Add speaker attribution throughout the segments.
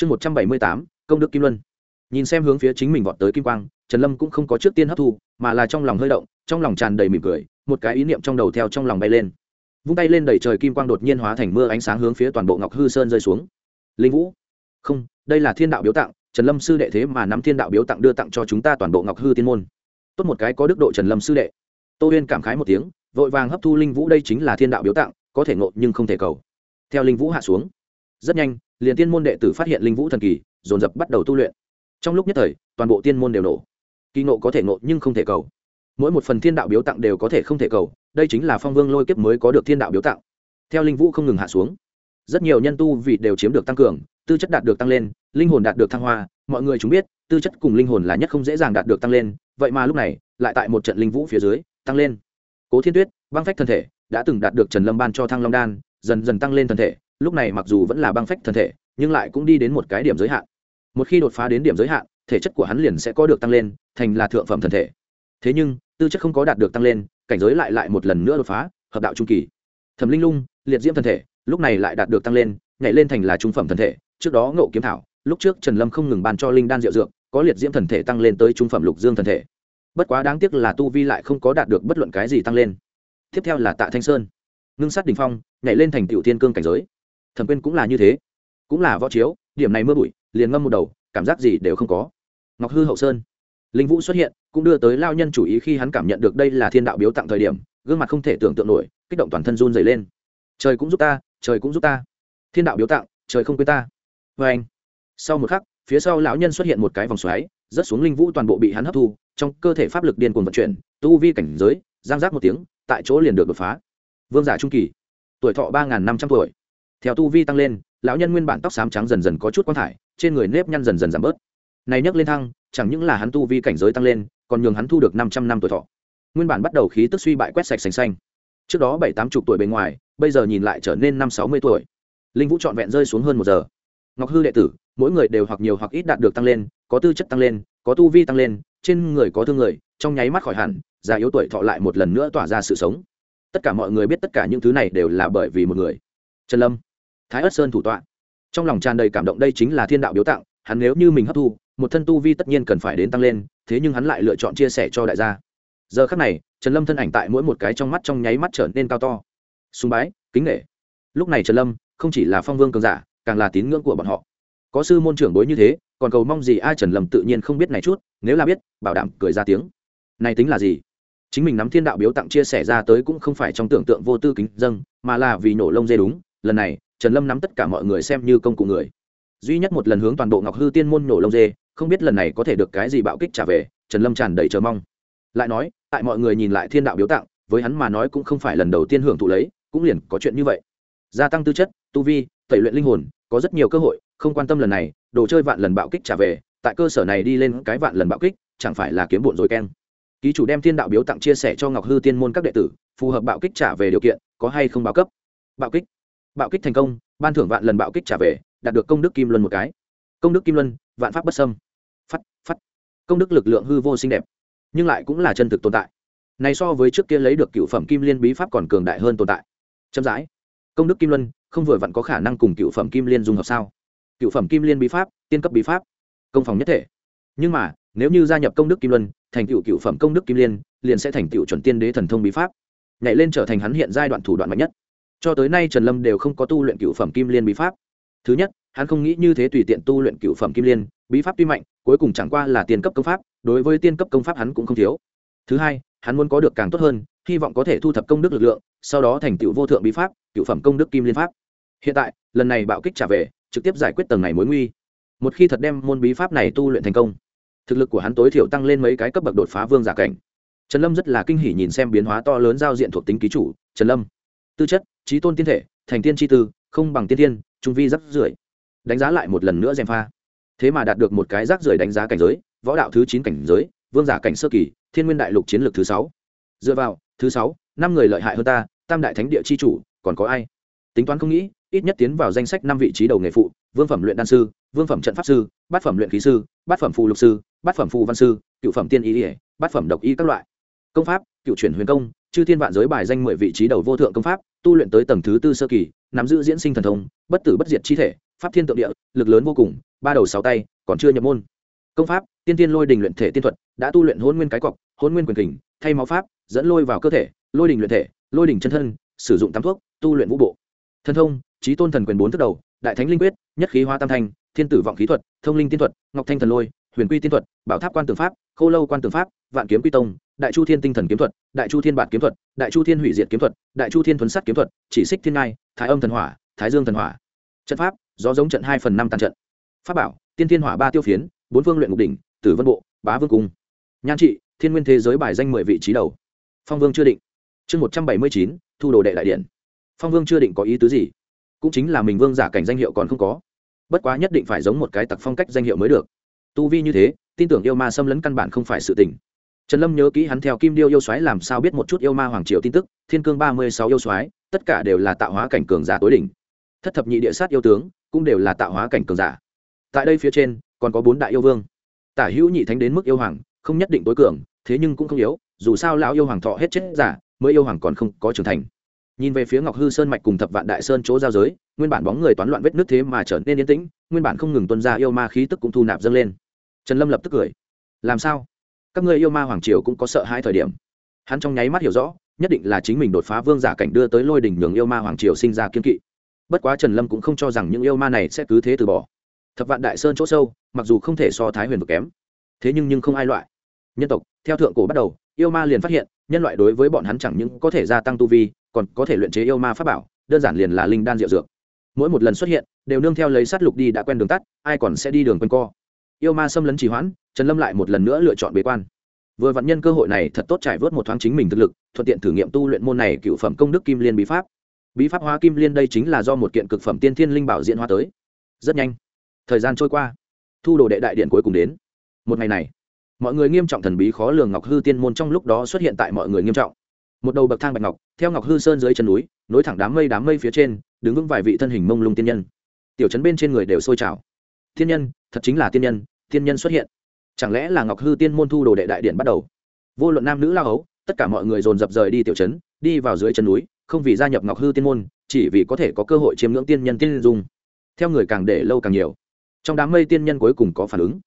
Speaker 1: chương một trăm bảy mươi tám, công đức kim luân. Nhìn xem hướng phía chính mình vọt tới kim quang, trần lâm cũng không có trước tiên hấp thu, mà là trong lòng hơi động, trong lòng tràn đầy mỉm cười, một cái ý niệm trong đầu theo trong lòng bay lên. Vung tay lên đẩy trời kim quang đột nhiên hóa thành mưa ánh sáng hướng phía toàn bộ ngọc hư sơn rơi xuống. Linh vũ. Không, đây là thiên đạo biếu tặng, trần lâm sư đệ thế mà nắm thiên đạo biếu tặng đưa tặng cho chúng ta toàn bộ ngọc hư tiên môn. Tốt một cái có đức độ trần lâm sư đệ. Tô huyên cảm khái một tiếng, vội vàng hấp thu linh vũ đây chính là thiên đạo biếu tặng, có thể ngộ nhưng không thể cầu. Theo linh vũ hạ xuống. Rất nhanh liền tiên môn đệ tử phát hiện linh vũ thần kỳ, dồn dập bắt đầu tu luyện. Trong lúc nhất thời, toàn bộ tiên môn đều nổ. Kỳ ngộ có thể ngộ nhưng không thể cầu. Mỗi một phần thiên đạo biếu tặng đều có thể không thể cầu, đây chính là phong vương lôi kiếp mới có được thiên đạo biếu tặng. Theo linh vũ không ngừng hạ xuống, rất nhiều nhân tu vì đều chiếm được tăng cường, tư chất đạt được tăng lên, linh hồn đạt được thăng hoa, mọi người chúng biết, tư chất cùng linh hồn là nhất không dễ dàng đạt được tăng lên, vậy mà lúc này, lại tại một trận linh vũ phía dưới, tăng lên. Cố thiên tuyết, băng phách thân thể, đã từng đạt được trần lâm ban cho thăng long đan, dần dần tăng lên thân thể lúc này mặc dù vẫn là băng phách thân thể, nhưng lại cũng đi đến một cái điểm giới hạn. Một khi đột phá đến điểm giới hạn, thể chất của hắn liền sẽ có được tăng lên, thành là thượng phẩm thân thể. Thế nhưng, tư chất không có đạt được tăng lên, cảnh giới lại lại một lần nữa đột phá, hợp đạo trung kỳ. Thẩm linh lung, liệt diễm thân thể, lúc này lại đạt được tăng lên, nhảy lên thành là trung phẩm thân thể. Trước đó ngộ kiếm thảo, lúc trước trần lâm không ngừng ban cho linh đan diệu dược, có liệt diễm thần thể tăng lên tới trung phẩm lục dương thần thể. Bất quá đáng tiếc là tu vi lại không có đạt được bất luận cái gì tăng lên. Tiếp theo là tạ thanh sơn. Ngưng sát đình phong, nhảy lên thành tiểu tiên cương cảnh giới thẩm quyên cũng là như thế. Cũng là võ chiếu, điểm này mưa bụi, liền ngâm một đầu, cảm giác gì đều không có. Ngọc hư hậu sơn. Linh vũ xuất hiện, cũng đưa tới lao nhân chủ ý khi hắn cảm nhận được đây là thiên đạo biếu tặng thời điểm, gương mặt không thể tưởng tượng nổi, kích động toàn thân run dày lên. Trời cũng giúp ta, trời cũng giúp ta. Thiên đạo biếu tặng, trời không quên ta. Vê anh. Sau một khắc, phía sau lão nhân xuất hiện một cái vòng xoáy, rớt xuống linh vũ toàn bộ bị hắn hấp thu, trong cơ thể pháp lực điên cuồng vận chuyển, tu vi cảnh giới, giang giác một tiếng, tại chỗ liền được đột phá. Vương giả trung kỳ, tuổi thọ ba năm trăm tuổi theo tu vi tăng lên, lão nhân nguyên bản tóc xám trắng dần dần có chút quang thải, trên người nếp nhăn dần dần giảm bớt. Này nhấc lên thăng, chẳng những là hắn tu vi cảnh giới tăng lên, còn nhường hắn thu được năm trăm năm tuổi thọ. Nguyên bản bắt đầu khí tức suy bại quét sạch sành xanh. Trước đó bảy tám chục tuổi bề ngoài, bây giờ nhìn lại trở nên năm sáu mươi tuổi. Linh vũ trọn vẹn rơi xuống hơn một giờ. Ngọc hư đệ tử, mỗi người đều hoặc nhiều hoặc ít đạt được tăng lên, có tư chất tăng lên, có tu vi tăng lên, trên người có thương người, trong nháy mắt khỏi hẳn, già yếu tuổi thọ lại một lần nữa tỏa ra sự sống. Tất cả mọi người biết tất cả những thứ này đều là bởi vì một người. Trần lâm thái ất sơn thủ tọa. Trong lòng tràn đầy cảm động đây chính là thiên đạo biếu tặng, hắn nếu như mình hấp thu, một thân tu vi tất nhiên cần phải đến tăng lên, thế nhưng hắn lại lựa chọn chia sẻ cho đại gia. Giờ khắc này, trần lâm thân ảnh tại mỗi một cái trong mắt trong nháy mắt trở nên cao to. Sùng bái, kính nghệ lúc này trần lâm, không chỉ là phong vương cường giả, càng là tín ngưỡng của bọn họ. Có sư môn trưởng bối như thế, còn cầu mong gì ai trần lâm tự nhiên không biết này chút, nếu là biết, bảo đảm cười ra tiếng. Này tính là gì? Chính mình nắm thiên đạo biếu tặng chia sẻ ra tới cũng không phải trong tưởng tượng vô tư kính dâng, mà là vì nổ lông dê đúng, lần này trần lâm nắm tất cả mọi người xem như công cụ người. Duy nhất một lần hướng toàn bộ ngọc hư tiên môn nổ lông dê, không biết lần này có thể được cái gì bạo kích trả về, trần lâm tràn đầy chờ mong. Lại nói, tại mọi người nhìn lại thiên đạo biếu tặng, với hắn mà nói cũng không phải lần đầu tiên hưởng thụ lấy, cũng liền có chuyện như vậy. Gia tăng tư chất, tu vi, tẩy luyện linh hồn, có rất nhiều cơ hội, không quan tâm lần này, đồ chơi vạn lần bạo kích trả về, tại cơ sở này đi lên cái vạn lần bạo kích, chẳng phải là kiếm bổn rồi keng. Ký chủ đem thiên đạo biếu tặng chia sẻ cho ngọc hư tiên môn các đệ tử, phù hợp bạo kích trả về điều kiện, có hay không báo cấp? Bạo kích bạo kích thành công, ban thưởng vạn lần bạo kích trả về, đạt được công đức kim luân một cái. Công đức kim luân, vạn pháp bất sâm phắt phắt. Công đức lực lượng hư vô xinh đẹp, nhưng lại cũng là chân thực tồn tại. Này so với trước kia lấy được cựu phẩm kim liên bí pháp còn cường đại hơn tồn tại. Chậm rãi. Công đức kim luân, không vừa vặn có khả năng cùng cựu phẩm kim liên dùng hợp sao? Cựu phẩm kim liên bí pháp, tiên cấp bí pháp, công phòng nhất thể. Nhưng mà, nếu như gia nhập công đức kim luân, thành cựu cựu phẩm công đức kim liên, liền sẽ thành cựu chuẩn tiên đế thần thông bí pháp. Nhảy lên trở thành hắn hiện giai đoạn thủ đoạn mạnh nhất cho tới nay trần lâm đều không có tu luyện cựu phẩm kim liên bí pháp. Thứ nhất, hắn không nghĩ như thế tùy tiện tu luyện cựu phẩm kim liên, bí pháp tuy mạnh, cuối cùng chẳng qua là tiên cấp công pháp, đối với tiên cấp công pháp hắn cũng không thiếu. Thứ hai, hắn muốn có được càng tốt hơn, hy vọng có thể thu thập công đức lực lượng, sau đó thành tựu vô thượng bí pháp, cựu phẩm công đức kim liên pháp. Hiện tại, lần này bạo kích trả về, trực tiếp giải quyết tầng này mối nguy. Một khi thật đem môn bí pháp này tu luyện thành công, thực lực của hắn tối thiểu tăng lên mấy cái cấp bậc đột phá vương giả cảnh. Trần lâm rất là kinh hỉ nhìn xem biến hóa to lớn giao diện thuộc tính ký chủ, trần lâm. Tư chất trí tôn tiên thể, thành tiên tri tư, không bằng tiên tiên trung vi rắc rưởi. Đánh giá lại một lần nữa gièm pha. Thế mà đạt được một cái rác rưởi đánh giá cảnh giới, võ đạo thứ chín cảnh giới, vương giả cảnh sơ kỳ, thiên nguyên đại lục chiến lược thứ sáu. Dựa vào, thứ sáu, năm người lợi hại hơn ta, tam đại thánh địa c h i chủ, còn có ai? Tính toán không nghĩ, ít nhất tiến vào danh sách năm vị trí đầu nghề phụ, vương phẩm luyện đan sư, vương phẩm trận pháp sư, bát phẩm luyện khí sư, bát phẩm phù lục sư, bát phẩm phù văn sư, cựu phẩm tiên y ỉa bát phẩm độc y các loại. Công pháp, cựu chuyển huyền công chư thiên vạn giới bài danh mười vị trí đầu vô thượng công pháp, tu luyện tới tầng thứ tư sơ kỳ, nắm giữ diễn sinh thần thông, bất tử bất diệt chi thể, pháp thiên tượng địa, lực lớn vô cùng, ba đầu sáu tay, còn chưa nhập môn. Công pháp, tiên tiên lôi đình luyện thể tiên thuật, đã tu luyện hôn nguyên cái cọc, hôn nguyên quyền kình, thay máu pháp, dẫn lôi vào cơ thể, lôi đình luyện thể, lôi đình chân thân, sử dụng tắm thuốc, tu luyện vũ bộ. Thân thông, trí tôn thần quyền bốn thức đầu, đại thánh linh quyết, nhất khí hoa tam thanh, thiên tử vọng khí thuật, thông linh tiên thuật, ngọc thanh thần lôi, huyền quy tiên thuật, bảo tháp quan tường pháp, khô lâu quan tường pháp, vạn kiếm quy tông đại chu thiên tinh thần kiếm thuật, đại chu thiên bản kiếm thuật, đại chu thiên hủy diệt kiếm thuật, đại chu thiên thuấn sắt kiếm thuật, chỉ xích thiên ngai, thái âm thần hỏa, thái dương thần hỏa. Trận pháp do giống trận hai phần năm tàn trận. Pháp bảo, tiên thiên hỏa ba tiêu phiến, bốn phương luyện ngục đỉnh, tử vân bộ, bá vương cung. Nhan trị, thiên nguyên thế giới bài danh mười vị trí đầu. Phong vương chưa định. Chương một trăm bảy mươi chín, thu đồ đệ đại điện. Phong vương chưa định có ý tứ gì? Cũng chính là mình vương giả cảnh danh hiệu còn không có. Bất quá nhất định phải giống một cái tặc phong cách danh hiệu mới được. Tu vi như thế, tin tưởng yêu ma xâm lấn căn bản không phải sự tình trần lâm nhớ kỹ hắn theo kim điêu yêu xoáy làm sao biết một chút yêu ma hoàng triều tin tức, thiên cương ba mươi sáu yêu xoáy tất cả đều là tạo hóa cảnh cường giả tối đỉnh. Thất thập nhị địa sát yêu tướng, cũng đều là tạo hóa cảnh cường giả. Tại đây phía trên, còn có bốn đại yêu vương. Tả hữu nhị thánh đến mức yêu hoàng, không nhất định tối cường, thế nhưng cũng không yếu, dù sao lão yêu hoàng thọ hết chết giả, mới yêu hoàng còn không có trưởng thành. Nhìn về phía ngọc hư sơn mạch cùng thập vạn đại sơn chỗ giao giới, nguyên bản bóng người toán loạn vết nước thế mà trở nên yên tĩnh, nguyên bản không ngừng tuân ra yêu ma khí tức cũng thu nạp dâng lên. Trần lâm lập tức cười. Làm sao? Các ngươi yêu ma hoàng triều cũng có sợ hai thời điểm. Hắn trong nháy mắt hiểu rõ, nhất định là chính mình đột phá vương giả cảnh đưa tới lôi đỉnh nhường yêu ma hoàng triều sinh ra kiên kỵ. Bất quá trần lâm cũng không cho rằng những yêu ma này sẽ cứ thế từ bỏ. Thập vạn đại sơn chỗ sâu, mặc dù không thể so thái huyền vực kém, thế nhưng nhưng không ai loại. Nhân tộc, theo thượng cổ bắt đầu, yêu ma liền phát hiện, nhân loại đối với bọn hắn chẳng những có thể gia tăng tu vi, còn có thể luyện chế yêu ma pháp bảo, đơn giản liền là linh đan diệu dược. Mỗi một lần xuất hiện, đều nương theo lấy sát lục đi đã quen đường tắt, ai còn sẽ đi đường quanh co yêu ma xâm lấn trì hoãn, trần lâm lại một lần nữa lựa chọn bế quan. Vừa vạn nhân cơ hội này thật tốt trải vớt một thoáng chính mình thực lực, thuận tiện thử nghiệm tu luyện môn này cựu phẩm công đức kim liên bí pháp. Bí pháp hóa kim liên đây chính là do một kiện cực phẩm tiên thiên linh bảo diễn hóa tới. Rất nhanh, thời gian trôi qua, thu đồ đệ đại điện cuối cùng đến. Một ngày này, mọi người nghiêm trọng thần bí khó lường ngọc hư tiên môn trong lúc đó xuất hiện tại mọi người nghiêm trọng. Một đầu bậc thang bạch ngọc, theo ngọc hư sơn dưới chân núi, nối thẳng đám mây đám mây phía trên, đứng vững vài vị thân hình mông lung tiên nhân. Tiểu chấn bên trên người đều sôi trào thiên nhân thật chính là tiên nhân tiên nhân xuất hiện. Chẳng lẽ là ngọc hư tiên môn thu đồ đệ đại điện bắt đầu? Vô luận nam nữ lao ấu tất cả mọi người dồn dập rời đi tiểu trấn, đi vào dưới chân núi không vì gia nhập ngọc hư tiên môn chỉ vì có thể có cơ hội chiếm ngưỡng tiên nhân tiên dung. Theo người càng để lâu càng nhiều. Trong đám mây tiên nhân cuối cùng có phản ứng.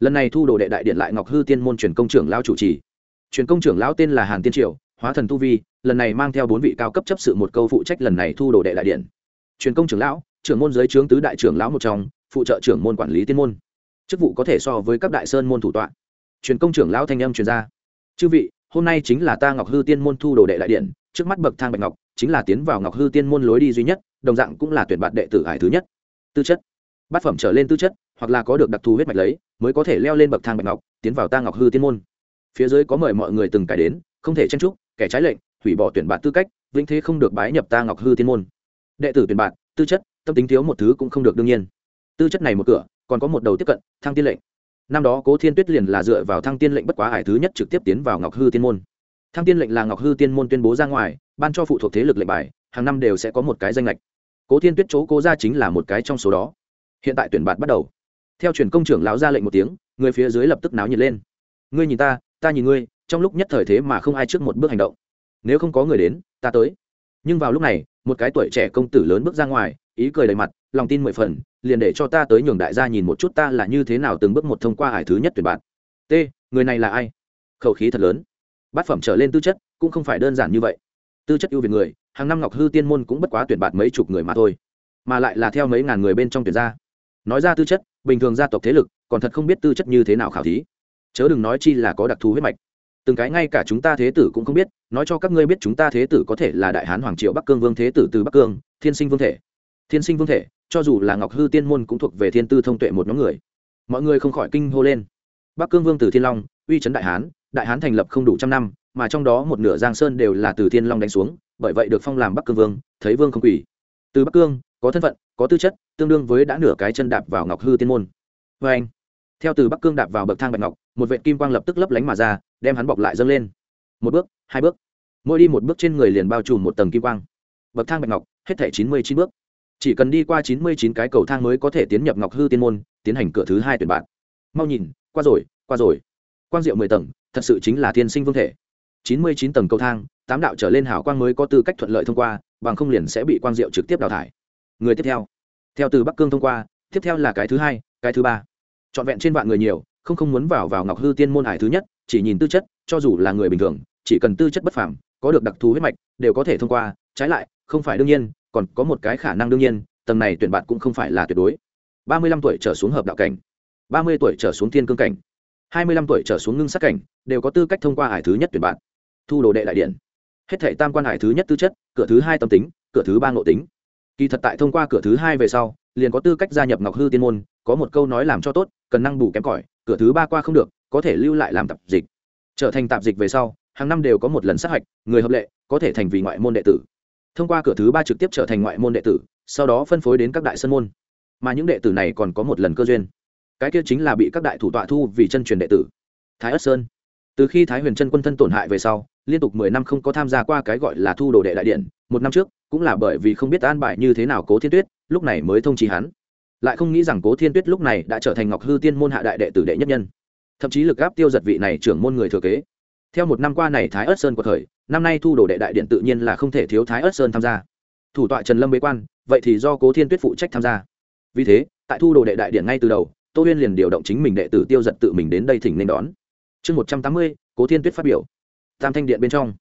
Speaker 1: Lần này thu đồ đệ đại điện lại ngọc hư tiên môn truyền công trưởng lao chủ trì. Truyền công trưởng lão tên là hàn tiên triều hóa thần tu vi lần này mang theo bốn vị cao cấp chấp sự một câu phụ trách lần này thu đồ đệ đại điện. Truyền công trưởng lão trưởng môn giới trướng tứ đại trưởng lão một trong phụ trợ trưởng môn quản lý tiên môn. Chức vụ có thể so với các đại sơn môn thủ tọa. Truyền công trưởng lão thanh âm truyền ra. Chư vị, hôm nay chính là ta ngọc hư tiên môn thu đồ đệ đại điện, trước mắt bậc thang bạch ngọc, chính là tiến vào ngọc hư tiên môn lối đi duy nhất, đồng dạng cũng là tuyển bạn đệ tử hải thứ nhất. Tư chất. Bát phẩm trở lên tư chất, hoặc là có được đặc thù huyết mạch lấy, mới có thể leo lên bậc thang bạch ngọc, tiến vào ta ngọc hư tiên môn. Phía dưới có mời mọi người từng cải đến, không thể chen trúc kẻ trái lệnh, hủy bỏ tuyển bạn tư cách, vĩnh thế không được bái nhập ta ngọc hư tiên môn. Đệ tử tuyển bạn tư chất, tâm tính thiếu một thứ cũng không được đương nhiên tư chất này một cửa, còn có một đầu tiếp cận, thăng tiên lệnh. Năm đó cố thiên tuyết liền là dựa vào thăng tiên lệnh bất quá hải thứ nhất trực tiếp tiến vào ngọc hư tiên môn. Thăng tiên lệnh là ngọc hư tiên môn tuyên bố ra ngoài, ban cho phụ thuộc thế lực lệnh bài, hàng năm đều sẽ có một cái danh lệch cố thiên tuyết chỗ cố ra chính là một cái trong số đó. Hiện tại tuyển bạt bắt đầu. Theo truyền công trưởng lão ra lệnh một tiếng, người phía dưới lập tức náo nhiệt lên. Ngươi nhìn ta ta nhìn ngươi, trong lúc nhất thời thế mà không ai trước một bước hành động. Nếu không có người đến, ta tới. Nhưng vào lúc này, một cái tuổi trẻ công tử lớn bước ra ngoài, ý cười đầy mặt, lòng tin mười phần liền để cho ta tới nhường đại gia nhìn một chút ta là như thế nào từng bước một thông qua hải thứ nhất tuyển bạn. T, người này là ai? Khẩu khí thật lớn. Bát phẩm trở lên tư chất, cũng không phải đơn giản như vậy. Tư chất ưu việt người, hàng năm ngọc hư tiên môn cũng bất quá tuyển bạt mấy chục người mà thôi. Mà lại là theo mấy ngàn người bên trong tuyển ra. Nói ra tư chất, bình thường gia tộc thế lực, còn thật không biết tư chất như thế nào khảo thí. Chớ đừng nói chi là có đặc thù huyết mạch. Từng cái ngay cả chúng ta thế tử cũng không biết, nói cho các ngươi biết chúng ta thế tử có thể là đại hán hoàng triệu bắc cương, vương thế tử từ bắc cương, thiên sinh vương thể. Thiên sinh vương thể cho dù là ngọc hư tiên môn cũng thuộc về thiên tư thông tuệ một nhóm người. Mọi người không khỏi kinh hô lên. Bắc cương vương từ thiên long, uy trấn đại hán đại hán thành lập không đủ trăm năm, mà trong đó một nửa giang sơn đều là từ thiên long đánh xuống, bởi vậy được phong làm bắc cương vương, thấy vương không quỷ từ bắc cương, có thân phận, có tư chất, tương đương với đã nửa cái chân đạp vào ngọc hư tiên môn. Vê anh, theo từ bắc cương đạp vào bậc thang bạch ngọc, một vệ kim quang lập tức lấp lánh mà ra, đem hắn bọc lại dâng lên. Một bước, hai bước, mỗi đi một bước trên người liền bao trùm một tầng kim quang. Bậc thang bạch ngọc, hết thể chín mươi chín bước chỉ cần đi qua chín mươi chín cái cầu thang mới có thể tiến nhập ngọc hư tiên môn, tiến hành cửa thứ hai tuyển bạn. Mau nhìn, qua rồi qua rồi. Quang diệu mười tầng, thật sự chính là tiên sinh vương thể. chín mươi chín tầng cầu thang, tám đạo trở lên hảo quang mới có tư cách thuận lợi thông qua, bằng không liền sẽ bị quang diệu trực tiếp đào thải. Người tiếp theo. Theo từ bắc cương thông qua, tiếp theo là cái thứ hai, cái thứ ba. Trọn vẹn trên vạn người nhiều, không không muốn vào vào ngọc hư tiên môn hải thứ nhất, chỉ nhìn tư chất, cho dù là người bình thường, chỉ cần tư chất bất phàm, có được đặc thù huyết mạch, đều có thể thông qua. Trái lại, không phải đương nhiên còn có một cái khả năng đương nhiên, tầng này tuyển bạn cũng không phải là tuyệt đối. Ba mươi lăm tuổi trở xuống hợp đạo cảnh, ba mươi tuổi trở xuống thiên cương cảnh, hai mươi lăm tuổi trở xuống ngưng sát cảnh, đều có tư cách thông qua hải thứ nhất tuyển bạn. Thu đồ đệ đại điện. Hết thể tam quan hải thứ nhất tư chất, cửa thứ hai tâm tính, cửa thứ ba ngộ tính. Kỳ thật tại thông qua cửa thứ hai về sau, liền có tư cách gia nhập ngọc hư tiên môn, có một câu nói làm cho tốt, cần năng bù kém cỏi, cửa thứ ba qua không được, có thể lưu lại làm tạp dịch. Trở thành tạp dịch về sau, hàng năm đều có một lần sát hạch, người hợp lệ, có thể thành vì ngoại môn đệ tử thông qua cửa thứ ba trực tiếp trở thành ngoại môn đệ tử, sau đó phân phối đến các đại sân môn. Mà những đệ tử này còn có một lần cơ duyên. Cái kia chính là bị các đại thủ tọa thu vì chân truyền đệ tử. Thái ất sơn. Từ khi thái huyền chân quân thân tổn hại về sau, liên tục mười năm không có tham gia qua cái gọi là thu đồ đệ đại điện, một năm trước, cũng là bởi vì không biết an bài như thế nào cố thiên tuyết, lúc này mới thông trí hắn. Lại không nghĩ rằng cố thiên tuyết lúc này đã trở thành ngọc hư tiên môn hạ đại đệ tử đệ nhất nhân. Thậm chí lực gáp tiêu giật vị này trưởng môn người thừa kế theo một năm qua này thái ớt sơn của thời, năm nay thu đồ đệ đại điện tự nhiên là không thể thiếu thái ớt sơn tham gia. Thủ tọa trần lâm bế quan, vậy thì do cố thiên tuyết phụ trách tham gia. Vì thế, tại thu đồ đệ đại điện ngay từ đầu, tô huyên liền điều động chính mình đệ tử tiêu giật tự mình đến đây thỉnh nên đón. Chương một trăm tám mươi, cố thiên tuyết phát biểu. Tam thanh điện bên trong,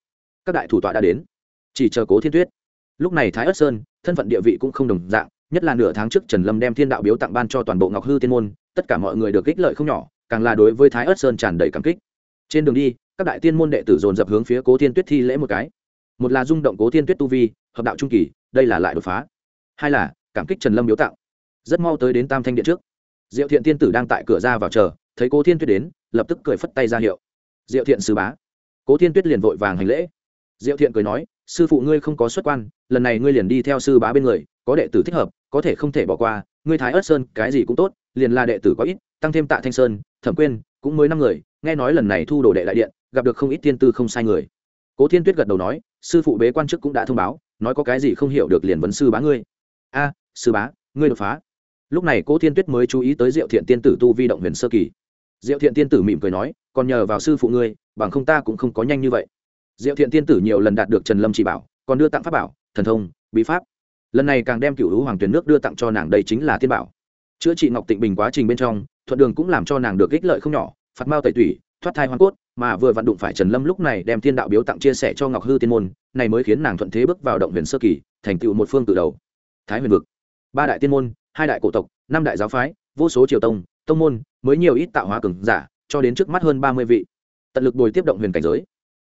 Speaker 1: các đại thủ tọa đã đến. Chỉ chờ cố thiên tuyết. Lúc này thái ất sơn, thân phận địa vị cũng không đồng dạng, nhất là nửa tháng trước trần lâm đem thiên đạo biếu tặng ban cho toàn bộ ngọc hư tiên môn, tất cả mọi người được ích lợi không nhỏ, càng là đối với thái ất sơn tràn đầy cảm kích trên đường đi, các đại tiên môn đệ tử dồn dập hướng phía cố thiên tuyết thi lễ một cái. Một là rung động cố thiên tuyết tu vi, hợp đạo trung kỳ, đây là lại đột phá. Hai là, cảm kích trần lâm biếu tặng. Rất mau tới đến tam thanh điện trước. Diệu thiện tiên tử đang tại cửa ra vào chờ, thấy cố thiên tuyết đến, lập tức cười phất tay ra hiệu. Diệu thiện sư bá. Cố thiên tuyết liền vội vàng hành lễ. Diệu thiện cười nói, sư phụ ngươi không có xuất quan, lần này ngươi liền đi theo sư bá bên người, có đệ tử thích hợp, có thể không thể bỏ qua, ngươi thái ớt sơn, cái gì cũng tốt, liền là đệ tử có ít, tăng thêm tạ thanh sơn, thẩm quyên, cũng mới năm người nghe nói lần này thu đồ đệ đại điện, gặp được không ít tiên tư không sai người. Cố thiên tuyết gật đầu nói, sư phụ bế quan chức cũng đã thông báo, nói có cái gì không hiểu được liền vấn sư bá ngươi. A, sư bá, ngươi đột phá. Lúc này cố thiên tuyết mới chú ý tới diệu thiện tiên tử tu vi động huyền sơ kỳ. Diệu thiện tiên tử mỉm cười nói, còn nhờ vào sư phụ ngươi, bằng không ta cũng không có nhanh như vậy. Diệu thiện tiên tử nhiều lần đạt được trần lâm chỉ bảo, còn đưa tặng pháp bảo, thần thông, bí pháp. Lần này càng đem cựu hữu hoàng tuyến nước đưa tặng cho nàng đây chính là tiên bảo. Chữa trị ngọc tịnh bình quá trình bên trong, thuận đường cũng làm cho nàng được ích lợi không nhỏ phạt mao tẩy tủy, thoát thai hoang cốt, mà vừa vặn đụng phải trần lâm lúc này đem thiên đạo biếu tặng chia sẻ cho ngọc hư tiên môn, này mới khiến nàng thuận thế bước vào động huyền sơ kỳ, thành tựu một phương tự đầu. Thái huyền vực. Ba đại tiên môn, hai đại cổ tộc, năm đại giáo phái, vô số triều tông tông môn, mới nhiều ít tạo hóa cường giả, cho đến trước mắt hơn ba mươi vị. Tận lực bồi tiếp động huyền cảnh giới.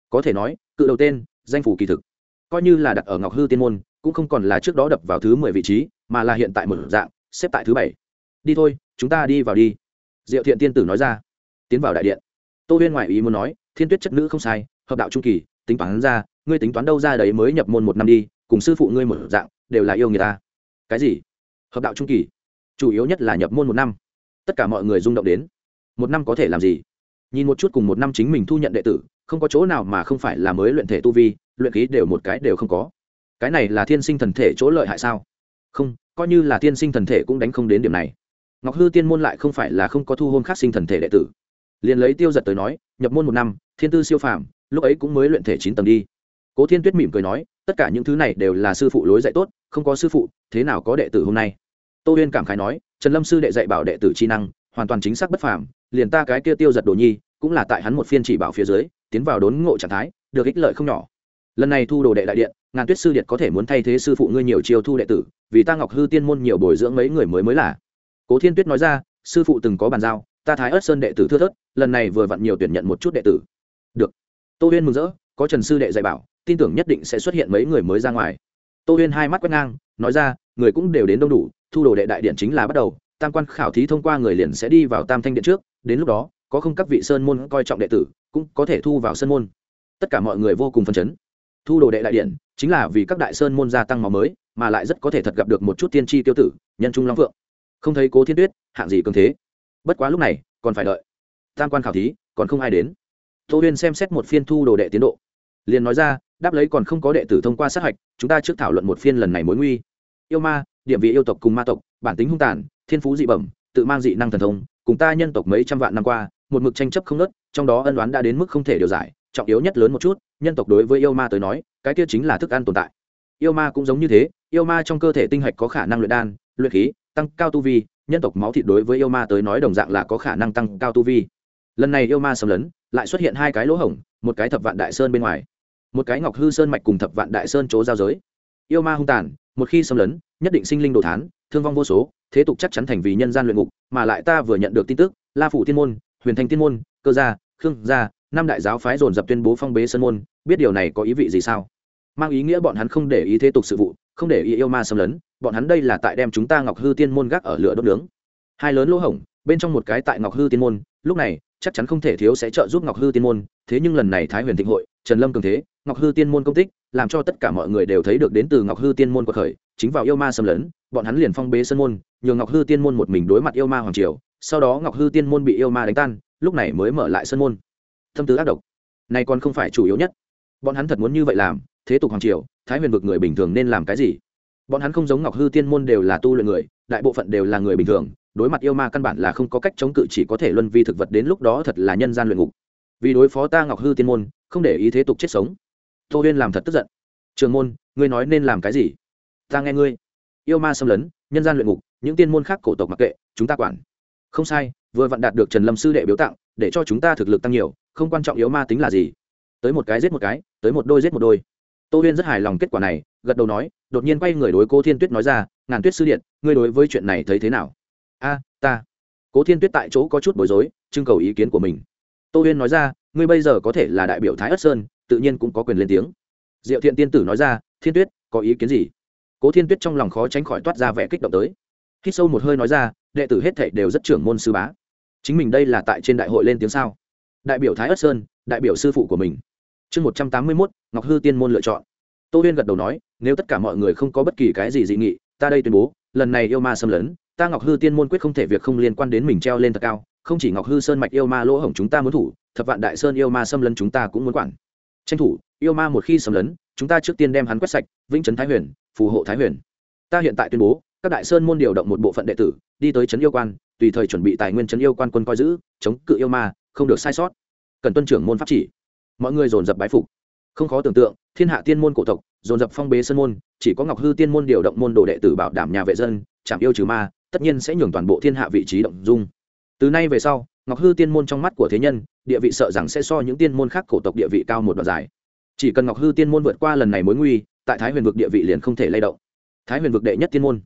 Speaker 1: Có thể nói, cự đầu tên, danh phủ kỳ thực. Coi như là đặt ở ngọc hư tiên môn, cũng không còn là trước đó đập vào thứ mười vị trí, mà là hiện tại một dạng, xếp tại thứ bảy. Đi thôi, chúng ta đi vào đi. Diệu thiện tiên tử nói ra tiến vào đại điện. Tô huyên ngoại ý muốn nói, thiên tuyết chất nữ không sai, hợp đạo trung kỳ, tính toán ra, ngươi tính toán đâu ra đấy mới nhập môn một năm đi, cùng sư phụ ngươi một dạng, đều là yêu người ta. Cái gì? Hợp đạo trung kỳ? Chủ yếu nhất là nhập môn một năm. Tất cả mọi người rung động đến. Một năm có thể làm gì? Nhìn một chút cùng một năm chính mình thu nhận đệ tử, không có chỗ nào mà không phải là mới luyện thể tu vi, luyện khí đều một cái đều không có. Cái này là thiên sinh thần thể chỗ lợi hại sao? Không, coi như là thiên sinh thần thể cũng đánh không đến điểm này. Ngọc hư tiên môn lại không phải là không có thu hôn khác sinh thần thể đệ tử liền lấy tiêu giật tới nói, nhập môn một năm, thiên tư siêu phàm, lúc ấy cũng mới luyện thể chín tầng đi. Cố thiên tuyết mỉm cười nói, tất cả những thứ này đều là sư phụ lối dạy tốt, không có sư phụ, thế nào có đệ tử hôm nay? Tô huyên cảm khái nói, trần lâm sư đệ dạy bảo đệ tử chi năng, hoàn toàn chính xác bất phàm, liền ta cái kia tiêu giật đồ nhi, cũng là tại hắn một phiên chỉ bảo phía dưới, tiến vào đốn ngộ trạng thái, được ích lợi không nhỏ. Lần này thu đồ đệ đại điện, ngàn tuyết sư điện có thể muốn thay thế sư phụ ngươi nhiều chiêu thu đệ tử, vì ta ngọc hư tiên môn nhiều bồi dưỡng mấy người mới mới là. Cố thiên tuyết nói ra, sư phụ từng có bàn giao ta thái ớt sơn đệ tử thưa thớt, lần này vừa vặn nhiều tuyển nhận một chút đệ tử. Được. Tô huyên mừng rỡ, có trần sư đệ dạy bảo, tin tưởng nhất định sẽ xuất hiện mấy người mới ra ngoài. Tô huyên hai mắt quét ngang, nói ra, người cũng đều đến đông đủ, thu đồ đệ đại điện chính là bắt đầu, tam quan khảo thí thông qua người liền sẽ đi vào tam thanh điện trước, đến lúc đó, có không các vị sơn môn coi trọng đệ tử, cũng có thể thu vào sơn môn. Tất cả mọi người vô cùng phấn chấn. Thu đồ đệ đại điện, chính là vì các đại sơn môn gia tăng máu mới, mà lại rất có thể thật gặp được một chút tiên tri tiêu tử, nhân trung long phượng. Không thấy cố thiên tuyết, hạng gì cường thế bất quá lúc này, còn phải đợi. Tam quan khảo thí, còn không ai đến. Tô huyên xem xét một phiên thu đồ đệ tiến độ. Liền nói ra, đáp lấy còn không có đệ tử thông qua sát hạch, chúng ta trước thảo luận một phiên lần này mối nguy. Yêu ma, điểm vị yêu tộc cùng ma tộc, bản tính hung tàn, thiên phú dị bẩm, tự mang dị năng thần thông, cùng ta nhân tộc mấy trăm vạn năm qua, một mực tranh chấp không nớt trong đó ân đoán đã đến mức không thể điều giải, trọng yếu nhất lớn một chút, nhân tộc đối với yêu ma tới nói, cái kia chính là thức ăn tồn tại. Yêu ma cũng giống như thế, yêu ma trong cơ thể tinh hạch có khả năng luyện đan, luyện khí, tăng cao tu vi nhân tộc máu thịt đối với yêu ma tới nói đồng dạng là có khả năng tăng cao tu vi. Lần này yêu ma xâm lấn, lại xuất hiện hai cái lỗ hổng, một cái thập vạn đại sơn bên ngoài, một cái ngọc hư sơn mạch cùng thập vạn đại sơn chỗ giao giới. Yêu ma hung tàn, một khi xâm lấn, nhất định sinh linh đồ thán, thương vong vô số, thế tục chắc chắn thành vì nhân gian luyện ngục, mà lại ta vừa nhận được tin tức, la phủ thiên môn, huyền thành thiên môn, cơ gia, khương gia, năm đại giáo phái dồn dập tuyên bố phong bế sơn môn, biết điều này có ý vị gì sao? Mang ý nghĩa bọn hắn không để ý thế tục sự vụ, không để ý yêu ma xâm lấn bọn hắn đây là tại đem chúng ta ngọc hư tiên môn gác ở lửa đốt nướng. Hai lớn lỗ hổng, bên trong một cái tại ngọc hư tiên môn, lúc này, chắc chắn không thể thiếu sẽ trợ giúp ngọc hư tiên môn, thế nhưng lần này thái huyền thịnh hội, trần lâm cường thế, ngọc hư tiên môn công tích, làm cho tất cả mọi người đều thấy được đến từ ngọc hư tiên môn của khởi, chính vào yêu ma xâm lấn, bọn hắn liền phong bế sân môn, nhường ngọc hư tiên môn một mình đối mặt yêu ma hoàng triều, sau đó ngọc hư tiên môn bị yêu ma đánh tan, lúc này mới mở lại sân môn. Thâm tứ ác độc. Này còn không phải chủ yếu nhất. Bọn hắn thật muốn như vậy làm, thế tục hoàng triều, thái huyền vực người bình thường nên làm cái gì? Bọn hắn không giống ngọc hư tiên môn đều là tu luyện người, đại bộ phận đều là người bình thường, đối mặt yêu ma căn bản là không có cách chống cự, chỉ có thể luân vi thực vật đến lúc đó thật là nhân gian luyện ngục. Vì đối phó ta ngọc hư tiên môn, không để ý thế tục chết sống. Tô huyên làm thật tức giận. Trường môn, ngươi nói nên làm cái gì? Ta nghe ngươi. Yêu ma xâm lấn, nhân gian luyện ngục, những tiên môn khác cổ tộc mặc kệ, chúng ta quản. Không sai, vừa vặn đạt được trần lâm sư đệ biếu tặng, để cho chúng ta thực lực tăng nhiều, không quan trọng yếu ma tính là gì. Tới một cái giết một cái, tới một đôi giết một đôi. Tô huyên rất hài lòng kết quả này gật đầu nói, đột nhiên quay người đối cố thiên tuyết nói ra, ngàn tuyết sư điện, ngươi đối với chuyện này thấy thế nào? A, ta. Cố thiên tuyết tại chỗ có chút bối rối, trưng cầu ý kiến của mình. Tô huyên nói ra, ngươi bây giờ có thể là đại biểu thái ất sơn, tự nhiên cũng có quyền lên tiếng. Diệu thiện tiên tử nói ra, thiên tuyết, có ý kiến gì? Cố thiên tuyết trong lòng khó tránh khỏi toát ra vẻ kích động tới. Khi sâu một hơi nói ra, đệ tử hết thảy đều rất trưởng môn sư bá. Chính mình đây là tại trên đại hội lên tiếng sao? Đại biểu thái ất sơn, đại biểu sư phụ của mình. Chương một trăm tám mươi mốt, ngọc hư tiên môn lựa chọn tô huyên gật đầu nói, nếu tất cả mọi người không có bất kỳ cái gì dị nghị, ta đây tuyên bố, lần này yêu ma xâm lấn, ta ngọc hư tiên môn quyết không thể việc không liên quan đến mình treo lên thật cao, không chỉ ngọc hư sơn mạch yêu ma lỗ hổng chúng ta muốn thủ, thập vạn đại sơn yêu ma xâm lấn chúng ta cũng muốn quản. Tranh thủ, yêu ma một khi xâm lấn, chúng ta trước tiên đem hắn quét sạch, vĩnh trấn thái huyền, phù hộ thái huyền. Ta hiện tại tuyên bố, các đại sơn môn điều động một bộ phận đệ tử, đi tới trấn yêu quan, tùy thời chuẩn bị tài nguyên trấn yêu quan quân coi giữ, chống cự yêu ma, không được sai sót. Cần tuân trưởng môn pháp chỉ. Mọi người dồn dập bái phục không khó tưởng tượng, thiên hạ tiên môn cổ tộc, dồn dập phong bế sơn môn, chỉ có ngọc hư tiên môn điều động môn đồ đệ tử bảo đảm nhà vệ dân chạm yêu trừ ma, tất nhiên sẽ nhường toàn bộ thiên hạ vị trí động dung. Từ nay về sau, ngọc hư tiên môn trong mắt của thế nhân, địa vị sợ rằng sẽ so những tiên môn khác cổ tộc địa vị cao một đoạn dài. Chỉ cần ngọc hư tiên môn vượt qua lần này mối nguy, tại thái huyền vực địa vị liền không thể lay động. Thái huyền vực đệ nhất tiên môn.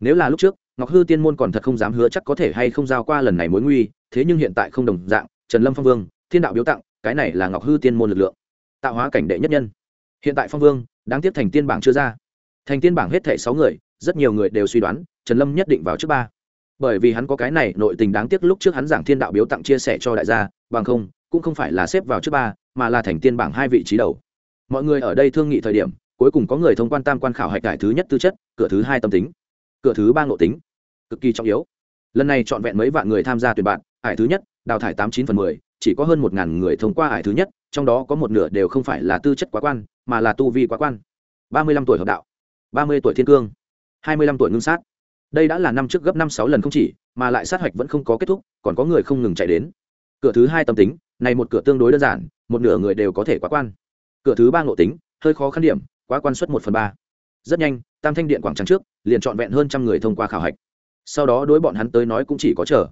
Speaker 1: Nếu là lúc trước, ngọc hư tiên môn còn thật không dám hứa chắc có thể hay không giao qua lần này mối nguy, thế nhưng hiện tại không đồng dạng, trần lâm phong vương, thiên đạo biếu tặng, cái này là ngọc hư tiên môn lực lượng tạo hóa cảnh đệ nhất nhân. Hiện tại phong vương, đáng tiếc thành tiên bảng chưa ra. Thành tiên bảng hết thể sáu người, rất nhiều người đều suy đoán, trần lâm nhất định vào trước ba. Bởi vì hắn có cái này nội tình đáng tiếc lúc trước hắn giảng thiên đạo biếu tặng chia sẻ cho đại gia, bằng không, cũng không phải là xếp vào trước ba, mà là thành tiên bảng hai vị trí đầu. Mọi người ở đây thương nghị thời điểm, cuối cùng có người thông quan tam quan khảo hạch cải thứ nhất tư chất, cửa thứ hai tâm tính, cửa thứ ba ngộ tính, cực kỳ trọng yếu. Lần này trọn vẹn mấy vạn người tham gia tuyển bạn hải thứ nhất, đào thải tám chín phần mười chỉ có hơn một ngàn người thông qua ải thứ nhất, trong đó có một nửa đều không phải là tư chất quá quan, mà là tu vi quá quan. Ba mươi lăm tuổi hợp đạo, ba mươi tuổi thiên cương, hai mươi lăm tuổi ngưng sát. Đây đã là năm trước gấp năm sáu lần không chỉ, mà lại sát hạch vẫn không có kết thúc, còn có người không ngừng chạy đến. Cửa thứ hai tâm tính, này một cửa tương đối đơn giản, một nửa người đều có thể quá quan. Cửa thứ ba ngộ tính, hơi khó khăn điểm, quá quan suất một phần ba. Rất nhanh, tam thanh điện quảng trắng trước, liền trọn vẹn hơn trăm người thông qua khảo hạch. Sau đó đối bọn hắn tới nói cũng chỉ có chờ.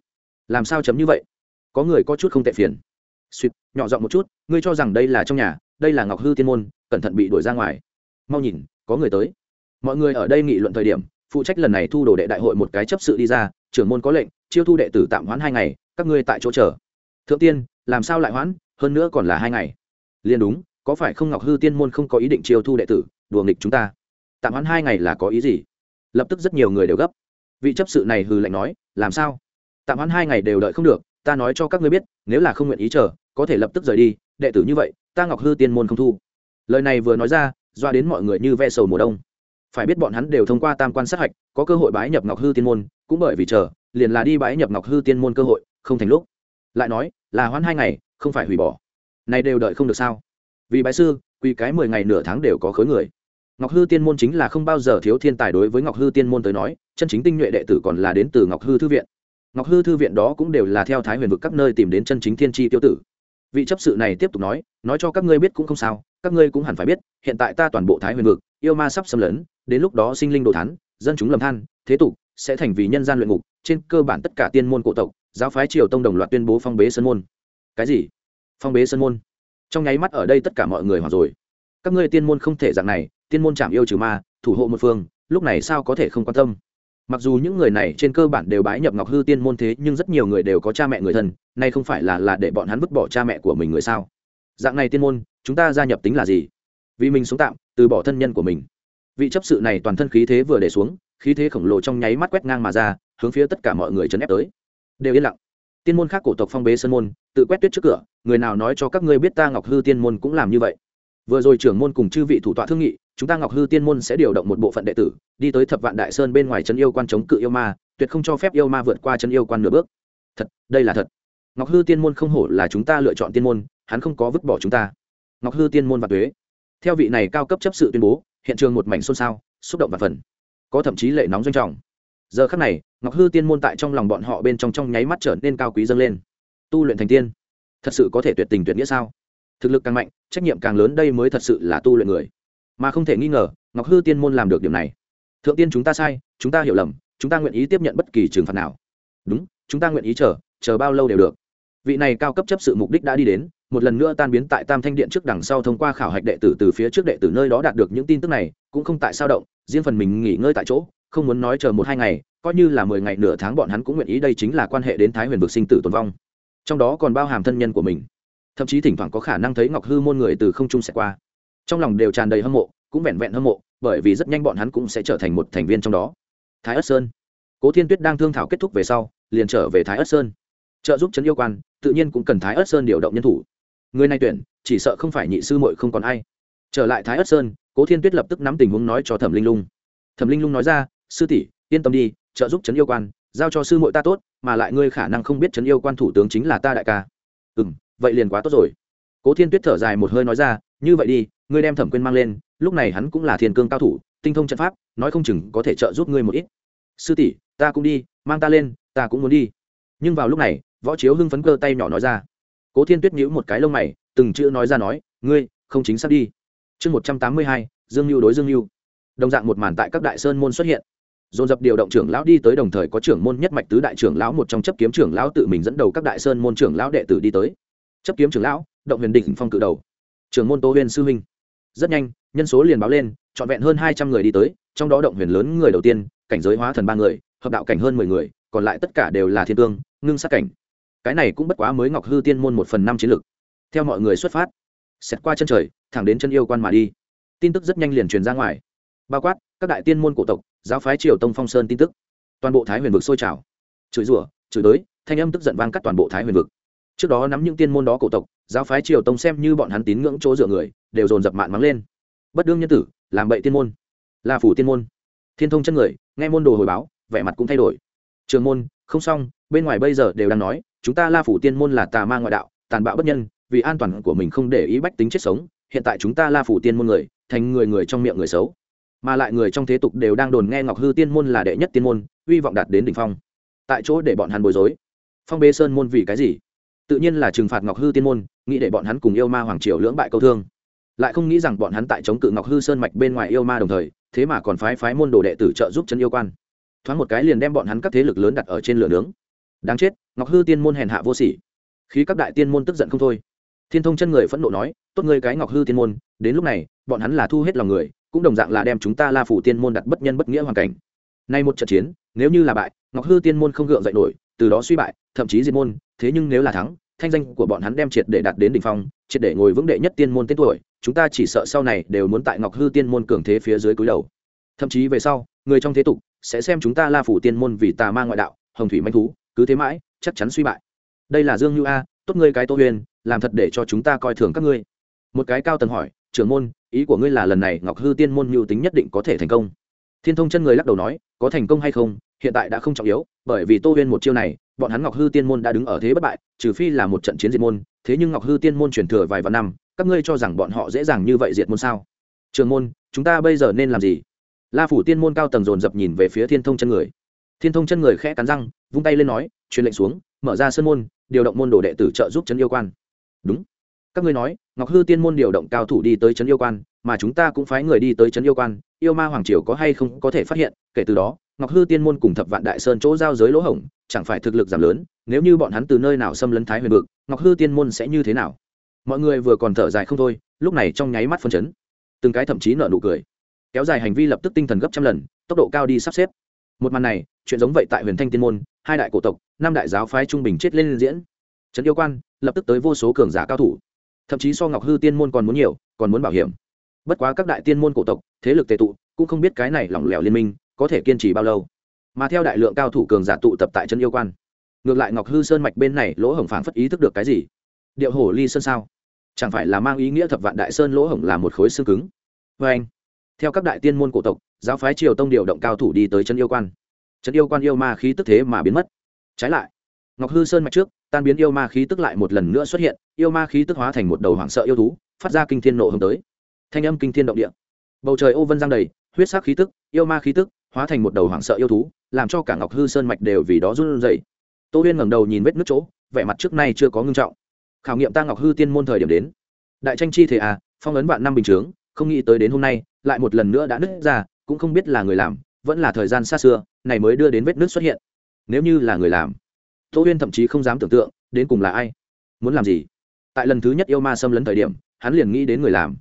Speaker 1: Làm sao chấm như vậy? Có người có chút không tệ phiền. Suýt nhỏ giọng một chút, ngươi cho rằng đây là trong nhà, đây là ngọc hư tiên môn, cẩn thận bị đuổi ra ngoài. Mau nhìn, có người tới. Mọi người ở đây nghị luận thời điểm, phụ trách lần này thu đồ đệ đại hội một cái chấp sự đi ra, trưởng môn có lệnh, chiêu thu đệ tử tạm hoãn hai ngày, các ngươi tại chỗ chờ. Thượng tiên, làm sao lại hoãn, hơn nữa còn là hai ngày. Liền đúng, có phải không ngọc hư tiên môn không có ý định chiêu thu đệ tử, đùa nghịch chúng ta? Tạm hoãn hai ngày là có ý gì? Lập tức rất nhiều người đều gấp. Vị chấp sự này hừ lạnh nói, làm sao? Tạm hoãn hai ngày đều đợi không được ta nói cho các ngươi biết, nếu là không nguyện ý chờ, có thể lập tức rời đi, đệ tử như vậy, ta ngọc hư tiên môn không thu. Lời này vừa nói ra, doa đến mọi người như ve sầu mùa đông. Phải biết bọn hắn đều thông qua tam quan sát hạch, có cơ hội bái nhập ngọc hư tiên môn, cũng bởi vì chờ, liền là đi bái nhập ngọc hư tiên môn cơ hội, không thành lúc. Lại nói, là hoãn hai ngày, không phải hủy bỏ. Này đều đợi không được sao? Vì bái sư quy cái mười ngày nửa tháng đều có khối người. Ngọc hư tiên môn chính là không bao giờ thiếu thiên tài đối với ngọc hư tiên môn tới nói, chân chính tinh nhuệ đệ tử còn là đến từ ngọc hư thư viện ngọc hư thư viện đó cũng đều là theo thái huyền vực các nơi tìm đến chân chính thiên tri tiêu tử. Vị chấp sự này tiếp tục nói nói cho các ngươi biết cũng không sao, các ngươi cũng hẳn phải biết, hiện tại ta toàn bộ thái huyền vực, yêu ma sắp xâm lấn, đến lúc đó sinh linh đồ thán, dân chúng lầm than, thế tục, sẽ thành vì nhân gian luyện ngục, trên cơ bản tất cả tiên môn cổ tộc, giáo phái triều tông đồng loạt tuyên bố phong bế sơn môn. Cái gì? Phong bế sơn môn? Trong nháy mắt ở đây tất cả mọi người hoặc rồi. Các ngươi tiên môn không thể dạng này, tiên môn chạm yêu trừ ma, thủ hộ một phương, lúc này sao có thể không quan tâm? Mặc dù những người này trên cơ bản đều bái nhập ngọc hư tiên môn thế, nhưng rất nhiều người đều có cha mẹ người thân, nay không phải là là để bọn hắn vứt bỏ cha mẹ của mình người sao? Dạng này tiên môn, chúng ta gia nhập tính là gì? Vì mình sống tạm, từ bỏ thân nhân của mình. Vị chấp sự này toàn thân khí thế vừa để xuống, khí thế khổng lồ trong nháy mắt quét ngang mà ra, hướng phía tất cả mọi người chấn ép tới. Đều yên lặng. Tiên môn khác cổ tộc phong bế sân môn, tự quét tuyết trước cửa, người nào nói cho các ngươi biết ta ngọc hư tiên môn cũng làm như vậy. Vừa rồi trưởng môn cùng chư vị thủ tọa thương nghị chúng ta ngọc hư tiên môn sẽ điều động một bộ phận đệ tử, đi tới thập vạn đại sơn bên ngoài chân yêu quan chống cự yêu ma, tuyệt không cho phép yêu ma vượt qua chân yêu quan nửa bước. Thật, đây là thật. Ngọc hư tiên môn không hổ là chúng ta lựa chọn tiên môn, hắn không có vứt bỏ chúng ta. Ngọc hư tiên môn và thuế theo vị này cao cấp chấp sự tuyên bố, hiện trường một mảnh xôn xao, xúc động và phần. Có thậm chí lệ nóng doanh trọng. Giờ khắc này, ngọc hư tiên môn tại trong lòng bọn họ bên trong trong nháy mắt trở nên cao quý dâng lên. Tu luyện thành tiên, thật sự có thể tuyệt tình tuyệt nghĩa sao? Thực lực càng mạnh, trách nhiệm càng lớn, đây mới thật sự là tu luyện người mà không thể nghi ngờ, ngọc hư tiên môn làm được điểm này. Thượng tiên chúng ta sai, chúng ta hiểu lầm, chúng ta nguyện ý tiếp nhận bất kỳ trừng phạt nào. Đúng, chúng ta nguyện ý chờ chờ bao lâu đều được. Vị này cao cấp chấp sự mục đích đã đi đến, một lần nữa tan biến tại tam thanh điện trước đằng sau thông qua khảo hạch đệ tử từ phía trước đệ tử nơi đó đạt được những tin tức này, cũng không tại sao động, riêng phần mình nghỉ ngơi tại chỗ, không muốn nói chờ một hai ngày, coi như là mười ngày nửa tháng bọn hắn cũng nguyện ý đây chính là quan hệ đến thái huyền vực sinh tử tồn vong. Trong đó còn bao hàm thân nhân của mình. Thậm chí thỉnh thoảng có khả năng thấy ngọc hư môn người từ không trung sẽ qua trong lòng đều tràn đầy hâm mộ, cũng vẹn vẹn hâm mộ, bởi vì rất nhanh bọn hắn cũng sẽ trở thành một thành viên trong đó. Thái ất sơn. Cố thiên tuyết đang thương thảo kết thúc về sau, liền trở về thái ất sơn. Trợ giúp trấn yêu quan, tự nhiên cũng cần thái ất sơn điều động nhân thủ. Người này tuyển, chỉ sợ không phải nhị sư muội không còn ai. Trở lại thái ất sơn, cố thiên tuyết lập tức nắm tình huống nói cho thẩm linh lung. Thẩm linh lung nói ra, sư tỷ, yên tâm đi, trợ giúp trấn yêu quan, giao cho sư muội ta tốt, mà lại ngươi khả năng không biết trấn yêu quan thủ tướng chính là ta đại ca. Ừ vậy liền quá tốt rồi. Cố thiên tuyết thở dài một hơi nói ra, như vậy đi ngươi đem thẩm quyên mang lên, lúc này hắn cũng là thiên cương cao thủ, tinh thông trận pháp, nói không chừng có thể trợ giúp ngươi một ít. Sư tỷ, ta cũng đi, mang ta lên, ta cũng muốn đi. Nhưng vào lúc này, võ chiếu hưng phấn cơ tay nhỏ nói ra. Cố thiên tuyết nhíu một cái lông mày, từng chữ nói ra nói, ngươi, không chính xác đi. Chương một trăm tám mươi hai, dương lưu đối dương lưu đồng dạng một màn tại các đại sơn môn xuất hiện. Dồn dập điều động trưởng lão đi tới đồng thời có trưởng môn nhất mạch tứ đại trưởng lão một trong chấp kiếm trưởng lão tự mình dẫn đầu các đại sơn môn trưởng lão đệ tử đi tới. Chấp kiếm trưởng lão, động huyền đỉnh phong cự đầu. Trưởng môn tô huyền sư huynh rất nhanh, nhân số liền báo lên, trọn vẹn hơn hai trăm người đi tới, trong đó động huyền lớn người đầu tiên, cảnh giới hóa thần ba người, hợp đạo cảnh hơn mười người, còn lại tất cả đều là thiên tương ngưng sát cảnh. Cái này cũng bất quá mới ngọc hư tiên môn một phần năm chiến lực theo mọi người xuất phát, xét qua chân trời, thẳng đến chân yêu quan mà đi. Tin tức rất nhanh liền truyền ra ngoài. Bao quát, các đại tiên môn cổ tộc, giáo phái triều tông phong sơn tin tức. Toàn bộ thái huyền vực sôi trào. Chửi rủa, chửi đới, thanh âm tức giận vang cắt toàn bộ thái huyền vực trước đó nắm những tiên môn đó cổ tộc, giáo phái triều tông xem như bọn hắn tín ngưỡng chỗ dựa người, đều dồn dập mạn mắng lên. Bất đương nhân tử, làm bậy tiên môn. Là phủ tiên môn. Thiên thông chân người, nghe môn đồ hồi báo, vẻ mặt cũng thay đổi. Trường môn, không xong, bên ngoài bây giờ đều đang nói, chúng ta la phủ tiên môn là tà ma ngoại đạo, tàn bạo bất nhân, vì an toàn của mình không để ý bách tính chết sống, hiện tại chúng ta la phủ tiên môn người, thành người người trong miệng người xấu. Mà lại người trong thế tục đều đang đồn nghe ngọc hư tiên môn là đệ nhất tiên môn, hy vọng đạt đến đỉnh phong. Tại chỗ để bọn hắn bối rối. Phong bê sơn môn vì cái gì? Tự nhiên là trừng phạt ngọc hư tiên môn, nghĩ để bọn hắn cùng yêu ma hoàng triều lưỡng bại câu thương. Lại không nghĩ rằng bọn hắn tại chống cự ngọc hư sơn mạch bên ngoài yêu ma đồng thời, thế mà còn phái phái môn đồ đệ tử trợ giúp chân yêu quan. Thoáng một cái liền đem bọn hắn các thế lực lớn đặt ở trên lửa nướng. Đáng chết, ngọc hư tiên môn hèn hạ vô sỉ. Khi các đại tiên môn tức giận không thôi. Thiên thông chân người phẫn nộ nói, tốt ngươi cái ngọc hư tiên môn, đến lúc này, bọn hắn là thu hết lòng người, cũng đồng dạng là đem chúng ta la phủ tiên môn đặt bất nhân bất nghĩa hoàn cảnh. Nay một trận chiến, nếu như là bại, ngọc hư tiên môn không gượng dậy nổi, từ đó suy bại, thậm chí diệt môn thế nhưng nếu là thắng, thanh danh của bọn hắn đem triệt để đạt đến đỉnh phong, triệt để ngồi vững đệ nhất tiên môn tên tuổi, chúng ta chỉ sợ sau này đều muốn tại ngọc hư tiên môn cường thế phía dưới cúi đầu. Thậm chí về sau, người trong thế tục sẽ xem chúng ta la phủ tiên môn vì tà ma ngoại đạo, hồng thủy manh thú, cứ thế mãi, chắc chắn suy bại. Đây là dương như a, tốt ngươi cái tô huyền, làm thật để cho chúng ta coi thường các ngươi. Một cái cao tầng hỏi, trưởng môn, ý của ngươi là lần này ngọc hư tiên môn mưu tính nhất định có thể thành công? Thiên thông chân người lắc đầu nói, có thành công hay không, hiện tại đã không trọng yếu, bởi vì tô huyên một chiêu này bọn hắn ngọc hư tiên môn đã đứng ở thế bất bại, trừ phi là một trận chiến diệt môn, thế nhưng ngọc hư tiên môn truyền thừa vài vạn năm, các ngươi cho rằng bọn họ dễ dàng như vậy diệt môn sao? Trường môn, chúng ta bây giờ nên làm gì? La phủ tiên môn cao tầng dồn dập nhìn về phía thiên thông chân người. Thiên thông chân người khẽ cắn răng, vung tay lên nói, truyền lệnh xuống, mở ra sân môn, điều động môn đồ đệ tử trợ giúp trấn yêu quan. Đúng. Các ngươi nói, ngọc hư tiên môn điều động cao thủ đi tới trấn yêu quan, mà chúng ta cũng phái người đi tới trấn yêu quan, yêu ma hoàng triều có hay không có thể phát hiện, kể từ đó ngọc hư tiên môn cùng thập vạn đại sơn chỗ giao giới lỗ hổng, chẳng phải thực lực giảm lớn, nếu như bọn hắn từ nơi nào xâm lấn thái huyền vực, ngọc hư tiên môn sẽ như thế nào? Mọi người vừa còn thở dài không thôi, lúc này trong nháy mắt phân chấn. Từng cái thậm chí nợ nụ cười. Kéo dài hành vi lập tức tinh thần gấp trăm lần, tốc độ cao đi sắp xếp. Một màn này, chuyện giống vậy tại huyền thanh tiên môn, hai đại cổ tộc, năm đại giáo phái trung bình chết lên diễn. Trấn yêu quan, lập tức tới vô số cường giả cao thủ. Thậm chí so ngọc hư tiên môn còn muốn nhiều, còn muốn bảo hiểm. Bất quá các đại tiên môn cổ tộc, thế lực tệ tụ, cũng không biết cái này lỏng lẻo liên minh có thể kiên trì bao lâu. Mà theo đại lượng cao thủ cường giả tụ tập tại chân yêu quan, ngược lại ngọc hư sơn mạch bên này lỗ hổng phảng phất ý thức được cái gì? Điệu hổ ly sơn sao? Chẳng phải là mang ý nghĩa thập vạn đại sơn lỗ hổng là một khối xương cứng? Vê anh, theo các đại tiên môn cổ tộc, giáo phái triều tông điều động cao thủ đi tới chân yêu quan. Chân yêu quan yêu ma khí tức thế mà biến mất. Trái lại, ngọc hư sơn mạch trước, tan biến yêu ma khí tức lại một lần nữa xuất hiện, yêu ma khí tức hóa thành một đầu hoảng sợ yêu thú, phát ra kinh thiên nộ hồng tới. Thanh âm kinh thiên động địa. Bầu trời ô vân giang đầy, huyết sắc khí tức, yêu ma khí tức hóa thành một đầu hoảng sợ yêu thú, làm cho cả ngọc hư sơn mạch đều vì đó run rẩy. Tô huyên ngẩng đầu nhìn vết nước chỗ, vẻ mặt trước nay chưa có ngưng trọng. Khảo nghiệm ta ngọc hư tiên môn thời điểm đến. Đại tranh chi thể à phong ấn vạn năm bình chướng, không nghĩ tới đến hôm nay, lại một lần nữa đã nứt ra, cũng không biết là người làm, vẫn là thời gian xa xưa, này mới đưa đến vết nước xuất hiện. Nếu như là người làm, tô huyên thậm chí không dám tưởng tượng, đến cùng là ai, muốn làm gì. Tại lần thứ nhất yêu ma xâm lấn thời điểm, hắn liền nghĩ đến người làm,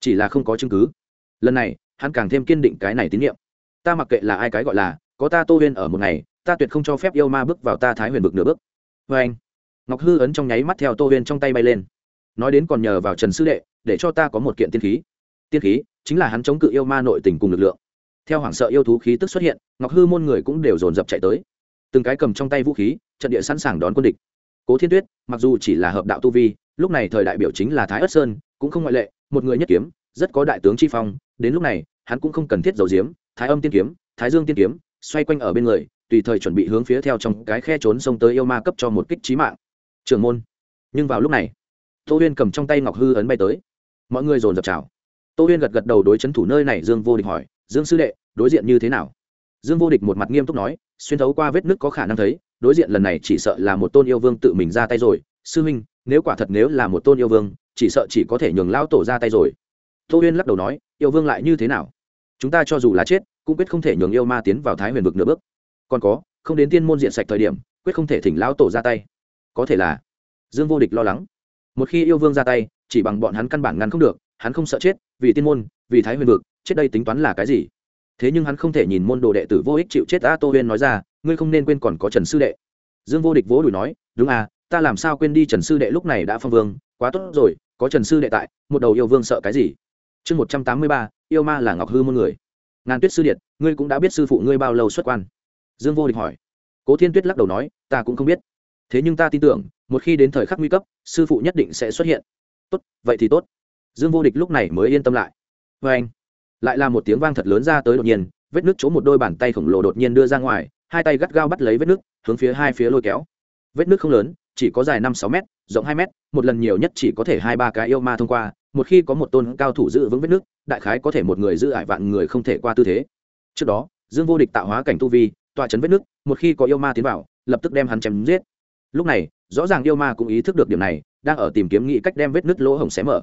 Speaker 1: chỉ là không có chứng cứ. Lần này, hắn càng thêm kiên định cái này tín nhiệm ta mặc kệ là ai cái gọi là, có ta tô huyên ở một ngày, ta tuyệt không cho phép yêu ma bước vào ta thái huyền vực nửa bước. Vê anh. Ngọc hư ấn trong nháy mắt theo tô huyên trong tay bay lên. Nói đến còn nhờ vào trần sư đệ, để cho ta có một kiện tiên khí. Tiên khí chính là hắn chống cự yêu ma nội tình cùng lực lượng. Theo hoảng sợ yêu thú khí tức xuất hiện, ngọc hư môn người cũng đều dồn dập chạy tới. Từng cái cầm trong tay vũ khí, trận địa sẵn sàng đón quân địch. Cố thiên tuyết, mặc dù chỉ là hợp đạo tu vi, lúc này thời đại biểu chính là thái ất sơn, cũng không ngoại lệ, một người nhất kiếm, rất có đại tướng chi phong, đến lúc này, hắn cũng không cần thiết dầu diếm thái âm tiên kiếm, thái dương tiên kiếm, xoay quanh ở bên người, tùy thời chuẩn bị hướng phía theo trong cái khe trốn xông tới yêu ma cấp cho một kích trí mạng. Trường môn. Nhưng vào lúc này, tô huyên cầm trong tay ngọc hư ấn bay tới. Mọi người dồn dập chào. Tô huyên gật gật đầu đối c h ấ n thủ nơi này dương vô địch hỏi, dương sư đệ, đối diện như thế nào? Dương vô địch một mặt nghiêm túc nói, xuyên thấu qua vết nước có khả năng thấy, đối diện lần này chỉ sợ là một tôn yêu vương tự mình ra tay rồi. Sư huynh, nếu quả thật nếu là một tôn yêu vương, chỉ sợ chỉ có thể nhường lao tổ ra tay rồi. Tô huyên lắc đầu nói, yêu vương lại như thế nào? Chúng ta cho dù là chết, cũng quyết không thể nhường yêu ma tiến vào thái huyền vực nửa bước. Còn có, không đến tiên môn diện sạch thời điểm, quyết không thể thỉnh lão tổ ra tay. Có thể là, dương vô địch lo lắng. Một khi yêu vương ra tay, chỉ bằng bọn hắn căn bản ngăn không được, hắn không sợ chết, vì tiên môn, vì thái huyền vực, chết đây tính toán là cái gì? Thế nhưng hắn không thể nhìn môn đồ đệ tử vô ích chịu chết a tô huyên nói ra, ngươi không nên quên còn có trần sư đệ. Dương vô địch vỗ đùi nói, đúng à ta làm sao quên đi trần sư đệ lúc này đã phong vương, quá tốt rồi, có trần sư đệ tại, một đầu yêu vương sợ cái gì? Chương một trăm tám mươi ba, yêu ma là ngọc hư môn người. Ngàn tuyết sư điện, ngươi cũng đã biết sư phụ ngươi bao lâu xuất quan? Dương vô địch hỏi. Cố thiên tuyết lắc đầu nói, ta cũng không biết. Thế nhưng ta tin tưởng, một khi đến thời khắc nguy cấp, sư phụ nhất định sẽ xuất hiện. Tốt, vậy thì tốt. Dương vô địch lúc này mới yên tâm lại. Vê anh, lại là một tiếng vang thật lớn ra tới đột nhiên, vết nước chỗ một đôi bàn tay khổng lồ đột nhiên đưa ra ngoài, hai tay gắt gao bắt lấy vết nước, hướng phía hai phía lôi kéo. Vết nước không lớn, chỉ có dài năm sáu m rộng hai m một lần nhiều nhất chỉ có thể hai ba cái yêu ma thông qua một khi có một tôn cao thủ giữ vững vết nước, đại khái có thể một người giữ ải vạn người không thể qua tư thế. Trước đó, dương vô địch tạo hóa cảnh tu vi, tọa chấn vết nước, một khi có yêu ma tiến vào, lập tức đem hắn chém giết. Lúc này, rõ ràng yêu ma cũng ý thức được điểm này, đang ở tìm kiếm nghĩ cách đem vết nứt lỗ hổng xé mở.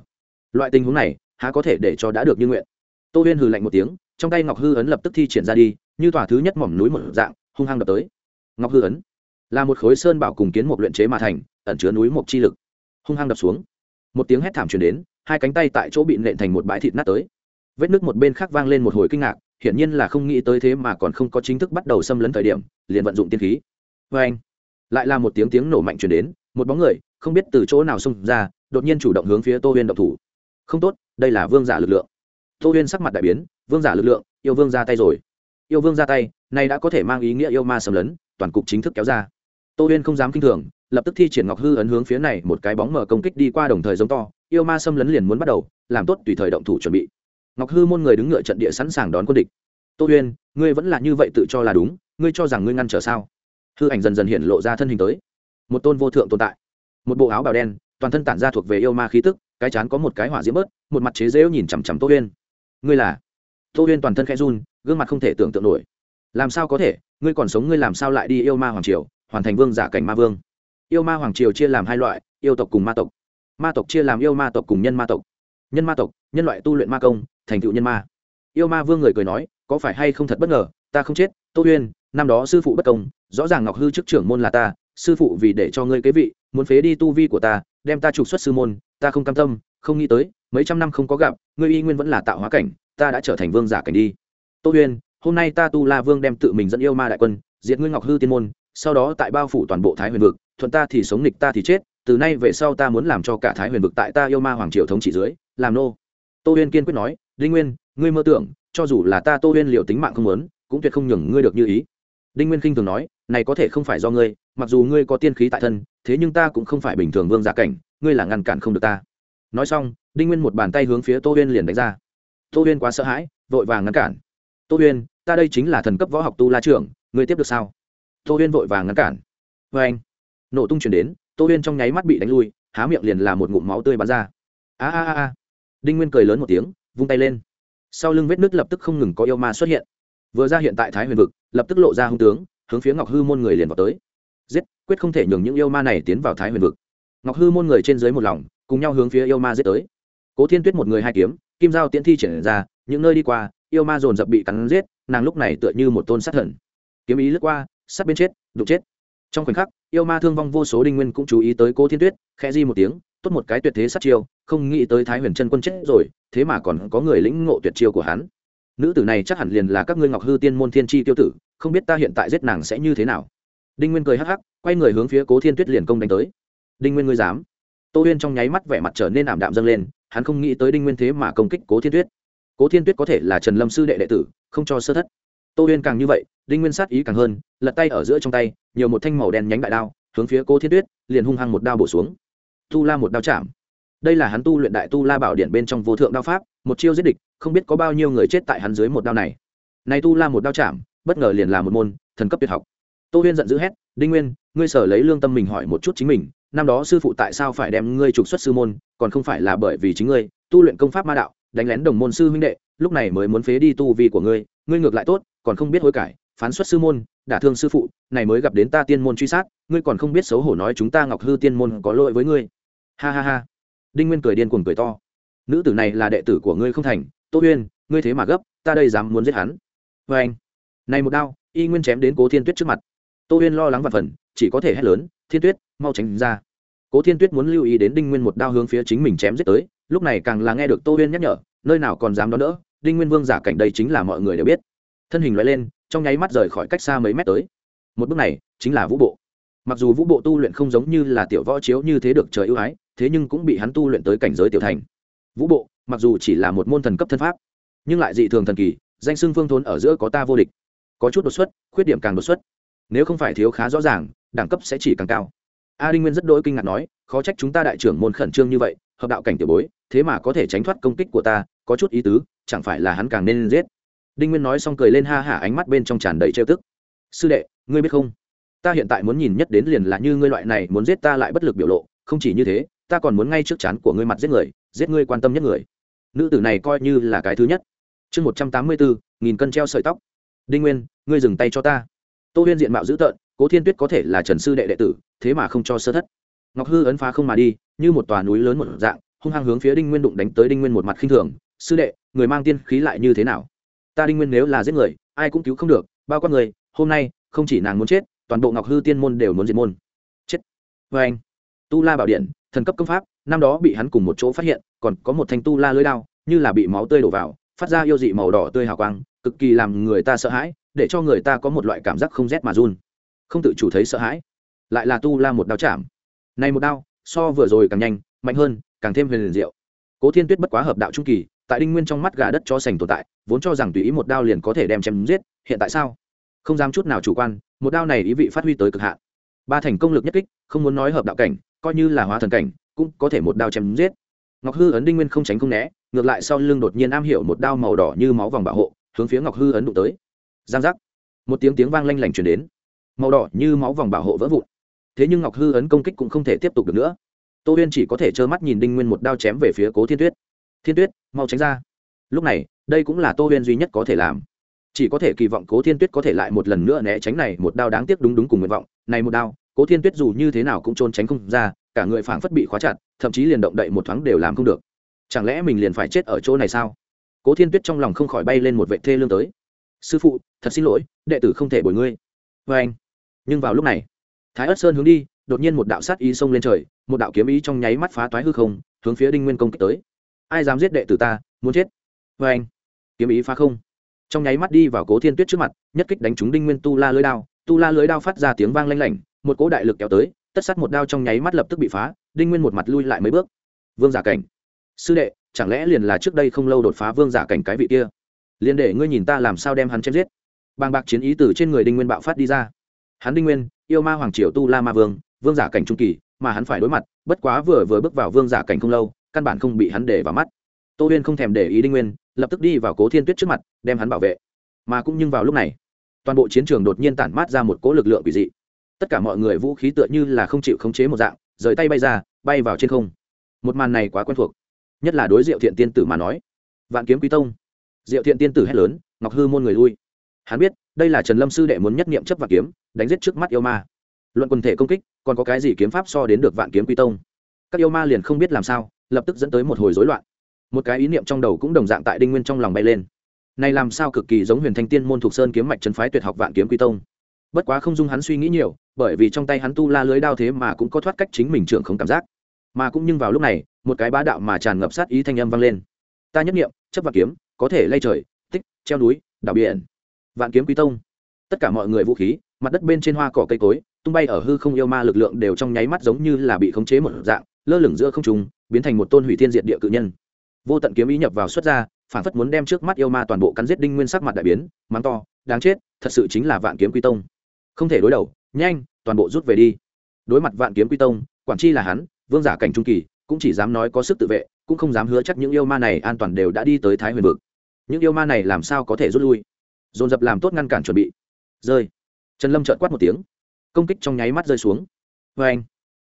Speaker 1: Loại tình huống này, há có thể để cho đã được như nguyện. Tô huyên hừ lạnh một tiếng, trong tay ngọc hư ấn lập tức thi triển ra đi, như tòa thứ nhất mỏm núi một dạng, hung hăng đập tới. Ngọc hư ấn là một khối sơn bảo cùng kiến một luyện chế mà thành, ẩn chứa núi mộc chi lực. Hung hăng đập xuống. Một tiếng hét thảm truyền đến hai cánh tay tại chỗ bị nện thành một bãi thịt nát tới. Vết nước một bên khác vang lên một hồi kinh ngạc, hiển nhiên là không nghĩ tới thế mà còn không có chính thức bắt đầu xâm lấn thời điểm, liền vận dụng tiên khí. Vê anh, lại là một tiếng tiếng nổ mạnh chuyển đến, một bóng người, không biết từ chỗ nào xông ra, đột nhiên chủ động hướng phía tô huyên động thủ. Không tốt, đây là vương giả lực lượng. Tô huyên sắc mặt đại biến, vương giả lực lượng, yêu vương ra tay rồi. Yêu vương ra tay, nay đã có thể mang ý nghĩa yêu ma xâm lấn, toàn cục chính thức kéo ra. Tô huyên không dám kinh thường, lập tức thi triển ngọc hư ấn hướng phía này một cái bóng mở công kích đi qua đồng thời giống to yêu ma xâm lấn liền muốn bắt đầu, làm tốt tùy thời động thủ chuẩn bị. Ngọc hư môn người đứng ngựa trận địa sẵn sàng đón quân địch. Tô huyên ngươi vẫn là như vậy tự cho là đúng, ngươi cho rằng ngươi ngăn trở sao? Hư ảnh dần dần hiện lộ ra thân hình tới. Một tôn vô thượng tồn tại. Một bộ áo bào đen, toàn thân tản ra thuộc về yêu ma khí tức, cái chán có một cái hỏa diễm bớt, một mặt chế rễu nhìn chằm chằm tô huyên ngươi là? Tô huyên toàn thân khẽ run, gương mặt không thể tưởng tượng nổi. Làm sao có thể? Ngươi còn sống, ngươi làm sao lại đi yêu ma hoàng triều, hoàn thành vương giả cảnh ma vương? Yêu ma hoàng triều chia làm hai loại, yêu tộc cùng ma tộc ma tộc chia làm yêu ma tộc cùng nhân ma tộc. Nhân ma tộc, nhân loại tu luyện ma công, thành tựu nhân ma. Yêu ma vương người cười nói, có phải hay không thật bất ngờ, ta không chết, tô huyên, năm đó sư phụ bất công, rõ ràng ngọc hư chức trưởng môn là ta, sư phụ vì để cho ngươi kế vị, muốn phế đi tu vi của ta, đem ta trục xuất sư môn, ta không cam tâm, không nghĩ tới, mấy trăm năm không có gặp, ngươi y nguyên vẫn là tạo hóa cảnh, ta đã trở thành vương giả cảnh đi. Tô huyên, hôm nay ta tu la vương đem tự mình dẫn yêu ma đại quân, diệt ngươi ngọc hư tiên môn, sau đó tại bao phủ toàn bộ thái huyền vực, thuận ta thì sống, nghịch ta thì chết từ nay về sau ta muốn làm cho cả thái huyền vực tại ta yêu ma hoàng triều thống trị dưới, làm nô. Tô huyên kiên quyết nói, đinh nguyên, ngươi mơ tưởng, cho dù là ta tô huyên liệu tính mạng không muốn, cũng tuyệt không nhường ngươi được như ý. Đinh nguyên khinh thường nói, này có thể không phải do ngươi, mặc dù ngươi có tiên khí tại thân, thế nhưng ta cũng không phải bình thường vương giả cảnh, ngươi là ngăn cản không được ta. Nói xong, đinh nguyên một bàn tay hướng phía tô huyên liền đánh ra. Tô huyên quá sợ hãi, vội vàng ngăn cản. Tô huyên, ta đây chính là thần cấp võ học tu la trưởng, ngươi tiếp được sao? Tô huyên vội vàng ngăn cản. Vê anh nổ tung chuyển đến tô huyên trong nháy mắt bị đánh lui, há miệng liền là một ngụm máu tươi bắn ra. A a a đinh nguyên cười lớn một tiếng, vung tay lên. Sau lưng vết nứt lập tức không ngừng có yêu ma xuất hiện. Vừa ra hiện tại thái huyền vực, lập tức lộ ra hung tướng, hướng phía ngọc hư môn người liền vào tới. Giết, quyết không thể nhường những yêu ma này tiến vào thái huyền vực. Ngọc hư môn người trên dưới một lòng, cùng nhau hướng phía yêu ma giết tới. Cố thiên tuyết một người hai kiếm, kim giao tiễn thi triển ra, những nơi đi qua, yêu ma dồn dập bị cắn giết, nàng lúc này tựa như một tôn sát thần. Kiếm ý lướt qua sát bên chết, đụng chết. Trong khoảnh khắc yêu ma thương vong vô số đinh nguyên cũng chú ý tới cố thiên tuyết, khẽ di một tiếng, tốt một cái tuyệt thế sát chiêu, không nghĩ tới thái huyền chân quân chết rồi, thế mà còn có người lĩnh ngộ tuyệt chiêu của hắn. Nữ tử này chắc hẳn liền là các ngươi ngọc hư tiên môn thiên tri tiêu tử, không biết ta hiện tại giết nàng sẽ như thế nào. Đinh nguyên cười hắc hắc, quay người hướng phía cố thiên tuyết liền công đánh tới. Đinh nguyên ngươi dám? Tô huyên trong nháy mắt vẻ mặt trở nên ảm đạm dâng lên, hắn không nghĩ tới đinh nguyên thế mà công kích cố thiên tuyết. Cố thiên tuyết có thể là trần lâm sư đệ đệ tử, không cho sơ thất. Tô huyên càng như vậy, đinh nguyên sát ý càng hơn, lật tay ở giữa trong tay nhiều một thanh màu đen nhánh đại đao, hướng phía cô thiên tuyết, liền hung hăng một đao bổ xuống. Tu la một đao chạm. Đây là hắn tu luyện đại tu la bảo điện bên trong vô thượng đao pháp, một chiêu giết địch, không biết có bao nhiêu người chết tại hắn dưới một đao này. Này tu la một đao chạm, bất ngờ liền là một môn, thần cấp tuyệt học. Tô huyên giận dữ hét, đinh nguyên, ngươi sở lấy lương tâm mình hỏi một chút chính mình, năm đó sư phụ tại sao phải đem ngươi trục xuất sư môn, còn không phải là bởi vì chính ngươi, tu luyện công pháp ma đạo, đánh lén đồng môn sư huynh đệ, lúc này mới muốn phế đi tu vi của ngươi ngươi ngược lại tốt, còn không biết hối cải, phán xuất sư môn đả thương sư phụ này mới gặp đến ta tiên môn truy sát ngươi còn không biết xấu hổ nói chúng ta ngọc hư tiên môn có lỗi với ngươi. Ha ha ha. Đinh nguyên cười điên cuồng cười to. Nữ tử này là đệ tử của ngươi không thành tô Uyên, ngươi thế mà gấp ta đây dám muốn giết hắn. Vê anh. Này một đao y nguyên chém đến cố thiên tuyết trước mặt. Tô Uyên lo lắng và phần chỉ có thể hét lớn thiên tuyết mau tránh ra. Cố thiên tuyết muốn lưu ý đến đinh nguyên một đao hướng phía chính mình chém giết tới lúc này càng là nghe được tô Uyên nhắc nhở nơi nào còn dám đón đỡ đinh nguyên vương giả cảnh đây chính là mọi người đều biết. Thân hình loại lên trong nháy mắt rời khỏi cách xa mấy mét tới. Một bước này chính là vũ bộ. Mặc dù vũ bộ tu luyện không giống như là tiểu võ chiếu như thế được trời ưu ái, thế nhưng cũng bị hắn tu luyện tới cảnh giới tiểu thành. Vũ bộ, mặc dù chỉ là một môn thần cấp thân pháp, nhưng lại dị thường thần kỳ, danh xưng phương thốn ở giữa có ta vô địch. Có chút đột xuất, khuyết điểm càng đột xuất. Nếu không phải thiếu khá rõ ràng, đẳng cấp sẽ chỉ càng cao. A đinh nguyên rất đỗi kinh ngạc nói, khó trách chúng ta đại trưởng môn khẩn trương như vậy, hợp đạo cảnh tiểu bối, thế mà có thể tránh thoát công kích của ta, có chút ý tứ, chẳng phải là hắn càng nên giết đinh nguyên nói xong cười lên ha hả, ánh mắt bên trong tràn đầy trêu tức. Sư đệ, ngươi biết không? Ta hiện tại muốn nhìn nhất đến liền là như ngươi loại này muốn giết ta lại bất lực biểu lộ, không chỉ như thế, ta còn muốn ngay trước chán của ngươi mặt giết người, giết ngươi quan tâm nhất người. Nữ tử này coi như là cái thứ nhất. Chương một trăm tám mươi bốn nghìn cân treo sợi tóc. Đinh nguyên, ngươi dừng tay cho ta. Tô huyên diện mạo dữ tợn, cố thiên tuyết có thể là trần sư đệ đệ tử, thế mà không cho sơ thất. Ngọc hư ấn phá không mà đi, như một tòa núi lớn một dạng, hung hăng hướng phía đinh nguyên đụng đánh tới đinh nguyên một mặt khinh thường. Sư đệ, người mang tiên khí lại như thế nào? Ta đinh nguyên nếu là giết người, ai cũng cứu không được, bao con người, hôm nay, không chỉ nàng muốn chết, toàn bộ ngọc hư tiên môn đều muốn diệt môn. Chết. Vê anh, tu la bảo điện, thần cấp công pháp, năm đó bị hắn cùng một chỗ phát hiện, còn có một thanh tu la lưới đao, như là bị máu tươi đổ vào, phát ra yêu dị màu đỏ tươi hào quang, cực kỳ làm người ta sợ hãi, để cho người ta có một loại cảm giác không rét mà run. Không tự chủ thấy sợ hãi. Lại là tu la một đao chạm. Này một đao, so vừa rồi càng nhanh, mạnh hơn, càng thêm huyền liền diệu. Cố thiên tuyết bất quá hợp đạo trung kỳ tại đinh nguyên trong mắt gà đất cho sành tồn tại, vốn cho rằng tùy ý một đao liền có thể đem chém giết, hiện tại sao? Không dám chút nào chủ quan, một đao này ý vị phát huy tới cực hạn. Ba thành công lực nhất kích, không muốn nói hợp đạo cảnh, coi như là hóa thần cảnh, cũng có thể một đao chém giết. Ngọc hư ấn đinh nguyên không tránh không né, ngược lại sau lưng đột nhiên am hiểu một đao màu đỏ như máu vòng bảo hộ, hướng phía ngọc hư ấn đụng tới. Giang giác. Một tiếng tiếng vang lanh lảnh chuyển đến. Màu đỏ như máu vòng bảo hộ vỡ vụn. Thế nhưng ngọc hư ấn công kích cũng không thể tiếp tục được nữa. Tô huyên chỉ có thể trơ mắt nhìn đinh nguyên một đao chém về phía cố thiên tuyết. Thiên tuyết mau tránh ra. Lúc này, đây cũng là tô huyên duy nhất có thể làm. Chỉ có thể kỳ vọng cố thiên tuyết có thể lại một lần nữa né tránh này một đao đáng tiếc đúng đúng cùng nguyện vọng. Này một đao, cố thiên tuyết dù như thế nào cũng trôn tránh không ra, cả người phảng phất bị khóa chặt, thậm chí liền động đậy một thoáng đều làm không được. Chẳng lẽ mình liền phải chết ở chỗ này sao? Cố thiên tuyết trong lòng không khỏi bay lên một vệ thê lương tới. Sư phụ, thật xin lỗi, đệ tử không thể bồi ngươi. Vê anh. Nhưng vào lúc này, thái ất sơn hướng đi, đột nhiên một đạo sát ý xông lên trời, một đạo kiếm ý trong nháy mắt phá toái hư không, hướng phía đinh nguyên công kích tới ai dám giết đệ tử ta, muốn chết. Vê anh, kiếm ý phá không. Trong nháy mắt đi vào cố thiên tuyết trước mặt, nhất kích đánh trúng đinh nguyên tu la lưới đao. Tu la lưới đao phát ra tiếng vang lanh lảnh, một cỗ đại lực kéo tới, tất sắt một đao trong nháy mắt lập tức bị phá, đinh nguyên một mặt lui lại mấy bước. Vương giả cảnh. Sư đệ, chẳng lẽ liền là trước đây không lâu đột phá vương giả cảnh cái vị kia? Liền để ngươi nhìn ta làm sao đem hắn chém giết. Bàng bạc chiến ý từ trên người đinh nguyên bạo phát đi ra. Hắn đinh nguyên, yêu ma hoàng triều tu la ma vương vương giả cảnh trung kỳ, mà hắn phải đối mặt, bất quá vừa vừa bước vào vương giả cảnh không lâu căn bản không bị hắn để vào mắt. Tô huyên không thèm để ý đinh nguyên, lập tức đi vào cố thiên tuyết trước mặt, đem hắn bảo vệ. Mà cũng nhưng vào lúc này, toàn bộ chiến trường đột nhiên tản mát ra một cỗ lực lượng quỷ dị. Tất cả mọi người vũ khí tựa như là không chịu khống chế một dạng, rời tay bay ra, bay vào trên không. Một màn này quá quen thuộc, nhất là đối diệu thiện tiên tử mà nói. Vạn kiếm quý tông. Diệu thiện tiên tử hét lớn, ngọc hư môn người lui. Hắn biết, đây là trần lâm sư đệ muốn nhất niệm chấp vạn kiếm, đánh giết trước mắt yêu ma. Luận quần thể công kích, còn có cái gì kiếm pháp so đến được vạn kiếm quý tông? Các yêu ma liền không biết làm sao, lập tức dẫn tới một hồi rối loạn. Một cái ý niệm trong đầu cũng đồng dạng tại đinh nguyên trong lòng bay lên. Này làm sao cực kỳ giống huyền thanh tiên môn thuộc sơn kiếm mạch trấn phái tuyệt học vạn kiếm quý tông. Bất quá không dung hắn suy nghĩ nhiều, bởi vì trong tay hắn tu la lưới đao thế mà cũng có thoát cách chính mình trưởng không cảm giác. Mà cũng nhưng vào lúc này, một cái bá đạo mà tràn ngập sát ý thanh âm vang lên. Ta nhất nghiệm chấp vạn kiếm, có thể lay trời, tích, treo núi, đảo biển. Vạn kiếm quý tông. Tất cả mọi người vũ khí, mặt đất bên trên hoa cỏ cây cối, tung bay ở hư không yêu ma lực lượng đều trong nháy mắt giống như là bị khống chế một dạng lơ lửng giữa không trung, biến thành một tôn hủy thiên diệt địa cự nhân. Vô tận kiếm ý nhập vào xuất ra, phản phất muốn đem trước mắt yêu ma toàn bộ cắn giết đinh nguyên sắc mặt đại biến, mắng to, đáng chết, thật sự chính là vạn kiếm quy tông. Không thể đối đầu, nhanh, toàn bộ rút về đi. Đối mặt vạn kiếm quy tông, quản chi là hắn, vương giả cảnh trung kỳ, cũng chỉ dám nói có sức tự vệ, cũng không dám hứa chắc những yêu ma này an toàn đều đã đi tới thái huyền vực. Những yêu ma này làm sao có thể rút lui? Dồn dập làm tốt ngăn cản chuẩn bị. Rơi. Trần lâm trợn quát một tiếng. Công kích trong nháy mắt rơi xuống. Vê anh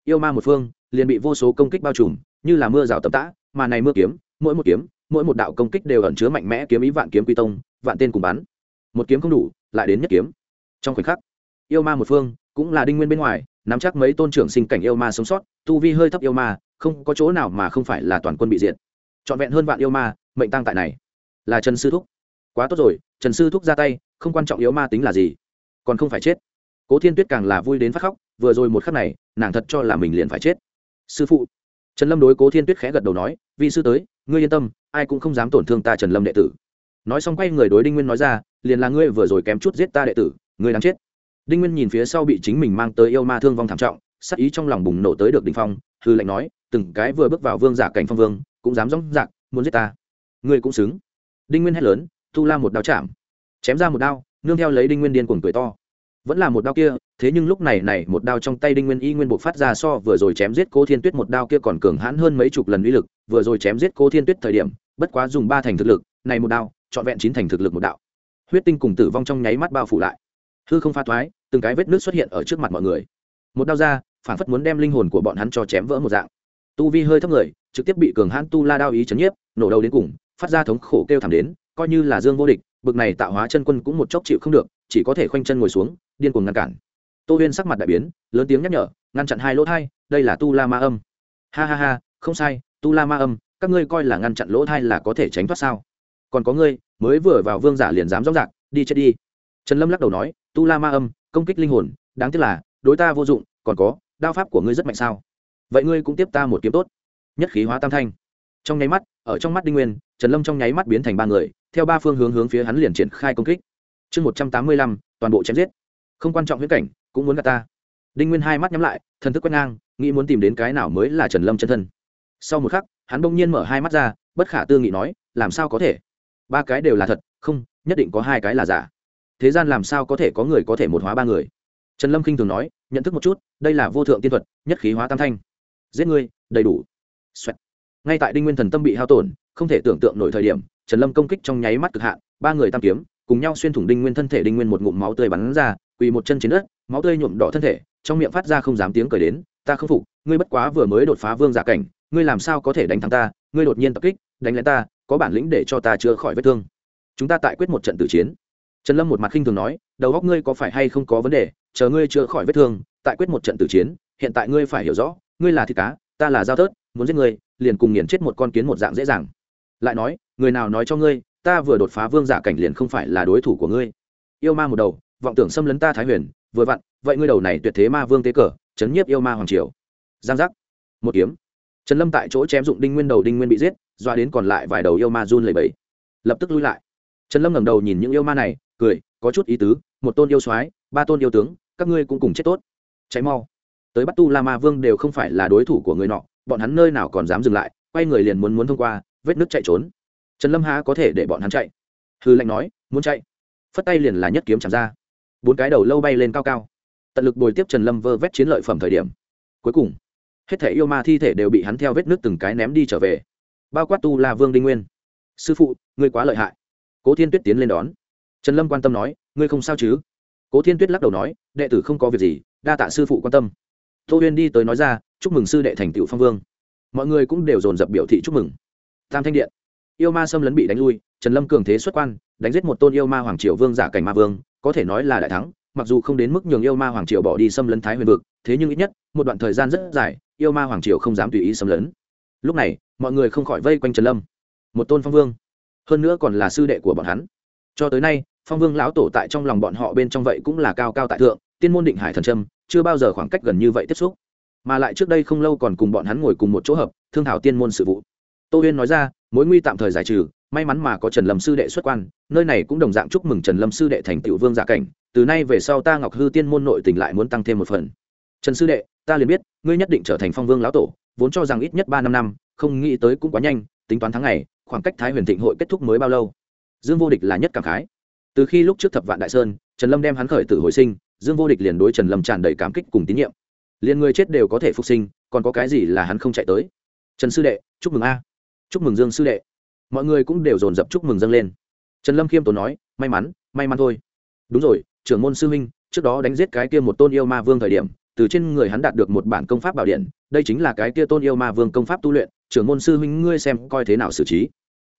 Speaker 1: yêu ma một phương liền bị vô số công kích bao trùm, như là mưa rào tầm tã, mà này mưa kiếm, mỗi một kiếm, mỗi một đạo công kích đều ẩn chứa mạnh mẽ kiếm ý vạn kiếm quy tông, vạn tên cùng bắn. Một kiếm không đủ, lại đến nhất kiếm. Trong khoảnh khắc, yêu ma một phương, cũng là đinh nguyên bên ngoài, nắm chắc mấy tôn trưởng sinh cảnh yêu ma sống sót, tu vi hơi thấp yêu ma, không có chỗ nào mà không phải là toàn quân bị diệt. Trọn vẹn hơn vạn yêu ma, mệnh tăng tại này. Là trần sư thúc. Quá tốt rồi, trần sư thúc ra tay, không quan trọng yêu ma tính là gì, còn không phải chết. Cố thiên tuyết càng là vui đến phát khóc, vừa rồi một khắc này, nàng thật cho là mình liền phải chết sư phụ. Trần lâm đối cố thiên tuyết khẽ gật đầu nói vì sư tới, ngươi yên tâm, ai cũng không dám tổn thương ta trần lâm đệ tử. Nói xong quay người đối đinh nguyên nói ra, liền là ngươi vừa rồi kém chút giết ta đệ tử, ngươi đáng chết. Đinh nguyên nhìn phía sau bị chính mình mang tới yêu ma thương vong thảm trọng, sắc ý trong lòng bùng nổ tới được đình phong, hư lệnh nói, từng cái vừa bước vào vương giả cảnh phong vương, cũng dám dóng dạc muốn giết ta. Ngươi cũng xứng. Đinh nguyên hét lớn tu la một đao chạm, chém ra một đao, nương theo lấy đinh nguyên điên cuồng cười to vẫn là một đao kia, thế nhưng lúc này này, một đao trong tay đinh nguyên y nguyên bộ phát ra so vừa rồi chém giết cô thiên tuyết một đao kia còn cường hãn hơn mấy chục lần uy lực, vừa rồi chém giết cô thiên tuyết thời điểm, bất quá dùng ba thành thực lực, này một đao, trọn vẹn chín thành thực lực một đạo. Huyết tinh cùng tử vong trong nháy mắt bao phủ lại. Hư không pha thoái, từng cái vết nước xuất hiện ở trước mặt mọi người. Một đao ra, phản phất muốn đem linh hồn của bọn hắn cho chém vỡ một dạng. Tu vi hơi thấp người, trực tiếp bị cường hãn tu la đao ý chấn nhiếp, nổ đầu đến cùng, phát ra thống khổ kêu thảm đến, coi như là dương vô địch, bực này tạo hóa chân quân cũng một chốc chịu không được, chỉ có thể khoanh chân ngồi xuống điên cuồng ngăn cản. Tô huyên sắc mặt đại biến, lớn tiếng nhắc nhở, ngăn chặn hai lỗ thai, đây là tu la ma âm. Ha ha ha, không sai, tu la ma âm, các ngươi coi là ngăn chặn lỗ thai là có thể tránh thoát sao? Còn có ngươi, mới vừa vào vương giả liền dám rõ rạc đi chết đi. Trần lâm lắc đầu nói, tu la ma âm, công kích linh hồn, đáng tiếc là, đối ta vô dụng, còn có, đao pháp của ngươi rất mạnh sao? Vậy ngươi cũng tiếp ta một kiếm tốt. Nhất khí hóa tam thanh. Trong nháy mắt, ở trong mắt đinh nguyên, trần lâm trong nháy mắt biến thành ba người, theo ba phương hướng hướng phía hắn liền triển khai công kích. Chương một trăm tám mươi lăm, toàn bộ chém giết không quan trọng huyễn cảnh cũng muốn gạt ta. Đinh nguyên hai mắt nhắm lại thần thức quét ngang nghĩ muốn tìm đến cái nào mới là trần lâm chân thân. Sau một khắc hắn bỗng nhiên mở hai mắt ra bất khả tư nghị nói làm sao có thể? Ba cái đều là thật không nhất định có hai cái là giả. Thế gian làm sao có thể có người có thể một hóa ba người? Trần lâm k i n h thường nói nhận thức một chút đây là vô thượng tiên thuật nhất khí hóa tam thanh. Giết người, đầy đủ、Xoẹt. ngay tại đinh nguyên thần tâm bị hao tổn không thể tưởng tượng nổi thời điểm trần lâm công kích trong nháy mắt cực hạn ba người tam kiếm cùng nhau xuyên thủng đinh nguyên thân thể đinh nguyên một ngụm máu tươi bắn ra quỳ một chân trên đất, máu tươi nhuộm đỏ thân thể, trong miệng phát ra không dám tiếng cười đến, ta không phục, ngươi bất quá vừa mới đột phá vương giả cảnh, ngươi làm sao có thể đánh thắng ta, ngươi đột nhiên tập kích, đánh lén ta, có bản lĩnh để cho ta chữa khỏi vết thương. Chúng ta tại quyết một trận tử chiến. Trần lâm một mặt khinh thường nói, đầu góc ngươi có phải hay không có vấn đề, chờ ngươi chữa khỏi vết thương, tại quyết một trận tử chiến, hiện tại ngươi phải hiểu rõ, ngươi là thịt cá, ta là dao tớt muốn giết ngươi, liền cùng nghiền chết một con kiến một dạng dễ dàng. Lại nói, người nào nói cho ngươi, ta vừa đột phá vương giả cảnh liền không phải là đối thủ của ngươi. Yêu ma một đầu vọng tưởng xâm lấn ta thái huyền, vừa vặn, vậy ngươi đầu này tuyệt thế ma vương tế cờ, chấn nhiếp yêu ma hoàng triều. Giang giác. Một kiếm. Trần lâm tại chỗ chém dụng đinh nguyên đầu đinh nguyên bị giết, doa đến còn lại vài đầu yêu ma run lầy bẫy lập tức lui lại. Trần lâm ngẩng đầu nhìn những yêu ma này, cười, có chút ý tứ, một tôn yêu soái, ba tôn yêu tướng, các ngươi cũng cùng chết tốt. Cháy mau. Tới bắt tu la ma vương đều không phải là đối thủ của người nọ, bọn hắn nơi nào còn dám dừng lại, quay người liền muốn muốn thông qua, vết nước chạy trốn. Trần lâm há có thể để bọn hắn chạy? Hư lệnh nói, muốn chạy. Phất tay liền là nhất kiếm chạm ra bốn cái đầu lâu bay lên cao cao. Tận lực bồi tiếp trần lâm vơ vét chiến lợi phẩm thời điểm. Cuối cùng, hết thể yêu ma thi thể đều bị hắn theo vết nước từng cái ném đi trở về. Bao quát tu là vương đinh nguyên. Sư phụ, ngươi quá lợi hại. Cố thiên tuyết tiến lên đón. Trần lâm quan tâm nói, ngươi không sao chứ? Cố thiên tuyết lắc đầu nói, đệ tử không có việc gì, đa tạ sư phụ quan tâm. Tô huyên đi tới nói ra, chúc mừng sư đệ thành tựu phong vương. Mọi người cũng đều dồn dập biểu thị chúc mừng. Tam thanh điện. Yêu ma xâm lấn bị đánh lui, trần lâm cường thế xuất quan, đánh giết một tôn yêu ma hoàng triều vương giả cảnh ma vương có thể nói là đại thắng, mặc dù không đến mức nhường yêu ma hoàng triều bỏ đi xâm lấn thái huyền vực, thế nhưng ít nhất, một đoạn thời gian rất dài, yêu ma hoàng triều không dám tùy ý xâm lấn. Lúc này, mọi người không khỏi vây quanh trần lâm. Một tôn phong vương, hơn nữa còn là sư đệ của bọn hắn. Cho tới nay, phong vương lão tổ tại trong lòng bọn họ bên trong vậy cũng là cao cao tại thượng, tiên môn định hải thần trâm, chưa bao giờ khoảng cách gần như vậy tiếp xúc. Mà lại trước đây không lâu còn cùng bọn hắn ngồi cùng một chỗ hợp, thương thảo tiên môn sự vụ. Tô huyên nói ra, mối nguy tạm thời giải trừ may mắn mà có trần lâm sư đệ xuất quan, nơi này cũng đồng dạng chúc mừng trần lâm sư đệ thành tựu vương giả cảnh, từ nay về sau ta ngọc hư tiên môn nội tình lại muốn tăng thêm một phần. Trần sư đệ, ta liền biết, ngươi nhất định trở thành phong vương lão tổ, vốn cho rằng ít nhất ba năm năm, không nghĩ tới cũng quá nhanh, tính toán tháng ngày, khoảng cách thái huyền thịnh hội kết thúc mới bao lâu? Dương vô địch là nhất cảm khái. Từ khi lúc trước thập vạn đại sơn, trần lâm đem hắn khởi tử hồi sinh, dương vô địch liền đối trần lâm tràn đầy cảm kích cùng tín nhiệm. Liền người chết đều có thể phục sinh, còn có cái gì là hắn không chạy tới? Trần sư đệ, chúc mừng a. Chúc mừng dương sư đệ mọi người cũng đều dồn dập chúc mừng dâng lên. Trần lâm khiêm tốn nói, may mắn may mắn thôi. Đúng rồi, trưởng môn sư huynh, trước đó đánh giết cái kia một tôn yêu ma vương thời điểm, từ trên người hắn đạt được một bản công pháp bảo điện, đây chính là cái kia tôn yêu ma vương công pháp tu luyện, trưởng môn sư huynh ngươi xem coi thế nào xử trí.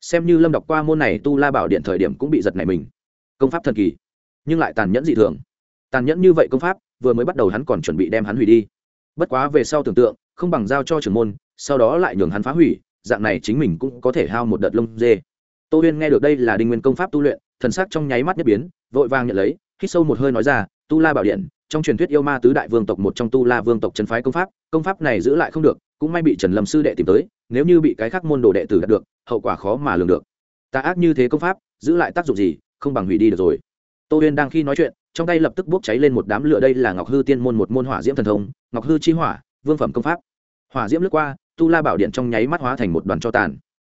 Speaker 1: Xem như lâm đọc qua môn này tu la bảo điện thời điểm cũng bị giật này mình. Công pháp thần kỳ, nhưng lại tàn nhẫn dị thường. Tàn nhẫn như vậy công pháp, vừa mới bắt đầu hắn còn chuẩn bị đem hắn hủy đi. Bất quá về sau tưởng tượng, không bằng giao cho trưởng môn, sau đó lại nhường hắn phá hủy dạng này chính mình cũng có thể hao một đợt lông dê. Tô huyên nghe được đây là đinh nguyên công pháp tu luyện, thần sắc trong nháy mắt nhất biến, vội vàng nhận lấy, hít sâu một hơi nói ra, tu la bảo điện, trong truyền thuyết yêu ma tứ đại vương tộc một trong tu la vương tộc trấn phái công pháp công pháp này giữ lại không được, cũng may bị trần lâm sư đệ tìm tới, nếu như bị cái khác môn đồ đệ tử đạt được, hậu quả khó mà lường được. Tà ác như thế công pháp, giữ lại tác dụng gì, không bằng hủy đi được rồi. Tô huyên đang khi nói chuyện, trong tay lập tức bốc cháy lên một đám lửa, đây là ngọc hư tiên môn một môn hỏa diễm thần thông, ngọc hư chi hỏa, vương phẩm công pháp. Hỏa diễm lướt qua tu la bảo điện trong nháy mắt hóa thành một đoàn cho tàn.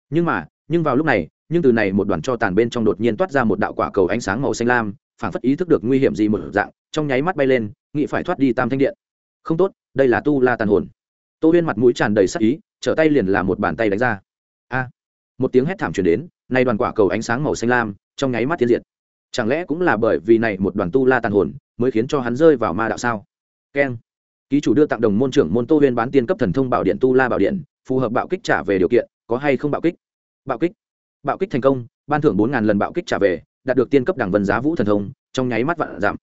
Speaker 1: Nhưng mà, nhưng vào lúc này, nhưng từ này một đoàn cho tàn bên trong đột nhiên toát ra một đạo quả cầu ánh sáng màu xanh lam phản phất ý thức được nguy hiểm gì một dạng, trong nháy mắt bay lên nghị phải thoát đi tam thanh điện. Không tốt, đây là tu la tàn hồn. Tô huyên mặt mũi tràn đầy sắc ý, trở tay liền là một bàn tay đánh ra. A! Một tiếng hét thảm truyền đến, nay đoàn quả cầu ánh sáng màu xanh lam, trong nháy mắt tiến diệt. Chẳng lẽ cũng là bởi vì này một đoàn tu la tàn hồn, mới khiến cho hắn rơi vào ma đạo sao? Keng! Ký chủ đưa tặng đồng môn trưởng môn tô huyên bán tiên cấp thần thông bảo điện tu la bảo điện, phù hợp bạo kích trả về điều kiện, có hay không bạo kích? Bạo kích. Bạo kích thành công, ban thưởng bốn lần bạo kích trả về, đạt được tiên cấp đẳng vân giá vũ thần thông, trong nháy mắt vạn giảm.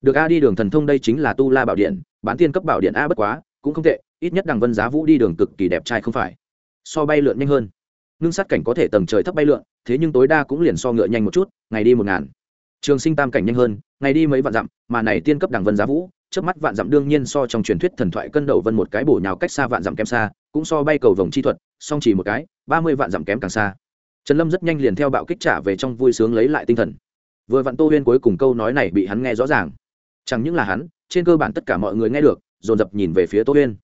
Speaker 1: Được a đi đường thần thông đây chính là tu la bảo điện, bán tiên cấp bảo điện a bất quá, cũng không tệ, ít nhất đẳng vân giá vũ đi đường cực kỳ đẹp trai không phải. So bay lượn nhanh hơn. Ngưng sát cảnh có thể tầng trời thấp bay lượn, thế nhưng tối đa cũng liền so ngựa nhanh một chút, ngày đi một ngàn. Trường sinh tam cảnh nhanh hơn, ngày đi mấy vạn dặm, mà này tiên cấp đẳng vân giá vũ trước mắt vạn dặm đương nhiên so trong truyền thuyết thần thoại cân đầu vân một cái bổ nhào cách xa vạn dặm kém xa, cũng so bay cầu vòng chi thuật, song chỉ một cái, ba mươi vạn dặm kém càng xa. Trần lâm rất nhanh liền theo bạo kích trả về trong vui sướng lấy lại tinh thần. Vừa vặn tô huyên cuối cùng câu nói này bị hắn nghe rõ ràng. Chẳng những là hắn, trên cơ bản tất cả mọi người nghe được, dồn dập nhìn về phía tô huyên.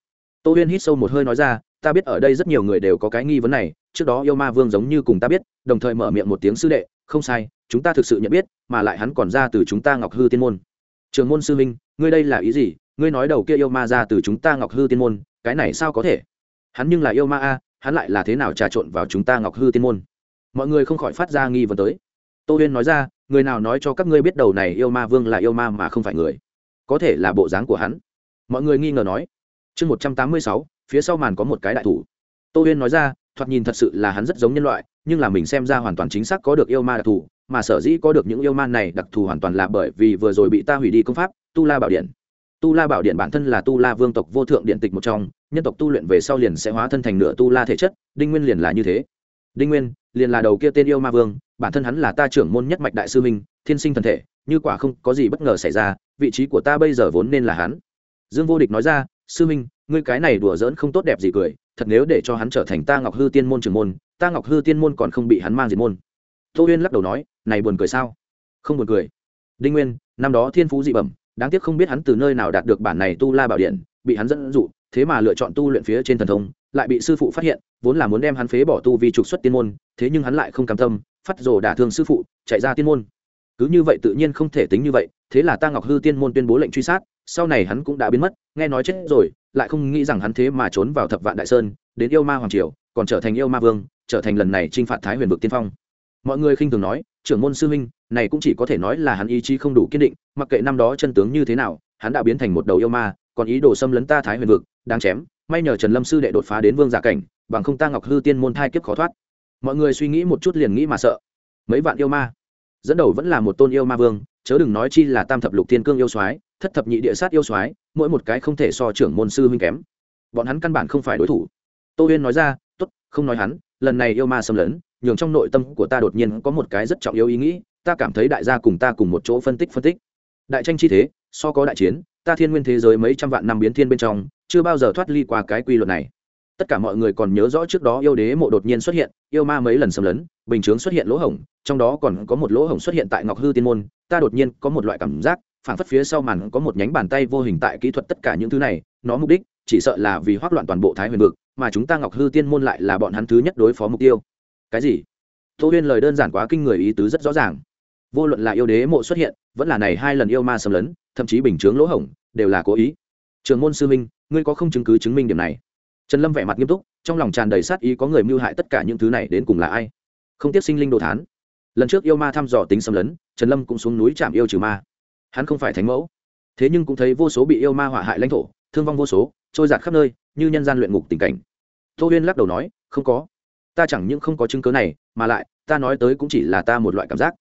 Speaker 1: Tô huyên hít sâu một hơi nói ra, ta biết ở đây rất nhiều người đều có cái nghi vấn này, trước đó yêu ma vương giống như cùng ta biết, đồng thời mở miệng một tiếng sư đệ, không sai, chúng ta thực sự nhận biết, mà lại hắn còn ra từ chúng ta ngọc hư tiên môn trường môn sư minh ngươi đây là ý gì? Ngươi nói đầu kia yêu ma ra từ chúng ta ngọc hư tiên môn, cái này sao có thể? Hắn nhưng là yêu ma a, hắn lại là thế nào trà trộn vào chúng ta ngọc hư tiên môn? Mọi người không khỏi phát ra nghi vấn tới. Tô huyên nói ra, người nào nói cho các ngươi biết đầu này yêu ma vương là yêu ma mà không phải người? Có thể là bộ dáng của hắn. Mọi người nghi ngờ nói. Chương một trăm tám mươi sáu, phía sau màn có một cái đại thủ. Tô huyên nói ra, thoạt nhìn thật sự là hắn rất giống nhân loại, nhưng là mình xem ra hoàn toàn chính xác có được yêu ma đặc thù mà sở dĩ có được những yêu man này đặc thù hoàn toàn là bởi vì vừa rồi bị ta hủy đi công pháp, tu la bảo điện. Tu la bảo điện bản thân là tu la vương tộc vô thượng điện tịch một trong, nhân tộc tu luyện về sau liền sẽ hóa thân thành nửa tu la thể chất, đinh nguyên liền là như thế. Đinh nguyên liền là đầu kia tên yêu ma vương, bản thân hắn là ta trưởng môn nhất mạch đại sư minh thiên sinh thần thể, như quả không có gì bất ngờ xảy ra, vị trí của ta bây giờ vốn nên là hắn. Dương vô địch nói ra, sư minh ngươi cái này đùa giỡn không tốt đẹp gì cười, thật nếu để cho hắn trở thành ta ngọc hư tiên môn trưởng môn, ta ngọc hư tiên môn còn không bị hắn mang diệt môn tô huyên lắc đầu nói, này buồn cười sao? Không buồn cười. Đinh nguyên, năm đó thiên phú dị bẩm, đáng tiếc không biết hắn từ nơi nào đạt được bản này tu la bảo điện, bị hắn dẫn dụ, thế mà lựa chọn tu luyện phía trên thần thông, lại bị sư phụ phát hiện, vốn là muốn đem hắn phế bỏ tu vì trục xuất tiên môn, thế nhưng hắn lại không cam tâm, phát rồ đả thương sư phụ, chạy ra tiên môn. Cứ như vậy tự nhiên không thể tính như vậy, thế là ta ngọc hư tiên môn tuyên bố lệnh truy sát, sau này hắn cũng đã biến mất, nghe nói chết rồi, lại không nghĩ rằng hắn thế mà trốn vào thập vạn đại sơn, đến yêu ma hoàng triều, còn trở thành yêu ma vương, trở thành lần này t r i n h phạt thái huyền vực tiên phong mọi người khinh thường nói, trưởng môn sư huynh, này cũng chỉ có thể nói là hắn ý chí không đủ kiên định, mặc kệ năm đó chân tướng như thế nào, hắn đã biến thành một đầu yêu ma, còn ý đồ xâm lấn ta thái huyền vực, đáng chém, may nhờ trần lâm sư đệ đột phá đến vương giả cảnh, bằng không ta ngọc hư tiên môn thai kiếp khó thoát. Mọi người suy nghĩ một chút liền nghĩ mà sợ. Mấy vạn yêu ma, dẫn đầu vẫn là một tôn yêu ma vương, chớ đừng nói chi là tam thập lục thiên cương yêu soái, thất thập nhị địa sát yêu soái, mỗi một cái không thể so trưởng môn sư huynh kém. Bọn hắn căn bản không phải đối thủ. Tô huyên nói ra t ố t không nói hắn, lần này yêu ma xâm lấn nhường trong nội tâm của ta đột nhiên có một cái rất trọng yếu ý nghĩ, ta cảm thấy đại gia cùng ta cùng một chỗ phân tích phân tích. Đại tranh chi thế, so có đại chiến, ta thiên nguyên thế giới mấy trăm vạn năm biến thiên bên trong, chưa bao giờ thoát ly qua cái quy luật này. Tất cả mọi người còn nhớ rõ trước đó yêu đế mộ đột nhiên xuất hiện, yêu ma mấy lần xâm lấn, bình chướng xuất hiện lỗ hổng, trong đó còn có một lỗ hổng xuất hiện tại ngọc hư tiên môn, ta đột nhiên có một loại cảm giác phản phất phía sau màn có một nhánh bàn tay vô hình tại kỹ thuật tất cả những thứ này, nó mục đích chỉ sợ là vì hoác loạn toàn bộ thái huyền vực, mà chúng ta ngọc hư tiên môn lại là bọn hắn thứ nhất đối phó mục tiêu cái gì? Tô huyên lời đơn giản quá kinh người ý tứ rất rõ ràng. Vô luận là yêu đế mộ xuất hiện, vẫn là này hai lần yêu ma xâm lấn, thậm chí bình chướng lỗ hổng, đều là cố ý. Trường môn sư minh ngươi có không chứng cứ chứng minh điểm này? Trần lâm vẻ mặt nghiêm túc, trong lòng tràn đầy sát ý có người mưu hại tất cả những thứ này đến cùng là ai? Không tiếp sinh linh đồ thán. Lần trước yêu ma thăm dò tính xâm lấn, trần lâm cũng xuống núi chạm yêu trừ ma. Hắn không phải thánh mẫu. Thế nhưng cũng thấy vô số bị yêu ma hỏa hại lãnh thổ, thương vong vô số, trôi giạt khắp nơi, như nhân gian luyện ngục tình cảnh. Tô huyên lắc đầu nói, không có ta chẳng những không có chứng cớ này, mà lại, ta nói tới cũng chỉ là ta một loại cảm giác.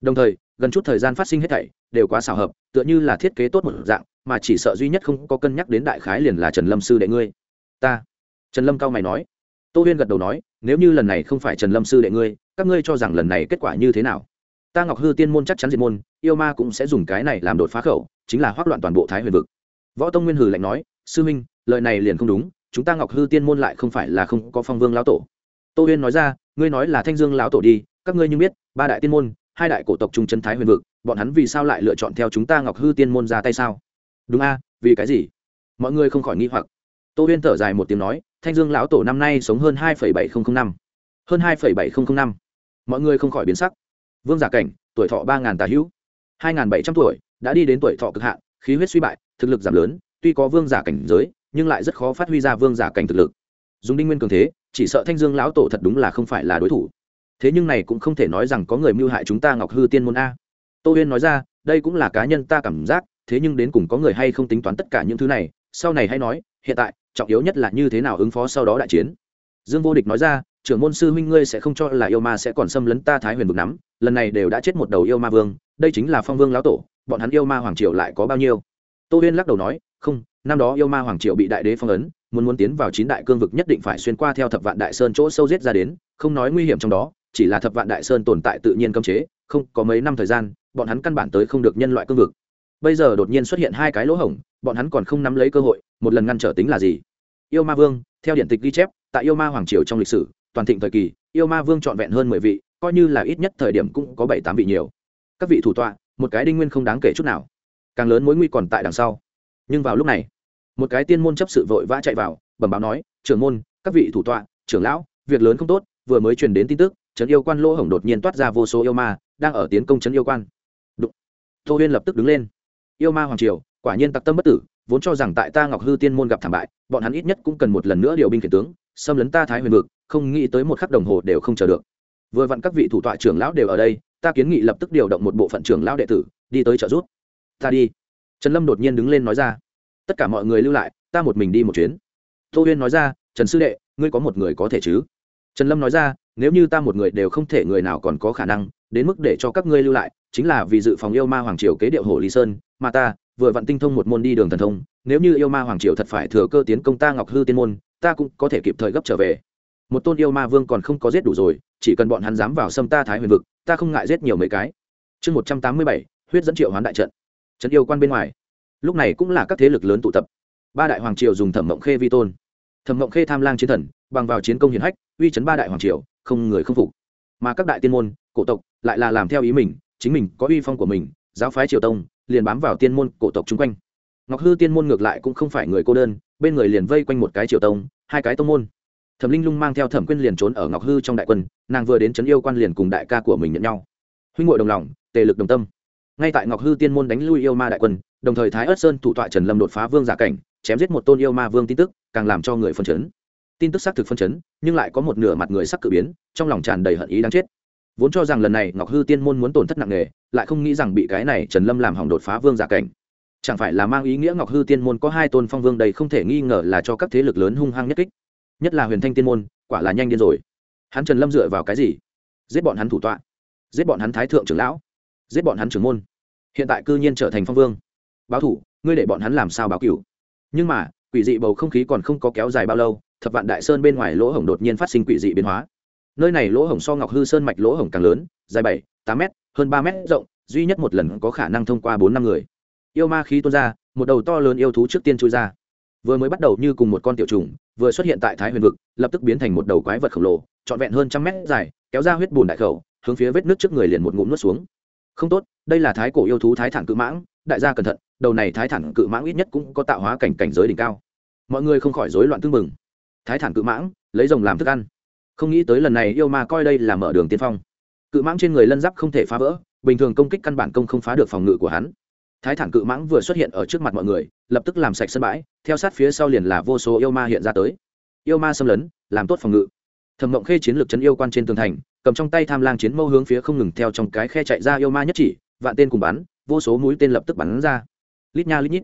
Speaker 1: Đồng thời, gần chút thời gian phát sinh hết thảy, đều quá xảo hợp, tựa như là thiết kế tốt một dạng, mà chỉ sợ duy nhất không có cân nhắc đến đại khái liền là trần lâm sư đệ ngươi. Ta. Trần lâm cao mày nói. Tô huyên gật đầu nói, nếu như lần này không phải trần lâm sư đệ ngươi, các ngươi cho rằng lần này kết quả như thế nào? Ta ngọc hư tiên môn chắc chắn diệt môn, yêu ma cũng sẽ dùng cái này làm đột phá khẩu, chính là hoác loạn toàn bộ thái huyền vực. Võ tông nguyên hử lạnh nói, sư minh, lời này liền không đúng, chúng ta ngọc hư tiên môn lại không phải là không có phong vương lão tổ tô huyên nói ra, ngươi nói là thanh dương lão tổ đi, các ngươi như biết, ba đại tiên môn, hai đại cổ tộc trung trấn thái huyền vực, bọn hắn vì sao lại lựa chọn theo chúng ta ngọc hư tiên môn ra tay sao? Đúng a, vì cái gì? Mọi người không khỏi nghi hoặc. Tô huyên thở dài một tiếng nói, thanh dương lão tổ năm nay sống hơn hai bảy nghìn năm, hơn hai bảy nghìn năm. Mọi người không khỏi biến sắc. Vương giả cảnh, tuổi thọ ba ngàn tà hữu, hai bảy trăm tuổi, đã đi đến tuổi thọ cực hạn, khí huyết suy bại, thực lực giảm lớn, tuy có vương giả cảnh giới, nhưng lại rất khó phát huy ra vương giả cảnh thực lực. Dùng đinh nguyên cường thế chỉ sợ thanh dương lão tổ thật đúng là không phải là đối thủ. Thế nhưng này cũng không thể nói rằng có người mưu hại chúng ta ngọc hư tiên môn a. Tô huyên nói ra, đây cũng là cá nhân ta cảm giác, thế nhưng đến cùng có người hay không tính toán tất cả những thứ này, sau này hay nói, hiện tại, trọng yếu nhất là như thế nào ứng phó sau đó đại chiến. Dương vô địch nói ra, trưởng môn sư huynh ngươi sẽ không cho là yêu ma sẽ còn xâm lấn ta thái huyền vực nắm, lần này đều đã chết một đầu yêu ma vương, đây chính là phong vương lão tổ, bọn hắn yêu ma hoàng triều lại có bao nhiêu? Tô huyên lắc đầu nói, không, năm đó yêu ma hoàng triều bị đại đế phong ấn muốn muốn tiến vào chín đại cương vực nhất định phải xuyên qua theo thập vạn đại sơn chỗ sâu giết ra đến, không nói nguy hiểm trong đó, chỉ là thập vạn đại sơn tồn tại tự nhiên cấm chế, không có mấy năm thời gian, bọn hắn căn bản tới không được nhân loại cương vực. Bây giờ đột nhiên xuất hiện hai cái lỗ hổng, bọn hắn còn không nắm lấy cơ hội, một lần ngăn trở tính là gì? Yêu ma vương, theo điện tịch ghi chép, tại yêu ma hoàng triều trong lịch sử, toàn thịnh thời kỳ, yêu ma vương trọn vẹn hơn mười vị, coi như là ít nhất thời điểm cũng có bảy tám vị nhiều. Các vị thủ tọa, một cái đinh nguyên không đáng kể chút nào. Càng lớn mối nguy còn tại đằng sau. Nhưng vào lúc này một cái tiên môn chấp sự vội vã chạy vào, bẩm báo nói, trưởng môn, các vị thủ tọa, trưởng lão, việc lớn không tốt, vừa mới truyền đến tin tức, trấn yêu quan lỗ hổng đột nhiên toát ra vô số yêu ma, đang ở tiến công trấn yêu quan. Đụng. tô huyên lập tức đứng lên. Yêu ma hoàng triều, quả nhiên tặc tâm bất tử, vốn cho rằng tại ta ngọc hư tiên môn gặp thảm bại, bọn hắn ít nhất cũng cần một lần nữa điều binh khiển tướng, xâm lấn ta thái huyền vực, không nghĩ tới một khắc đồng hồ đều không chờ được. Vừa vặn các vị thủ tọa trưởng lão đều ở đây, ta kiến nghị lập tức điều động một bộ phận trưởng lão đệ tử, đi tới trợ giúp. Ta đi. Trần lâm đột nhiên đứng lên nói ra tất cả mọi người lưu lại, ta một mình đi một chuyến. Tô huyên nói ra, trần sư đệ, ngươi có một người có thể chứ? Trần lâm nói ra, nếu như ta một người đều không thể, người nào còn có khả năng, đến mức để cho các ngươi lưu lại, chính là vì dự phòng yêu ma hoàng triều kế điệu hồ lý sơn, mà ta vừa vặn tinh thông một môn đi đường thần thông, nếu như yêu ma hoàng triều thật phải thừa cơ tiến công ta ngọc hư tiên môn, ta cũng có thể kịp thời gấp trở về. Một tôn yêu ma vương còn không có giết đủ rồi, chỉ cần bọn hắn dám vào xâm ta thái huyền vực, ta không ngại giết nhiều mấy cái. Chương một trăm tám mươi bảy, huyết dẫn triệu hoán đại trận. Trận yêu quan bên ngoài lúc này cũng là các thế lực lớn tụ tập. Ba đại hoàng triều dùng thẩm mộng khê vi tôn. Thẩm mộng khê tham lang chiến thần, bằng vào chiến công hiển hách, uy chấn ba đại hoàng triều, không người không phục. Mà các đại tiên môn, cổ tộc lại là làm theo ý mình, chính mình có uy phong của mình, giáo phái triều tông, liền bám vào tiên môn, cổ tộc chung quanh. Ngọc hư tiên môn ngược lại cũng không phải người cô đơn, bên người liền vây quanh một cái triều tông, hai cái tông môn. Thẩm linh lung mang theo thẩm quyên liền trốn ở ngọc hư trong đại quân, nàng vừa đến trấn yêu quan liền cùng đại ca của mình nhận nhau. Huynh ngội đồng lòng, tề lực đồng tâm. Ngay tại ngọc hư tiên môn đánh lui yêu ma đại quân đồng thời thái ất sơn thủ tọa trần lâm đột phá vương giả cảnh, chém giết một tôn yêu ma vương tin tức, càng làm cho người phân chấn. Tin tức xác thực phân chấn, nhưng lại có một nửa mặt người sắc cử biến, trong lòng tràn đầy hận ý đáng chết. Vốn cho rằng lần này ngọc hư tiên môn muốn tổn thất nặng nề, lại không nghĩ rằng bị cái này trần lâm làm hỏng đột phá vương giả cảnh. Chẳng phải là mang ý nghĩa ngọc hư tiên môn có hai tôn phong vương đầy không thể nghi ngờ là cho các thế lực lớn hung hăng nhất kích. Nhất là huyền thanh tiên môn, quả là nhanh điên rồi. Hắn trần lâm dựa vào cái gì? Giết bọn hắn thủ tọa. Giết bọn hắn thái thượng trưởng lão. Giết bọn hắn trưởng môn. Hiện tại cư nhiên trở thành phong vương báo thủ, ngươi để bọn hắn làm sao báo cửu? Nhưng mà, quỷ dị bầu không khí còn không có kéo dài bao lâu, thập vạn đại sơn bên ngoài lỗ hổng đột nhiên phát sinh quỷ dị biến hóa. Nơi này lỗ hổng so ngọc hư sơn mạch lỗ hổng càng lớn, dài bảy, tám m hơn ba m rộng, duy nhất một lần có khả năng thông qua bốn năm người. Yêu ma khí tuôn ra, một đầu to lớn yêu thú trước tiên chui ra. Vừa mới bắt đầu như cùng một con tiểu trùng, vừa xuất hiện tại thái huyền vực, lập tức biến thành một đầu quái vật khổng lồ, trọn vẹn hơn trăm mét dài, kéo ra huyết bùn đại khẩu, hướng phía vết nước trước người liền một ngụm nuốt xuống. Không tốt, đây là thái cổ yêu thú thái thản cự mãng, đại gia cẩn thận đầu này thái thản cự mãng ít nhất cũng có tạo hóa cảnh cảnh giới đỉnh cao. Mọi người không khỏi rối loạn tương mừng thái thản cự mãng, lấy rồng làm thức ăn. Không nghĩ tới lần này yêu ma coi đây là mở đường tiên phong. Cự mãng trên người lân giáp không thể phá vỡ, bình thường công kích căn bản công không phá được phòng ngự của hắn. Thái thản cự mãng vừa xuất hiện ở trước mặt mọi người, lập tức làm sạch sân bãi, theo sát phía sau liền là vô số yêu ma hiện ra tới. Yêu ma xâm lấn, làm tốt phòng ngự. Thẩm mộng khê chiến lược chấn yêu quan trên tường thành, cầm trong tay tham lang chiến mâu hướng phía không ngừng theo trong cái khe chạy ra yêu ma nhất chỉ, vạn tên cùng bắn, vô số mũi tên lập tức bắn ra lít nha lít nhít.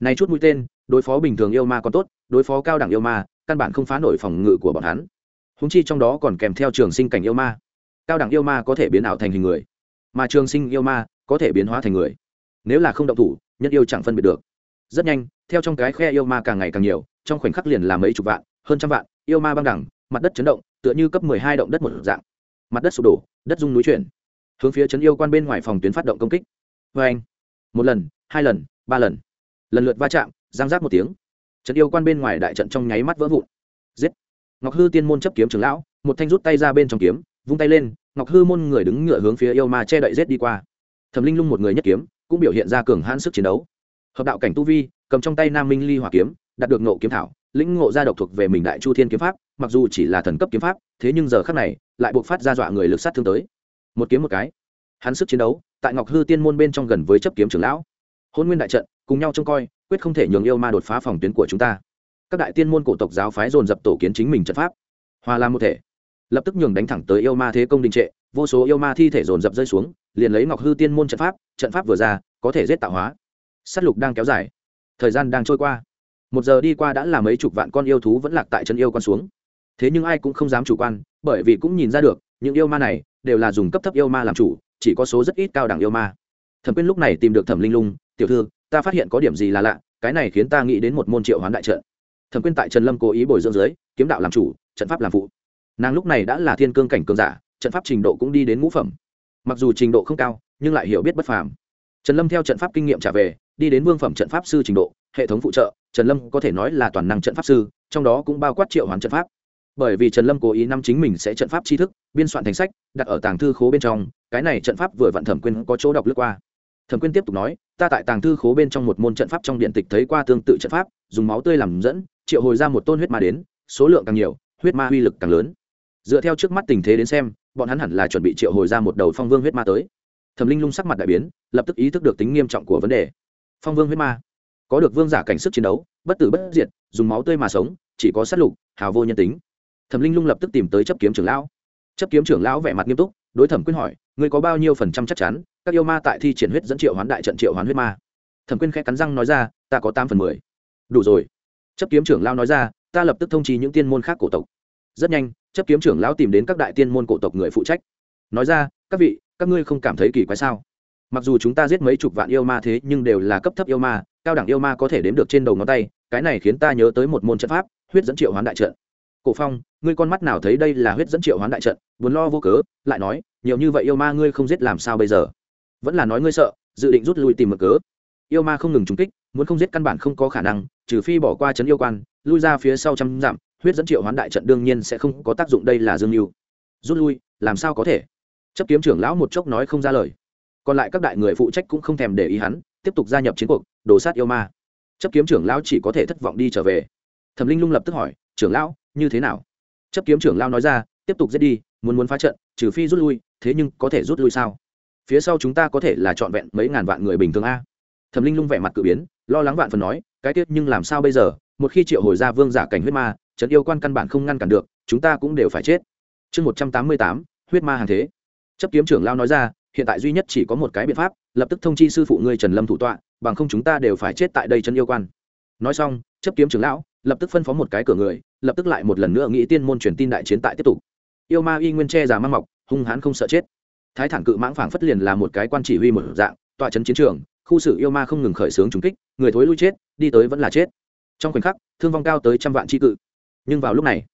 Speaker 1: Này chút mũi tên, đối phó bình thường yêu ma còn tốt, đối phó cao đẳng yêu ma, căn bản không phá nổi phòng ngự của bọn hắn. Húng chi trong đó còn kèm theo trường sinh cảnh yêu ma. Cao đẳng yêu ma có thể biến ảo thành hình người, mà trường sinh yêu ma có thể biến hóa thành người. Nếu là không động thủ, nhân yêu chẳng phân biệt được. Rất nhanh, theo trong cái khe yêu ma càng ngày càng nhiều, trong khoảnh khắc liền là mấy chục vạn, hơn trăm vạn, yêu ma băng đẳng, mặt đất chấn động, tựa như cấp mười hai động đất một dạng. Mặt đất sụp đổ, đất rung núi chuyển. Hướng phía chấn yêu quan bên ngoài phòng tuyến phát động công kích. Vê anh một lần, hai lần ba lần. Lần lượt va chạm, giang giác một tiếng. Trận yêu quan bên ngoài đại trận trong nháy mắt vỡ vụn. Giết. Ngọc hư tiên môn chấp kiếm trưởng lão, một thanh rút tay ra bên trong kiếm, vung tay lên, ngọc hư môn người đứng ngựa hướng phía yêu ma che đậy rết đi qua. Thẩm linh lung một người nhất kiếm, cũng biểu hiện ra cường hãn sức chiến đấu. Hợp đạo cảnh tu vi, cầm trong tay nam minh ly hỏa kiếm, đạt được nộ kiếm thảo, lĩnh ngộ ra độc thuộc về mình đại chu thiên kiếm pháp, mặc dù chỉ là thần cấp kiếm pháp, thế nhưng giờ khắc này, lại buộc phát ra dọa người lực sát thương tới. Một kiếm một cái. Hắn sức chiến đấu, tại ngọc hư tiên môn bên trong gần với chấp kiếm trưởng lão hôn nguyên đại trận, cùng nhau trông coi, quyết không thể nhường yêu ma đột phá phòng tuyến của chúng ta. Các đại tiên môn cổ tộc giáo phái dồn dập tổ kiến chính mình trận pháp. Hòa làm một thể. Lập tức nhường đánh thẳng tới yêu ma thế công đình trệ, vô số yêu ma thi thể dồn dập rơi xuống, liền lấy ngọc hư tiên môn trận pháp trận pháp vừa ra, có thể giết tạo hóa. S á t lục đang kéo dài. Thời gian đang trôi qua. Một giờ đi qua đã là mấy chục vạn con yêu thú vẫn lạc tại chân yêu con xuống. Thế nhưng ai cũng không dám chủ quan, bởi vì cũng nhìn ra được, những yêu ma này đều là dùng cấp thấp yêu ma làm chủ, chỉ có số rất ít cao đẳng yêu ma. Thẩm quyên lúc này tìm được thẩm linh lung tiểu thư, ta phát hiện có điểm gì là lạ, cái này khiến ta nghĩ đến một môn triệu hoán đại trận. Thẩm quyên tại trần lâm cố ý bồi dưỡng dưới, kiếm đạo làm chủ, trận pháp làm phụ. Nàng lúc này đã là thiên cương cảnh cường giả, trận pháp trình độ cũng đi đến ngũ phẩm. Mặc dù trình độ không cao, nhưng lại hiểu biết bất phàm. Trần lâm theo trận pháp kinh nghiệm trả về, đi đến vương phẩm trận pháp sư trình độ, hệ thống phụ trợ, trần lâm có thể nói là toàn năng trận pháp sư, trong đó cũng bao quát triệu hoán trận pháp. Bởi vì trần lâm cố ý năm chính mình sẽ trận pháp tri thức, biên soạn thành sách, đặt ở tàng thư khố bên trong, cái này trận pháp vừa vặn thẩm quyên có chỗ đọc lướt qua thẩm quyên tiếp tục nói, ta tại tàng thư khố bên trong một môn trận pháp trong điện tịch thấy qua tương tự trận pháp, dùng máu tươi làm dẫn, triệu hồi ra một tôn huyết ma đến, số lượng càng nhiều, huyết ma uy lực càng lớn. Dựa theo trước mắt tình thế đến xem, bọn hắn hẳn là chuẩn bị triệu hồi ra một đầu phong vương huyết ma tới. Thẩm linh lung sắc mặt đại biến, lập tức ý thức được tính nghiêm trọng của vấn đề. Phong vương huyết ma, có được vương giả cảnh sức chiến đấu, bất tử bất diệt, dùng máu tươi mà sống, chỉ có sát lục, hào vô nhân tính. Thẩm linh lung lập tức tìm tới chấp kiếm trưởng lão. Chấp kiếm trưởng lão vẻ mặt nghiêm túc, đối thẩm quyên hỏi, ngươi có bao nhiêu phần trăm chắc chắn? Các yêu ma tại thi triển huyết dẫn triệu hoán đại trận triệu hoán huyết ma. Thẩm quyên khẽ cắn răng nói ra, ta có tám phần mười. Đủ rồi. Chấp kiếm trưởng lão nói ra, ta lập tức thông trì những tiên môn khác cổ tộc. Rất nhanh, chấp kiếm trưởng lão tìm đến các đại tiên môn cổ tộc người phụ trách. Nói ra, các vị, các ngươi không cảm thấy kỳ quái sao? Mặc dù chúng ta giết mấy chục vạn yêu ma thế, nhưng đều là cấp thấp yêu ma, cao đẳng yêu ma có thể đếm được trên đầu ngón tay, cái này khiến ta nhớ tới một môn trận pháp, huyết dẫn triệu hoán đại trận. Cổ phong, ngươi con mắt nào thấy đây là huyết dẫn triệu hoán đại trận? Buồn lo vô cớ, lại nói, nhiều như vậy yêu ma ngươi không giết làm sao bây giờ? Vẫn là nói ngươi sợ, dự định rút lui tìm mở cớ. Yêu ma không ngừng trúng kích, muốn không giết căn bản không có khả năng, trừ phi bỏ qua trấn yêu quan, lui ra phía sau trăm dặm, huyết dẫn triệu hoán đại trận đương nhiên sẽ không có tác dụng đây là dương mưu rút lui, làm sao có thể? Chấp kiếm trưởng lão một chốc nói không ra lời. Còn lại các đại người phụ trách cũng không thèm để ý hắn, tiếp tục gia nhập chiến cuộc, đồ sát yêu ma. Chấp kiếm trưởng lão chỉ có thể thất vọng đi trở về. Thẩm linh lung lập tức hỏi, trưởng lão, như thế nào? Chấp kiếm trưởng lão nói ra, tiếp tục giết đi, muốn muốn phá trận, trừ phi rút lui, thế nhưng có thể rút lui sao? Phía sau chúng ta có thể là trọn vẹn mấy ngàn vạn người bình thường a. Thẩm linh lung vẻ mặt cự biến, lo lắng vạn phần nói, cái tiết nhưng làm sao bây giờ? Một khi triệu hồi ra vương giả cảnh huyết ma trận yêu quan căn bản không ngăn cản được, chúng ta cũng đều phải chết. Chương một trăm tám mươi tám, huyết ma hàng thế. Chấp kiếm trưởng lao nói ra, hiện tại duy nhất chỉ có một cái biện pháp, lập tức thông chi sư phụ ngươi trần lâm thủ tọa, bằng không chúng ta đều phải chết tại đây trần yêu quan. Nói xong, chấp kiếm trưởng lão, lập tức phân phó một cái cửa người, lập tức lại một lần nữa nghĩ tiên môn truyền tin đại chiến tại tiếp tục. Yêu ma y nguyên che già mang mọc, hung hãn không sợ chết thái thản cự mãng phảng phất liền là một cái quan chỉ huy một dạng, tọa trấn chiến trường, khu sự yêu ma không ngừng khởi xướng trúng kích, người thối lui chết, đi tới vẫn là chết. Trong khoảnh khắc, thương vong cao tới trăm vạn tri cự. Nhưng vào lúc này,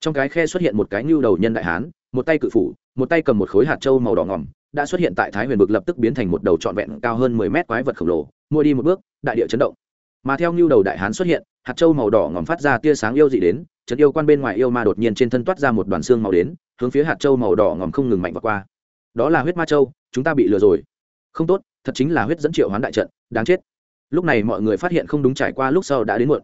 Speaker 1: trong cái khe xuất hiện một cái nhu đầu nhân đại hán, một tay cự phủ, một tay cầm một khối hạt trâu màu đỏ ngỏm đã xuất hiện tại thái huyền vực lập tức biến thành một đầu trọn vẹn cao hơn mười mét quái vật khổng lồ mua đi một bước, đại địa chấn động. Mà theo nhu đầu đại hán xuất hiện, hạt trâu màu đỏ ngỏm phát ra tia sáng yêu dị đến, chấn yêu quan bên ngoài yêu ma đột nhiên trên thân toát ra một đoàn xương màu đến, hướng phía hạt trâu màu đỏ ngỏm không ngừng mạnh và qua đó là huyết ma châu, chúng ta bị lừa rồi. Không tốt, thật chính là huyết dẫn triệu hoán đại trận, đáng chết. Lúc này mọi người phát hiện không đúng trải qua lúc sau đã đến muộn.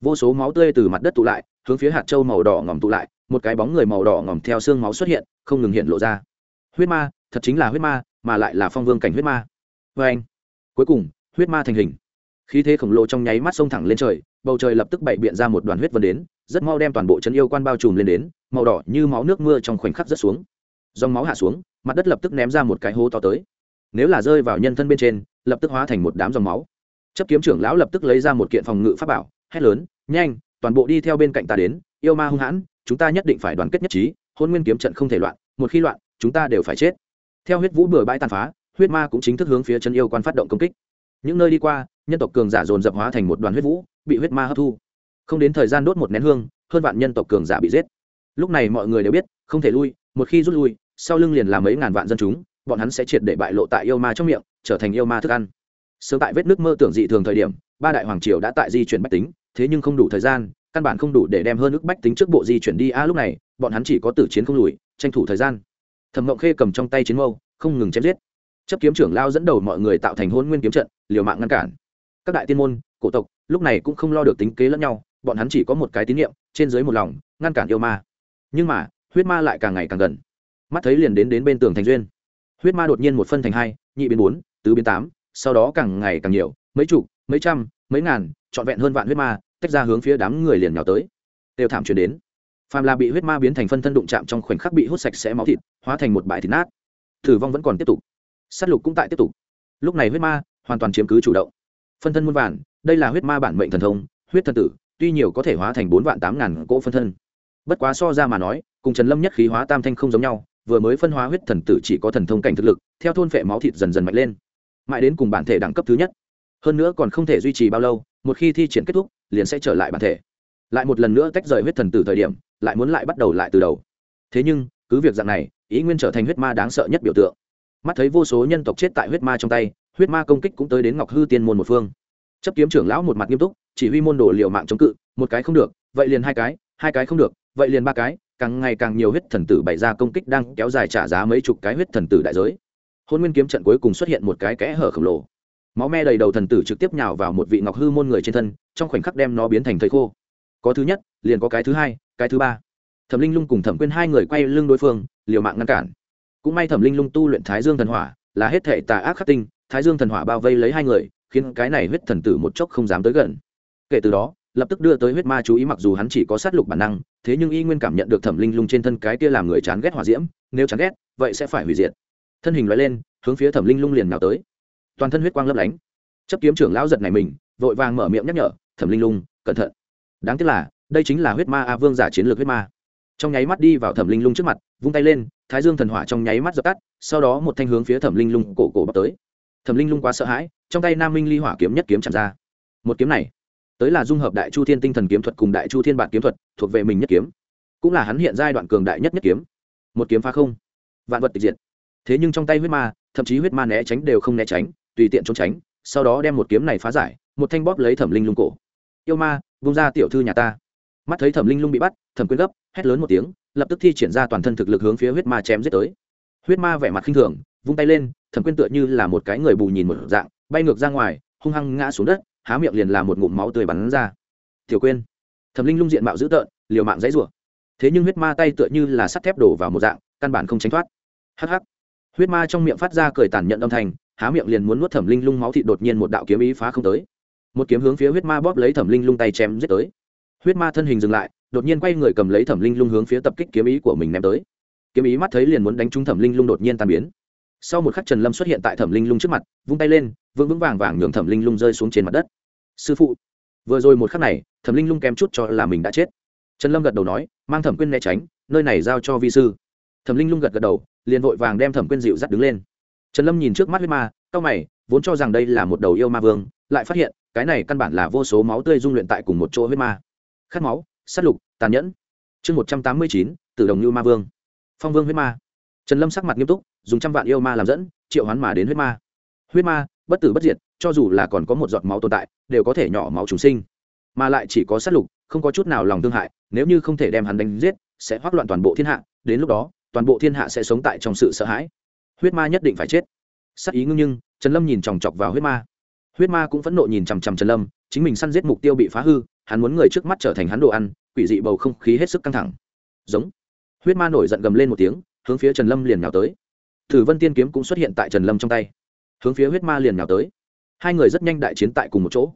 Speaker 1: Vô số máu tươi từ mặt đất tụ lại, hướng phía hạt châu màu đỏ ngòm tụ lại, một cái bóng người màu đỏ ngòm theo xương máu xuất hiện, không ngừng hiện lộ ra. Huyết ma, thật chính là huyết ma, mà lại là phong vương cảnh huyết ma. Vê anh, cuối cùng, huyết ma thành hình. Khí thế khổng lồ trong nháy mắt xông thẳng lên trời, bầu trời lập tức bậy biện ra một đoàn huyết vân đến, rất mau đem toàn bộ chân yêu quan bao trùm lên đến, màu đỏ như máu nước mưa trong khoảnh khắc rất xuống. Dòng máu hạ xuống mặt đất lập tức ném ra một cái hố to tới. Nếu là rơi vào nhân thân bên trên, lập tức hóa thành một đám dòng máu. Chấp kiếm trưởng lão lập tức lấy ra một kiện phòng ngự pháp bảo, hét lớn, nhanh, toàn bộ đi theo bên cạnh ta đến, yêu ma hung hãn, chúng ta nhất định phải đoàn kết nhất trí, hôn nguyên kiếm trận không thể loạn, một khi loạn, chúng ta đều phải chết. Theo huyết vũ bừa bãi tàn phá, huyết ma cũng chính thức hướng phía chân yêu quan phát động công kích. Những nơi đi qua, nhân tộc cường giả dồn dập hóa thành một đoàn huyết vũ, bị huyết ma hấp thu. Không đến thời gian đốt một nén hương, hơn vạn nhân tộc cường giả bị giết. Lúc này mọi người đều biết, không thể lui, một khi rút lui sau lưng liền là mấy ngàn vạn dân chúng, bọn hắn sẽ triệt để bại lộ tại yêu ma trong miệng, trở thành yêu ma thức ăn. Sớm tại vết nước mơ tưởng dị thường thời điểm, ba đại hoàng triều đã tại di chuyển bách tính, thế nhưng không đủ thời gian, căn bản không đủ để đem hơn ức bách tính trước bộ di chuyển đi. A, lúc này, bọn hắn chỉ có tử chiến không lùi, tranh thủ thời gian. Thẩm mộng khê cầm trong tay chiến mâu, không ngừng chém giết. Chấp kiếm trưởng lao dẫn đầu mọi người tạo thành hôn nguyên kiếm trận, liều mạng ngăn cản. Các đại tiên môn, cổ tộc, lúc này cũng không lo được tính kế lẫn nhau, bọn hắn chỉ có một cái tín nhiệm trên dưới một lòng, ngăn cản yêu ma. Nhưng mà, huyết ma lại càng ngày càng gần mắt thấy liền đến đến bên tường thành duyên. Huyết ma đột nhiên một phân thành hai, nhị biến bốn, tứ biến tám, sau đó càng ngày càng nhiều, mấy chục, mấy trăm, mấy ngàn, trọn vẹn hơn vạn huyết ma, tách ra hướng phía đám người liền nhào tới. Đều thảm chuyển đến. Phàm là bị huyết ma biến thành phân thân đụng chạm trong khoảnh khắc bị hút sạch sẽ máu thịt, hóa thành một bãi thịt nát. Tử vong vẫn còn tiếp tục. S á t lục cũng tại tiếp tục. Lúc này huyết ma hoàn toàn chiếm cứ chủ động. Phân thân muôn vạn đây là huyết ma bản mệnh thần thông, huyết thân tử, tuy nhiều có thể hóa thành bốn vạn tám ngàn cỗ phân thân. Bất quá so ra mà nói, cùng trần lâm nhất khí hóa tam thanh không giống nhau vừa mới phân hóa huyết thần tử chỉ có thần thông cảnh thực lực, theo thôn phệ máu thịt dần dần mạnh lên. Mãi đến cùng bản thể đẳng cấp thứ nhất. Hơn nữa còn không thể duy trì bao lâu, một khi thi triển kết thúc, liền sẽ trở lại bản thể. Lại một lần nữa tách rời huyết thần tử thời điểm, lại muốn lại bắt đầu lại từ đầu. Thế nhưng, cứ việc dạng này, ý nguyên trở thành huyết ma đáng sợ nhất biểu tượng. Mắt thấy vô số nhân tộc chết tại huyết ma trong tay, huyết ma công kích cũng tới đến ngọc hư tiên môn một phương. Chấp kiếm trưởng lão một mặt nghiêm túc, chỉ huy môn đồ liệu mạng chống cự, một cái không được, vậy liền hai cái hai cái không được, vậy liền ba cái càng ngày càng nhiều huyết thần tử bày ra công kích đang kéo dài trả giá mấy chục cái huyết thần tử đại giới. Hôn nguyên kiếm trận cuối cùng xuất hiện một cái kẽ hở khổng lồ. Máu me đầy đầu thần tử trực tiếp nhào vào một vị ngọc hư môn người trên thân, trong khoảnh khắc đem nó biến thành thầy khô. Có thứ nhất, liền có cái thứ hai, cái thứ ba. Thẩm linh lung cùng thẩm quyên hai người quay lưng đối phương, liều mạng ngăn cản. Cũng may thẩm linh lung tu luyện thái dương thần hỏa, là hết thệ tà ác khắc tinh, thái dương thần hỏa bao vây lấy hai người, khiến cái này huyết thần tử một chốc không dám tới gần. Kể từ đó lập tức đưa tới huyết ma chú ý mặc dù hắn chỉ có sát lục bản năng, thế nhưng y nguyên cảm nhận được thẩm linh lung trên thân cái kia làm người chán ghét hỏa diễm, nếu chán ghét, vậy sẽ phải hủy diệt. Thân hình loại lên, hướng phía thẩm linh lung liền nào tới. Toàn thân huyết quang lấp lánh. Chấp kiếm trưởng lão giật này mình, vội vàng mở miệng nhắc nhở, thẩm linh lung, cẩn thận. Đáng tiếc là, đây chính là huyết ma a vương giả chiến lược huyết ma. Trong nháy mắt đi vào thẩm linh lung trước mặt, vung tay lên, thái dương thần hỏa trong nháy mắt dập tắt, sau đó một thanh hướng phía thẩm linh lung cổ cổ bắp tới. Thẩm linh lung quá sợ hãi, trong tay nam minh ly hỏa kiếm nhất kiếm chạm ra. Một kiếm này tới là dung hợp đại chu thiên tinh thần kiếm thuật cùng đại chu thiên bản kiếm thuật, thuộc về mình nhất kiếm. Cũng là hắn hiện giai đoạn cường đại nhất nhất kiếm. Một kiếm phá không. Vạn vật tịch diệt. Thế nhưng trong tay huyết ma, thậm chí huyết ma né tránh đều không né tránh, tùy tiện trốn tránh, sau đó đem một kiếm này phá giải, một thanh bóp lấy thẩm linh lung cổ. Yêu ma vung ra tiểu thư nhà ta. Mắt thấy thẩm linh lung bị bắt, thẩm quyến gấp, hét lớn một tiếng, lập tức thi triển ra toàn thân thực lực hướng phía huyết ma chém giết tới. Huyết ma vẻ mặt khinh thường, vung tay lên, thẩm quyên tựa như là một cái người bù nhìn một dạng, bay ngược ra ngoài, hung hăng ngã xuống đất há miệng liền là một ngụm máu tươi bắn ra. Tiểu quên thẩm linh lung diện mạo dữ tợn, liều mạng dãy rủa. Thế nhưng huyết ma tay tựa như là sắt thép đổ vào một dạng, căn bản không tránh thoát. Hắc hắc. Huyết ma trong miệng phát ra cười tàn nhận âm thanh, há miệng liền muốn nuốt thẩm linh lung máu thịt đột nhiên một đạo kiếm ý phá không tới. Một kiếm hướng phía huyết ma bóp lấy thẩm linh lung tay chém giết tới. Huyết ma thân hình dừng lại, đột nhiên quay người cầm lấy thẩm linh lung hướng phía tập kích kiếm ý của mình ném tới. Kiếm ý mắt thấy liền muốn đánh trúng thẩm linh lung đột nhiên tan biến. Sau một khắc trần lâm xuất hiện tại thẩm linh lung trước mặt, vung tay lên vững vững vàng vàng nhường thẩm linh lung rơi xuống trên mặt đất sư phụ vừa rồi một khắc này thẩm linh lung kém chút cho là mình đã chết trần lâm gật đầu nói mang thẩm quyên né tránh nơi này giao cho vi sư thẩm linh lung gật gật đầu liền vội vàng đem thẩm quyên dịu dắt đứng lên trần lâm nhìn trước mắt huyết ma cao mày vốn cho rằng đây là một đầu yêu ma vương lại phát hiện cái này căn bản là vô số máu tươi dung luyện tại cùng một chỗ huyết ma khát máu s á t lục tàn nhẫn chương một trăm tám mươi chín từ đồng như ma vương phong vương huyết ma trần lâm sắc mặt nghiêm túc dùng trăm vạn yêu ma làm dẫn triệu hoán mà đến huyết ma huyết ma bất tử bất diệt, cho dù là còn có một giọt máu tồn tại, đều có thể nhỏ máu trùng sinh. Mà lại chỉ có sát lục, không có chút nào lòng thương hại, nếu như không thể đem hắn đánh giết, sẽ hoác loạn toàn bộ thiên hạ, đến lúc đó, toàn bộ thiên hạ sẽ sống tại trong sự sợ hãi. Huyết ma nhất định phải chết. Sắc ý ngưng nhưng, trần lâm nhìn chòng chọc vào huyết ma. Huyết ma cũng phẫn nộ nhìn chằm chằm trần lâm, chính mình săn giết mục tiêu bị phá hư, hắn muốn người trước mắt trở thành hắn đồ ăn, quỷ dị bầu không khí hết sức căng thẳng. Giống. Huyết ma nổi giận gầm lên một tiếng, hướng phía trần lâm liền nhào tới. Thử vân tiên kiếm cũng xuất hiện tại trần lâm trong tay hướng phía huyết ma liền nhào tới. Hai người rất nhanh đại chiến tại cùng một chỗ.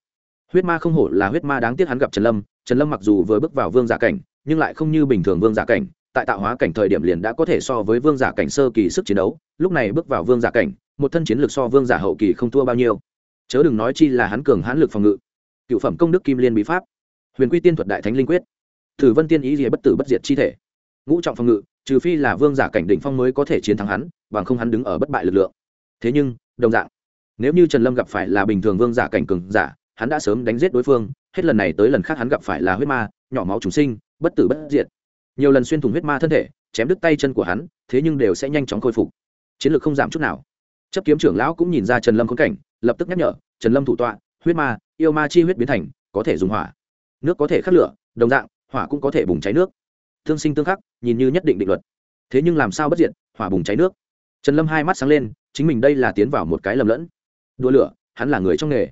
Speaker 1: Huyết ma không hổ là huyết ma đáng tiếc hắn gặp trần lâm. Trần lâm mặc dù vừa bước vào vương giả cảnh, nhưng lại không như bình thường vương giả cảnh. Tại tạo hóa cảnh thời điểm liền đã có thể so với vương giả cảnh sơ kỳ sức chiến đấu. Lúc này bước vào vương giả cảnh, một thân chiến lược so vương giả hậu kỳ không thua bao nhiêu. Chớ đừng nói chi là hắn cường hãn lực phòng ngự. Cựu phẩm công đức kim liên bí pháp. Huyền quy tiên thuật đại thánh linh quyết. Thử vân tiên ý gì bất tử bất diệt chi thể. Ngũ trọng phòng ngự, trừ phi là vương giả cảnh đỉnh phong mới có thể chiến thắng hắn, bằng không hắn đứng ở bất bại lực lượng. Thế nhưng đồng dạng. Nếu như trần lâm gặp phải là bình thường vương giả cảnh cường giả, hắn đã sớm đánh giết đối phương, hết lần này tới lần khác hắn gặp phải là huyết ma, nhỏ máu trùng sinh, bất tử bất diệt. Nhiều lần xuyên thủng huyết ma thân thể, chém đứt tay chân của hắn, thế nhưng đều sẽ nhanh chóng khôi phục. Chiến lược không giảm chút nào. Chấp kiếm trưởng lão cũng nhìn ra trần lâm khốn cảnh, lập tức nhắc nhở, trần lâm thủ tọa, huyết ma, yêu ma chi huyết biến thành, có thể dùng hỏa. Nước có thể khắc lửa, đồng dạng, hỏa cũng có thể bùng cháy nước. Tương sinh tương khắc, nhìn như nhất định định luật. Thế nhưng làm sao bất diệt, hỏa bùng cháy nước? Trần lâm hai mắt sáng lên chính mình đây là tiến vào một cái lầm lẫn. Đua lửa, hắn là người trong nghề.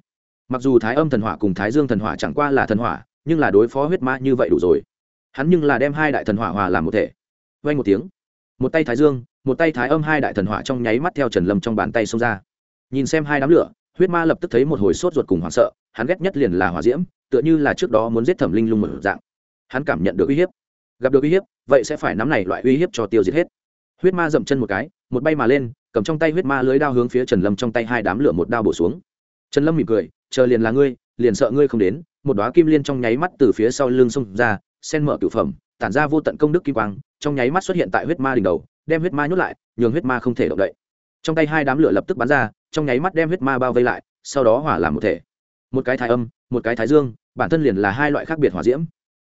Speaker 1: Mặc dù thái âm thần hỏa cùng thái dương thần hỏa chẳng qua là thần hỏa, nhưng là đối phó huyết ma như vậy đủ rồi. Hắn nhưng là đem hai đại thần hỏa hòa làm một thể. Vay một tiếng, một tay thái dương, một tay thái âm hai đại thần hỏa trong nháy mắt theo trần lâm trong bàn tay xông ra. Nhìn xem hai đám lửa, huyết ma lập tức thấy một hồi sốt ruột cùng hoảng sợ, hắn ghét nhất liền là hỏa diễm, tựa như là trước đó muốn giết thẩm linh lung một dạng. Hắn cảm nhận được uy hiếp. Gặp được uy hiếp, vậy sẽ phải nắm này loại uy hiếp cho tiêu diệt hết huyết ma dậm chân một cái, một bay mà lên, cầm trong tay huyết ma lưới đao hướng phía trần lâm trong tay hai đám lửa một đao bổ xuống. Trần lâm mỉm cười, chờ liền là ngươi, liền sợ ngươi không đến. Một đoá kim liên trong nháy mắt từ phía sau lưng xông ra, sen mở cửu phẩm, tản ra vô tận công đức kim quang, trong nháy mắt xuất hiện tại huyết ma đỉnh đầu, đem huyết ma nhốt lại, nhường huyết ma không thể động đậy. Trong tay hai đám lửa lập tức bắn ra, trong nháy mắt đem huyết ma bao vây lại, sau đó hỏa làm một thể. Một cái thái âm, một cái thái dương, bản thân liền là hai loại khác biệt hỏa diễm.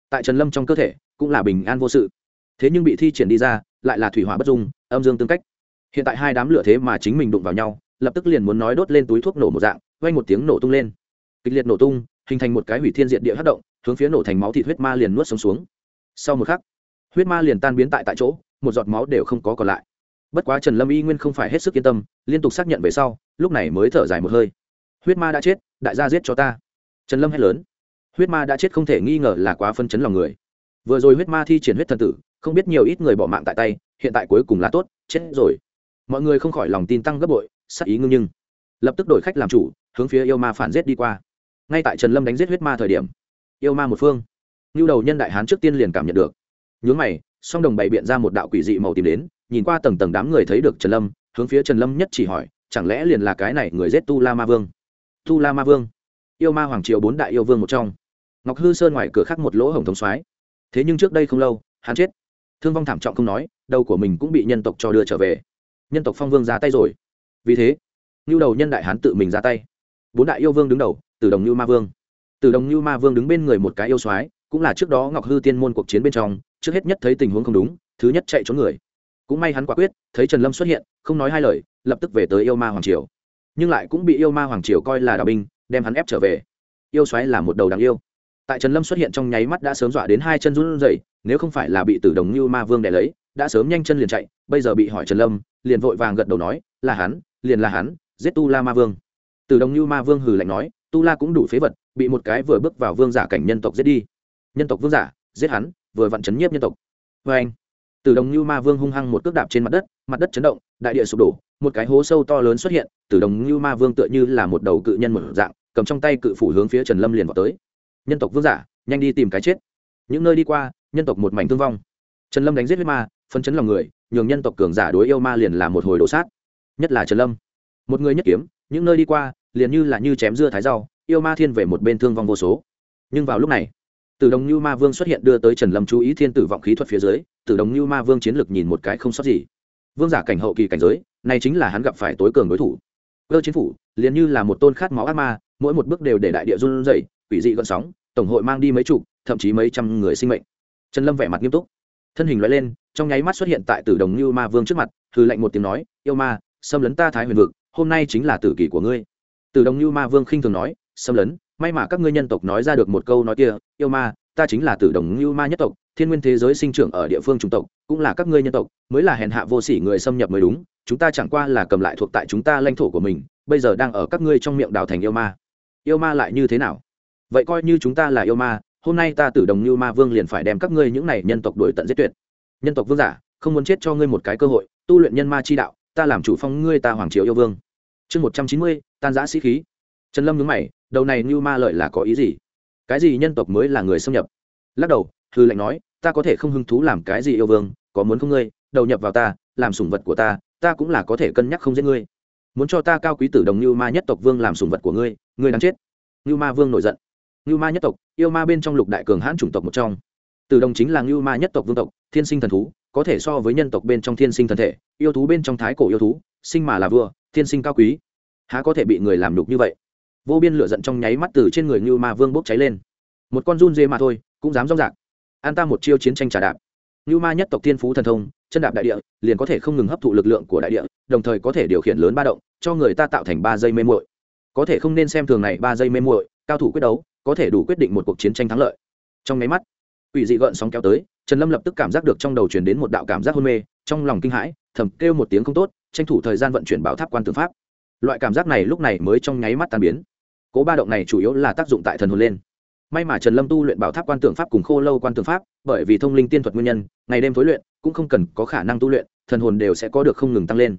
Speaker 1: Tại trần lâm trong cơ thể, cũng là bình an vô sự thế nhưng bị thi triển đi ra, lại là thủy hỏa bất dung, âm dương tương cách. Hiện tại hai đám lửa thế mà chính mình đụng vào nhau, lập tức liền muốn nói đốt lên túi thuốc nổ một dạng vay một tiếng nổ tung lên. Kịch liệt nổ tung, hình thành một cái hủy thiên diện địa hất động, hướng phía nổ thành máu thịt huyết ma liền nuốt sống xuống. Sau một khắc, huyết ma liền tan biến tại tại chỗ, một giọt máu đều không có còn lại. Bất quá trần lâm y nguyên không phải hết sức yên tâm, liên tục xác nhận về sau, lúc này mới thở dài một hơi. Huyết ma đã chết, đại gia giết cho ta. Trần lâm hét lớn. Huyết ma đã chết không thể nghi ngờ là quá phân chấn lòng người. Vừa rồi huyết ma thi triển huyết thần tử không biết nhiều ít người bỏ mạng tại tay, hiện tại cuối cùng là tốt, chết rồi. Mọi người không khỏi lòng tin tăng gấp bội, sắc ý ngưng nhưng. Lập tức đổi khách làm chủ, hướng phía yêu ma phản giết đi qua. Ngay tại trần lâm đánh giết huyết ma thời điểm, yêu ma một phương. Như đầu nhân đại hán trước tiên liền cảm nhận được. Nhướng mày, song đồng bày biện ra một đạo quỷ dị màu tìm đến, nhìn qua tầng tầng đám người thấy được trần lâm, hướng phía trần lâm nhất chỉ hỏi, chẳng lẽ liền là cái này người giết tu la ma vương? Tu la ma vương? Yêu ma hoàng triều bốn đại yêu vương một trong. Ngọc hư sơn ngoài cửa khắc một lỗ hồng thống soái. Thế nhưng trước đây không lâu, hắn chết thương vong thảm trọng không nói, đầu của mình cũng bị nhân tộc cho đưa trở về. Nhân tộc phong vương ra tay rồi. Vì thế như đầu nhân đại hán tự mình ra tay. Bốn đại yêu vương đứng đầu từ đồng như ma vương. Từ đồng như ma vương đứng bên người một cái yêu soái, cũng là trước đó ngọc hư tiên môn cuộc chiến bên trong, trước hết nhất thấy tình huống không đúng, thứ nhất chạy trốn người. Cũng may hắn quả quyết, thấy trần lâm xuất hiện, không nói hai lời, lập tức về tới yêu ma hoàng triều. Nhưng lại cũng bị yêu ma hoàng triều coi là đạo binh, đem hắn ép trở về. Yêu xoáy là một đầu đáng yêu tại trần lâm xuất hiện trong nháy mắt đã sớm dọa đến hai chân run rẩy, nếu không phải là bị tử đồng như ma vương đẻ lấy, đã sớm nhanh chân liền chạy, bây giờ bị hỏi trần lâm, liền vội vàng gật đầu nói, là hắn, liền là hắn, giết tu la ma vương. Tử đồng như ma vương hừ lạnh nói, tu la cũng đủ phế vật, bị một cái vừa bước vào vương giả cảnh nhân tộc giết đi. Nhân tộc vương giả, giết hắn, vừa vặn chấn nhiếp nhân tộc. Vê anh, tử đồng như ma vương hung hăng một cước đạp trên mặt đất mặt đất chấn động, đại địa sụp đổ, một cái hố sâu to lớn xuất hiện, tử đồng như ma vương tựa như là một đầu cự nhân một dạng, cầm trong tay cự phủ hướng phía trần lâm liền vào tới nhân tộc vương giả, nhanh đi tìm cái chết. Những nơi đi qua, nhân tộc một mảnh thương vong. Trần lâm đánh giết huyết ma, phân chấn lòng người, nhường nhân tộc cường giả đối yêu ma liền là một hồi đổ sát. Nhất là trần lâm. Một người nhất kiếm, những nơi đi qua, liền như là như chém dưa thái rau, yêu ma thiên về một bên thương vong vô số. Nhưng vào lúc này từ đồng như ma vương xuất hiện đưa tới trần lâm chú ý thiên tử vọng khí thuật phía dưới từ đồng như ma vương chiến lược nhìn một cái không sót gì. Vương giả cảnh hậu kỳ cảnh giới, này chính là hắn gặp phải tối cường đối thủ. Cơ chiến phủ, liền như là một tôn khát máu ác ma, mỗi một bước đều để đại địa run rẩy quỷ dị gợn sóng, tổng hội mang đi mấy chục, thậm chí mấy trăm người sinh mệnh. Trần lâm vẻ mặt nghiêm túc. Thân hình loại lên, trong nháy mắt xuất hiện tại tử đồng như ma vương trước mặt thư lệnh một tiếng nói, yêu ma, xâm lấn ta thái huyền vực, hôm nay chính là tử kỷ của ngươi. Tử đồng như ma vương khinh thường nói, xâm lấn, may mà các ngươi nhân tộc nói ra được một câu nói kia, yêu ma, ta chính là tử đồng như ma nhất tộc, thiên nguyên thế giới sinh trưởng ở địa phương chủng tộc, cũng là các ngươi nhân tộc, mới là hèn hạ vô sỉ người xâm nhập mới đúng, chúng ta chẳng qua là cầm lại thuộc tại chúng ta lãnh thổ của mình, bây giờ đang ở các ngươi trong miệng đào thành yêu ma. Yêu ma lại như thế nào? Vậy coi như chúng ta là yêu ma, hôm nay ta tử đồng như ma vương liền phải đem các ngươi những này nhân tộc đuổi tận giết tuyệt. Nhân tộc vương giả, không muốn chết cho ngươi một cái cơ hội, tu luyện nhân ma chi đạo, ta làm chủ phong ngươi ta hoàng triều yêu vương. Chương một trăm chín mươi, tan giã sĩ khí. Trần lâm nhớ mày, đầu này như ma lợi là có ý gì? Cái gì nhân tộc mới là người xâm nhập? Lắc đầu thư lệnh nói, ta có thể không hứng thú làm cái gì yêu vương, có muốn không ngươi, đầu nhập vào ta, làm sủng vật của ta ta cũng là có thể cân nhắc không giết ngươi. Muốn cho ta cao quý tử đồng như ma nhất tộc vương làm sủng vật của ngươi ngươi đáng chết. Như ma vương nổi giận ngưu ma nhất tộc, yêu ma bên trong lục đại cường hãn chủng tộc một trong. Từ đồng chính là ngưu ma nhất tộc vương tộc, thiên sinh thần thú, có thể so với nhân tộc bên trong thiên sinh thần thể, yêu thú bên trong thái cổ yêu thú, sinh mà là vua, thiên sinh cao quý. Há có thể bị người làm đục như vậy? Vô biên lửa giận trong nháy mắt từ trên người ngưu ma vương bốc cháy lên. Một con run dê mà thôi, cũng dám rong rạc. An ta một chiêu chiến tranh trả đạp. Ngưu ma nhất tộc thiên phú thần thông, chân đạp đại địa, liền có thể không ngừng hấp thụ lực lượng của đại địa, đồng thời có thể điều khiển lớn ba động, cho người ta tạo thành ba giây mê muội. Có thể không nên xem thường này ba giây mê muội, cao thủ quyết đấu có thể đủ quyết định một cuộc chiến tranh thắng lợi. Trong máy mắt ủy dị gợn sóng kéo tới, trần lâm lập tức cảm giác được trong đầu chuyển đến một đạo cảm giác hôn mê, trong lòng kinh hãi, thầm kêu một tiếng không tốt, tranh thủ thời gian vận chuyển bảo tháp quan tư pháp. Loại cảm giác này lúc này mới trong nháy mắt tan biến. Cố ba động này chủ yếu là tác dụng tại thần hồn lên. May mà trần lâm tu luyện bảo tháp quan tưởng pháp cùng khô lâu quan tưởng pháp, bởi vì thông linh tiên thuật nguyên nhân, ngày đêm phối luyện, cũng không cần có khả năng tu luyện, thần hồn đều sẽ có được không ngừng tăng lên.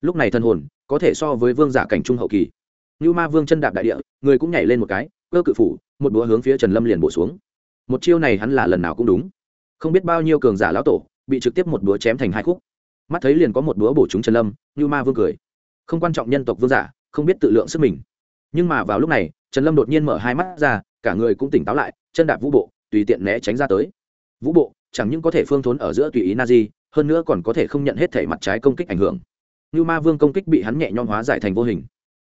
Speaker 1: Lúc này thần hồn có thể so với vương giả cảnh trung hậu kỳ. Như ma vương chân đạp đại địa, người cũng nhảy lên một cái cơ cự phủ, một búa hướng phía trần lâm liền bổ xuống. Một chiêu này hắn là lần nào cũng đúng. Không biết bao nhiêu cường giả lão tổ bị trực tiếp một búa chém thành hai khúc. Mắt thấy liền có một búa bổ trúng trần lâm như ma vương cười. Không quan trọng nhân tộc vương giả, không biết tự lượng sức mình. Nhưng mà vào lúc này, trần lâm đột nhiên mở hai mắt ra, cả người cũng tỉnh táo lại, chân đạp vũ bộ, tùy tiện né tránh ra tới. Vũ bộ, chẳng những có thể phương thốn ở giữa tùy ý na di hơn nữa còn có thể không nhận hết thể mặt trái công kích ảnh hưởng. Như ma vương công kích bị hắn nhẹ nhõm hóa giải thành vô hình.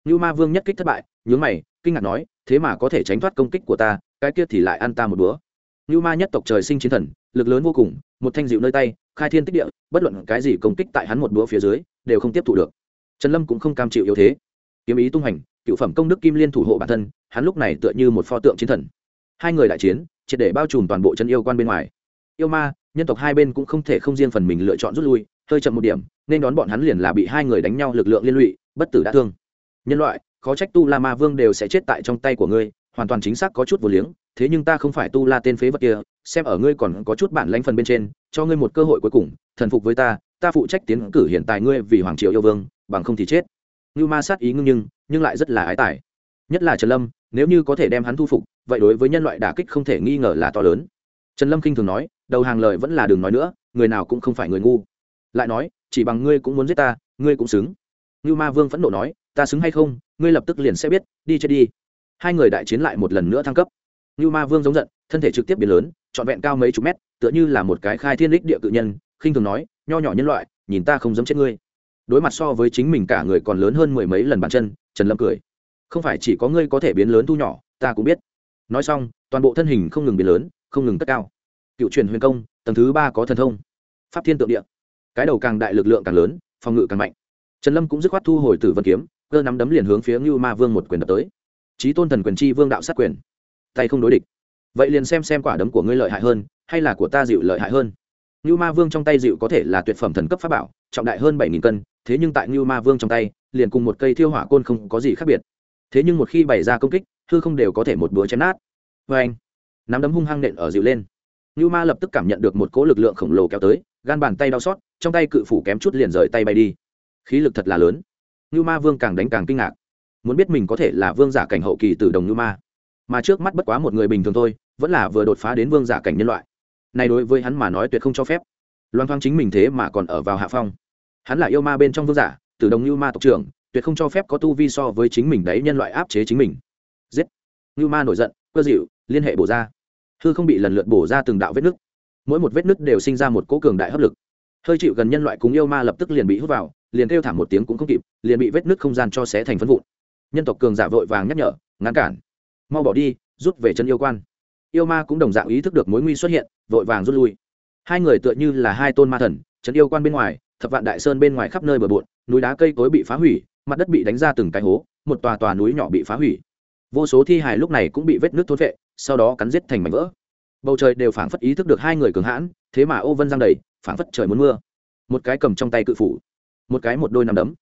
Speaker 1: Như ma vương nhất kích thất bại, nhướng mày, kinh ngạc nói thế mà có thể tránh thoát công kích của ta, cái kia thì lại ăn ta một búa như ma nhất tộc trời sinh chiến thần, lực lớn vô cùng, một thanh dịu nơi tay, khai thiên tích địa, bất luận cái gì công kích tại hắn một búa phía dưới, đều không tiếp thụ được. Trần lâm cũng không cam chịu yếu thế. Kiếm ý tung hành, cựu phẩm công đức kim liên thủ hộ bản thân, hắn lúc này tựa như một pho tượng chiến thần. Hai người đại chiến, triệt để bao trùm toàn bộ chân yêu quan bên ngoài. Yêu ma, nhân tộc hai bên cũng không thể không riêng phần mình lựa chọn rút lui, hơi chậm một điểm, nên đón bọn hắn liền là bị hai người đánh nhau lực lượng liên lụy, bất tử đã thương. Nhân loại khó trách tu la ma vương đều sẽ chết tại trong tay của ngươi, hoàn toàn chính xác có chút vô liếng, thế nhưng ta không phải tu la tên phế vật kia, xem ở ngươi còn có chút bản lãnh phần bên trên, cho ngươi một cơ hội cuối cùng, thần phục với ta ta phụ trách tiến cử hiện tại ngươi vì hoàng triều yêu vương, bằng không thì chết. Như ma sát ý ngưng nhưng nhưng lại rất là ái tài. Nhất là trần lâm, nếu như có thể đem hắn thu phục, vậy đối với nhân loại đả kích không thể nghi ngờ là to lớn. Trần lâm k i n h thường nói, đầu hàng lời vẫn là đừng nói nữa, người nào cũng không phải người ngu. Lại nói, chỉ bằng ngươi cũng muốn giết ta, ngươi cũng xứng. Như ma vương phẫn nộ nói, ta xứng hay không ngươi lập tức liền sẽ biết, đi chết đi. Hai người đại chiến lại một lần nữa thăng cấp. Như ma vương giống giận, thân thể trực tiếp biến lớn, trọn vẹn cao mấy chục mét, tựa như là một cái khai thiên đích địa cự nhân, khinh thường nói, nho nhỏ nhân loại, nhìn ta không dám chết ngươi. Đối mặt so với chính mình cả người còn lớn hơn mười mấy lần bàn chân, trần lâm cười. Không phải chỉ có ngươi có thể biến lớn thu nhỏ, ta cũng biết. Nói xong, toàn bộ thân hình không ngừng biến lớn, không ngừng tất cao. Cựu truyền huyền công, tầng thứ ba có thần thông. Pháp thiên tượng địa. Cái đầu càng đại lực lượng càng lớn, phòng ngự càng mạnh. Trần lâm cũng dứt khoát thu hồi tử vân kiếm cơ nắm đấm liền hướng phía ngưu ma vương một quyền đập tới. Chí tôn thần quyền chi vương đạo sát quyền. Tay không đối địch. Vậy liền xem xem quả đấm của ngươi lợi hại hơn, hay là của ta dịu lợi hại hơn. Ngưu ma vương trong tay dịu có thể là tuyệt phẩm thần cấp pháp bảo, trọng đại hơn bảy nghìn cân, thế nhưng tại ngưu ma vương trong tay, liền cùng một cây thiêu hỏa côn không có gì khác biệt. Thế nhưng một khi bày ra công kích, hư không đều có thể một búa chém nát. Oeng! anh, nắm đấm hung hăng nện ở dịu lên. Ngưu ma lập tức cảm nhận được một cỗ lực lượng khổng lồ kéo tới, gan bàn tay đau xót, trong tay cự phủ kém chút liền rời tay bay đi. Khí lực thật là lớn. Nhu ma vương càng đánh càng kinh ngạc. Muốn biết mình có thể là vương giả cảnh hậu kỳ từ đồng Nhu ma. Mà trước mắt bất quá một người bình thường thôi, vẫn là vừa đột phá đến vương giả cảnh nhân loại. Này đối với hắn mà nói tuyệt không cho phép. Loan thoáng chính mình thế mà còn ở vào hạ phong. Hắn là yêu ma bên trong vương giả từ đồng Nhu ma tộc trưởng, tuyệt không cho phép có tu vi so với chính mình đấy nhân loại áp chế chính mình. Giết. Ngưu ma nổi giận cơ dịu, liên hệ bổ ra. Hư không bị lần lượt bổ ra từng đạo vết nứt. Mỗi một vết nứt đều sinh ra một cỗ cường đại hấp lực. Hơi chịu gần nhân loại cùng yêu ma lập tức liền bị hút vào liền kêu thảm một tiếng cũng không kịp, liền bị vết nứt không gian cho xé thành phân vụn. Nhân tộc cường giả vội vàng nhắc nhở, ngăn cản. Mau bỏ đi, rút về chân yêu quan. Yêu ma cũng đồng dạng ý thức được mối nguy xuất hiện, vội vàng rút lui. Hai người tựa như là hai tôn ma thần, chân yêu quan bên ngoài, thập vạn đại sơn bên ngoài khắp nơi bờ bộn, núi đá cây cối bị phá hủy, mặt đất bị đánh ra từng cái hố, một tòa tòa núi nhỏ bị phá hủy. Vô số thi hài lúc này cũng bị vết nước thốt vệ sau đó cắn giết thành mảnh vỡ. Bầu trời đều phảng phất ý thức được hai người cường hãn, thế mà ô vân giang đầy, phảng phất trời muốn mưa. Một cái cầm trong tay cự phủ một cái một đôi nằm đấm.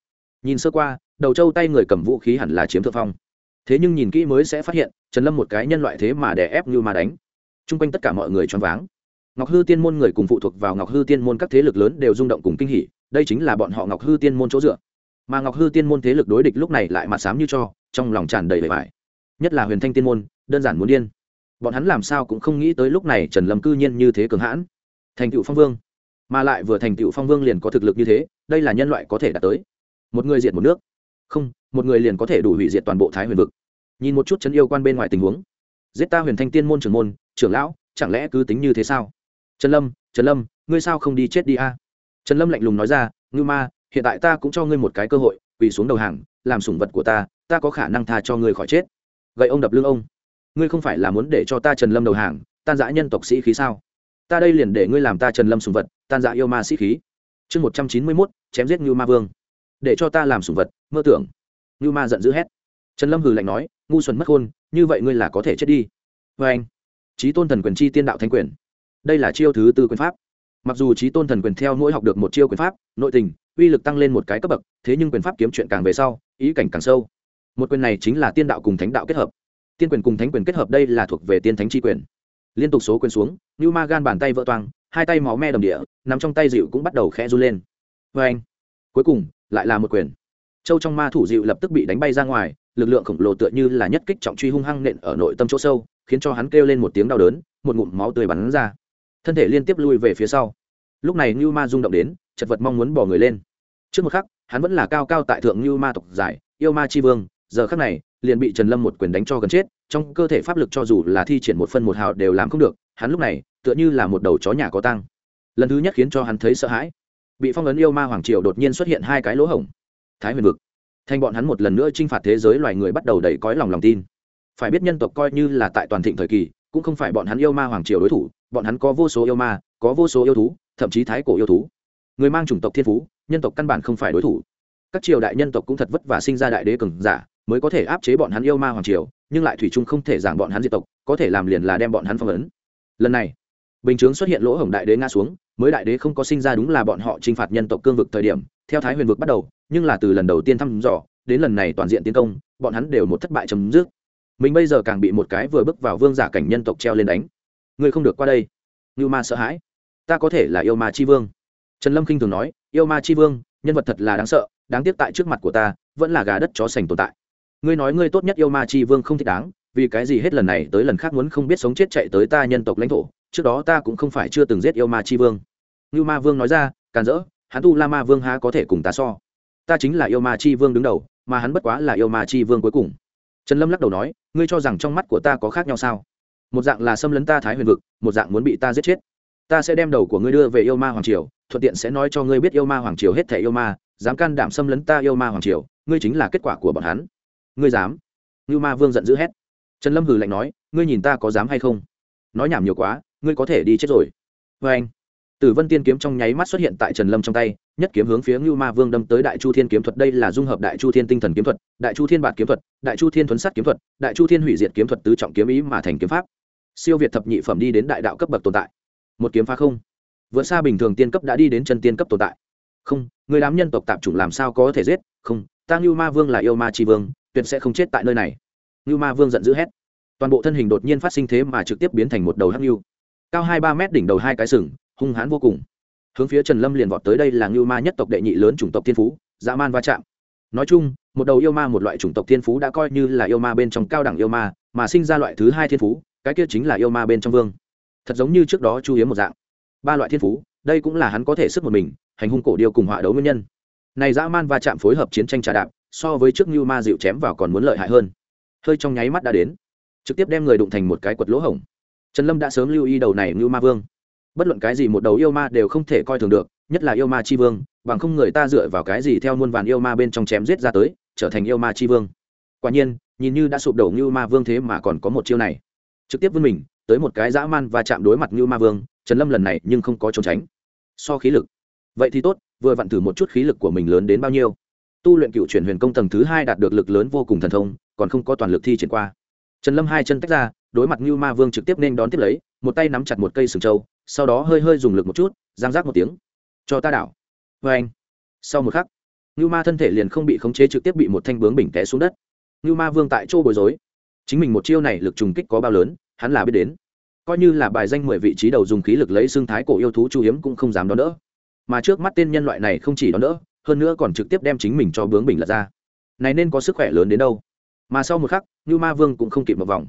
Speaker 1: Nhìn sơ qua, đầu trâu tay người cầm vũ khí hẳn là chiếm thượng phong. Thế nhưng nhìn kỹ mới sẽ phát hiện, trần lâm một cái nhân loại thế mà đè ép như mà đánh. T r u n g quanh tất cả mọi người choáng váng. Ngọc hư tiên môn người cùng phụ thuộc vào ngọc hư tiên môn các thế lực lớn đều rung động cùng kinh hỉ, đây chính là bọn họ ngọc hư tiên môn chỗ dựa. Mà ngọc hư tiên môn thế lực đối địch lúc này lại mặt sám như cho, trong lòng tràn đầy vẻ vải. Nhất là huyền thanh tiên môn, đơn giản muốn điên. Bọn hắn làm sao cũng không nghĩ tới lúc này trần lâm cư nhiên như thế cường hãn. Thành cựu phong vương mà lại vừa thành tựu phong vương liền có thực lực như thế, đây là nhân loại có thể đạt tới. Một người diệt một nước. Không, một người liền có thể đủ hủy diệt toàn bộ thái huyền vực. Nhìn một chút chấn yêu quan bên ngoài tình huống. Giết ta huyền thanh tiên môn trưởng môn, trưởng lão, chẳng lẽ cứ tính như thế sao? Trần lâm trần lâm, ngươi sao không đi chết đi a? Trần lâm lạnh lùng nói ra ngư ma, hiện tại ta cũng cho ngươi một cái cơ hội, quỳ xuống đầu hàng, làm sủng vật của ta ta có khả năng tha cho ngươi khỏi chết. Vậy ông đập lưng ông. Ngươi không phải là muốn để cho ta trần lâm đầu hàng, tan giã nhân tộc sĩ khí sao? Ta đây liền để ngươi làm ta trần lâm sùng vật tan dạ yêu ma sĩ khí. Chương một trăm chín mươi mốt chém giết ngưu ma vương. Để cho ta làm sùng vật mơ tưởng. Ngưu ma giận dữ hét. Trần lâm hừ lạnh nói ngu xuẩn mất hôn, như vậy ngươi là có thể chết đi. Vê anh trí tôn thần quyền chi tiên đạo thanh quyền. Đây là chiêu thứ tư quyền pháp. Mặc dù trí tôn thần quyền theo mỗi học được một chiêu quyền pháp nội tình uy lực tăng lên một cái cấp bậc thế nhưng quyền pháp kiếm chuyện càng về sau ý cảnh càng sâu. Một quyền này chính là tiên đạo cùng thánh đạo kết hợp. Tiên quyền cùng thánh quyền kết hợp đây là thuộc về tiên thánh chi quyền liên tục số quyền xuống như ma gan bàn tay vỡ toang, hai tay máu me đầm địa nằm trong tay dịu cũng bắt đầu khẽ run lên. Vê anh, cuối cùng, lại là một quyền. Châu trong ma thủ dịu lập tức bị đánh bay ra ngoài, lực lượng khổng lồ tựa như là nhất kích trọng truy hung hăng nện ở nội tâm chỗ sâu, khiến cho hắn kêu lên một tiếng đau đớn, một ngụm máu tươi bắn ra. Thân thể liên tiếp lui về phía sau. Lúc này như ma rung động đến, chật vật mong muốn bỏ người lên. Trước một khắc, hắn vẫn là cao cao tại thượng như ma tộc giải, yêu ma chi vương, giờ khắc này, liền bị trần lâm một quyền đánh cho gần chết trong cơ thể pháp lực cho dù là thi triển một phân một hào đều làm không được, hắn lúc này, tựa như là một đầu chó nhà có tăng lần thứ nhất khiến cho hắn thấy sợ hãi. Bị phong ấn yêu ma hoàng triều đột nhiên xuất hiện hai cái lỗ hổng. Thái huyền vực. Thành bọn hắn một lần nữa t r i n h phạt thế giới loài người bắt đầu đầy cõi lòng lòng tin. Phải biết nhân tộc coi như là tại toàn thịnh thời kỳ, cũng không phải bọn hắn yêu ma hoàng triều đối thủ, bọn hắn có vô số yêu ma, có vô số yêu thú, thậm chí thái cổ yêu thú. Người mang chủng tộc thiên phú, nhân tộc căn bản không phải đối thủ. Các triều đại nhân tộc cũng thật vất vả sinh ra đại đế cường giả, mới có thể áp chế bọn hắn yêu ma hoàng triều nhưng lại thủy chung không thể giảng bọn hắn diệt tộc, có thể làm liền là đem bọn hắn phong ấn. Lần này, bình chướng xuất hiện lỗ hổng đại đế ngã xuống, mới đại đế không có sinh ra đúng là bọn họ t r i n h phạt nhân tộc cương vực thời điểm, theo thái huyền vực bắt đầu, nhưng là từ lần đầu tiên thăm dò, đến lần này toàn diện tiến công, bọn hắn đều một thất bại chấm dứt. Mình bây giờ càng bị một cái vừa bước vào vương giả cảnh nhân tộc treo lên đánh. Ngươi không được qua đây. Như ma sợ hãi. Ta có thể là yêu ma c h i vương. Trần lâm k i n h thường nói, yêu ma c h i vương, nhân vật thật là đáng sợ, đáng tiếc tại trước mặt của ta, vẫn là gà đất chó sành tồn tại ngươi nói ngươi tốt nhất yêu ma chi vương không thích đáng, vì cái gì hết lần này tới lần khác muốn không biết sống chết chạy tới ta nhân tộc lãnh thổ, trước đó ta cũng không phải chưa từng giết yêu ma chi vương. Như ma vương nói ra, càn rỡ, hắn tu la ma vương há có thể cùng ta so? Ta chính là yêu ma chi vương đứng đầu, mà hắn bất quá là yêu ma chi vương cuối cùng. Trần lâm lắc đầu nói, ngươi cho rằng trong mắt của ta có khác nhau sao? Một dạng là xâm lấn ta thái huyền vực, một dạng muốn bị ta giết chết. Ta sẽ đem đầu của ngươi đưa về yêu ma hoàng triều, thuận tiện sẽ nói cho ngươi biết yêu ma hoàng triều hết thẻ yêu ma, dám can đảm xâm lấn ta yêu ma hoàng triều, ngươi chính là kết quả của bọn hắn ngươi dám? Ngưu ma vương giận dữ hét. Trần lâm hừ lạnh nói, ngươi nhìn ta có dám hay không? Nói nhảm nhiều quá, ngươi có thể đi chết rồi. Vê anh, tử vân tiên kiếm trong nháy mắt xuất hiện tại trần lâm trong tay, nhất kiếm hướng phía ngưu ma vương đâm tới đại chu thiên kiếm thuật, đây là dung hợp đại chu thiên tinh thần kiếm thuật, đại chu thiên bạt kiếm thuật, đại chu thiên thuấn sắt kiếm thuật, đại chu thiên hủy diệt kiếm thuật tứ trọng kiếm ý mà thành kiếm pháp. Siêu việt thập nhị phẩm đi đến đại đạo cấp bậc tồn tại. Một kiếm phá không. Vượt xa bình thường tiên cấp đã đi đến chân tiên cấp tồn tại. Không, người đám nhân tộc tạp chủng làm sao có thể giết? Không, ta ngưu ma vương là yêu ma tri vương tuyệt sẽ không chết tại nơi này. Ngưu ma vương giận dữ hét. Toàn bộ thân hình đột nhiên phát sinh thế mà trực tiếp biến thành một đầu hắc ngưu. Cao hai ba mét đỉnh đầu hai cái sừng, hung hãn vô cùng. Hướng phía trần lâm liền vọt tới đây là ngưu ma nhất tộc đệ nhị lớn chủng tộc thiên phú dã man va chạm nói chung, một đầu yêu ma một loại chủng tộc thiên phú đã coi như là yêu ma bên trong cao đẳng yêu ma, mà sinh ra loại thứ hai thiên phú, cái kia chính là yêu ma bên trong vương. Thật giống như trước đó chu hiếm một dạng. Ba loại thiên phú, đây cũng là hắn có thể sức một mình, hành hung cổ điêu cùng họa đấu nguyên nhân. Này dã man va chạm phối hợp chiến tranh trà đạp so với trước như ma dịu chém vào còn muốn lợi hại hơn. Hơi trong nháy mắt đã đến. Trực tiếp đem người đụng thành một cái quật lỗ hổng. Trần lâm đã sớm lưu ý đầu này như ma vương. Bất luận cái gì một đầu yêu ma đều không thể coi thường được, nhất là yêu ma c h i vương, bằng không người ta dựa vào cái gì theo muôn vàn yêu ma bên trong chém giết ra tới, trở thành yêu ma c h i vương. Quả nhiên, nhìn như đã sụp đổ như ma vương thế mà còn có một chiêu này. Trực tiếp vươn mình, tới một cái dã man và chạm đối mặt như ma vương, trần lâm lần này nhưng không có trốn tránh. So khí lực. Vậy thì tốt, vừa vặn thử một chút khí lực của mình lớn đến bao nhiêu tu luyện cựu chuyển huyền công tầng thứ hai đạt được lực lớn vô cùng thần thông, còn không có toàn lực thi triển qua. Trần lâm hai chân tách ra, đối mặt như ma vương trực tiếp nên đón tiếp lấy, một tay nắm chặt một cây sừng trâu, sau đó hơi hơi dùng lực một chút, giang rác một tiếng. Cho ta đảo. Vê anh. Sau một khắc như ma thân thể liền không bị khống chế trực tiếp bị một thanh bướng bình té xuống đất. Như ma vương tại chỗ bối rối. Chính mình một chiêu này lực trùng kích có bao lớn, hắn là biết đến. Coi như là bài danh mười vị trí đầu dùng khí lực lấy xương thái cổ yêu thú chu hiếm cũng không dám đón đỡ. Mà trước mắt tên nhân loại này không chỉ đón đỡ hơn nữa còn trực tiếp đem chính mình cho bướng bình lật ra. Này nên có sức khỏe lớn đến đâu? Mà sau một khắc, như ma vương cũng không kịp một vòng.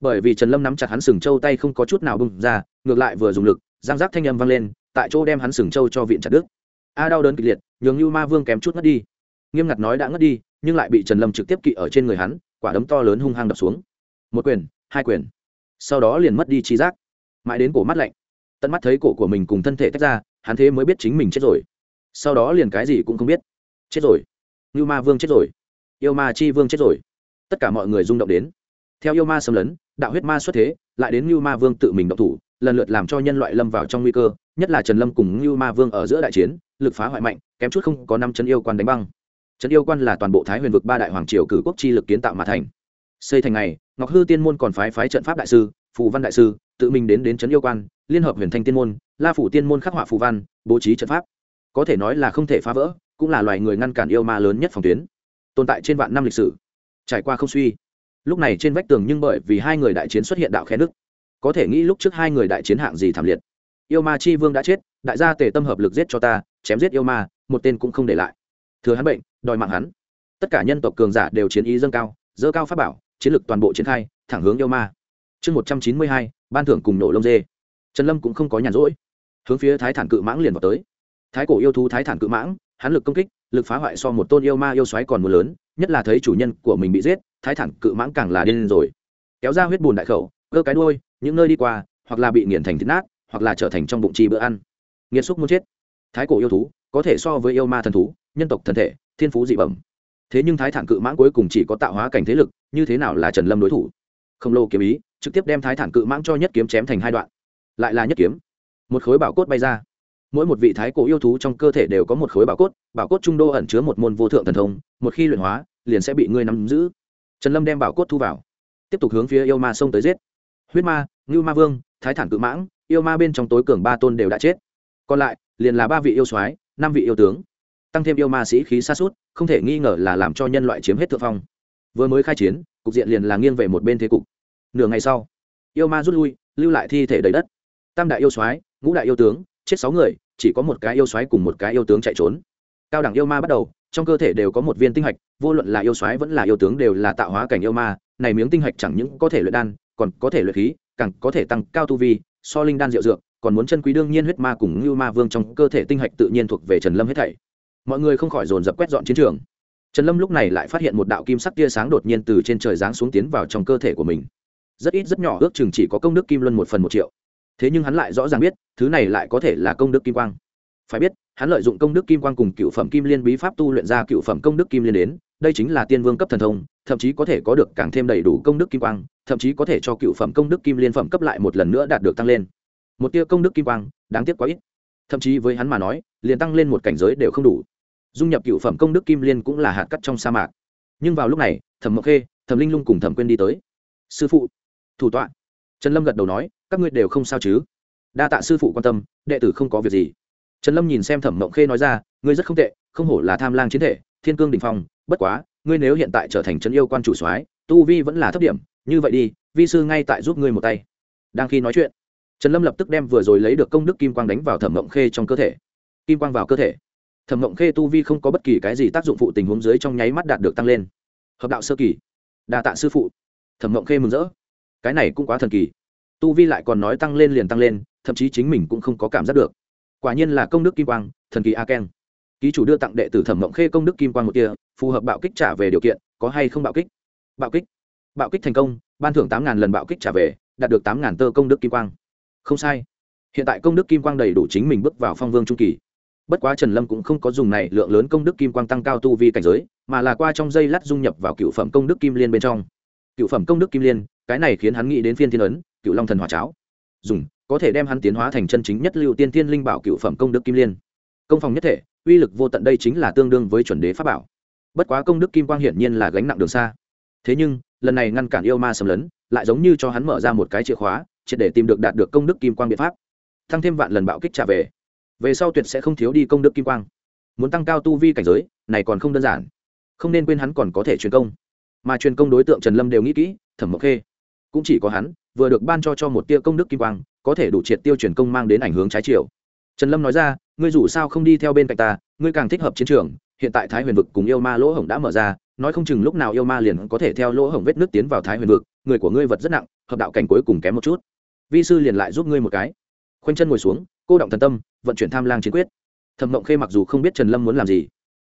Speaker 1: Bởi vì trần lâm nắm chặt hắn sừng trâu tay không có chút nào bung ra, ngược lại vừa dùng lực, giang giác thanh âm vang lên, tại chỗ đem hắn sừng trâu cho viện chặt đứt. A đau đớn kịch liệt, nhường như ma vương kém chút ngất đi. Nghiêm ngặt nói đã ngất đi, nhưng lại bị trần lâm trực tiếp kỵ ở trên người hắn, quả đấm to lớn hung hăng đập xuống. Một quyền, hai quyền. Sau đó liền mất đi trí giác. Mãi đến cổ mắt lạnh. Tận mắt thấy cổ của mình cùng thân thể tách ra, hắn thế mới biết chính mình chết rồi sau đó liền cái gì cũng không biết. Chết rồi. Như ma vương chết rồi. Yêu ma chi vương chết rồi. Tất cả mọi người rung động đến. Theo yêu ma xâm lấn, đạo huyết ma xuất thế, lại đến như ma vương tự mình động thủ, lần lượt làm cho nhân loại lâm vào trong nguy cơ, nhất là trần lâm cùng như ma vương ở giữa đại chiến, lực phá hoại mạnh, kém chút không có năm chân yêu quan đánh băng. Trấn yêu quan là toàn bộ thái huyền vực ba đại hoàng triều cử quốc chi lực kiến tạo mà thành. Xây thành này, ngọc hư tiên môn còn phái phái trận pháp đại sư, phù văn đại sư, tự mình đến đến trấn yêu quan, liên hợp huyền thanh tiên môn, la phủ tiên môn khắc họa phù văn, bố trí trận pháp có thể nói là không thể phá vỡ, cũng là loài người ngăn cản yêu ma lớn nhất phòng tuyến. Tồn tại trên vạn năm lịch sử, trải qua không suy. Lúc này trên vách tường nhưng bởi vì hai người đại chiến xuất hiện đạo khe nước có thể nghĩ lúc trước hai người đại chiến hạng gì thảm liệt. Yêu ma chi vương đã chết, đại gia tề tâm hợp lực giết cho ta, chém giết yêu ma, một tên cũng không để lại. Thừa hắn bệnh, đòi mạng hắn. Tất cả nhân tộc cường giả đều chiến ý dâng cao, dơ cao pháp bảo, chiến lực toàn bộ triển khai, thẳng hướng yêu ma. Chương một trăm chín mươi hai, ban thưởng cùng nổ lông dê. Trần lâm cũng không có nhàn rỗi. Hướng phía thái thản cự mãng liền vào tới thái cổ yêu thú thái thản cự mãng, hắn lực công kích, lực phá hoại so một tôn yêu ma yêu xoáy còn mưa lớn, nhất là thấy chủ nhân của mình bị giết, thái thản cự mãng càng là điên rồi. Kéo ra huyết bùn đại khẩu, cơ cái đuôi, những nơi đi qua, hoặc là bị nghiền thành thịt nát, hoặc là trở thành trong bụng chi bữa ăn. Nghiệt xúc muốn chết. Thái cổ yêu thú, có thể so với yêu ma thần thú, nhân tộc thần thể, thiên phú dị bẩm. Thế nhưng thái thản cự mãng cuối cùng chỉ có tạo hóa cảnh thế lực, như thế nào là trần lâm đối thủ? Không lâu kiếm ý, trực tiếp đem thái thản cự mãng cho nhất kiếm chém thành hai đoạn. Lại là nhất kiếm. Một khối bảo cốt bay ra mỗi một vị thái cổ yêu thú trong cơ thể đều có một khối bảo cốt bảo cốt trung đô ẩn chứa một môn vô thượng thần thông, một khi luyện hóa, liền sẽ bị ngươi nắm giữ. Trần lâm đem bảo cốt thu vào, tiếp tục hướng phía yêu ma sông tới giết. Huyết ma, ngưu ma vương, thái thản cự mãng, yêu ma bên trong tối cường ba tôn đều đã chết. Còn lại, liền là ba vị yêu soái, năm vị yêu tướng. Tăng thêm yêu ma sĩ khí xa suốt không thể nghi ngờ là làm cho nhân loại chiếm hết thượng phong. Vừa mới khai chiến, cục diện liền là nghiêng về một bên thế cục. Nửa ngày sau, yêu ma rút lui, lưu lại thi thể đầy đất. Tam đại yêu soái, ngũ đại yêu tướng, chết sáu người chỉ có một cái yêu xoáy cùng một cái yêu tướng chạy trốn. Cao đẳng yêu ma bắt đầu, trong cơ thể đều có một viên tinh hạch, vô luận là yêu xoáy vẫn là yêu tướng đều là tạo hóa cảnh yêu ma, này miếng tinh hạch chẳng những có thể luyện đan, còn có thể luyện khí, càng có thể tăng cao tu vi, so linh đan diệu dược, còn muốn chân quý đương nhiên huyết ma cùng như ma vương trong cơ thể tinh hạch tự nhiên thuộc về trần lâm hết thảy. Mọi người không khỏi dồn dập quét dọn chiến trường. Trần lâm lúc này lại phát hiện một đạo kim sắc tia sáng đột nhiên từ trên trời giáng xuống tiến vào trong cơ thể của mình. Rất ít rất nhỏ, ước chừng chỉ có công đức kim luân một phần một triệu thế nhưng hắn lại rõ ràng biết, thứ này lại có thể là công đức kim quang. Phải biết, hắn lợi dụng công đức kim quang cùng cựu phẩm kim liên bí pháp tu luyện ra cựu phẩm công đức kim liên đến, đây chính là tiên vương cấp thần thông, thậm chí có thể có được càng thêm đầy đủ công đức kim quang, thậm chí có thể cho cựu phẩm công đức kim liên phẩm cấp lại một lần nữa đạt được tăng lên. Một tia công đức kim quang, đáng tiếc quá ít. Thậm chí với hắn mà nói, liền tăng lên một cảnh giới đều không đủ. Dung nhập cựu phẩm công đức kim liên cũng là hạt cắt trong sa mạc. Nhưng vào lúc này, thẩm mộc khê, thẩm linh lung cùng thẩm quyên đi tới. Sư phụ. Thủ tọa. Trần lâm gật đầu nói các ngươi đều không sao chứ? Đa tạ sư phụ quan tâm, đệ tử không có việc gì. Trần lâm nhìn xem thẩm mộng khê nói ra, ngươi rất không tệ, không hổ là tham lang chiến thể, thiên cương đình phong, bất quá, ngươi nếu hiện tại trở thành trấn yêu quan chủ soái, tu vi vẫn là thấp điểm, như vậy đi, vi sư ngay tại giúp ngươi một tay. Đang khi nói chuyện, trần lâm lập tức đem vừa rồi lấy được công đức kim quang đánh vào thẩm mộng khê trong cơ thể. Kim quang vào cơ thể. Thẩm mộng khê tu vi không có bất kỳ cái gì tác dụng phụ tình huống dưới trong nháy mắt đạt được tăng lên. Hợp đạo sơ kỳ. Đa tạ sư phụ. Thẩm mộng khê mừng rỡ. Cái này cũng quá thần kỳ tu vi lại còn nói tăng lên liền tăng lên, thậm chí chính mình cũng không có cảm giác được. Quả nhiên là công đức kim quang, thần kỳ a keng. Ký chủ đưa tặng đệ tử thẩm mộng khê công đức kim quang một kia phù hợp bạo kích trả về điều kiện, có hay không bạo kích? Bạo kích. Bạo kích thành công, ban thưởng tám ngàn lần bạo kích trả về, đạt được tám ngàn tơ công đức kim quang. Không sai. Hiện tại công đức kim quang đầy đủ chính mình bước vào phong vương trung kỳ. Bất quá trần lâm cũng không có dùng này lượng lớn công đức kim quang tăng cao tu vi cảnh giới, mà là qua trong dây lát dung nhập vào cựu phẩm công đức kim liên bên trong. Cựu phẩm công đức kim liên, cái này khiến hắn nghĩ đến phiên thiên ấn cựu long thần hỏa cháo. Dùng, có thể đem hắn tiến hóa thành chân chính nhất lưu tiên thiên linh bảo cựu phẩm công đức kim liên. Công phòng nhất thể, uy lực vô tận đây chính là tương đương với chuẩn đế pháp bảo. Bất quá công đức kim quang hiển nhiên là gánh nặng đường xa. Thế nhưng, lần này ngăn cản yêu ma xâm lấn, lại giống như cho hắn mở ra một cái chìa khóa, triệt để tìm được đạt được công đức kim quang biện pháp. Tăng thêm vạn lần bạo kích trả về. Về sau tuyệt sẽ không thiếu đi công đức kim quang. Muốn tăng cao tu vi cảnh giới, này còn không đơn giản. Không nên quên hắn còn có thể truyền công. Mà truyền công đối tượng trần lâm đều nghĩ kỹ, thẩm mộc khê. Cũng chỉ có hắn vừa được ban cho cho một tia công đức kim quang, có thể đủ triệt tiêu truyền công mang đến ảnh hướng trái chiều. Trần lâm nói ra, ngươi dù sao không đi theo bên cạnh ta, ngươi càng thích hợp chiến trường. Hiện tại thái huyền vực cùng yêu ma lỗ hổng đã mở ra, nói không chừng lúc nào yêu ma liền có thể theo lỗ hổng vết nước tiến vào thái huyền vực. Người của ngươi vật rất nặng, hợp đạo cảnh cuối cùng kém một chút. Vi sư liền lại giúp ngươi một cái. Khoanh chân ngồi xuống, cô động thần tâm, vận chuyển tham lang chiến quyết. Thẩm mộng khê mặc dù không biết trần lâm muốn làm gì,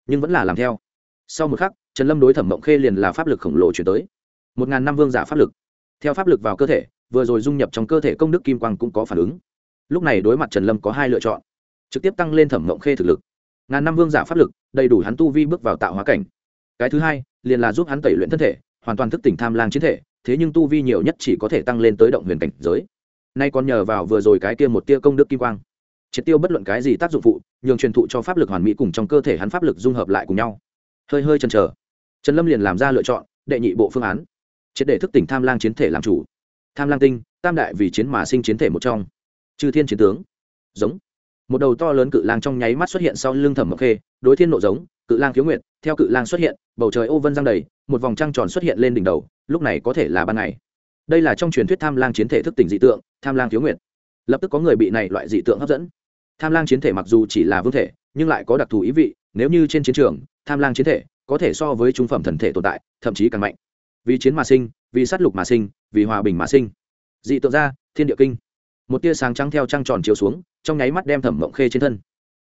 Speaker 1: nhưng vẫn là làm theo. Sau một khắc, trần lâm đối thẩm mộng khê liền là pháp lực khổng lồ chuyển tới. Một ngàn năm vương giả pháp lực. Theo pháp lực vào cơ thể vừa rồi dung nhập trong cơ thể công đức kim quang cũng có phản ứng. Lúc này đối mặt trần lâm có hai lựa chọn. Trực tiếp tăng lên thẩm mộng khê thực lực. Ngàn năm vương giả pháp lực, đầy đủ hắn tu vi bước vào tạo hóa cảnh. Cái thứ hai, liền là giúp hắn tẩy luyện thân thể, hoàn toàn thức tỉnh tham lang chiến thể, thế nhưng tu vi nhiều nhất chỉ có thể tăng lên tới động huyền cảnh giới. Nay còn nhờ vào vừa rồi cái kia một tia công đức kim quang. Triệt tiêu bất luận cái gì tác dụng phụ, nhường truyền thụ cho pháp lực hoàn mỹ cùng trong cơ thể hắn pháp lực dung hợp lại cùng nhau. Hơi hơi chần chờ. Trần lâm liền làm ra lựa chọn, đệ nhị bộ phương án. Triệt để thức tỉnh tham lang chiến thể làm chủ tham lang tinh, tam đại vì chiến mà sinh chiến thể một trong. Chư thiên chiến tướng. Giống. Một đầu to lớn cự lang trong nháy mắt xuất hiện sau lưng thẩm mộc khê, đối thiên nộ giống, cự lang thiếu nguyệt, theo cự lang xuất hiện, bầu trời ô vân giang đầy, một vòng trăng tròn xuất hiện lên đỉnh đầu, lúc này có thể là ban ngày. Đây là trong truyền thuyết tham lang chiến thể thức tỉnh dị tượng, tham lang thiếu nguyệt. Lập tức có người bị này loại dị tượng hấp dẫn. Tham lang chiến thể mặc dù chỉ là vương thể, nhưng lại có đặc thù ý vị, nếu như trên chiến trường, tham lang chiến thể có thể so với trung phẩm thần thể tồn tại, thậm chí càng mạnh vì chiến mà sinh, vì sát lục mà sinh, vì hòa bình mà sinh. Dị tượng ra, thiên địa kinh. Một tia sáng trắng theo trăng tròn chiếu xuống, trong nháy mắt đem thẩm mộng khê trên thân.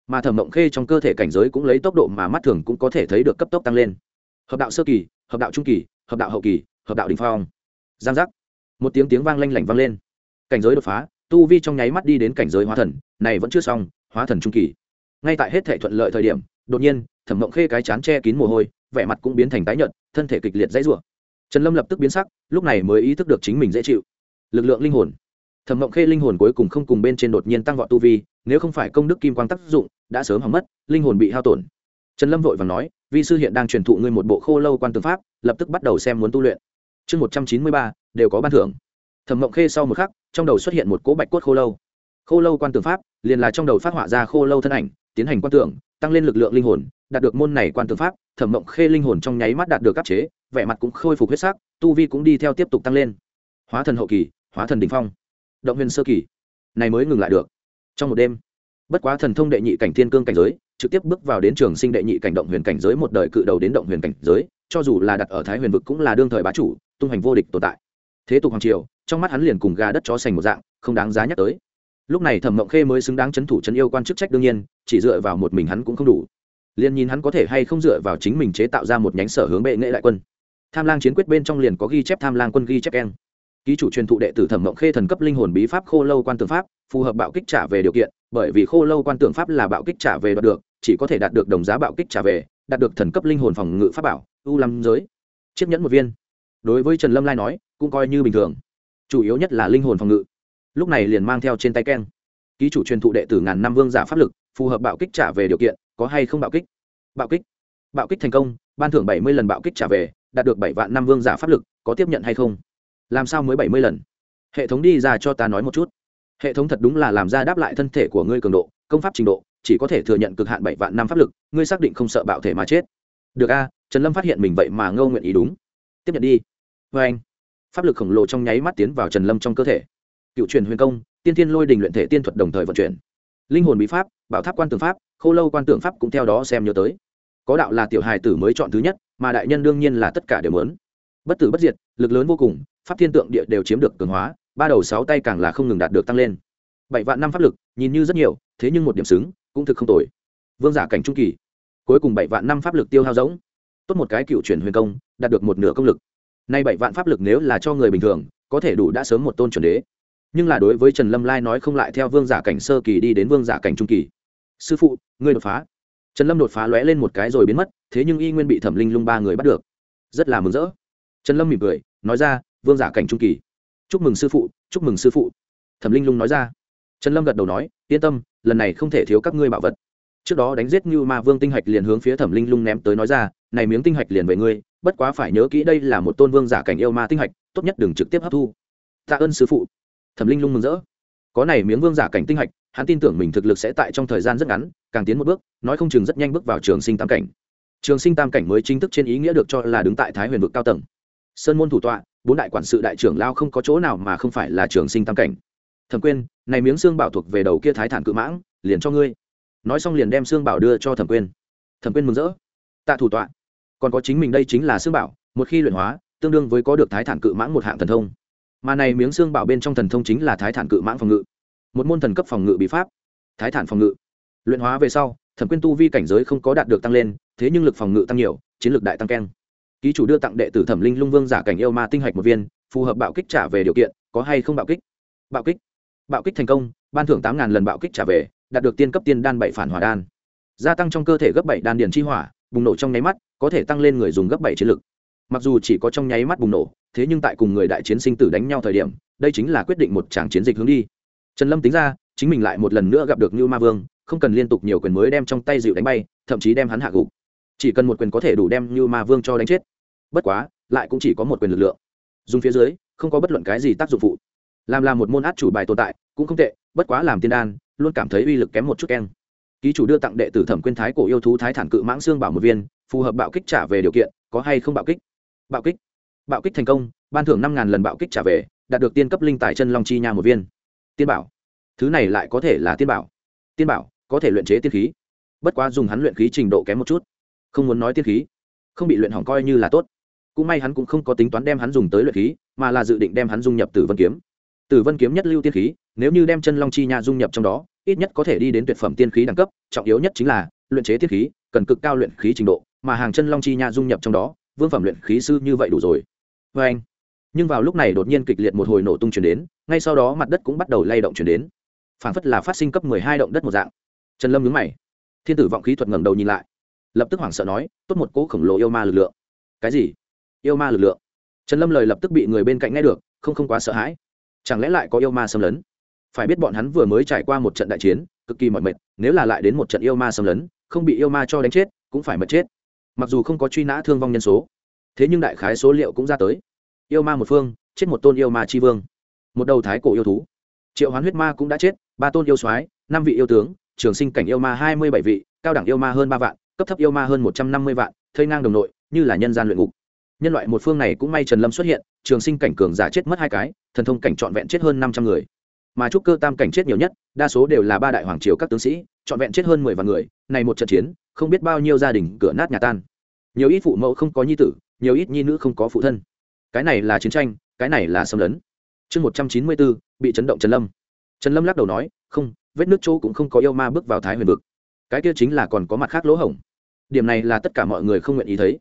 Speaker 1: Mà thẩm mộng khê trong cơ thể cảnh giới cũng lấy tốc độ mà mắt thường cũng có thể thấy được cấp tốc tăng lên. Hợp đạo sơ kỳ, hợp đạo trung kỳ, hợp đạo hậu kỳ, hợp đạo đình phong. Giang giác. Một tiếng tiếng vang lanh lảnh vang lên. Cảnh giới đột phá, tu vi trong nháy mắt đi đến cảnh giới hóa thần, này vẫn chưa xong, hóa thần trung kỳ. Ngay tại hết thể thuận lợi thời điểm, đột nhiên, thẩm mộng khê cái chán che kín mồ hôi, vẻ mặt cũng biến thành tái nhợt, thân thể kịch liệt dãy rủa trần lâm lập tức biến sắc, lúc này mới ý thức được chính mình dễ chịu. Lực lượng linh hồn. Thẩm mộng khê linh hồn cuối cùng không cùng bên trên đột nhiên tăng vọt tu vi, nếu không phải công đức kim quang tác dụng, đã sớm hỏng mất, linh hồn bị hao tổn. Trần lâm vội và nói, vi sư hiện đang truyền thụ ngươi một bộ khô lâu quan tư pháp, lập tức bắt đầu xem muốn tu luyện. Chương một trăm chín mươi ba, đều có ban thưởng. Thẩm mộng khê sau một khắc, trong đầu xuất hiện một cỗ bạch cốt khô lâu. Khô lâu quan tưởng pháp, liền là trong đầu phát họa ra khô lâu thân ảnh, tiến hành quan tưởng tăng lên lực lượng linh hồn, đạt được môn này quan tưởng pháp, thẩm mộng khê linh hồn trong nháy mắt đạt được áp chế vẻ mặt cũng khôi phục huyết sắc, tu vi cũng đi theo tiếp tục tăng lên. Hóa thần hậu kỳ, hóa thần đ ỉ n h phong, động huyền sơ kỳ. Này mới ngừng lại được. Trong một đêm, bất quá thần thông đệ nhị cảnh thiên cương cảnh giới, trực tiếp bước vào đến trường sinh đệ nhị cảnh động huyền cảnh giới một đời cự đầu đến động huyền cảnh giới, cho dù là đặt ở thái huyền vực cũng là đương thời bá chủ, tung hành vô địch tồn tại. Thế tục hoàng triều, trong mắt hắn liền cùng gà đất chó sành một dạng, không đáng giá nhắc tới. Lúc này thẩm mộng khê mới xứng đáng c h ấ n thủ c h ấ n yêu quan chức trách đương nhiên, chỉ dựa vào một mình hắn cũng không đủ. Liền nhìn hắn có thể hay không dựa vào chính mình chế tạo ra một nhánh sở hướng bệ nghệ đại quân tham lang chiến quyết bên trong liền có ghi chép tham lang quân ghi chép keng. Ký chủ truyền thụ đệ tử thẩm mộng khê thần cấp linh hồn bí pháp khô lâu quan tưởng pháp, phù hợp bạo kích trả về điều kiện, bởi vì khô lâu quan tưởng pháp là bạo kích trả về đoạt được, chỉ có thể đạt được đồng giá bạo kích trả về, đạt được thần cấp linh hồn phòng ngự pháp bảo u lâm giới. Chiếc nhẫn một viên. Đối với trần lâm lai nói, cũng coi như bình thường. Chủ yếu nhất là linh hồn phòng ngự. Lúc này liền mang theo trên tay keng. Ký chủ truyền thụ đệ tử ngàn năm vương giả pháp lực, phù hợp bạo kích trả về điều kiện, có hay không bạo kích? Bạo kích. Bạo kích thành công, ban thưởng bảy mươi lần bạo kích trả về đạt được bảy vạn năm vương giả pháp lực, có tiếp nhận hay không? Làm sao mới bảy mươi lần? Hệ thống đi ra cho ta nói một chút. Hệ thống thật đúng là làm ra đáp lại thân thể của ngươi cường độ, công pháp trình độ, chỉ có thể thừa nhận cực hạn bảy vạn năm pháp lực, ngươi xác định không sợ bạo thể mà chết. Được a, trần lâm phát hiện mình vậy mà ngâu nguyện ý đúng. Tiếp nhận đi. Vê anh, pháp lực khổng lồ trong nháy mắt tiến vào trần lâm trong cơ thể. Cựu truyền huyền công, tiên thiên lôi đình luyện thể tiên thuật đồng thời vận chuyển. Linh hồn bí pháp, bảo tháp quan tường pháp, khô lâu quan tường pháp cũng theo đó xem nhớ tới. Có đạo là tiểu hài tử mới chọn thứ nhất mà đại nhân đương nhiên là tất cả đều muốn. Bất tử bất diệt, lực lớn vô cùng, pháp thiên tượng địa đều chiếm được cường hóa, ba đầu sáu tay càng là không ngừng đạt được tăng lên. Bảy vạn năm pháp lực, nhìn như rất nhiều, thế nhưng một điểm xứng, cũng thực không tồi. Vương giả cảnh trung kỳ, cuối cùng bảy vạn năm pháp lực tiêu hao rỗng. Tốt một cái cựu chuyển huyền công, đạt được một nửa công lực. Nay bảy vạn pháp lực nếu là cho người bình thường, có thể đủ đã sớm một tôn chuẩn đế. Nhưng là đối với trần lâm lai nói không lại theo vương giả cảnh sơ kỳ đi đến vương giả cảnh trung kỳ. Sư phụ, ngươi đột phá trần lâm đột phá lóe lên một cái rồi biến mất, thế nhưng y nguyên bị thẩm linh lung ba người bắt được. Rất là mừng rỡ. Trần lâm mỉm cười, nói ra, vương giả cảnh trung kỳ. Chúc mừng sư phụ, chúc mừng sư phụ. Thẩm linh lung nói ra. Trần lâm gật đầu nói, yên tâm, lần này không thể thiếu các ngươi bảo vật. Trước đó đánh giết như ma vương tinh hạch liền hướng phía thẩm linh lung ném tới nói ra, này miếng tinh hạch liền về ngươi, bất quá phải nhớ kỹ đây là một tôn vương giả cảnh yêu ma tinh hạch, tốt nhất đừng trực tiếp hấp thu. Tạ ơn sư phụ. Thẩm linh lung mừng rỡ có này miếng vương giả cảnh tinh hạch, hắn tin tưởng mình thực lực sẽ tại trong thời gian rất ngắn, càng tiến một bước, nói không chừng rất nhanh bước vào trường sinh tam cảnh. Trường sinh tam cảnh mới chính thức trên ý nghĩa được cho là đứng tại thái huyền vực cao tầng. Sơn môn thủ tọa, bốn đại quản sự đại trưởng lao không có chỗ nào mà không phải là trường sinh tam cảnh. Thẩm quyên, này miếng xương bảo thuộc về đầu kia thái thản cự mãng, liền cho ngươi. Nói xong liền đem xương bảo đưa cho thẩm quyên. Thẩm quyên mừng rỡ. Tạ thủ tọa. Còn có chính mình đây chính là xương bảo, một khi luyện hóa, tương đương với có được thái thản cự mãng một hạng thần thông mà này miếng xương bảo bên trong thần thông chính là thái thản cự mãng phòng ngự. Một môn thần cấp phòng ngự Bị pháp, thái thản phòng ngự. Luyện hóa về sau, thẩm quyên tu vi cảnh giới không có đạt được tăng lên, thế nhưng lực phòng ngự tăng nhiều, chiến lược đại tăng keng. Ký chủ đưa tặng đệ tử thẩm linh lung vương giả cảnh yêu ma tinh hạch một viên, phù hợp bạo kích trả về điều kiện, có hay không bạo kích? Bạo kích. Bạo kích thành công, ban thưởng tám lần bạo kích trả về, đạt được tiên cấp tiên đan bảy phản hỏa đan. Gia tăng trong cơ thể gấp bảy đan điền chi hỏa, bùng nổ trong nháy mắt, có thể tăng lên người dùng gấp bảy chiến lực. Mặc dù chỉ có trong nháy mắt bùng nổ thế nhưng tại cùng người đại chiến sinh tử đánh nhau thời điểm, đây chính là quyết định một tràng chiến dịch hướng đi. Trần lâm tính ra, chính mình lại một lần nữa gặp được như ma vương, không cần liên tục nhiều quyền mới đem trong tay dịu đánh bay, thậm chí đem hắn hạ gục. Chỉ cần một quyền có thể đủ đem như ma vương cho đánh chết. Bất quá, lại cũng chỉ có một quyền lực lượng. Dùng phía dưới, không có bất luận cái gì tác dụng phụ. Làm là một môn át chủ bài tồn tại, cũng không tệ, bất quá làm tiên đan, luôn cảm thấy uy lực kém một chút keng. Ký chủ đưa tặng đệ tử thẩm quyên thái cổ yêu thú thái thản cự mãng xương bảo một viên, phù hợp bạo kích trả về điều kiện, có hay không bạo kích? Bạo kích? Bạo kích thành công, ban thưởng năm lần bạo kích trả về, đạt được tiên cấp linh tài chân long chi nha một viên. Tiên bảo. Thứ này lại có thể là tiên bảo. Tiên bảo, có thể luyện chế tiên khí. Bất quá dùng hắn luyện khí trình độ kém một chút. Không muốn nói tiên khí. Không bị luyện hỏng coi như là tốt. Cũng may hắn cũng không có tính toán đem hắn dùng tới luyện khí, mà là dự định đem hắn dung nhập tử vân kiếm. Tử vân kiếm nhất lưu tiên khí, nếu như đem chân long chi nha dung nhập trong đó, ít nhất có thể đi đến tuyệt phẩm tiên khí đẳng cấp, trọng yếu nhất chính là luyện chế tiên khí, cần cực cao luyện khí trình độ, mà hàng chân long chi nha dung nhập trong đó, vương phẩm luyện khí sư như vậy đủ rồi vê anh. Nhưng vào lúc này đột nhiên kịch liệt một hồi nổ tung chuyển đến, ngay sau đó mặt đất cũng bắt đầu lay động chuyển đến. Phản phất là phát sinh cấp mười hai động đất một dạng. Trần lâm nhướng mày. Thiên tử vọng khí thuật ngẩng đầu nhìn lại. Lập tức hoảng sợ nói, tốt một cỗ khổng lồ yêu ma lực lượng. Cái gì? Yêu ma lực lượng? Trần lâm lời lập tức bị người bên cạnh nghe được, không không quá sợ hãi. Chẳng lẽ lại có yêu ma xâm lấn? Phải biết bọn hắn vừa mới trải qua một trận đại chiến, cực kỳ mọi mệt, nếu là lại đến một trận yêu ma xâm lấn, không bị yêu ma cho đánh chết, cũng phải mệt chết. Mặc dù không có truy nã thương vong nhân số thế nhưng đại khái số liệu cũng ra tới. Yêu ma một phương, chết một tôn yêu ma tri vương. Một đầu thái cổ yêu thú. Triệu hoán huyết ma cũng đã chết, ba tôn yêu soái, năm vị yêu tướng, trường sinh cảnh yêu ma hai mươi bảy vị, cao đẳng yêu ma hơn ba vạn, cấp thấp yêu ma hơn một trăm năm mươi vạn, thây ngang đồng nội, như là nhân gian luyện ngục. Nhân loại một phương này cũng may trần lâm xuất hiện, trường sinh cảnh cường giả chết mất hai cái, thần thông cảnh trọn vẹn chết hơn năm trăm người. Mà trúc cơ tam cảnh chết nhiều nhất, đa số đều là ba đại hoàng triều các tướng sĩ, trọn vẹn chết hơn mười vạn người, này một trận chiến, không biết bao nhiêu gia đình cửa nát nhà tan. Nhiều ít phụ mẫu không có nhi tử nhiều ít nhi nữ không có phụ thân. Cái này là chiến tranh, cái này là xâm lấn. Chương một trăm chín mươi bốn bị chấn động trần lâm. Trần lâm lắc đầu nói, không, vết nước chỗ cũng không có yêu ma bước vào thái huyền vực. Cái kia chính là còn có mặt khác lỗ hổng. Điểm này là tất cả mọi người không nguyện ý thấy.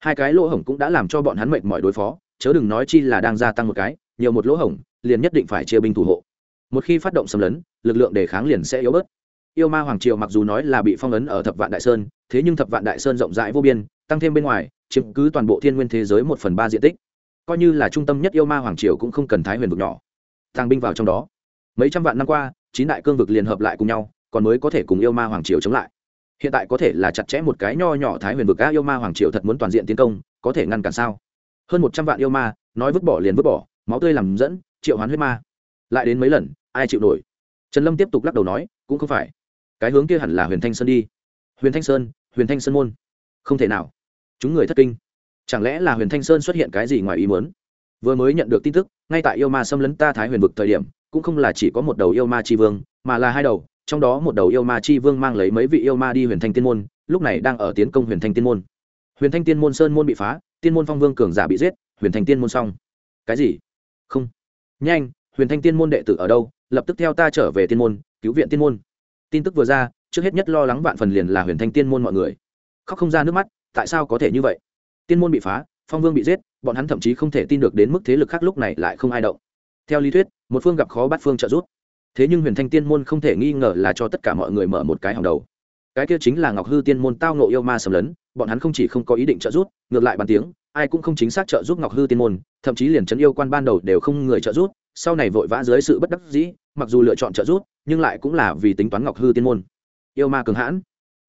Speaker 1: Hai cái lỗ hổng cũng đã làm cho bọn hắn mệt mỏi đối phó, chớ đừng nói chi là đang gia tăng một cái, nhiều một lỗ hổng, liền nhất định phải chia binh thủ hộ. Một khi phát động xâm lấn, lực lượng đề kháng liền sẽ yếu bớt. Yêu ma hoàng triều mặc dù nói là bị phong ấn ở thập vạn đại sơn, thế nhưng thập vạn đại sơn rộng rãi vô biên, tăng thêm bên ngoài chiếm cứ toàn bộ thiên nguyên thế giới một phần ba diện tích. Coi như là trung tâm nhất yêu ma hoàng triều cũng không cần thái huyền vực nhỏ. Tàng binh vào trong đó. Mấy trăm vạn năm qua, chín đại cương vực liên hợp lại cùng nhau, còn mới có thể cùng yêu ma hoàng triều chống lại. Hiện tại có thể là chặt chẽ một cái nho nhỏ thái huyền vực á, yêu ma hoàng triều thật muốn toàn diện tiến công, có thể ngăn cản sao? Hơn một trăm vạn yêu ma, nói vứt bỏ liền vứt bỏ, máu tươi làm dẫn, triệu hoán huyết ma. Lại đến mấy lần, ai chịu nổi? Trần lâm tiếp tục lắc đầu nói, cũng không phải. Cái hướng kia hẳn là huyền thanh sơn đi. Huyền thanh sơn, huyền thanh sơn môn. Không thể nào chúng người thất kinh. Chẳng lẽ là huyền thanh sơn xuất hiện cái gì ngoài ý muốn? Vừa mới nhận được tin tức, ngay tại yêu ma xâm lấn ta thái huyền vực thời điểm, cũng không là chỉ có một đầu yêu ma tri vương, mà là hai đầu, trong đó một đầu yêu ma chi vương mang lấy mấy vị yêu ma đi huyền thanh tiên môn, lúc này đang ở tiến công huyền thanh tiên môn. Huyền thanh tiên môn sơn môn bị phá, tiên môn phong vương cường giả bị giết, huyền thanh tiên môn xong. Cái gì? Không. Nhanh, huyền thanh tiên môn đệ tử ở đâu? Lập tức theo ta trở về tiên môn, cứu viện tiên môn. Tin tức vừa ra, trước hết nhất lo lắng vạn phần liền là huyền thanh tiên môn mọi người. Khóc không ra nước mắt tại sao có thể như vậy? Tiên môn bị phá, phong vương bị giết, bọn hắn thậm chí không thể tin được đến mức thế lực khác lúc này lại không ai động. Theo lý thuyết, một phương gặp khó bắt phương trợ giúp. Thế nhưng huyền thanh tiên môn không thể nghi ngờ là cho tất cả mọi người mở một cái hàng đầu. Cái kia chính là ngọc hư tiên môn tao nộ yêu ma sầm lấn, bọn hắn không chỉ không có ý định trợ giúp, ngược lại bàn tiếng, ai cũng không chính xác trợ giúp ngọc hư tiên môn, thậm chí liền chấn yêu quan ban đầu đều không người trợ giúp, sau này vội vã dưới sự bất đắc dĩ, mặc dù lựa chọn trợ giúp, nhưng lại cũng là vì tính toán ngọc hư tiên môn. Yêu ma cường hãn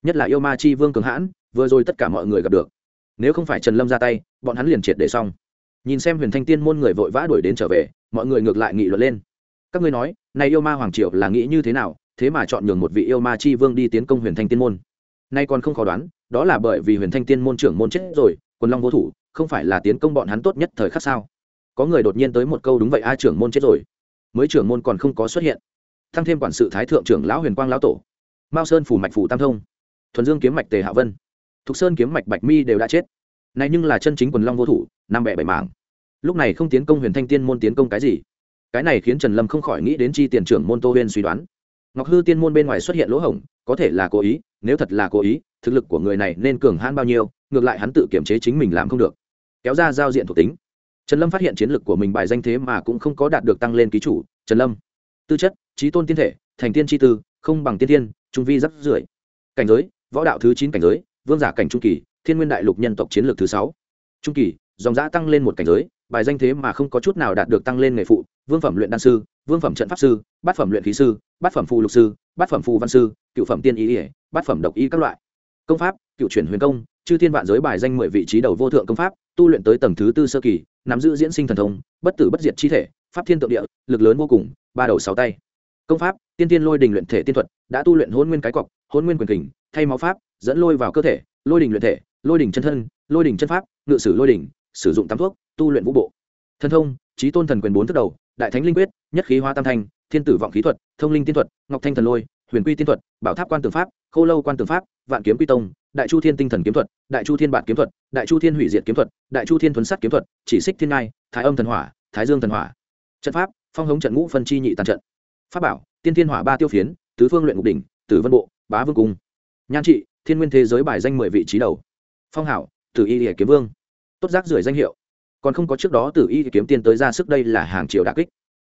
Speaker 1: nhất là yêu ma chi vương cường hãn, vừa rồi tất cả mọi người gặp được. Nếu không phải trần lâm ra tay, bọn hắn liền triệt để xong. Nhìn xem huyền thanh tiên môn người vội vã đuổi đến trở về, mọi người ngược lại nghị luận lên. Các ngươi nói, này yêu ma hoàng triều là nghĩ như thế nào, thế mà chọn nhường một vị yêu ma chi vương đi tiến công huyền thanh tiên môn? Nay còn không khó đoán, đó là bởi vì huyền thanh tiên môn trưởng môn chết rồi, quần long vô thủ, không phải là tiến công bọn hắn tốt nhất thời khắc sao? Có người đột nhiên tới một câu đúng vậy, a, trưởng môn chết rồi. Mới trưởng môn còn không có xuất hiện. Thăng thêm quản sự thái thượng trưởng lão huyền quang lão tổ. Mao sơn phủ mạch phủ tam thông thuần dương kiếm mạch tề hạ vân, thục sơn kiếm mạch bạch mi đều đã chết. Này nhưng là chân chính quần long vô thủ, năm bẻ bảy mảng. Lúc này không tiến công huyền thanh tiên môn tiến công cái gì? Cái này khiến trần lâm không khỏi nghĩ đến chi tiền trưởng môn tô huyên suy đoán. Ngọc hư tiên môn bên ngoài xuất hiện lỗ hổng, có thể là cố ý, nếu thật là cố ý, thực lực của người này nên cường hãn bao nhiêu, ngược lại hắn tự kiểm chế chính mình làm không được. Kéo ra giao diện thuộc tính. Trần lâm phát hiện chiến lực của mình bài danh thế mà cũng không có đạt được tăng lên ký chủ, trần lâm. Tư chất, trí tôn tiên thể, thành tiên tri tư, không bằng tiên tiên trung vi rắc rưỡi cảnh giới võ đạo thứ chín cảnh giới, vương giả cảnh trung kỳ, thiên nguyên đại lục nhân tộc chiến lược thứ sáu. Trung kỳ, dòng giã tăng lên một cảnh giới, bài danh thế mà không có chút nào đạt được tăng lên nghề phụ, vương phẩm luyện đan sư, vương phẩm trận pháp sư, bát phẩm luyện khí sư, bát phẩm phù lục sư, bát phẩm phù văn sư, cựu phẩm tiên ý ỉa bát phẩm độc y các loại. Công pháp, cựu chuyển huyền công, chư thiên vạn giới bài danh mười vị trí đầu vô thượng công pháp, tu luyện tới tầng thứ tư sơ kỳ, nắm giữ diễn sinh thần thông, bất tử bất diệt chi thể, pháp thiên tượng địa, lực lớn vô cùng, ba đầu sáu tay. Công pháp, tiên tiên lôi đình luyện thể tiên thuật, đã tu luyện hôn nguyên cái cọc hôn nguyên quyền kình, thay máu pháp, dẫn lôi vào cơ thể, lôi đình luyện thể, lôi đình chân thân, lôi đình chân pháp, ngự sử lôi đình sử dụng tám thuốc, tu luyện vũ bộ. Thân thông trí tôn thần quyền bốn thức đầu, đại thánh linh quyết, nhất khí hoa tam thanh, thiên tử vọng khí thuật, thông linh tiên thuật, ngọc thanh thần lôi, huyền quy tiên thuật, bảo tháp quan tường pháp, khô lâu quan tường pháp, vạn kiếm quy tông, đại chu thiên tinh thần kiếm thuật, đại chu thiên bản kiếm thuật, đại chu thiên hủy diệt kiếm thuật, đại chu thiên thuấn sắt kiếm thuật, chỉ xích thiên ngai, thái âm thần hỏa, thái dương thần hỏa. Trận pháp, phong hống trận ngũ phân chi nhị tàn trận. Pháp bảo, tiên thiên hỏa ba tiêu phiến, tứ phương luyện ngục đỉnh, tử vân bộ bá vương cung. Nhan trị, thiên nguyên thế giới bài danh mười vị trí đầu. Phong hảo, tử y địa kiếm vương. Tốt giác rưởi danh hiệu. Còn không có trước đó tử y kiếm tiên tới ra sức đây là hàng triệu đà kích.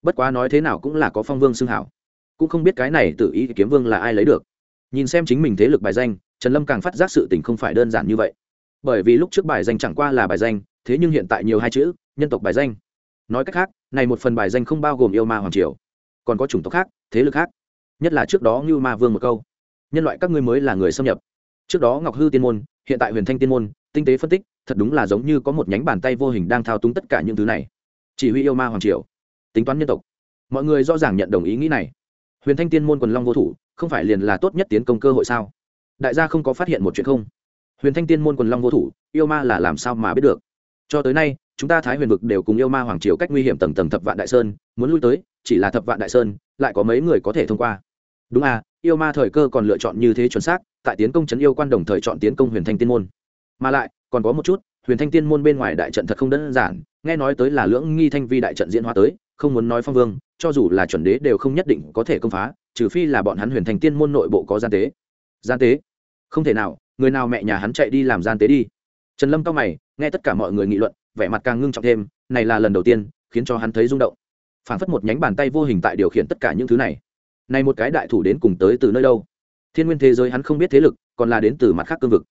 Speaker 1: Bất quá nói thế nào cũng là có phong vương xưng hảo. Cũng không biết cái này tử y kiếm vương là ai lấy được. Nhìn xem chính mình thế lực bài danh, trần lâm càng phát giác sự tình không phải đơn giản như vậy. Bởi vì lúc trước bài danh chẳng qua là bài danh, thế nhưng hiện tại nhiều hai chữ, nhân tộc bài danh. Nói cách khác, này một phần bài danh không bao gồm yêu ma hoàng triều. Còn có chủng tộc khác, thế lực khác. Nhất là trước đó như ma vương một câu nhân loại các ngươi mới là người xâm nhập. Trước đó ngọc hư tiên môn, hiện tại huyền thanh tiên môn, tinh tế phân tích, thật đúng là giống như có một nhánh bàn tay vô hình đang thao túng tất cả những thứ này. Chỉ huy yêu ma hoàng triều, tính toán nhân tộc. Mọi người rõ ràng nhận đồng ý nghĩ này. Huyền thanh tiên môn quần long vô thủ, không phải liền là tốt nhất tiến công cơ hội sao? Đại gia không có phát hiện một chuyện không? Huyền thanh tiên môn quần long vô thủ, yêu ma là làm sao mà biết được? Cho tới nay, chúng ta thái huyền vực đều cùng yêu ma hoàng triều cách nguy hiểm tầng tầng thập vạn đại sơn, muốn lui tới, chỉ là thập vạn đại sơn, lại có mấy người có thể thông qua? Đúng à yêu ma thời cơ còn lựa chọn như thế chuẩn xác, tại tiến công trấn yêu quan đồng thời chọn tiến công huyền thanh tiên môn. Mà lại, còn có một chút, huyền thanh tiên môn bên ngoài đại trận thật không đơn giản, nghe nói tới là lưỡng nghi thanh vi đại trận diễn hóa tới, không muốn nói phong vương, cho dù là chuẩn đế đều không nhất định có thể công phá, trừ phi là bọn hắn huyền thanh tiên môn nội bộ có gian tế. Gian tế? Không thể nào, người nào mẹ nhà hắn chạy đi làm gian tế đi. Trần lâm cao mày, nghe tất cả mọi người nghị luận, vẻ mặt càng ngưng trọng thêm, này là lần đầu tiên, khiến cho hắn thấy rung động. Phảng phất một nhánh bàn tay vô hình tại điều khiển tất cả những thứ này này một cái đại thủ đến cùng tới từ nơi đâu? Thiên nguyên thế giới hắn không biết thế lực, còn là đến từ mặt khác cương vực.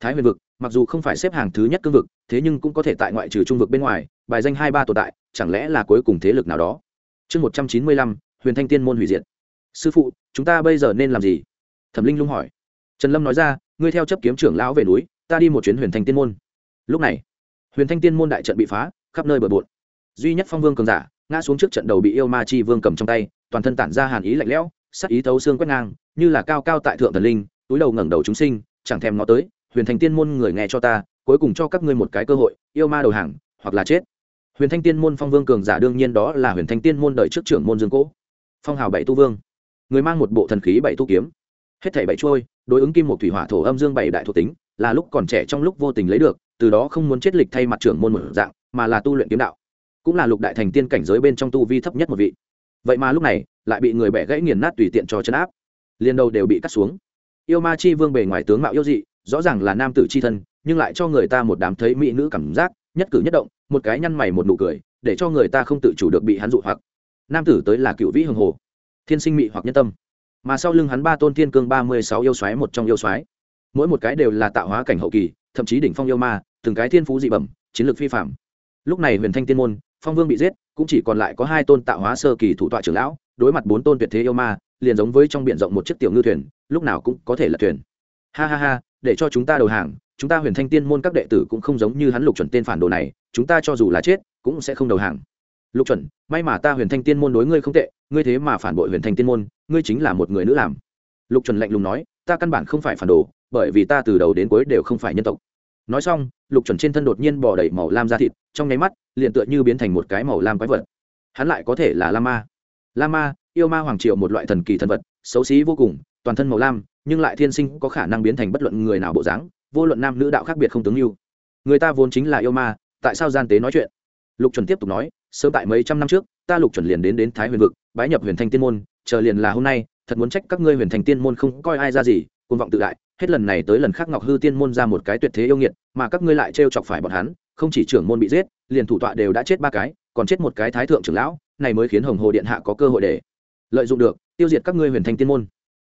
Speaker 1: Thái huyền vực, mặc dù không phải xếp hàng thứ nhất cương vực, thế nhưng cũng có thể tại ngoại trừ trung vực bên ngoài, bài danh hai ba tồn tại, chẳng lẽ là cuối cùng thế lực nào đó? Chương một trăm chín mươi lăm, huyền thanh tiên môn hủy diệt. Sư phụ, chúng ta bây giờ nên làm gì? Thẩm linh lung hỏi. Trần lâm nói ra, ngươi theo chấp kiếm trưởng lão về núi, ta đi một chuyến huyền thanh tiên môn. Lúc này, huyền thanh tiên môn đại trận bị phá, khắp nơi bờ bộn. Duy nhất phong vương cường giả, ngã xuống trước trận đầu bị yêu ma chi vương cầm trong tay toàn thân tản ra hàn ý lạnh lẽo, sắc ý thấu xương quét ngang, như là cao cao tại thượng thần linh, túi đầu ngẩng đầu chúng sinh, chẳng thèm ngó tới, huyền thanh tiên môn người nghe cho ta, cuối cùng cho các ngươi một cái cơ hội, yêu ma đầu hàng, hoặc là chết. Huyền thanh tiên môn phong vương cường giả đương nhiên đó là huyền thanh tiên môn đợi trước trưởng môn dương cỗ. Phong hào bảy tu vương. Người mang một bộ thần khí bảy tu kiếm. Hết thảy bảy trôi, đối ứng kim một thủy hỏa thổ âm dương bảy đại thuộc tính, là lúc còn trẻ trong lúc vô tình lấy được, từ đó không muốn chết lịch thay mặt trưởng môn một dạng, mà là tu luyện kiếm đạo. Cũng là lục đại thành tiên cảnh giới bên trong tu vi thấp nhất một vị vậy mà lúc này, lại bị người bẻ gãy nghiền nát tùy tiện cho chấn áp. Liền đầu đều bị cắt xuống. Yêu ma chi vương bề ngoài tướng mạo yêu dị, rõ ràng là nam tử chi thân, nhưng lại cho người ta một đám thấy mỹ nữ cảm giác, nhất cử nhất động, một cái nhăn mày một nụ cười, để cho người ta không tự chủ được bị hắn dụ hoặc. Nam tử tới là cựu vĩ hường hồ, thiên sinh mị hoặc nhân tâm. Mà sau lưng hắn ba tôn thiên cương ba mươi sáu yêu xoáy một trong yêu xoáy mỗi một cái đều là tạo hóa cảnh hậu kỳ, thậm chí đỉnh phong yêu ma, từng cái thiên phú dị bẩm, chiến lược phi phạm lúc này huyền thanh tiên môn, phong vương bị giết cũng chỉ còn lại có hai tôn tạo hóa sơ kỳ thủ tọa trưởng lão, đối mặt bốn tôn tuyệt thế yêu ma, liền giống với trong b i ể n rộng một chiếc tiểu ngư thuyền, lúc nào cũng có thể lật thuyền. Ha ha ha, để cho chúng ta đầu hàng, chúng ta huyền thanh tiên môn các đệ tử cũng không giống như hắn lục chuẩn tên phản đồ này, chúng ta cho dù là chết, cũng sẽ không đầu hàng. Lục chuẩn, may mà ta huyền thanh tiên môn đối ngươi không tệ, ngươi thế mà phản bội huyền thanh tiên môn, ngươi chính là một người nữ làm. Lục chuẩn lạnh lùng nói, ta căn bản không phải phản đồ, bởi vì ta từ đầu đến cuối đều không phải nhân tộc nói xong, lục chuẩn trên thân đột nhiên bỏ đầy màu lam ra thịt, trong nháy mắt, liền tựa như biến thành một cái màu lam quái vật. Hắn lại có thể là la ma la ma yêu ma hoàng triệu một loại thần kỳ thần vật, xấu xí vô cùng, toàn thân màu lam, nhưng lại thiên sinh, có khả năng biến thành bất luận người nào bộ dáng, vô luận nam nữ đạo khác biệt không tướng yêu. Người ta vốn chính là yêu ma, tại sao gian tế nói chuyện? Lục chuẩn tiếp tục nói, sớm tại mấy trăm năm trước, ta lục chuẩn liền đến đến thái huyền vực, bái nhập huyền thanh tiên môn, chờ liền là hôm nay, thật muốn trách các ngươi huyền thành tiên môn không coi ai ra gì côn vọng tự đại hết lần này tới lần khác ngọc hư tiên môn ra một cái tuyệt thế yêu nghiệt, mà các ngươi lại trêu chọc phải bọn hắn, không chỉ trưởng môn bị giết, liền thủ tọa đều đã chết ba cái, còn chết một cái thái thượng trưởng lão, này mới khiến hồng hồ điện hạ có cơ hội để lợi dụng được, tiêu diệt các ngươi huyền thanh tiên môn.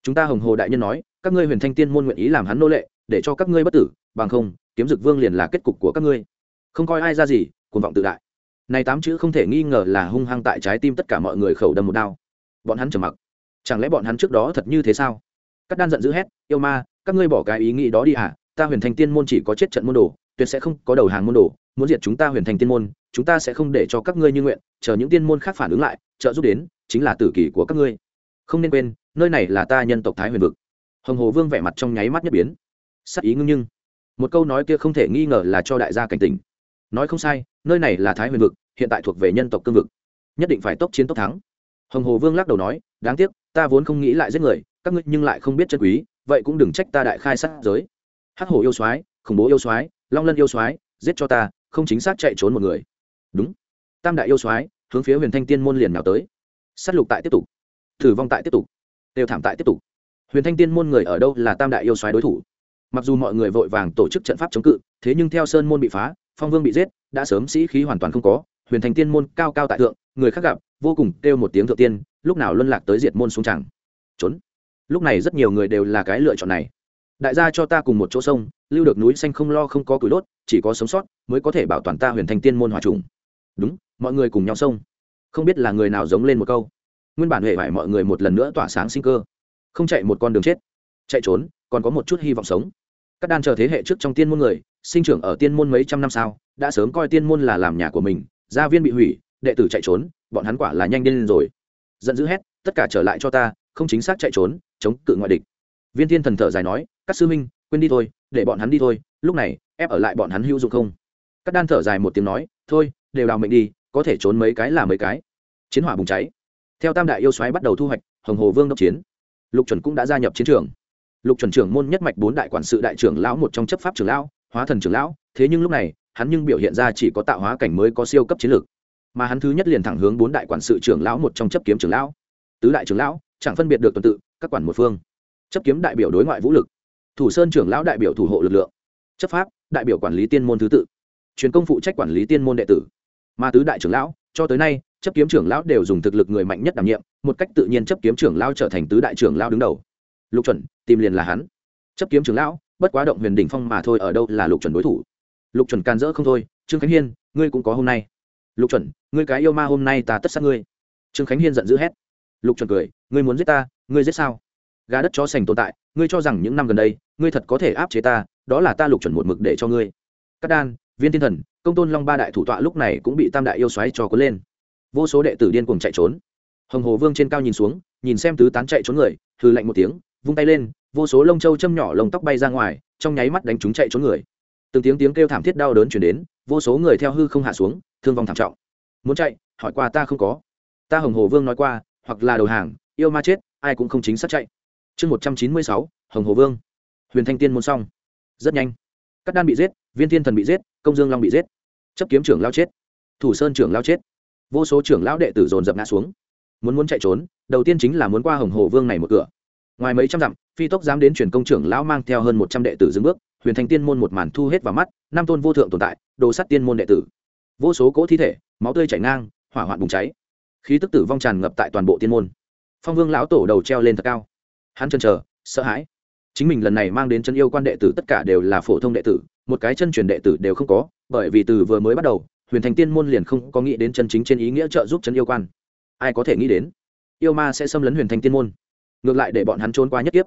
Speaker 1: Chúng ta hồng hồ đại nhân nói, các ngươi huyền thanh tiên môn nguyện ý làm hắn nô lệ, để cho các ngươi bất tử, bằng không, kiếm dực vương liền là kết cục của các ngươi. Không coi ai ra gì, cuồng vọng tự đại. Này tám chữ không thể nghi ngờ là hung hăng tại trái tim tất cả mọi người khẩu đâm một đao. Bọn hắn trầm mặc. Chẳng lẽ bọn hắn trước đó thật như thế sao? Các đan giận dữ hét, yêu ma các ngươi bỏ cái ý nghĩ đó đi à ta huyền thành tiên môn chỉ có chết trận môn đồ, tuyệt sẽ không có đầu hàng môn đồ, muốn diệt chúng ta huyền thành tiên môn, chúng ta sẽ không để cho các ngươi như nguyện, chờ những tiên môn khác phản ứng lại, trợ giúp đến, chính là tử kỷ của các ngươi. Không nên quên, nơi này là ta nhân tộc thái huyền vực. Hồng hồ vương vẻ mặt trong nháy mắt nhất biến. Sắc ý ngưng nhưng. Một câu nói kia không thể nghi ngờ là cho đại gia cảnh tỉnh. Nói không sai, nơi này là thái huyền vực, hiện tại thuộc về nhân tộc cương vực. Nhất định phải tốc chiến tốc thắng. Hồng hồ vương lắc đầu nói, đáng tiếc, ta vốn không nghĩ lại giết người, các ngươi nhưng lại không biết chân quý vậy cũng đừng trách ta đại khai sát giới. Hắc hổ yêu soái, khủng bố yêu soái, long lân yêu soái, giết cho ta, không chính xác chạy trốn một người. Đúng. Tam đại yêu soái, hướng phía huyền thanh tiên môn liền nào tới. S á t lục tại tiếp tục. Thử vong tại tiếp tục. Đều thảm tại tiếp tục. Huyền thanh tiên môn người ở đâu là tam đại yêu soái đối thủ? Mặc dù mọi người vội vàng tổ chức trận pháp chống cự, thế nhưng theo sơn môn bị phá, phong vương bị giết, đã sớm sĩ khí hoàn toàn không có, huyền thanh tiên môn cao cao tại thượng, người khác gặp, vô cùng kêu một tiếng thượng tiên, lúc nào luân lạc tới diệt môn xuống chẳng. Trốn lúc này rất nhiều người đều là cái lựa chọn này. Đại gia cho ta cùng một chỗ sông, lưu được núi xanh không lo không có củi đốt, chỉ có sống sót mới có thể bảo toàn ta huyền thanh tiên môn hòa trùng. Đúng, mọi người cùng nhau sông. Không biết là người nào giống lên một câu. Nguyên bản hệ vải mọi người một lần nữa tỏa sáng sinh cơ. Không chạy một con đường chết. Chạy trốn, còn có một chút hy vọng sống. Các đan chờ thế hệ trước trong tiên môn người, sinh trưởng ở tiên môn mấy trăm năm sau, đã sớm coi tiên môn là làm nhà của mình, gia viên bị hủy, đệ tử chạy trốn, bọn hắn quả là nhanh lên rồi. Giận dữ hét, tất cả trở lại cho ta, không chính xác chạy trốn chống cự ngoại địch. Viên thiên thần thở dài nói, các sư minh, quên đi thôi, để bọn hắn đi thôi, lúc này, ép ở lại bọn hắn hữu dụng không? Các đan thở dài một tiếng nói, thôi, đều đào mệnh đi, có thể trốn mấy cái là mấy cái. Chiến hỏa bùng cháy. Theo tam đại yêu xoáy bắt đầu thu hoạch, hồng hồ vương đốc chiến. Lục chuẩn cũng đã gia nhập chiến trường. Lục chuẩn trưởng môn nhất mạch bốn đại quản sự đại trưởng lão một trong chấp pháp trưởng lão, hóa thần trưởng lão, thế nhưng lúc này, hắn nhưng biểu hiện ra chỉ có tạo hóa cảnh mới có siêu cấp chiến lược. Mà hắn thứ nhất liền thẳng hướng bốn đại quản sự trưởng lão một trong chấp kiếm trưởng lão. Tứ đại trưởng lão, chẳng phân biệt được tuần tự các quản một phương. Chấp kiếm đại biểu đối ngoại vũ lực. Thủ sơn trưởng lão đại biểu thủ hộ lực lượng. Chấp pháp, đại biểu quản lý tiên môn thứ tự. Truyền công phụ trách quản lý tiên môn đệ tử. Ma tứ đại trưởng lão, cho tới nay, chấp kiếm trưởng lão đều dùng thực lực người mạnh nhất đảm nhiệm, một cách tự nhiên chấp kiếm trưởng lão trở thành tứ đại trưởng lão đứng đầu. Lục chuẩn, tìm liền là hắn. Chấp kiếm trưởng lão, bất quá động huyền đỉnh phong mà thôi, ở đâu là lục chuẩn đối thủ? Lục chuẩn can dỡ không thôi, trương khánh hiên, ngươi cũng có hôm nay. Lục chuẩn, ngươi cái yêu ma hôm nay ta tất sát ngươi. Trương khánh hiên giận dữ hét. Lục chuẩn cười, ngươi muốn giết ta ngươi giết sao? Gà đất chó sành tồn tại, ngươi cho rằng những năm gần đây, ngươi thật có thể áp chế ta, đó là ta lục chuẩn một mực để cho ngươi. Các đan, viên thiên thần, công tôn long ba đại thủ tọa lúc này cũng bị tam đại yêu xoáy cho cuốn lên. Vô số đệ tử điên cuồng chạy trốn. Hồng hồ vương trên cao nhìn xuống, nhìn xem tứ tán chạy trốn người hư lạnh một tiếng, vung tay lên, vô số lông châu châm nhỏ lông tóc bay ra ngoài, trong nháy mắt đánh chúng chạy trốn người. Từng tiếng tiếng kêu thảm thiết đau đớn chuyển đến, vô số người theo hư không hạ xuống, thương vong thảm trọng. Muốn chạy, hỏi qua ta không có. Ta hồng hồ vương nói qua, hoặc là đầu hàng, yêu ma chết ai cũng không chính xác chạy. Chương một trăm chín mươi sáu, hồng hồ vương. Huyền thanh tiên môn xong. Rất nhanh. Cắt đan bị giết, viên thiên thần bị giết, công dương long bị giết. Chấp kiếm trưởng lao chết. Thủ sơn trưởng lao chết. Vô số trưởng lão đệ tử dồn dập ngã xuống. Muốn muốn chạy trốn, đầu tiên chính là muốn qua hồng hồ vương này một cửa. Ngoài mấy trăm dặm, phi tốc dám đến truyền công trưởng lão mang theo hơn một trăm đệ tử dưng bước, huyền thành tiên môn một màn thu hết vào mắt, năm tôn vô thượng tồn tại, đồ sắt tiên môn đệ tử. Vô số cỗ thi thể, máu tươi chảy ngang, hỏa hoạn bùng cháy. Khí tức tử vong tràn ngập tại toàn bộ tiên môn phong vương lão tổ đầu treo lên thật cao. Hắn chân chờ, sợ hãi. Chính mình lần này mang đến chân yêu quan đệ tử tất cả đều là phổ thông đệ tử, một cái chân truyền đệ tử đều không có, bởi vì từ vừa mới bắt đầu, huyền thành tiên môn liền không có nghĩ đến chân chính trên ý nghĩa trợ giúp chân yêu quan. Ai có thể nghĩ đến, yêu ma sẽ xâm lấn huyền thành tiên môn. Ngược lại để bọn hắn trốn qua nhất tiếp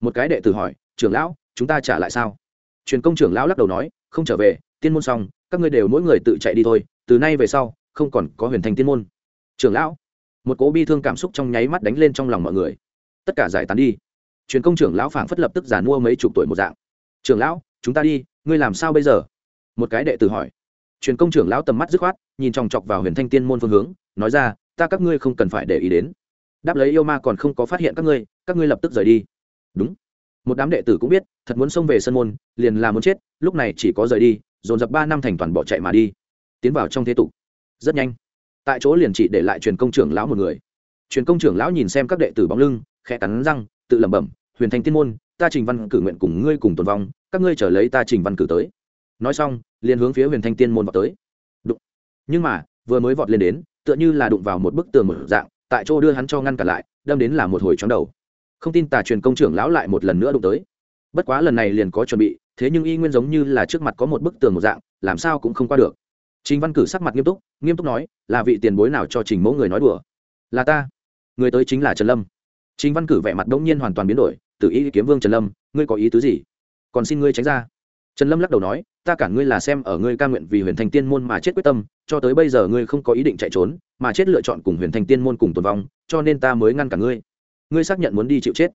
Speaker 1: một cái đệ tử hỏi, trưởng lão, chúng ta trả lại sao? Truyền công trưởng lão lắc đầu nói, không trở về, tiên môn xong, các ngươi đều mỗi người tự chạy đi thôi, từ nay về sau, không còn có huyền thành tiên môn. Trưởng lão một cỗ bi thương cảm xúc trong nháy mắt đánh lên trong lòng mọi người. Tất cả giải tán đi. Truyền công trưởng lão phảng phất lập tức giàn mua mấy chục tuổi một dạng. Trưởng lão, chúng ta đi, ngươi làm sao bây giờ? Một cái đệ tử hỏi. Truyền công trưởng lão tầm mắt dứt khoát, nhìn chòng chọc vào huyền thanh tiên môn phương hướng, nói ra, ta các ngươi không cần phải để ý đến. Đáp lấy yêu ma còn không có phát hiện các ngươi các ngươi lập tức rời đi. Đúng. Một đám đệ tử cũng biết, thật muốn xông về sân môn, liền là muốn chết, lúc này chỉ có rời đi, dồn dập ba năm thành toàn bỏ chạy mà đi. Tiến vào trong thế tục. Rất nhanh tại chỗ liền chỉ để lại truyền công trưởng lão một người. Truyền công trưởng lão nhìn xem các đệ tử bóng lưng, khẽ cắn răng, tự lẩm bẩm, huyền thành tiên môn, ta trình văn cử nguyện cùng ngươi cùng tồn vong, các ngươi trở lấy ta trình văn cử tới. Nói xong, liền hướng phía huyền thanh tiên môn vào tới. Đụng. Nhưng mà, vừa mới vọt lên đến, tựa như là đụng vào một bức tường một dạng, tại chỗ đưa hắn cho ngăn cản lại, đâm đến là một hồi chóng đầu. Không tin tà truyền công trưởng lão lại một lần nữa đụng tới. Bất quá lần này liền có chuẩn bị, thế nhưng y nguyên giống như là trước mặt có một bức tường một dạng, làm sao cũng không qua được trình văn cử sắc mặt nghiêm túc nghiêm túc nói là vị tiền bối nào cho trình mẫu người nói đùa? Là ta. Người tới chính là trần lâm. Trình văn cử vẻ mặt đống nhiên hoàn toàn biến đổi tự ý kiếm vương trần lâm ngươi có ý tứ gì? Còn xin ngươi tránh ra. Trần lâm lắc đầu nói ta cản ngươi là xem ở ngươi ca nguyện vì huyền thành tiên môn mà chết quyết tâm cho tới bây giờ ngươi không có ý định chạy trốn mà chết lựa chọn cùng huyền thành tiên môn cùng tồn vong cho nên ta mới ngăn cả ngươi. Ngươi xác nhận muốn đi chịu chết.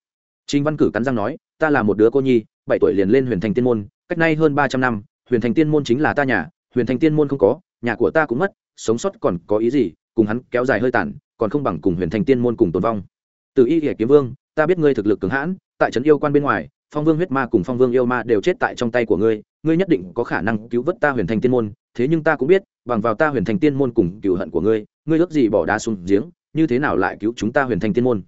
Speaker 1: Trình Văn Cử cắn răng nói, ta là một đứa cô nhi, bảy tuổi liền lên Huyền Thành Tiên môn, cách nay hơn ba trăm năm, Huyền Thành Tiên môn chính là ta nhà, Huyền Thành Tiên môn không có, nhà của ta cũng mất, sống sót còn có ý gì, cùng hắn kéo dài hơi tàn, còn không bằng cùng Huyền Thành Tiên môn cùng tồn vong. Từ Y Liệt Kiếm Vương, ta biết ngươi thực lực cường hãn, tại trấn yêu quan bên ngoài, Phong Vương huyết ma cùng Phong Vương yêu ma đều chết tại trong tay của ngươi, ngươi nhất định có khả năng cứu vớt ta Huyền Thành Tiên môn, thế nhưng ta cũng biết, bằng vào ta Huyền Thành Tiên môn cùng cựu hận của ngươi, ngươi ước gì bỏ đá xuống giếng, như thế nào lại cứu chúng ta Huyền Thành Tiên môn?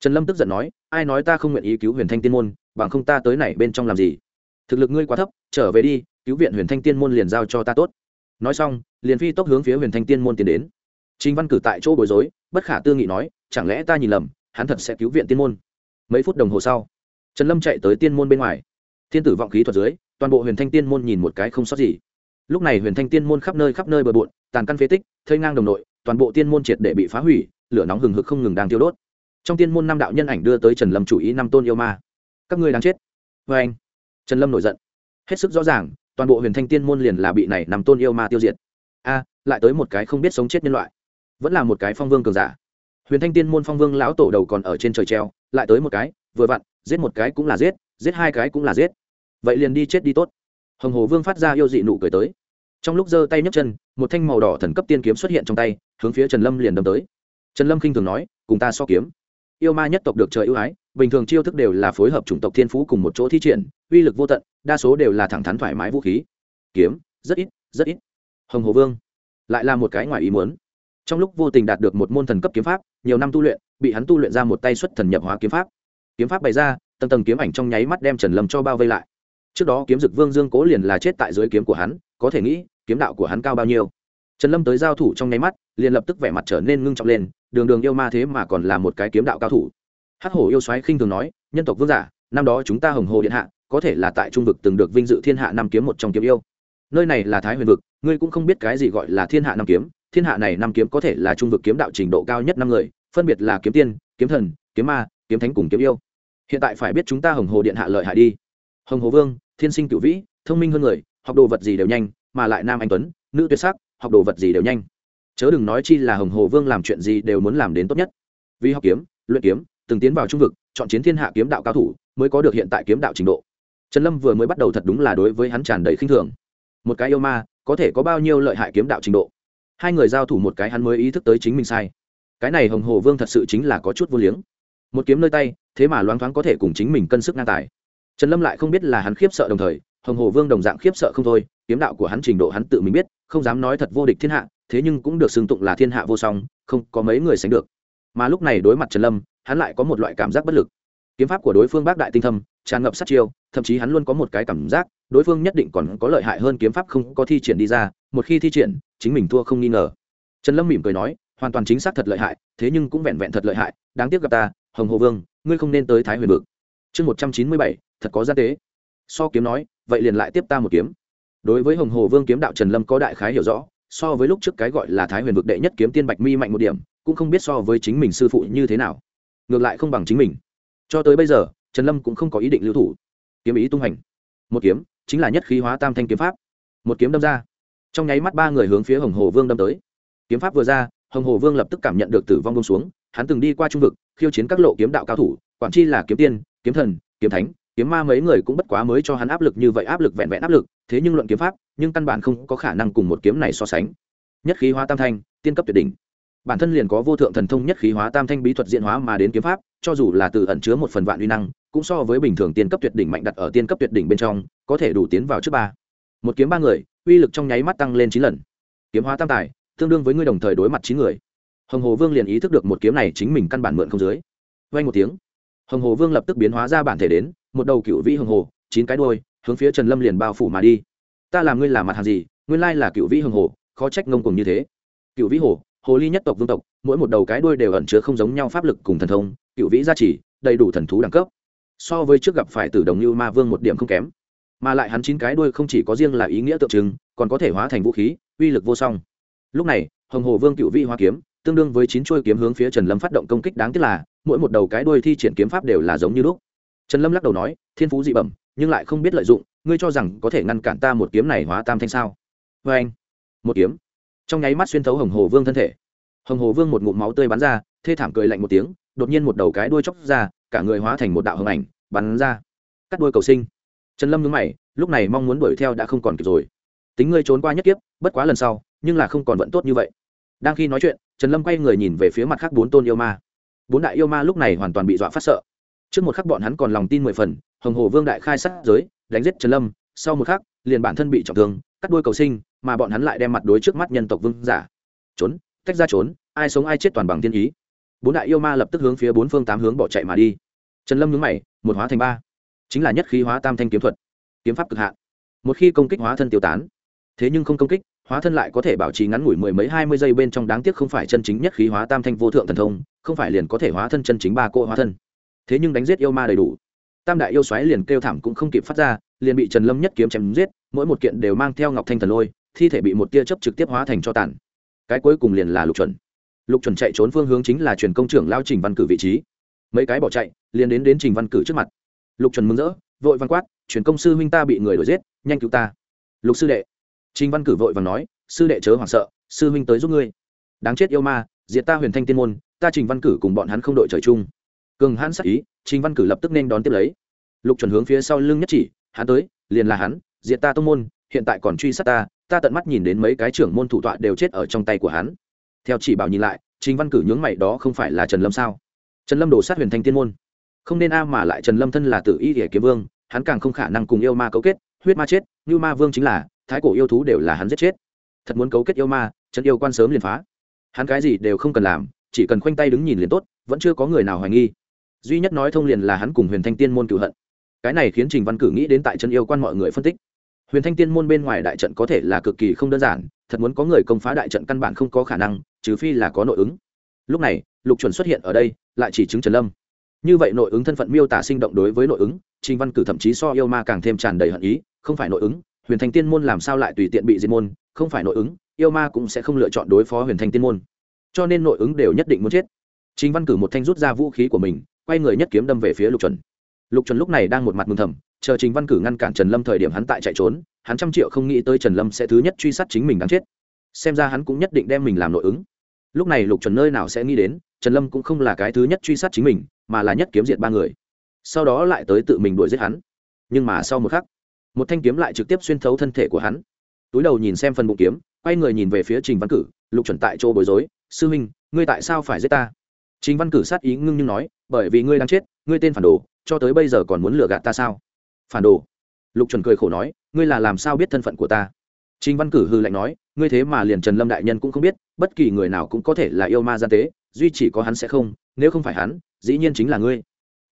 Speaker 1: trần lâm tức giận nói ai nói ta không nguyện ý cứu huyền thanh tiên môn bằng không ta tới này bên trong làm gì thực lực ngươi quá thấp trở về đi cứu viện huyền thanh tiên môn liền giao cho ta tốt nói xong liền phi tốc hướng phía huyền thanh tiên môn tiến đến Trình Văn Cử tại chỗ bối rối, bất khả tư nghị nói, chẳng lẽ ta nhìn lầm, hắn thật sẽ cứu viện tiên môn. Mấy phút đồng hồ sau, Trần Lâm chạy tới tiên môn bên ngoài. Thiên tử vọng khí thuật dưới, toàn bộ Huyền Thanh Tiên môn nhìn một cái không sót gì. Lúc này Huyền Thanh Tiên môn khắp nơi khắp nơi bừa bộn, tàn căn phế tích, thây ngang đồng nội, toàn bộ tiên môn triệt để bị phá hủy, lửa nóng hừng hực không ngừng đang tiêu đốt trong tiên môn năm đạo nhân ảnh đưa tới trần lâm chủ ý năm tôn yêu ma các ngươi đang chết vê anh trần lâm nổi giận. Hết sức rõ ràng, toàn bộ huyền thanh tiên môn liền là bị này nằm tôn yêu ma tiêu diệt. A, lại tới một cái không biết sống chết nhân loại. Vẫn là một cái phong vương cường giả. Huyền thanh tiên môn phong vương lão tổ đầu còn ở trên trời treo, lại tới một cái, vừa vặn, giết một cái cũng là giết giết hai cái cũng là giết. Vậy liền đi chết đi tốt. Hồng hồ vương phát ra yêu dị nụ cười tới. Trong lúc giơ tay nhấc chân, một thanh màu đỏ thần cấp tiên kiếm xuất hiện trong tay, hướng phía trần lâm liền đâm tới. Trần lâm khinh thường nói, cùng ta so kiếm. Yêu ma nhất tộc được trời ưu ái bình thường chiêu thức đều là phối hợp chủng tộc thiên phú cùng một chỗ thi triển, uy lực vô tận, đa số đều là thẳng thắn thoải mái vũ khí. Kiếm, rất ít rất ít. Hồng hồ vương, lại là một cái ngoài ý muốn. Trong lúc vô tình đạt được một môn thần cấp kiếm pháp, nhiều năm tu luyện, bị hắn tu luyện ra một tay xuất thần nhập hóa kiếm pháp. Kiếm pháp bày ra, tầng tầng kiếm ảnh trong nháy mắt đem trần lâm cho bao vây lại. Trước đó kiếm dực vương dương cố liền là chết tại dưới kiếm của hắn, có thể nghĩ, kiếm đạo của hắn cao bao nhiêu. Trần lâm tới giao thủ trong nháy mắt, liền lập tức vẻ mặt trở nên ngưng trọng lên, đường đường yêu ma thế mà còn là một cái kiếm đạo cao thủ hắc hổ yêu xoáy khinh thường nói, nhân tộc vương giả, năm đó chúng ta hồng hồ điện hạ, có thể là tại trung vực từng được vinh dự thiên hạ năm kiếm một trong kiếm yêu. Nơi này là thái huyền vực, ngươi cũng không biết cái gì gọi là thiên hạ năm kiếm. Thiên hạ này năm kiếm có thể là trung vực kiếm đạo trình độ cao nhất năm người, phân biệt là kiếm tiên, kiếm thần, kiếm ma, kiếm thánh cùng kiếm yêu. Hiện tại phải biết chúng ta hồng hồ điện hạ lợi hại đi. Hồng hồ vương, thiên sinh cựu vĩ, thông minh hơn người, học đồ vật gì đều nhanh, mà lại nam anh tuấn, nữ tuyệt sắc, học đồ vật gì đều nhanh. Chớ đừng nói chi là hồng hồ vương làm chuyện gì đều muốn làm đến tốt nhất. Vì học kiếm, luyện kiếm từng tiến vào trung vực, chọn chiến thiên hạ kiếm đạo cao thủ mới có được hiện tại kiếm đạo trình độ. Trần lâm vừa mới bắt đầu thật đúng là đối với hắn tràn đầy khinh thường. Một cái yêu ma, có thể có bao nhiêu lợi hại kiếm đạo trình độ? Hai người giao thủ một cái hắn mới ý thức tới chính mình sai. Cái này hồng hồ vương thật sự chính là có chút vô liếng. Một kiếm nơi tay, thế mà loáng thoáng có thể cùng chính mình cân sức ngang tài. Trần lâm lại không biết là hắn khiếp sợ đồng thời, hồng hồ vương đồng dạng khiếp sợ không thôi, kiếm đạo của hắn trình độ hắn tự mình biết, không dám nói thật vô địch thiên hạ, thế nhưng cũng được xưng tụng là thiên hạ vô song, không có mấy người sánh được. Mà lúc này đối mặt trần lâm hắn lại có một loại cảm giác bất lực. Kiếm pháp của đối phương bác đại tinh thâm, tràn ngập sát chiêu, thậm chí hắn luôn có một cái cảm giác, đối phương nhất định còn có lợi hại hơn kiếm pháp không có thi triển đi ra, một khi thi triển, chính mình thua không nghi ngờ. Trần lâm mỉm cười nói, hoàn toàn chính xác thật lợi hại, thế nhưng cũng vẹn vẹn thật lợi hại, đáng tiếc gặp ta, hồng hồ vương, ngươi không nên tới thái huyền vực. Chương một trăm chín mươi bảy, thật có gian tế. So kiếm nói, vậy liền lại tiếp ta một kiếm. Đối với hồng hồ vương kiếm đạo trần lâm có đại khái hiểu rõ, so với lúc trước cái gọi là thái huyền vực đệ nhất kiếm tiên bạch mi mạnh một điểm, cũng không biết so với chính mình sư phụ như thế nào ngược lại không bằng chính mình. Cho tới bây giờ, trần lâm cũng không có ý định lưu thủ. Kiếm ý tung hành. Một kiếm, chính là nhất khí hóa tam thanh kiếm pháp. Một kiếm đâm ra. Trong nháy mắt ba người hướng phía hồng hồ vương đâm tới. Kiếm pháp vừa ra, hồng hồ vương lập tức cảm nhận được tử vong bông xuống, hắn từng đi qua trung vực, khiêu chiến các lộ kiếm đạo cao thủ, quản chi là kiếm tiên, kiếm thần, kiếm thánh, kiếm ma mấy người cũng bất quá mới cho hắn áp lực như vậy, áp lực vẹn vẹn áp lực, thế nhưng luận kiếm pháp, nhưng căn bản không có khả năng cùng một kiếm này so sánh. Nhất khí hóa tam thanh, tiên cấp tuyệt đỉnh bản thân liền có vô thượng thần thông nhất khí hóa tam thanh bí thuật diễn hóa mà đến kiếm pháp, cho dù là từ ẩn chứa một phần vạn uy năng, cũng so với bình thường tiên cấp tuyệt đỉnh mạnh đặt ở tiên cấp tuyệt đỉnh bên trong, có thể đủ tiến vào trước ba. Một kiếm ba người, uy lực trong nháy mắt tăng lên chín lần. Kiếm hóa tam tài, tương đương với ngươi đồng thời đối mặt chín người. Hồng hồ vương liền ý thức được một kiếm này chính mình căn bản mượn không dưới. Vay một tiếng, hồng hồ vương lập tức biến hóa ra bản thể đến, một đầu cựu vĩ hồng hồ, chín cái đôi hướng phía trần lâm liền bao phủ mà đi. Ta làm ngươi làm mặt hàng gì? Nguyên lai là cựu vĩ hồng hồ, khó trách ngông cùng như thế. Cựu vĩ hồ hồ ly nhất tộc vương tộc, mỗi một đầu cái đuôi đều ẩn chứa không giống nhau pháp lực cùng thần thông, cựu vĩ gia trì, đầy đủ thần thú đẳng cấp. So với trước gặp phải từ đồng như ma vương một điểm không kém, mà lại hắn chín cái đuôi không chỉ có riêng là ý nghĩa tượng trưng, còn có thể hóa thành vũ khí, uy lực vô song. Lúc này, hồng hồ vương cựu vĩ hoa kiếm, tương đương với chín chuôi kiếm hướng phía trần lâm phát động công kích đáng tiếc là, mỗi một đầu cái đuôi thi triển kiếm pháp đều là giống như lúc. Trần lâm lắc đầu nói, thiên phú dị bẩm, nhưng lại không biết lợi dụng, ngươi cho rằng có thể ngăn cản ta một kiếm này hóa tam thanh sao? Vê anh một kiếm trong nháy mắt xuyên thấu hồng hồ vương thân thể. Hồng hồ vương một ngụm máu tươi bắn ra, thê thảm cười lạnh một tiếng, đột nhiên một đầu cái đuôi chóc ra, cả người hóa thành một đạo hồng ảnh, bắn ra. Cắt đuôi cầu sinh. Trần lâm nhớ mày, lúc này mong muốn đuổi theo đã không còn kịp rồi. Tính ngươi trốn qua nhất kiếp, bất quá lần sau, nhưng là không còn vẫn tốt như vậy. Đang khi nói chuyện, trần lâm quay người nhìn về phía mặt khác bốn tôn yêu ma. Bốn đại yêu ma lúc này hoàn toàn bị dọa phát sợ. Trước một khắc bọn hắn còn lòng tin mười phần, hồng hồ vương đại khai sát giới, đánh giết trần lâm, sau một khắc, liền bản thân bị trọng thương cắt đuôi cầu sinh, mà bọn hắn lại đem mặt đối trước mắt nhân tộc vương giả. Trốn, tách ra trốn, ai sống ai chết toàn bằng thiên ý. Bốn đại yêu ma lập tức hướng phía bốn phương tám hướng bỏ chạy mà đi. Trần lâm nhúng mày, một hóa thành ba. Chính là nhất khí hóa tam thanh kiếm thuật. Kiếm pháp cực hạn. Một khi công kích hóa thân tiêu tán, thế nhưng không công kích, hóa thân lại có thể bảo trì ngắn ngủi mười mấy hai mươi giây bên trong đáng tiếc không phải chân chính nhất khí hóa tam thanh vô thượng thần thông, không phải liền có thể hóa thân chân chính ba cỗ hóa thân. Thế nhưng đánh giết yêu ma đầy đủ. Tam đại yêu xoáy liền kêu thảm cũng không kịp phát ra liền bị trần lâm nhất kiếm chém giết, mỗi một kiện đều mang theo ngọc thanh thần lôi, thi thể bị một tia chấp trực tiếp hóa thành cho tàn. Cái cuối cùng liền là lục chuẩn. Lục chuẩn chạy trốn phương hướng chính là truyền công trưởng lao trình văn cử vị trí. Mấy cái bỏ chạy, liền đến đến trình văn cử trước mặt. Lục chuẩn mừng rỡ, vội văn quát, truyền công sư huynh ta bị người đuổi giết, nhanh cứu ta. Lục sư đệ. Trình văn cử vội và nói, sư đệ chớ hoảng sợ, sư huynh tới giúp ngươi. Đáng chết yêu ma, diệt ta huyền thanh tiên môn, ta trình văn cử cùng bọn hắn không đội trời chung. Cường hãn sắc ý, trình văn cử lập tức nên đón tiếp lấy. Lục chuẩn hướng phía sau lưng nhất chỉ hắn tới, liền là hắn, diệt ta tông môn, hiện tại còn truy sát ta ta tận mắt nhìn đến mấy cái trưởng môn thủ tọa đều chết ở trong tay của hắn. Theo chỉ bảo nhìn lại, trình văn cử nhướng mày, đó không phải là trần lâm sao? Trần lâm đổ sát huyền thanh tiên môn. Không nên a mà lại trần lâm thân là tử y địa kiếm vương, hắn càng không khả năng cùng yêu ma cấu kết, huyết ma chết, như ma vương chính là, thái cổ yêu thú đều là hắn giết chết. Thật muốn cấu kết yêu ma, trần yêu quan sớm liền phá. Hắn cái gì đều không cần làm, chỉ cần khoanh tay đứng nhìn liền tốt, vẫn chưa có người nào hoài nghi. Duy nhất nói thông liền là hắn cùng huyền thanh tiên môn cựu hận cái này khiến trình văn cử nghĩ đến tại chân yêu quan mọi người phân tích. Huyền thanh tiên môn bên ngoài đại trận có thể là cực kỳ không đơn giản, thật muốn có người công phá đại trận căn bản không có khả năng, trừ phi là có nội ứng. Lúc này, lục chuẩn xuất hiện ở đây, lại chỉ chứng trần lâm. Như vậy nội ứng thân phận miêu tả sinh động đối với nội ứng, trình văn cử thậm chí so yêu ma càng thêm tràn đầy hận ý, không phải nội ứng, huyền thanh tiên môn làm sao lại tùy tiện bị diệt môn, không phải nội ứng, yêu ma cũng sẽ không lựa chọn đối phó huyền thanh tiên môn. Cho nên nội ứng đều nhất định muốn chết. Chính văn cử một thanh rút ra vũ khí của mình, quay người nhất kiếm đâm về phía lục chuẩn lục chuẩn lúc này đang một mặt mừng thầm, chờ trình văn cử ngăn cản trần lâm thời điểm hắn tại chạy trốn, hắn trăm triệu không nghĩ tới trần lâm sẽ thứ nhất truy sát chính mình đáng chết. Xem ra hắn cũng nhất định đem mình làm nội ứng. Lúc này lục chuẩn nơi nào sẽ nghĩ đến, trần lâm cũng không là cái thứ nhất truy sát chính mình, mà là nhất kiếm diện ba người. Sau đó lại tới tự mình đuổi giết hắn. Nhưng mà sau một khắc, một thanh kiếm lại trực tiếp xuyên thấu thân thể của hắn. Túi đầu nhìn xem phần bụng kiếm, quay người nhìn về phía trình văn cử, lục chuẩn tại chỗ bối rối, sư huynh, ngươi tại sao phải giết ta? Trình văn cử sát ý ngưng nhưng nói, bởi vì ngươi đang chết, ngươi tên phản đồ cho tới bây giờ còn muốn lừa gạt ta sao? Phản đồ. Lục chuẩn cười khổ nói, ngươi là làm sao biết thân phận của ta? Trình văn cử hư lạnh nói, ngươi thế mà liền trần lâm đại nhân cũng không biết, bất kỳ người nào cũng có thể là yêu ma gian tế, duy chỉ có hắn sẽ không, nếu không phải hắn, dĩ nhiên chính là ngươi.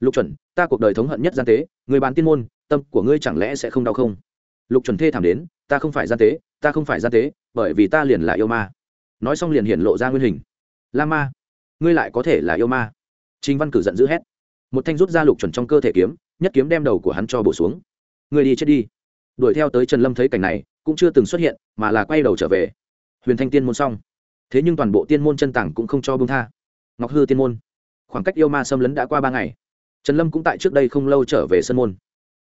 Speaker 1: Lục chuẩn, ta cuộc đời thống hận nhất gian tế, người bán tiên môn, tâm của ngươi chẳng lẽ sẽ không đau không? Lục chuẩn thê thảm đến, ta không phải gian tế, ta không phải gian tế, bởi vì ta liền là yêu ma. Nói xong liền hiện lộ ra nguyên hình. La ma, ngươi lại có thể là yêu ma. Trình văn cử giận dữ hét một thanh rút ra lục chuẩn trong cơ thể kiếm, nhất kiếm đem đầu của hắn cho bổ xuống. Người đi chết đi. Đuổi theo tới trần lâm thấy cảnh này, cũng chưa từng xuất hiện, mà là quay đầu trở về. Huyền thanh tiên môn xong. Thế nhưng toàn bộ tiên môn chân tảng cũng không cho bông tha. Ngọc hư tiên môn. Khoảng cách yêu ma xâm lấn đã qua ba ngày. Trần lâm cũng tại trước đây không lâu trở về sân môn.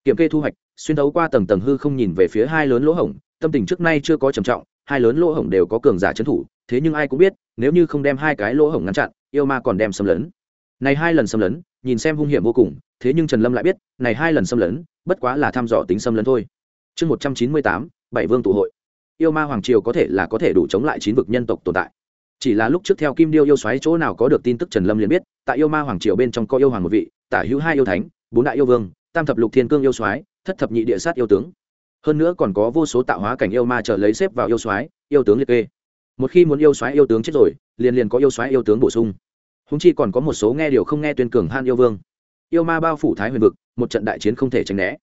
Speaker 1: Kiểm kê thu hoạch, xuyên thấu qua tầng tầng hư không nhìn về phía hai lớn lỗ hổng, tâm tình trước nay chưa có trầm trọng, hai lớn lỗ hổng đều có cường giả trấn thủ, thế nhưng ai cũng biết, nếu như không đem hai cái lỗ hổng ngăn chặn, yêu ma còn đem xâm lấn. Này hai lần xâm lấn nhìn xem hung hiểm vô cùng, thế nhưng trần lâm lại biết, này hai lần xâm lấn, bất quá là thăm dò tính xâm lấn thôi. Chương một trăm chín mươi tám, bảy vương tụ hội. Yêu ma hoàng triều có thể là có thể đủ chống lại chín vực nhân tộc tồn tại. Chỉ là lúc trước theo kim điêu yêu xoáy chỗ nào có được tin tức trần lâm liền biết, tại yêu ma hoàng triều bên trong có yêu hoàng một vị, tả hữu hai yêu thánh, bốn đại yêu vương, tam thập lục thiên cương yêu soái thất thập nhị địa sát yêu tướng. Hơn nữa còn có vô số tạo hóa cảnh yêu ma chờ lấy xếp vào yêu soái yêu tướng liệt kê. Một khi muốn yêu soái yêu tướng chết rồi, liền liền có yêu soái yêu tướng bổ sung húng chi còn có một số nghe điều không nghe tuyên cường han yêu vương. Yêu ma bao phủ thái huyền vực, một trận đại chiến không thể tránh né.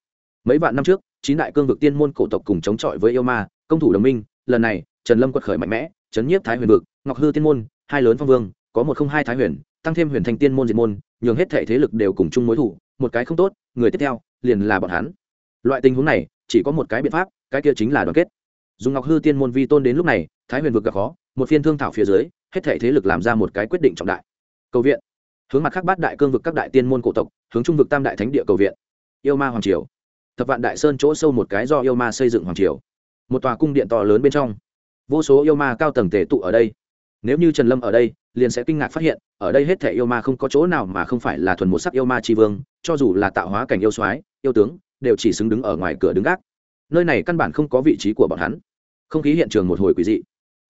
Speaker 1: Mấy vạn năm trước, chín đại cương vực tiên môn cổ tộc cùng chống chọi với yêu ma, công thủ đồng minh, lần này, trần lâm quật khởi mạnh mẽ, chấn nhiếp thái huyền vực, ngọc hư tiên môn, hai lớn phong vương, có một không hai thái huyền, tăng thêm huyền thành tiên môn diệt môn, nhường hết thể thế lực đều cùng chung mối thủ, một cái không tốt, người tiếp theo, liền là bọn hắn. Loại tình huống này, chỉ có một cái biện pháp, cái kia chính là đoàn kết. Dùng ngọc hư tiên môn vi tôn đến lúc này, thái huyền vực gặp khó, một phiên thương thảo phía dưới, hết thể thế lực làm ra một cái quyết định trọng đại cầu viện. Hướng mặt khác bát đại cương vực các đại tiên môn cổ tộc, hướng trung vực tam đại thánh địa cầu viện. Yêu ma hoàng triều. Thập vạn đại sơn chỗ sâu một cái do yêu ma xây dựng hoàng triều. Một tòa cung điện to lớn bên trong. Vô số yêu ma cao tầng tề tụ ở đây. Nếu như trần lâm ở đây, liền sẽ kinh ngạc phát hiện, ở đây hết thể yêu ma không có chỗ nào mà không phải là thuần một sắc yêu ma tri vương, cho dù là tạo hóa cảnh yêu soái, yêu tướng, đều chỉ xứng đứng ở ngoài cửa đứng gác. Nơi này căn bản không có vị trí của bọn hắn. Không khí hiện trường một hồi quỷ dị.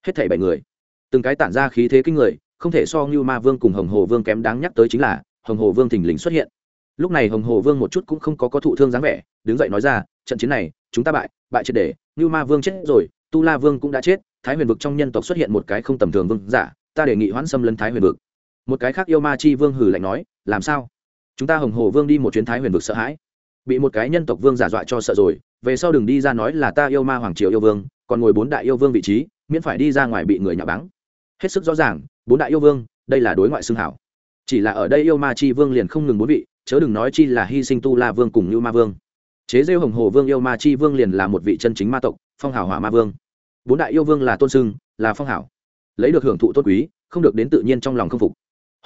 Speaker 1: Hết thảy bảy người. Từng cái tản ra khí thế kinh người không thể so như ma vương cùng hồng hồ vương kém đáng nhắc tới chính là, hồng hồ vương thình lình xuất hiện. Lúc này hồng hồ vương một chút cũng không có có thụ thương dáng vẻ, đứng dậy nói ra, trận chiến này, chúng ta bại bại triệt để như ma vương chết rồi, tu la vương cũng đã chết, thái huyền vực trong nhân tộc xuất hiện một cái không tầm thường vương giả, ta đề nghị hoãn xâm lấn thái huyền vực. Một cái khác yêu ma chi vương hử lạnh nói, làm sao? Chúng ta hồng hồ vương đi một chuyến thái huyền vực sợ hãi. Bị một cái nhân tộc vương giả dọa cho sợ rồi, về sau đừng đi ra nói là ta yêu ma hoàng triều yêu vương, còn ngồi bốn đại yêu vương vị trí, miễn phải đi ra ngoài bị người nhà báng hết sức rõ ràng bốn đại yêu vương, đây là đối ngoại xưng hảo. Chỉ là ở đây yêu ma chi vương liền không ngừng bốn vị, chớ đừng nói chi là hy sinh tu la vương cùng như ma vương. Chế rêu hồng hồ vương yêu ma chi vương liền là một vị chân chính ma tộc, phong hảo hỏa ma vương. Bốn đại yêu vương là tôn sưng, là phong hảo. Lấy được hưởng thụ tốt quý, không được đến tự nhiên trong lòng không phục.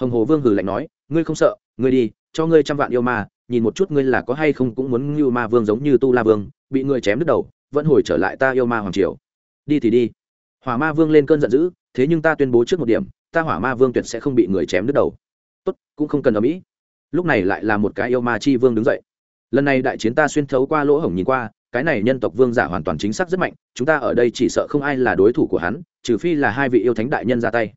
Speaker 1: Hồng hồ vương hừ lạnh nói, ngươi không sợ, ngươi đi, cho ngươi trăm vạn yêu ma, nhìn một chút ngươi là có hay không cũng muốn như ma vương giống như tu la vương, bị ngươi chém đứt đầu, vẫn hồi trở lại ta yêu ma hoàng triều. Đi thì đi. Hỏa ma vương lên cơn giận dữ, thế nhưng ta tuyên bố trước một điểm ta hỏa ma vương tuyệt sẽ không bị người chém đứt đầu. Tốt, cũng không cần ở mỹ. Lúc này lại là một cái yêu ma chi vương đứng dậy. Lần này đại chiến ta xuyên thấu qua lỗ hổng nhìn qua, cái này nhân tộc vương giả hoàn toàn chính xác rất mạnh, chúng ta ở đây chỉ sợ không ai là đối thủ của hắn, trừ phi là hai vị yêu thánh đại nhân ra tay.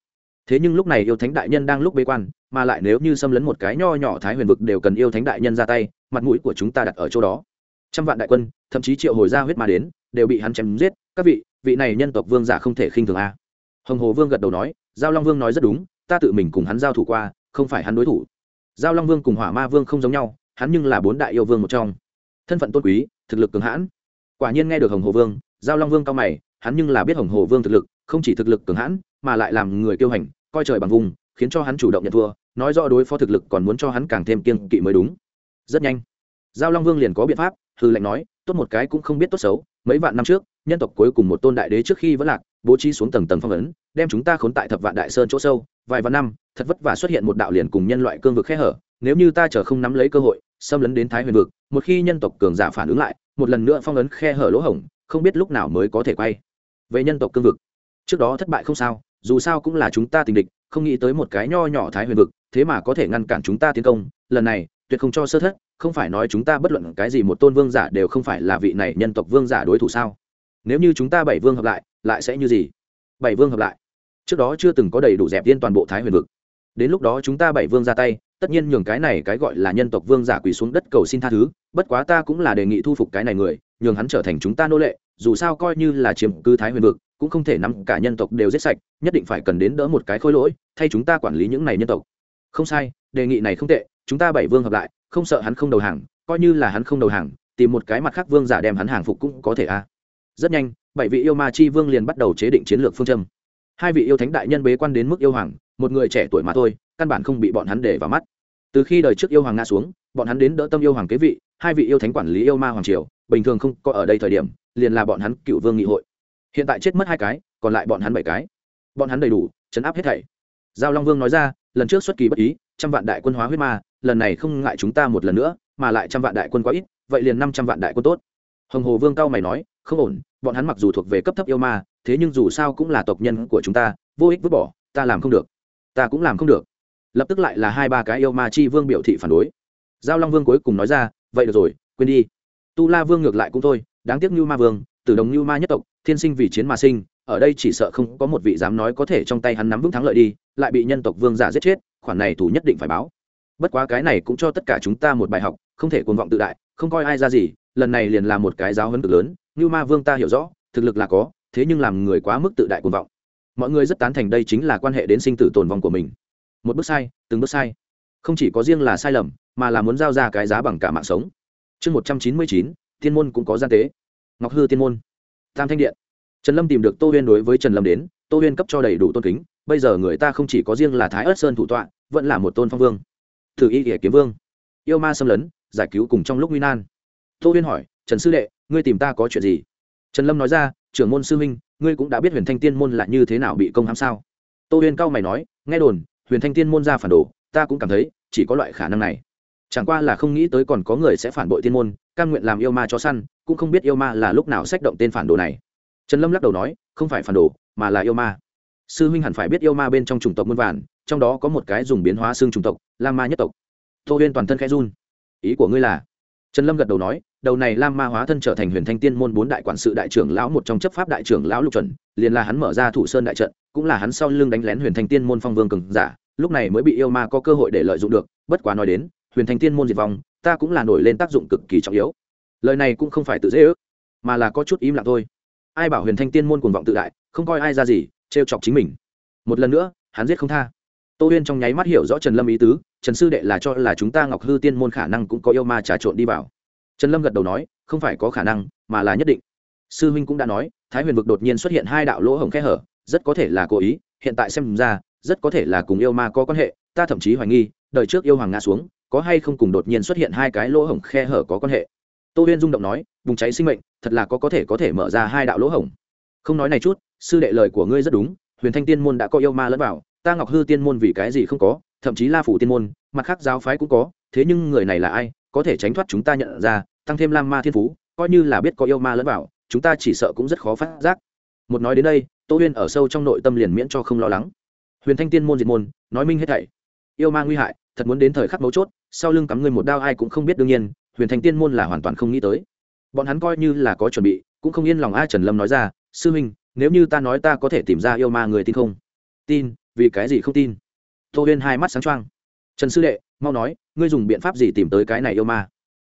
Speaker 1: Thế nhưng lúc này yêu thánh đại nhân đang lúc bế quan, mà lại nếu như xâm lấn một cái nho nhỏ thái huyền vực đều cần yêu thánh đại nhân ra tay, mặt mũi của chúng ta đặt ở chỗ đó. Trăm vạn đại quân, thậm chí triệu hồi ra huyết mà đến, đều bị hắn chém giết. Các vị vị này nhân tộc vương giả không thể khinh thường a. Hồng hồ vương gật đầu nói giao long vương nói rất đúng, ta tự mình cùng hắn giao thủ qua, không phải hắn đối thủ. Giao long vương cùng hỏa ma vương không giống nhau, hắn nhưng là bốn đại yêu vương một trong. Thân phận tôn quý, thực lực cường hãn. Quả nhiên nghe được hồng hồ vương, giao long vương cao mày, hắn nhưng là biết hồng hồ vương thực lực, không chỉ thực lực cường hãn, mà lại làm người kiêu hành, coi trời bằng vùng, khiến cho hắn chủ động nhận thua, nói rõ đối phó thực lực còn muốn cho hắn càng thêm kiên kỵ mới đúng. Rất nhanh, giao long vương liền có biện pháp, hư lệnh nói, tốt một cái cũng không biết tốt xấu, mấy vạn năm trước, nhân tộc cuối cùng một tôn đại đế trước khi vẫn lạc, bố trí xuống tầng tầng phong ấn đem chúng ta khốn tại thập vạn đại sơn chỗ sâu, vài vạn năm, thật vất vả xuất hiện một đạo liền cùng nhân loại cương vực khe hở, nếu như ta chờ không nắm lấy cơ hội, xâm lấn đến thái huyền vực, một khi nhân tộc cường giả phản ứng lại, một lần nữa phong ấn khe hở lỗ hổng, không biết lúc nào mới có thể quay về nhân tộc cương vực. Trước đó thất bại không sao, dù sao cũng là chúng ta tình địch, không nghĩ tới một cái nho nhỏ thái huyền vực, thế mà có thể ngăn cản chúng ta tiến công, lần này, tuyệt không cho sơ thất, không phải nói chúng ta bất luận cái gì một tôn vương giả đều không phải là vị này nhân tộc vương giả đối thủ sao? Nếu như chúng ta bảy vương hợp lại lại sẽ như gì? Bảy vương hợp lại trước đó chưa từng có đầy đủ dẹp yên toàn bộ thái huyền vực. Đến lúc đó chúng ta bảy vương ra tay, tất nhiên nhường cái này cái gọi là nhân tộc vương giả quỳ xuống đất cầu xin tha thứ, bất quá ta cũng là đề nghị thu phục cái này người, nhường hắn trở thành chúng ta nô lệ, dù sao coi như là chiếm cư thái huyền vực, cũng không thể nắm cả nhân tộc đều giết sạch, nhất định phải cần đến đỡ một cái khối lỗi, thay chúng ta quản lý những này nhân tộc. Không sai, đề nghị này không tệ, chúng ta bảy vương hợp lại, không sợ hắn không đầu hàng, coi như là hắn không đầu hàng, tìm một cái mặt khác vương giả đem hắn hàng phục cũng có thể a. Rất nhanh, bảy vị yêu ma chi vương liền bắt đầu chế định chiến lược phương châm hai vị yêu thánh đại nhân bế quan đến mức yêu hoàng, một người trẻ tuổi mà thôi, căn bản không bị bọn hắn để vào mắt. Từ khi đời trước yêu hoàng ngã xuống, bọn hắn đến đỡ tâm yêu hoàng kế vị, hai vị yêu thánh quản lý yêu ma hoàng triều, bình thường không có ở đây thời điểm, liền là bọn hắn cựu vương nghị hội. Hiện tại chết mất hai cái, còn lại bọn hắn bảy cái. Bọn hắn đầy đủ, chấn áp hết thảy. Giao long vương nói ra, lần trước xuất kỳ bất ý, trăm vạn đại quân hóa huyết ma, lần này không ngại chúng ta một lần nữa, mà lại trăm vạn đại quân quá ít, vậy liền năm trăm vạn đại quân tốt. Hồng hồ vương cao mày nói, không ổn, bọn hắn mặc dù thuộc về cấp thấp yêu ma thế nhưng dù sao cũng là tộc nhân của chúng ta, vô ích vứt bỏ, ta làm không được. Ta cũng làm không được. Lập tức lại là hai ba cái yêu ma chi vương biểu thị phản đối. Giao long vương cuối cùng nói ra, vậy được rồi, quên đi. Tu la vương ngược lại cũng thôi, đáng tiếc như ma vương từ đồng như ma nhất tộc, thiên sinh vì chiến mà sinh, ở đây chỉ sợ không có một vị dám nói có thể trong tay hắn nắm vững thắng lợi đi, lại bị nhân tộc vương giả giết chết, khoản này thủ nhất định phải báo. Bất quá cái này cũng cho tất cả chúng ta một bài học, không thể cuồng vọng tự đại, không coi ai ra gì, lần này liền là một cái giáo hấn cực lớn, như ma vương ta hiểu rõ, thực lực là có thế nhưng làm người quá mức tự đại cuồng vọng. Mọi người rất tán thành đây chính là quan hệ đến sinh tử tồn vong của mình. Một bước sai, từng bước sai. Không chỉ có riêng là sai lầm, mà là muốn giao ra cái giá bằng cả mạng sống. Chương một trăm chín mươi chín, thiên môn cũng có gian tế. Ngọc hư tiên môn. Tam thanh điện. Trần lâm tìm được tô huyên đối với trần lâm đến, tô huyên cấp cho đầy đủ tôn kính, bây giờ người ta không chỉ có riêng là thái ớt sơn thủ tọa, vẫn là một tôn phong vương. Thử y địa kiếm vương. Yêu ma xâm lấn, giải cứu cùng trong lúc nguy nan. Tô huyên hỏi, trần sư đệ, ngươi tìm ta có chuyện gì? Trần lâm nói ra trưởng môn sư huynh, ngươi cũng đã biết huyền thanh tiên môn là như thế nào bị công hãm sao? Tô huyên cao mày nói, nghe đồn, huyền thanh tiên môn ra phản đồ, ta cũng cảm thấy, chỉ có loại khả năng này. Chẳng qua là không nghĩ tới còn có người sẽ phản bội tiên môn căn nguyện làm yêu ma cho săn, cũng không biết yêu ma là lúc nào sách động tên phản đồ này. Trần lâm lắc đầu nói, không phải phản đồ, mà là yêu ma. Sư huynh hẳn phải biết yêu ma bên trong chủng tộc muôn vàn, trong đó có một cái dùng biến hóa xương chủng tộc lang ma nhất tộc. Tô huyên toàn thân khẽ run. Ý của ngươi là? Trần lâm gật đầu nói đầu này lam ma hóa thân trở thành huyền thanh tiên môn bốn đại quản sự đại trưởng lão, một trong chấp pháp đại trưởng lão lục chuẩn, liền là hắn mở ra thủ sơn đại trận, cũng là hắn sau lưng đánh lén huyền thanh tiên môn phong vương cường giả, lúc này mới bị yêu ma có cơ hội để lợi dụng được, bất quá nói đến, huyền thanh tiên môn diệt vong, ta cũng là nổi lên tác dụng cực kỳ trọng yếu. Lời này cũng không phải tự dễ ước, mà là có chút im lặng thôi. Ai bảo huyền thanh tiên môn cuồng vọng tự đại, không coi ai ra gì, trêu chọc chính mình. Một lần nữa, hắn giết không tha. Tô huyên trong nháy mắt hiểu rõ trần lâm ý tứ, trần sư đệ là cho là chúng ta ngọc hư tiên môn khả năng cũng có yêu ma trà trộn đi vào trần lâm gật đầu nói, không phải có khả năng, mà là nhất định. Sư huynh cũng đã nói, thái huyền vực đột nhiên xuất hiện hai đạo lỗ hổng khe hở, rất có thể là cố ý, hiện tại xem ra, rất có thể là cùng yêu ma có quan hệ, ta thậm chí hoài nghi, đời trước yêu hoàng ngã xuống, có hay không cùng đột nhiên xuất hiện hai cái lỗ hổng khe hở có quan hệ. Tô huyên rung động nói, bùng cháy sinh mệnh, thật là có có thể có thể mở ra hai đạo lỗ hổng. Không nói này chút, sư đệ lời của ngươi rất đúng, huyền thanh tiên môn đã có yêu ma lẫn vào, ta ngọc hư tiên môn vì cái gì không có, thậm chí la phủ tiên môn, mặt khác giáo phái cũng có, thế nhưng người này là ai có thể tránh thoát chúng ta nhận ra, tăng thêm lam ma thiên phú, coi như là biết có yêu ma lẫn vào, chúng ta chỉ sợ cũng rất khó phát giác. Một nói đến đây, tô huyên ở sâu trong nội tâm liền miễn cho không lo lắng. Huyền thanh tiên môn diệt môn, nói minh hết thảy. Yêu ma nguy hại, thật muốn đến thời khắc mấu chốt, sau lưng cắm ngươi một đao ai cũng không biết đương nhiên, huyền thanh tiên môn là hoàn toàn không nghĩ tới. Bọn hắn coi như là có chuẩn bị, cũng không yên lòng ai trần lâm nói ra, sư huynh, nếu như ta nói ta có thể tìm ra yêu ma người tin không? Tin, vì cái gì không tin? Tô huyên hai mắt sáng trăng trần sư đệ mau nói, ngươi dùng biện pháp gì tìm tới cái này yêu ma?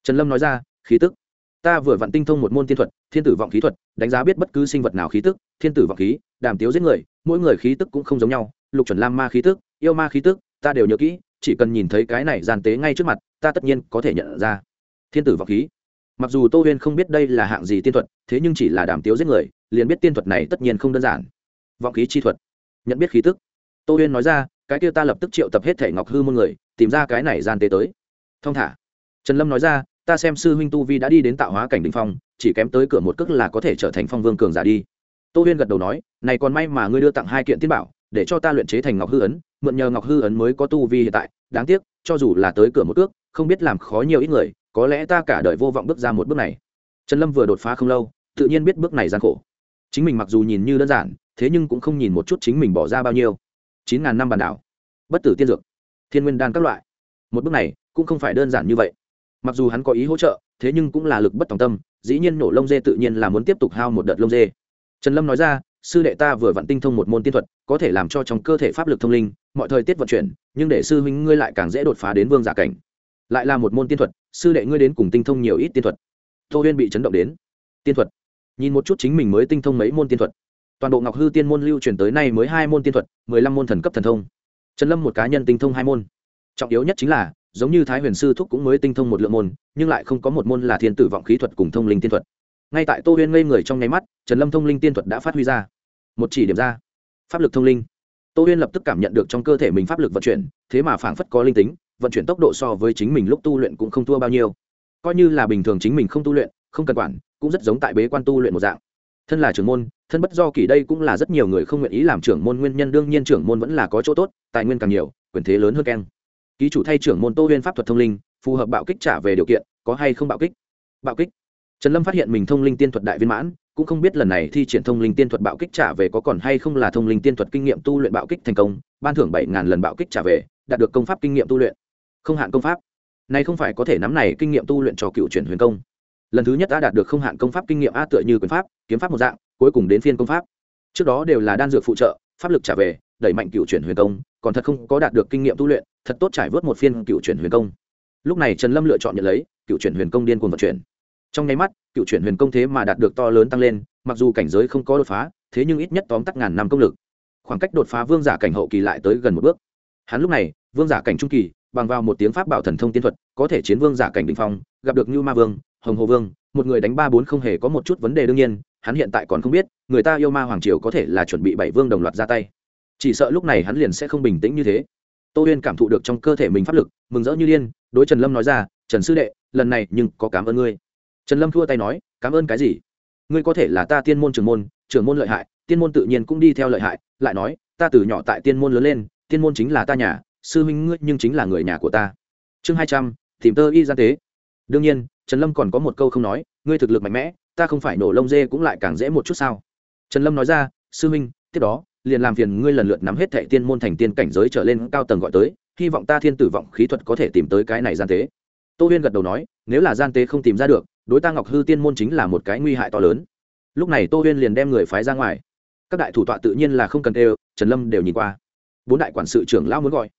Speaker 1: Trần lâm nói ra, khí tức. Ta vừa vặn tinh thông một môn tiên thuật, thiên tử vọng khí thuật, đánh giá biết bất cứ sinh vật nào khí tức, thiên tử vọng khí, đàm tiếu giết người, mỗi người khí tức cũng không giống nhau, lục chuẩn lam ma khí tức, yêu ma khí tức, ta đều nhớ kỹ, chỉ cần nhìn thấy cái này gian tế ngay trước mặt, ta tất nhiên có thể nhận ra. Thiên tử vọng khí. Mặc dù tô huyên không biết đây là hạng gì tiên thuật, thế nhưng chỉ là đàm tiếu giết người, liền biết tiên thuật này tất nhiên không đơn giản. Vọng khí chi thuật. Nhận biết khí tức. Tô huyên nói ra, cái kia ta lập tức triệu tập hết thể ngọc hư môn người tìm ra cái này gian tế tới. Thông thả. Trần lâm nói ra, ta xem sư huynh tu vi đã đi đến tạo hóa cảnh đình phong, chỉ kém tới cửa một cước là có thể trở thành phong vương cường giả đi. Tô huyên gật đầu nói, này còn may mà ngươi đưa tặng hai kiện tiên bảo, để cho ta luyện chế thành ngọc hư ấn, mượn nhờ ngọc hư ấn mới có tu vi hiện tại. Đáng tiếc, cho dù là tới cửa một cước, không biết làm khó nhiều ít người, có lẽ ta cả đời vô vọng bước ra một bước này. Trần lâm vừa đột phá không lâu, tự nhiên biết bước này gian khổ. Chính mình mặc dù nhìn như đơn giản, thế nhưng cũng không nhìn một chút chính mình bỏ ra bao nhiêu. Chín ngàn năm bản đảo. Bất tử tiên dược thiên nguyên đan các loại. Một bước này cũng không phải đơn giản như vậy. Mặc dù hắn có ý hỗ trợ, thế nhưng cũng là lực bất tòng tâm, dĩ nhiên nổ lông dê tự nhiên là muốn tiếp tục hao một đợt lông dê. Trần lâm nói ra, sư đệ ta vừa vặn tinh thông một môn tiên thuật, có thể làm cho trong cơ thể pháp lực thông linh, mọi thời tiết vận chuyển, nhưng để sư huynh ngươi lại càng dễ đột phá đến vương giả cảnh. Lại là một môn tiên thuật, sư đệ ngươi đến cùng tinh thông nhiều ít tiên thuật. Tô huyên bị chấn động đến. Tiên thuật. Nhìn một chút chính mình mới tinh thông mấy môn tiên thuật. Toàn bộ ngọc hư tiên môn lưu truyền tới nay mới hai môn tiên thuật, mười lăm môn thần cấp thần thông trần lâm một cá nhân tinh thông hai môn. Trọng yếu nhất chính là, giống như thái huyền sư thúc cũng mới tinh thông một lượng môn, nhưng lại không có một môn là thiên tử vọng khí thuật cùng thông linh tiên thuật. Ngay tại tô huyên ngây người trong nháy mắt, trần lâm thông linh tiên thuật đã phát huy ra. Một chỉ điểm ra. Pháp lực thông linh. Tô huyên lập tức cảm nhận được trong cơ thể mình pháp lực vận chuyển, thế mà phảng phất có linh tính, vận chuyển tốc độ so với chính mình lúc tu luyện cũng không thua bao nhiêu. Coi như là bình thường chính mình không tu luyện, không cần quản, cũng rất giống tại bế quan tu luyện một dạng. Thân là trưởng môn thân bất do kỳ đây cũng là rất nhiều người không nguyện ý làm trưởng môn nguyên nhân, đương nhiên trưởng môn vẫn là có chỗ tốt, tài nguyên càng nhiều, quyền thế lớn hơn keng. Ký chủ thay trưởng môn tô huyên pháp thuật thông linh, phù hợp bạo kích trả về điều kiện, có hay không bạo kích? Bạo kích? Trần lâm phát hiện mình thông linh tiên thuật đại viên mãn, cũng không biết lần này thi triển thông linh tiên thuật bạo kích trả về có còn hay không là thông linh tiên thuật kinh nghiệm tu luyện bạo kích thành công, ban thưởng bảy ngàn lần bạo kích trả về, đạt được công pháp kinh nghiệm tu luyện. Không hạn công pháp. Này không phải có thể nắm này kinh nghiệm tu luyện cho cựu chuyển huyền công lần thứ nhất a đạt được không hạn công pháp kinh nghiệm a tựa như quyền pháp, kiếm pháp một dạng, cuối cùng đến phiên công pháp. Trước đó đều là đan dược phụ trợ, pháp lực trả về, đẩy mạnh cựu chuyển huyền công, còn thật không có đạt được kinh nghiệm tu luyện, thật tốt trải vớt một phiên cựu chuyển huyền công. Lúc này trần lâm lựa chọn nhận lấy, cựu chuyển huyền công điên cuồng vận chuyển. Trong nháy mắt, cựu chuyển huyền công thế mà đạt được to lớn tăng lên, mặc dù cảnh giới không có đột phá, thế nhưng ít nhất tóm tắt ngàn năm công lực. Khoảng cách đột phá vương giả cảnh hậu kỳ lại tới gần một bước. Hắn lúc này, vương giả cảnh trung kỳ bằng vào một tiếng pháp bảo thần thông tiên thuật, có thể chiến vương giả cảnh đình phong, gặp được như ma vương, hồng hồ vương, một người đánh ba bốn không hề có một chút vấn đề đương nhiên, hắn hiện tại còn không biết, người ta yêu ma hoàng triều có thể là chuẩn bị bảy vương đồng loạt ra tay. Chỉ sợ lúc này hắn liền sẽ không bình tĩnh như thế. Tô huyên cảm thụ được trong cơ thể mình pháp lực, mừng rỡ như liên đối trần lâm nói ra, trần sư đệ, lần này nhưng có cảm ơn ngươi. Trần lâm thua tay nói, cảm ơn cái gì? Ngươi có thể là ta tiên môn trưởng môn trưởng môn lợi hại, tiên môn tự nhiên cũng đi theo lợi hại. Lại nói, ta từ nhỏ tại tiên môn lớn lên, tiên môn chính là ta nhà sư huynh ngươi nhưng chính là người nhà của ta. Chương hai trăm, tìm tơ y gian tế. Đương nhiên, trần lâm còn có một câu không nói, ngươi thực lực mạnh mẽ, ta không phải nổ lông dê cũng lại càng dễ một chút sao? Trần lâm nói ra, sư huynh, tiếp đó, liền làm phiền ngươi lần lượt nắm hết thệ tiên môn thành tiên cảnh giới trở lên cao tầng gọi tới, hy vọng ta thiên tử vọng khí thuật có thể tìm tới cái này gian tế. Tô huyên gật đầu nói, nếu là gian tế không tìm ra được, đối ta ngọc hư tiên môn chính là một cái nguy hại to lớn. Lúc này tô huyên liền đem người phái ra ngoài. Các đại thủ tọa tự nhiên là không cần đều trần lâm đều nhìn qua. Bốn đại quản sự trưởng lão muốn gọi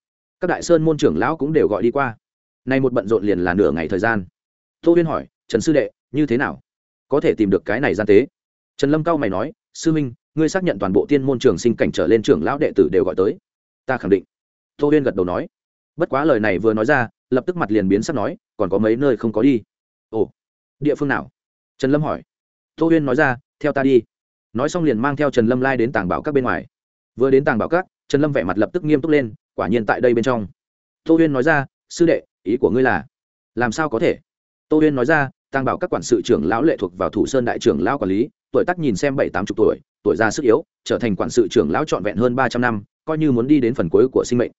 Speaker 1: các đại sơn môn trưởng lão cũng đều gọi đi qua. Nay một bận rộn liền là nửa ngày thời gian. Tô huyên hỏi, trần sư đệ, như thế nào? Có thể tìm được cái này gian tế? Trần lâm cao mày nói, sư minh ngươi xác nhận toàn bộ tiên môn trường sinh cảnh trở lên trưởng lão đệ tử đều gọi tới. Ta khẳng định. Tô huyên gật đầu nói. Bất quá lời này vừa nói ra, lập tức mặt liền biến sắp nói, còn có mấy nơi không có đi? Ồ, địa phương nào? Trần lâm hỏi. Tô huyên nói ra, theo ta đi. Nói xong liền mang theo trần lâm lai đến tàng bảo các bên ngoài. Vừa đến tàng bảo các, trần lâm vẻ mặt lập tức nghiêm túc lên quả nhiên tại đây bên trong. Tô huyên nói ra, sư đệ, ý của ngươi là, làm sao có thể? Tô huyên nói ra tăng bảo các quản sự trưởng lão lệ thuộc vào thủ sơn đại trưởng lão quản lý, tuổi tác nhìn xem bảy tám chục tuổi tuổi già sức yếu, trở thành quản sự trưởng lão trọn vẹn hơn ba trăm năm, coi như muốn đi đến phần cuối của sinh mệnh.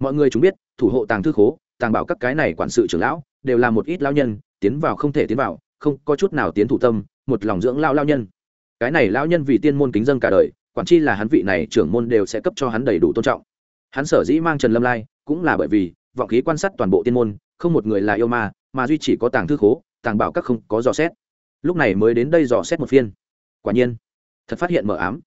Speaker 1: Mọi người chúng biết, thủ hộ tàng thư khố, tàng bảo các cái này quản sự trưởng lão, đều là một ít lao nhân, tiến vào không thể tiến vào, không có chút nào tiến thủ tâm, một lòng dưỡng lao lao nhân. Cái này lao nhân vì tiên môn kính dân cả đời, quản chi là hắn vị này trưởng môn đều sẽ cấp cho hắn đầy đủ tôn trọng hắn sở dĩ mang trần lâm lai cũng là bởi vì vọng khí quan sát toàn bộ tiên môn, không một người là yêu ma, mà duy chỉ có tàng thư khố, tàng bảo các không có dò xét. Lúc này mới đến đây dò xét một phiên. Quả nhiên, thật phát hiện mờ ám.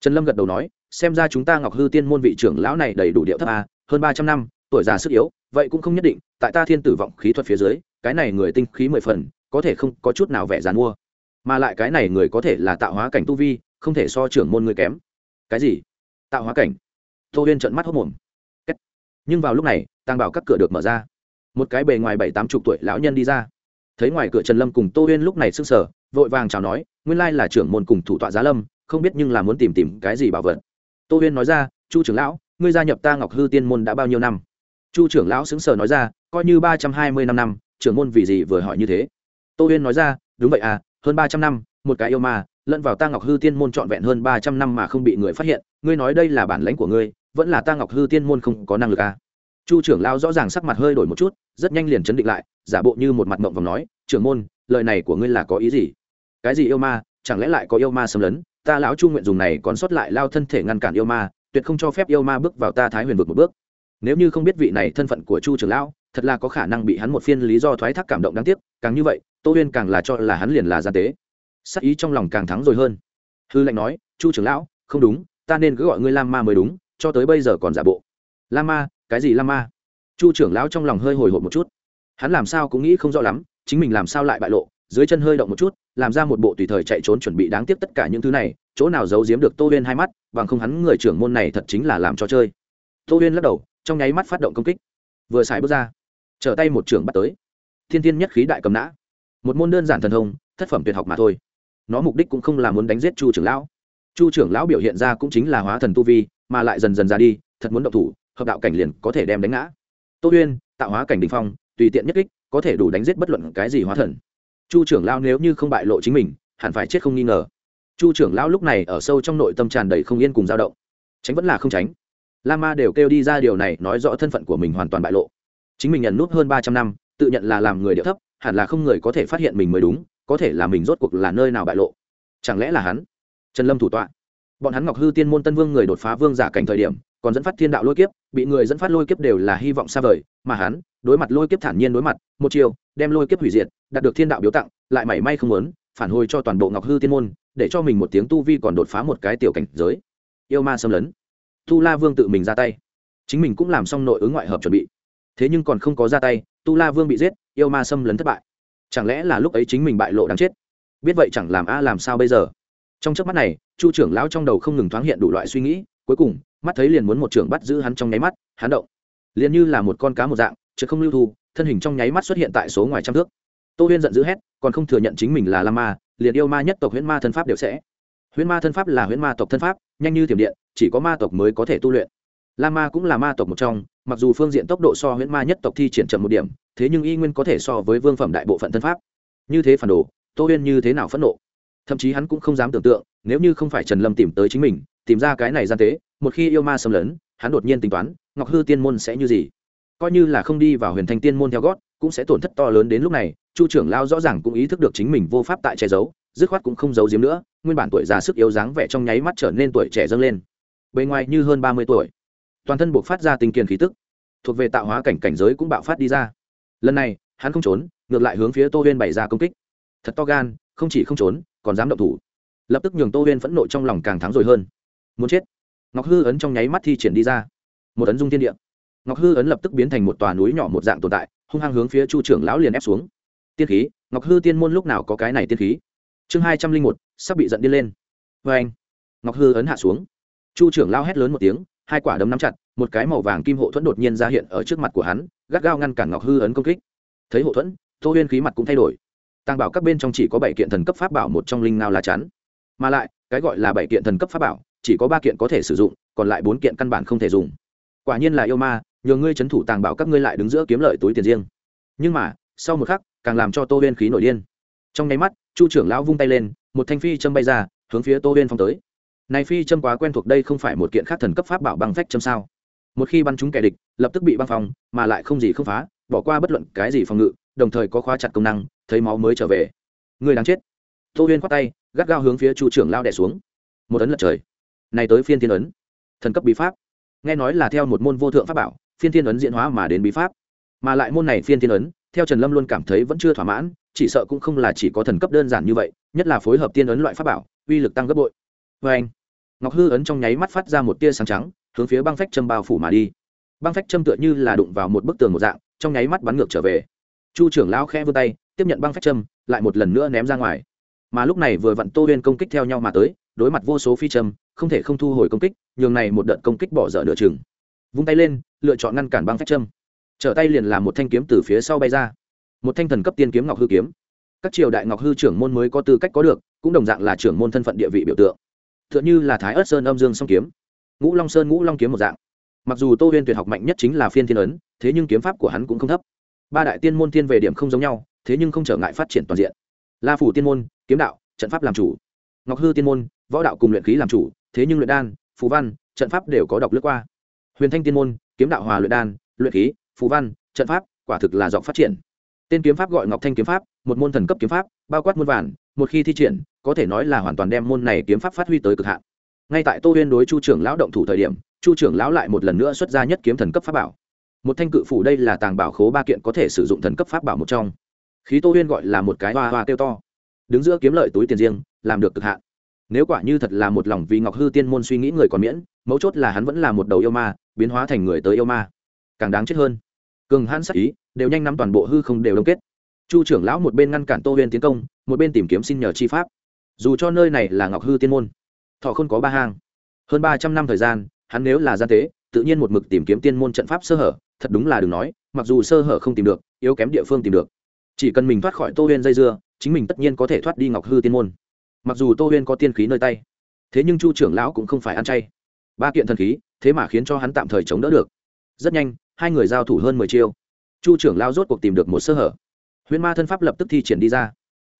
Speaker 1: Trần lâm gật đầu nói, xem ra chúng ta ngọc hư tiên môn vị trưởng lão này đầy đủ điệu thấp a, hơn ba trăm năm, tuổi già sức yếu, vậy cũng không nhất định, tại ta thiên tử vọng khí thuật phía dưới, cái này người tinh khí mười phần, có thể không có chút nào vẻ dàn mua. Mà lại cái này người có thể là tạo hóa cảnh tu vi, không thể so trưởng môn người kém. Cái gì? Tạo hóa cảnh? Tô huyên trận mắt hốc mồm. Nhưng vào lúc này tàng bảo các cửa được mở ra. Một cái bề ngoài bảy tám chục tuổi lão nhân đi ra. Thấy ngoài cửa trần lâm cùng tô huyên lúc này s ư n g sở vội vàng chào nói, nguyên lai là trưởng môn cùng thủ tọa giá lâm, không biết nhưng là muốn tìm tìm cái gì bảo vật. Tô huyên nói ra, chu trưởng lão, ngươi gia nhập ta ngọc hư tiên môn đã bao nhiêu năm? Chu trưởng lão xứng sở nói ra, coi như ba trăm hai mươi năm năm, trưởng môn vì gì vừa hỏi như thế? Tô huyên nói ra, đúng vậy à hơn ba trăm năm, một cái yêu ma lẫn vào ta ngọc hư tiên môn trọn vẹn hơn ba trăm năm mà không bị người phát hiện, ngươi nói đây là bản lãnh của ngươi, vẫn là ta ngọc hư tiên môn không có năng lực à. chu trưởng lao rõ ràng sắc mặt hơi đổi một chút, rất nhanh liền chấn định lại, giả bộ như một mặt mộng vòng nói, trưởng môn, lời này của ngươi là có ý gì? Cái gì yêu ma? Chẳng lẽ lại có yêu ma xâm lấn? Ta lão chu nguyện dùng này còn sót lại lao thân thể ngăn cản yêu ma, tuyệt không cho phép yêu ma bước vào ta thái huyền vực một bước. Nếu như không biết vị này thân phận của chu trưởng lão, thật là có khả năng bị hắn một phiên lý do thoái thác cảm động đáng tiếc, càng như vậy, tô huyên càng là cho là hắn liền là gian tế sắc ý trong lòng càng thắng rồi hơn. Hư lệnh nói, chu trưởng lão, không đúng, ta nên cứ gọi ngươi lam ma mới đúng, cho tới bây giờ còn giả bộ. Lam ma, cái gì lam ma? Chu trưởng lão trong lòng hơi hồi hộp một chút. Hắn làm sao cũng nghĩ không rõ lắm, chính mình làm sao lại bại lộ, dưới chân hơi động một chút, làm ra một bộ tùy thời chạy trốn chuẩn bị đáng tiếc tất cả những thứ này, chỗ nào giấu giếm được tô huyên hai mắt, bằng không hắn người trưởng môn này thật chính là làm cho chơi. Tô huyên lắc đầu, trong nháy mắt phát động công kích. Vừa xài bước ra, trở tay một trưởng bắt tới. Thiên thiên nhất khí đại cầm nã. Một môn đơn giản thần thông, thất phẩm tuyệt học mà thôi nó mục đích cũng không là muốn đánh giết chu trưởng lão. Chu trưởng lão biểu hiện ra cũng chính là hóa thần tu vi, mà lại dần dần ra đi, thật muốn động thủ, hợp đạo cảnh liền có thể đem đánh ngã. Tô huyên, tạo hóa cảnh đình phong, tùy tiện nhất kích, có thể đủ đánh giết bất luận cái gì hóa thần. Chu trưởng lão nếu như không bại lộ chính mình, hẳn phải chết không nghi ngờ. Chu trưởng lão lúc này ở sâu trong nội tâm tràn đầy không yên cùng dao động. Tránh vẫn là không tránh. La ma đều kêu đi ra điều này nói rõ thân phận của mình hoàn toàn bại lộ. Chính mình nhận nút hơn ba trăm năm, tự nhận là làm người địa thấp, hẳn là không người có thể phát hiện mình mới đúng có thể là mình rốt cuộc là nơi nào bại lộ? Chẳng lẽ là hắn? Trần lâm thủ tọa. Bọn hắn ngọc hư tiên môn tân vương người đột phá vương giả cảnh thời điểm, còn dẫn phát thiên đạo lôi kiếp, bị người dẫn phát lôi kiếp đều là hy vọng xa vời, mà hắn, đối mặt lôi kiếp thản nhiên đối mặt, một chiều, đem lôi kiếp hủy diệt, đạt được thiên đạo biếu tặng, lại mảy may không muốn, phản hồi cho toàn bộ ngọc hư tiên môn, để cho mình một tiếng tu vi còn đột phá một cái tiểu cảnh giới. Yêu ma xâm lấn. Tu la vương tự mình ra tay. Chính mình cũng làm xong nội ứng ngoại hợp chuẩn bị. Thế nhưng còn không có ra tay tu la vương bị giết, yêu ma xâm lấn thất bại chẳng lẽ là lúc ấy chính mình bại lộ đáng chết? Biết vậy chẳng làm a, làm sao bây giờ? Trong trước mắt này, chu trưởng lão trong đầu không ngừng thoáng hiện đủ loại suy nghĩ, cuối cùng, mắt thấy liền muốn một trưởng bắt giữ hắn trong nháy mắt, hắn động. Liền như là một con cá một dạng, chứ không lưu thu, thân hình trong nháy mắt xuất hiện tại số ngoài trăm thước. Tô huyên giận dữ hét, còn không thừa nhận chính mình là la ma, liền yêu ma nhất tộc huyễn ma thân pháp đều sẽ. Huyễn ma thân pháp là huyễn ma tộc thân pháp, nhanh như tiềm điện, chỉ có ma tộc mới có thể tu luyện. La ma cũng là ma tộc một trong mặc dù phương diện tốc độ so huyễn ma nhất tộc thi triển chậm một điểm, thế nhưng y nguyên có thể so với vương phẩm đại bộ phận thân pháp. Như thế phản đồ, tô huyên như thế nào phẫn nộ? Thậm chí hắn cũng không dám tưởng tượng, nếu như không phải trần lâm tìm tới chính mình, tìm ra cái này gian tế, một khi yêu ma xâm lấn, hắn đột nhiên tính toán, ngọc hư tiên môn sẽ như gì? Coi như là không đi vào huyền thanh tiên môn theo gót, cũng sẽ tổn thất to lớn đến lúc này, chu trưởng lao rõ ràng cũng ý thức được chính mình vô pháp tại che giấu, dứt khoát cũng không giấu giếm nữa, nguyên bản tuổi già sức yếu dáng vẻ trong nháy mắt trở nên tuổi trẻ dâng lên. Bề ngoài như hơn ba mươi tuổi toàn thân buộc phát ra tình kiền khí tức, thuộc về tạo hóa cảnh cảnh giới cũng bạo phát đi ra. Lần này, hắn không trốn, ngược lại hướng phía tô huyên bày ra công kích. Thật to gan, không chỉ không trốn, còn dám động thủ. Lập tức nhường tô huyên phẫn nộ trong lòng càng thắng rồi hơn. Muốn chết. Ngọc hư ấn trong nháy mắt thi triển đi ra. Một ấn dung thiên địa. Ngọc hư ấn lập tức biến thành một tòa núi nhỏ một dạng tồn tại, hung hăng hướng phía chu trưởng lão liền ép xuống. Tiên khí, ngọc hư tiên môn lúc nào có cái này tiên khí? Chương hai trăm linh một, sắp bị giận điên lên. Vê anh ngọc hư ấn hạ xuống. Chu trưởng lao hét lớn một tiếng hai quả đấm nắm chặt, một cái màu vàng kim hộ thuẫn đột nhiên ra hiện ở trước mặt của hắn, gắt gao ngăn cản ngọc hư ấn công kích. Thấy hộ thuẫn, tô huyên khí mặt cũng thay đổi. Tàng bảo các bên trong chỉ có bảy kiện thần cấp pháp bảo một trong linh ngao là chắn. Mà lại, cái gọi là bảy kiện thần cấp pháp bảo, chỉ có ba kiện có thể sử dụng, còn lại bốn kiện căn bản không thể dùng. Quả nhiên là yêu ma, nhờ ngươi c h ấ n thủ tàng bảo các ngươi lại đứng giữa kiếm lợi túi tiền riêng. Nhưng mà, sau một khắc, càng làm cho tô huyên khí nổi điên. Trong nháy mắt, chu trưởng lão vung tay lên, một thanh phi châm bay ra, hướng phía tô huyên phong tới này phi châm quá quen thuộc đây không phải một kiện khác thần cấp pháp bảo băng phách châm sao? Một khi bắn trúng kẻ địch, lập tức bị băng phòng mà lại không gì không phá, bỏ qua bất luận cái gì phòng ngự, đồng thời có khóa chặt công năng, thấy máu mới trở về. Người đáng chết. Tô huyên khoát tay, gắt gao hướng phía chu trưởng lao đẻ xuống. Một ấn lật trời. Này tới phiên thiên ấn. Thần cấp bí pháp. Nghe nói là theo một môn vô thượng pháp bảo, phiên thiên ấn diễn hóa mà đến bí pháp. Mà lại môn này phiên thiên ấn, theo trần lâm luôn cảm thấy vẫn chưa thỏa mãn, chỉ sợ cũng không là chỉ có thần cấp đơn giản như vậy, nhất là phối hợp tiên ấn loại pháp bảo, uy lực tăng gấp bội. Vê anh ngọc hư ấn trong nháy mắt phát ra một tia sáng trắng, hướng phía băng phách châm bao phủ mà đi. Băng phách châm tựa như là đụng vào một bức tường một dạng, trong nháy mắt bắn ngược trở về. Chu trưởng lão khe vươn tay, tiếp nhận băng phách châm, lại một lần nữa ném ra ngoài. Mà lúc này vừa vặn tô huyên công kích theo nhau mà tới, đối mặt vô số phi châm, không thể không thu hồi công kích, nhường này một đợt công kích bỏ dở nửa chừng. Vung tay lên, lựa chọn ngăn cản băng phách châm. Trở tay liền làm một thanh kiếm từ phía sau bay ra. Một thanh thần cấp tiên kiếm ngọc hư kiếm. Các triều đại ngọc hư trưởng môn mới có tư cách có được, cũng đồng dạng là trưởng môn thân phận địa vị biểu tượng tựa như là thái ớt sơn âm dương song kiếm. Ngũ long sơn, ngũ long kiếm một dạng. Mặc dù tô huyên tuyệt học mạnh nhất chính là phiên thiên ấn, thế nhưng kiếm pháp của hắn cũng không thấp. Ba đại tiên môn thiên về điểm không giống nhau, thế nhưng không trở ngại phát triển toàn diện. La phủ tiên môn, kiếm đạo, trận pháp làm chủ. Ngọc hư tiên môn, võ đạo cùng luyện khí làm chủ, thế nhưng luyện đan phú văn, trận pháp đều có đọc lướt qua. Huyền thanh tiên môn, kiếm đạo hòa luyện đan, luyện khí phú văn, trận pháp, quả thực là dọc phát triển. Tên kiếm pháp gọi ngọc thanh kiếm pháp, một môn thần cấp kiếm pháp, bao quát muôn vàn một khi thi triển, có thể nói là hoàn toàn đem môn này kiếm pháp phát huy tới cực hạn. Ngay tại tô huyên đối chu trưởng lão động thủ thời điểm, chu trưởng lão lại một lần nữa xuất ra nhất kiếm thần cấp pháp bảo. Một thanh cự phủ đây là tàng bảo khố ba kiện có thể sử dụng thần cấp pháp bảo một trong. Khí tô huyên gọi là một cái hoa hoa kêu to. Đứng giữa kiếm lợi túi tiền riêng, làm được cực hạn. Nếu quả như thật là một lòng vì ngọc hư tiên môn suy nghĩ người còn miễn, mấu chốt là hắn vẫn là một đầu yêu ma, biến hóa thành người tới yêu ma. Càng đáng chết hơn, cường hãn sắc ý, đều nhanh nắm toàn bộ hư không đều đông kết. Chu trưởng lão một bên ngăn cản tô huyên tiến công một bên tìm kiếm xin nhờ chi pháp. Dù cho nơi này là ngọc hư tiên môn, thọ không có ba hang. Hơn ba trăm năm thời gian, hắn nếu là gian tế, tự nhiên một mực tìm kiếm tiên môn trận pháp sơ hở, thật đúng là đừng nói, mặc dù sơ hở không tìm được, yếu kém địa phương tìm được. Chỉ cần mình thoát khỏi tô huyên dây dưa, chính mình tất nhiên có thể thoát đi ngọc hư tiên môn. Mặc dù tô huyên có tiên khí nơi tay, thế nhưng chu trưởng lão cũng không phải ăn chay. Ba kiện thần khí, thế mà khiến cho hắn tạm thời chống đỡ được. Rất nhanh, hai người giao thủ hơn mười chiêu. Chu trưởng lao rốt cuộc tìm được một sơ hở. Huyễn ma thân pháp lập tức thi triển đi ra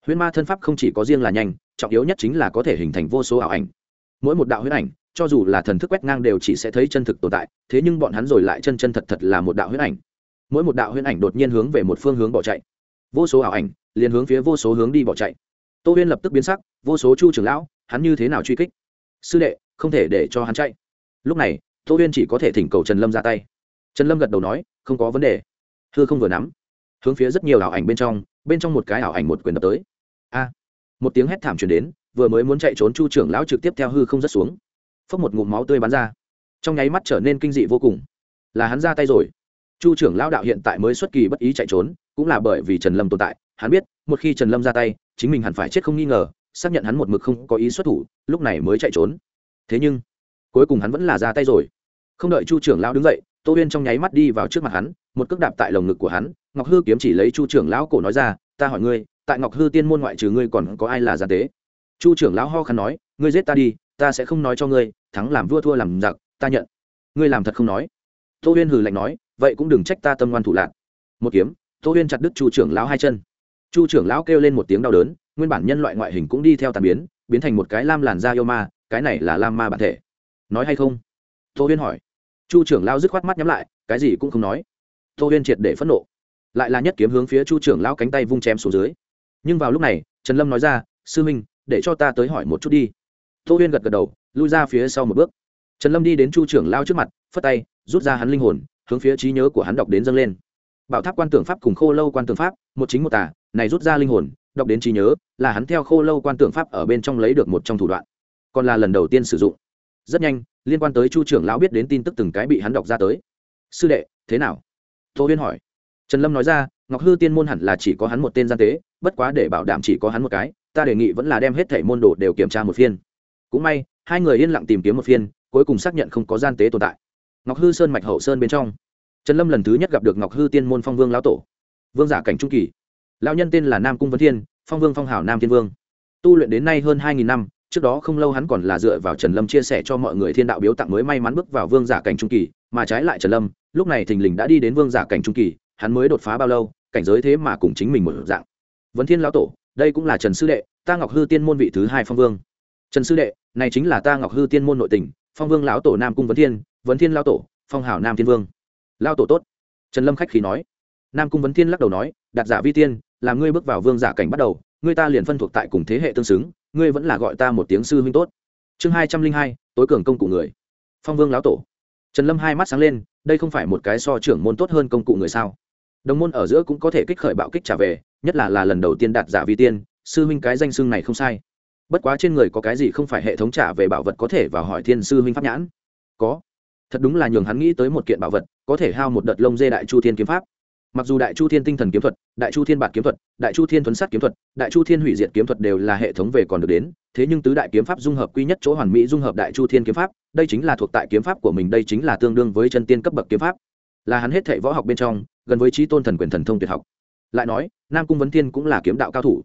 Speaker 1: huyễn ma thân pháp không chỉ có riêng là nhanh, trọng yếu nhất chính là có thể hình thành vô số ảo ảnh. Mỗi một đạo huyễn ảnh, cho dù là thần thức quét ngang đều chỉ sẽ thấy chân thực tồn tại, thế nhưng bọn hắn rồi lại chân chân thật thật là một đạo huyễn ảnh. Mỗi một đạo huyễn ảnh đột nhiên hướng về một phương hướng bỏ chạy. Vô số ảo ảnh, liền hướng phía vô số hướng đi bỏ chạy. Tô huyên lập tức biến sắc, vô số chu trưởng lão, hắn như thế nào truy kích? Sư đệ, không thể để cho hắn chạy. Lúc này, tô huyên chỉ có thể thỉnh cầu trần lâm ra tay. Trần lâm gật đầu nói, không có vấn đề. Thưa không vừa nắm. Hướng phía rất nhiều ảo ảnh bên trong bên trong một cái ảo ảnh một quyền đập tới a. Một tiếng hét thảm truyền đến, vừa mới muốn chạy trốn chu trưởng lão trực tiếp theo hư không rất xuống. Phốc một ngụm máu tươi bắn ra. Trong nháy mắt trở nên kinh dị vô cùng. Là hắn ra tay rồi. Chu trưởng lão đạo hiện tại mới xuất kỳ bất ý chạy trốn, cũng là bởi vì trần lâm tồn tại. Hắn biết, một khi trần lâm ra tay, chính mình hẳn phải chết không nghi ngờ, xác nhận hắn một mực không có ý xuất thủ, lúc này mới chạy trốn. Thế nhưng, cuối cùng hắn vẫn là ra tay rồi. Không đợi chu trưởng lão đứng dậy, tô huyên trong nháy mắt đi vào trước mặt hắn, một cước đạp tại lồng ngực của hắn. Ngọc hư kiếm chỉ lấy chu trưởng lão cổ nói ra, ta hỏi ngươi tại ngọc hư tiên môn ngoại trừ ngươi còn có ai là gian tế? Chu trưởng lão ho khăn nói, ngươi giết ta đi, ta sẽ không nói cho ngươi, thắng làm vua thua làm giặc, ta nhận. Ngươi làm thật không nói. Tô huyên hừ lạnh nói, vậy cũng đừng trách ta tâm ngoan thủ lạc một kiếm, tô huyên chặt đứt chu trưởng lão hai chân. Chu trưởng lão kêu lên một tiếng đau đớn, nguyên bản nhân loại ngoại hình cũng đi theo tàn biến biến thành một cái lam làn da yêu ma, cái này là lam ma bản thể. Nói hay không? Tô huyên hỏi. Chu trưởng lão dứt khoát mắt nhắm lại, cái gì cũng không nói. Tô huyên triệt để phẫn nộ. Lại là nhất kiếm hướng phía chu trưởng lão cánh tay vung chém xuống dưới nhưng vào lúc này, trần lâm nói ra, sư minh, để cho ta tới hỏi một chút đi. Tô huyên gật gật đầu, lui ra phía sau một bước. Trần lâm đi đến chu trưởng lao trước mặt, phất tay, rút ra hắn linh hồn, hướng phía trí nhớ của hắn đọc đến dâng lên. Bảo tháp quan tưởng pháp cùng khô lâu quan tưởng pháp, một chính một tả này rút ra linh hồn, đọc đến trí nhớ, là hắn theo khô lâu quan tưởng pháp ở bên trong lấy được một trong thủ đoạn. Còn là lần đầu tiên sử dụng. Rất nhanh, liên quan tới chu trưởng lão biết đến tin tức từng cái bị hắn đọc ra tới. Sư đệ, thế nào? Tô huyên hỏi. Trần lâm nói ra, ngọc hư tiên môn hẳn là chỉ có hắn một tên gian tế bất quá để bảo đảm chỉ có hắn một cái, ta đề nghị vẫn là đem hết thảy môn đồ đều kiểm tra một phiên. Cũng may, hai người yên lặng tìm kiếm một phiên, cuối cùng xác nhận không có gian tế tồn tại. Ngọc hư sơn mạch hậu sơn bên trong. Trần lâm lần thứ nhất gặp được ngọc hư tiên môn phong vương lão tổ. Vương giả cảnh trung kỳ. Lão nhân tên là nam cung vân thiên, phong vương phong hảo nam thiên vương. Tu luyện đến nay hơn hai nghìn năm, trước đó không lâu hắn còn là dựa vào trần lâm chia sẻ cho mọi người thiên đạo biếu tặng mới may mắn bước vào vương giả cảnh trung kỳ, mà trái lại trần lâm, lúc này thình lình đã đi đến vương giả cảnh trung kỳ, hắn mới đột phá bao lâu, cảnh giới thế mà cùng chính mình một dạng vấn thiên lão tổ, đây cũng là trần sư đệ, ta ngọc hư tiên môn vị thứ hai phong vương. Trần sư đệ, này chính là ta ngọc hư tiên môn nội tình, phong vương lão tổ nam cung vấn thiên vấn thiên lão tổ, phong hảo nam thiên vương. Lão tổ tốt. Trần lâm khách khí nói. Nam cung vấn thiên lắc đầu nói, đạt giả vi tiên là ngươi bước vào vương giả cảnh bắt đầu, ngươi ta liền phân thuộc tại cùng thế hệ tương xứng, ngươi vẫn là gọi ta một tiếng sư huynh tốt. Chương hai trăm linh hai, tối cường công cụ người. Phong vương lão tổ. Trần lâm hai mắt sáng lên, đây không phải một cái so trưởng môn tốt hơn công cụ người sao? Đồng môn ở giữa cũng có thể kích khởi bạo kích trả về nhất là là lần đầu tiên đạt giả vi tiên, sư huynh cái danh xưng này không sai. Bất quá trên người có cái gì không phải hệ thống trả về bảo vật có thể vào hỏi thiên sư huynh pháp nhãn? Có. Thật đúng là nhường hắn nghĩ tới một kiện bảo vật, có thể hao một đợt lông dê đại chu thiên kiếm pháp. Mặc dù đại chu thiên tinh thần kiếm thuật, đại chu thiên bạt kiếm thuật, đại chu thiên thuấn sát kiếm thuật, đại chu thiên hủy diệt kiếm thuật đều là hệ thống về còn được đến, thế nhưng tứ đại kiếm pháp dung hợp quy nhất chỗ hoàn mỹ dung hợp đại chu thiên kiếm pháp, đây chính là thuộc tại kiếm pháp của mình, đây chính là tương đương với chân tiên cấp bậc kiếm pháp. Là hắn hết thệ võ học bên trong, gần với trí tôn thần quyền thần thông tuyệt học lại nói, nam cung vấn thiên cũng là kiếm đạo cao thủ.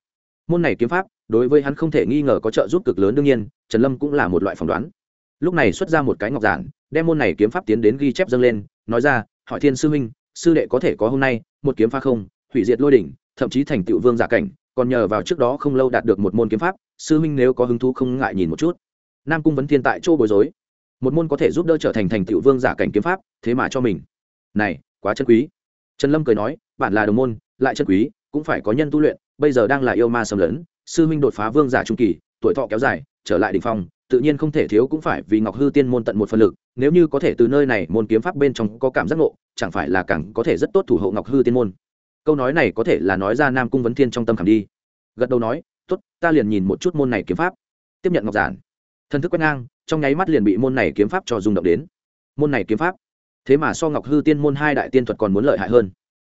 Speaker 1: Môn này kiếm pháp, đối với hắn không thể nghi ngờ có trợ giúp cực lớn đương nhiên, trần lâm cũng là một loại phỏng đoán. Lúc này xuất ra một cái ngọc giản, đem môn này kiếm pháp tiến đến ghi chép dâng lên, nói ra, hỏi thiên sư huynh, sư đệ có thể có hôm nay một kiếm pha không, hủy diệt lôi đỉnh, thậm chí thành tựu vương giả cảnh, còn nhờ vào trước đó không lâu đạt được một môn kiếm pháp, sư huynh nếu có hứng thú không ngại nhìn một chút. Nam cung vấn thiên tại chỗ bối rối. Một môn có thể giúp đỡ trở thành thành tựu vương giả cảnh kiếm pháp, thế mà cho mình. Này, quá chân quý. Trần lâm cười nói, bạn là đồng môn lại chân quý, cũng phải có nhân tu luyện, bây giờ đang là yêu ma xâm lấn, sư huynh đột phá vương giả trung kỳ, tuổi thọ kéo dài, trở lại đ ỉ n h phong, tự nhiên không thể thiếu cũng phải vì ngọc hư tiên môn tận một phần lực, nếu như có thể từ nơi này môn kiếm pháp bên trong có cảm giác ngộ, chẳng phải là càng có thể rất tốt thủ hộ ngọc hư tiên môn. Câu nói này có thể là nói ra nam cung vấn thiên trong tâm khảm đi. Gật đầu nói t ố t ta liền nhìn một chút môn này kiếm pháp. Tiếp nhận ngọc giản. Thân thức quét ngang, trong nháy mắt liền bị môn này kiếm pháp cho rung động đến. Môn này kiếm pháp? Thế mà so ngọc hư tiên môn hai đại tiên thuật còn muốn lợi hại hơn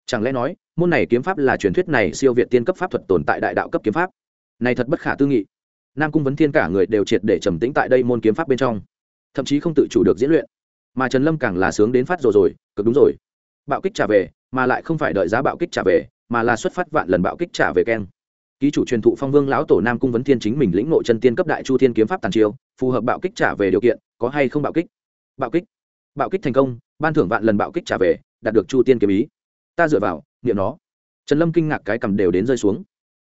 Speaker 1: chẳng lẽ nói, môn này kiếm pháp là truyền thuyết này siêu việt tiên cấp pháp thuật tồn tại đại đạo cấp kiếm pháp? Này thật bất khả tư nghị. Nam cung vấn thiên cả người đều triệt để trầm tĩnh tại đây môn kiếm pháp bên trong. Thậm chí không tự chủ được diễn luyện. Mà trần lâm càng là sướng đến phát rồi rồi, cực đúng rồi. Bạo kích trả về, mà lại không phải đợi giá bạo kích trả về, mà là xuất phát vạn lần bạo kích trả về keng. Ký chủ truyền thụ phong vương lão tổ nam cung vấn thiên chính mình lĩnh nội chân tiên cấp đại chu thiên kiếm pháp tàn chiêu, phù hợp bạo kích trả về điều kiện, có hay không bạo kích? Bạo kích. Bạo kích thành công, ban thưởng vạn lần bạo kích trả về, đạt được chu tiên kiếm ý ta dựa vào, niệm nó. Trần lâm kinh ngạc cái cầm đều đến rơi xuống.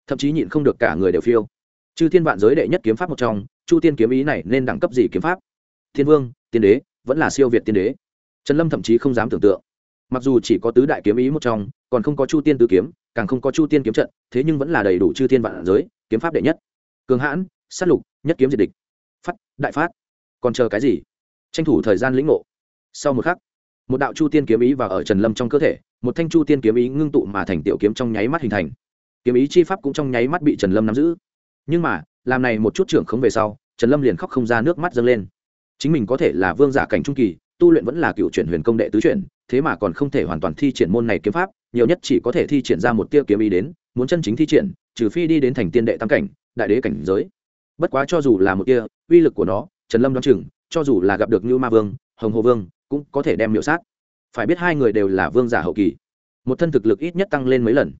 Speaker 1: Thậm chí nhịn không được cả người đều phiêu. Chư thiên vạn giới đệ nhất kiếm pháp một trong, chu tiên kiếm ý này nên đẳng cấp gì kiếm pháp? Thiên vương, tiên đế, vẫn là siêu việt tiên đế. Trần lâm thậm chí không dám tưởng tượng. Mặc dù chỉ có tứ đại kiếm ý một trong, còn không có chu tiên tứ kiếm, càng không có chu tiên kiếm trận, thế nhưng vẫn là đầy đủ chư thiên vạn giới kiếm pháp đệ nhất. Cường hãn s á t lục, nhất kiếm diệt địch. Phát, đại phát. Còn chờ cái gì? Tranh thủ thời gian lĩnh ngộ. Sau một khắc một đạo chu tiên kiếm ý vào ở trần lâm trong cơ thể, một thanh chu tiên kiếm ý ngưng tụ mà thành tiểu kiếm trong nháy mắt hình thành. Kiếm ý chi pháp cũng trong nháy mắt bị trần lâm nắm giữ. Nhưng mà, làm này một chút trưởng không về sau, trần lâm liền khóc không ra nước mắt dâng lên. Chính mình có thể là vương giả cảnh trung kỳ, tu luyện vẫn là cựu chuyển huyền công đệ tứ chuyển, thế mà còn không thể hoàn toàn thi triển môn này kiếm pháp, nhiều nhất chỉ có thể thi triển ra một tia kiếm ý đến, muốn chân chính thi triển, trừ phi đi đến thành tiên đệ tam cảnh, đại đế cảnh giới. Bất quá cho dù là một tia, uy lực của nó, trần lâm đoán chừng, cho dù là gặp được như ma vương, hồng hồ vương cũng có thể đem miểu sát. Phải biết hai người đều là vương giả hậu kỳ. Một thân thực lực ít nhất tăng lên mấy lần.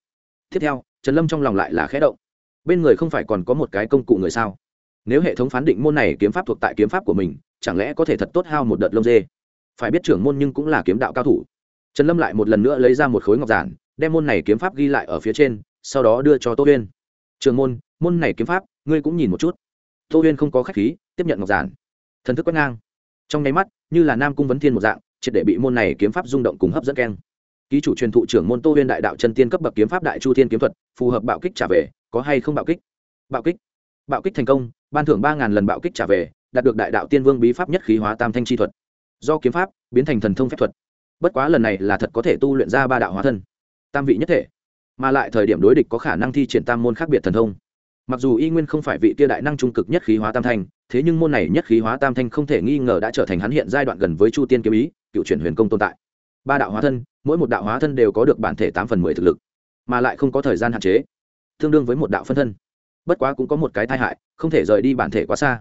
Speaker 1: Tiếp theo, trần lâm trong lòng lại là khẽ động. Bên người không phải còn có một cái công cụ người sao? Nếu hệ thống phán định môn này kiếm pháp thuộc tại kiếm pháp của mình, chẳng lẽ có thể thật tốt hao một đợt lông dê? Phải biết trưởng môn nhưng cũng là kiếm đạo cao thủ. Trần lâm lại một lần nữa lấy ra một khối ngọc giản, đem môn này kiếm pháp ghi lại ở phía trên, sau đó đưa cho tô huyên. Trường môn môn này kiếm pháp, ngươi cũng nhìn một chút. Tô huyên không có k h á c h khí, tiếp nhận ngọc giản. Thần thức quét ngang trong nháy mắt, như là nam cung vấn thiên một dạng, triệt để bị môn này kiếm pháp rung động cùng hấp dẫn keng. Ký chủ truyền thụ trưởng môn tô huyên đại đạo chân tiên cấp bậc kiếm pháp đại chu thiên kiếm thuật, phù hợp bạo kích trả về, có hay không bạo kích? Bạo kích. Bạo kích thành công, ban thưởng ba ngàn lần bạo kích trả về, đạt được đại đạo tiên vương bí pháp nhất khí hóa tam thanh chi thuật. Do kiếm pháp, biến thành thần thông phép thuật. Bất quá lần này là thật có thể tu luyện ra ba đạo hóa thân. Tam vị nhất thể. Mà lại thời điểm đối địch có khả năng thi triển tam môn khác biệt thần thông. Mặc dù y nguyên không phải vị kia đại năng trung cực nhất khí hóa tam thanh thế nhưng môn này nhất khí hóa tam thanh không thể nghi ngờ đã trở thành hắn hiện giai đoạn gần với chu tiên kiếm ý, cựu chuyển huyền công tồn tại. Ba đạo hóa thân, mỗi một đạo hóa thân đều có được bản thể tám phần mười thực lực, mà lại không có thời gian hạn chế. Tương đương với một đạo phân thân. Bất quá cũng có một cái tai hại, không thể rời đi bản thể quá xa.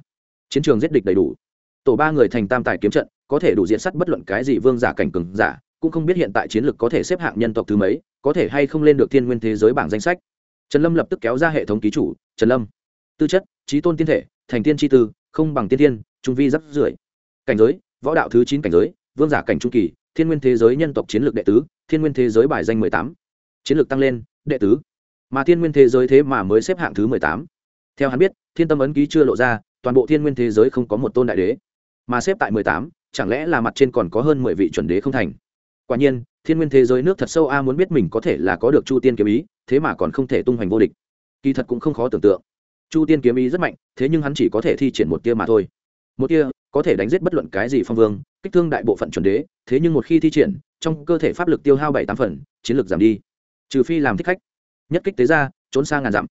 Speaker 1: Chiến trường giết địch đầy đủ. Tổ ba người thành tam tài kiếm trận, có thể đủ diễn sắt bất luận cái gì vương giả cảnh cường giả, cũng không biết hiện tại chiến lược có thể xếp hạng nhân tộc thứ mấy, có thể hay không lên được thiên nguyên thế giới bảng danh sách. Trần lâm lập tức kéo ra hệ thống ký chủ, trần lâm. Tư chất, trí tôn tiên thể, thành tiên tri tư không bằng tiên thiên, trung vi rất rưỡi cảnh giới võ đạo thứ chín cảnh giới vương giả cảnh trung kỳ thiên nguyên thế giới nhân tộc chiến lược đệ tứ thiên nguyên thế giới bài danh mười tám. Chiến lược tăng lên đệ tứ. Mà thiên nguyên thế giới thế mà mới xếp hạng thứ mười tám. Theo hắn biết thiên tâm ấn ký chưa lộ ra toàn bộ thiên nguyên thế giới không có một tôn đại đế. Mà xếp tại mười tám chẳng lẽ là mặt trên còn có hơn mười vị chuẩn đế không thành? Quả nhiên thiên nguyên thế giới nước thật sâu a muốn biết mình có thể là có được chu tiên kiếm ý thế mà còn không thể tung hoành vô địch. Kỳ thật cũng không khó tưởng tượng chu tiên kiếm ý rất mạnh, thế nhưng hắn chỉ có thể thi triển một tia mà thôi. Một tia, có thể đánh giết bất luận cái gì phong vương, kích thương đại bộ phận chuẩn đế, thế nhưng một khi thi triển, trong cơ thể pháp lực tiêu hao bảy tám phần, chiến lược giảm đi. Trừ phi làm thích khách. Nhất kích tế ra, trốn xa ngàn dặm.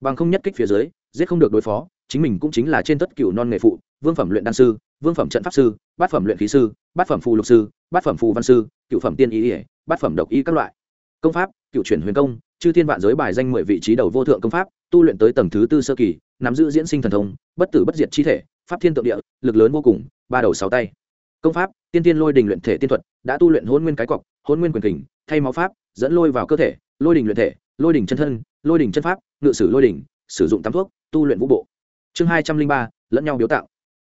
Speaker 1: Bằng không nhất kích phía dưới, giết không được đối phó, chính mình cũng chính là trên tất cựu non nghề phụ, vương phẩm luyện đan sư, vương phẩm trận pháp sư, bát phẩm luyện khí sư, bát phẩm phù lục sư, bát phẩm phù văn sư cựu phẩm tiên ý ỉa bát phẩm độc y các loại. Công pháp cựu chuyển huyền công chư thiên vạn giới bài danh mười vị trí đầu vô thượng công pháp, tu luyện tới tầng thứ tư sơ kỳ, nắm giữ diễn sinh thần thông, bất tử bất diệt chi thể, pháp thiên tượng địa, lực lớn vô cùng, ba đầu sáu tay. Công pháp, tiên tiên lôi đình luyện thể tiên thuật, đã tu luyện hôn nguyên cái cọc, hôn nguyên quyền kình, thay máu pháp, dẫn lôi vào cơ thể, lôi đình luyện thể, lôi đình chân thân, lôi đình chân pháp, ngự sử lôi đình, sử dụng tắm thuốc, tu luyện vũ bộ. Chương hai trăm linh ba, lẫn nhau biếu tạo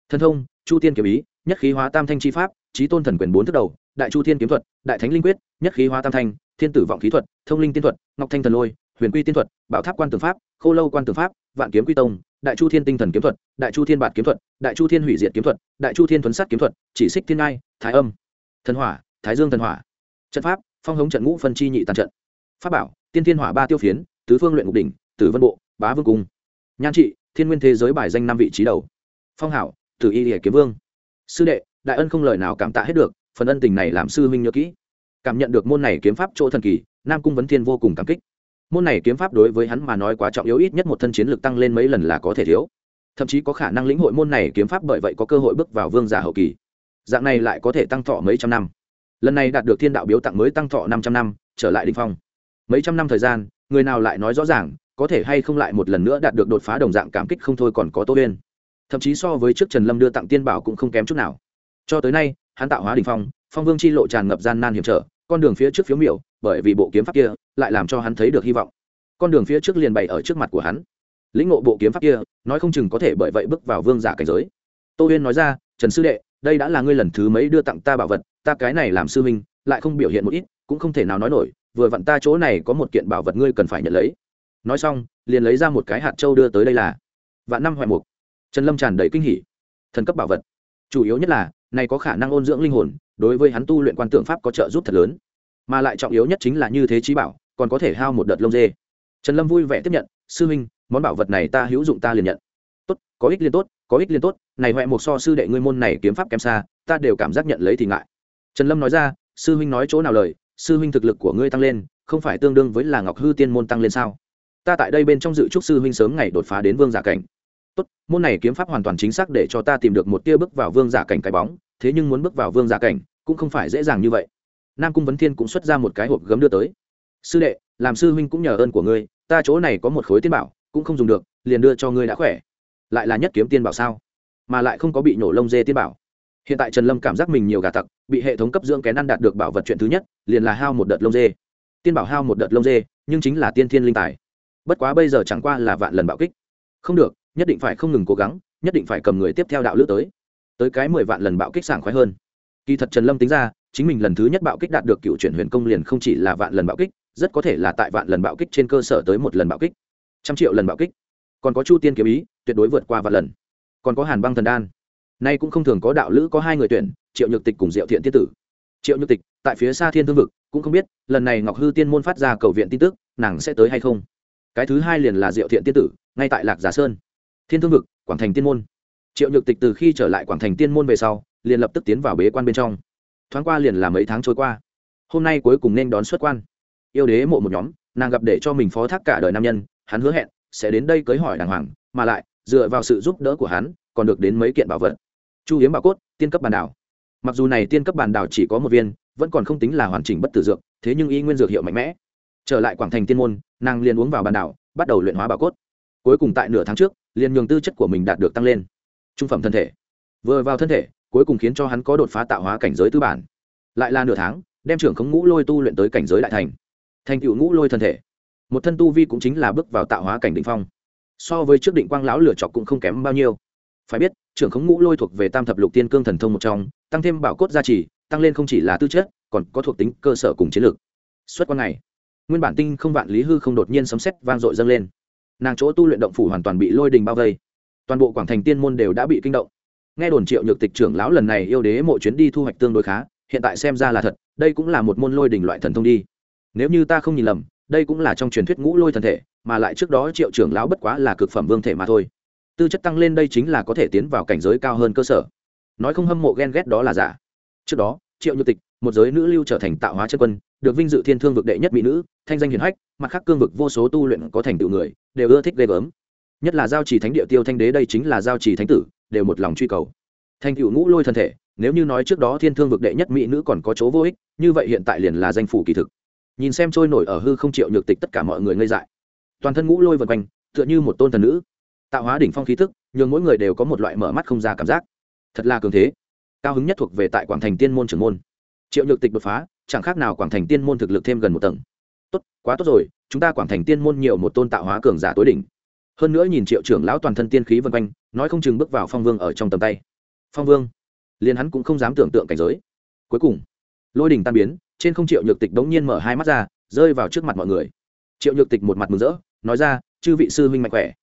Speaker 1: Thần thông, chu tiên kiếm ý, nhất khí hóa tam thanh chi pháp trí tôn thần quyền bốn thức đầu, đại chu thiên kiếm thuật, đại thánh linh quyết nhất khí hóa tam thanh, thiên tử vọng khí thuật, thông linh tiên thuật, ngọc thanh thần lôi, huyền quy tiên thuật, bảo tháp quan tường pháp, khô lâu quan tường pháp, vạn kiếm quy tông, đại chu thiên tinh thần kiếm thuật, đại chu thiên bạt kiếm thuật, đại chu thiên hủy diệt kiếm thuật, đại chu thiên thuấn sát kiếm thuật, chỉ xích thiên ngai, thái âm, thần hỏa, thái dương thần hỏa. Trận pháp, phong hống trận ngũ phân chi nhị tàn trận. Pháp bảo, tiên thiên hỏa ba tiêu phiến, tứ phương luyện ngục đỉnh, tử vân bộ, bá vương cung. Nhan trị, thiên nguyên thế giới bài danh năm vị trí đầu. Phong hảo, tử y địa kiếm vương. Sư đệ, đại ân không lời nào cảm tạ hết được, phần ân tình này làm sư huynh nhớ kỹ cảm nhận được môn này kiếm pháp chỗ thần kỳ, nam cung vấn thiên vô cùng cảm kích. Môn này kiếm pháp đối với hắn mà nói quá trọng yếu, ít nhất một thân chiến lực tăng lên mấy lần là có thể thiếu. Thậm chí có khả năng lĩnh hội môn này kiếm pháp bởi vậy có cơ hội bước vào vương giả hậu kỳ. Dạng này lại có thể tăng thọ mấy trăm năm. Lần này đạt được thiên đạo biếu tặng mới tăng thọ năm trăm năm, trở lại đ phong. Mấy trăm năm thời gian, người nào lại nói rõ ràng, có thể hay không lại một lần nữa đạt được đột phá đồng dạng cảm kích không thôi còn có tô huyên. Thậm chí so với trước trần lâm đưa tặng tiên bảo cũng không kém chút nào. Cho tới nay, hắn tạo hóa đình phong phong vương chi lộ tràn ngập gian nan hiểm trở, con đường phía trước phiếu miểu, bởi vì bộ kiếm pháp kia lại làm cho hắn thấy được hy vọng. Con đường phía trước liền bày ở trước mặt của hắn. Lĩnh ngộ bộ kiếm pháp kia, nói không chừng có thể bởi vậy bước vào vương giả cảnh giới. Tô huyên nói ra, trần sư đệ, đây đã là ngươi lần thứ mấy đưa tặng ta bảo vật, ta cái này làm sư minh lại không biểu hiện một ít, cũng không thể nào nói nổi, vừa vặn ta chỗ này có một kiện bảo vật ngươi cần phải nhận lấy. Nói xong, liền lấy ra một cái hạt trâu đưa tới đây là vạn năm hoại mục. Trần lâm tràn đầy kinh hỉ. Thần cấp bảo vật. Chủ yếu nhất là, này có khả năng ôn dưỡng linh hồn đối với hắn tu luyện quan tượng pháp có trợ giúp thật lớn. Mà lại trọng yếu nhất chính là như thế trí bảo còn có thể hao một đợt lông dê. Trần lâm vui vẻ tiếp nhận sư huynh, món bảo vật này ta hữu dụng ta liền nhận. Tốt có ích liên tốt có ích liên tốt này huệ một so sư đệ ngươi môn này kiếm pháp kém xa ta đều cảm giác nhận lấy thì ngại. Trần lâm nói ra sư huynh nói chỗ nào lời sư huynh thực lực của ngươi tăng lên không phải tương đương với là ngọc hư tiên môn tăng lên sao? Ta tại đây bên trong dự trúc sư huynh sớm ngày đột phá đến vương giả cảnh. Tốt môn này kiếm pháp hoàn toàn chính xác để cho ta tìm được một tia bước vào vương giả cảnh cái bóng thế nhưng muốn bước vào vương giả cảnh cũng không phải dễ dàng như vậy. Nam cung vấn thiên cũng xuất ra một cái hộp gấm đưa tới. Sư đệ, làm sư huynh cũng nhờ ơn của ngươi, ta chỗ này có một khối tiên bảo, cũng không dùng được, liền đưa cho ngươi đã khỏe. Lại là nhất kiếm tiên bảo sao? Mà lại không có bị nổ lông dê tiên bảo. Hiện tại trần lâm cảm giác mình nhiều gà tặc, bị hệ thống cấp dưỡng kén ăn đạt được bảo vật chuyện thứ nhất, liền là hao một đợt lông dê. Tiên bảo hao một đợt lông dê, nhưng chính là tiên thiên linh tài. Bất quá bây giờ chẳng qua là vạn lần bạo kích. Không được, nhất định phải không ngừng cố gắng, nhất định phải cầm người tiếp theo đạo lữ tới. Tới cái mười vạn lần bạo kích sảng khoái hơn kỳ thật trần lâm tính ra, chính mình lần thứ nhất bạo kích đạt được cựu chuyển huyền công liền không chỉ là vạn lần bạo kích, rất có thể là tại vạn lần bạo kích trên cơ sở tới một lần bạo kích. Trăm triệu lần bạo kích. Còn có chu tiên kiếm ý, tuyệt đối vượt qua vạn lần. Còn có hàn băng thần đan. Nay cũng không thường có đạo lữ có hai người tuyển, triệu nhược tịch cùng diệu thiện tiết tử. Triệu nhược tịch, tại phía xa thiên thương vực, cũng không biết, lần này ngọc hư tiên môn phát ra cầu viện tin tức, nàng sẽ tới hay không? Cái thứ hai liền là diệu thiện tiên tử, ngay tại lạc giả sơn. Thiên thương vực, quảng thành tiên môn. Triệu nhược tịch từ khi trở lại quảng thành tiên môn về sau liền lập tức tiến vào bế quan bên trong. Thoáng qua liền là mấy tháng trôi qua. Hôm nay cuối cùng nên đón xuất quan. Yêu đế mộ một nhóm, nàng gặp để cho mình phó thác cả đời nam nhân, hắn hứa hẹn sẽ đến đây cưới hỏi đàng hoàng, mà lại, dựa vào sự giúp đỡ của hắn, còn được đến mấy kiện bảo vật. Chu hiếm bảo cốt, tiên cấp bàn đảo. Mặc dù này tiên cấp bàn đảo chỉ có một viên, vẫn còn không tính là hoàn chỉnh bất tử dược, thế nhưng y nguyên dược hiệu mạnh mẽ. Trở lại quảng thành tiên môn, nàng liền uống vào bàn đảo, bắt đầu luyện hóa bảo cốt. Cuối cùng tại nửa tháng trước, liền nhường tư chất của mình đạt được tăng lên. Trung phẩm thân thể. Vừa vào thân thể cuối cùng khiến cho hắn có đột phá tạo hóa cảnh giới tư bản. Lại là nửa tháng, đem trưởng khống ngũ lôi tu luyện tới cảnh giới đại thành. Thành tựu ngũ lôi thân thể. Một thân tu vi cũng chính là bước vào tạo hóa cảnh định phong. So với trước định quang lão lửa chọc cũng không kém bao nhiêu. Phải biết, trưởng khống ngũ lôi thuộc về tam thập lục tiên cương thần thông một trong, tăng thêm bảo cốt gia trì, tăng lên không chỉ là tư chất, còn có thuộc tính cơ sở cùng chiến lược. Suốt quan ngày nguyên bản tinh không vạn lý hư không đột nhiên sấm xét vang dội dâng lên. Nàng chỗ tu luyện động phủ hoàn toàn bị lôi đình bao vây. Toàn bộ quảng thành tiên môn đều đã bị kinh động nghe đồn triệu nhược tịch trưởng lão lần này yêu đế mộ chuyến đi thu hoạch tương đối khá, hiện tại xem ra là thật, đây cũng là một môn lôi đình loại thần thông đi. Nếu như ta không nhìn lầm, đây cũng là trong truyền thuyết ngũ lôi thần thể, mà lại trước đó triệu trưởng lão bất quá là cực phẩm vương thể mà thôi. Tư chất tăng lên đây chính là có thể tiến vào cảnh giới cao hơn cơ sở. Nói không hâm mộ ghen ghét đó là giả. Trước đó, triệu nhược tịch, một giới nữ lưu trở thành tạo hóa chân quân, được vinh dự thiên thương vực đệ nhất mỹ nữ, thanh danh hiền hách, mặt khác cương vực vô số tu luyện có thành tựu người, đều ưa thích ghê gớm. Nhất là giao trì thánh địa tiêu thanh đế đây chính là giao trì thánh tử đều một lòng truy cầu. Thành tựu ngũ lôi thân thể, nếu như nói trước đó thiên thương vực đệ nhất mỹ nữ còn có chỗ vô ích, như vậy hiện tại liền là danh phủ kỳ thực. Nhìn xem trôi nổi ở hư không triệu nhược tịch tất cả mọi người ngây dại. Toàn thân ngũ lôi vần quanh, tựa như một tôn thần nữ. Tạo hóa đỉnh phong khí thức nhường mỗi người đều có một loại mở mắt không ra cảm giác. Thật là cường thế. Cao hứng nhất thuộc về tại quảng thành tiên môn trưởng môn. Triệu nhược tịch đột phá, chẳng khác nào quảng thành tiên môn thực lực thêm gần một tầng. Tốt, quá tốt rồi, chúng ta quảng thành tiên môn nhiều một tôn tạo hóa cường giả tối đỉnh hơn nữa nhìn triệu trưởng lão toàn thân tiên khí vân quanh, nói không chừng bước vào phong vương ở trong tầm tay. Phong vương? Liền hắn cũng không dám tưởng tượng cảnh giới. Cuối cùng, lôi đình tan biến, trên không triệu nhược tịch đống nhiên mở hai mắt ra, rơi vào trước mặt mọi người. Triệu nhược tịch một mặt mừng rỡ, nói ra, chư vị sư huynh mạnh khỏe.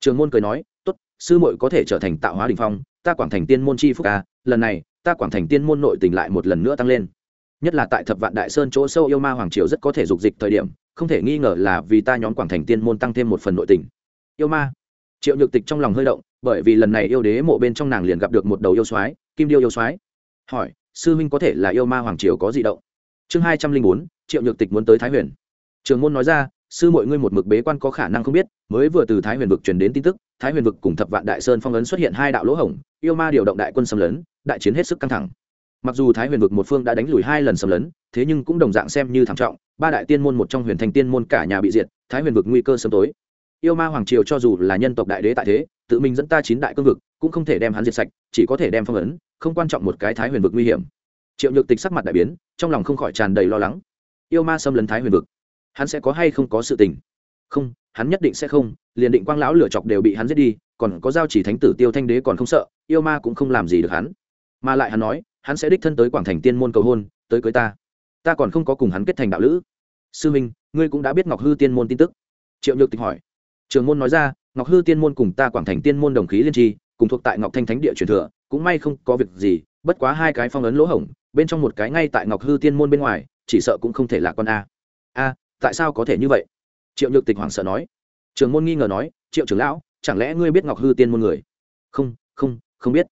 Speaker 1: Trường môn cười nói, tốt, sư muội có thể trở thành tạo hóa đình phong, ta quảng thành tiên môn chi phúc ca lần này, ta quảng thành tiên môn nội tình lại một lần nữa tăng lên. Nhất là tại thập vạn đại sơn chỗ sâu yêu ma hoàng triều rất có thể dục dịch thời điểm, không thể nghi ngờ là vì ta nhóm quảng thành tiên môn tăng thêm một phần nội tình yêu ma. Triệu nhược tịch trong lòng hơi động, bởi vì lần này yêu đế mộ bên trong nàng liền gặp được một đầu yêu soái, kim điêu yêu soái. Hỏi, sư huynh có thể là yêu ma hoàng triều có gì động? Chương hai trăm linh bốn, triệu nhược tịch muốn tới thái huyền. Trường môn nói ra, sư mọi ngươi một mực bế quan có khả năng không biết, mới vừa từ thái huyền vực truyền đến tin tức, thái huyền vực cùng thập vạn đại sơn phong ấn xuất hiện hai đạo lỗ hổng, yêu ma điều động đại quân xâm lấn, đại chiến hết sức căng thẳng. Mặc dù thái huyền vực một phương đã đánh lùi hai lần xâm lấn, thế nhưng cũng đồng dạng xem như thảm trọng, ba đại tiên môn một trong huyền thành tiên môn cả nhà bị diệt, thái huyền vực nguy cơ sớm tối yêu ma hoàng triều cho dù là nhân tộc đại đế tại thế, tự mình dẫn ta chín đại cương vực, cũng không thể đem hắn diệt sạch, chỉ có thể đem phong ấn, không quan trọng một cái thái huyền vực nguy hiểm. Triệu nhược tịch sắc mặt đại biến, trong lòng không khỏi tràn đầy lo lắng. Yêu ma xâm lấn thái huyền vực, hắn sẽ có hay không có sự tình? Không, hắn nhất định sẽ không, liền định quang lão lửa chọc đều bị hắn giết đi, còn có giao chỉ thánh tử tiêu thanh đế còn không sợ, yêu ma cũng không làm gì được hắn. Mà lại hắn nói, hắn sẽ đích thân tới quảng thành tiên môn cầu hôn, tới cưới ta. Ta còn không có cùng hắn kết thành đạo lữ. Sư minh, ngươi cũng đã biết ngọc hư tiên môn tin tức. Triệu nhược tịch hỏi trường môn nói ra, ngọc hư tiên môn cùng ta quảng thành tiên môn đồng khí liên tri, cùng thuộc tại ngọc thanh thánh địa truyền thừa, cũng may không có việc gì, bất quá hai cái phong ấn lỗ hổng, bên trong một cái ngay tại ngọc hư tiên môn bên ngoài, chỉ sợ cũng không thể là con a. A, tại sao có thể như vậy? Triệu nhược tịch hoảng sợ nói. Trường môn nghi ngờ nói, triệu trưởng lão, chẳng lẽ ngươi biết ngọc hư tiên môn người? Không không không biết.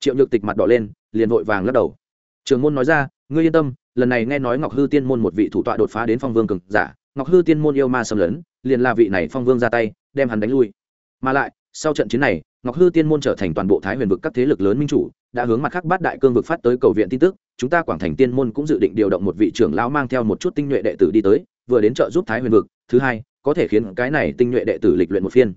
Speaker 1: Triệu nhược tịch mặt đỏ lên, liền vội vàng lắc đầu. Trường môn nói ra, ngươi yên tâm, lần này nghe nói ngọc hư tiên môn một vị thủ tọa đột phá đến phong vương cực giả, ngọc hư tiên môn yêu ma xâm lấn, liền là vị này phong vương ra tay đem hắn đánh lui. Mà lại, sau trận chiến này, ngọc hư tiên môn trở thành toàn bộ thái huyền vực các thế lực lớn minh chủ, đã hướng mặt khác bát đại cương vực phát tới cầu viện tin tức, chúng ta quảng thành tiên môn cũng dự định điều động một vị trưởng lão mang theo một chút tinh nhuệ đệ tử đi tới, vừa đến trợ giúp thái huyền vực, thứ hai, có thể khiến cái này tinh nhuệ đệ tử lịch luyện một phiên.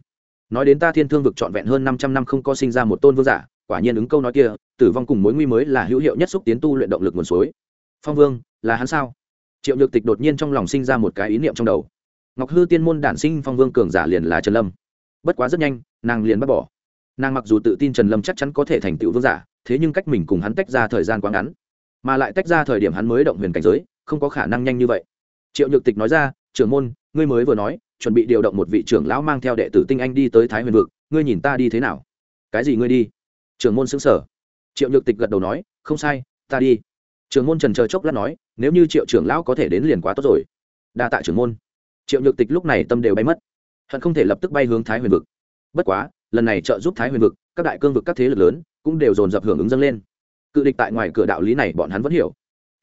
Speaker 1: Nói đến ta thiên thương vực trọn vẹn hơn năm trăm năm không có sinh ra một tôn vương giả, quả nhiên ứng câu nói kia, tử vong cùng mối nguy mới là hữu hiệu nhất xúc tiến tu luyện động lực nguồn suối. Phong vương, là hắn sao? Triệu nhược tịch đột nhiên trong lòng sinh ra một cái ý niệm trong đầu ngọc hư tiên môn đản sinh phong vương cường giả liền là trần lâm. Bất quá rất nhanh, nàng liền bắt bỏ. Nàng mặc dù tự tin trần lâm chắc chắn có thể thành tựu vương giả, thế nhưng cách mình cùng hắn tách ra thời gian quá ngắn. Mà lại tách ra thời điểm hắn mới động huyền cảnh giới, không có khả năng nhanh như vậy. Triệu nhược tịch nói ra, trưởng môn, ngươi mới vừa nói, chuẩn bị điều động một vị trưởng lão mang theo đệ tử tinh anh đi tới thái huyền vực, ngươi nhìn ta đi thế nào? Cái gì ngươi đi? Trưởng môn xứng sở triệu nhược tịch gật đầu nói, không sai, ta đi. Trưởng môn trần chờ chốc lát nói, nếu như triệu trưởng lão có thể đến liền quá tốt rồi. Đa tạ trưởng môn triệu nhược tịch lúc này tâm đều bay mất. Hận không thể lập tức bay hướng thái huyền vực. Bất quá, lần này trợ giúp thái huyền vực, các đại cương vực các thế lực lớn cũng đều dồn dập hưởng ứng dâng lên. Cự địch tại ngoài cửa đạo lý này bọn hắn vẫn hiểu.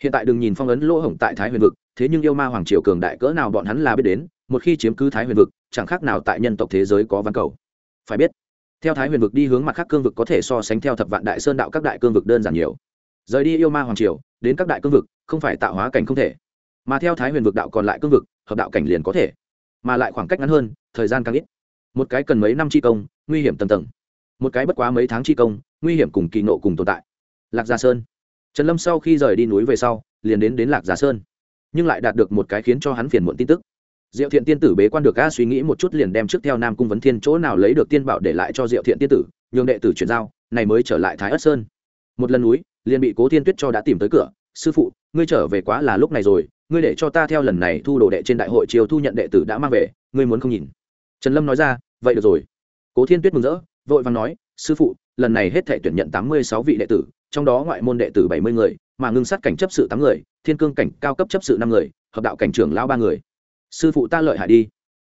Speaker 1: Hiện tại đừng nhìn phong ấn lỗ hổng tại thái huyền vực, thế nhưng yêu ma hoàng triều cường đại cỡ nào bọn hắn là biết đến, một khi chiếm cứ thái huyền vực, chẳng khác nào tại nhân tộc thế giới có văn cầu. Phải biết, theo thái huyền vực đi hướng mặt khác cương vực có thể so sánh theo thập vạn đại sơn đạo các đại cương vực đơn giản nhiều. Rời đi yêu ma hoàng triều, đến các đại cương vực, không phải tạo hóa cảnh không thể. Mà theo thái huyền vực đạo còn lại cương vực hợp đạo cảnh liền có thể. Mà lại khoảng cách ngắn hơn, thời gian càng ít. Một cái cần mấy năm chi công, nguy hiểm tầng tầng. Một cái bất quá mấy tháng chi công, nguy hiểm cùng kỳ nộ cùng tồn tại. Lạc gia sơn. Trần lâm sau khi rời đi núi về sau, liền đến đến lạc gia sơn. Nhưng lại đạt được một cái khiến cho hắn phiền muộn tin tức. Diệu thiện tiên tử bế quan được a suy nghĩ một chút liền đem trước theo nam cung vấn thiên chỗ nào lấy được tiên bảo để lại cho diệu thiện tiên tử, nhường đệ tử chuyển giao, này mới trở lại thái ất sơn. Một lần núi, liền bị cố tiên tuyết cho đã tìm tới cửa. Sư phụ, ngươi trở về quá là lúc này rồi ngươi để cho ta theo lần này thu đồ đệ trên đại hội chiều thu nhận đệ tử đã mang về, ngươi muốn không nhìn? Trần lâm nói ra, vậy được rồi. Cố thiên tuyết mừng rỡ, vội vàng nói, sư phụ, lần này hết thể tuyển nhận tám mươi sáu vị đệ tử, trong đó ngoại môn đệ tử bảy mươi người, mà ngưng sát cảnh chấp sự tám người, thiên cương cảnh cao cấp chấp sự năm người, hợp đạo cảnh trưởng lão ba người. Sư phụ ta lợi hại đi.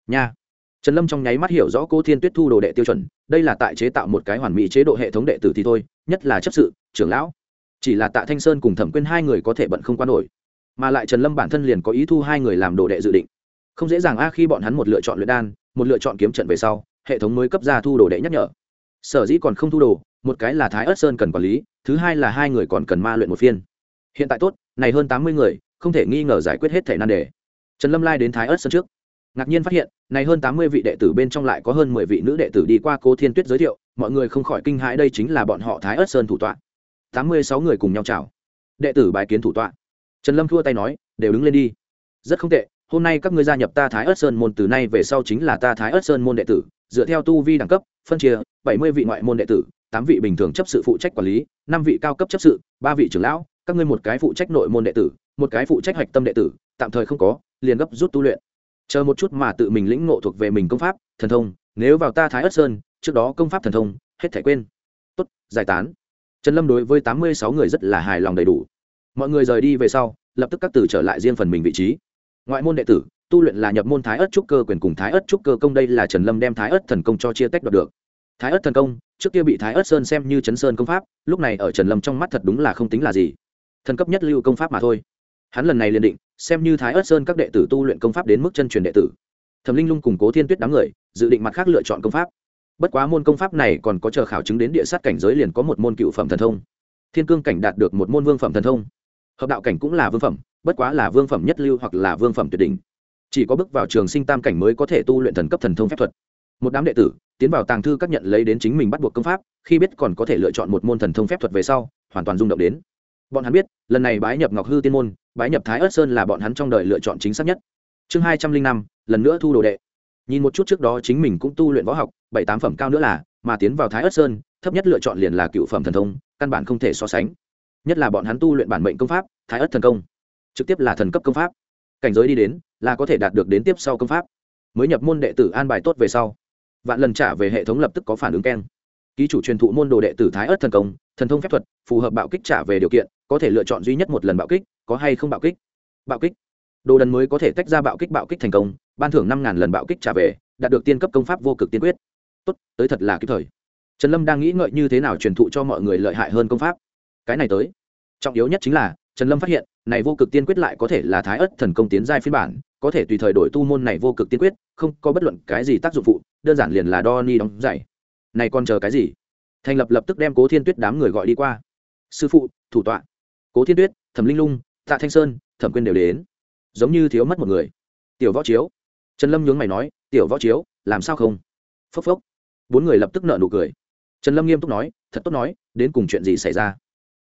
Speaker 1: Nha. Trần lâm trong nháy mắt hiểu rõ cô thiên tuyết thu đồ đệ tiêu chuẩn, đây là tại chế tạo một cái hoàn mỹ chế độ hệ thống đệ tử thì thôi, nhất là chấp sự, trưởng lão. Chỉ là tạ thanh sơn cùng thẩm quyên hai người có thể bận không quan nổi mà lại trần lâm bản thân liền có ý thu hai người làm đồ đệ dự định. Không dễ dàng a, khi bọn hắn một lựa chọn luyện đan, một lựa chọn kiếm trận về sau, hệ thống mới cấp ra thu đồ đệ nhắc nhở. Sở dĩ còn không thu đồ, một cái là thái ớt sơn cần quản lý, thứ hai là hai người còn cần ma luyện một phiên. Hiện tại tốt, này hơn tám mươi người, không thể nghi ngờ giải quyết hết thể nan đề. Trần lâm lai đến thái ớt sơn trước. Ngạc nhiên phát hiện, này hơn tám mươi vị đệ tử bên trong lại có hơn mười vị nữ đệ tử đi qua cô thiên tuyết giới thiệu, mọi người không khỏi kinh hãi đây chính là bọn họ thái ớt sơn thủ tọa. Tám mươi sáu người cùng nhau chào. Đệ tử bài kiến thủ tọa trần lâm thua tay nói, đều đứng lên đi. Rất không tệ, hôm nay các ngươi gia nhập ta thái ớt sơn môn từ nay về sau chính là ta thái ớt sơn môn đệ tử, dựa theo tu vi đẳng cấp, phân chia, bảy mươi vị ngoại môn đệ tử, tám vị bình thường chấp sự phụ trách quản lý, năm vị cao cấp chấp sự, ba vị trưởng lão, các ngươi một cái phụ trách nội môn đệ tử, một cái phụ trách hạch tâm đệ tử, tạm thời không có, liền gấp rút tu luyện. Chờ một chút mà tự mình lĩnh ngộ thuộc về mình công pháp, thần thông, nếu vào ta thái ất sơn, trước đó công pháp thần thông, hết thể quên. Tốt, giải tán. Trần lâm đối với tám mươi sáu người rất là hài lòng đầy đủ mọi người rời đi về sau, lập tức các tử trở lại riêng phần mình vị trí. Ngoại môn đệ tử, tu luyện là nhập môn thái ớt trúc cơ, quyền cùng thái ớt trúc cơ công đây là trần lâm đem thái ớt thần công cho chia tách đoạt được. Thái ớt thần công, trước kia bị thái ớt sơn xem như chấn sơn công pháp, lúc này ở trần lâm trong mắt thật đúng là không tính là gì. Thần cấp nhất lưu công pháp mà thôi. Hắn lần này liền định, xem như thái ớt sơn các đệ tử tu luyện công pháp đến mức chân truyền đệ tử. Thẩm linh lung cùng cố thiên tuyết đám người, dự định mặt khác lựa chọn công pháp. Bất quá môn công pháp này còn có chờ khảo chứng đến địa sát cảnh giới liền có một môn cựu phẩm thần thông. Thiên cương cảnh đạt được một môn vương phẩm thần thông hợp đạo cảnh cũng là vương phẩm, bất quá là vương phẩm nhất lưu hoặc là vương phẩm tuyệt đỉnh. Chỉ có bước vào trường sinh tam cảnh mới có thể tu luyện thần cấp thần thông phép thuật. Một đám đệ tử tiến vào tàng thư các nhận lấy đến chính mình bắt buộc công pháp, khi biết còn có thể lựa chọn một môn thần thông phép thuật về sau, hoàn toàn rung động đến. Bọn hắn biết, lần này bái nhập ngọc hư tiên môn, bái nhập thái ớt sơn là bọn hắn trong đời lựa chọn chính xác nhất. Chương hai trăm linh năm, lần nữa thu đồ đệ. Nhìn một chút trước đó chính mình cũng tu luyện võ học, bảy tám phẩm cao nữa là, mà tiến vào thái ớt sơn, thấp nhất lựa chọn liền là cựu phẩm thần thông, căn bản không thể so sánh nhất là bọn hắn tu luyện bản mệnh công pháp, thái ất thần công, trực tiếp là thần cấp công pháp. Cảnh giới đi đến, là có thể đạt được đến tiếp sau công pháp. Mới nhập môn đệ tử an bài tốt về sau, vạn lần trả về hệ thống lập tức có phản ứng keng. Ký chủ truyền thụ môn đồ đệ tử thái ớt thần công, thần thông phép thuật, phù hợp bạo kích trả về điều kiện, có thể lựa chọn duy nhất một lần bạo kích, có hay không bạo kích? Bạo kích. Đồ đần mới có thể tách ra bạo kích bạo kích thành công, ban thưởng năm ngàn lần bạo kích trả về, đạt được tiên cấp công pháp vô cực tiên quyết. Tốt, tới thật là kịp thời. Trần lâm đang nghĩ ngợi như thế nào truyền thụ cho mọi người lợi hại hơn công pháp cái này tới. Trọng yếu nhất chính là, trần lâm phát hiện, này vô cực tiên quyết lại có thể là thái ất thần công tiến giai phiên bản, có thể tùy thời đổi tu môn này vô cực tiên quyết, không có bất luận cái gì tác dụng phụ, đơn giản liền là đo ni đóng dày này còn chờ cái gì? Thành lập lập tức đem cố thiên tuyết đám người gọi đi qua. Sư phụ, thủ tọa. Cố thiên tuyết, thẩm linh lung, tạ thanh sơn, thẩm quyên đều đến. Giống như thiếu mất một người. Tiểu võ chiếu. Trần lâm nhướng mày nói, tiểu võ chiếu, làm sao không? Phốc phốc. Bốn người lập tức nợ nụ cười. Trần lâm nghiêm túc nói, thật tốt nói, đến cùng chuyện gì xảy ra?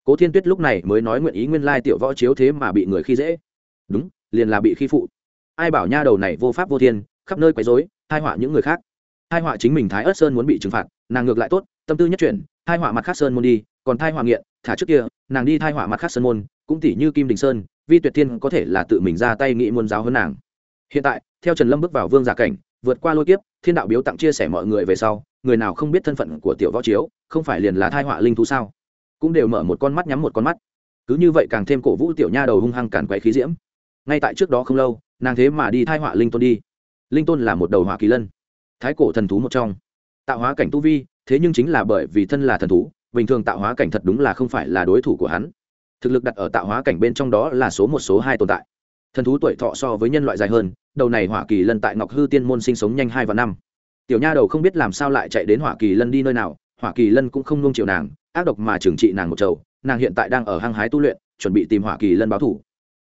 Speaker 1: Cố thiên tuyết lúc này mới nói nguyện ý nguyên lai tiểu võ chiếu thế mà bị người khi dễ. Đúng, liền là bị khi phụ. Ai bảo nha đầu này vô pháp vô thiên, khắp nơi quấy dối hai họa những người khác. Hai họa chính mình thái ớt sơn muốn bị trừng phạt, nàng ngược lại tốt, tâm tư nhất chuyển hai họa mặt khác sơn môn đi, còn thai họa nghiện, thả trước kia, nàng đi thai họa mặt khác sơn môn, cũng tỷ như kim đình sơn, vi tuyệt thiên có thể là tự mình ra tay nghĩ muôn giáo hơn nàng. Hiện tại, theo trần lâm bước vào vương giả cảnh, vượt qua lôi kiếp, thiên đạo biếu tặng chia sẻ mọi người về sau, người nào không biết thân phận của tiểu võ chiếu, không phải liền là thai họa linh thú sao? Cũng đều mở một con mắt nhắm một con mắt. Cứ như vậy càng thêm cổ vũ tiểu nha đầu hung hăng càn quấy khí diễm. Ngay tại trước đó không lâu, nàng thế mà đi thai họa linh tôn đi. Linh tôn là một đầu họa kỳ lân, thái cổ thần thú một trong. Tạo hóa cảnh tu vi, thế nhưng chính là bởi vì thân là thần thú, bình thường tạo hóa cảnh thật đúng là không phải là đối thủ của hắn. Thực lực đặt ở tạo hóa cảnh bên trong đó là số một, số hai tồn tại. Thần thú tuổi thọ so với nhân loại dài hơn, đầu này hỏa kỳ lân tại ngọc hư tiên môn sinh sống nhanh hai và năm. Tiểu nha đầu không biết làm sao lại chạy đến hỏa kỳ lân đi nơi nào, hỏa kỳ lân cũng không nung chịu nàng ác độc mà trừng trị nàng một chầu, nàng hiện tại đang ở hăng hái tu luyện, chuẩn bị tìm hỏa kỳ lân báo thủ.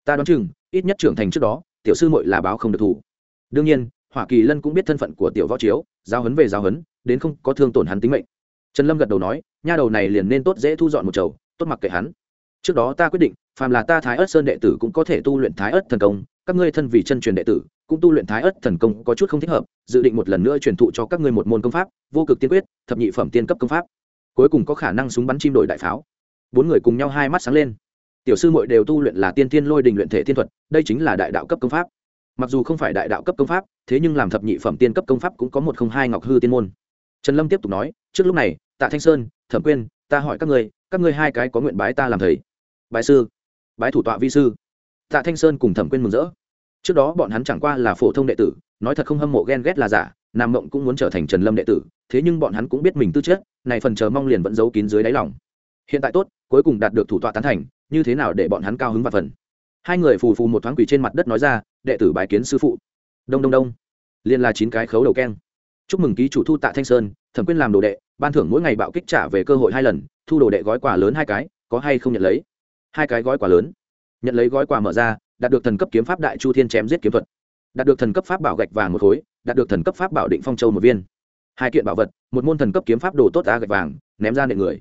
Speaker 1: Ta đoán chừng, ít nhất trưởng thành trước đó, tiểu sư muội là báo không được thủ. Đương nhiên, hỏa kỳ lân cũng biết thân phận của tiểu võ chiếu giao hấn về giao hấn đến không có thương tổn hắn tính mệnh. Trần lâm gật đầu nói, nha đầu này liền nên tốt dễ thu dọn một chầu, tốt mặc kệ hắn. Trước đó ta quyết định, phàm là ta thái ớt sơn đệ tử cũng có thể tu luyện thái ớt thần công, các ngươi thân vì chân truyền đệ tử, cũng tu luyện thái ớt thần công có chút không thích hợp, dự định một lần nữa truyền thụ cho các ngươi một môn công pháp, vô cực tiên quyết, thập nhị phẩm tiên cấp công pháp cuối cùng có khả năng súng bắn chim đổi đại pháo. Bốn người cùng nhau hai mắt sáng lên. Tiểu sư mội đều tu luyện là tiên tiên lôi đình luyện thể thiên thuật, đây chính là đại đạo cấp công pháp. Mặc dù không phải đại đạo cấp công pháp, thế nhưng làm thập nhị phẩm tiên cấp công pháp cũng có một không hai ngọc hư tiên môn. Trần lâm tiếp tục nói, trước lúc này, tạ thanh sơn, thẩm quyên, ta hỏi các ngươi các ngươi hai cái có nguyện bái ta làm thầy? Bái sư, bái thủ tọa vi sư. Tạ thanh sơn cùng thẩm quyên mừng rỡ. Trước đó bọn hắn chẳng qua là phổ thông đệ tử, nói thật không hâm mộ ghen ghét là giả nam mộng cũng muốn trở thành trần lâm đệ tử, thế nhưng bọn hắn cũng biết mình tư chất, này phần chờ mong liền vẫn giấu kín dưới đáy lòng. Hiện tại tốt, cuối cùng đạt được thủ tọa tán thành, như thế nào để bọn hắn cao hứng và phần? Hai người phù phù một thoáng quỷ trên mặt đất nói ra, đệ tử bài kiến sư phụ. Đông đông đông. Liền là chín cái khấu đầu keng. Chúc mừng ký chủ thu tạ thanh sơn, thẩm quyên làm đồ đệ, ban thưởng mỗi ngày bạo kích trả về cơ hội hai lần, thu đồ đệ gói quà lớn hai cái, có hay không nhận lấy? Hai cái gói quà lớn. Nhận lấy gói quà mở ra, đạt được thần cấp kiếm pháp đại chu thiên chém giết kiếm thuật. Đạt được thần cấp pháp bảo gạch vàng một khối đạt được thần cấp pháp bảo định phong châu một viên. Hai kiện bảo vật, một môn thần cấp kiếm pháp đồ tốt đá gạch vàng, ném ra nệ người.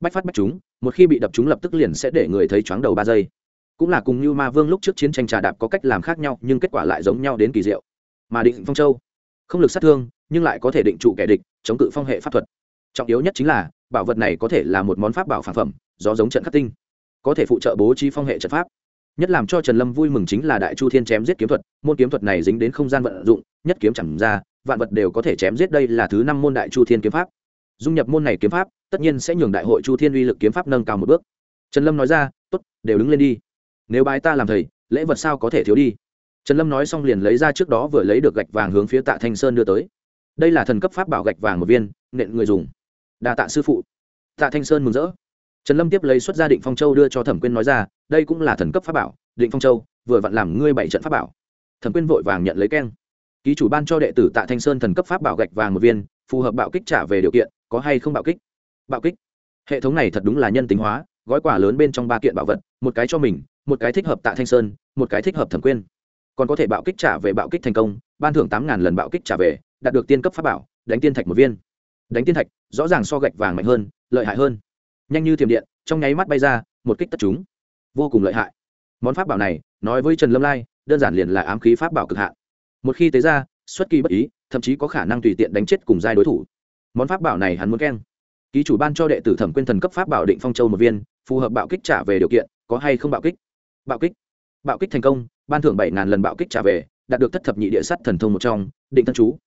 Speaker 1: Bách phát bách chúng, một khi bị đập chúng lập tức liền sẽ để người thấy chóng đầu ba giây. Cũng là cùng như ma vương lúc trước chiến tranh trà đạp có cách làm khác nhau, nhưng kết quả lại giống nhau đến kỳ diệu. Mà định phong châu, không lực sát thương, nhưng lại có thể định trụ kẻ địch, chống cự phong hệ pháp thuật. Trọng yếu nhất chính là, bảo vật này có thể là một món pháp bảo phản phẩm, do giống trận khắc tinh. Có thể phụ trợ bố trí phong hệ trận pháp. Nhất làm cho trần lâm vui mừng chính là đại chu thiên chém giết kiếm thuật, môn kiếm thuật này dính đến không gian vận dụng nhất kiếm chẳng ra, vạn vật đều có thể chém giết đây là thứ năm môn đại chu thiên kiếm pháp. Dung nhập môn này kiếm pháp, tất nhiên sẽ nhường đại hội chu thiên uy lực kiếm pháp nâng cao một bước. Trần lâm nói ra t ố t đều đứng lên đi. Nếu bài ta làm thầy, lễ vật sao có thể thiếu đi? Trần lâm nói xong liền lấy ra trước đó vừa lấy được gạch vàng hướng phía tạ thanh sơn đưa tới. Đây là thần cấp pháp bảo gạch vàng một viên, nện người dùng. Đà tạ sư phụ. Tạ thanh sơn mừng rỡ. Trần lâm tiếp lấy xuất gia định phong châu đưa cho thẩm quyên nói ra, đây cũng là thần cấp pháp bảo, định phong châu, vừa vặn làm ngươi bảy trận pháp bảo. Thẩm quyên vội vàng nhận lấy keng ký chủ ban cho đệ tử tạ thanh sơn thần cấp pháp bảo gạch vàng một viên, phù hợp bạo kích trả về điều kiện, có hay không bạo kích? Bạo kích? Hệ thống này thật đúng là nhân tính hóa, gói quả lớn bên trong ba kiện bảo vật, một cái cho mình, một cái thích hợp tạ thanh sơn, một cái thích hợp thẩm quyên. Còn có thể bạo kích trả về bạo kích thành công, ban thưởng tám ngàn lần bạo kích trả về, đạt được tiên cấp pháp bảo, đánh tiên thạch một viên. Đánh tiên thạch, rõ ràng so gạch vàng mạnh hơn, lợi hại hơn. Nhanh như thiểm điện, trong nháy mắt bay ra, một kích tất chúng. Vô cùng lợi hại. Món pháp bảo này, nói với trần lâm lai, đơn giản liền là ám khí pháp bảo cực hạn một khi tế ra, xuất kỳ bất ý, thậm chí có khả năng tùy tiện đánh chết cùng giai đối thủ. Món pháp bảo này hắn muốn keng ký chủ ban cho đệ tử thẩm quyên thần cấp pháp bảo định phong châu một viên, phù hợp bạo kích trả về điều kiện, có hay không bạo kích? Bạo kích. Bạo kích thành công, ban thưởng bảy ngàn lần bạo kích trả về, đạt được thất thập nhị địa sát thần thông một trong, định thân chú.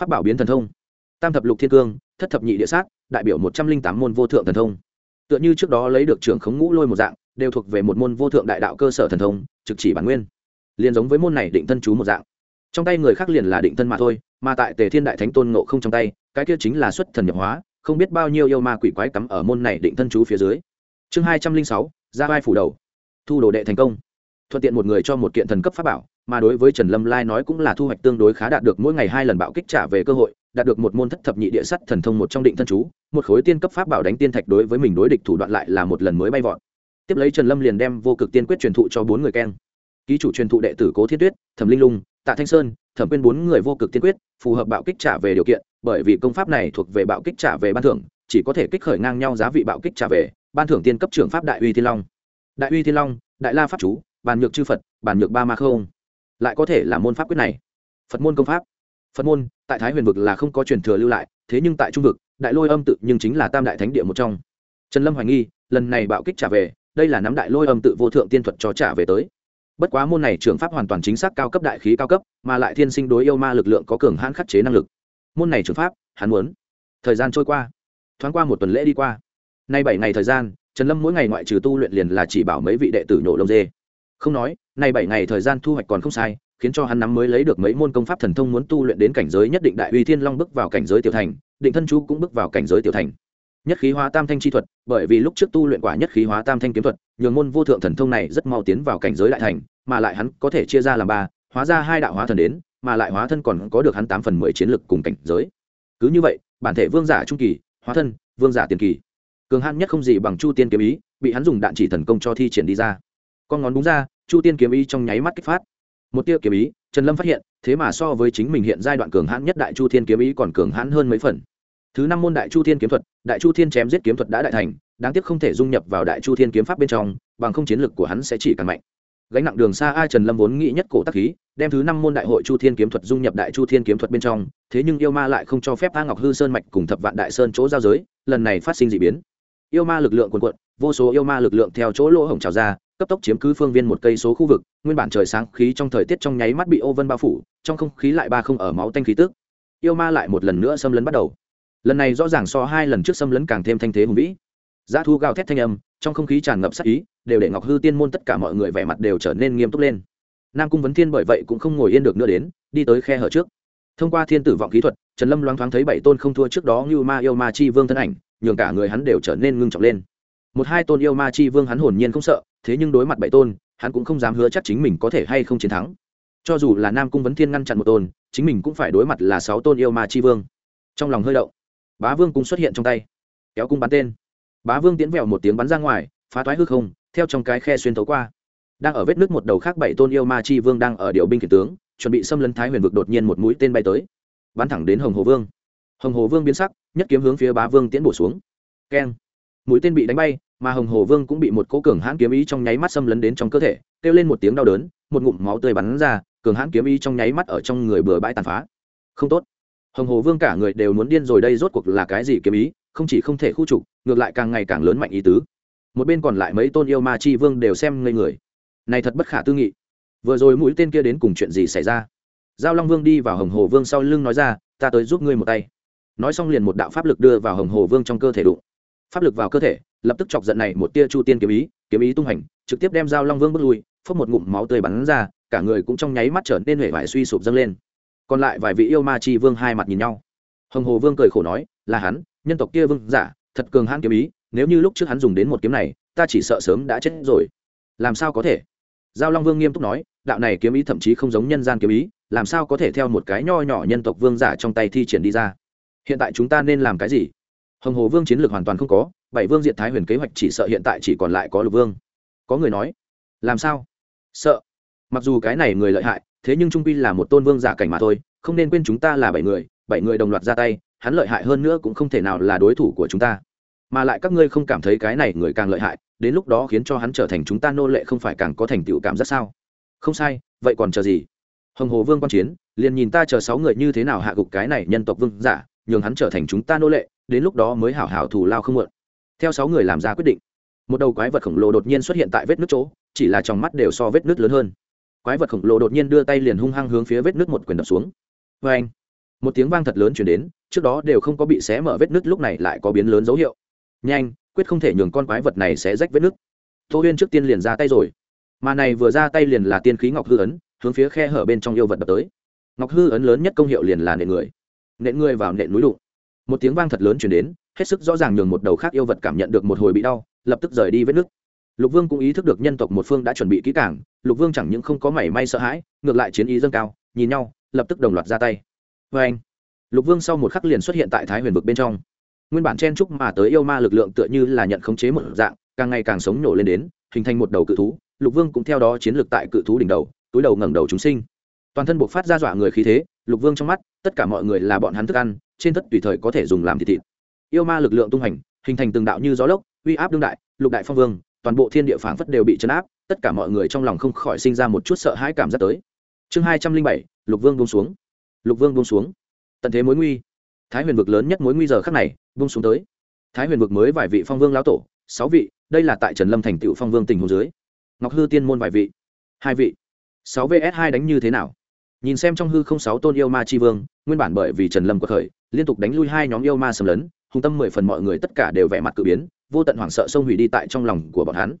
Speaker 1: Pháp bảo biến thần thông. Tam thập lục thiên cương, thất thập nhị địa sát, đại biểu một trăm linh tám môn vô thượng thần thông. Tựa như trước đó lấy được trưởng khống ngũ lôi một dạng, đều thuộc về một môn vô thượng đại đạo cơ sở thần thông, trực chỉ bản nguyên. Liền giống với môn này định thân chú một dạng trong tay người khác liền là định thân mà thôi, mà tại tề thiên đại thánh tôn ngộ không trong tay, cái kia chính là xuất thần nhập hóa, không biết bao nhiêu yêu ma quỷ quái cắm ở môn này định thân chú phía dưới. Chương hai trăm linh sáu, ra vai phủ đầu. Thu đồ đệ thành công. Thuận tiện một người cho một kiện thần cấp pháp bảo, mà đối với trần lâm lai nói cũng là thu hoạch tương đối khá đạt được mỗi ngày hai lần bạo kích trả về cơ hội, đạt được một môn thất thập nhị địa sắt thần thông một trong định thân chú, một khối tiên cấp pháp bảo đánh tiên thạch đối với mình đối địch thủ đoạn lại là một lần mới bay vọt. Tiếp lấy trần lâm liền đem vô cực tiên quyết truyền thụ cho bốn người keng. Ký chủ truyền thụ đệ tử cố thiên tuyết, thẩm linh lung tạ thanh sơn, thẩm quyên bốn người vô cực tiên quyết, phù hợp bạo kích trả về điều kiện, bởi vì công pháp này thuộc về bạo kích trả về ban thưởng, chỉ có thể kích khởi ngang nhau giá vị bạo kích trả về, ban thưởng tiên cấp trưởng pháp đại uy thiên long. Đại uy thiên long, đại la pháp chú, bàn nhược chư phật, bàn nhược ba ma không. Lại có thể là môn pháp quyết này. Phật môn công pháp. Phật môn, tại thái huyền vực là không có truyền thừa lưu lại, thế nhưng tại trung vực, đại lôi âm tự nhưng chính là tam đại thánh địa một trong. Trần lâm hoài nghi, lần này bạo kích trả về, đây là nắm đại lôi âm tự vô thượng tiên thuật cho trả về tới bất quá môn này trường pháp hoàn toàn chính xác cao cấp đại khí cao cấp, mà lại thiên sinh đối yêu ma lực lượng có cường hãn khắc chế năng lực. Môn này trường pháp, hắn muốn. Thời gian trôi qua, thoáng qua một tuần lễ đi qua. Nay bảy ngày thời gian, trần lâm mỗi ngày ngoại trừ tu luyện liền là chỉ bảo mấy vị đệ tử nhổ lông dê. Không nói, nay bảy ngày thời gian thu hoạch còn không sai, khiến cho hắn nắm mới lấy được mấy môn công pháp thần thông muốn tu luyện đến cảnh giới nhất định đại uy thiên long bước vào cảnh giới tiểu thành, định thân chú cũng bước vào cảnh giới tiểu thành. Nhất khí hóa tam thanh chi thuật, bởi vì lúc trước tu luyện quả nhất khí hóa tam thanh kiếm thuật nhường môn vô thượng thần thông này rất mau tiến vào cảnh giới đại thành, mà lại hắn có thể chia ra làm ba, hóa ra hai đạo hóa thần đến, mà lại hóa thân còn có được hắn tám phần mười chiến lực cùng cảnh giới. Cứ như vậy, bản thể vương giả trung kỳ, hóa thân, vương giả tiền kỳ. Cường hãn nhất không gì bằng chu tiên kiếm ý, bị hắn dùng đạn chỉ thần công cho thi triển đi ra. Con ngón búng ra, chu tiên kiếm ý trong nháy mắt kích phát. Một tia kiếm ý, trần lâm phát hiện, thế mà so với chính mình hiện giai đoạn cường hãn nhất đại chu thiên kiếm ý còn cường hãn hơn mấy phần. Thứ năm môn đại chu thiên kiếm thuật, đại chu thiên chém giết kiếm thuật đã đại thành đáng tiếc không thể dung nhập vào đại chu thiên kiếm pháp bên trong, bằng không chiến lực của hắn sẽ chỉ càng mạnh. Gánh nặng đường xa ai trần lâm vốn nghĩ nhất cổ tắc khí, đem thứ năm môn đại hội chu thiên kiếm thuật dung nhập đại chu thiên kiếm thuật bên trong, thế nhưng yêu ma lại không cho phép a ngọc hư sơn mạch cùng thập vạn đại sơn chỗ giao giới, lần này phát sinh d ị biến. Yêu ma lực lượng quần quận vô số yêu ma lực lượng theo chỗ lỗ hổng trào ra, cấp tốc chiếm cứ phương viên một cây số khu vực, nguyên bản trời sáng khí trong thời tiết trong nháy mắt bị ô vân bao phủ, trong không khí lại ba không ở máu tanh khí tức. Yêu ma lại một lần nữa xâm lấn bắt đầu. Lần này rõ ràng so hai lần trước xâm lấn càng thêm thanh thế hùng vĩ giá thu gào thét thanh âm, trong không khí tràn ngập sắc ý, đều để ngọc hư tiên môn tất cả mọi người vẻ mặt đều trở nên nghiêm túc lên. Nam cung vấn thiên bởi vậy cũng không ngồi yên được nữa đến, đi tới khe hở trước. Thông qua thiên tử vọng kỹ thuật, trần lâm loáng thoáng thấy bảy tôn không thua trước đó như ma yêu ma chi vương thân ảnh, nhường cả người hắn đều trở nên ngưng trọng lên. Một hai tôn yêu ma chi vương hắn hồn nhiên không sợ, thế nhưng đối mặt bảy tôn, hắn cũng không dám hứa chắc chính mình có thể hay không chiến thắng. Cho dù là nam cung vấn thiên ngăn chặn một tôn, chính mình cũng phải đối mặt là sáu tôn yêu ma chi vương. Trong lòng hơi động, bá vương cũng xuất hiện trong tay, kéo cung bắn tên bá vương tiến vẹo một tiếng bắn ra ngoài, phá toái hư không, theo trong cái khe xuyên tấu qua. Đang ở vết nước một đầu khác bảy tôn yêu ma chi vương đang ở điều binh khiển tướng, chuẩn bị xâm lấn thái huyền vực đột nhiên một mũi tên bay tới. Bắn thẳng đến hồng hồ vương. Hồng hồ vương biến sắc, nhất kiếm hướng phía bá vương tiến bổ xuống. Keng. Mũi tên bị đánh bay, mà hồng hồ vương cũng bị một cố cường hãn kiếm ý trong nháy mắt xâm lấn đến trong cơ thể, kêu lên một tiếng đau đớn, một ngụm máu tươi bắn ra, cường hãn kiếm ý trong nháy mắt ở trong người bừa bãi tàn phá. Không tốt. Hồng hồ vương cả người đều muốn điên rồi đây rốt cuộc là cái gì kiếm ý? Không chỉ không thể khu trục, ngược lại càng ngày càng lớn mạnh ý tứ. Một bên còn lại mấy tôn yêu ma chi vương đều xem ngây người. Này thật bất khả tư nghị. Vừa rồi mũi tên kia đến cùng chuyện gì xảy ra? Giao long vương đi vào hồng hồ vương sau lưng nói ra, ta tới giúp ngươi một tay. Nói xong liền một đạo pháp lực đưa vào hồng hồ vương trong cơ thể đụng. Pháp lực vào cơ thể, lập tức chọc giận này một tia chu tiên kiếm ý kiếm ý tung hành, trực tiếp đem giao long vương bước lui, phốc một ngụm máu tươi bắn ra, cả người cũng trong nháy mắt trở nên huệ vải suy sụp dâng lên. Còn lại vài vị yêu ma chi vương hai mặt nhìn nhau hồng hồ vương cười khổ nói, là hắn, nhân tộc kia vương giả, thật cường hãn kiếm ý, nếu như lúc trước hắn dùng đến một kiếm này, ta chỉ sợ sớm đã chết rồi. Làm sao có thể? Giao long vương nghiêm túc nói, đạo này kiếm ý thậm chí không giống nhân gian kiếm ý, làm sao có thể theo một cái nho nhỏ nhân tộc vương giả trong tay thi triển đi ra? Hiện tại chúng ta nên làm cái gì? Hồng hồ vương chiến lược hoàn toàn không có, bảy vương diện thái huyền kế hoạch chỉ sợ hiện tại chỉ còn lại có lục vương. Có người nói, làm sao? Sợ. Mặc dù cái này người lợi hại, thế nhưng trung pi là một tôn vương giả cảnh mà thôi, không nên quên chúng ta là bảy người bảy người đồng loạt ra tay, hắn lợi hại hơn nữa cũng không thể nào là đối thủ của chúng ta. Mà lại các ngươi không cảm thấy cái này người càng lợi hại, đến lúc đó khiến cho hắn trở thành chúng ta nô lệ không phải càng có thành tựu cảm giác sao? Không sai, vậy còn chờ gì? Hồng hồ vương quan chiến, liền nhìn ta chờ sáu người như thế nào hạ gục cái này nhân tộc vương giả, nhường hắn trở thành chúng ta nô lệ, đến lúc đó mới hảo hảo thù lao không mượn. Theo sáu người làm ra quyết định, một đầu quái vật khổng lồ đột nhiên xuất hiện tại vết nước chỗ, chỉ là trong mắt đều so vết nước lớn hơn. Quái vật khổng lồ đột nhiên đưa tay liền hung hăng hướng phía vết nước một quyền đập xuống. Vê anh một tiếng vang thật lớn chuyển đến trước đó đều không có bị xé mở vết nứt, lúc này lại có biến lớn dấu hiệu. Nhanh quyết không thể nhường con quái vật này sẽ rách vết nứt. tô huyên trước tiên liền ra tay rồi. Mà này vừa ra tay liền là tiên khí ngọc hư ấn hướng phía khe hở bên trong yêu vật đập tới. Ngọc hư ấn lớn nhất công hiệu liền là nện người. Nện người vào nện núi đụng. Một tiếng vang thật lớn chuyển đến hết sức rõ ràng nhường một đầu khác yêu vật cảm nhận được một hồi bị đau lập tức rời đi vết nứt. lục vương cũng ý thức được nhân tộc một phương đã chuẩn bị kỹ cảng lục vương chẳng những không có mảy may sợ hãi ngược lại chiến ý dâng cao nhìn nhau lập tức đồng loạt ra tay vê anh, lục vương sau một khắc liền xuất hiện tại thái huyền vực bên trong. Nguyên bản chen trúc mà tới yêu ma lực lượng tựa như là nhận khống chế một dạng, càng ngày càng sống nổ lên đến, hình thành một đầu cự thú. Lục vương cũng theo đó chiến lược tại cự thú đỉnh đầu, túi đầu ngẩng đầu chúng sinh. Toàn thân buộc phát ra dọa người khí thế, lục vương trong mắt, tất cả mọi người là bọn hắn thức ăn, trên tất tùy thời có thể dùng làm thịt thịt. Yêu ma lực lượng tung hành, hình thành từng đạo như gió lốc, uy áp đương đại, lục đại phong vương, toàn bộ thiên địa phảng phất đều bị chấn áp, tất cả mọi người trong lòng không khỏi sinh ra một chút sợ hãi cảm giác tới. Chương hai trăm linh bảy, lục vương buông xuống lục vương buông xuống. Tận thế mối nguy. Thái huyền vực lớn nhất mối nguy giờ khắc này, buông xuống tới. Thái huyền vực mới vài vị phong vương lão tổ, sáu vị, đây là tại trần lâm thành tựu phong vương tình hồ dưới. Ngọc hư tiên môn vài vị, hai vị. Sáu vs hai đánh như thế nào? Nhìn xem trong hư không sáu tôn yêu ma chi vương, nguyên bản bởi vì trần lâm có khởi, liên tục đánh lui hai nhóm yêu ma xâm lấn hùng tâm mười phần mọi người tất cả đều vẻ mặt cự biến, vô tận hoảng sợ sông hủy đi tại trong lòng của bọn hắn.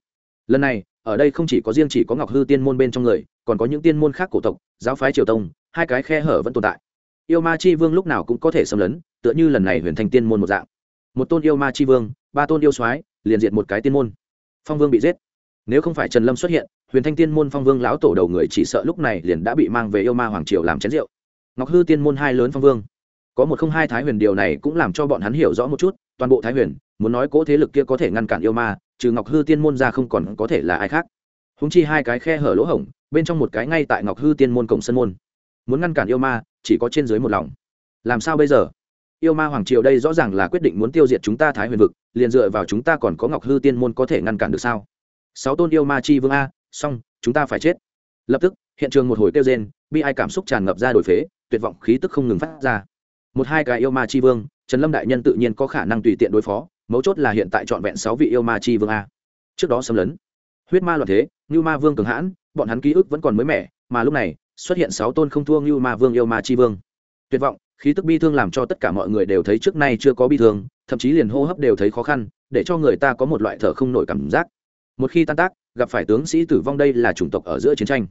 Speaker 1: Lần này, ở đây không chỉ có riêng chỉ có ngọc hư tiên môn bên trong người, còn có những tiên môn khác cổ tộc, giáo phái triều tông hai cái khe hở vẫn tồn tại. Yêu ma chi vương lúc nào cũng có thể xâm lấn, tựa như lần này huyền thành tiên môn một dạng. Một tôn yêu ma chi vương, ba tôn yêu soái, liền diện một cái tiên môn. Phong vương bị giết. Nếu không phải trần lâm xuất hiện, huyền thanh tiên môn phong vương lão tổ đầu người chỉ sợ lúc này liền đã bị mang về yêu ma hoàng triều làm chén rượu. Ngọc hư tiên môn hai lớn phong vương. Có một không hai thái huyền điều này cũng làm cho bọn hắn hiểu rõ một chút, toàn bộ thái huyền, muốn nói cỗ thế lực kia có thể ngăn cản yêu ma, trừ ngọc hư tiên môn ra không còn có thể là ai khác. Húng chi hai cái khe hở lỗ hổng, bên trong một cái ngay tại ngọc hư tiên môn cổng sân môn muốn ngăn cản yêu ma, chỉ có trên dưới một lòng. Làm sao bây giờ? Yêu ma hoàng triều đây rõ ràng là quyết định muốn tiêu diệt chúng ta thái huyền vực, liền dựa vào chúng ta còn có ngọc hư tiên môn có thể ngăn cản được sao? Sáu tôn yêu ma chi vương a, xong, chúng ta phải chết. Lập tức, hiện trường một hồi kêu rên, bi ai cảm xúc tràn ngập ra đổi phế, tuyệt vọng khí tức không ngừng phát ra. Một hai cái yêu ma chi vương, trần lâm đại nhân tự nhiên có khả năng tùy tiện đối phó, mấu chốt là hiện tại trọn vẹn sáu vị yêu ma chi vương a. Trước đó xâm lấn, huyết ma loạn thế như ma vương cường hãn, bọn hắn ký ức vẫn còn mới mẻ, mà lúc này xuất hiện sáu tôn không thua như ma vương, yêu ma chi vương. Tuyệt vọng, khí tức bi thương làm cho tất cả mọi người đều thấy trước nay chưa có bi thương, thậm chí liền hô hấp đều thấy khó khăn, để cho người ta có một loại thở không nổi cảm giác. Một khi tan tác, gặp phải tướng sĩ tử vong đây là chủng tộc ở giữa chiến tranh.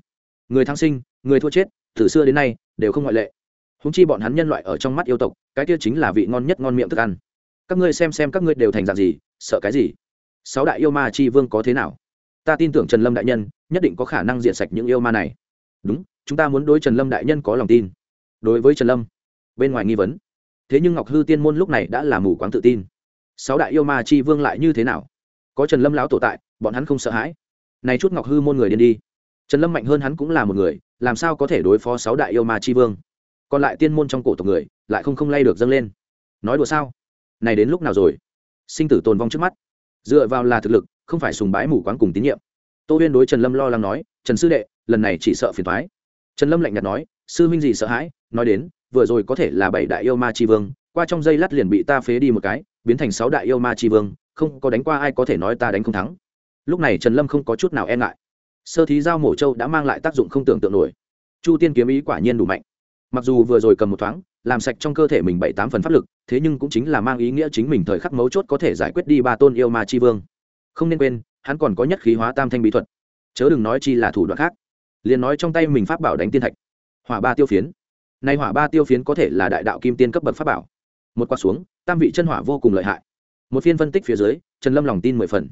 Speaker 1: Người thăng sinh, người thua chết, từ xưa đến nay, đều không ngoại lệ. Húng chi bọn hắn nhân loại ở trong mắt yêu tộc, cái kia chính là vị ngon nhất ngon miệng thức ăn. Các ngươi xem xem các ngươi đều thành dạng gì, sợ cái gì? Sáu đại yêu ma chi vương có thế nào? Ta tin tưởng trần lâm đại nhân, nhất định có khả năng diện sạch những yêu ma này. Đúng chúng ta muốn đối trần lâm đại nhân có lòng tin đối với trần lâm bên ngoài nghi vấn thế nhưng ngọc hư tiên môn lúc này đã là mù quáng tự tin sáu đại yêu ma chi vương lại như thế nào có trần lâm lão tổ tại bọn hắn không sợ hãi này chút ngọc hư môn người điên đi trần lâm mạnh hơn hắn cũng là một người làm sao có thể đối phó sáu đại yêu ma chi vương còn lại tiên môn trong cổ tộc người lại không không lay được dâng lên nói đùa sao này đến lúc nào rồi sinh tử tồn vong trước mắt dựa vào là thực lực không phải sùng bái mù quáng cùng tín nhiệm tô huyên đối trần lâm lo lắng nói trần sư đệ lần này chỉ sợ phiền thoái trần lâm lạnh nhạt nói, sư minh gì sợ hãi? Nói đến, vừa rồi có thể là bảy đại yêu ma tri vương, qua trong dây lát liền bị ta phế đi một cái, biến thành sáu đại yêu ma tri vương, không có đánh qua ai có thể nói ta đánh không thắng. Lúc này trần lâm không có chút nào e ngại. Sơ thí giao mổ châu đã mang lại tác dụng không tưởng tượng nổi. Chu tiên kiếm ý quả nhiên đủ mạnh. Mặc dù vừa rồi cầm một thoáng, làm sạch trong cơ thể mình bảy tám phần pháp lực, thế nhưng cũng chính là mang ý nghĩa chính mình thời khắc mấu chốt có thể giải quyết đi ba tôn yêu ma chi vương. Không nên quên, hắn còn có nhất khí hóa tam thanh bí thuật. Chớ đừng nói chi là thủ đoạn khác liền nói trong tay mình pháp bảo đánh tiên thạch. Hỏa ba tiêu phiến. Nay hỏa ba tiêu phiến có thể là đại đạo kim tiên cấp bậc pháp bảo. Một quạt xuống, tam vị chân hỏa vô cùng lợi hại. Một phiên phân tích phía dưới, trần lâm lòng tin mười phần.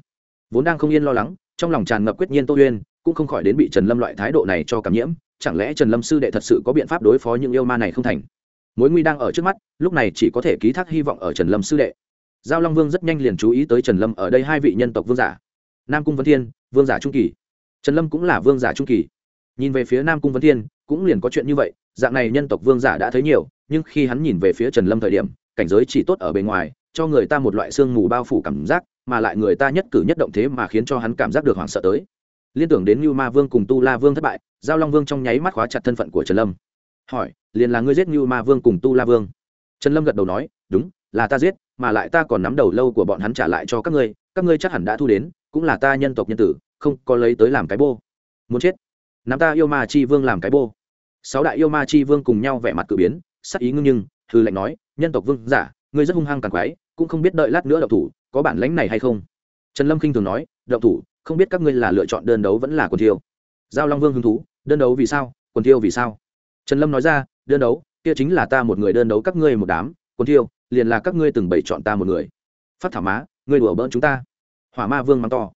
Speaker 1: Vốn đang không yên lo lắng, trong lòng tràn ngập quyết nhiên tô uyên cũng không khỏi đến bị trần lâm loại thái độ này cho cảm nhiễm, chẳng lẽ trần lâm sư đệ thật sự có biện pháp đối phó những yêu ma này không thành? Mối nguy đang ở trước mắt, lúc này chỉ có thể ký thác hy vọng ở trần lâm sư đệ. Giao long vương rất nhanh liền chú ý tới trần lâm ở đây hai vị nhân tộc vương giả. Nam cung vân thiên, vương giả trung kỳ. Trần lâm cũng là vương giả trung kỳ nhìn về phía nam cung vấn thiên, cũng liền có chuyện như vậy, dạng này nhân tộc vương giả đã thấy nhiều, nhưng khi hắn nhìn về phía trần lâm thời điểm, cảnh giới chỉ tốt ở bề ngoài, cho người ta một loại sương mù bao phủ cảm giác, mà lại người ta nhất cử nhất động thế mà khiến cho hắn cảm giác được hoảng sợ tới. Liên tưởng đến như ma vương cùng tu la vương thất bại, giao long vương trong nháy mắt khóa chặt thân phận của trần lâm. Hỏi, liền là ngươi giết như ma vương cùng tu la vương? Trần lâm gật đầu nói, đúng, là ta giết, mà lại ta còn nắm đầu lâu của bọn hắn trả lại cho các ngươi các ngươi chắc hẳn đã thu đến, cũng là ta nhân tộc nhân tử, không có lấy tới làm cái bô. Muốn chết nắm ta yêu ma chi vương làm cái bô. Sáu đại yêu ma chi vương cùng nhau vẻ mặt cử biến, sắc ý ngưng nhưng thư lệnh nói, nhân tộc vương giả, ngươi rất hung hăng càng quái, cũng không biết đợi lát nữa đậu thủ, có bản lãnh này hay không? Trần lâm k i n h thường nói đậu thủ, không biết các ngươi là lựa chọn đơn đấu vẫn là quần thiêu. Giao long vương hứng thú, đơn đấu vì sao? Quần thiêu vì sao? Trần lâm nói ra, đơn đấu, kia chính là ta một người đơn đấu các ngươi một đám, quần thiêu, liền là các ngươi từng bày chọn ta một người. Phát thảo má, ngươi đùa bỡn chúng ta. Hỏa ma vương mắng to.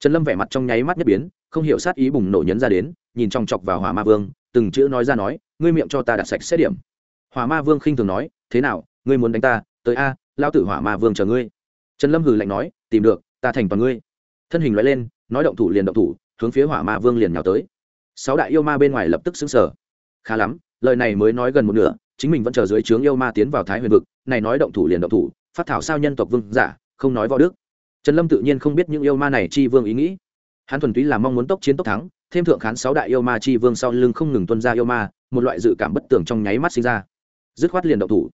Speaker 1: Trần lâm vẻ mặt trong nháy mắt nhất biến không hiểu sát ý bùng nổ nhấn ra đến, nhìn trong chọc vào hỏa ma vương, từng chữ nói ra nói, ngươi miệng cho ta đặt sạch xét điểm. Hỏa ma vương khinh thường nói, thế nào, ngươi muốn đánh ta? Tới a lao tử hỏa ma vương chờ ngươi. Trần lâm hừ lạnh nói, tìm được, ta thành toàn ngươi. Thân hình loại lên, nói động thủ liền động thủ, hướng phía hỏa ma vương liền nhào tới. Sáu đại yêu ma bên ngoài lập tức xứng sở khá lắm, lời này mới nói gần một nửa, chính mình vẫn chờ dưới trướng yêu ma tiến vào thái huyền vực, này nói động thủ liền động thủ, phát thảo sao nhân tộc vương giả, không nói võ đức. Trần lâm tự nhiên không biết những yêu ma này chi vương ý nghĩ hắn thuần túy là mong muốn tốc chiến tốc thắng, thêm thượng khán sáu đại yêu ma chi vương sau lưng không ngừng tuân ra yêu ma, một loại dự cảm bất tường trong nháy mắt sinh ra. Dứt khoát liền động thủ.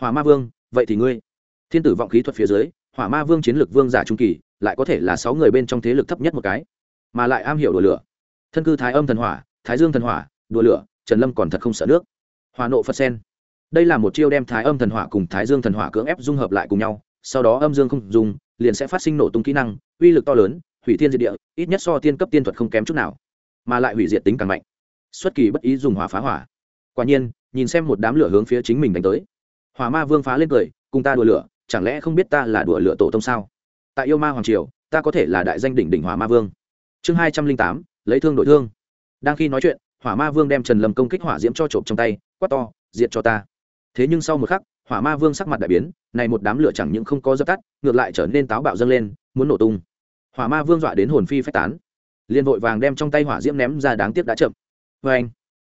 Speaker 1: Hỏa ma vương, vậy thì ngươi. Thiên tử vọng khí thuật phía dưới, hỏa ma vương chiến lược vương giả trung kỳ, lại có thể là sáu người bên trong thế lực thấp nhất một cái. Mà lại am hiểu đùa lửa. Thân cư thái âm thần hỏa, thái dương thần hỏa, đùa lửa, trần lâm còn thật không sợ nước. Hòa nộ phật sen. Đây là một chiêu đem thái âm thần hỏa cùng thái dương thần hỏa cưỡng ép dung hợp lại cùng nhau, sau đó âm dương không dùng, liền sẽ phát sinh nổ tung kỹ năng, uy lực to lớn hủy thiên diệt địa, ít nhất so tiên cấp tiên thuật không kém chút nào, mà lại hủy diệt tính càng mạnh. Xuất kỳ bất ý dùng hỏa phá hỏa. Quả nhiên, nhìn xem một đám lửa hướng phía chính mình đánh tới. Hỏa ma vương phá lên cười, cùng ta đùa lửa, chẳng lẽ không biết ta là đùa lửa tổ tông sao? Tại yêu ma hoàng triều, ta có thể là đại danh đỉnh đỉnh hỏa ma vương. Chương hai trăm linh tám, lấy thương đổi thương. Đang khi nói chuyện, hỏa ma vương đem trần lâm công kích hỏa diễm cho trộm trong tay, quát to, diệt cho ta. Thế nhưng sau một khắc, hỏa ma vương sắc mặt đại biến, này một đám lửa chẳng những không có dập tắt, ngược lại trở nên táo bạo dâng lên, muốn nổ tung hỏa ma vương dọa đến hồn phi phách tán. Liền vội vàng đem trong tay hỏa diễm ném ra đáng tiếc đã chậm. Vê anh,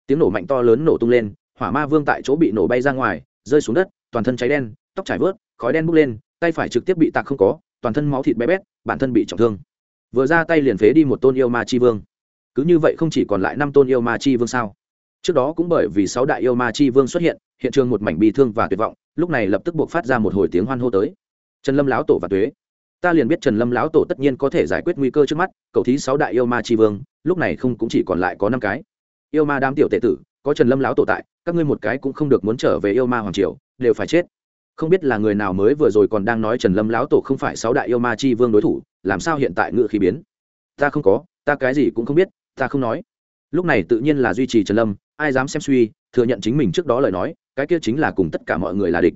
Speaker 1: tiếng nổ mạnh to lớn nổ tung lên, hỏa ma vương tại chỗ bị nổ bay ra ngoài, rơi xuống đất, toàn thân cháy đen, tóc trải vớt, khói đen bốc lên, tay phải trực tiếp bị tạc không có, toàn thân máu thịt bé bét, bản thân bị trọng thương. Vừa ra tay liền phế đi một tôn yêu ma chi vương. Cứ như vậy không chỉ còn lại năm tôn yêu ma chi vương sao? Trước đó cũng bởi vì sáu đại yêu ma chi vương xuất hiện hiện trường một mảnh bi thương và tuyệt vọng, lúc này lập tức buộc phát ra một hồi tiếng hoan hô tới. Trần lâm láo tổ và tuế ta liền biết trần lâm lão tổ tất nhiên có thể giải quyết nguy cơ trước mắt cậu thí sáu đại yêu ma tri vương, lúc này không cũng chỉ còn lại có năm cái. Yêu ma đám tiểu tệ tử, có trần lâm lão tổ tại, các ngươi một cái cũng không được muốn trở về yêu ma hoàng triều, đều phải chết. Không biết là người nào mới vừa rồi còn đang nói trần lâm lão tổ không phải sáu đại yêu ma chi vương đối thủ, làm sao hiện tại ngự khí biến? Ta không có, ta cái gì cũng không biết, ta không nói. Lúc này tự nhiên là duy trì trần lâm, ai dám xem suy, thừa nhận chính mình trước đó lời nói, cái kia chính là cùng tất cả mọi người là địch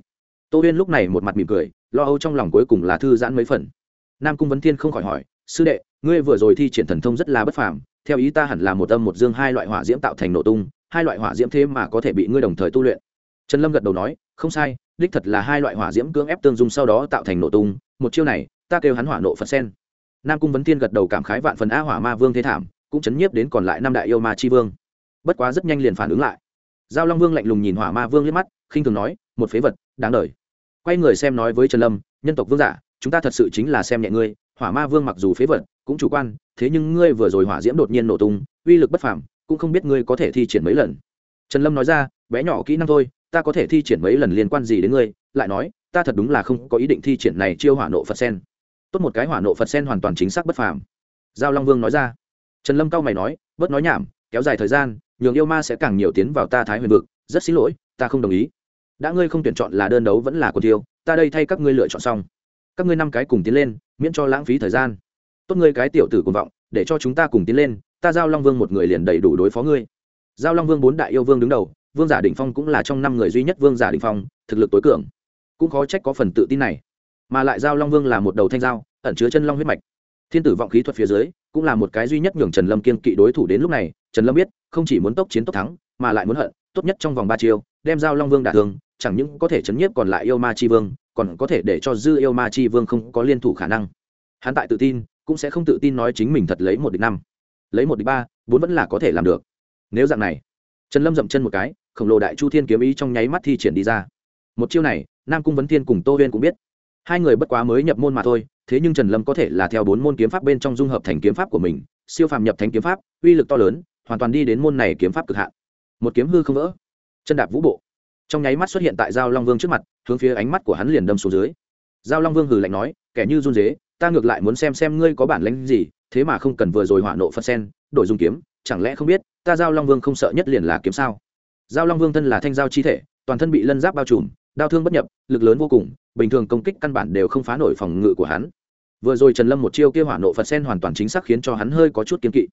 Speaker 1: tô huyên lúc này một mặt mỉm cười, lo âu trong lòng cuối cùng là thư giãn mấy phần. Nam cung vấn thiên không khỏi hỏi, sư đệ, ngươi vừa rồi thi triển thần thông rất là bất phàm, theo ý ta hẳn là một âm một dương hai loại hỏa diễm tạo thành nổ tung, hai loại hỏa diễm thế mà có thể bị ngươi đồng thời tu luyện. Trần lâm gật đầu nói, không sai, đích thật là hai loại hỏa diễm cưỡng ép tương dung sau đó tạo thành nổ tung, một chiêu này, ta kêu hắn hỏa nộ phật sen. Nam cung vấn thiên gật đầu cảm khái vạn phần a hỏa ma vương thế thảm, cũng chấn nhiếp đến còn lại năm đại yêu ma chi vương. Bất quá rất nhanh liền phản ứng lại. Giao long vương lạnh lùng nhìn hỏa ma vương liếc mắt, khinh thường nói một phế vật, đáng đời. Quay người xem nói với trần lâm, nhân tộc vương giả, chúng ta thật sự chính là xem nhẹ ngươi, hỏa ma vương mặc dù phế vật, cũng chủ quan, thế nhưng ngươi vừa rồi hỏa diễm đột nhiên nổ tung, uy lực bất phàm, cũng không biết ngươi có thể thi triển mấy lần. Trần lâm nói ra, bé nhỏ kỹ năng thôi, ta có thể thi triển mấy lần liên quan gì đến ngươi, lại nói, ta thật đúng là không có ý định thi triển này chiêu hỏa nộ phật sen. Tốt một cái hỏa nộ phật sen hoàn toàn chính xác bất phàm. Giao long vương nói ra. Trần lâm cao mày nói, bớt nói nhảm, kéo dài thời gian, nhường yêu ma sẽ càng nhiều tiến vào ta thái huyền vực, rất xin lỗi, ta không đồng ý đã ngươi không tuyển chọn là đơn đấu vẫn là cuộc tiêu ta đây thay các ngươi lựa chọn xong. Các ngươi năm cái cùng tiến lên, miễn cho lãng phí thời gian. Tốt ngươi cái tiểu tử cuồng vọng, để cho chúng ta cùng tiến lên, ta giao long vương một người liền đầy đủ đối phó ngươi. Giao long vương bốn đại yêu vương đứng đầu, vương giả đỉnh phong cũng là trong năm người duy nhất vương giả đỉnh phong, thực lực tối cường. Cũng khó trách có phần tự tin này. Mà lại giao long vương là một đầu thanh giao, ẩn chứa chân long huyết mạch. Thiên tử vọng khí thuật phía dưới, cũng là một cái duy nhất nhường trần lâm kiên kỵ đối thủ đến lúc này, trần lâm biết, không chỉ muốn tốc chiến tốc thắng, mà lại muốn hận, tốt nhất trong vòng ba chiêu, đem giao long vương đả thương chẳng những có thể chấn nhiếp còn lại yêu ma chi vương, còn có thể để cho dư yêu ma chi vương không có liên thủ khả năng. Hắn tại tự tin, cũng sẽ không tự tin nói chính mình thật lấy một địch năm. Lấy một địch ba bốn vẫn là có thể làm được. Nếu dạng này, trần lâm dậm chân một cái, khổng lồ đại chu thiên kiếm ý trong nháy mắt thi triển đi ra. Một chiêu này, nam cung vấn thiên cùng tô huyên cũng biết. Hai người bất quá mới nhập môn mà thôi, thế nhưng trần lâm có thể là theo bốn môn kiếm pháp bên trong dung hợp thành kiếm pháp của mình, siêu phàm nhập thành kiếm pháp, uy lực to lớn, hoàn toàn đi đến môn này kiếm pháp cực hạn. Một kiếm hư không vỡ. Chân đạp vũ bộ trong nháy mắt xuất hiện tại giao long vương trước mặt, hướng phía ánh mắt của hắn liền đâm xuống dưới. Giao long vương hừ lạnh nói, kẻ như run dế, ta ngược lại muốn xem xem ngươi có bản lĩnh gì, thế mà không cần vừa rồi hỏa nộ phật sen, đổi dùng kiếm, chẳng lẽ không biết, ta giao long vương không sợ nhất liền là kiếm sao? Giao long vương thân là thanh giao chi thể, toàn thân bị lân giáp bao trùm, đau thương bất nhập, lực lớn vô cùng, bình thường công kích căn bản đều không phá nổi phòng ngự của hắn. Vừa rồi trần lâm một chiêu kia hỏa nộ phật sen hoàn toàn chính xác khiến cho hắn hơi có chút kiên kỵ.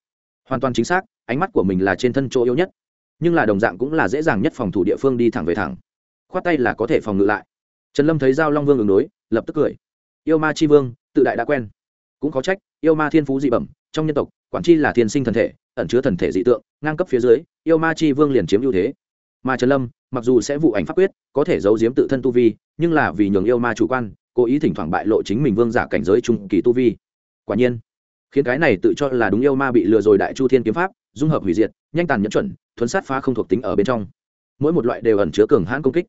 Speaker 1: Hoàn toàn chính xác, ánh mắt của mình là trên thân chỗ yếu nhất nhưng là đồng dạng cũng là dễ dàng nhất phòng thủ địa phương đi thẳng về thẳng. Khoát tay là có thể phòng ngự lại. Trần lâm thấy giao long vương ứng đối, lập tức cười. Yêu ma chi vương, tự đại đã quen. Cũng có trách, yêu ma thiên phú dị bẩm, trong nhân tộc, quản chi là thiên sinh thần thể, ẩn chứa thần thể dị tượng, ngang cấp phía dưới, yêu ma chi vương liền chiếm ưu thế. Mà trần lâm, mặc dù sẽ vụ ảnh pháp quyết, có thể giấu giếm tự thân tu vi, nhưng là vì nhường yêu ma chủ quan, cố ý thỉnh thoảng bại lộ chính mình vương giả cảnh giới trung kỳ tu vi. Quả nhiên khiến cái này tự cho là đúng yêu ma bị lừa rồi đại chu thiên kiếm pháp, dung hợp hủy diệt, nhanh tàn nhẫn chuẩn, thuấn sát phá không thuộc tính ở bên trong. Mỗi một loại đều ẩn chứa cường hãn công kích.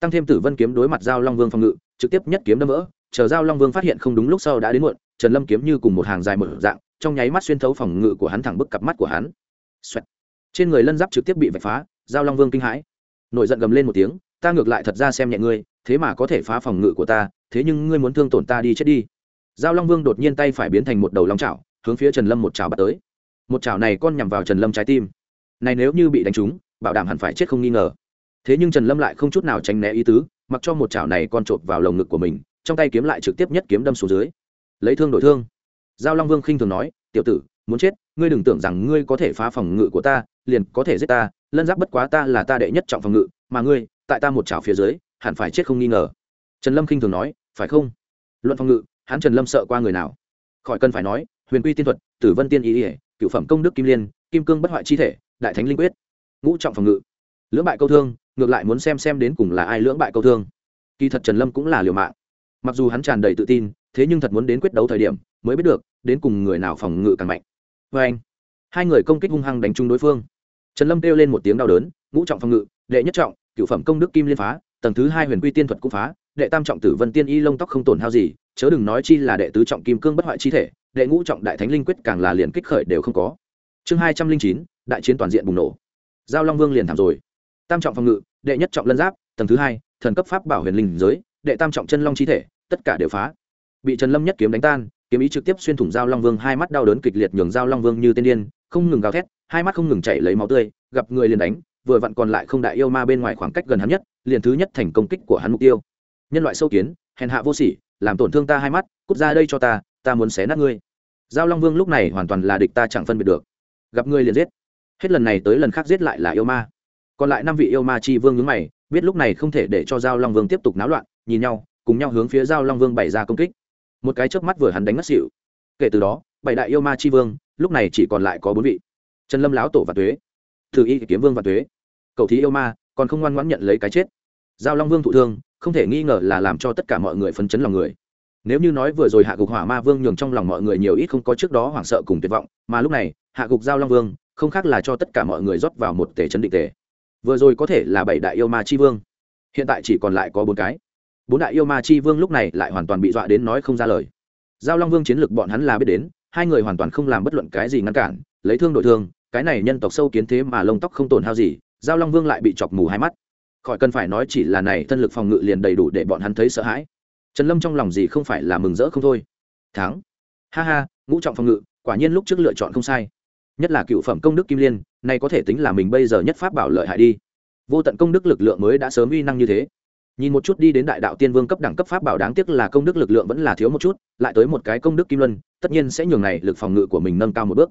Speaker 1: Tăng thêm tử vân kiếm đối mặt giao long vương phòng ngự, trực tiếp nhất kiếm đâm vỡ, chờ giao long vương phát hiện không đúng lúc sau đã đến muộn, trần lâm kiếm như cùng một hàng dài một dạng, trong nháy mắt xuyên thấu phòng ngự của hắn thẳng bức cặp mắt của hắn、Xoẹt. trên người lân giáp trực tiếp bị vạch phá, giao long vương kinh hãi. Nổi giận gầm lên một tiếng, ta ngược lại thật ra xem nhẹ ngươi, thế mà có thể phá phòng ngự của ta, thế nhưng ngươi muốn thương tổn ta đi chết đi giao long vương đột nhiên tay phải biến thành một đầu long chảo, hướng phía trần lâm một chảo bắt tới. Một chảo này con nhằm vào trần lâm trái tim. Này nếu như bị đánh trúng, bảo đảm hẳn phải chết không nghi ngờ. Thế nhưng trần lâm lại không chút nào tránh né ý tứ, mặc cho một chảo này con trộm vào lồng ngực của mình, trong tay kiếm lại trực tiếp nhất kiếm đâm xuống dưới. Lấy thương đổi thương. Giao long vương khinh thường nói, tiểu tử, muốn chết, ngươi đừng tưởng rằng ngươi có thể phá phòng ngự của ta, liền có thể giết ta, lân giáp bất quá ta là ta đệ nhất trọng phòng ngự, mà ngươi, tại ta một chảo phía dưới, hẳn phải chết không nghi ngờ. Trần lâm khinh thường nói, phải không? Luận phòng ngự hắn trần lâm sợ qua người nào? Khỏi cần phải nói, huyền quy tiên thuật, tử vân tiên ý ỉa cựu phẩm công đức kim liên, kim cương bất hoại chi thể, đại thánh linh quyết. Ngũ trọng phòng ngự. Lưỡng bại câu thương, ngược lại muốn xem xem đến cùng là ai lưỡng bại câu thương. Kỳ thật trần lâm cũng là liều mạng. Mặc dù hắn tràn đầy tự tin, thế nhưng thật muốn đến quyết đấu thời điểm, mới biết được, đến cùng người nào phòng ngự càng mạnh. Vê anh, hai người công kích hung hăng đánh trúng đối phương. Trần lâm kêu lên một tiếng đau đớn, ngũ trọng phòng ngự, đệ nhất trọng cựu phẩm công đức kim liên phá, tầng thứ hai huyền quy tiên thuật cũng phá, đệ tam trọng tử vân tiên y lông tóc không tổn hao gì chớ đừng nói chi là đệ tứ trọng kim cương bất hoại chi thể, đệ ngũ trọng đại thánh linh quyết càng là liền kích khởi đều không có. Chương hai trăm linh chín, đại chiến toàn diện bùng nổ. Giao long vương liền thảm rồi. Tam trọng phòng ngự, đệ nhất trọng lân giáp, tầng thứ hai, thần cấp pháp bảo huyền linh giới, đệ tam trọng chân long chi thể, tất cả đều phá. Bị trần lâm nhất kiếm đánh tan, kiếm ý trực tiếp xuyên thủng giao long vương, hai mắt đau đớn kịch liệt nhường giao long vương như tên điên, không ngừng gào thét, hai mắt không ngừng chảy lấy máu tươi, gặp người liền đánh, vừa vặn còn lại không đại yêu ma bên ngoài khoảng cách gần hắn nhất, liền thứ nhất thành công kích của hắn mục tiêu. Nhân loại sâu kiến, hèn hạ vô sỉ làm tổn thương ta hai mắt, cút ra đây cho ta ta muốn xé nát ngươi. Giao long vương lúc này hoàn toàn là địch ta chẳng phân biệt được. Gặp ngươi liền giết. Hết lần này tới lần khác giết lại là yêu ma. Còn lại năm vị yêu ma chi vương nhướng mày, biết lúc này không thể để cho giao long vương tiếp tục náo loạn, nhìn nhau, cùng nhau hướng phía giao long vương bày ra công kích. Một cái chớp mắt vừa hắn đánh ngất xỉu. Kể từ đó, bảy đại yêu ma chi vương, lúc này chỉ còn lại có bốn vị. Trần lâm lão tổ và tuế, thử y kiếm vương và tuế. Cầu thí yêu ma, còn không ngoan ngoãn nhận lấy cái chết. Giao long vương thụ thương không thể nghi ngờ là làm cho tất cả mọi người phấn chấn lòng người. Nếu như nói vừa rồi hạ gục hỏa ma vương nhường trong lòng mọi người nhiều ít không có trước đó hoảng sợ cùng tuyệt vọng, mà lúc này, hạ gục giao long vương, không khác là cho tất cả mọi người rót vào một tể chấn định tể. Vừa rồi có thể là bảy đại yêu ma chi vương, hiện tại chỉ còn lại có bốn cái. Bốn đại yêu ma chi vương lúc này lại hoàn toàn bị dọa đến nói không ra lời. Giao long vương chiến lược bọn hắn là biết đến, hai người hoàn toàn không làm bất luận cái gì ngăn cản, lấy thương đổi thương, cái này nhân tộc sâu kiến thế mà lông tóc không tổn hao gì, giao long vương lại bị chọc mù hai mắt khỏi cần phải nói chỉ là này thân lực phòng ngự liền đầy đủ để bọn hắn thấy sợ hãi. Trần lâm trong lòng gì không phải là mừng rỡ không thôi. Thắng. Ha ha, ngũ trọng phòng ngự, quả nhiên lúc trước lựa chọn không sai. Nhất là cựu phẩm công đức kim liên nay có thể tính là mình bây giờ nhất pháp bảo lợi hại đi. Vô tận công đức lực lượng mới đã sớm uy năng như thế. Nhìn một chút đi đến đại đạo tiên vương cấp đẳng cấp pháp bảo đáng tiếc là công đức lực lượng vẫn là thiếu một chút, lại tới một cái công đức kim luân, tất nhiên sẽ nhường này lực phòng ngự của mình nâng cao một bước.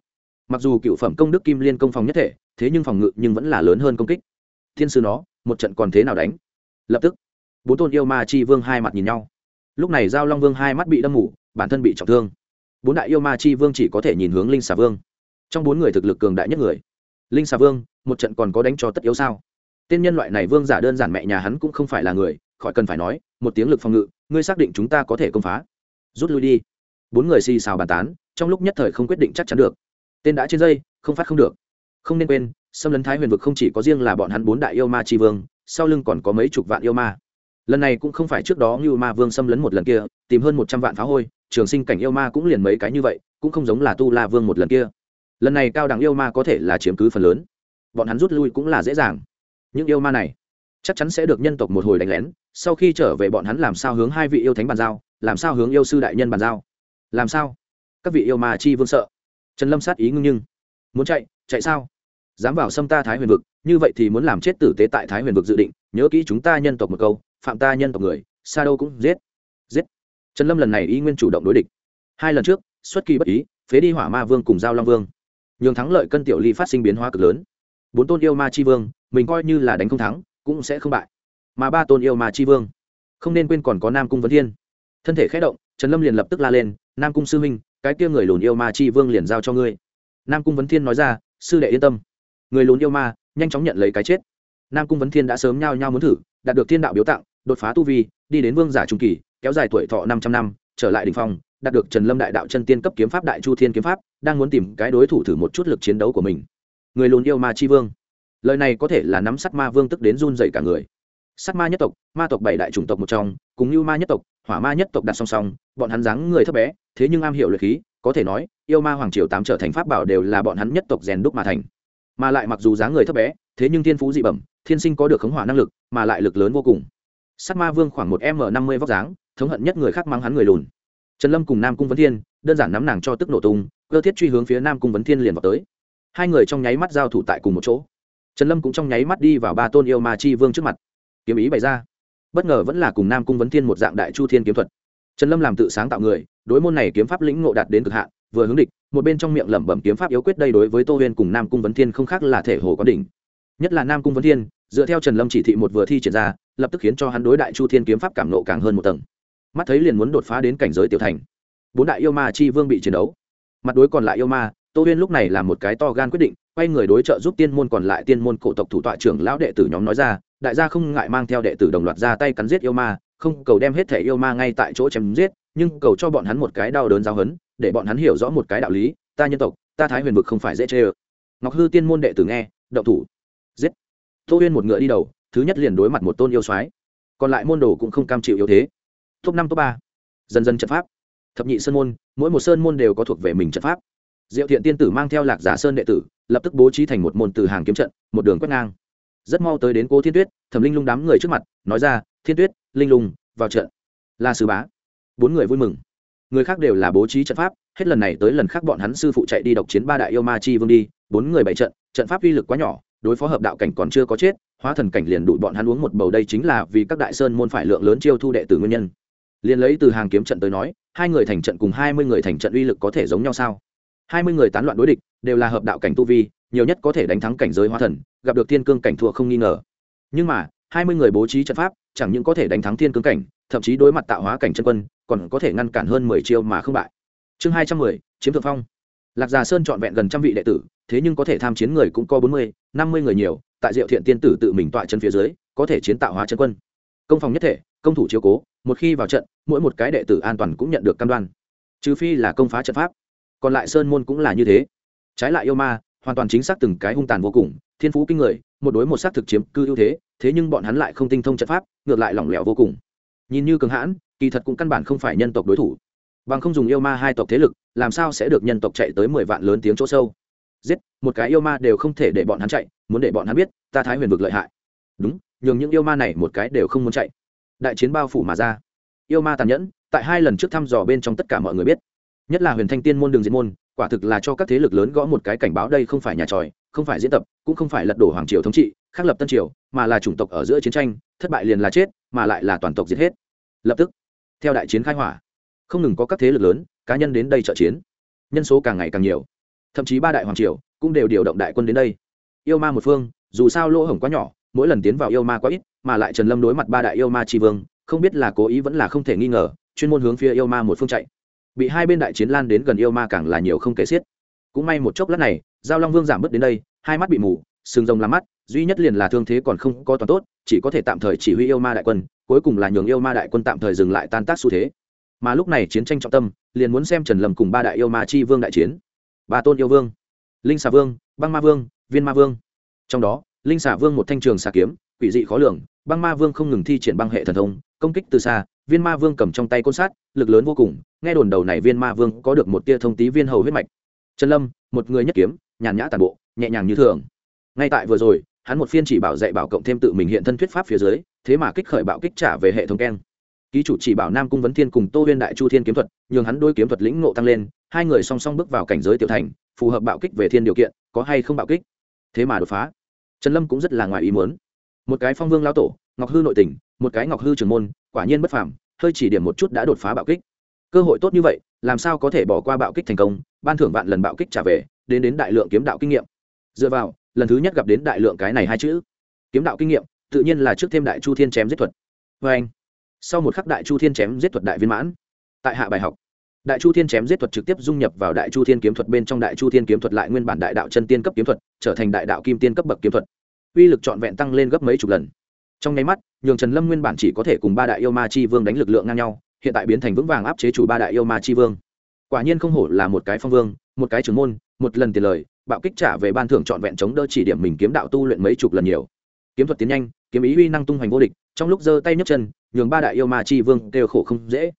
Speaker 1: Mặc dù cựu phẩm công đức kim liên công phòng nhất thể, thế nhưng phòng ngự nhưng vẫn là lớn hơn công kích. Thiên sư nó một trận còn thế nào đánh? Lập tức, bốn tôn yêu ma chi vương hai mặt nhìn nhau. Lúc này giao long vương hai mắt bị đâm mủ bản thân bị trọng thương. Bốn đại yêu ma chi vương chỉ có thể nhìn hướng linh xà vương. Trong bốn người thực lực cường đại nhất người. Linh xà vương, một trận còn có đánh cho tất yếu sao? Tên nhân loại này vương giả đơn giản mẹ nhà hắn cũng không phải là người, khỏi cần phải nói, một tiếng lực phòng ngự, ngươi xác định chúng ta có thể công phá. Rút lui đi. Bốn người xì xào bàn tán, trong lúc nhất thời không quyết định chắc chắn được. Tên đã trên dây, không phát không được. Không nên quên xâm lấn thái huyền vực không chỉ có riêng là bọn hắn bốn đại yêu ma tri vương, sau lưng còn có mấy chục vạn yêu ma. Lần này cũng không phải trước đó như ma vương xâm lấn một lần kia, tìm hơn một trăm vạn phá hôi, trường sinh cảnh yêu ma cũng liền mấy cái như vậy, cũng không giống là tu la vương một lần kia. Lần này cao đẳng yêu ma có thể là chiếm cứ phần lớn. Bọn hắn rút lui cũng là dễ dàng. Những yêu ma này, chắc chắn sẽ được nhân tộc một hồi đánh lén, sau khi trở về bọn hắn làm sao hướng hai vị yêu thánh bàn giao, làm sao hướng yêu sư đại nhân bàn giao? Làm sao? Các vị yêu ma chi vương sợ. Trần lâm sát ý ngưng nhưng. Muốn chạy chạy sao? Dám vào xâm ta thái huyền vực, như vậy thì muốn làm chết tử tế tại thái huyền vực dự định, nhớ kỹ chúng ta nhân tộc một câu, phạm ta nhân tộc người, xa đâu cũng giết. Giết. Trần lâm lần này y nguyên chủ động đối địch. Hai lần trước, xuất kỳ bất ý, phế đi hỏa ma vương cùng giao long vương. Nhường thắng lợi cân tiểu ly phát sinh biến hóa cực lớn. Bốn tôn yêu ma chi vương, mình coi như là đánh không thắng, cũng sẽ không bại. Mà ba tôn yêu ma chi vương, không nên quên còn có nam cung vấn thiên. Thân thể khé động, trần lâm liền lập tức la lên, nam cung sư huynh, cái kia người lùn yêu ma chi vương liền giao cho ngươi. Nam cung vấn thiên nói ra, sư đệ yên tâm người lùn yêu ma, nhanh chóng nhận lấy cái chết. Nam cung vấn thiên đã sớm nhao nhao muốn thử, đạt được thiên đạo biếu tặng, đột phá tu vi, đi đến vương giả trung kỳ, kéo dài tuổi thọ năm trăm năm, trở lại đình phong, đạt được trần lâm đại đạo chân tiên cấp kiếm pháp đại chu thiên kiếm pháp, đang muốn tìm cái đối thủ thử một chút lực chiến đấu của mình. Người lùn yêu ma chi vương. Lời này có thể là nắm sắt ma vương tức đến run dậy cả người. Sắt ma nhất tộc, ma tộc bảy đại chủng tộc một trong, cùng như ma nhất tộc, hỏa ma nhất tộc đặt song song, bọn hắn dáng người thấp bé, thế nhưng am hiểu luyện khí, có thể nói, yêu ma hoàng triều tám trở thành pháp bảo đều là bọn hắn nhất tộc rèn đúc mà thành mà lại mặc dù dáng người thấp bé, thế nhưng thiên phú dị bẩm, thiên sinh có được khống hỏa năng lực, mà lại lực lớn vô cùng. Sắt ma vương khoảng một m năm mươi vóc dáng, thống hận nhất người khác mang hắn người lùn. Trần lâm cùng nam cung vấn thiên, đơn giản nắm nàng cho tức nổ tung, cơ thiết truy hướng phía nam cung vấn thiên liền vào tới. Hai người trong nháy mắt giao thủ tại cùng một chỗ. Trần lâm cũng trong nháy mắt đi vào ba tôn yêu ma chi vương trước mặt. Kiếm ý bày ra. Bất ngờ vẫn là cùng nam cung vấn thiên một dạng đại chu thiên kiếm thuật. Trần lâm làm tự sáng tạo người, đối môn này kiếm pháp lĩnh ngộ đạt đến cực hạn vừa hướng địch, một bên trong miệng lẩm bẩm kiếm pháp yếu quyết đây đối với tô huyên cùng nam cung vấn thiên không khác là thể hồ có đỉnh. Nhất là nam cung vấn thiên, dựa theo trần lâm chỉ thị một vừa thi triển ra, lập tức khiến cho hắn đối đại chu thiên kiếm pháp cảm nộ càng hơn một tầng. Mắt thấy liền muốn đột phá đến cảnh giới tiểu thành. Bốn đại yêu ma chi vương bị chiến đấu. Mặt đối còn lại yêu ma, tô huyên lúc này là một cái to gan quyết định, quay người đối trợ giúp tiên môn còn lại tiên môn cổ tộc thủ tọa trưởng lão đệ tử nhóm nói ra, đại gia không ngại mang theo đệ tử đồng loạt ra tay cắn giết yêu ma, không cầu đem hết thể yêu ma ngay tại chỗ chém giết, nhưng cầu cho bọn hắn một cái đau đớn giáo hấn để bọn hắn hiểu rõ một cái đạo lý, ta nhân tộc, ta thái huyền vực không phải dễ chê ơ. Ngọc hư tiên môn đệ tử nghe, động thủ. Giết. Tô huyên một ngựa đi đầu, thứ nhất liền đối mặt một tôn yêu soái. Còn lại môn đồ cũng không cam chịu yếu thế. Top năm, top ba. Dần dần trận pháp. Thập nhị sơn môn, mỗi một sơn môn đều có thuộc về mình trận pháp. Diệu thiện tiên tử mang theo lạc giả sơn đệ tử, lập tức bố trí thành một môn từ hàng kiếm trận, một đường quét ngang. Rất mau tới đến cô thiên tuyết, thẩm linh lung đám người trước mặt, nói ra, thiên tuyết, linh lung, vào trận. Là sứ bá. Bốn người vui mừng người khác đều là bố trí trận pháp, hết lần này tới lần khác bọn hắn sư phụ chạy đi độc chiến ba đại yêu ma chi vương đi, bốn người bảy trận trận pháp uy lực quá nhỏ, đối phó hợp đạo cảnh còn chưa có chết, hóa thần cảnh liền đụi bọn hắn uống một bầu đây chính là vì các đại sơn môn phải lượng lớn chiêu thu đệ tử nguyên nhân. Liền lấy từ hàng kiếm trận tới nói, hai người thành trận cùng hai mươi người thành trận uy lực có thể giống nhau sao? Hai mươi người tán loạn đối địch, đều là hợp đạo cảnh tu vi, nhiều nhất có thể đánh thắng cảnh giới hóa thần, gặp được thiên cương cảnh thua không nghi ngờ. Nhưng mà, hai mươi người bố trí trận pháp, chẳng những có thể đánh thắng thiên cương cảnh, thậm chí đối mặt tạo hóa cảnh chân quân còn có thể ngăn cản hơn mười chiêu mà không bại. Chương hai trăm mười, chiếm thượng phong. Lạc già sơn trọn vẹn gần trăm vị đệ tử, thế nhưng có thể tham chiến người cũng có bốn mươi, năm mươi người nhiều, tại diệu thiện tiên tử tự mình tọa chân phía dưới, có thể chiến tạo hóa chân quân. Công phòng nhất thể, công thủ chiếu cố, một khi vào trận, mỗi một cái đệ tử an toàn cũng nhận được cam đoan. Trừ phi là công phá trận pháp. Còn lại sơn môn cũng là như thế. Trái lại yêu ma, hoàn toàn chính xác từng cái hung tàn vô cùng, thiên phú kinh người, một đối một xác thực chiếm cư ưu thế thế nhưng bọn hắn lại không tinh thông trận pháp, ngược lại lỏng lẻo vô cùng. Nhìn như cường hãn kỳ thật cũng căn bản không phải nhân tộc đối thủ. Bằng không dùng yêu ma hai tộc thế lực, làm sao sẽ được nhân tộc chạy tới mười vạn lớn tiếng chỗ sâu? Giết, một cái yêu ma đều không thể để bọn hắn chạy, muốn để bọn hắn biết, ta thái huyền vực lợi hại. Đúng, nhường những yêu ma này một cái đều không muốn chạy. Đại chiến bao phủ mà ra. Yêu ma tàn nhẫn, tại hai lần trước thăm dò bên trong tất cả mọi người biết. Nhất là huyền thanh tiên môn đường diễn môn, quả thực là cho các thế lực lớn gõ một cái cảnh báo đây không phải nhà tròi, không phải diễn tập, cũng không phải lật đổ hoàng triều thống trị khắc lập tân triều, mà là chủng tộc ở giữa chiến tranh, thất bại liền là chết, mà lại là toàn tộc giết hết. Lập tức theo đại chiến khai hỏa, không ngừng có các thế lực lớn, cá nhân đến đây trợ chiến. Nhân số càng ngày càng nhiều. Thậm chí ba đại hoàng triều cũng đều điều động đại quân đến đây. Yêu ma một phương, dù sao lỗ hổng quá nhỏ, mỗi lần tiến vào yêu ma quá ít, mà lại trần lâm đối mặt ba đại yêu ma tri vương, không biết là cố ý vẫn là không thể nghi ngờ, chuyên môn hướng phía yêu ma một phương chạy. Bị hai bên đại chiến lan đến gần yêu ma càng là nhiều không kể xiết. Cũng may một chốc lát này, giao long vương giảm bớt đến đây, hai mắt bị mù, sừng rồng làm mắt, duy nhất liền là thương thế còn không có toàn tốt, chỉ có thể tạm thời chỉ huy yêu ma đại quân cuối cùng là nhường yêu ma đại quân tạm thời dừng lại tan tác xu thế. Mà lúc này chiến tranh trọng tâm, liền muốn xem trần lâm cùng ba đại yêu ma chi vương đại chiến. Ba tôn yêu vương, linh xà vương, băng ma vương, viên ma vương. Trong đó, linh xà vương một thanh trường xà kiếm, quỷ dị khó lường, băng ma vương không ngừng thi triển băng hệ thần thông, công kích từ xa, viên ma vương cầm trong tay côn sát, lực lớn vô cùng, nghe đồn đầu này viên ma vương có được một tia thông tí viên hầu huyết mạch. Trần lâm, một người nhất kiếm, nhàn nhã tàn bộ, nhẹ nhàng như thường. Ngay tại vừa rồi, hắn một phiên chỉ bảo dạy bảo cộng thêm tự mình hiện thân thuyết pháp phía dưới thế mà kích khởi bạo kích trả về hệ thống keng. Ký chủ chỉ bảo nam cung vấn thiên cùng tô huyên đại chu thiên kiếm thuật, nhường hắn đôi kiếm thuật lĩnh ngộ tăng lên, hai người song song bước vào cảnh giới tiểu thành, phù hợp bạo kích về thiên điều kiện, có hay không bạo kích? Thế mà đột phá. Trần lâm cũng rất là ngoài ý muốn. Một cái phong vương lao tổ, ngọc hư nội tỉnh một cái ngọc hư trường môn, quả nhiên bất phàm, hơi chỉ điểm một chút đã đột phá bạo kích. Cơ hội tốt như vậy, làm sao có thể bỏ qua bạo kích thành công, ban thưởng vạn lần bạo kích trả về, đến đến đại lượng kiếm đạo kinh nghiệm. Dựa vào, lần thứ nhất gặp đến đại lượng cái này hai chữ. Kiếm đạo kinh nghiệm tự nhiên là trước thêm đại chu thiên chém giết thuật. Vê anh, sau một khắc đại chu thiên chém giết thuật đại viên mãn, tại hạ bài học, đại chu thiên chém giết thuật trực tiếp dung nhập vào đại chu thiên kiếm thuật bên trong đại chu thiên kiếm thuật lại nguyên bản đại đạo chân tiên cấp kiếm thuật, trở thành đại đạo kim tiên cấp bậc kiếm thuật. Uy lực trọn vẹn tăng lên gấp mấy chục lần. Trong nháy mắt, nhường trần lâm nguyên bản chỉ có thể cùng ba đại yêu ma chi vương đánh lực lượng ngang nhau, hiện tại biến thành vững vàng áp chế chủ ba đại yêu ma chi vương. Quả nhiên không hổ là một cái phong vương, một cái trưởng môn, một lần tiền lời, bạo kích trả về ban thưởng trọn vẹn chống đỡ chỉ điểm mình kiếm đạo tu luyện mấy chục lần nhiều kiếm thuật tiến nhanh, kiếm ý uy năng tung hoành vô địch, trong lúc giơ tay nhấc chân, nhường ba đại yêu ma chi vương đều khổ không dễ.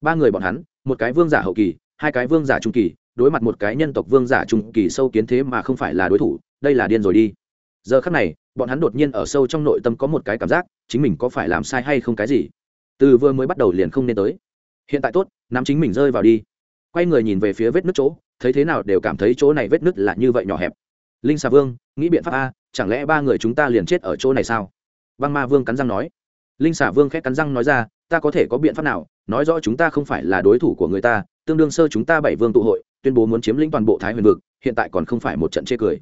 Speaker 1: Ba người bọn hắn, một cái vương giả hậu kỳ, hai cái vương giả trung kỳ, đối mặt một cái nhân tộc vương giả trung kỳ sâu kiến thế mà không phải là đối thủ, đây là điên rồi đi. Giờ khắc này, bọn hắn đột nhiên ở sâu trong nội tâm có một cái cảm giác, chính mình có phải làm sai hay không cái gì. Từ vừa mới bắt đầu liền không nên tới. Hiện tại tốt, nắm chính mình rơi vào đi. Quay người nhìn về phía vết nứt chỗ, thấy thế nào đều cảm thấy chỗ này vết nứt là như vậy nhỏ hẹp. Linh xà vương, nghĩ biện pháp a chẳng lẽ ba người chúng ta liền chết ở chỗ này sao? Băng ma vương cắn răng nói. Linh xà vương khét cắn răng nói ra, ta có thể có biện pháp nào? Nói rõ chúng ta không phải là đối thủ của người ta, tương đương sơ chúng ta bảy vương tụ hội, tuyên bố muốn chiếm lĩnh toàn bộ thái huyền vực, hiện tại còn không phải một trận chê cười.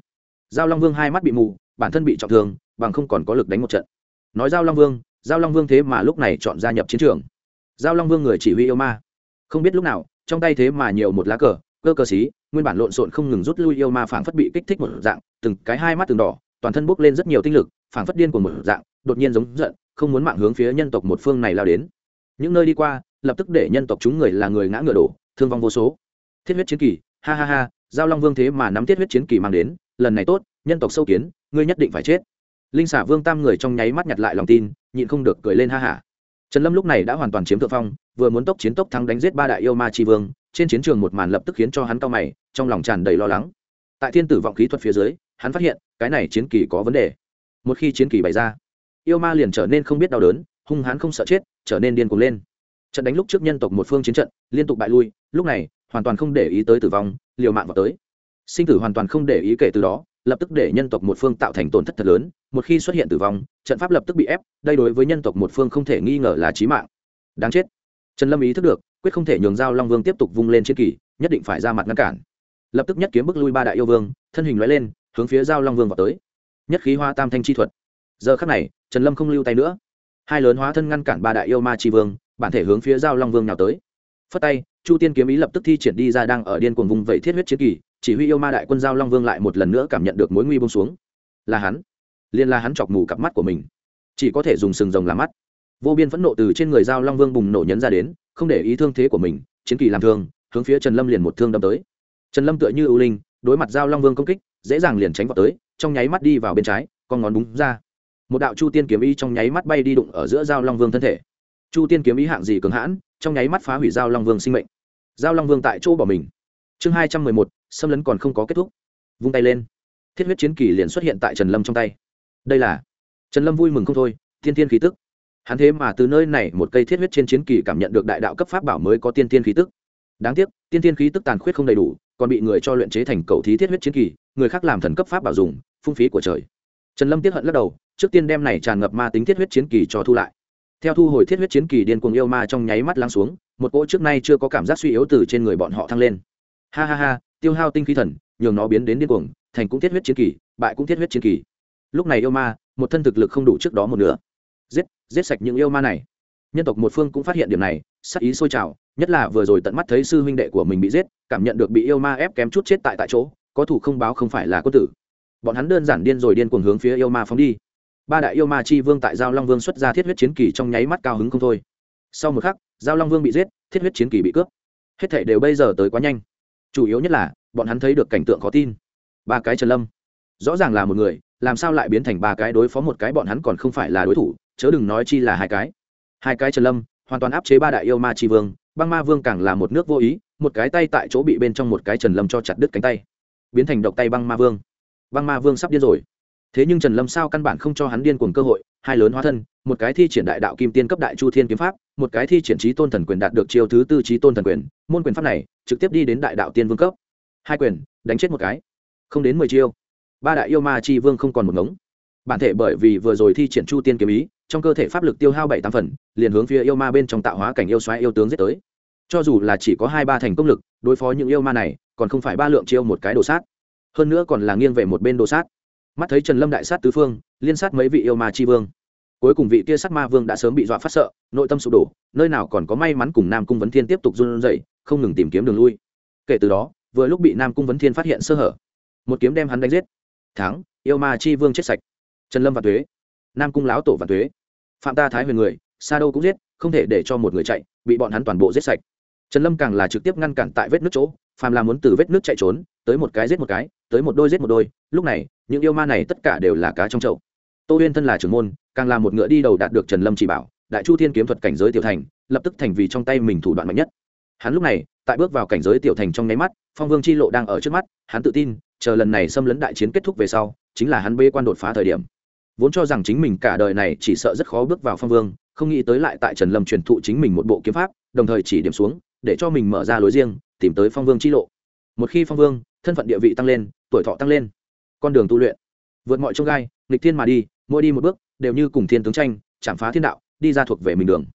Speaker 1: Giao long vương hai mắt bị mù, bản thân bị trọng thương, bằng không còn có lực đánh một trận. Nói giao long vương, giao long vương thế mà lúc này chọn gia nhập chiến trường. Giao long vương người chỉ huy yêu ma. Không biết lúc nào, trong tay thế mà nhiều một lá cờ, cơ cờ xí, nguyên bản lộn xộn không ngừng rút lui yêu ma phảng phất bị kích thích một dạng, từng cái hai mắt từng đỏ toàn thân bốc lên rất nhiều tinh lực, phảng phất điên của một dạng, đột nhiên giống giận, không muốn mạng hướng phía nhân tộc một phương này lao đến. Những nơi đi qua, lập tức để nhân tộc chúng người là người ngã ngựa đổ, thương vong vô số. Thiết huyết chiến kỳ, ha ha ha, giao long vương thế mà nắm thiết huyết chiến kỳ mang đến, lần này tốt, nhân tộc sâu kiến, ngươi nhất định phải chết. Linh xả vương tam người trong nháy mắt nhặt lại lòng tin, nhịn không được cười lên ha hả trần lâm lúc này đã hoàn toàn chiếm thượng phong, vừa muốn tốc chiến tốc thắng đánh giết ba đại yêu ma tri vương, trên chiến trường một màn lập tức khiến cho hắn cao mày, trong lòng tràn đầy lo lắng. Tại thiên tử vọng khí thuật phía dưới hắn phát hiện, cái này chiến kỳ có vấn đề. Một khi chiến kỳ bày ra, yêu ma liền trở nên không biết đau đớn, hung hãn không sợ chết, trở nên điên cuồng lên. Trận đánh lúc trước nhân tộc một phương chiến trận, liên tục bại lui, lúc này, hoàn toàn không để ý tới tử vong, liều mạng vào tới. Sinh tử hoàn toàn không để ý kể từ đó, lập tức để nhân tộc một phương tạo thành tổn thất thật lớn, một khi xuất hiện tử vong, trận pháp lập tức bị ép, đây đối với nhân tộc một phương không thể nghi ngờ là chí mạng. Đáng chết. Trần lâm ý thức được, quyết không thể nhường giao long vương tiếp tục vung lên chiến kỳ, nhất định phải ra mặt ngăn cản. Lập tức nhất kiếm bức lui ba đại yêu vương, thân hình loại lên hướng phía giao long vương vào tới. Nhất khí hoa tam thanh chi thuật. Giờ khắc này, trần lâm không lưu tay nữa. Hai lớn hóa thân ngăn cản ba đại yêu ma chi vương, bản thể hướng phía giao long vương nào tới. Phất tay, chu tiên kiếm ý lập tức thi triển đi ra đang ở điên cuồng vùng vẫy thiết huyết chiến kỳ, chỉ huy yêu ma đại quân giao long vương lại một lần nữa cảm nhận được mối nguy bông xuống. Là hắn. Liên là hắn chọc mù cặp mắt của mình. Chỉ có thể dùng sừng rồng làm mắt. Vô biên phẫn nộ từ trên người giao long vương bùng nổ nhấn ra đến, không để ý thương thế của mình, chiến kỳ làm thương, hướng phía trần lâm liền một thương đâm tới. Trần lâm tựa như ưu linh, đối mặt giao long vương công kích dễ dàng liền tránh vào tới, trong nháy mắt đi vào bên trái, con ngón búng ra. Một đạo chu tiên kiếm ý trong nháy mắt bay đi đụng ở giữa giao long vương thân thể. Chu tiên kiếm ý hạng gì cường hãn, trong nháy mắt phá hủy giao long vương sinh mệnh. Giao long vương tại chỗ bỏ mình. Chương hai trăm mười một, xâm lấn còn không có kết thúc. Vung tay lên. Thiết huyết chiến kỳ liền xuất hiện tại trần lâm trong tay. Đây là trần lâm vui mừng không thôi thiên thiên khí tức. Hắn thế mà từ nơi này một cây thiết huyết trên chiến kỳ cảm nhận được đại đạo cấp pháp bảo mới có tiên tiên khí tức. Đáng tiếc, tiên tiên khí tức tàn khuyết không đầy đủ, còn bị người cho luyện chế thành cầu thí thiết huyết chiến kỳ người khác làm thần cấp pháp bảo dùng, phung phí của trời. Trần lâm tiết hận lắc đầu, trước tiên đem này tràn ngập ma tính thiết huyết chiến kỳ cho thu lại. Theo thu hồi thiết huyết chiến kỳ điên cuồng yêu ma trong nháy mắt lắng xuống, một cỗ trước nay chưa có cảm giác suy yếu từ trên người bọn họ thăng lên. Ha ha ha, tiêu hao tinh khí thần, nhường nó biến đến điên cuồng, thành cũng thiết huyết chiến kỳ, bại cũng thiết huyết chiến kỳ. Lúc này yêu ma, một thân thực lực không đủ trước đó một nửa. Giết giết sạch những yêu ma này. Nhân tộc một phương cũng phát hiện điểm này, sắc ý sôi trào, nhất là vừa rồi tận mắt thấy sư huynh đệ của mình bị giết, cảm nhận được bị yêu ma ép kém chút chết tại tại chỗ có thủ không báo không phải là quân tử. Bọn hắn đơn giản điên rồi điên cuồng hướng phía yêu ma phóng đi. Ba đại yêu ma chi vương tại giao long vương xuất ra thiết huyết chiến kỳ trong nháy mắt cao hứng không thôi. Sau một khắc, giao long vương bị giết, thiết huyết chiến kỳ bị cướp. Hết thể đều bây giờ tới quá nhanh. Chủ yếu nhất là, bọn hắn thấy được cảnh tượng khó tin. Ba cái trần lâm. Rõ ràng là một người, làm sao lại biến thành ba cái đối phó một cái bọn hắn còn không phải là đối thủ, chớ đừng nói chi là hai cái. Hai cái trần lâm, hoàn toàn áp chế ba đại yêu ma tri vương, băng ma vương càng là một nước vô ý, một cái tay tại chỗ bị bên trong một cái trần lâm cho chặt đứt cánh tay biến thành độc tay băng ma vương. Băng ma vương sắp điên rồi. Thế nhưng trần lâm sao căn bản không cho hắn điên cuồng cơ hội, hai lớn hóa thân, một cái thi triển đại đạo kim tiên cấp đại chu thiên kiếm pháp, một cái thi triển trí tôn thần quyền đạt được chiêu thứ tư trí tôn thần quyền, môn quyền pháp này trực tiếp đi đến đại đạo tiên vương cấp. Hai quyền, đánh chết một cái. Không đến mười chiêu. Ba đại yêu ma chi vương không còn một ngống. Bản thể bởi vì vừa rồi thi triển chu tiên kiếm ý, trong cơ thể pháp lực tiêu hao bảy tám phần, liền hướng phía yêu ma bên trong tạo hóa cảnh yêu xoáy yêu tướng giết tới. Cho dù là chỉ có hai ba thành công lực, đối phó những yêu ma này còn không phải ba lượng chiêu một cái đồ sát. Hơn nữa còn là nghiêng về một bên đồ sát. Mắt thấy trần lâm đại sát tứ phương, liên sát mấy vị yêu ma chi vương. Cuối cùng vị kia sát ma vương đã sớm bị dọa phát sợ, nội tâm sụp đổ, nơi nào còn có may mắn cùng nam cung vấn thiên tiếp tục run dậy không ngừng tìm kiếm đường lui. Kể từ đó, vừa lúc bị nam cung vấn thiên phát hiện sơ hở, một kiếm đem hắn đánh giết. Thắng, yêu ma chi vương chết sạch. Trần lâm và thuế nam cung láo tổ và thuế phạm ta thái huyền người sa đâu cũng giết, không thể để cho một người chạy, bị bọn hắn toàn bộ giết sạch trần lâm càng là trực tiếp ngăn cản tại vết nước chỗ, phàm là muốn từ vết nước chạy trốn, tới một cái giết một cái, tới một đôi giết một đôi, lúc này, những yêu ma này tất cả đều là cá trong chậu. Tô huyên thân là trưởng môn, càng là một ngựa đi đầu đạt được trần lâm chỉ bảo, đại chu thiên kiếm thuật cảnh giới tiểu thành, lập tức thành vì trong tay mình thủ đoạn mạnh nhất. Hắn lúc này, tại bước vào cảnh giới tiểu thành trong nháy mắt, phong vương c h i lộ đang ở trước mắt, hắn tự tin, chờ lần này xâm lấn đại chiến kết thúc về sau, chính là hắn bê quan đột phá thời điểm. Vốn cho rằng chính mình cả đời này chỉ sợ rất khó bước vào phong vương, không nghĩ tới lại tại trần lâm truyền thụ chính mình một bộ kiếm pháp, đồng thời chỉ điểm xuống để cho mình mở ra lối riêng, tìm tới phong vương chi lộ. Một khi phong vương, thân phận địa vị tăng lên, tuổi thọ tăng lên, con đường tu luyện, vượt mọi trông gai, nghịch thiên mà đi, mỗi đi một bước, đều như cùng thiên tướng tranh, chạm phá thiên đạo, đi ra thuộc về mình đường.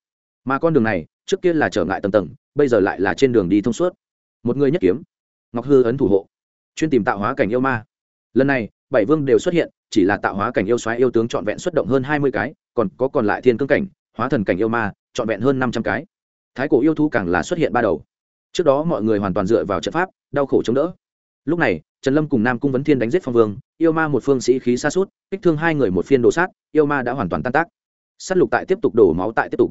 Speaker 1: Mà con đường này, trước kia là trở ngại tầng tầng, bây giờ lại là trên đường đi thông suốt. Một người nhất kiếm, ngọc hư ấn thủ hộ, chuyên tìm tạo hóa cảnh yêu ma. Lần này, bảy vương đều xuất hiện, chỉ là tạo hóa cảnh yêu xoáy yêu tướng trọn vẹn xuất động hơn hai mươi cái, còn có còn lại thiên cương cảnh, hóa thần cảnh yêu ma, trọn vẹn hơn năm trăm cái thái cổ yêu thú càng là xuất hiện ba đầu. Trước đó mọi người hoàn toàn dựa vào trận pháp, đau khổ chống đỡ. Lúc này, trần lâm cùng nam cung vấn thiên đánh giết phong vương, yêu ma một phương sĩ khí xa suốt kích thương hai người một phiên đồ sát, yêu ma đã hoàn toàn tan tác. S á t lục tại tiếp tục đổ máu tại tiếp tục.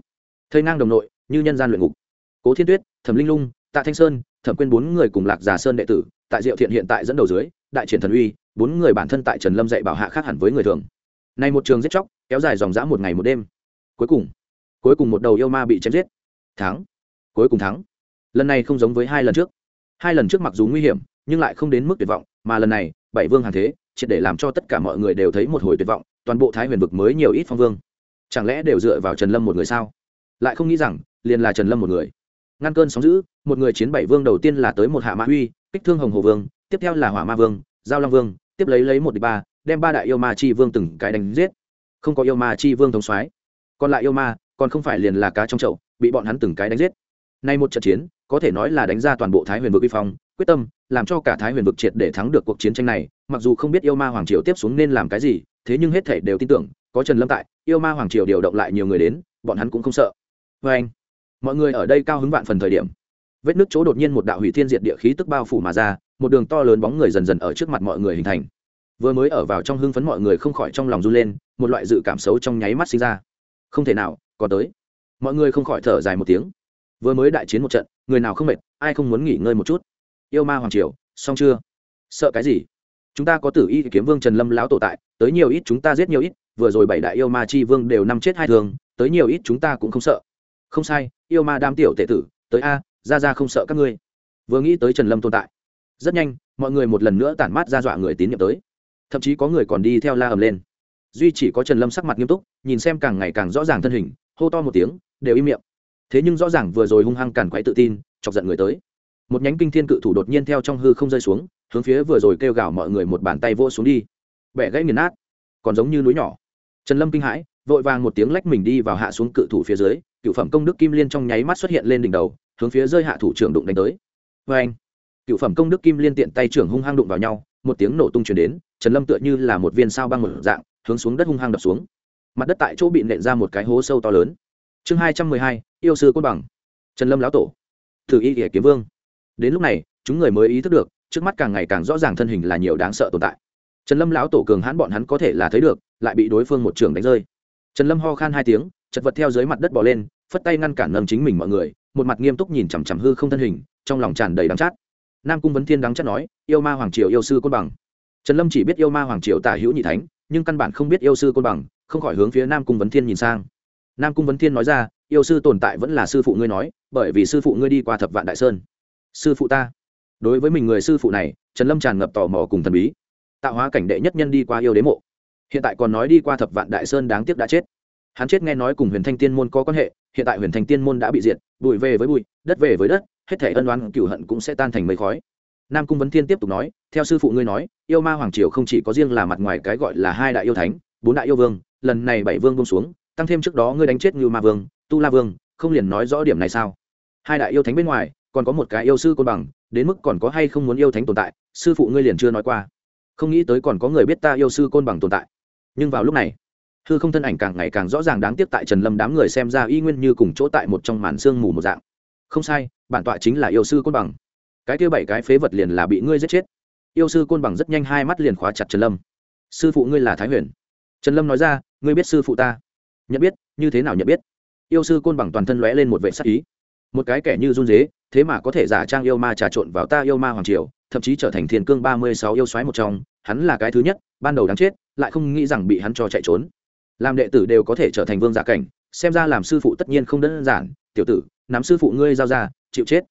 Speaker 1: Thây ngang đồng nội, như nhân gian luyện ngục. Cố thiên tuyết, thẩm linh lung, tạ thanh sơn, thẩm quyên bốn người cùng lạc giả sơn đệ tử, tại diệu thiện hiện tại dẫn đầu dưới, đại triển thần uy, bốn người bản thân tại trần lâm dạy bảo hạ khác hẳn với người thường. Này một trường giết chóc, kéo dài dòng dã một ngày một đêm. Cuối cùng cuối cùng một đầu yêu ma bị chém giết thắng. Cuối cùng thắng. Lần này không giống với hai lần trước. Hai lần trước mặc dù nguy hiểm, nhưng lại không đến mức tuyệt vọng, mà lần này, bảy vương hàng thế, triệt để làm cho tất cả mọi người đều thấy một hồi tuyệt vọng, toàn bộ thái huyền vực mới nhiều ít phong vương. Chẳng lẽ đều dựa vào trần lâm một người sao? Lại không nghĩ rằng, liền là trần lâm một người. Ngăn cơn sóng giữ một người chiến bảy vương đầu tiên là tới một hạ mã uy, kích thương hồng hồ vương, tiếp theo là hỏa ma vương, giao long vương, tiếp lấy lấy một đ ba, đem ba đại yêu ma chi vương từng cái đánh giết. Không có yêu ma chi vương thống soái, còn lại yêu ma, còn không phải liền là cá trong chậu bị bọn hắn từng cái đánh giết. Nay một trận chiến, có thể nói là đánh ra toàn bộ thái huyền vực vi phong, quyết tâm, làm cho cả thái huyền vực triệt để thắng được cuộc chiến tranh này, mặc dù không biết yêu ma hoàng triều tiếp xuống nên làm cái gì, thế nhưng hết thể đều tin tưởng, có trần lâm tại, yêu ma hoàng triều điều động lại nhiều người đến, bọn hắn cũng không sợ. Vê anh, mọi người ở đây cao hứng vạn phần thời điểm. Vết nước chỗ đột nhiên một đạo hủy thiên diệt địa khí tức bao phủ mà ra, một đường to lớn bóng người dần dần ở trước mặt mọi người hình thành. Vừa mới ở vào trong hưng phấn mọi người không khỏi trong lòng run lên, một loại dự cảm xấu trong nháy mắt sinh ra. Không thể nào, còn tới mọi người không khỏi thở dài một tiếng. Vừa mới đại chiến một trận, người nào không mệt, ai không muốn nghỉ ngơi một chút? Yêu ma hoàng triều, xong chưa? Sợ cái gì? Chúng ta có tử y kiếm vương trần lâm lão tổ tại, tới nhiều ít chúng ta giết nhiều ít, vừa rồi bảy đại yêu ma chi vương đều năm chết hai thường, tới nhiều ít chúng ta cũng không sợ. Không sai, yêu ma đam tiểu tệ tử, tới a, ra ra không sợ các ngươi. Vừa nghĩ tới trần lâm tồn tại. Rất nhanh, mọi người một lần nữa tản mát ra dọa người tín nhiệm tới. Thậm chí có người còn đi theo la ầm lên. Duy chỉ có trần lâm sắc mặt nghiêm túc, nhìn xem càng ngày càng rõ ràng thân hình hô to một tiếng, đều im miệng. Thế nhưng rõ ràng vừa rồi hung hăng càn quấy tự tin, chọc giận người tới. Một nhánh kinh thiên cự thủ đột nhiên theo trong hư không rơi xuống, hướng phía vừa rồi kêu gào mọi người một bàn tay vỗ xuống đi. Bẻ gãy nghiền nát, còn giống như núi nhỏ. Trần lâm kinh hãi, vội vàng một tiếng lách mình đi vào hạ xuống cự thủ phía dưới, cựu phẩm công đức kim liên trong nháy mắt xuất hiện lên đỉnh đầu, hướng phía rơi hạ thủ trưởng đụng đánh tới. Vê anh, cựu phẩm công đức kim liên tiện tay trưởng hung hăng đụng vào nhau, một tiếng nổ tung chuyển đến, trần lâm tựa như là một viên sao băng một dạng, hướng xuống đất hung hăng đập xuống mặt đất tại chỗ bị nện ra một cái hố sâu to lớn. Chương hai trăm mười hai, yêu sư côn bằng. Trần lâm lão tổ. Thử y địa kiếm vương. Đến lúc này, chúng người mới ý thức được, trước mắt càng ngày càng rõ ràng thân hình là nhiều đáng sợ tồn tại. Trần lâm lão tổ cường hãn bọn hắn có thể là thấy được, lại bị đối phương một trường đánh rơi. Trần lâm ho khan hai tiếng, chật vật theo dưới mặt đất bỏ lên, phất tay ngăn cản nâng chính mình mọi người, một mặt nghiêm túc nhìn chằm chằm hư không thân hình, trong lòng tràn đầy đắng chát. Nam cung vấn thiên đắng chát nói, yêu ma hoàng triều yêu sư côn bằng. Trần lâm chỉ biết yêu ma hoàng triều tả hữu nhị thánh, nhưng căn bản không biết yêu sư côn bằng không khỏi hướng phía nam cung vấn thiên nhìn sang. Nam cung vấn thiên nói ra, yêu sư tồn tại vẫn là sư phụ ngươi nói, bởi vì sư phụ ngươi đi qua thập vạn đại sơn. Sư phụ ta. Đối với mình người sư phụ này, trần lâm tràn ngập tò mò cùng thần bí. Tạo hóa cảnh đệ nhất nhân đi qua yêu đế mộ. Hiện tại còn nói đi qua thập vạn đại sơn đáng tiếc đã chết. Hắn chết nghe nói cùng huyền thanh tiên môn có quan hệ, hiện tại huyền thanh tiên môn đã bị diệt, bụi về với bụi, đất về với đất, hết thể ân oán, cửu hận cũng sẽ tan thành mây khói. Nam cung vấn thiên tiếp tục nói, theo sư phụ ngươi nói, yêu ma hoàng triều không chỉ có riêng là mặt ngoài cái gọi là hai đại yêu thánh, bốn đại yêu vương lần này bảy vương bông xuống, tăng thêm trước đó ngươi đánh chết như ma vương, tu la vương, không liền nói rõ điểm này sao? Hai đại yêu thánh bên ngoài, còn có một cái yêu sư côn bằng, đến mức còn có hay không muốn yêu thánh tồn tại, sư phụ ngươi liền chưa nói qua. Không nghĩ tới còn có người biết ta yêu sư côn bằng tồn tại. Nhưng vào lúc này, hư không thân ảnh càng ngày càng rõ ràng đáng tiếc tại trần lâm đám người xem ra y nguyên như cùng chỗ tại một trong màn sương mù một dạng. Không sai, bản tọa chính là yêu sư côn bằng. Cái kia bảy cái phế vật liền là bị ngươi giết chết. Yêu sư côn bằng rất nhanh hai mắt liền khóa chặt trần lâm. Sư phụ ngươi là thái huyền. Trần lâm nói ra ngươi biết sư phụ ta? Nhận biết, như thế nào nhận biết? Yêu sư côn bằng toàn thân lóe lên một vệ sắc ý. Một cái kẻ như run dế, thế mà có thể giả trang yêu ma trà trộn vào ta yêu ma hoàng triều, thậm chí trở thành thiên cương ba mươi sáu yêu xoáy một trong, hắn là cái thứ nhất, ban đầu đáng chết, lại không nghĩ rằng bị hắn cho chạy trốn. Làm đệ tử đều có thể trở thành vương giả cảnh, xem ra làm sư phụ tất nhiên không đơn giản. Tiểu tử, nắm sư phụ ngươi giao ra, chịu chết.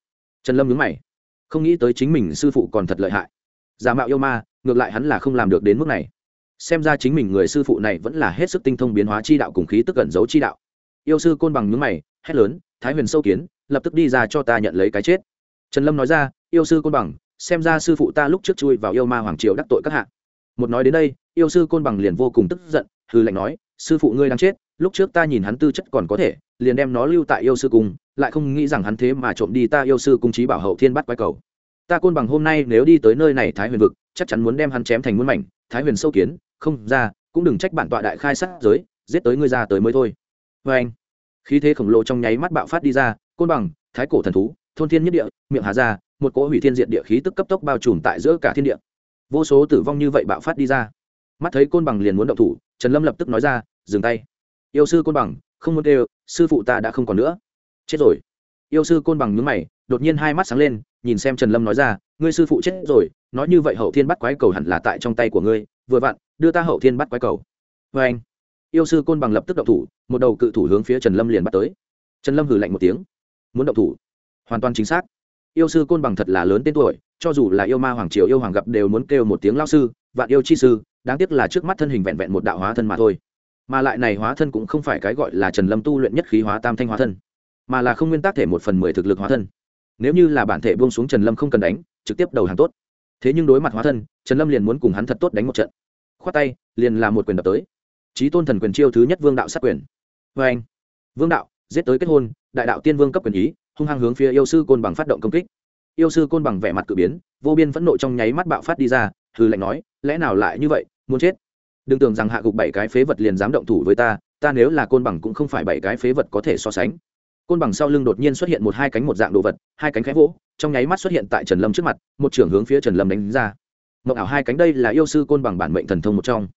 Speaker 1: Trần lâm nhớ mày. Không nghĩ tới chính mình sư phụ còn thật lợi hại. Giả mạo yêu ma, ngược lại hắn là không làm được đến mức này xem ra chính mình người sư phụ này vẫn là hết sức tinh thông biến hóa chi đạo cùng khí tức cẩn giấu chi đạo. Yêu sư côn bằng nhướng mày, hét lớn, thái huyền sâu kiến, lập tức đi ra cho ta nhận lấy cái chết. Trần lâm nói ra, yêu sư côn bằng, xem ra sư phụ ta lúc trước chui vào yêu ma hoàng triều đắc tội các hạ. Một nói đến đây, yêu sư côn bằng liền vô cùng tức giận hư lệnh nói, sư phụ ngươi đang chết, lúc trước ta nhìn hắn tư chất còn có thể, liền đem nó lưu tại yêu sư cung, lại không nghĩ rằng hắn thế mà trộm đi ta yêu sư cung trí bảo hậu thiên bắt quái cầu. Ta côn bằng hôm nay nếu đi tới nơi này thái huyền vực, chắc chắn muốn đem hắn chém thành muôn mảnh, thái huyền sâu kiến không ra, cũng đừng trách bản tọa đại khai sát giới, giết tới ngươi ra tới mới thôi. Vê anh, khí thế khổng lồ trong nháy mắt bạo phát đi ra, côn bằng, thái cổ thần thú, thôn thiên nhất địa, miệng hà ra, một cỗ hủy thiên diện địa khí tức cấp tốc bao trùm tại giữa cả thiên địa. Vô số tử vong như vậy bạo phát đi ra. Mắt thấy côn bằng liền muốn động thủ, trần lâm lập tức nói ra, dừng tay. Yêu sư côn bằng, không muốn đều sư phụ ta đã không còn nữa. Chết rồi. Yêu sư côn bằng nhướng mày, đột nhiên hai mắt sáng lên, nhìn xem trần lâm nói ra, ngươi sư phụ chết rồi, nói như vậy hậu thiên bắt quái cầu hẳn là tại trong tay của ngươi, vừa vặn đưa ta hậu thiên bắt quái cầu. Vê anh, yêu sư côn bằng lập tức động thủ, một đầu cự thủ hướng phía trần lâm liền bắt tới. Trần lâm hử lạnh một tiếng, muốn động thủ. Hoàn toàn chính xác. Yêu sư côn bằng thật là lớn tên tuổi, cho dù là yêu ma hoàng triều yêu hoàng gặp đều muốn kêu một tiếng lao sư, vạn yêu chi sư, đáng tiếc là trước mắt thân hình vẹn vẹn một đạo hóa thân mà thôi. Mà lại này hóa thân cũng không phải cái gọi là trần lâm tu luyện nhất khí hóa tam thanh hóa thân, mà là không nguyên tắc thể một phần mười thực lực hóa thân. Nếu như là bản thể buông xuống trần lâm không cần đánh, trực tiếp đầu hàng tốt. Thế nhưng đối mặt hóa thân, trần lâm liền muốn cùng hắn thật tốt đánh một trận khoát tay, liền làm một quyền đập tới. Trí tôn thần quyền chiêu thứ nhất vương đạo sát quyền. Vê anh, vương đạo, giết tới kết hôn, đại đạo tiên vương cấp quyền ý, hung hăng hướng phía yêu sư côn bằng phát động công kích. Yêu sư côn bằng vẻ mặt cự biến, vô biên phẫn nộ trong nháy mắt bạo phát đi ra hư lệnh nói, lẽ nào lại như vậy, muốn chết? Đừng tưởng rằng hạ gục bảy cái phế vật liền dám động thủ với ta ta nếu là côn bằng cũng không phải bảy cái phế vật có thể so sánh. Côn bằng sau lưng đột nhiên xuất hiện một hai cánh một dạng đồ vật, hai cánh khẽ vỗ, trong nháy mắt xuất hiện tại trần lâm trước mặt, một trưởng hướng phía trần lâm đánh ra mộng ảo hai cánh đây là yêu sư côn bằng bản mệnh thần thông một trong.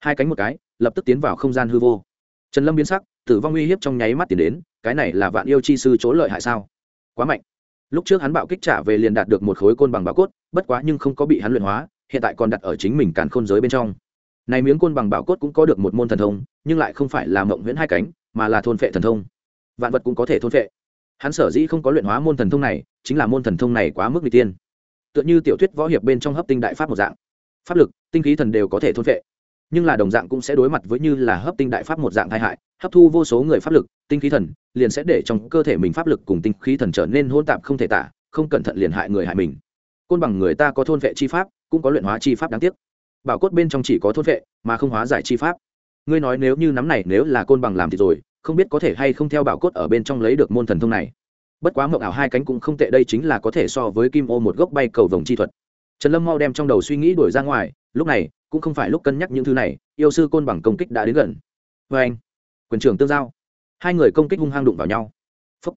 Speaker 1: Hai cánh một cái, lập tức tiến vào không gian hư vô. Trần lâm biến sắc, tử vong uy hiếp trong nháy mắt tiến đến, cái này là vạn yêu chi sư chỗ lợi hại sao? Quá mạnh. Lúc trước hắn bạo kích trả về liền đạt được một khối côn bằng bảo cốt, bất quá nhưng không có bị hắn luyện hóa, hiện tại còn đặt ở chính mình càn khôn giới bên trong. Này miếng côn bằng bảo cốt cũng có được một môn thần thông, nhưng lại không phải là mộng huyễn hai cánh, mà là thôn phệ thần thông. Vạn vật cũng có thể thôn phệ. Hắn sở dĩ không có luyện hóa môn thần thông này, chính là môn thần thông này quá mức n tiên tựa như tiểu thuyết võ hiệp bên trong hấp tinh đại pháp một dạng. Pháp lực, tinh khí thần đều có thể thôn phệ. Nhưng là đồng dạng cũng sẽ đối mặt với như là hấp tinh đại pháp một dạng tai hại, hấp thu vô số người pháp lực, tinh khí thần, liền sẽ để trong cơ thể mình pháp lực cùng tinh khí thần trở nên hỗn tạp không thể tả, không cẩn thận liền hại người hại mình. Côn bằng người ta có thôn vệ chi pháp, cũng có luyện hóa chi pháp đáng tiếc. Bảo cốt bên trong chỉ có thôn vệ mà không hóa giải chi pháp. Ngươi nói nếu như nắm này nếu là côn bằng làm thì rồi, không biết có thể hay không theo bảo cốt ở bên trong lấy được môn thần thông này bất quá mộng ảo hai cánh cũng không tệ, đây chính là có thể so với kim ô một gốc bay cầu vồng chi thuật. Trần lâm mau đem trong đầu suy nghĩ đuổi ra ngoài, lúc này, cũng không phải lúc cân nhắc những thứ này, yêu sư côn bằng công kích đã đến gần. Vê anh, quyền trưởng tương giao. Hai người công kích hung hăng đụng vào nhau. Phúc.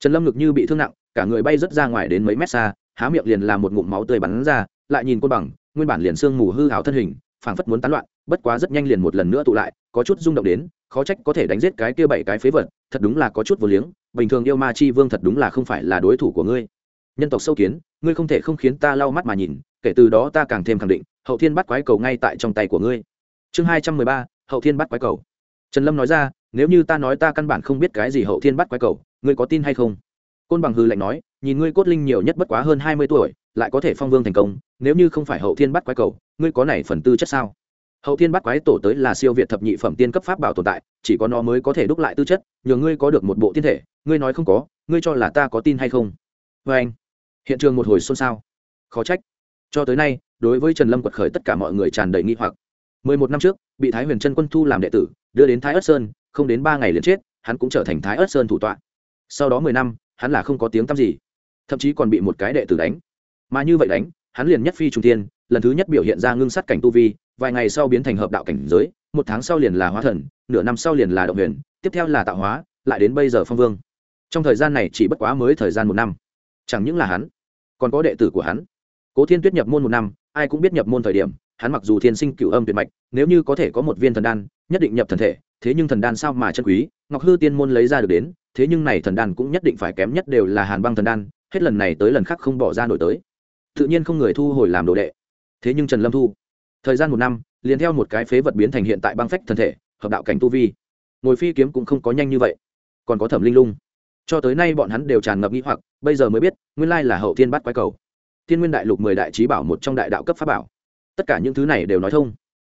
Speaker 1: trần lâm ngực như bị thương nặng, cả người bay rớt ra ngoài đến mấy mét xa, há miệng liền làm một ngụm máu tươi bắn ra, lại nhìn côn bằng, nguyên bản liền sương mù hư háo thân hình, phảng phất muốn tán loạn, bất quá rất nhanh liền một lần nữa tụ lại, có chút rung động đến, khó trách có thể đánh giết cái kia bảy cái phế vật, thật đúng là có chút vô liếng bình thường yêu ma chi vương thật đúng là không phải là đối thủ của ngươi. Nhân tộc sâu kiến, ngươi không thể không khiến ta lau mắt mà nhìn, kể từ đó ta càng thêm khẳng định, hậu thiên bắt quái cầu ngay tại trong tay của ngươi. Chương hai trăm mười ba, hậu thiên bắt quái cầu. Trần lâm nói ra, nếu như ta nói ta căn bản không biết cái gì hậu thiên bắt quái cầu, ngươi có tin hay không? Côn bằng hư lạnh nói, nhìn ngươi cốt linh nhiều nhất bất quá hơn hai mươi tuổi, lại có thể phong vương thành công, nếu như không phải hậu thiên bắt quái cầu, ngươi có này phần tư chất sao? Hậu thiên bắt quái tổ tới là siêu việt thập nhị phẩm tiên cấp pháp bảo tồn tại, chỉ có nó mới có thể đúc lại tư chất, nhờ ngươi có được một bộ thiên thể ngươi nói không có, ngươi cho là ta có tin hay không? Vê anh. Hiện trường một hồi xôn xao. Khó trách. Cho tới nay, đối với trần lâm quật khởi tất cả mọi người tràn đầy nghi hoặc. Mười một năm trước, bị thái huyền trân quân thu làm đệ tử, đưa đến thái ất sơn, không đến ba ngày liền chết, hắn cũng trở thành thái ất sơn thủ tọa. Sau đó mười năm, hắn là không có tiếng tăm gì, thậm chí còn bị một cái đệ tử đánh. Mà như vậy đánh, hắn liền nhất phi trung tiên lần thứ nhất biểu hiện ra ngưng sát cảnh tu vi, vài ngày sau biến thành hợp đạo cảnh giới, một tháng sau liền là hóa thần, nửa năm sau liền là động huyền, tiếp theo là tạo hóa, lại đến bây giờ phong vương trong thời gian này chỉ bất quá mới thời gian một năm. Chẳng những là hắn, còn có đệ tử của hắn. Cố thiên tuyết nhập môn một năm, ai cũng biết nhập môn thời điểm, hắn mặc dù thiên sinh cựu âm tuyệt mạch, nếu như có thể có một viên thần đan, nhất định nhập thần thể, thế nhưng thần đan sao mà chân quý, ngọc hư tiên môn lấy ra được đến, thế nhưng này thần đan cũng nhất định phải kém nhất đều là hàn băng thần đan, hết lần này tới lần khác không bỏ ra nổi tới. Tự nhiên không người thu hồi làm đồ đệ. Thế nhưng trần lâm thu, thời gian một năm, liền theo một cái phế vật biến thành hiện tại băng phách thần thể, hợp đạo cảnh tu vi. Ngồi phi kiếm cũng không có nhanh như vậy, còn có thẩm linh lung cho tới nay bọn hắn đều tràn ngập nghĩ hoặc, bây giờ mới biết, nguyên lai là hậu thiên bắt quái cầu. Thiên nguyên đại lục mười đại trí bảo một trong đại đạo cấp pháp bảo. Tất cả những thứ này đều nói thông.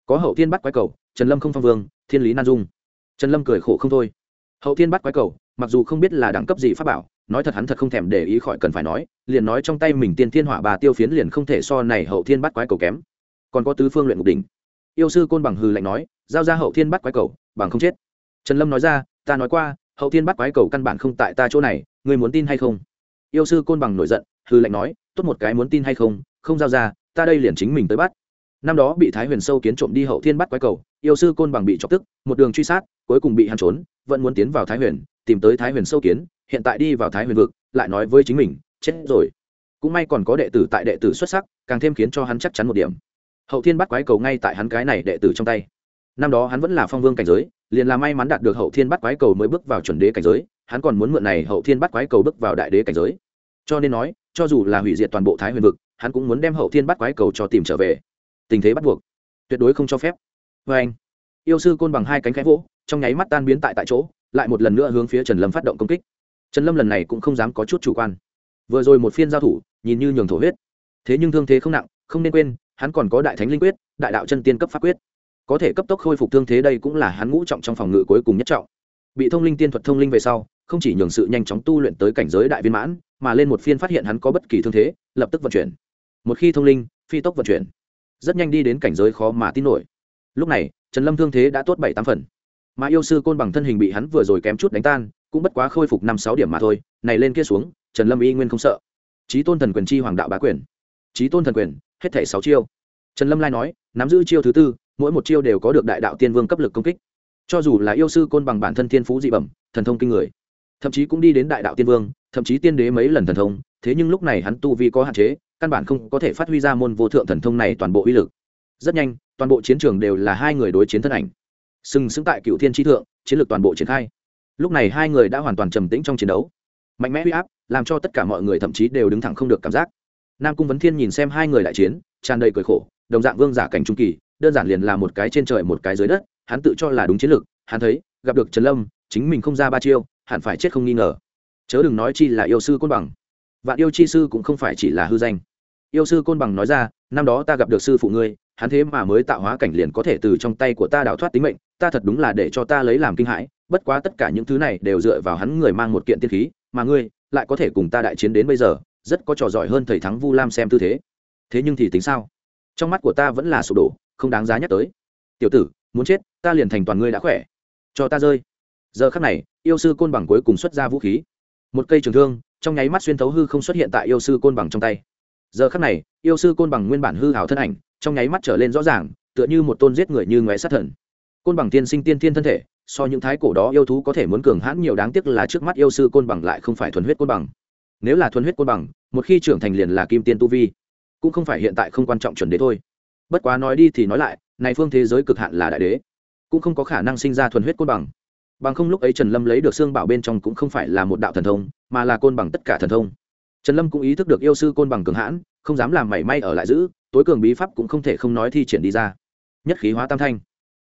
Speaker 1: Có hậu thiên bắt quái cầu, trần lâm không phong vương, thiên lý nan dung. Trần lâm cười khổ không thôi. Hậu thiên bắt quái cầu, mặc dù không biết là đẳng cấp gì pháp bảo, nói thật hắn thật không thèm để ý khỏi cần phải nói, liền nói trong tay mình tiên thiên hỏa bà tiêu phiến liền không thể so này hậu thiên bắt quái cầu kém. Còn có tứ phương luyện ngục đỉnh. Yêu sư côn bằng hừ lạnh nói, giao ra hậu thiên bắt quái cầu, bằng không chết. Trần lâm nói ra, ta nói qua hậu thiên bắt quái cầu căn bản không tại ta chỗ này người muốn tin hay không? Yêu sư côn bằng nổi giận, hừ lạnh nói, tốt một cái muốn tin hay không không giao ra, ta đây liền chính mình tới bắt. Năm đó bị thái huyền sâu kiến trộm đi hậu thiên bắt quái cầu, yêu sư côn bằng bị chọc tức, một đường truy sát, cuối cùng bị hắn trốn, vẫn muốn tiến vào thái huyền, tìm tới thái huyền sâu kiến, hiện tại đi vào thái huyền vực, lại nói với chính mình, chết rồi. Cũng may còn có đệ tử tại đệ tử xuất sắc, càng thêm khiến cho hắn chắc chắn một điểm. Hậu thiên bắt quái cầu ngay tại hắn cái này đệ tử trong tay năm đó hắn vẫn là phong vương cảnh giới, liền là may mắn đạt được hậu thiên bắt quái cầu mới bước vào chuẩn đế cảnh giới, hắn còn muốn mượn này hậu thiên bắt quái cầu bước vào đại đế cảnh giới. Cho nên nói, cho dù là hủy diệt toàn bộ thái huyền vực, hắn cũng muốn đem hậu thiên bắt quái cầu cho tìm trở về. Tình thế bắt buộc, tuyệt đối không cho phép. Vê anh, yêu sư côn bằng hai cánh khẽ vỗ, trong nháy mắt tan biến tại tại chỗ, lại một lần nữa hướng phía trần lâm phát động công kích. Trần lâm lần này cũng không dám có chút chủ quan. Vừa rồi một phiên giao thủ, nhìn như nhường thổ huyết. Thế nhưng thương thế không nặng, không nên quên, hắn còn có đại thánh linh quyết, đại đạo chân tiên cấp pháp quyết có thể cấp tốc khôi phục thương thế đây cũng là hắn ngũ trọng trong phòng ngự cuối cùng nhất trọng. Bị thông linh tiên thuật thông linh về sau, không chỉ nhường sự nhanh chóng tu luyện tới cảnh giới đại viên mãn, mà lên một phiên phát hiện hắn có bất kỳ thương thế, lập tức vận chuyển. Một khi thông linh, phi tốc vận chuyển. Rất nhanh đi đến cảnh giới khó mà tin nổi. Lúc này, trần lâm thương thế đã tốt bảy tám phần. Mà yêu sư côn bằng thân hình bị hắn vừa rồi kém chút đánh tan, cũng bất quá khôi phục năm sáu điểm mà thôi, này lên kia xuống, trần lâm y nguyên không sợ. Trí tôn thần quyền chi hoàng đạo bá quyền. Trí tôn thần quyền, hết thảy sáu chiêu. Trần lâm lai nói, nắm giữ chiêu thứ tư mỗi một chiêu đều có được đại đạo tiên vương cấp lực công kích. Cho dù là yêu sư côn bằng bản thân thiên phú dị bẩm, thần thông kinh người, thậm chí cũng đi đến đại đạo tiên vương, thậm chí tiên đế mấy lần thần thông, thế nhưng lúc này hắn tu vi có hạn chế, căn bản không có thể phát huy ra môn vô thượng thần thông này toàn bộ uy lực. Rất nhanh, toàn bộ chiến trường đều là hai người đối chiến thân ảnh. Sừng sững tại cựu thiên tri thượng, chiến lược toàn bộ triển khai. Lúc này hai người đã hoàn toàn trầm tĩnh trong chiến đấu. Mạnh mẽ huy áp làm cho tất cả mọi người thậm chí đều đứng thẳng không được cảm giác. Nam cung vấn thiên nhìn xem hai người đại chiến, tràn đầy cười khổ, đồng dạng vương giả cảnh trung kỳ đơn giản liền là một cái trên trời một cái dưới đất, hắn tự cho là đúng chiến lược, hắn thấy, gặp được trần lâm, chính mình không ra ba chiêu, hẳn phải chết không nghi ngờ. Chớ đừng nói chi là yêu sư côn bằng. Vạn yêu chi sư cũng không phải chỉ là hư danh. Yêu sư côn bằng nói ra, năm đó ta gặp được sư phụ ngươi, hắn thế mà mới tạo hóa cảnh liền có thể từ trong tay của ta đào thoát tính mệnh, ta thật đúng là để cho ta lấy làm kinh hãi, bất quá tất cả những thứ này đều dựa vào hắn người mang một kiện tiên khí, mà ngươi lại có thể cùng ta đại chiến đến bây giờ, rất có trò giỏi hơn thầy thắng vu lam xem tư thế. Thế nhưng thì tính sao? Trong mắt của ta vẫn là sụp đổ không đáng giá nhắc tới. Tiểu tử, muốn chết, ta liền thành toàn ngươi đã khỏe. Cho ta rơi. Giờ khắc này, yêu sư côn bằng cuối cùng xuất ra vũ khí. Một cây trường thương, trong nháy mắt xuyên thấu hư không xuất hiện tại yêu sư côn bằng trong tay. Giờ khắc này, yêu sư côn bằng nguyên bản hư hảo thân ảnh, trong nháy mắt trở lên rõ ràng, tựa như một tôn giết người như ngoé sát thần. Côn bằng tiên sinh tiên thiên thân thể, so những thái cổ đó yêu thú có thể muốn cường hãn nhiều đáng tiếc là trước mắt yêu sư côn bằng lại không phải thuần huyết côn bằng. Nếu là thuần huyết côn bằng, một khi trưởng thành liền là kim tiên tu vi. Cũng không phải hiện tại không quan trọng chuẩn đế thôi bất quá nói đi thì nói lại, này phương thế giới cực hạn là đại đế, cũng không có khả năng sinh ra thuần huyết côn bằng. Bằng không lúc ấy trần lâm lấy được xương bảo bên trong cũng không phải là một đạo thần thông, mà là côn bằng tất cả thần thông. Trần lâm cũng ý thức được yêu sư côn bằng cường hãn, không dám làm mảy may ở lại giữ, tối cường bí pháp cũng không thể không nói thi triển đi ra. Nhất khí hóa tam thanh.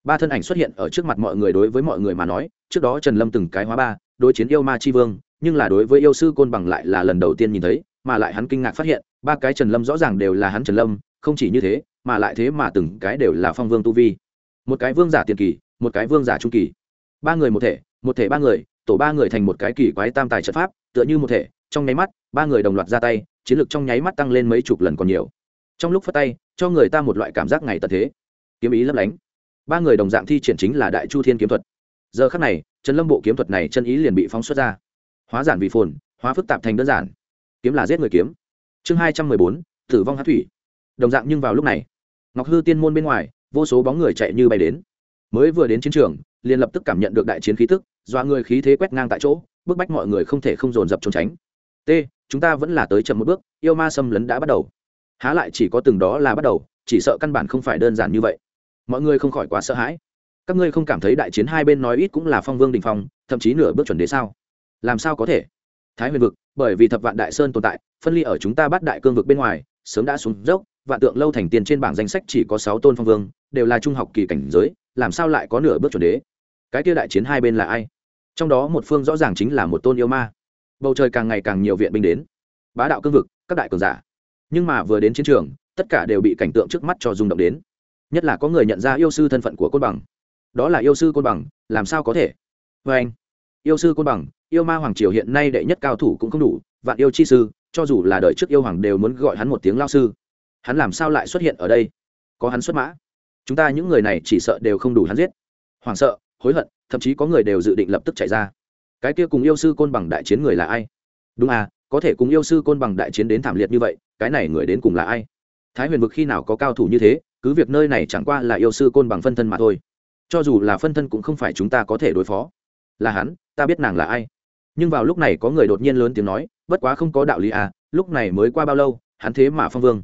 Speaker 1: Ba thân ảnh xuất hiện ở trước mặt mọi người đối với mọi người mà nói, trước đó trần lâm từng cái hóa ba, đối chiến yêu ma c h i vương, nhưng là đối với yêu sư côn bằng lại là lần đầu tiên nhìn thấy, mà lại hắn kinh ngạc phát hiện, ba cái trần lâm rõ ràng đều là hắn trần lâm, không chỉ như thế mà lại thế mà từng cái đều là phong vương tu vi. Một cái vương giả tiền kỳ, một cái vương giả trung kỳ. Ba người một thể một thể ba người, tổ ba người thành một cái kỳ quái tam tài trận pháp, tựa như một thể, trong nháy mắt, ba người đồng loạt ra tay, chiến lược trong nháy mắt tăng lên mấy chục lần còn nhiều. Trong lúc phát tay, cho người ta một loại cảm giác ngày tận thế. Kiếm ý lấp lánh. Ba người đồng dạng thi triển chính là đại chu thiên kiếm thuật. Giờ khắc này, trần lâm bộ kiếm thuật này chân ý liền bị phóng xuất ra. Hóa giản vì phồn, hóa phức tạp thành đơn giản. Kiếm là giết người kiếm. Chương hai trăm mười bốn, tử vong hát thủy. Đồng dạng nhưng vào lúc này ngọc hư tiên môn bên ngoài, vô số bóng người chạy như bay đến. Mới vừa đến chiến trường, liền lập tức cảm nhận được đại chiến khí tức do người khí thế quét ngang tại chỗ, bức bách mọi người không thể không dồn dập trốn tránh. T, chúng ta vẫn là tới chậm một bước, yêu ma xâm lấn đã bắt đầu. Há lại chỉ có từng đó là bắt đầu, chỉ sợ căn bản không phải đơn giản như vậy. Mọi người không khỏi quá sợ hãi. Các ngươi không cảm thấy đại chiến hai bên nói ít cũng là phong vương đình phong, thậm chí nửa bước chuẩn đế sao? Làm sao có thể? Thái huyền vực, bởi vì thập vạn đại sơn tồn tại, phân ly ở chúng ta bắt đại cương vực bên ngoài, sớm đã xuống dốc vạn tượng lâu thành tiền trên bảng danh sách chỉ có sáu tôn phong vương, đều là trung học kỳ cảnh giới, làm sao lại có nửa bước chuẩn đế? Cái kia đại chiến hai bên là ai? Trong đó một phương rõ ràng chính là một tôn yêu ma. Bầu trời càng ngày càng nhiều viện binh đến. Bá đạo cương vực, các đại cường giả. Nhưng mà vừa đến chiến trường, tất cả đều bị cảnh tượng trước mắt cho rung động đến. Nhất là có người nhận ra yêu sư thân phận của côn bằng. Đó là yêu sư côn bằng, làm sao có thể? Vê anh, yêu sư côn bằng, yêu ma hoàng triều hiện nay đệ nhất cao thủ cũng không đủ, vạn yêu chi sư, cho dù là đời trước yêu hoàng đều muốn gọi hắn một tiếng lao sư hắn làm sao lại xuất hiện ở đây? Có hắn xuất mã. Chúng ta những người này chỉ sợ đều không đủ hắn giết. Hoảng sợ, hối hận, thậm chí có người đều dự định lập tức chạy ra. Cái kia cùng yêu sư côn bằng đại chiến người là ai? Đúng à có thể cùng yêu sư côn bằng đại chiến đến thảm liệt như vậy, cái này người đến cùng là ai? Thái huyền vực khi nào có cao thủ như thế, cứ việc nơi này chẳng qua là yêu sư côn bằng phân thân mà thôi. Cho dù là phân thân cũng không phải chúng ta có thể đối phó. Là hắn, ta biết nàng là ai. Nhưng vào lúc này có người đột nhiên lớn tiếng nói, bất quá không có đạo lý à lúc này mới qua bao lâu, hắn thế mà phong vương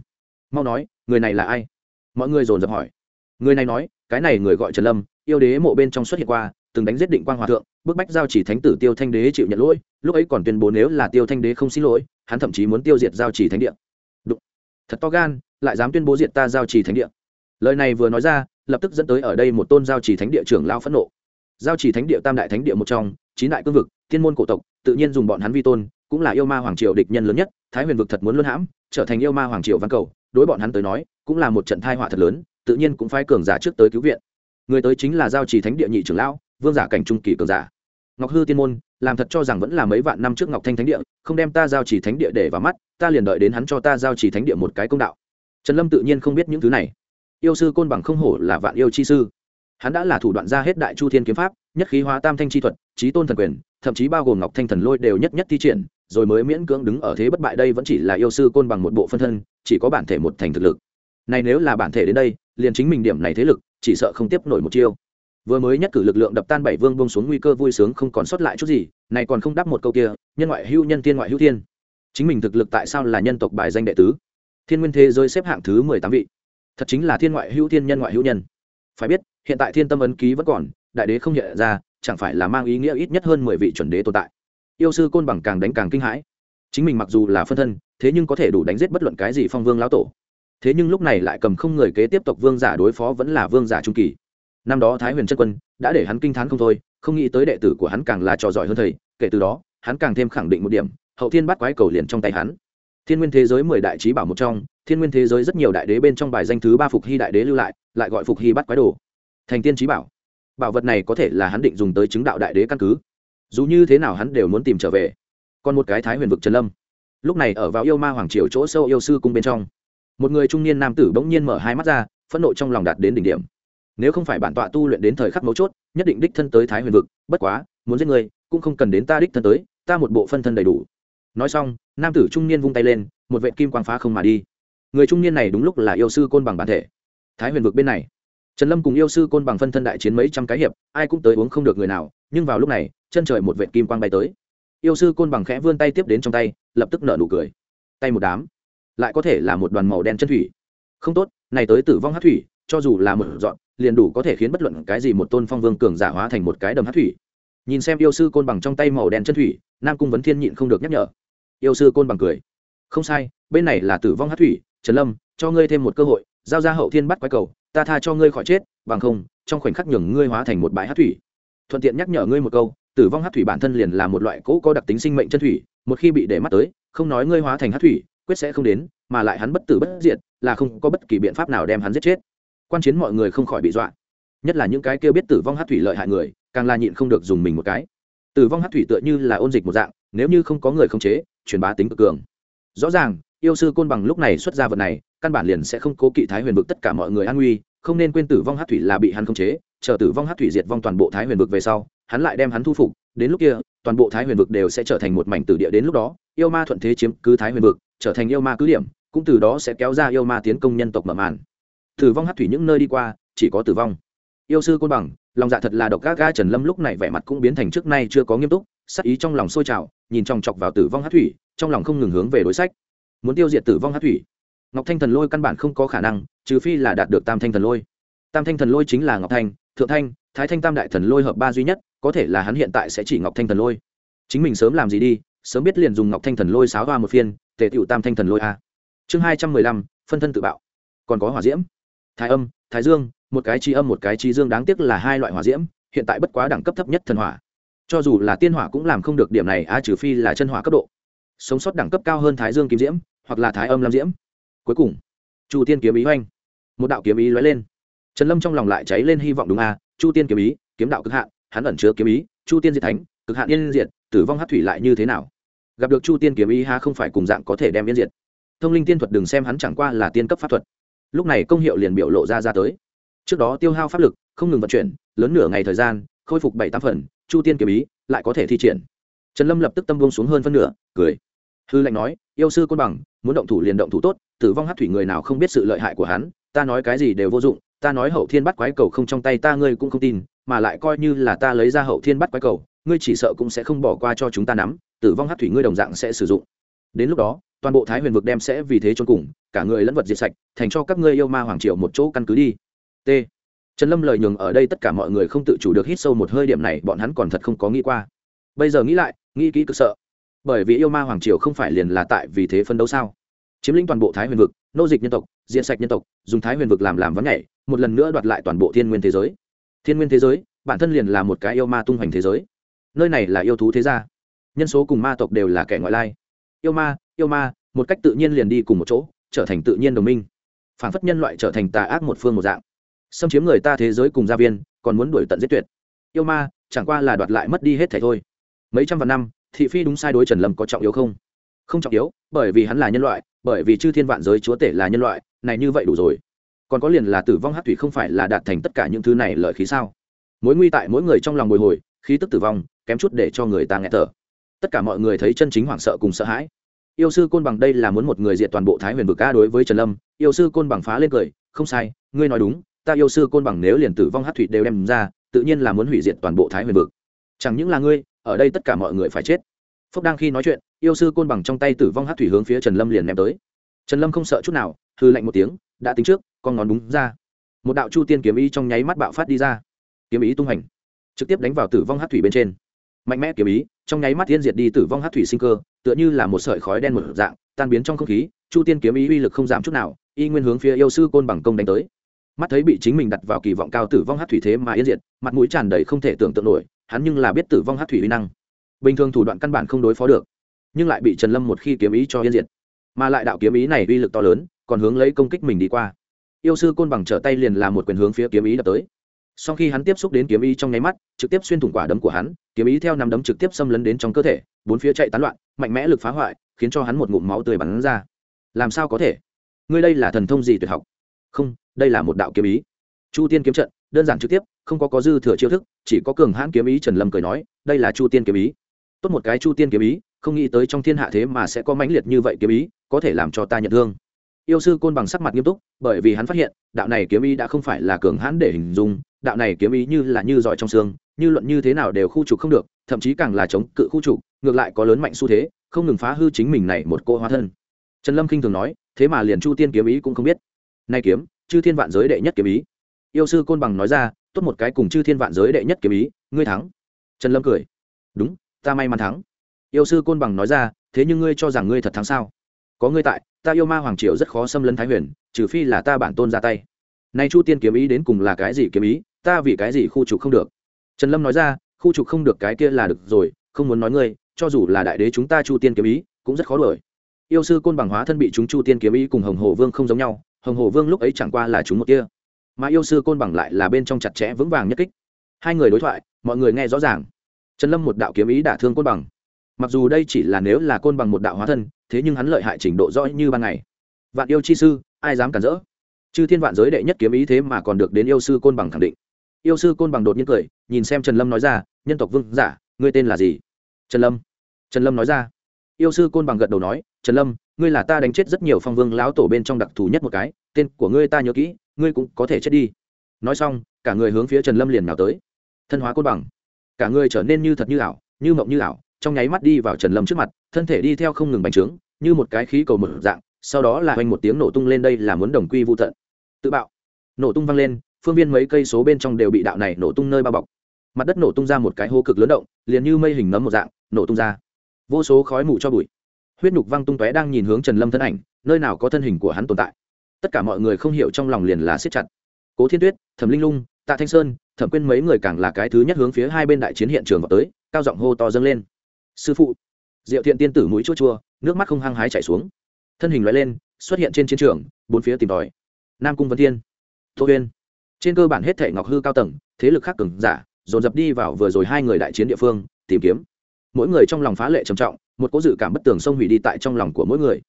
Speaker 1: mau nói, người này là ai? Mọi người dồn dập hỏi. Người này nói, cái này người gọi trần lâm, yêu đế mộ bên trong xuất hiện qua, từng đánh giết định quang hòa thượng, bức bách giao chỉ thánh tử tiêu thanh đế chịu nhận lỗi, lúc ấy còn tuyên bố nếu là tiêu thanh đế không xin lỗi, hắn thậm chí muốn tiêu diệt giao chỉ thánh địa. Đúng. thật to gan, lại dám tuyên bố diệt ta giao chỉ thánh địa. Lời này vừa nói ra, lập tức dẫn tới ở đây một tôn giao chỉ thánh địa trưởng lao phẫn nộ. Giao chỉ thánh địa tam đại thánh địa một trong, chín đại cương vực, thiên môn cổ tộc, tự nhiên dùng bọn hắn vi tôn, cũng là yêu ma hoàng triều địch nhân lớn nhất, thái huyền vực thật muốn luân hãm, trở thành yêu ma hoàng triều văn cầu đối bọn hắn tới nói, cũng là một trận thai họa thật lớn, tự nhiên cũng phải cường giả trước tới cứu viện. Người tới chính là giao chỉ thánh địa nhị trưởng lão, vương giả cảnh trung kỳ cường giả. Ngọc hư tiên môn, làm thật cho rằng vẫn là mấy vạn năm trước ngọc thanh thánh địa, không đem ta giao chỉ thánh địa để vào mắt, ta liền đợi đến hắn cho ta giao chỉ thánh địa một cái công đạo. Trần lâm tự nhiên không biết những thứ này. Yêu sư côn bằng không hổ là vạn yêu chi sư. Hắn đã là thủ đoạn ra hết đại chu thiên kiếm pháp, nhất khí hóa tam thanh chi thuật trí tôn thần quyền, thậm chí bao gồm ngọc thanh thần lôi đều nhất nhất thi triển rồi mới miễn cưỡng đứng ở thế bất bại đây vẫn chỉ là yêu sư côn bằng một bộ phân thân, chỉ có bản thể một thành thực lực. Này nếu là bản thể đến đây, liền chính mình điểm này thế lực, chỉ sợ không tiếp nổi một chiêu. Vừa mới nhất cử lực lượng đập tan bảy vương bông xuống nguy cơ vui sướng không còn sót lại chút gì, này còn không đáp một câu kia, nhân ngoại hữu nhân tiên ngoại hữu thiên. Chính mình thực lực tại sao là nhân tộc bài danh đệ tứ? Thiên nguyên thế giới xếp hạng thứ mười tám vị. Thật chính là thiên ngoại hữu thiên, nhân ngoại hữu nhân. Phải biết, hiện tại thiên tâm ấn ký vẫn còn, đại đế không hiện ra, chẳng phải là mang ý nghĩa ít nhất hơn mười vị chuẩn đế tồn tại yêu sư côn bằng càng đánh càng kinh hãi. Chính mình mặc dù là phân thân, thế nhưng có thể đủ đánh giết bất luận cái gì phong vương lão tổ. Thế nhưng lúc này lại cầm không người kế tiếp tục vương giả đối phó vẫn là vương giả trung kỳ. Năm đó thái huyền chân quân đã để hắn kinh t h á n không thôi, không nghĩ tới đệ tử của hắn càng là trò giỏi hơn thầy, kể từ đó, hắn càng thêm khẳng định một điểm, hậu thiên bắt quái cầu liền trong tay hắn. Thiên nguyên thế giới mười đại trí bảo một trong, thiên nguyên thế giới rất nhiều đại đế bên trong bài danh thứ ba phục hy đại đế lưu lại lại gọi phục hy bắt quái đồ. Thành tiên trí bảo. Bảo vật này có thể là hắn định dùng tới chứng đạo đại đế căn cứ dù như thế nào hắn đều muốn tìm trở về. Còn một cái thái huyền vực trần lâm. Lúc này ở vào yêu ma hoàng triều chỗ sâu yêu sư cung bên trong, một người trung niên nam tử bỗng nhiên mở hai mắt ra, phẫn nộ trong lòng đạt đến đỉnh điểm. Nếu không phải bản tọa tu luyện đến thời khắc mấu chốt, nhất định đích thân tới thái huyền vực, bất quá, muốn giết người, cũng không cần đến ta đích thân tới, ta một bộ phân thân đầy đủ. Nói xong, nam tử trung niên vung tay lên, một vệ kim quang phá không mà đi. Người trung niên này đúng lúc là yêu sư côn bằng bản thể. Thái huyền vực bên này, trần lâm cùng yêu sư côn bằng phân thân đại chiến mấy trăm cái hiệp, ai cũng tới uống không được người nào, nhưng vào lúc này chân trời một vệt kim quang bay tới. Yêu sư côn bằng khẽ vươn tay tiếp đến trong tay, lập tức nở nụ cười. Tay một đám, lại có thể là một đoàn màu đen chân thủy. Không tốt, này tới tử vong hát thủy, cho dù là một dọn, liền đủ có thể khiến bất luận cái gì một tôn phong vương cường giả hóa thành một cái đầm hát thủy. Nhìn xem yêu sư côn bằng trong tay màu đen chân thủy, nam cung vấn thiên nhịn không được nhắc nhở. Yêu sư côn bằng cười. Không sai, bên này là tử vong hát thủy, trần lâm, cho ngươi thêm một cơ hội, giao ra hậu thiên bắt quái cầu, ta tha cho ngươi khỏi chết, bằng không, trong khoảnh khắc nhường ngươi hóa thành một bãi hát thủy. Thuận tiện nhắc nhở ngươi một câu tử vong hát thủy bản thân liền là một loại cỗ có đặc tính sinh mệnh chân thủy, một khi bị để mắt tới, không nói ngươi hóa thành hát thủy, quyết sẽ không đến, mà lại hắn bất tử bất diệt, là không có bất kỳ biện pháp nào đem hắn giết chết. Quan chiến mọi người không khỏi bị dọa. Nhất là những cái kêu biết tử vong hát thủy lợi hại người, càng là nhịn không được dùng mình một cái. Tử vong hát thủy tựa như là ôn dịch một dạng, nếu như không có người không chế, truyền bá tính cực cường. Rõ ràng, yêu sư côn bằng lúc này xuất ra vật này, căn bản liền sẽ không cố kỵ thái huyền vực tất cả mọi người an nguy không nên quên tử vong hát thủy là bị hắn khống chế, chờ tử vong hát thủy diệt vong toàn bộ thái huyền vực về sau, hắn lại đem hắn thu phục. Đến lúc kia, toàn bộ thái huyền vực đều sẽ trở thành một mảnh tử địa. Đến lúc đó, yêu ma thuận thế chiếm cứ thái huyền vực, trở thành yêu ma cứ điểm, cũng từ đó sẽ kéo ra yêu ma tiến công nhân tộc mở màn. Tử vong hát thủy những nơi đi qua, chỉ có tử vong. Yêu sư côn bằng, lòng dạ thật là độc gác ga trần lâm lúc này vẻ mặt cũng biến thành trước nay chưa có nghiêm túc, sắc ý trong lòng sôi trào, nhìn chòng chọc vào tử vong hát thủy, trong lòng không ngừng hướng về đối sách. Muốn tiêu diệt tử vong hát thủy ngọc thanh thần lôi căn bản không có khả năng, trừ phi là đạt được tam thanh thần lôi. Tam thanh thần lôi chính là ngọc thanh, thượng thanh, thái thanh tam đại thần lôi hợp ba duy nhất, có thể là hắn hiện tại sẽ chỉ ngọc thanh thần lôi. Chính mình sớm làm gì đi, sớm biết liền dùng ngọc thanh thần lôi sáo hoa một phiên, tề tựu tam thanh thần lôi a. Chương hai trăm mười lăm, phân thân tự bạo. Còn có hỏa diễm. Thái âm, thái dương, một cái chi âm, một cái chi dương đáng tiếc là hai loại hỏa diễm, hiện tại bất quá đẳng cấp thấp nhất thần hỏa. Cho dù là tiên hỏa cũng làm không được điểm này, a, trừ phi là chân hỏa cấp độ. Sống sót đẳng cấp cao hơn thái dương kim diễm, hoặc là thái âm lam diễm cuối cùng, chu tiên kiếm ý oanh một đạo kiếm ý lóe lên. Trần lâm trong lòng lại cháy lên hy vọng đúng a chu tiên kiếm ý, kiếm đạo cực hạn, hắn ẩn chứa kiếm ý, chu tiên diệt thánh, cực hạn yên diệt, tử vong hát thủy lại như thế nào? Gặp được chu tiên kiếm ý ha không phải cùng dạng có thể đem yên diệt. Thông linh tiên thuật đừng xem hắn chẳng qua là tiên cấp pháp thuật. Lúc này công hiệu liền biểu lộ ra ra tới. Trước đó tiêu hao pháp lực, không ngừng vận chuyển, lớn nửa ngày thời gian, khôi phục bảy tám phần, chu tiên kiếm ý lại có thể thi triển. Trần lâm lập tức tâm buông xuống hơn phân nửa, cười. Hư lệnh nói, yêu sư côn bằng, muốn động thủ liền động thủ tốt tử vong hát thủy người nào không biết sự lợi hại của hắn, ta nói cái gì đều vô dụng, ta nói hậu thiên bắt quái cầu không trong tay ta ngươi cũng không tin, mà lại coi như là ta lấy ra hậu thiên bắt quái cầu, ngươi chỉ sợ cũng sẽ không bỏ qua cho chúng ta nắm, tử vong hát thủy ngươi đồng dạng sẽ sử dụng. Đến lúc đó, toàn bộ thái huyền vực đem sẽ vì thế trốn cùng, cả người lẫn vật diệt sạch, thành cho các ngươi yêu ma hoàng triều một chỗ căn cứ đi. T. Trần lâm lời nhường ở đây tất cả mọi người không tự chủ được hít sâu một hơi điểm này, bọn hắn còn thật không có nghĩ qua. Bây giờ nghĩ lại, nghĩ kỹ cực sợ. Bởi vì yêu ma hoàng triều không phải liền là tại vì thế phân đấu sao? Chiếm lĩnh toàn bộ thái huyền vực, nô dịch nhân tộc, diện sạch nhân tộc, dùng thái huyền vực làm làm vắng nhảy, một lần nữa đoạt lại toàn bộ thiên nguyên thế giới. Thiên nguyên thế giới, bản thân liền là một cái yêu ma tung hoành thế giới. Nơi này là yêu thú thế gia. Nhân số cùng ma tộc đều là kẻ ngoại lai. Yêu ma yêu ma, một cách tự nhiên liền đi cùng một chỗ, trở thành tự nhiên đồng minh. Phản phất nhân loại trở thành tà ác một phương một dạng. Xâm chiếm người ta thế giới cùng gia viên, còn muốn đuổi tận giết tuyệt. Yêu ma, chẳng qua là đoạt lại mất đi hết thảy thôi. Mấy trăm vạn năm, thị phi đúng sai đối trần lâm có trọng yếu không? Không trọng yếu, bởi vì hắn là nhân loại bởi vì chư thiên vạn giới chúa tể là nhân loại, này như vậy đủ rồi. Còn có liền là tử vong hát thủy không phải là đạt thành tất cả những thứ này lợi khí sao? Mối nguy tại mỗi người trong lòng bồi hồi, khí tức tử vong, kém chút để cho người ta nghe thở. Tất cả mọi người thấy chân chính hoảng sợ cùng sợ hãi. Yêu sư côn bằng đây là muốn một người diện toàn bộ thái huyền vực ca đối với trần lâm, yêu sư côn bằng phá lên cười, không sai, ngươi nói đúng, ta yêu sư côn bằng nếu liền tử vong hát thủy đều đem ra, tự nhiên là muốn hủy diệt toàn bộ thái huyền vực. Chẳng những là ngươi, ở đây tất cả mọi người phải chết. Phúc đang khi nói chuyện yêu sư côn bằng trong tay tử vong hát thủy hướng phía trần lâm liền ném tới. Trần lâm không sợ chút nào hư lạnh một tiếng, đã tính trước, con ngón đúng ra. Một đạo chu tiên kiếm ý trong nháy mắt bạo phát đi ra. Kiếm ý tung hành, trực tiếp đánh vào tử vong hát thủy bên trên. Mạnh mẽ kiếm ý, trong nháy mắt tiên diệt đi tử vong hát thủy sinh cơ, tựa như là một sợi khói đen một dạng, tan biến trong không khí, chu tiên kiếm ý uy lực không giảm chút nào, y nguyên hướng phía yêu sư côn bằng công đánh tới. Mắt thấy bị chính mình đặt vào kỳ vọng cao tử vong hát thủy thế mà yên diệt, mặt mũi tràn đầy không thể tưởng tượng nổi, hắn nhưng là biết tử vong hát thủy uy năng. Bình thường thủ đoạn căn bản không đối phó được nhưng lại bị trần lâm một khi kiếm ý cho yên diệt. Mà lại đạo kiếm ý này uy lực to lớn, còn hướng lấy công kích mình đi qua. Yêu sư côn bằng trở tay liền làm một quyền hướng phía kiếm ý đập tới. Sau khi hắn tiếp xúc đến kiếm ý trong nháy mắt, trực tiếp xuyên thủng quả đấm của hắn, kiếm ý theo năm đấm trực tiếp xâm lấn đến trong cơ thể, bốn phía chạy tán loạn, mạnh mẽ lực phá hoại, khiến cho hắn một ngụm máu tươi bắn ra. Làm sao có thể? Ngươi đây là thần thông gì tuyệt học? Không, đây là một đạo kiếm ý. Chu tiên kiếm trận, đơn giản trực tiếp, không có có dư thừa chiêu thức, chỉ có cường hãn kiếm ý trần lâm cười nói, đây là chu tiên kiếm ý. Tốt một cái chu tiên kiếm ý không nghĩ tới trong thiên hạ thế mà sẽ có mãnh liệt như vậy kiếm ý, có thể làm cho ta nhận thương. Yêu sư côn bằng sắc mặt nghiêm túc, bởi vì hắn phát hiện, đạo này kiếm ý đã không phải là cường hãn để hình dung, đạo này kiếm ý như là như giỏi trong xương, như luận như thế nào đều khu trục không được, thậm chí càng là chống cự khu trục, ngược lại có lớn mạnh xu thế, không ngừng phá hư chính mình này một cô hóa thân. Trần lâm k i n h thường nói, thế mà liền chu tiên kiếm ý cũng không biết. Nay kiếm, chư thiên vạn giới đệ nhất kiếm ý. Yêu sư côn bằng nói ra, tốt một cái cùng chư thiên vạn giới đệ nhất kiếm ý, ngươi thắng. Trần lâm cười, đúng, ta may mắn thắng yêu sư côn bằng nói ra, thế nhưng ngươi cho rằng ngươi thật thắng sao? Có ngươi tại, ta yêu ma hoàng triều rất khó xâm lấn thái huyền, trừ phi là ta bản tôn ra tay. Nay chu tiên kiếm ý đến cùng là cái gì kiếm ý, ta vì cái gì khu trục không được? Trần lâm nói ra, khu trục không được cái kia là được rồi, không muốn nói ngươi, cho dù là đại đế chúng ta chu tiên kiếm ý, cũng rất khó đuổi. yêu sư côn bằng hóa thân bị chúng chu tiên kiếm ý cùng hồng hồ vương không giống nhau, hồng hồ vương lúc ấy chẳng qua là chúng một kia. Mà yêu sư côn bằng lại là bên trong chặt chẽ vững vàng nhất kích. Hai người đối thoại, mọi người nghe rõ ràng. Trần lâm một đạo kiếm ý đả thương côn bằng mặc dù đây chỉ là nếu là côn bằng một đạo hóa thân, thế nhưng hắn lợi hại trình độ rõ như ban ngày. Vạn yêu chi sư, ai dám cản rỡ? Chư thiên vạn giới đệ nhất kiếm ý thế mà còn được đến yêu sư côn bằng khẳng định. Yêu sư côn bằng đột nhiên cười, nhìn xem trần lâm nói ra, nhân tộc vương giả, ngươi tên là gì? Trần lâm. Trần lâm nói ra. Yêu sư côn bằng gật đầu nói, trần lâm, ngươi là ta đánh chết rất nhiều phong vương lão tổ bên trong đặc thù nhất một cái, tên của ngươi ta nhớ kỹ, ngươi cũng có thể chết đi. Nói xong, cả người hướng phía trần lâm liền nào tới. Thân hóa côn bằng. Cả người trở nên như thật như ảo, như mộng như ảo trong nháy mắt đi vào trần lâm trước mặt, thân thể đi theo không ngừng bành trướng, như một cái khí cầu mở dạng, sau đó là hoành một tiếng nổ tung lên đây là muốn đồng quy vô tận. Tự bạo. Nổ tung vang lên, phương viên mấy cây số bên trong đều bị đạo này nổ tung nơi bao bọc. Mặt đất nổ tung ra một cái hố cực lớn động, liền như mây hình nấm một dạng, nổ tung ra. Vô số khói mù cho bụi. Huyết nhục văng tung tóe đang nhìn hướng trần lâm thân ảnh, nơi nào có thân hình của hắn tồn tại. Tất cả mọi người không hiểu trong lòng liền là siết chặt. Cố thiên tuyết, thẩm linh lung, tạ thanh sơn, thẩm quyên mấy người càng là cái thứ nhất hướng phía hai bên đại chiến hiện trường vào tới, cao giọng hô to dâng lên sư phụ. Diệu thiện tiên tử mũi chua chua, nước mắt không hăng hái chảy xuống. Thân hình loại lên, xuất hiện trên chiến trường, bốn phía tìm tòi. Nam cung vân thiên, tô huyên. Trên cơ bản hết thể ngọc hư cao tầng, thế lực khác cường giả, dồn dập đi vào vừa rồi hai người đại chiến địa phương, tìm kiếm. Mỗi người trong lòng phá lệ trầm trọng, một cố dự cảm bất tường sông hủy đi tại trong lòng của mỗi người.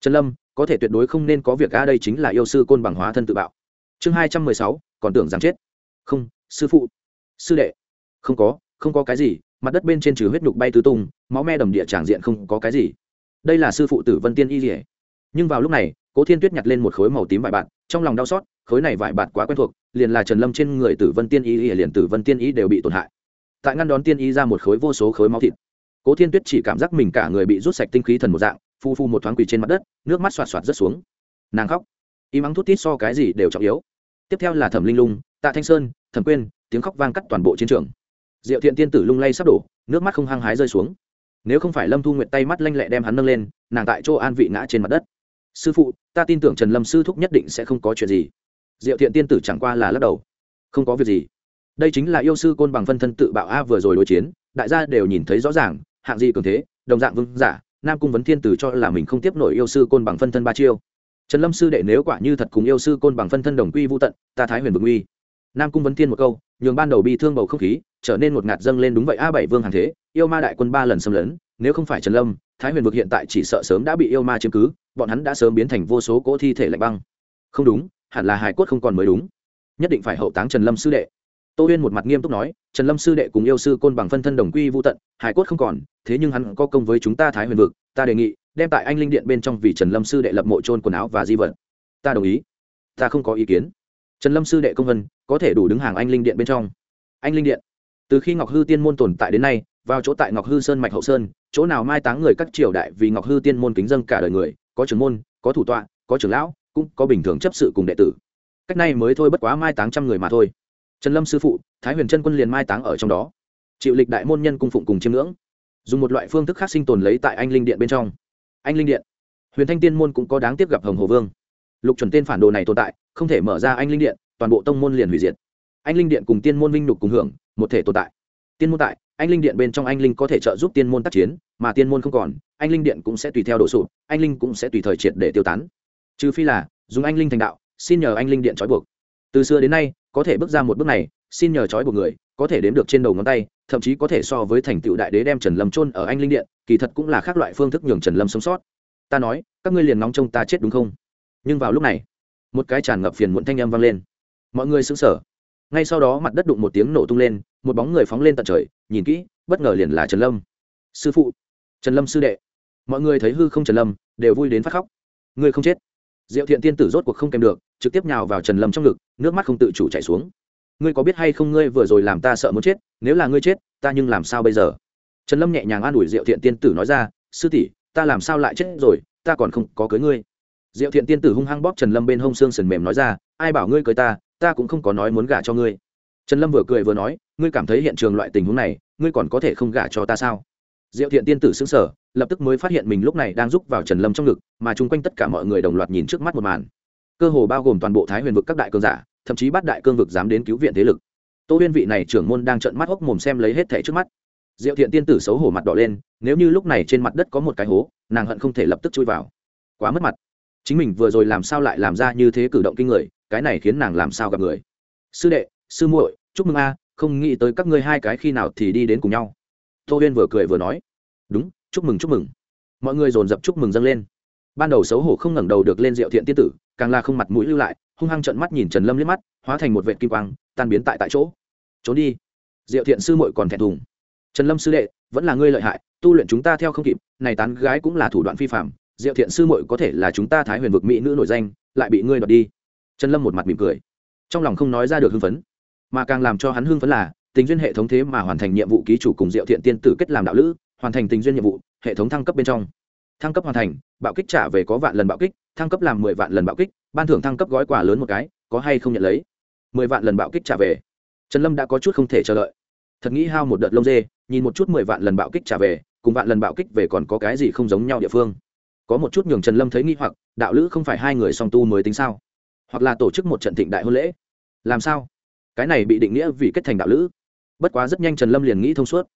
Speaker 1: Trần lâm, có thể tuyệt đối không nên có việc a, đây chính là yêu sư côn bằng hóa thân tự bạo. Chương hai trăm mười sáu, còn tưởng rằng chết. Không, sư phụ. Sư đệ. Không có không có cái gì mặt đất bên trên trừ huyết nhục bay tứ tung, máu me đầm địa tràng diện không có cái gì. Đây là sư phụ tử vân tiên y dỉa nhưng vào lúc này, cố thiên tuyết nhặt lên một khối màu tím vải bạt, trong lòng đau xót, khối này vải bạt quá quen thuộc, liền là trần lâm trên người tử vân tiên y liền tử vân tiên y đều bị tổn hại. Tại ngăn đón tiên y ra một khối vô số khối máu thịt. Cố thiên tuyết chỉ cảm giác mình cả người bị rút sạch tinh khí thần một dạng, phu phu một thoáng quỳ trên mặt đất, nước mắt xoạt xoạt rớt xuống. Nàng khóc. Im ắng thút tít so cái gì đều trọng yếu. Tiếp theo là thẩm linh lung, tạ thanh sơn, thẩm quyên, tiếng khóc vang cắt toàn bộ chiến trường diệu thiện tiên tử lung lay sắp đổ, nước mắt không hăng hái rơi xuống. Nếu không phải lâm thu nguyệt tay mắt lanh lẹ đem hắn nâng lên, nàng tại chỗ an vị ngã trên mặt đất. Sư phụ, ta tin tưởng trần lâm sư thúc nhất định sẽ không có chuyện gì. Diệu thiện tiên tử chẳng qua là lắc đầu. Không có việc gì. Đây chính là yêu sư côn bằng phân thân tự bạo a vừa rồi đối chiến, đại gia đều nhìn thấy rõ ràng, hạng gì cường thế, đồng dạng vương giả, nam cung vấn thiên tử cho là mình không tiếp nổi yêu sư côn bằng phân thân ba chiêu. Trần lâm sư đệ nếu quả như thật cùng yêu sư côn bằng phân thân đồng quy vô tận, ta thái huyền bực uy. Nam cung vấn thiên một câu, nhường ban đầu bị thương bầu không khí trở nên một ngạt dâng lên đúng vậy. A bảy vương hàng thế, yêu ma đại quân ba lần xâm lấn, nếu không phải trần lâm, thái huyền vực hiện tại chỉ sợ sớm đã bị yêu ma chiếm cứ, bọn hắn đã sớm biến thành vô số cỗ thi thể lạnh băng. Không đúng, hẳn là hải cốt không còn mới đúng. Nhất định phải hậu táng trần lâm sư đệ. Tô huyên một mặt nghiêm túc nói, trần lâm sư đệ cùng yêu sư côn bằng phân thân đồng quy vô tận hải cốt không còn, thế nhưng hắn có công với chúng ta thái huyền vực, ta đề nghị, đem tại anh linh điện bên trong vì trần lâm sư đệ lập mộ trôn quần áo và di vật. Ta đồng ý. Ta không có ý kiến. Trần lâm sư đệ công vân, có thể đủ đứng hàng anh linh điện bên trong. Anh linh điện từ khi ngọc hư tiên môn tồn tại đến nay, vào chỗ tại ngọc hư sơn mạch hậu sơn, chỗ nào mai táng người các triều đại vì ngọc hư tiên môn kính dân cả đời người, có trưởng môn, có thủ tọa, có trưởng lão, cũng có bình thường chấp sự cùng đệ tử. Cách này mới thôi bất quá mai táng trăm người mà thôi. Trần lâm sư phụ, thái huyền trân quân liền mai táng ở trong đó. Chịu lịch đại môn nhân cung phụng cùng chiêm ngưỡng. Dùng một loại phương thức khác sinh tồn lấy tại anh linh điện bên trong. Anh linh điện. Huyền thanh tiên môn cũng có đáng tiếp gặp hồng hồ vương. Lục chuẩn tên phản đồ này tồn tại, không thể mở ra anh linh điện, toàn bộ tông môn liền hủy diệt anh linh điện cùng tiên môn vinh nhục cùng hưởng, một thể tồn tại. Tiên môn tại, anh linh điện bên trong anh linh có thể trợ giúp tiên môn tác chiến, mà tiên môn không còn, anh linh điện cũng sẽ tùy theo đổ sụp, anh linh cũng sẽ tùy thời triệt để tiêu tán. Trừ phi là, dùng anh linh thành đạo, xin nhờ anh linh điện trói buộc. Từ xưa đến nay, có thể bước ra một bước này, xin nhờ trói buộc người, có thể đếm được trên đầu ngón tay, thậm chí có thể so với thành tựu đại đế đem trần lâm chôn ở anh linh điện, kỳ thật cũng là khác loại phương thức nhường trần lâm sống sót. Ta nói, các ngươi liền nóng trông ta chết đúng không? Nhưng vào lúc này, một cái tràn ngập phiền muộn thanh âm vang lên. Mọi người sững sờ ngay sau đó mặt đất đụng một tiếng nổ tung lên, một bóng người phóng lên tận trời, nhìn kỹ, bất ngờ liền là trần lâm. Sư phụ, trần lâm sư đệ. Mọi người thấy hư không trần lâm, đều vui đến phát khóc. Ngươi không chết. Diệu thiện tiên tử rốt cuộc không kèm được, trực tiếp nhào vào trần lâm trong ngực, nước mắt không tự chủ chảy xuống. Ngươi có biết hay không ngươi vừa rồi làm ta sợ muốn chết, nếu là ngươi chết, ta nhưng làm sao bây giờ? Trần lâm nhẹ nhàng an ủi diệu thiện tiên tử nói ra, sư tỷ, ta làm sao lại chết rồi, ta còn không có cưới ngươi. Diệu thiện tiên tử hung hăng bóp trần lâm bên hông xương sần mềm nói ra, ai bảo ngươi cưới ta ta cũng không có nói muốn gả cho ngươi. Trần lâm vừa cười vừa nói, ngươi cảm thấy hiện trường loại tình huống này, ngươi còn có thể không gả cho ta sao? Diệu thiện tiên tử xứng sở lập tức mới phát hiện mình lúc này đang rúc vào trần lâm trong ngực, mà chung quanh tất cả mọi người đồng loạt nhìn trước mắt một màn. Cơ hồ bao gồm toàn bộ thái huyền vực các đại cương giả, thậm chí bắt đại cương vực dám đến cứu viện thế lực. Tô huyên vị này trưởng môn đang trợn mắt hốc mồm xem lấy hết thẻ trước mắt. Diệu thiện tiên tử xấu hổ mặt đỏ lên, nếu như lúc này trên mặt đất có một cái hố, nàng hận không thể lập tức chui vào. Quá mất mặt. Chính mình vừa rồi làm sao lại làm ra như thế cử động kinh người cái này khiến nàng làm sao gặp người? Sư đệ, sư muội, chúc mừng a, không nghĩ tới các ngươi hai cái khi nào thì đi đến cùng nhau. Tô huyên vừa cười vừa nói. Đúng, chúc mừng chúc mừng. Mọi người dồn dập chúc mừng dâng lên. Ban đầu xấu hổ không ngẩng đầu được lên diệu thiện tiên tử, càng là không mặt mũi lưu lại, hung hăng trận mắt nhìn trần lâm liếc mắt, hóa thành một vệ kim quang, tan biến tại tại chỗ. Trốn đi. Diệu thiện sư muội còn thẹn thùng. Trần lâm sư đệ, vẫn là ngươi lợi hại, tu luyện chúng ta theo không kịp, này tán gái cũng là thủ đoạn phi phạm diệu thiện sư muội có thể là chúng ta thái huyền vực mỹ nữ nổi danh, lại bị ngươi đoạt đi trần lâm một mặt mỉm cười. Trong lòng không nói ra được hưng phấn, mà càng làm cho hắn hưng phấn là, tình duyên hệ thống thế mà hoàn thành nhiệm vụ ký chủ cùng diệu thiện tiên tử kết làm đạo lữ, hoàn thành tình duyên nhiệm vụ, hệ thống thăng cấp bên trong. Thăng cấp hoàn thành, bạo kích trả về có vạn lần bạo kích, thăng cấp làm mười vạn lần bạo kích, ban thưởng thăng cấp gói quà lớn một cái, có hay không nhận lấy? Mười vạn lần bạo kích trả về. Trần lâm đã có chút không thể chờ đợi. Thật nghĩ hao một đợt lông dê, nhìn một chút mười vạn lần bạo kích trả về, cùng vạn lần bạo kích về còn có cái gì không giống nhau địa phương. Có một chút nhường trần lâm thấy nghi hoặc, đạo lữ không phải hai người song tu mới tính sao? Hoặc là tổ chức một trận thịnh đại hôn lễ. Làm sao? Cái này bị định nghĩa vì kết thành đạo lữ. Bất quá rất nhanh trần lâm liền nghĩ thông suốt.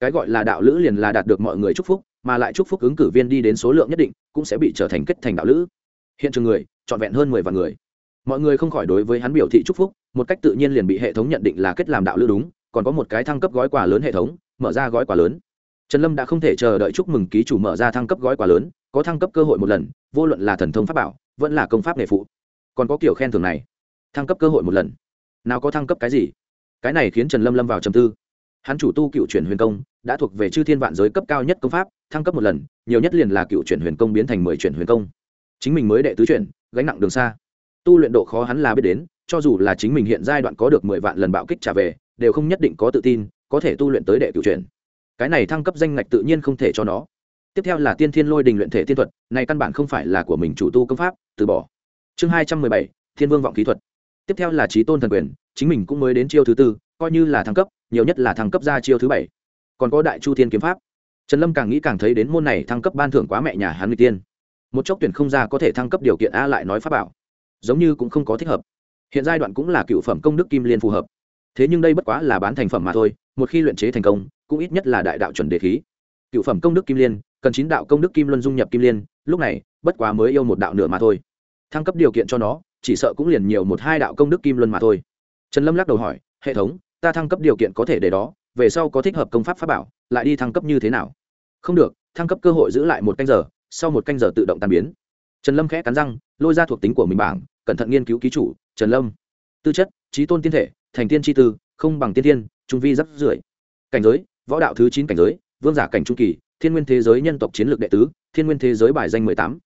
Speaker 1: Cái gọi là đạo lữ liền là đạt được mọi người chúc phúc, mà lại chúc phúc ứng cử viên đi đến số lượng nhất định, cũng sẽ bị trở thành kết thành đạo lữ. Hiện trường người, trọn vẹn hơn mười vạn người. Mọi người không khỏi đối với hắn biểu thị chúc phúc, một cách tự nhiên liền bị hệ thống nhận định là kết làm đạo lữ đúng, còn có một cái thăng cấp gói quà lớn hệ thống, mở ra gói quà lớn. Trần lâm đã không thể chờ đợi chúc mừng ký chủ mở ra thăng cấp gói quà lớn, có thăng cấp cơ hội một lần, vô luận là thần thông pháp bảo, vẫn là công pháp nghề phụ còn có kiểu khen thưởng này. Thăng cấp cơ hội một lần. Nào có thăng cấp cái gì? Cái này khiến trần lâm lâm vào trầm tư. Hắn chủ tu cựu chuyển huyền công, đã thuộc về chư thiên vạn giới cấp cao nhất công pháp, thăng cấp một lần, nhiều nhất liền là cựu chuyển huyền công biến thành mười chuyển huyền công. Chính mình mới đệ tứ chuyển, gánh nặng đường xa. Tu luyện độ khó hắn là biết đến, cho dù là chính mình hiện giai đoạn có được mười vạn lần bạo kích trả về, đều không nhất định có tự tin, có thể tu luyện tới đệ cựu chuyển. Cái này thăng cấp danh ngạch tự nhiên không thể cho nó. Tiếp theo là tiên thiên lôi đình luyện thể tiên thuật, này căn bản không phải là của mình chủ tu công pháp, từ bỏ chương hai trăm mười bảy, thiên vương vọng kỹ thuật. Tiếp theo là trí tôn thần quyền, chính mình cũng mới đến chiêu thứ tư, coi như là thăng cấp, nhiều nhất là thăng cấp ra chiêu thứ bảy. Còn có đại chu thiên kiếm pháp. Trần lâm càng nghĩ càng thấy đến môn này thăng cấp ban thưởng quá mẹ nhà hắn người tiên. Một chốc tuyển không ra có thể thăng cấp điều kiện a lại nói pháp bảo. Giống như cũng không có thích hợp. Hiện giai đoạn cũng là cựu phẩm công đức kim liên phù hợp. Thế nhưng đây bất quá là bán thành phẩm mà thôi, một khi luyện chế thành công, cũng ít nhất là đại đạo chuẩn đề khí. Cựu phẩm công đức kim liên, cần chín đạo công đức kim luân dung nhập kim liên, lúc này, bất quá mới yêu một đạo nửa mà thôi thăng cấp điều kiện cho nó, chỉ sợ cũng liền nhiều một hai đạo công đức kim luân mà thôi. Trần lâm lắc đầu hỏi, hệ thống, ta thăng cấp điều kiện có thể để đó, về sau có thích hợp công pháp pháp bảo, lại đi thăng cấp như thế nào? Không được, thăng cấp cơ hội giữ lại một canh giờ, sau một canh giờ tự động tàn biến. Trần lâm khẽ cắn răng, lôi ra thuộc tính của mình bảng, cẩn thận nghiên cứu ký chủ, trần lâm, tư chất, trí tôn tiên thể, thành tiên tri tư, không bằng tiên tiên, trung vi rắc rưởi cảnh giới, võ đạo thứ chín cảnh giới, vương giả cảnh trung kỳ, thiên nguyên thế giới nhân tộc chiến lược đệ tứ, thiên nguyên thế giới bài danh mười tám.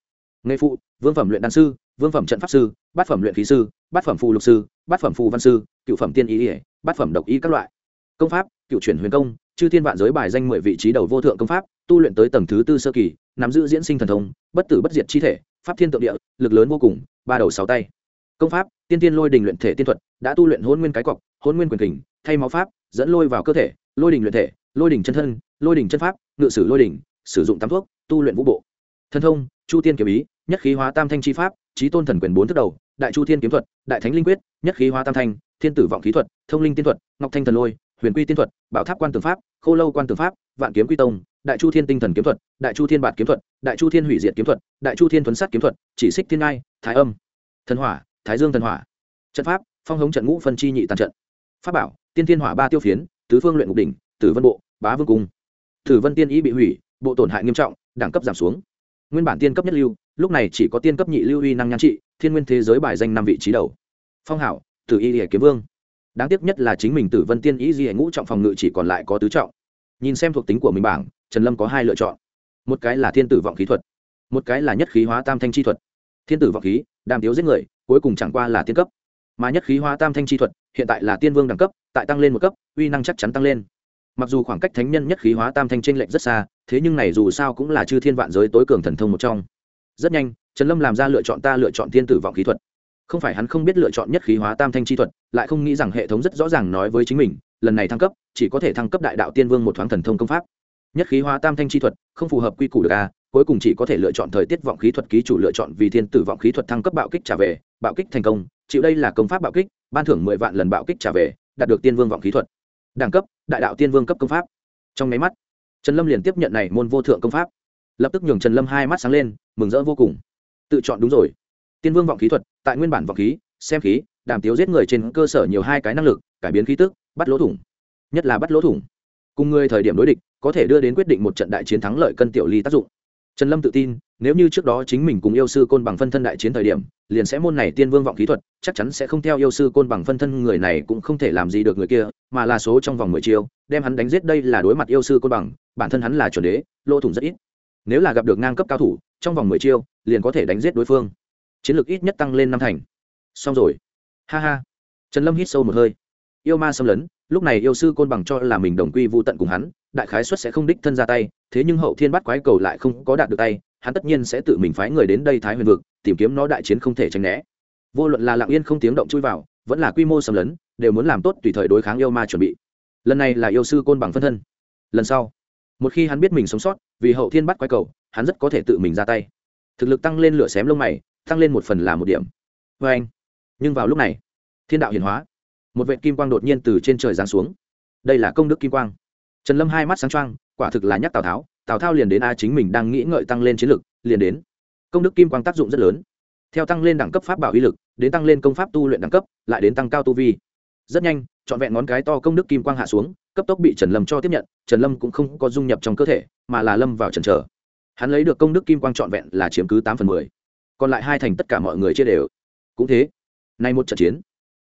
Speaker 1: Nghề phụ, vương phẩm luyện đan sư vương phẩm trận pháp sư, bát phẩm luyện khí sư, bát phẩm phù lục sư, bát phẩm phù văn sư, cựu phẩm tiên ý ỉa bát phẩm độc ý các loại. Công pháp, cựu chuyển huyền công, chư thiên vạn giới bài danh mười vị trí đầu vô thượng công pháp, tu luyện tới tầng thứ tư sơ kỳ, nắm giữ diễn sinh thần thông, bất tử bất diệt chi thể, pháp thiên tượng địa, lực lớn vô cùng, ba đầu sáu tay. Công pháp, tiên tiên lôi đình luyện thể tiên thuật, đã tu luyện hôn nguyên cái cọc, hôn nguyên quyền kình, thay máu pháp, dẫn lôi vào cơ thể, lôi đình luyện thể, lôi đình chân thân, lôi đình chân pháp, ngự sử lôi đình, sử dụng tam thuốc, tu luyện vũ bộ. Thân thông, chu tiên kiếm ý, nhất khí hóa tam thanh chi pháp trí tôn thần quyền bốn thức đầu, đại chu thiên kiếm thuật, đại thánh linh quyết, nhất khí hóa tam thanh, thiên tử vọng khí thuật, thông linh tiên thuật, ngọc thanh thần lôi, huyền quy tiên thuật, bảo tháp quan tường pháp, khô lâu quan tường pháp, vạn kiếm quy tông, đại chu thiên tinh thần kiếm thuật, đại chu thiên bạt kiếm thuật, đại chu thiên hủy diệt kiếm thuật, đại chu thiên thuấn sát kiếm thuật, chỉ xích thiên ngai, thái âm, thần hỏa, thái dương thần hỏa. Trận pháp, phong hống trận ngũ phân chi nhị tàn trận. Pháp bảo, tiên thiên hỏa ba tiêu phiến, tứ phương luyện ngục đỉnh, tử vân bộ, bá vương cung. Tử vân tiên ý bị hủy, bộ tổn hại nghiêm trọng, đẳng cấp giảm xuống nguyên bản tiên cấp nhất lưu, lúc này chỉ có tiên cấp nhị lưu uy năng nhan trị, thiên nguyên thế giới bài danh năm vị trí đầu. Phong hảo, tử y hệ kiếm vương. Đáng tiếc nhất là chính mình tử vân tiên ý di hệ ngũ trọng phòng ngự chỉ còn lại có tứ trọng. Nhìn xem thuộc tính của mình bảng, trần lâm có hai lựa chọn. Một cái là thiên tử vọng khí thuật, một cái là nhất khí hóa tam thanh chi thuật. Thiên tử vọng khí, đàm tiếu giết người, cuối cùng chẳng qua là tiên cấp. Mà nhất khí hóa tam thanh chi thuật, hiện tại là tiên vương đẳng cấp, tại tăng lên một cấp, uy năng chắc chắn tăng lên. Mặc dù khoảng cách thánh nhân nhất khí hóa tam thanh tranh lệch rất xa thế nhưng này dù sao cũng là chư thiên vạn giới tối cường thần thông một trong. Rất nhanh, trần lâm làm ra lựa chọn ta lựa chọn thiên tử vọng khí thuật. Không phải hắn không biết lựa chọn nhất khí hóa tam thanh chi thuật, lại không nghĩ rằng hệ thống rất rõ ràng nói với chính mình, lần này thăng cấp, chỉ có thể thăng cấp đại đạo tiên vương một thoáng thần thông công pháp. Nhất khí hóa tam thanh chi thuật, không phù hợp quy củ được a cuối cùng chỉ có thể lựa chọn thời tiết vọng khí thuật ký chủ lựa chọn vì thiên tử vọng khí thuật thăng cấp bạo kích trả về, bạo kích thành công, chịu đây là công pháp bạo kích, ban thưởng mười vạn lần bạo kích trả về, đạt được tiên vương vọng khí thuật. Đẳng cấp, đại đạo tiên vương cấp công pháp. Trong máy mắt trần lâm liền tiếp nhận này môn vô thượng công pháp. Lập tức nhường trần lâm hai mắt sáng lên, mừng rỡ vô cùng. Tự chọn đúng rồi. Tiên vương vọng khí thuật, tại nguyên bản vọng khí, xem khí đàm tiếu giết người trên cơ sở nhiều hai cái năng lực, cải biến khí tức, bắt lỗ thủng. Nhất là bắt lỗ thủng. Cùng người thời điểm đối địch, có thể đưa đến quyết định một trận đại chiến thắng lợi cân tiểu ly tác dụng. Trần lâm tự tin nếu như trước đó chính mình cùng yêu sư côn bằng phân thân đại chiến thời điểm, liền sẽ môn này tiên vương vọng kỹ thuật, chắc chắn sẽ không theo yêu sư côn bằng phân thân người này cũng không thể làm gì được người kia, mà là số trong vòng mười chiêu, đem hắn đánh giết đây là đối mặt yêu sư côn bằng, bản thân hắn là chuẩn đế, lỗ thủng rất ít. Nếu là gặp được ngang cấp cao thủ, trong vòng mười chiêu, liền có thể đánh giết đối phương. Chiến lược ít nhất tăng lên năm thành. Xong rồi. Ha ha. Trần lâm hít sâu một hơi. Yêu ma xâm lấn, lúc này yêu sư côn bằng cho là mình đồng quy vô tận cùng hắn, đại khái xuất sẽ không đích thân ra tay, thế nhưng hậu thiên bắt quái cầu lại không có đạt được tay hắn tất nhiên sẽ tự mình phái người đến đây thái huyền vực, tìm kiếm nó đại chiến không thể tránh né. Vô luận là lặng yên không tiếng động chui vào, vẫn là quy mô xâm lấn, đều muốn làm tốt tùy thời đối kháng yêu ma chuẩn bị. Lần này là yêu sư côn bằng phân thân. Lần sau, một khi hắn biết mình sống sót, vì hậu thiên bắt quái cầu, hắn rất có thể tự mình ra tay. Thực lực tăng lên lửa xém lông mày, tăng lên một phần là một điểm. Vê anh, nhưng vào lúc này, thiên đạo hiển hóa. Một vệ kim quang đột nhiên từ trên trời giáng xuống. Đây là công đức kim quang. Trần lâm hai mắt sáng trăng quả thực là nhắc tào tháo tào thao liền đến a chính mình đang nghĩ ngợi tăng lên chiến lực, liền đến. Công đức kim quang tác dụng rất lớn. Theo tăng lên đẳng cấp pháp bảo uy lực, đến tăng lên công pháp tu luyện đẳng cấp, lại đến tăng cao tu vi. Rất nhanh, trọn vẹn ngón cái to công đức kim quang hạ xuống, cấp tốc bị trần lâm cho tiếp nhận, trần lâm cũng không có dung nhập trong cơ thể, mà là lâm vào trần trở hắn lấy được công đức kim quang trọn vẹn là chiếm cứ tám phần mười. Còn lại hai thành tất cả mọi người chia đều. Cũng thế. Nay một trận chiến.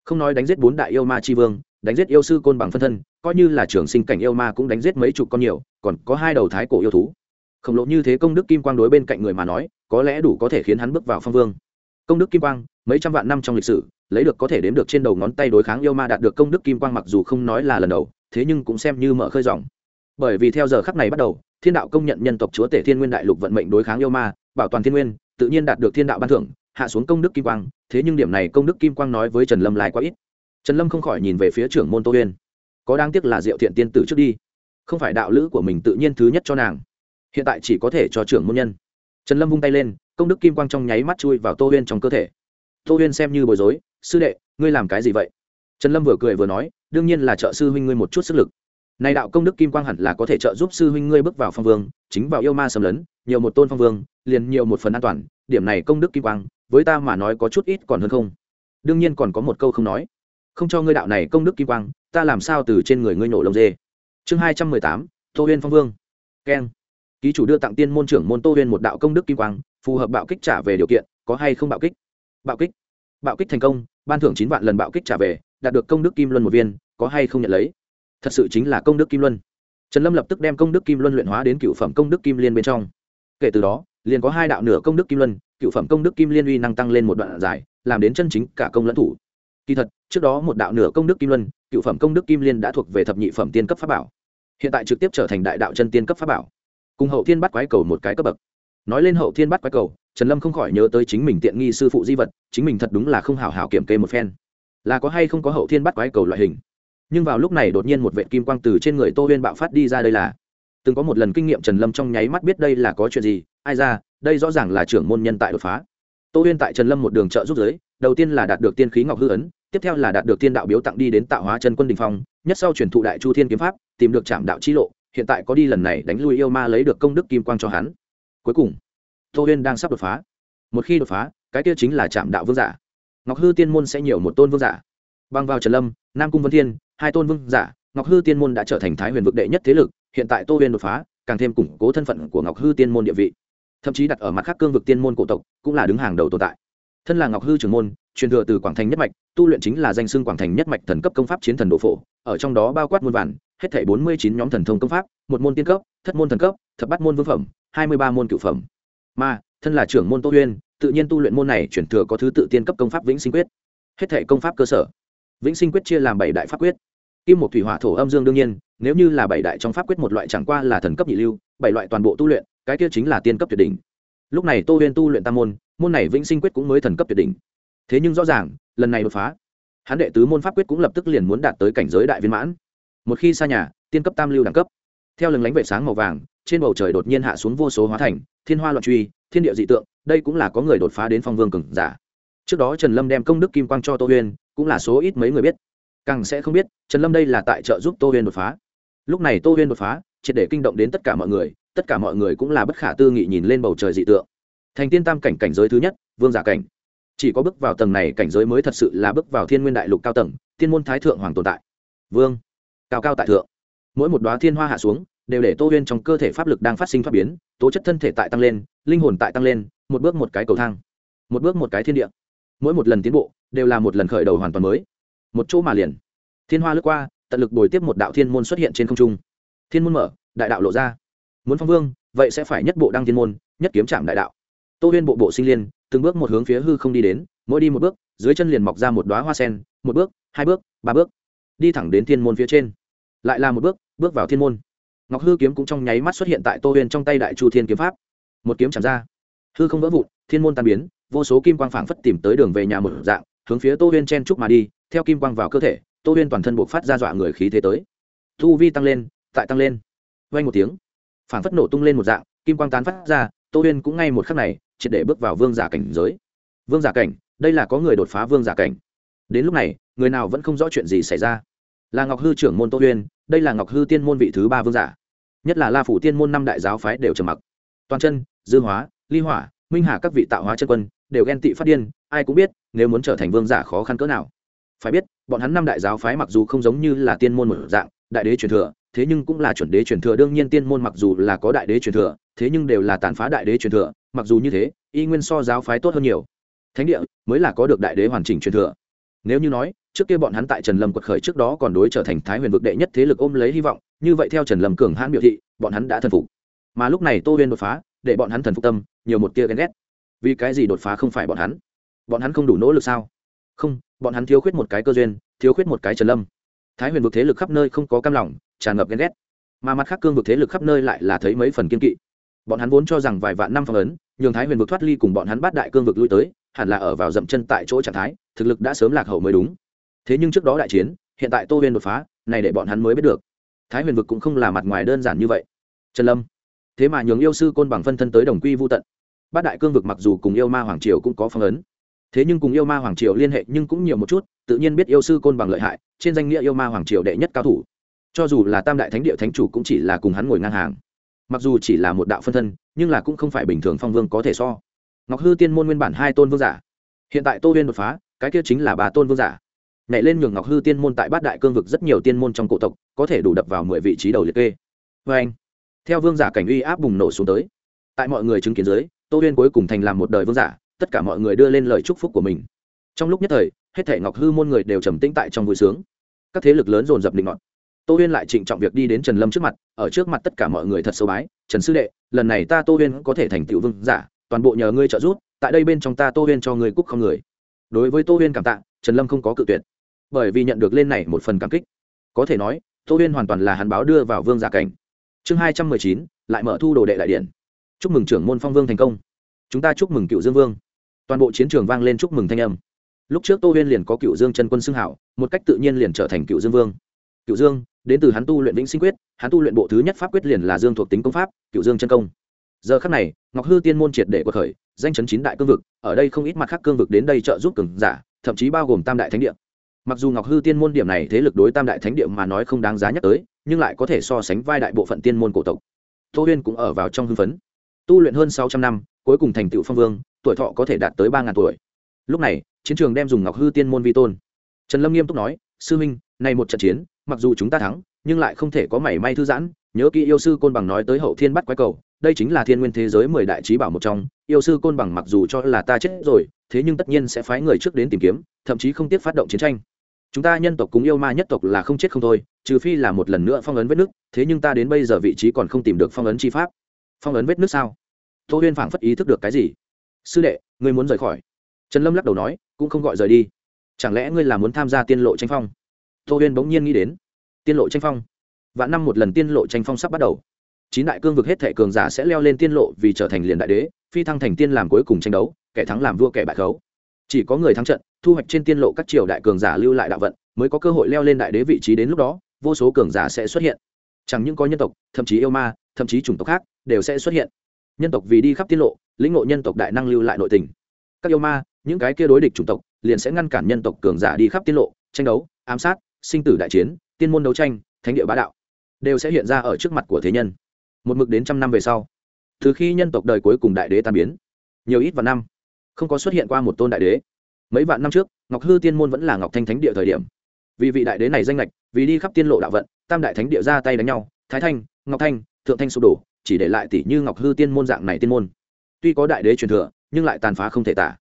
Speaker 1: Không nói đánh giết bốn đại yêu ma chi vương đánh giết yêu sư côn bằng phân thân, coi như là trường sinh cảnh yêu ma cũng đánh giết mấy chục con nhiều, còn có hai đầu thái cổ yêu thú. Khổng lồ như thế công đức kim quang đối bên cạnh người mà nói, có lẽ đủ có thể khiến hắn bước vào phong vương. Công đức kim quang, mấy trăm vạn năm trong lịch sử, lấy được có thể đếm được trên đầu ngón tay đối kháng yêu ma đạt được công đức kim quang mặc dù không nói là lần đầu, thế nhưng cũng xem như mở khơi dòng. Bởi vì theo giờ khắc này bắt đầu, thiên đạo công nhận nhân tộc chúa tể thiên nguyên đại lục vận mệnh đối kháng yêu ma, bảo toàn thiên nguyên, tự nhiên đạt được thiên đạo ban thưởng, hạ xuống công đức kim quang, thế nhưng điểm này công đức kim quang nói với trần lâm lại quá ít trần lâm không khỏi nhìn về phía trưởng môn tô huyên có đáng tiếc là diệu thiện tiên tử trước đi. Không phải đạo lữ của mình tự nhiên thứ nhất cho nàng. Hiện tại chỉ có thể cho trưởng môn nhân. Trần lâm vung tay lên, công đức kim quang trong nháy mắt chui vào tô huyên trong cơ thể. Tô huyên xem như bối rối, sư đệ, ngươi làm cái gì vậy? Trần lâm vừa cười vừa nói, đương nhiên là trợ sư huynh ngươi một chút sức lực. Này đạo công đức kim quang hẳn là có thể trợ giúp sư huynh ngươi bước vào phong vương, chính vào yêu ma xâm lấn, nhiều một tôn phong vương, liền nhiều một phần an toàn, điểm này công đức kim quang, với ta mà nói có chút ít còn hơn không. Đương nhiên còn có một câu không nói không cho ngươi đạo này công đức kim quang, ta làm sao từ trên người ngươi nổ lông dê? Chương hai trăm mười tám, tô huyên phong vương. Keng. Ký chủ đưa tặng tiên môn trưởng môn tô huyên một đạo công đức kim quang, phù hợp bạo kích trả về điều kiện, có hay không bạo kích? Bạo kích. Bạo kích thành công, ban thưởng chín vạn lần bạo kích trả về, đạt được công đức kim luân một viên, có hay không nhận lấy? Thật sự chính là công đức kim luân. Trần lâm lập tức đem công đức kim luân luyện hóa đến cựu phẩm công đức kim liên bên trong. Kể từ đó, liền có hai đạo nửa công đức kim luân, cựu phẩm công đức kim liên uy năng tăng lên một đoạn dài, làm đến chân chính cả công lẫn thủ kỳ thật, trước đó một đạo nửa công đức kim luân, cựu phẩm công đức kim liên đã thuộc về thập nhị phẩm tiên cấp pháp bảo. Hiện tại trực tiếp trở thành đại đạo chân tiên cấp pháp bảo. Cùng hậu thiên bắt quái cầu một cái cấp bậc. Nói lên hậu thiên bắt quái cầu, trần lâm không khỏi nhớ tới chính mình tiện nghi sư phụ di vật, chính mình thật đúng là không hào hào kiểm kê một phen. Là có hay không có hậu thiên bắt quái cầu loại hình? Nhưng vào lúc này đột nhiên một vệ kim quang từ trên người tô huyên bạo phát đi ra đây là, từng có một lần kinh nghiệm trần lâm trong nháy mắt biết đây là có chuyện gì, ai ra, đây rõ ràng là trưởng môn nhân tại đột phá. Tô huyên tại trần lâm một đường trợ giúp giới đầu tiên là đạt được tiên khí ngọc hư ấn, tiếp theo là đạt được tiên đạo biếu tặng đi đến tạo hóa chân quân đình phong, nhất sau truyền thụ đại chu thiên kiếm pháp, tìm được trạm đạo chi lộ, hiện tại có đi lần này đánh lui yêu ma lấy được công đức kim quang cho hắn. Cuối cùng, tô huyên đang sắp đột phá. Một khi đột phá, cái kia chính là trạm đạo vương giả. Ngọc hư tiên môn sẽ nhiều một tôn vương giả. Băng vào trần lâm, nam cung vân thiên, hai tôn vương giả, ngọc hư tiên môn đã trở thành thái huyền vực đệ nhất thế lực, hiện tại tô huyên đột phá, càng thêm củng cố thân phận của ngọc hư tiên môn địa vị. Thậm chí đặt ở mặt khác cương vực tiên môn cổ tộc, cũng là đứng hàng đầu tồn tại thân là ngọc hư trưởng môn, truyền thừa từ quảng thành nhất mạch, tu luyện chính là danh xưng quảng thành nhất mạch thần cấp công pháp chiến thần độ phổ, ở trong đó bao quát muôn vản hết thảy bốn mươi chín nhóm thần thông công pháp, một môn tiên cấp, thất môn thần cấp, thập bát môn vương phẩm, hai mươi ba môn cựu phẩm. Mà, thân là trưởng môn tô huyên, tự nhiên tu luyện môn này chuyển thừa có thứ tự tiên cấp công pháp vĩnh sinh quyết. Hết thảy công pháp cơ sở. Vĩnh sinh quyết chia làm bảy đại pháp quyết. Kim một thủy hỏa thổ âm dương đương nhiên, nếu như là bảy đại trong pháp quyết một loại chẳng qua là thần cấp nhị lưu, bảy loại toàn bộ tu luyện, cái kia chính là tiên cấp tuyệt đỉnh. Lúc này tô huyên tu luyện tam môn môn này vĩnh sinh quyết cũng mới thần cấp tuyệt đỉnh. Thế nhưng rõ ràng, lần này đột phá, hắn đệ tứ môn pháp quyết cũng lập tức liền muốn đạt tới cảnh giới đại viên mãn. Một khi xa nhà, tiên cấp tam lưu đẳng cấp. Theo lừng lánh vệ sáng màu vàng, trên bầu trời đột nhiên hạ xuống vô số hóa thành, thiên hoa loạn truy, thiên địa dị tượng, đây cũng là có người đột phá đến phong vương cường giả. Trước đó trần lâm đem công đức kim quang cho tô huyên, cũng là số ít mấy người biết. Càng sẽ không biết, trần lâm đây là tại trợ giúp tô huyên đột phá. Lúc này tô huyên đột phá, triệt để kinh động đến tất cả mọi người, tất cả mọi người cũng là bất khả tư nghị nhìn lên bầu trời dị tượng thành tiên tam cảnh cảnh giới thứ nhất, vương giả cảnh. Chỉ có bước vào tầng này cảnh giới mới thật sự là bước vào thiên nguyên đại lục cao tầng, thiên môn thái thượng hoàng tồn tại. Vương, cao cao tại thượng. Mỗi một đoá thiên hoa hạ xuống, đều để tô huyên trong cơ thể pháp lực đang phát sinh thoát biến, tố chất thân thể tại tăng lên, linh hồn tại tăng lên, một bước một cái cầu thang, một bước một cái thiên địa. Mỗi một lần tiến bộ, đều là một lần khởi đầu hoàn toàn mới. Một chỗ mà liền. Thiên hoa lướt qua, tận lực bồi tiếp một đạo thiên môn xuất hiện trên không trung. Thiên môn mở, đại đạo lộ ra. Muốn phong vương, vậy sẽ phải nhất bộ đăng thiên môn, nhất kiếm trạm đại đạo tô huyên bộ bộ sinh liên, từng bước một hướng phía hư không đi đến, mỗi đi một bước, dưới chân liền mọc ra một đoá hoa sen, một bước, hai bước, ba bước, đi thẳng đến thiên môn phía trên. Lại là một bước bước vào thiên môn. Ngọc hư kiếm cũng trong nháy mắt xuất hiện tại tô huyên trong tay đại chu thiên kiếm pháp. Một kiếm chạm ra, hư không vỡ vụn, thiên môn tan biến, vô số kim quang phảng phất tìm tới đường về nhà một dạng, hướng phía tô huyên chen trúc mà đi, theo kim quang vào cơ thể, tô huyên toàn thân buộc phát ra dọa người khí thế tới. Thu vi tăng lên, tại tăng lên. Vay một tiếng, phảng phất nổ tung lên một dạng, kim quang tán phát ra, tô huyên cũng ngay một khắc này triệt để bước vào vương giả cảnh giới. Vương giả cảnh, đây là có người đột phá vương giả cảnh. Đến lúc này, người nào vẫn không rõ chuyện gì xảy ra? Là ngọc hư trưởng môn tô huyên, đây là ngọc hư tiên môn vị thứ ba vương giả. Nhất là la phủ tiên môn năm đại giáo phái đều trầm mặc. Toàn chân, dư hóa, ly hỏa, minh hà các vị tạo hóa chân quân, đều ghen tị phát điên, ai cũng biết, nếu muốn trở thành vương giả khó khăn cỡ nào. Phải biết, bọn hắn năm đại giáo phái mặc dù không giống như là tiên môn một dạng, đại đế truyền thừa, thế nhưng cũng là chuẩn đế truyền thừa. Đương nhiên tiên môn mặc dù là có đại đế truyền thừa, thế nhưng đều là tàn phá đại đế truyền thừa mặc dù như thế, y nguyên so giáo phái tốt hơn nhiều. Thánh địa mới là có được đại đế hoàn chỉnh truyền thừa. Nếu như nói, trước kia bọn hắn tại trần lâm quật khởi trước đó còn đối trở thành thái huyền vực đệ nhất thế lực ôm lấy hy vọng, như vậy theo trần lâm cường hãn biểu thị, bọn hắn đã thần phục. Mà lúc này tô huyên đột phá, để bọn hắn thần phục tâm, nhiều một tia ghen ghét. Vì cái gì đột phá không phải bọn hắn? Bọn hắn không đủ nỗ lực sao? Không, bọn hắn thiếu khuyết một cái cơ duyên, thiếu khuyết một cái trần lâm. Thái huyền vực thế lực khắp nơi không có cam lòng, tràn ngập ghen ghét. Mà mặt khác cương vực thế lực khắp nơi lại là thấy mấy phần kiên kỵ bọn hắn vốn cho rằng vài vạn năm phong ấn, nhường thái huyền vực thoát ly cùng bọn hắn bắt đại cương vực lui tới, hẳn là ở vào dậm chân tại chỗ trạng thái, thực lực đã sớm lạc hậu mới đúng. Thế nhưng trước đó đại chiến, hiện tại tô huyền đột phá, này để bọn hắn mới biết được. Thái huyền vực cũng không là mặt ngoài đơn giản như vậy. Trần lâm, thế mà nhường yêu sư côn bằng phân thân tới đồng quy vô tận. Bát đại cương vực mặc dù cùng yêu ma hoàng triều cũng có phong ấn, thế nhưng cùng yêu ma hoàng triều liên hệ nhưng cũng nhiều một chút, tự nhiên biết yêu sư côn bằng lợi hại, trên danh nghĩa yêu ma hoàng triều đệ nhất cao thủ. Cho dù là tam đại thánh địa thánh chủ cũng chỉ là cùng hắn ngồi ngang hàng mặc dù chỉ là một đạo phân thân, nhưng là cũng không phải bình thường phong vương có thể so. Ngọc hư tiên môn nguyên bản hai tôn vương giả. Hiện tại tô huyên đột phá, cái kia chính là bà tôn vương giả. Nhảy lên nhường ngọc hư tiên môn tại bát đại cương vực rất nhiều tiên môn trong cổ tộc, có thể đủ đập vào mười vị trí đầu liệt kê. Vê anh, theo vương giả cảnh uy áp bùng nổ xuống tới, tại mọi người chứng kiến dưới, tô huyên cuối cùng thành làm một đời vương giả, tất cả mọi người đưa lên lời chúc phúc của mình. Trong lúc nhất thời, hết thể ngọc hư môn người đều trầm tĩnh tại trong vui sướng. Các thế lực lớn dồn dập định ngọn tô huyên lại trịnh trọng việc đi đến trần lâm trước mặt, ở trước mặt tất cả mọi người thật sâu bái, trần sư đệ, lần này ta tô huyên có thể thành tựu vương giả, toàn bộ nhờ ngươi trợ giúp, tại đây bên trong ta tô huyên cho ngươi cúc không người. Đối với tô huyên cảm tạ, trần lâm không có cự tuyệt, bởi vì nhận được lên này một phần cảm kích. Có thể nói, tô huyên hoàn toàn là hắn báo đưa vào vương giả cảnh. Chương hai trăm mười chín, lại mở thu đồ đệ đại điện. Chúc mừng trưởng môn phong vương thành công. Chúng ta chúc mừng cựu dương vương. Toàn bộ chiến trường vang lên chúc mừng thanh âm. Lúc trước tô huyên liền có cựu dương chân quân xưng hảo, một cách tự nhiên liền trở thành cựu dương vương. Cựu dương đến từ hắn tu luyện vĩnh sinh quyết, hắn tu luyện bộ thứ nhất pháp quyết liền là dương thuộc tính công pháp cựu dương chân công. Giờ khắc này, ngọc hư tiên môn triệt để quật khởi, danh chấn chín đại cương vực, ở đây không ít mặt khác cương vực đến đây trợ giúp cường giả, thậm chí bao gồm tam đại thánh địa. Mặc dù ngọc hư tiên môn điểm này thế lực đối tam đại thánh địa mà nói không đáng giá nhắc tới, nhưng lại có thể so sánh vai đại bộ phận tiên môn cổ tộc. Tô huyên cũng ở vào trong hưng phấn. Tu luyện hơn sáu trăm năm, cuối cùng thành tựu phong vương, tuổi thọ có thể đạt tới ba ngàn tuổi. Lúc này, chiến trường đem dùng ngọc hư tiên môn vi tôn. Trần lâm nghiêm túc nói, sư minh này một trận chiến mặc dù chúng ta thắng, nhưng lại không thể có mảy may thư giãn, nhớ kỹ yêu sư côn bằng nói tới hậu thiên bắt quái cầu, đây chính là thiên nguyên thế giới mười đại trí bảo một trong, yêu sư côn bằng mặc dù cho là ta chết rồi, thế nhưng tất nhiên sẽ phái người trước đến tìm kiếm, thậm chí không tiếc phát động chiến tranh. Chúng ta nhân tộc cùng yêu ma nhất tộc là không chết không thôi, trừ phi là một lần nữa phong ấn vết nước, thế nhưng ta đến bây giờ vị trí còn không tìm được phong ấn chi pháp. Phong ấn vết nước sao? Tô huyên phảng phất ý thức được cái gì? Sư đệ, ngươi muốn rời khỏi. Trần lâm lắc đầu nói, cũng không gọi rời đi. Chẳng lẽ ngươi là muốn tham gia tiên lộ tranh phong? Tô huyên bỗng nhiên nghĩ đến, tiên lộ tranh phong. Vạn năm một lần tiên lộ tranh phong sắp bắt đầu. Chín đại cương vực hết thệ cường giả sẽ leo lên tiên lộ vì trở thành liền đại đế, phi thăng thành tiên làm cuối cùng tranh đấu, kẻ thắng làm vua kẻ bại khấu. Chỉ có người thắng trận, thu hoạch trên tiên lộ các triều đại cường giả lưu lại đạo vận, mới có cơ hội leo lên đại đế vị trí đến lúc đó, vô số cường giả sẽ xuất hiện. Chẳng những có nhân tộc, thậm chí yêu ma, thậm chí chủng tộc khác, đều sẽ xuất hiện. Nhân tộc vì đi khắp tiên lộ, lĩnh ngộ nhân tộc đại năng lưu lại nội tình. Các yêu ma, những cái kia đối địch chủng tộc, liền sẽ ngăn cản nhân tộc cường giả đi khắp tiên lộ, tranh đấu, ám sát sinh tử đại chiến, tiên môn đấu tranh, thánh địa bá đạo, đều sẽ hiện ra ở trước mặt của thế nhân. Một mực đến trăm năm về sau, từ khi nhân tộc đời cuối cùng đại đế tan biến, nhiều ít vạn năm, không có xuất hiện qua một tôn đại đế. Mấy vạn năm trước, ngọc hư tiên môn vẫn là ngọc thanh thánh địa thời điểm. Vì vị đại đế này danh lệch vì đi khắp tiên lộ đạo vận, tam đại thánh địa ra tay đánh nhau, thái thanh, ngọc thanh, thượng thanh sụp đổ, chỉ để lại tỷ như ngọc hư tiên môn dạng này tiên môn. Tuy có đại đế truyền thừa, nhưng lại tàn phá không thể tả.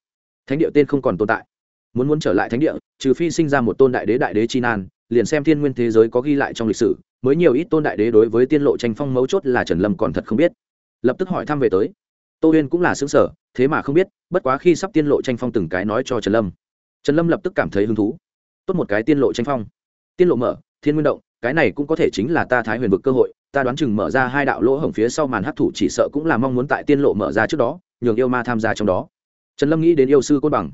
Speaker 1: Thánh địa tên không còn tồn tại. Muốn muốn trở lại thánh địa, trừ phi sinh ra một tôn đại đế đại đế chi nan liền xem thiên nguyên thế giới có ghi lại trong lịch sử, mới nhiều ít tôn đại đế đối với tiên lộ tranh phong mấu chốt là trần lâm còn thật không biết. Lập tức hỏi thăm về tới. Tô huyên cũng là xứng sở thế mà không biết, bất quá khi sắp tiên lộ tranh phong từng cái nói cho trần lâm trần lâm lập tức cảm thấy hứng thú. Tốt một cái tiên lộ tranh phong. Tiên lộ mở, thiên nguyên động, cái này cũng có thể chính là ta thái huyền vực cơ hội, ta đoán chừng mở ra hai đạo lỗ hổng phía sau màn hấp thủ chỉ sợ cũng là mong muốn tại tiên lộ mở ra trước đó, nhường yêu ma tham gia trong đó. Trần lâm nghĩ đến yêu sư côn bằng,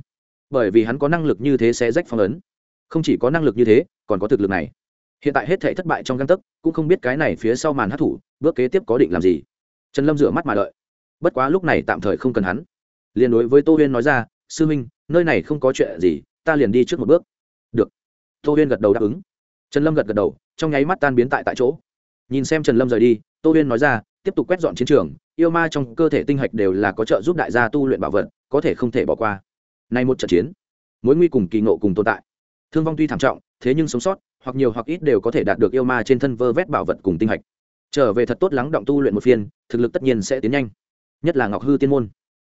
Speaker 1: bởi vì hắn có năng lực như thế sẽ rách phong ấn. Không chỉ có năng lực như thế còn có thực lực này. Hiện tại hết thể thất bại trong găng tấc, cũng không biết cái này phía sau màn hát thủ bước kế tiếp có định làm gì. Trần lâm rửa mắt mà đợi. Bất quá lúc này tạm thời không cần hắn. Liền đối với tô huyên nói ra, sư minh, nơi này không có chuyện gì, ta liền đi trước một bước. Được. Tô huyên gật đầu đáp ứng. Trần lâm gật gật đầu, trong nháy mắt tan biến tại tại chỗ. Nhìn xem trần lâm rời đi, tô huyên nói ra, tiếp tục quét dọn chiến trường, yêu ma trong cơ thể tinh hạch đều là có trợ giúp đại gia tu luyện bảo vật, có thể không thể bỏ qua. Nay một trận chiến, mối nguy cùng kỳ ngộ cùng tồn tại thương vong tuy thảm trọng, thế nhưng sống sót, hoặc nhiều hoặc ít đều có thể đạt được yêu ma trên thân vơ vét bảo vật cùng tinh hạch. Trở về thật tốt lắng động tu luyện một phiên, thực lực tất nhiên sẽ tiến nhanh. Nhất là ngọc hư tiên môn.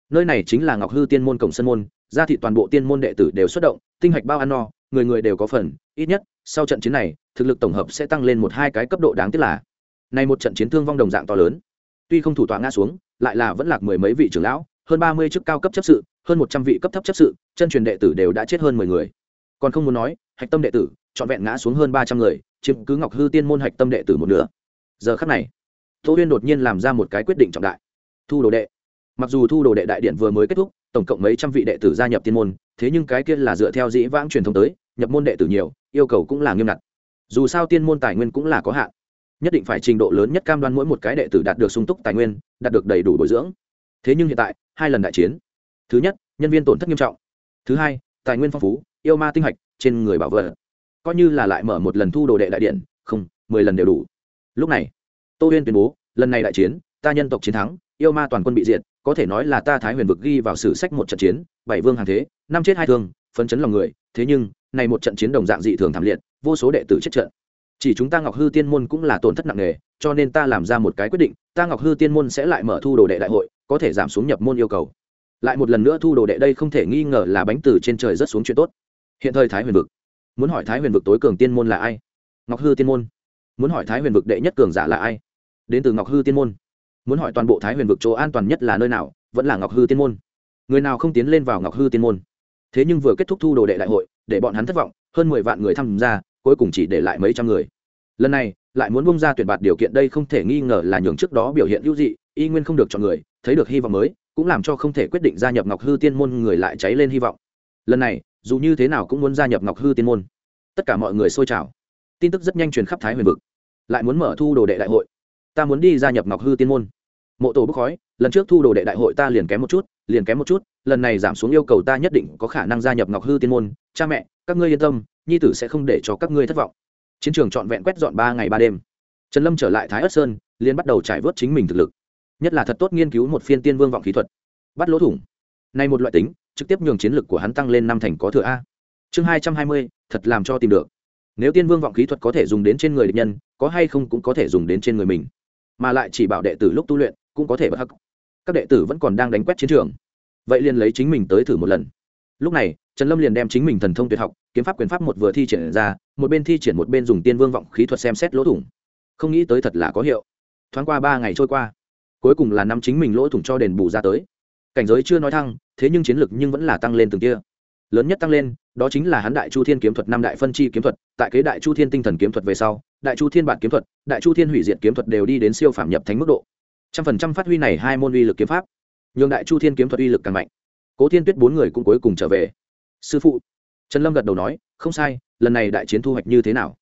Speaker 1: Nơi này chính là ngọc hư tiên môn cổng sân môn, gia thị toàn bộ tiên môn đệ tử đều xuất động, tinh hạch bao ăn no, người người đều có phần, ít nhất, sau trận chiến này, thực lực tổng hợp sẽ tăng lên một hai cái cấp độ đáng tiếc là này một trận chiến thương vong đồng dạng to lớn. Tuy không thủ tọa ngã xuống, lại là vẫn lạc mười mấy vị trưởng lão, hơn ba mươi chức cao cấp chấp sự, hơn một trăm vị cấp thấp chấp sự, chân truyền đệ tử đều đã chết hơn mười người còn không muốn nói, hạch tâm đệ tử, trọn vẹn ngã xuống hơn ba trăm người, chiếm cứ ngọc hư tiên môn hạch tâm đệ tử một nửa. Giờ khắc này, tô huyên đột nhiên làm ra một cái quyết định trọng đại. Thu đồ đệ. Mặc dù thu đồ đệ đại điện vừa mới kết thúc, tổng cộng mấy trăm vị đệ tử gia nhập tiên môn, thế nhưng cái kia là dựa theo dĩ vãng truyền thống tới, nhập môn đệ tử nhiều, yêu cầu cũng là nghiêm ngặt. Dù sao tiên môn tài nguyên cũng là có hạn. Nhất định phải trình độ lớn nhất cam đoan mỗi một cái đệ tử đạt được sung túc tài nguyên, đạt được đầy đủ bồi dưỡng. Thế nhưng hiện tại, hai lần đại chiến. Thứ nhất, nhân viên tổn thất nghiêm trọng. Thứ hai, tài nguyên phong phú yêu ma tinh hạch trên người bảo vật, coi như là lại mở một lần thu đồ đệ đại điện không mười lần đều đủ. Lúc này tô huyên tuyên bố lần này đại chiến ta nhân tộc chiến thắng yêu ma toàn quân bị diệt có thể nói là ta thái huyền vực ghi vào sử sách một trận chiến bảy vương hàng thế năm chết hai thương phấn chấn lòng người. Thế nhưng này một trận chiến đồng dạng dị thường thảm liệt vô số đệ tử chết trận. Chỉ chúng ta ngọc hư tiên môn cũng là tổn thất nặng nề cho nên ta làm ra một cái quyết định ta ngọc hư tiên môn sẽ lại mở thu đồ đệ đại hội có thể giảm xuống nhập môn yêu cầu. Lại một lần nữa thu đồ đệ đây không thể nghi ngờ là bánh từ trên trời rất xuống chuyện tốt hiện thời thái huyền vực. Muốn hỏi thái huyền vực tối cường tiên môn là ai? Ngọc hư tiên môn. Muốn hỏi thái huyền vực đệ nhất cường giả là ai? Đến từ ngọc hư tiên môn. Muốn hỏi toàn bộ thái huyền vực chỗ an toàn nhất là nơi nào, vẫn là ngọc hư tiên môn. Người nào không tiến lên vào ngọc hư tiên môn? Thế nhưng vừa kết thúc thu đồ đệ đại hội, để bọn hắn thất vọng, hơn mười vạn người tham gia, cuối cùng chỉ để lại mấy trăm người. Lần này, lại muốn bung ra tuyển bạt điều kiện đây không thể nghi ngờ là nhường trước đó biểu hiện hữu dị, y nguyên không được chọn người, thấy được hy vọng mới, cũng làm cho không thể quyết định gia nhập ngọc hư tiên môn người lại cháy lên hy vọng. Lần này dù như thế nào cũng muốn gia nhập ngọc hư tiên môn. Tất cả mọi người xôi trào. Tin tức rất nhanh truyền khắp thái huyền vực. Lại muốn mở thu đồ đệ đại hội. Ta muốn đi gia nhập ngọc hư tiên môn. Mộ tổ bức khói, lần trước thu đồ đệ đại hội ta liền kém một chút, liền kém một chút, lần này giảm xuống yêu cầu ta nhất định có khả năng gia nhập ngọc hư tiên môn. Cha mẹ, các ngươi yên tâm, nhi tử sẽ không để cho các ngươi thất vọng. Chiến trường trọn vẹn quét dọn ba ngày ba đêm. Trần lâm trở lại thái ất sơn, liền bắt đầu trải vớt chính mình thực lực. Nhất là thật tốt nghiên cứu một phiên tiên vương vọng kỹ thuật. Bắt lỗ thủng. Này một loại tính trực tiếp nhường chiến lực của hắn tăng lên năm thành có thừa a. Chương hai trăm hai mươi, thật làm cho tìm được. Nếu tiên vương vọng khí thuật có thể dùng đến trên người địch nhân, có hay không cũng có thể dùng đến trên người mình. Mà lại chỉ bảo đệ tử lúc tu luyện, cũng có thể bất hắc. Các đệ tử vẫn còn đang đánh quét chiến trường. Vậy liền lấy chính mình tới thử một lần. Lúc này, trần lâm liền đem chính mình thần thông tuyệt học, kiếm pháp quyền pháp một vừa thi triển ra, một bên thi triển một bên dùng tiên vương vọng khí thuật xem xét lỗ thủng. Không nghĩ tới thật là có hiệu. Thoáng qua ba ngày trôi qua, cuối cùng là năm chính mình lỗ thủng cho đền bù ra tới cảnh giới chưa nói thăng, thế nhưng chiến lực nhưng vẫn là tăng lên từng kia lớn nhất tăng lên, đó chính là hắn đại chu thiên kiếm thuật năm đại phân chi kiếm thuật, tại kế đại chu thiên tinh thần kiếm thuật về sau, đại chu thiên bản kiếm thuật, đại chu thiên hủy diệt kiếm thuật đều đi đến siêu phạm nhập thánh mức độ. Trăm phần trăm phát huy này hai môn uy lực kiếm pháp, nhường đại chu thiên kiếm thuật uy lực càng mạnh. Cố thiên tuyết bốn người cũng cuối cùng trở về. Sư phụ. Trần lâm gật đầu nói, không sai, lần này đại chiến thu hoạch như thế nào?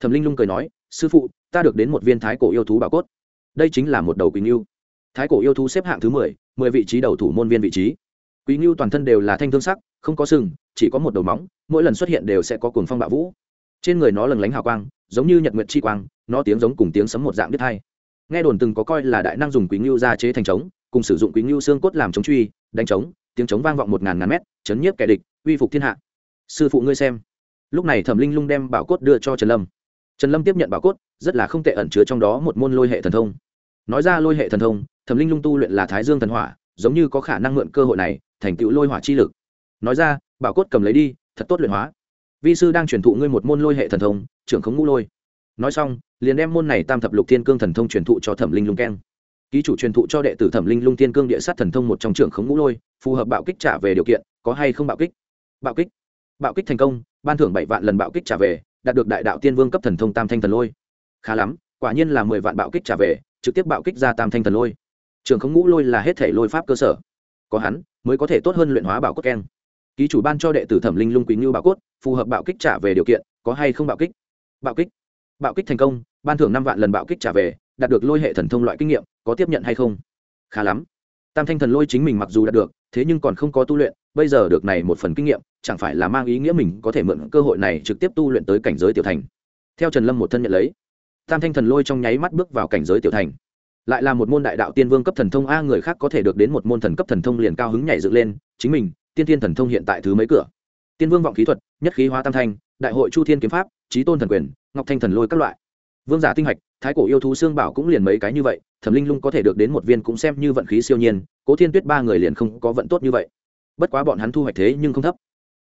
Speaker 1: Thẩm linh lung cười nói, sư phụ, ta được đến một viên thái cổ yêu thú bảo cốt. Đây chính là một đầu quỳnh yêu thái cổ yêu thú xếp hạng thứ mười mười vị trí đầu thủ môn viên vị trí. Quý ngưu toàn thân đều là thanh thương sắc, không có sừng, chỉ có một đầu móng, mỗi lần xuất hiện đều sẽ có cuồng phong bạo vũ. Trên người nó lừng lánh hào quang, giống như nhật nguyệt chi quang, nó tiếng giống cùng tiếng sấm một dạng biết hay nghe đồn từng có coi là đại năng dùng quý ngưu ra chế thành trống, cùng sử dụng quý ngưu xương cốt làm trống truy, đánh trống, tiếng trống vang vọng một ngàn ngàn mét, chấn nhiếp kẻ địch, uy phục thiên hạ. Sư phụ ngươi xem. Lúc này thẩm linh lung đem bảo cốt đưa cho trần lâm. Trần lâm tiếp nhận bảo cốt, rất là không tệ ẩn chứa trong đó một môn lôi hệ thần thông nói ra lôi hệ thần thông, thẩm linh lung tu luyện là thái dương thần hỏa, giống như có khả năng mượn cơ hội này, thành tựu lôi hỏa chi lực. Nói ra, bảo cốt cầm lấy đi, thật tốt luyện hóa. Vi sư đang truyền thụ ngươi một môn lôi hệ thần thông, trưởng khống ngũ lôi. Nói xong, liền đem môn này tam thập lục thiên cương thần thông truyền thụ cho thẩm linh lung keng. Ký chủ truyền thụ cho đệ tử thẩm linh lung thiên cương địa sát thần thông một trong trưởng khống ngũ lôi, phù hợp bạo kích trả về điều kiện, có hay không bạo kích? Bạo kích. Bạo kích thành công, ban thưởng bảy vạn lần bạo kích trả về, đạt được đại đạo tiên vương cấp thần thông tam thanh thần lôi. Khá lắm, quả nhiên là mười vạn bạo kích trả về trực tiếp bạo kích ra tam thanh thần lôi. Trường không ngũ lôi là hết thể lôi pháp cơ sở. Có hắn, mới có thể tốt hơn luyện hóa bảo cốt keng. Ký chủ ban cho đệ tử thẩm linh lung quý ngưu bảo cốt, phù hợp bạo kích trả về điều kiện, có hay không bạo kích? Bạo kích. Bạo kích thành công, ban thưởng năm vạn lần bạo kích trả về, đạt được lôi hệ thần thông loại kinh nghiệm, có tiếp nhận hay không? Khá lắm. Tam thanh thần lôi chính mình mặc dù đạt được, thế nhưng còn không có tu luyện, bây giờ được này một phần kinh nghiệm, chẳng phải là mang ý nghĩa mình có thể mượn cơ hội này trực tiếp tu luyện tới cảnh giới tiểu thành. Theo trần lâm một thân nhận lấy tam thanh thần lôi trong nháy mắt bước vào cảnh giới tiểu thành. Lại là một môn đại đạo tiên vương cấp thần thông, a, người khác có thể được đến một môn thần cấp thần thông liền cao hứng nhảy dựng lên, chính mình, tiên tiên thần thông hiện tại thứ mấy cửa. Tiên vương vọng khí thuật, nhất khí hóa tam thanh, đại hội chu thiên kiếm pháp trí tôn thần quyền, ngọc thanh thần lôi các loại. Vương giả tinh hạch, thái cổ yêu thú xương bảo cũng liền mấy cái như vậy, thẩm linh lung có thể được đến một viên cũng xem như vận khí siêu nhiên, cố thiên tuyết ba người liền không có vận tốt như vậy. Bất quá bọn hắn thu hoạch thế nhưng không thấp.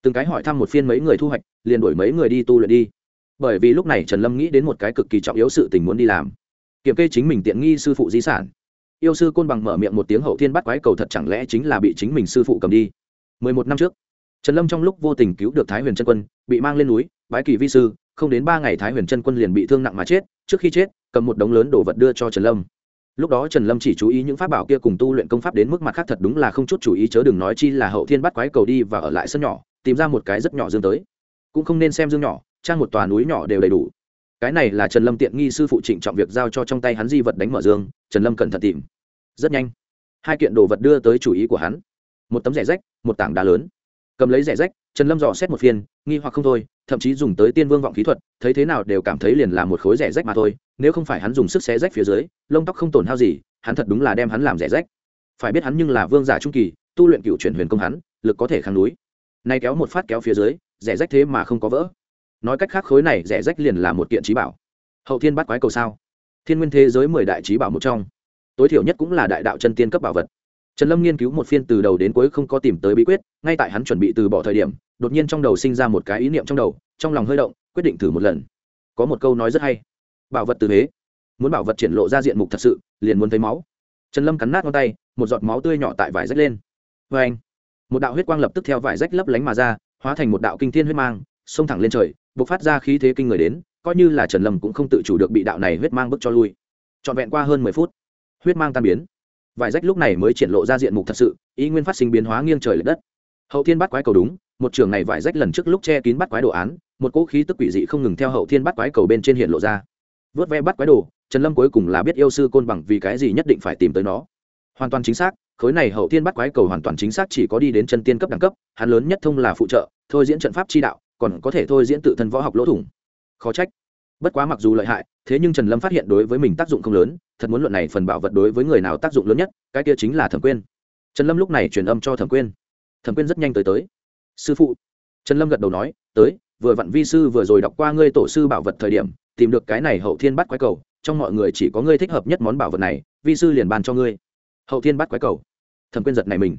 Speaker 1: Từng cái hỏi thăm một phiên mấy người thu hoạch, liền đuổi mấy người đi tu luyện đi bởi vì lúc này trần lâm nghĩ đến một cái cực kỳ trọng yếu sự tình muốn đi làm. Kiểm kê chính mình tiện nghi sư phụ di sản. Yêu sư côn bằng mở miệng một tiếng hậu thiên bắt quái cầu thật chẳng lẽ chính là bị chính mình sư phụ cầm đi? Mười một năm trước, trần lâm trong lúc vô tình cứu được thái huyền trân quân, bị mang lên núi, bái kỳ vi sư, không đến ba ngày thái huyền trân quân liền bị thương nặng mà chết, trước khi chết, cầm một đống lớn đồ vật đưa cho trần lâm. Lúc đó trần lâm chỉ chú ý những pháp bảo kia cùng tu luyện công pháp đến mức mặt khác thật đúng là không chút chú ý chớ đừng nói chi là hậu thiên bắt quái cầu đi và ở lại sân nhỏ, tìm ra một cái rất nhỏ dương tới. Cũng không nên xem dương nhỏ trang một tòa núi nhỏ đều đầy đủ. Cái này là trần lâm tiện nghi sư phụ trịnh trọng việc giao cho trong tay hắn di vật đánh mở dương, trần lâm cẩn thận tìm. Rất nhanh, hai kiện đồ vật đưa tới chủ ý của hắn. Một tấm rẻ rách, một tảng đá lớn. Cầm lấy rẻ rách, trần lâm dò xét một phiên, nghi hoặc không thôi, thậm chí dùng tới tiên vương vọng khí thuật, thấy thế nào đều cảm thấy liền là một khối rẻ rách mà thôi, nếu không phải hắn dùng sức xé rách phía dưới, lông tóc không tổn hao gì, hắn thật đúng là đem hắn làm rẻ rách. Phải biết hắn nhưng là vương giả trung kỳ, tu luyện cựu chuyển huyền công hắn, lực có thể kháng núi. Nay kéo một phát kéo phía dưới, rẻ rách thế mà không có vỡ nói cách khác khối này rẻ rách liền là một kiện trí bảo. Hậu thiên bắt quái cầu sao? Thiên nguyên thế giới mười đại trí bảo một trong. Tối thiểu nhất cũng là đại đạo chân tiên cấp bảo vật. Trần lâm nghiên cứu một phiên từ đầu đến cuối không có tìm tới bí quyết, ngay tại hắn chuẩn bị từ bỏ thời điểm, đột nhiên trong đầu sinh ra một cái ý niệm trong đầu, trong lòng hơi động, quyết định thử một lần. Có một câu nói rất hay. Bảo vật từ thế muốn bảo vật triển lộ ra diện mục thật sự, liền muốn thấy máu. Trần lâm cắn nát ngón tay, một giọt máu tươi nhỏ tại vải rách lên. Vê anh một đạo huyết quang lập tức theo vải rách lấp lánh mà ra, hóa thành một đạo kinh thiên huyết mang xông thẳng lên trời buộc phát ra khí thế kinh người đến, coi như là trần lâm cũng không tự chủ được bị đạo này huyết mang bức cho lui. Trọn vẹn qua hơn mười phút, huyết mang tan biến. Vải rách lúc này mới triển lộ ra diện mục thật sự, ý nguyên phát sinh biến hóa nghiêng trời l ệ đất. Hậu thiên bắt quái cầu đúng, một trường này vải rách lần trước lúc che kín bắt quái đồ án, một cỗ khí tức quỷ dị không ngừng theo hậu thiên bắt quái cầu bên trên hiện lộ ra. Vớt ve bắt quái đồ, trần lâm cuối cùng là biết yêu sư côn bằng vì cái gì nhất định phải tìm tới nó. Hoàn toàn chính xác, khối này hậu thiên bắt quái cầu hoàn toàn chính xác chỉ có đi đến chân tiên cấp đẳng cấp, hắn lớn nhất thông là phụ trợ, thôi diễn trận pháp chi đạo còn có thể thôi diễn tự thân võ học lỗ thủng. Khó trách. Bất quá mặc dù lợi hại, thế nhưng trần lâm phát hiện đối với mình tác dụng không lớn, thật muốn luận này phần bảo vật đối với người nào tác dụng lớn nhất, cái kia chính là thẩm quyên. Trần lâm lúc này truyền âm cho thẩm quyên. Thẩm quyên rất nhanh tới tới. Sư phụ. Trần lâm gật đầu nói, tới, vừa vặn vi sư vừa rồi đọc qua ngươi tổ sư bảo vật thời điểm, tìm được cái này hậu thiên bắt quái cầu, trong mọi người chỉ có ngươi thích hợp nhất món bảo vật này, vi sư liền bàn cho ngươi. Hậu thiên bắt quái cầu? Thẩm quyên giật này mình.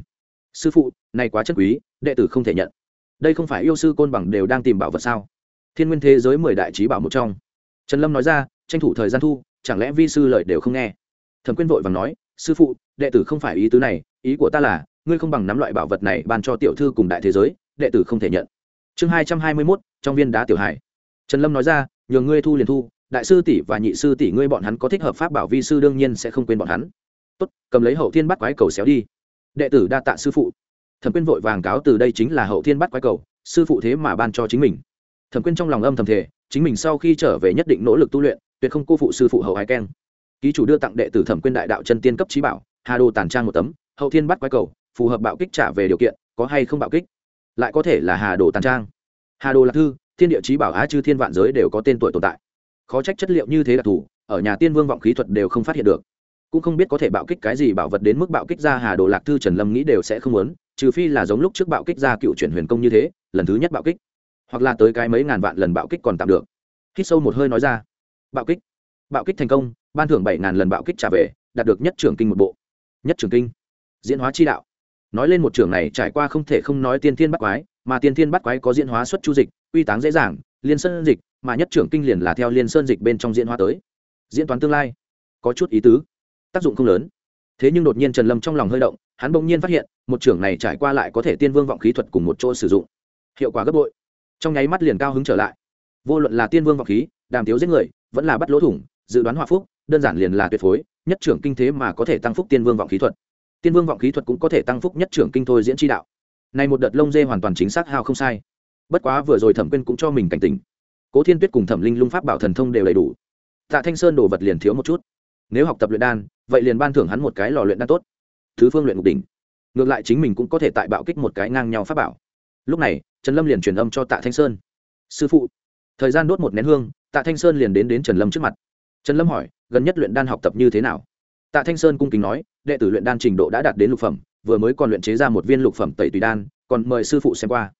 Speaker 1: Sư phụ, này quá chất quý, đệ tử không thể nhận đây không phải yêu sư côn bằng đều đang tìm bảo vật sao? Thiên nguyên thế giới mười đại trí bảo một trong. Trần lâm nói ra, tranh thủ thời gian thu, chẳng lẽ vi sư lời đều không nghe? Thẩm quyên vội vàng nói, sư phụ, đệ tử không phải ý tứ này, ý của ta là, ngươi không bằng nắm loại bảo vật này ban cho tiểu thư cùng đại thế giới, đệ tử không thể nhận. Chương hai trăm hai mươi mốt, trong viên đá tiểu hải trần lâm nói ra, nhường ngươi thu liền thu, đại sư tỷ và nhị sư tỷ ngươi bọn hắn có thích hợp pháp bảo vi sư đương nhiên sẽ không quên bọn hắn. Tốt, cầm lấy hậu thiên bắt quái cầu xéo đi. Đệ tử đa tạ sư phụ thẩm quyên vội vàng cáo từ đây chính là hậu thiên bắt quái cầu, sư phụ thế mà ban cho chính mình. Thẩm quyên trong lòng âm thầm thể chính mình sau khi trở về nhất định nỗ lực tu luyện, tuyệt không cô phụ sư phụ hậu hải keng. Ký chủ đưa tặng đệ tử thẩm quyên đại đạo chân tiên cấp trí bảo, hà đồ tàn trang một tấm, hậu thiên bắt quái cầu, phù hợp bạo kích trả về điều kiện, có hay không bạo kích? Lại có thể là hà đồ tàn trang. Hà đồ lạc thư, thiên địa trí bảo á chư thiên vạn giới đều có tên tuổi tồn tại. Khó trách chất liệu như thế đặc thù, ở nhà tiên vương vọng khí thuật đều không phát hiện được. Cũng không biết có thể bạo kích cái gì bảo vật đến mức bạo kích ra hà đồ lạc thư trần lâm nghĩ đều sẽ không muốn trừ phi là giống lúc trước bạo kích ra cựu chuyển huyền công như thế, lần thứ nhất bạo kích, hoặc là tới cái mấy ngàn vạn lần bạo kích còn tạm được. Hít sâu một hơi nói ra, bạo kích bạo kích thành công, ban thưởng bảy ngàn lần bạo kích trả về, đạt được nhất trưởng kinh một bộ. Nhất trưởng kinh, diễn hóa chi đạo. Nói lên một trưởng này trải qua không thể không nói tiên thiên bắt quái, mà tiên thiên bắt quái có diễn hóa xuất chu dịch uy táng dễ dàng, liên sơn dịch, mà nhất trưởng kinh liền là theo liên sơn dịch bên trong diễn hóa tới. Diễn toán tương lai, có chút ý tứ, tác dụng không lớn thế nhưng đột nhiên trần lâm trong lòng hơi động, hắn bỗng nhiên phát hiện, một trưởng này trải qua lại có thể tiên vương vọng khí thuật cùng một chỗ sử dụng. Hiệu quả gấp bội. Trong nháy mắt liền cao hứng trở lại. Vô luận là tiên vương vọng khí, đàm thiếu giết người, vẫn là bắt lỗ thủng, dự đoán hòa phúc, đơn giản liền là tuyệt phối, nhất trưởng kinh thế mà có thể tăng phúc tiên vương vọng khí thuật. Tiên vương vọng khí thuật cũng có thể tăng phúc nhất trưởng kinh thôi diễn tri đạo. Này một đợt lông dê hoàn toàn chính xác hao không sai. Bất quá vừa rồi thẩm quyên cũng cho mình cảnh tỉnh. Cố thiên tuyết cùng thẩm linh lung pháp bảo thần thông đều đầy đủ. Tạ thanh sơn đồ vật liền thiếu một chút nếu học tập luyện đan, vậy liền ban thưởng hắn một cái lò luyện đan tốt. Thứ phương luyện ngục đỉnh. Ngược lại chính mình cũng có thể tại bạo kích một cái ngang nhau pháp bảo. Lúc này, trần lâm liền truyền âm cho tạ thanh sơn. Sư phụ. Thời gian đốt một nén hương, tạ thanh sơn liền đến đến trần lâm trước mặt. Trần lâm hỏi, gần nhất luyện đan học tập như thế nào? Tạ thanh sơn cung kính nói, đệ tử luyện đan trình độ đã đạt đến lục phẩm, vừa mới còn luyện chế ra một viên lục phẩm tẩy tùy đan, còn mời sư phụ xem qua.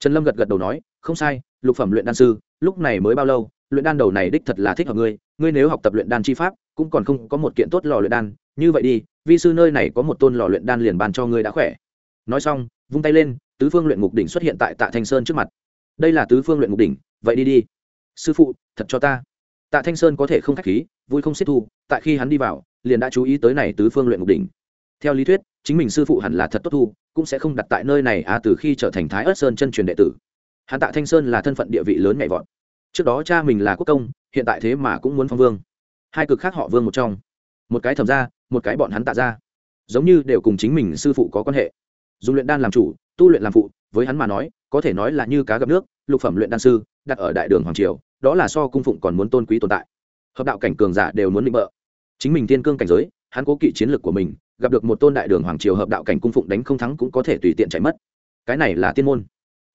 Speaker 1: Trần lâm gật gật đầu nói, không sai, lục phẩm luyện đan sư, lúc này mới bao lâu, luyện đan đầu này đích thật là thích hợp ngươi ngươi nếu học tập luyện đan chi pháp cũng còn không có một kiện tốt lò luyện đan. Như vậy đi, vi sư nơi này có một tôn lò luyện đan liền bàn cho ngươi đã khỏe. Nói xong, vung tay lên, tứ phương luyện ngục đỉnh xuất hiện tại tạ thanh sơn trước mặt. Đây là tứ phương luyện ngục đỉnh, vậy đi đi. Sư phụ, thật cho ta. Tạ thanh sơn có thể không k h á c h khí, vui không xếp thu, tại khi hắn đi vào, liền đã chú ý tới này tứ phương luyện ngục đỉnh. Theo lý thuyết, chính mình sư phụ hẳn là thật tốt thu, cũng sẽ không đặt tại nơi này à từ khi trở thành thái ớt sơn chân truyền đệ tử. Hắn tạ thanh sơn là thân phận địa vị lớn nhảy vọt. Trước đó cha mình là quốc công, hiện tại thế mà cũng muốn phong vương hai cực khác họ vương một trong. Một cái thầm ra một cái bọn hắn tạ ra giống như đều cùng chính mình sư phụ có quan hệ. Dùng luyện đan làm chủ, tu luyện làm phụ, với hắn mà nói, có thể nói là như cá gặp nước, lục phẩm luyện đan sư, đặt ở đại đường hoàng triều, đó là so cung phụng còn muốn tôn quý tồn tại. Hợp đạo cảnh cường giả đều muốn định bợ. Chính mình thiên cương cảnh giới, hắn cố kỵ chiến lược của mình, gặp được một tôn đại đường hoàng triều hợp đạo cảnh cung phụng đánh không thắng cũng có thể tùy tiện chạy mất. Cái này là tiên môn.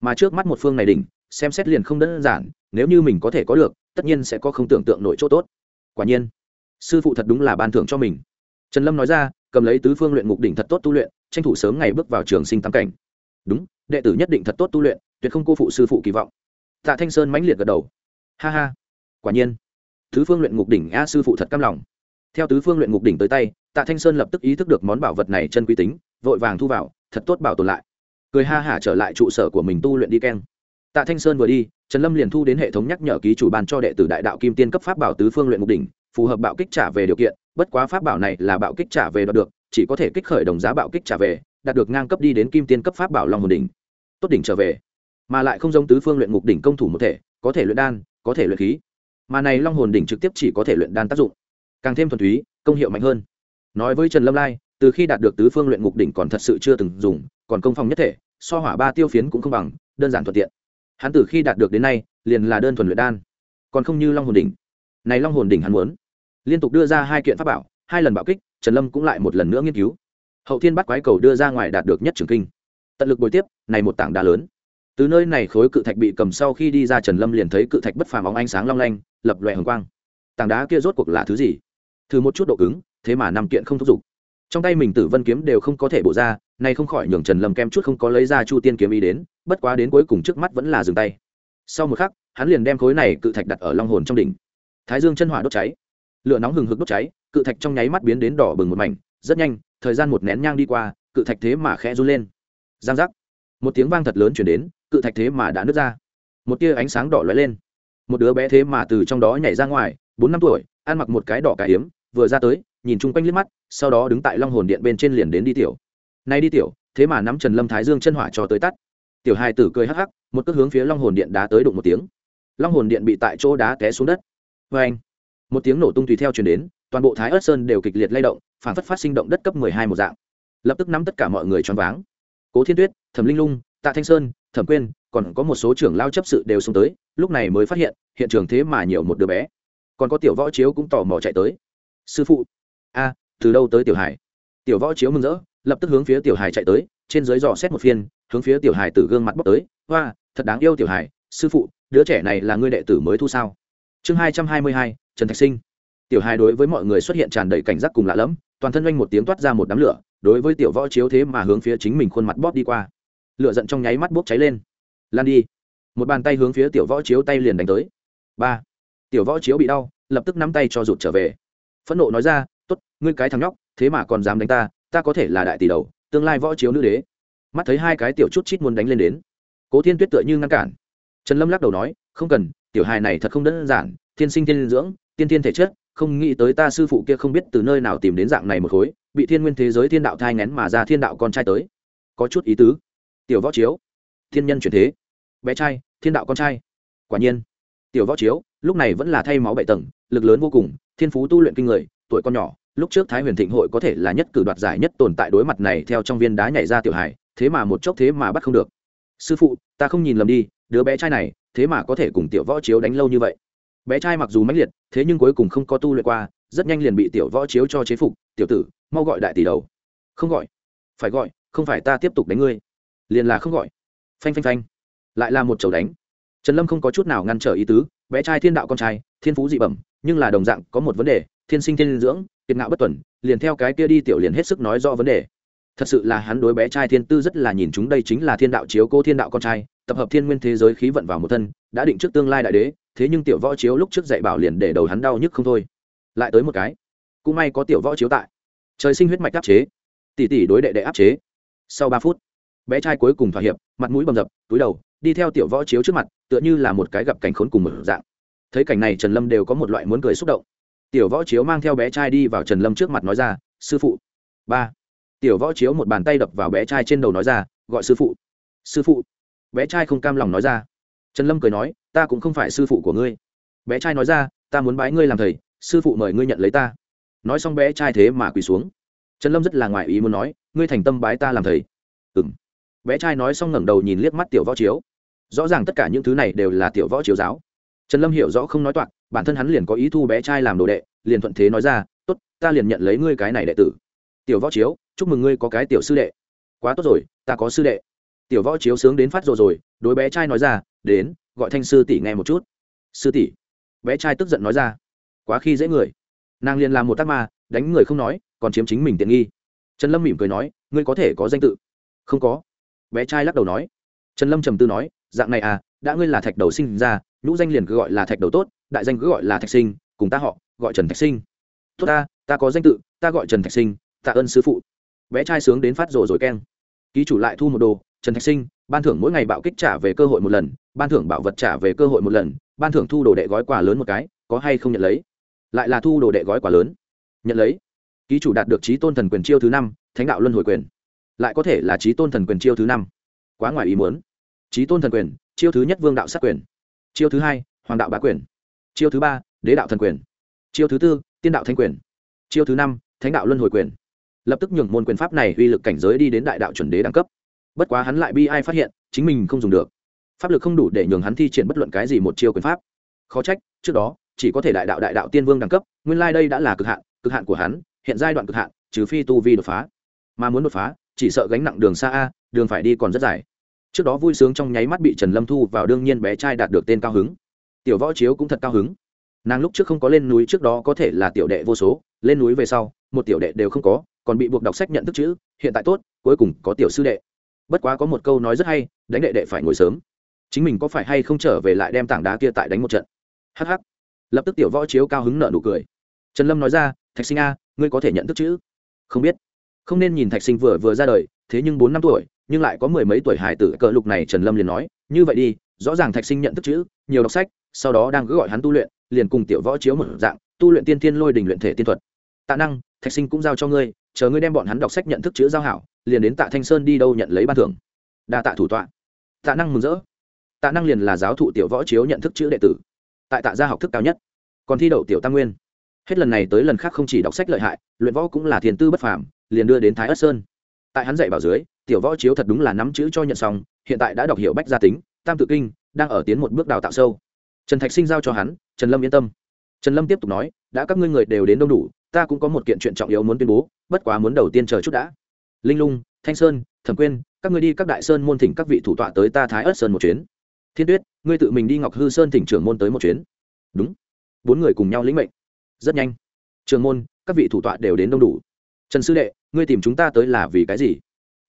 Speaker 1: Mà trước mắt một phương này đỉnh, xem xét liền không đơn giản, nếu như mình có thể có được, tất nhiên sẽ có không tưởng tượng nội chỗ tốt quả nhiên, sư phụ thật đúng là ban thưởng cho mình. Trần lâm nói ra, cầm lấy tứ phương luyện ngục đỉnh thật tốt tu luyện, tranh thủ sớm ngày bước vào trường sinh tam cảnh. Đúng, đệ tử nhất định thật tốt tu luyện, tuyệt không cô phụ sư phụ kỳ vọng. Tạ thanh sơn mãnh liệt gật đầu. Ha ha, quả nhiên. Tứ phương luyện ngục đỉnh, a, sư phụ thật căm lòng. Theo tứ phương luyện ngục đỉnh tới tay, tạ thanh sơn lập tức ý thức được món bảo vật này chân quý tính, vội vàng thu vào, thật tốt bảo tồn lại. Cười ha hả trở lại trụ sở của mình tu luyện đi keng tạ thanh sơn vừa đi, trần lâm liền thu đến hệ thống nhắc nhở ký chủ ban cho đệ tử đại đạo kim tiên cấp pháp bảo tứ phương luyện mục đỉnh, phù hợp bạo kích trả về điều kiện, bất quá pháp bảo này là bạo kích trả về đoạt được, chỉ có thể kích khởi đồng giá bạo kích trả về, đạt được ngang cấp đi đến kim tiên cấp pháp bảo long hồn đỉnh. Tốt đỉnh trở về. Mà lại không giống tứ phương luyện mục đỉnh công thủ một thể, có thể luyện đan, có thể luyện khí. Mà này long hồn đỉnh trực tiếp chỉ có thể luyện đan tác dụng. Càng thêm thuần túy, công hiệu mạnh hơn. Nói với trần lâm lai, từ khi đạt được tứ phương luyện mục đỉnh còn thật sự chưa từng dùng, còn công phong nhất thể, so hỏa ba tiêu phiến cũng không bằng, đơn giản thuận tiện hắn từ khi đạt được đến nay, liền là đơn thuần luyện đan. Còn không như long hồn đỉnh. Này long hồn đỉnh hắn muốn liên tục đưa ra hai kiện pháp bảo, hai lần bạo kích, trần lâm cũng lại một lần nữa nghiên cứu. Hậu thiên bắt quái cầu đưa ra ngoài đạt được nhất trường kinh. Tận lực bồi tiếp, này một tảng đá lớn. Từ nơi này khối cự thạch bị cầm sau khi đi ra trần lâm liền thấy cự thạch bất phàm óng ánh sáng long lanh, lập loè hồng quang. Tảng đá kia rốt cuộc là thứ gì? Thử một chút độ cứng, thế mà năm kiện không thúc giục trong tay mình tử vân kiếm đều không có thể bổ ra, nay không khỏi nhường trần lâm kem chút không có lấy ra chu tiên kiếm ý đến, bất quá đến cuối cùng trước mắt vẫn là dừng tay. Sau một khắc, hắn liền đem khối này cự thạch đặt ở long hồn trong đỉnh. Thái dương chân hỏa đốt cháy. Lửa nóng hừng hực đốt cháy, cự thạch trong nháy mắt biến đến đỏ bừng một mảnh, rất nhanh, thời gian một nén nhang đi qua, cự thạch thế mà khẽ run lên. Giang giác. Một tiếng vang thật lớn chuyển đến, cự thạch thế mà đã nứt ra. Một tia ánh sáng đỏ lóe lên. Một đứa bé thế mà từ trong đó nhảy ra ngoài, bốn năm tuổi, ăn mặc một cái đỏ cải hiếm vừa ra tới nhìn chung quanh liếc mắt, sau đó đứng tại long hồn điện bên trên liền đến đi tiểu. Nay đi tiểu, thế mà nắm trần lâm thái dương chân hỏa cho tới tắt. Tiểu hai tử cười hắc hắc, một cước hướng phía long hồn điện đá tới đụng một tiếng. Long hồn điện bị tại chỗ đá té xuống đất. Vê anh, một tiếng nổ tung tùy theo chuyển đến, toàn bộ thái ớt sơn đều kịch liệt lay động, phản phất phát sinh động đất cấp mười hai một dạng. Lập tức nắm tất cả mọi người choáng váng. Cố thiên tuyết, thẩm linh lung, tạ thanh sơn, thẩm quyên, còn có một số trưởng lao chấp sự đều xông tới, lúc này mới phát hiện hiện trường thế mà nhiều một đứa bé. Còn có tiểu võ chiếu cũng tò mò chạy tới. Sư phụ a, từ đâu tới tiểu hải? Tiểu võ chiếu mừng rỡ, lập tức hướng phía tiểu hải chạy tới, trên dưới dò xét một phiên, hướng phía tiểu hải từ gương mặt bóc tới. Hoa, thật đáng yêu tiểu hải, sư phụ, đứa trẻ này là ngươi đệ tử mới thu sao? Chương hai trăm hai mươi hai, trần thạch sinh. Tiểu hải đối với mọi người xuất hiện tràn đầy cảnh giác cùng lạ lẫm, toàn thân oanh một tiếng toát ra một đám lửa, đối với tiểu võ chiếu thế mà hướng phía chính mình khuôn mặt bóp đi qua. Lửa giận trong nháy mắt bốc cháy lên. Lan đi. Một bàn tay hướng phía tiểu võ chiếu tay liền đánh tới. Ba. Tiểu võ chiếu bị đau, lập tức nắm tay cho rụt trở về. Phẫn nộ nói ra ngươi cái thằng nhóc, thế mà còn dám đánh ta ta có thể là đại tỷ đầu, tương lai võ chiếu nữ đế. Mắt thấy hai cái tiểu chút chít muốn đánh lên đến. Cố thiên tuyết tựa như ngăn cản. Trần lâm lắc đầu nói, không cần, tiểu hài này thật không đơn giản, thiên sinh thiên dưỡng, tiên thiên thể chất, không nghĩ tới ta sư phụ kia không biết từ nơi nào tìm đến dạng này một khối, bị thiên nguyên thế giới thiên đạo thai ngén mà ra thiên đạo con trai tới. Có chút ý tứ. Tiểu võ chiếu. Thiên nhân chuyển thế. Bé trai, thiên đạo con trai. Quả nhiên. Tiểu võ chiếu, lúc này vẫn là thay máu bảy tầng, lực lớn vô cùng, thiên phú tu luyện kinh người, tuổi con nhỏ lúc trước thái huyền thịnh hội có thể là nhất cử đoạt giải nhất tồn tại đối mặt này theo trong viên đá nhảy ra tiểu hải thế mà một chốc thế mà bắt không được. Sư phụ, ta không nhìn lầm đi, đứa bé trai này, thế mà có thể cùng tiểu võ chiếu đánh lâu như vậy. Bé trai mặc dù mãnh liệt, thế nhưng cuối cùng không có tu luyện qua, rất nhanh liền bị tiểu võ chiếu cho chế phục, tiểu tử, mau gọi đại tỷ đầu. Không gọi. Phải gọi, không phải ta tiếp tục đánh ngươi. Liền là không gọi. Phanh phanh phanh. Lại là một chầu đánh. Trần lâm không có chút nào ngăn trở ý tứ, bé trai thiên đạo con trai, thiên phú dị bẩm, nhưng là đồng dạng có một vấn đề thiên sinh thiên dưỡng, kiệt ngạo bất tuần, liền theo cái kia đi tiểu liền hết sức nói rõ vấn đề. Thật sự là hắn đối bé trai thiên tư rất là nhìn chúng, đây chính là thiên đạo chiếu cô thiên đạo con trai, tập hợp thiên nguyên thế giới khí vận vào một thân, đã định trước tương lai đại đế, thế nhưng tiểu võ chiếu lúc trước dạy bảo liền để đầu hắn đau nhức không thôi. Lại tới một cái, cũng may có tiểu võ chiếu tại. Trời sinh huyết mạch áp chế, tỷ tỷ đối đệ đệ áp chế. Sau ba phút, bé trai cuối cùng thỏa hiệp, mặt mũi bầm dập, túi đầu, đi theo tiểu võ chiếu trước mặt, tựa như là một cái gặp cảnh khốn cùng một dạng. Thấy cảnh này trần lâm đều có một loại muốn cười xúc động tiểu võ chiếu mang theo bé trai đi vào trần lâm trước mặt nói ra, sư phụ. Ba. Tiểu võ chiếu một bàn tay đập vào bé trai trên đầu nói ra, gọi sư phụ. Sư phụ. Bé trai không cam lòng nói ra. Trần lâm cười nói, ta cũng không phải sư phụ của ngươi. Bé trai nói ra, ta muốn bái ngươi làm thầy, sư phụ mời ngươi nhận lấy ta. Nói xong bé trai thế mà quỳ xuống. Trần lâm rất là ngoài ý muốn nói, ngươi thành tâm bái ta làm thầy. Ừ m bé trai nói xong ngẩng đầu nhìn liếc mắt tiểu võ chiếu. Rõ ràng tất cả những thứ này đều là tiểu võ chiếu giáo trần lâm hiểu rõ không nói toạc, bản thân hắn liền có ý thu bé trai làm đồ đệ, liền thuận thế nói ra t ố t ta liền nhận lấy ngươi cái này đệ tử. Tiểu võ chiếu, chúc mừng ngươi có cái tiểu sư đệ. Quá tốt rồi, ta có sư đệ. Tiểu võ chiếu sướng đến phát rồi rồi, đối bé trai nói ra, đến, gọi thanh sư tỷ nghe một chút. Sư tỷ? Bé trai tức giận nói ra, quá khi dễ người. Nàng liền làm một tác ma, đánh người không nói, còn chiếm chính mình tiện nghi. Trần lâm mỉm cười nói, ngươi có thể có danh tự? Không có. Bé trai lắc đầu nói. Trần lâm trầm tư nói, dạng này à đã ngươi là thạch đầu sinh ra nhũ danh liền cứ gọi là thạch đầu tốt, đại danh cứ gọi là thạch sinh, cùng ta họ gọi trần thạch sinh. Tốt ta ta có danh tự, ta gọi trần thạch sinh, tạ ơn sư phụ. Bé trai sướng đến phát rồ rồi keng. Ký chủ lại thu một đồ, trần thạch sinh, ban thưởng mỗi ngày bạo kích trả về cơ hội một lần, ban thưởng bảo vật trả về cơ hội một lần, ban thưởng thu đồ đệ gói quà lớn một cái, có hay không nhận lấy? Lại là thu đồ đệ gói quà lớn. Nhận lấy. Ký chủ đạt được trí tôn thần quyền chiêu thứ năm, thánh đạo luân hồi quyền. Lại có thể là trí tôn thần quyền chiêu thứ năm. Quá ngoài ý muốn. Trí tôn thần quyền, chiêu thứ nhất vương đạo sát quyền chiêu thứ hai, hoàng đạo bá quyền. Chiêu thứ ba, đế đạo thần quyền. Chiêu thứ tư, tiên đạo thanh quyền. Chiêu thứ năm, thánh đạo luân hồi quyền. Lập tức nhường môn quyền pháp này uy lực cảnh giới đi đến đại đạo chuẩn đế đẳng cấp. Bất quá hắn lại bi ai phát hiện, chính mình không dùng được. Pháp lực không đủ để nhường hắn thi triển bất luận cái gì một chiêu quyền pháp. Khó trách, trước đó, chỉ có thể đại đạo đại đạo tiên vương đẳng cấp, nguyên lai、like、đây đã là cực hạn cực hạn của hắn, hiện giai đoạn cực hạn, trừ phi tu vi đột phá. Mà muốn đột phá, chỉ sợ gánh nặng đường xa a, đường phải đi còn rất dài trước đó vui sướng trong nháy mắt bị trần lâm thu vào đương nhiên bé trai đạt được tên cao hứng. Tiểu võ chiếu cũng thật cao hứng. Nàng lúc trước không có lên núi trước đó có thể là tiểu đệ vô số, lên núi về sau, một tiểu đệ đều không có, còn bị buộc đọc sách nhận thức chữ, hiện tại tốt, cuối cùng có tiểu sư đệ. Bất quá có một câu nói rất hay, đánh đệ đệ phải ngồi sớm. Chính mình có phải hay không trở về lại đem tảng đá kia tại đánh một trận? Hh lập tức tiểu võ chiếu cao hứng nợ nụ cười. Trần lâm nói ra, thạch sinh a, ngươi có thể nhận thức chữ. Không biết. Không nên nhìn thạch sinh vừa vừa ra đời, thế nhưng bốn năm tuổi nhưng lại có mười mấy tuổi hải tử cờ lục này trần lâm liền nói, như vậy đi, rõ ràng thạch sinh nhận thức chữ, nhiều đọc sách, sau đó đang cứ gọi hắn tu luyện, liền cùng tiểu võ chiếu một dạng, tu luyện tiên tiên lôi đình luyện thể tiên thuật. Tạ năng, thạch sinh cũng giao cho ngươi, chờ ngươi đem bọn hắn đọc sách nhận thức chữ giao hảo, liền đến tạ thanh sơn đi đâu nhận lấy ban thưởng. Đa tạ thủ tọa. Tạ năng mừng rỡ. Tạ năng liền là giáo thụ tiểu võ chiếu nhận thức chữ đệ tử, tại tạ gia học thức cao nhất, còn thi đậu tiểu tam nguyên. Hết lần này tới lần khác không chỉ đọc sách lợi hại, luyện võ cũng là thiền tư bất phàm, liền đưa đến thái ất sơn. Tại hắn dạy bảo dưới tiểu võ chiếu thật đúng là nắm chữ cho nhận xong, hiện tại đã đọc hiểu bách gia tính, tam tự kinh, đang ở tiến một bước đào tạo sâu. Trần thạch sinh giao cho hắn, trần lâm yên tâm. Trần lâm tiếp tục nói, đã các ngươi người đều đến đông đủ, ta cũng có một kiện chuyện trọng yếu muốn tuyên bố, bất quá muốn đầu tiên chờ chút đã. Linh lung, thanh sơn, thẩm quyên, các ngươi đi các đại sơn môn thỉnh các vị thủ tọa tới ta thái ớt sơn một chuyến. Thiên tuyết, ngươi tự mình đi ngọc hư sơn thỉnh trưởng môn tới một chuyến. Đúng. Bốn người cùng nhau lĩnh mệnh. Rất nhanh. Trường môn, các vị thủ tọa đều đến đông đủ. Trần sư đệ, ngươi tìm chúng ta tới là vì cái gì?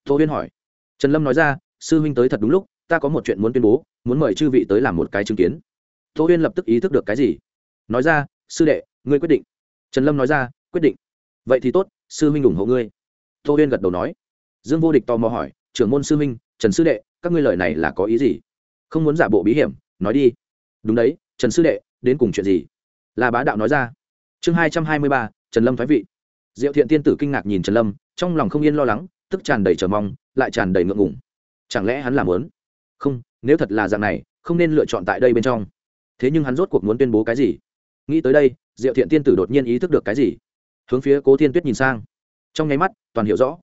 Speaker 1: Tô huyên hỏi. Trần lâm nói ra, sư huynh tới thật đúng lúc, ta có một chuyện muốn tuyên bố, muốn mời chư vị tới làm một cái chứng kiến. Tô huyên lập tức ý thức được cái gì? Nói ra, sư đệ, ngươi quyết định. Trần lâm nói ra, quyết định. Vậy thì tốt, sư huynh ủng hộ ngươi. Tô huyên gật đầu nói. Dương vô địch tò mò hỏi, trưởng môn sư huynh, trần sư đệ, các ngươi lời này là có ý gì? Không muốn giả bộ bí hiểm, nói đi. Đúng đấy, trần sư đệ, đến cùng chuyện gì? Là bá đạo nói ra. Chương hai trăm hai mươi ba, trần lâm thái vị. Diệu thiện tiên tử kinh ngạc nhìn trần lâm, trong lòng không yên lo lắng tức tràn đầy chờ mong, lại tràn đầy ngượng ngùng. Chẳng lẽ hắn làm lớn không, nếu thật là dạng này, không nên lựa chọn tại đây bên trong. Thế nhưng hắn rốt cuộc muốn tuyên bố cái gì? Nghĩ tới đây, diệu thiện tiên tử đột nhiên ý thức được cái gì? Hướng phía cố thiên tuyết nhìn sang. Trong nháy mắt, toàn hiểu rõ.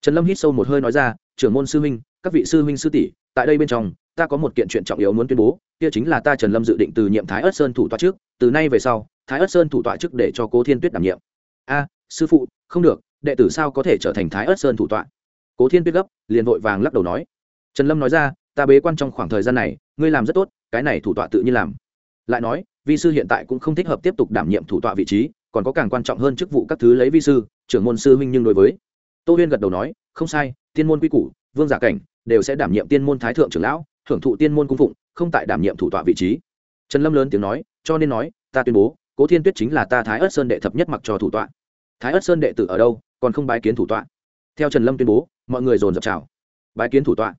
Speaker 1: Trần lâm hít sâu một hơi nói ra, trưởng môn sư huynh, các vị sư huynh sư tỷ, tại đây bên trong, ta có một kiện chuyện trọng yếu muốn tuyên bố, kia chính là ta trần lâm dự định từ nhiệm thái ất sơn thủ tọa trước, từ nay về sau, thái ất sơn thủ tọa trước để cho cố thiên tuyết đảm nhiệm. A, sư phụ, không được đệ tử sao có thể trở thành thái ớt sơn thủ tọa? Cố thiên tuyết gấp, liền vội vàng lắc đầu nói. Trần lâm nói ra, ta bế quan trong khoảng thời gian này, ngươi làm rất tốt, cái này thủ tọa tự nhiên làm. Lại nói, vi sư hiện tại cũng không thích hợp tiếp tục đảm nhiệm thủ tọa vị trí, còn có càng quan trọng hơn chức vụ các thứ lấy vi sư, trưởng môn sư huynh nhưng đối với. Tô huyên gật đầu nói, không sai, tiên môn quy củ, vương giả cảnh, đều sẽ đảm nhiệm tiên môn thái thượng trưởng lão hưởng thụ tiên môn cung phụng, không tại đảm nhiệm thủ tọa vị trí. Trần lâm lớn tiếng nói, cho nên nói, ta tuyên bố, cố thiên tuyết chính là ta thái ất sơn đệ thập nhất mặc cho thủ tọa. Thái ất sơn đệ tử ở đâu còn không bái kiến thủ tọa. Theo trần lâm tuyên bố, mọi người dồn dập chào. Bái kiến thủ tọa.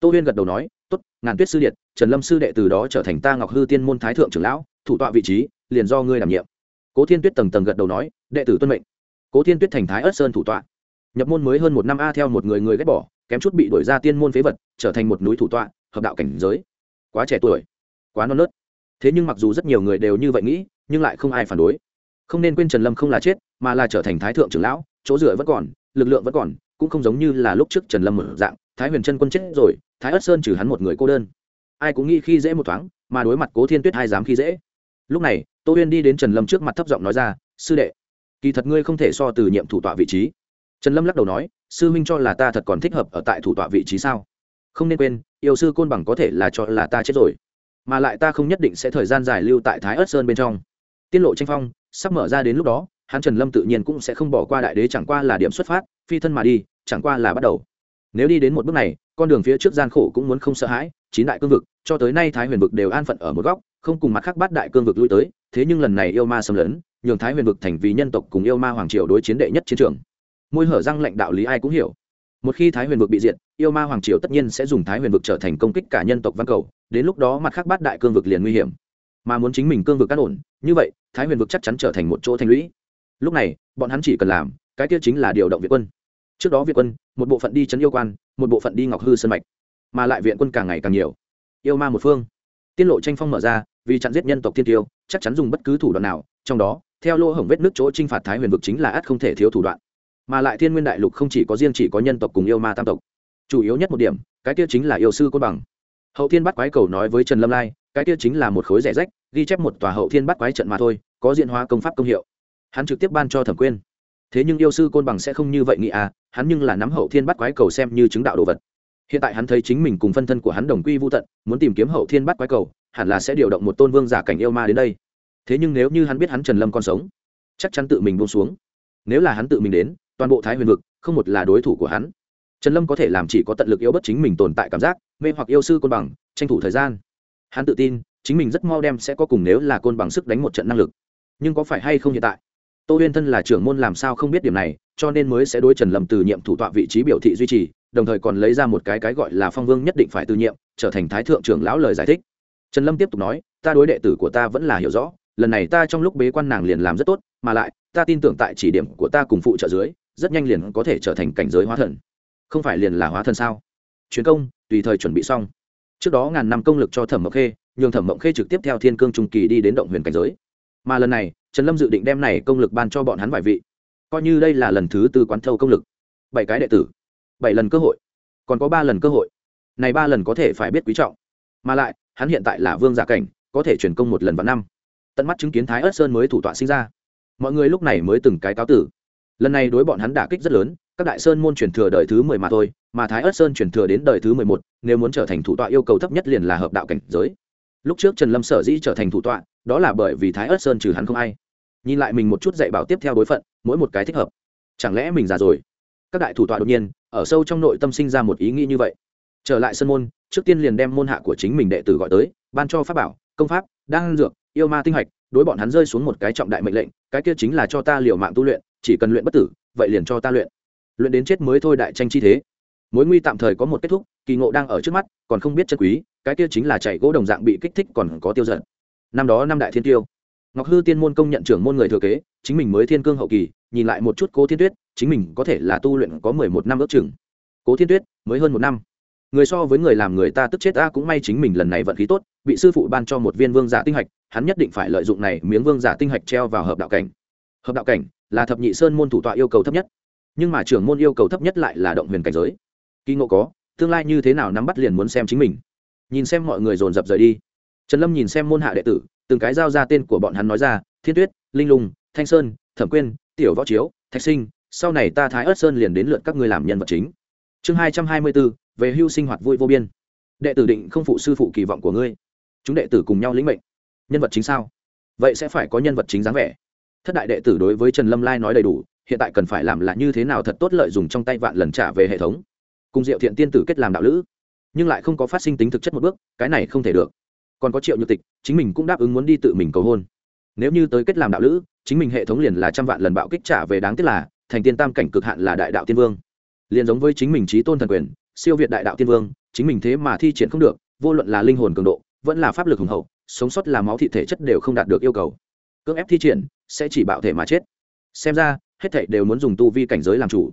Speaker 1: Tô huyên gật đầu nói t ố t ngàn tuyết sư điện trần lâm sư đệ từ đó trở thành ta ngọc hư tiên môn thái thượng trưởng lão, thủ tọa vị trí, liền do ngươi đảm nhiệm. Cố thiên tuyết tầng tầng gật đầu nói, đệ tử tuân mệnh. Cố thiên tuyết thành thái ất sơn thủ tọa. Nhập môn mới hơn một năm a theo một người người ghét bỏ, kém chút bị đổi ra tiên môn phế vật, trở thành một núi thủ tọa, hợp đạo cảnh giới. Quá trẻ tuổi, quá non nớt. Thế nhưng mặc dù rất nhiều người đều như vậy nghĩ, nhưng lại không ai phản đối. Không nên quên trần lâm không là chết, mà là trở thành thái thượng trưởng lão chỗ dựa vẫn còn, lực lượng vẫn còn, cũng không giống như là lúc trước trần lâm mở dạng, thái huyền trân quân chết rồi, thái ất sơn trừ hắn một người cô đơn. Ai cũng nghĩ khi dễ một thoáng, mà đối mặt cố thiên tuyết ai dám khi dễ. Lúc này, tô huyên đi đến trần lâm trước mặt thấp giọng nói ra, sư đệ, kỳ thật ngươi không thể so từ nhiệm thủ tọa vị trí. Trần lâm lắc đầu nói, sư huynh cho là ta thật còn thích hợp ở tại thủ tọa vị trí sao? Không nên quên, yêu sư côn bằng có thể là cho là ta chết rồi, mà lại ta không nhất định sẽ thời gian dài lưu tại thái ất sơn bên trong. Tiên lộ tranh phong, sắp mở ra đến lúc đó hắn trần lâm tự nhiên cũng sẽ không bỏ qua đại đế chẳng qua là điểm xuất phát, phi thân mà đi, chẳng qua là bắt đầu. Nếu đi đến một bước này, con đường phía trước gian khổ cũng muốn không sợ hãi, chín đại cương vực, cho tới nay thái huyền vực đều an phận ở một góc, không cùng mặt khác bắt đại cương vực lui tới, thế nhưng lần này yêu ma xâm lấn, nhường thái huyền vực thành vì nhân tộc cùng yêu ma hoàng triều đối chiến đệ nhất chiến trường. Môi hở răng lệnh đạo lý ai cũng hiểu. Một khi thái huyền vực bị diệt, yêu ma hoàng triều tất nhiên sẽ dùng thái huyền vực trở thành công kích cả nhân tộc văn cầu, đến lúc đó mặt khác bát đại cương vực liền nguy hiểm. Mà muốn chính mình cương vực cắt ổn, như vậy, thái huyền vực chắc chắn trở thành một chỗ thành lũy lúc này, bọn hắn chỉ cần làm, cái kia chính là điều động viện quân. Trước đó viện quân, một bộ phận đi chấn yêu quan, một bộ phận đi ngọc hư sân mạch, mà lại viện quân càng ngày càng nhiều. Yêu ma một phương. Tiên lộ tranh phong mở ra, vì chặn giết nhân tộc thiên tiêu, chắc chắn dùng bất cứ thủ đoạn nào, trong đó, theo lô hổng vết nước chỗ t r i n h phạt thái huyền vực chính là ắt không thể thiếu thủ đoạn. Mà lại thiên nguyên đại lục không chỉ có riêng chỉ có nhân tộc cùng yêu ma tam tộc. Chủ yếu nhất một điểm, cái kia chính là yêu sư côn bằng. Hậu thiên bắt quái cầu nói với trần lâm lai, cái kia chính là một khối rẻ rách, ghi chép một tòa hậu thiên bắt quái trận mà thôi, có diện hóa công pháp công hiệu hắn trực tiếp ban cho thẩm quyên. Thế nhưng yêu sư côn bằng sẽ không như vậy nghĩ à hắn nhưng là nắm hậu thiên bắt quái cầu xem như chứng đạo đồ vật. Hiện tại hắn thấy chính mình cùng phân thân của hắn đồng quy vô tận, muốn tìm kiếm hậu thiên bắt quái cầu, hẳn là sẽ điều động một tôn vương giả cảnh yêu ma đến đây. Thế nhưng nếu như hắn biết hắn trần lâm còn sống, chắc chắn tự mình buông xuống. Nếu là hắn tự mình đến, toàn bộ thái huyền vực, không một là đối thủ của hắn. Trần lâm có thể làm chỉ có tận lực yếu bất chính mình tồn tại cảm giác, mê hoặc yêu sư côn bằng, tranh thủ thời gian. Hắn tự tin, chính mình rất mau đem sẽ có cùng nếu là côn bằng sức đánh một trận năng lực. Nhưng có phải hay không hiện tại? Tô huyên thân là trưởng môn làm sao không biết điểm này, cho nên mới sẽ đối trần lâm từ nhiệm thủ tọa vị trí biểu thị duy trì, đồng thời còn lấy ra một cái cái gọi là phong vương nhất định phải từ nhiệm, trở thành thái thượng trưởng lão lời giải thích. Trần lâm tiếp tục nói, ta đối đệ tử của ta vẫn là hiểu rõ, lần này ta trong lúc bế quan nàng liền làm rất tốt, mà lại, ta tin tưởng tại chỉ điểm của ta cùng phụ trợ dưới, rất nhanh liền có thể trở thành cảnh giới hóa thần. Không phải liền là hóa thần sao? Chuyến công, tùy thời chuẩn bị xong. Trước đó ngàn năm công lực cho thẩm mộng khê, nhường thẩm mộng khê trực tiếp theo thiên cương trung kỳ đi đến động huyền cảnh giới. Mà lần này trần lâm dự định đem này công lực ban cho bọn hắn vài vị. Coi như đây là lần thứ tư quán thâu công lực. Bảy cái đệ tử. Bảy lần cơ hội. Còn có ba lần cơ hội. Này ba lần có thể phải biết quý trọng. Mà lại, hắn hiện tại là vương giả cảnh, có thể chuyển công một lần vào năm. Tận mắt chứng kiến thái ớt sơn mới thủ tọa sinh ra. Mọi người lúc này mới từng cái cáo tử. Lần này đối bọn hắn đả kích rất lớn, các đại sơn môn truyền thừa đời thứ mười mà thôi, mà thái ớt sơn truyền thừa đến đời thứ mười một, nếu muốn trở thành thủ tọa yêu cầu thấp nhất liền là hợp đạo cảnh giới. Lúc trước trần lâm sở dĩ trở thành thủ tọa, đó là bởi vì thái ớt sơn trừ hắn không ai nhìn lại mình một chút dạy bảo tiếp theo đối phận, mỗi một cái thích hợp. Chẳng lẽ mình già rồi? Các đại thủ tọa đột nhiên, ở sâu trong nội tâm sinh ra một ý nghĩ như vậy. Trở lại sân môn, trước tiên liền đem môn hạ của chính mình đệ tử gọi tới, ban cho pháp bảo, công pháp, đan dược, yêu ma tinh hạch, đối bọn hắn rơi xuống một cái trọng đại mệnh lệnh, cái kia chính là cho ta liều mạng tu luyện, chỉ cần luyện bất tử, vậy liền cho ta luyện. Luyện đến chết mới thôi đại tranh chi thế. Mối nguy tạm thời có một kết thúc, kỳ ngộ đang ở trước mắt, còn không biết chân quý, cái kia chính là chạy gỗ đồng dạng bị kích thích còn có tiêu giận. Năm đó năm đại thiên tiêu ngọc hư tiên môn công nhận trưởng môn người thừa kế, chính mình mới thiên cương hậu kỳ, nhìn lại một chút cố thiên tuyết, chính mình có thể là tu luyện có mười một năm ước chừng. Cố thiên tuyết, mới hơn một năm. Người so với người làm người ta tức chết ta cũng may chính mình lần này vận khí tốt, bị sư phụ ban cho một viên vương giả tinh hạch, hắn nhất định phải lợi dụng này miếng vương giả tinh hạch treo vào hợp đạo cảnh. Hợp đạo cảnh là thập nhị sơn môn thủ tọa yêu cầu thấp nhất. Nhưng mà trưởng môn yêu cầu thấp nhất lại là động huyền cảnh giới. Kỳ ngộ có, tương lai như thế nào nắm bắt liền muốn xem chính mình. Nhìn xem mọi người dồn dập rời đi. Trần lâm nhìn xem môn hạ đệ tử từng cái giao ra tên của bọn hắn nói ra, thiên tuyết, linh lùng thanh sơn, thẩm quyên, tiểu võ chiếu, thạch sinh, sau này ta thái ớt sơn liền đến lượt các ngươi làm nhân vật chính. Chương hai trăm hai mươi bốn, về hưu sinh hoạt vui vô biên. Đệ tử định không phụ sư phụ kỳ vọng của ngươi. Chúng đệ tử cùng nhau lĩnh mệnh. Nhân vật chính sao? Vậy sẽ phải có nhân vật chính dáng vẻ. Thất đại đệ tử đối với trần lâm lai nói đầy đủ, hiện tại cần phải làm là như thế nào thật tốt lợi dùng trong tay vạn lần trả về hệ thống. Cùng diệu thiện tiên tử kết làm đạo lữ, nhưng lại không có phát sinh tính thực chất một bước, cái này không thể được còn có triệu nhược tịch, chính mình cũng đáp ứng muốn đi tự mình cầu hôn. Nếu như tới kết làm đạo lữ, chính mình hệ thống liền là trăm vạn lần bạo kích trả về đáng tiếc là, thành tiên tam cảnh cực hạn là đại đạo tiên vương. Liền giống với chính mình trí tôn thần quyền, siêu việt đại đạo tiên vương, chính mình thế mà thi triển không được, vô luận là linh hồn cường độ, vẫn là pháp lực hùng hậu, sống sót là máu thị thể chất đều không đạt được yêu cầu. Cưỡng ép thi triển, sẽ chỉ bạo thể mà chết. Xem ra, hết thảy đều muốn dùng tu vi cảnh giới làm chủ.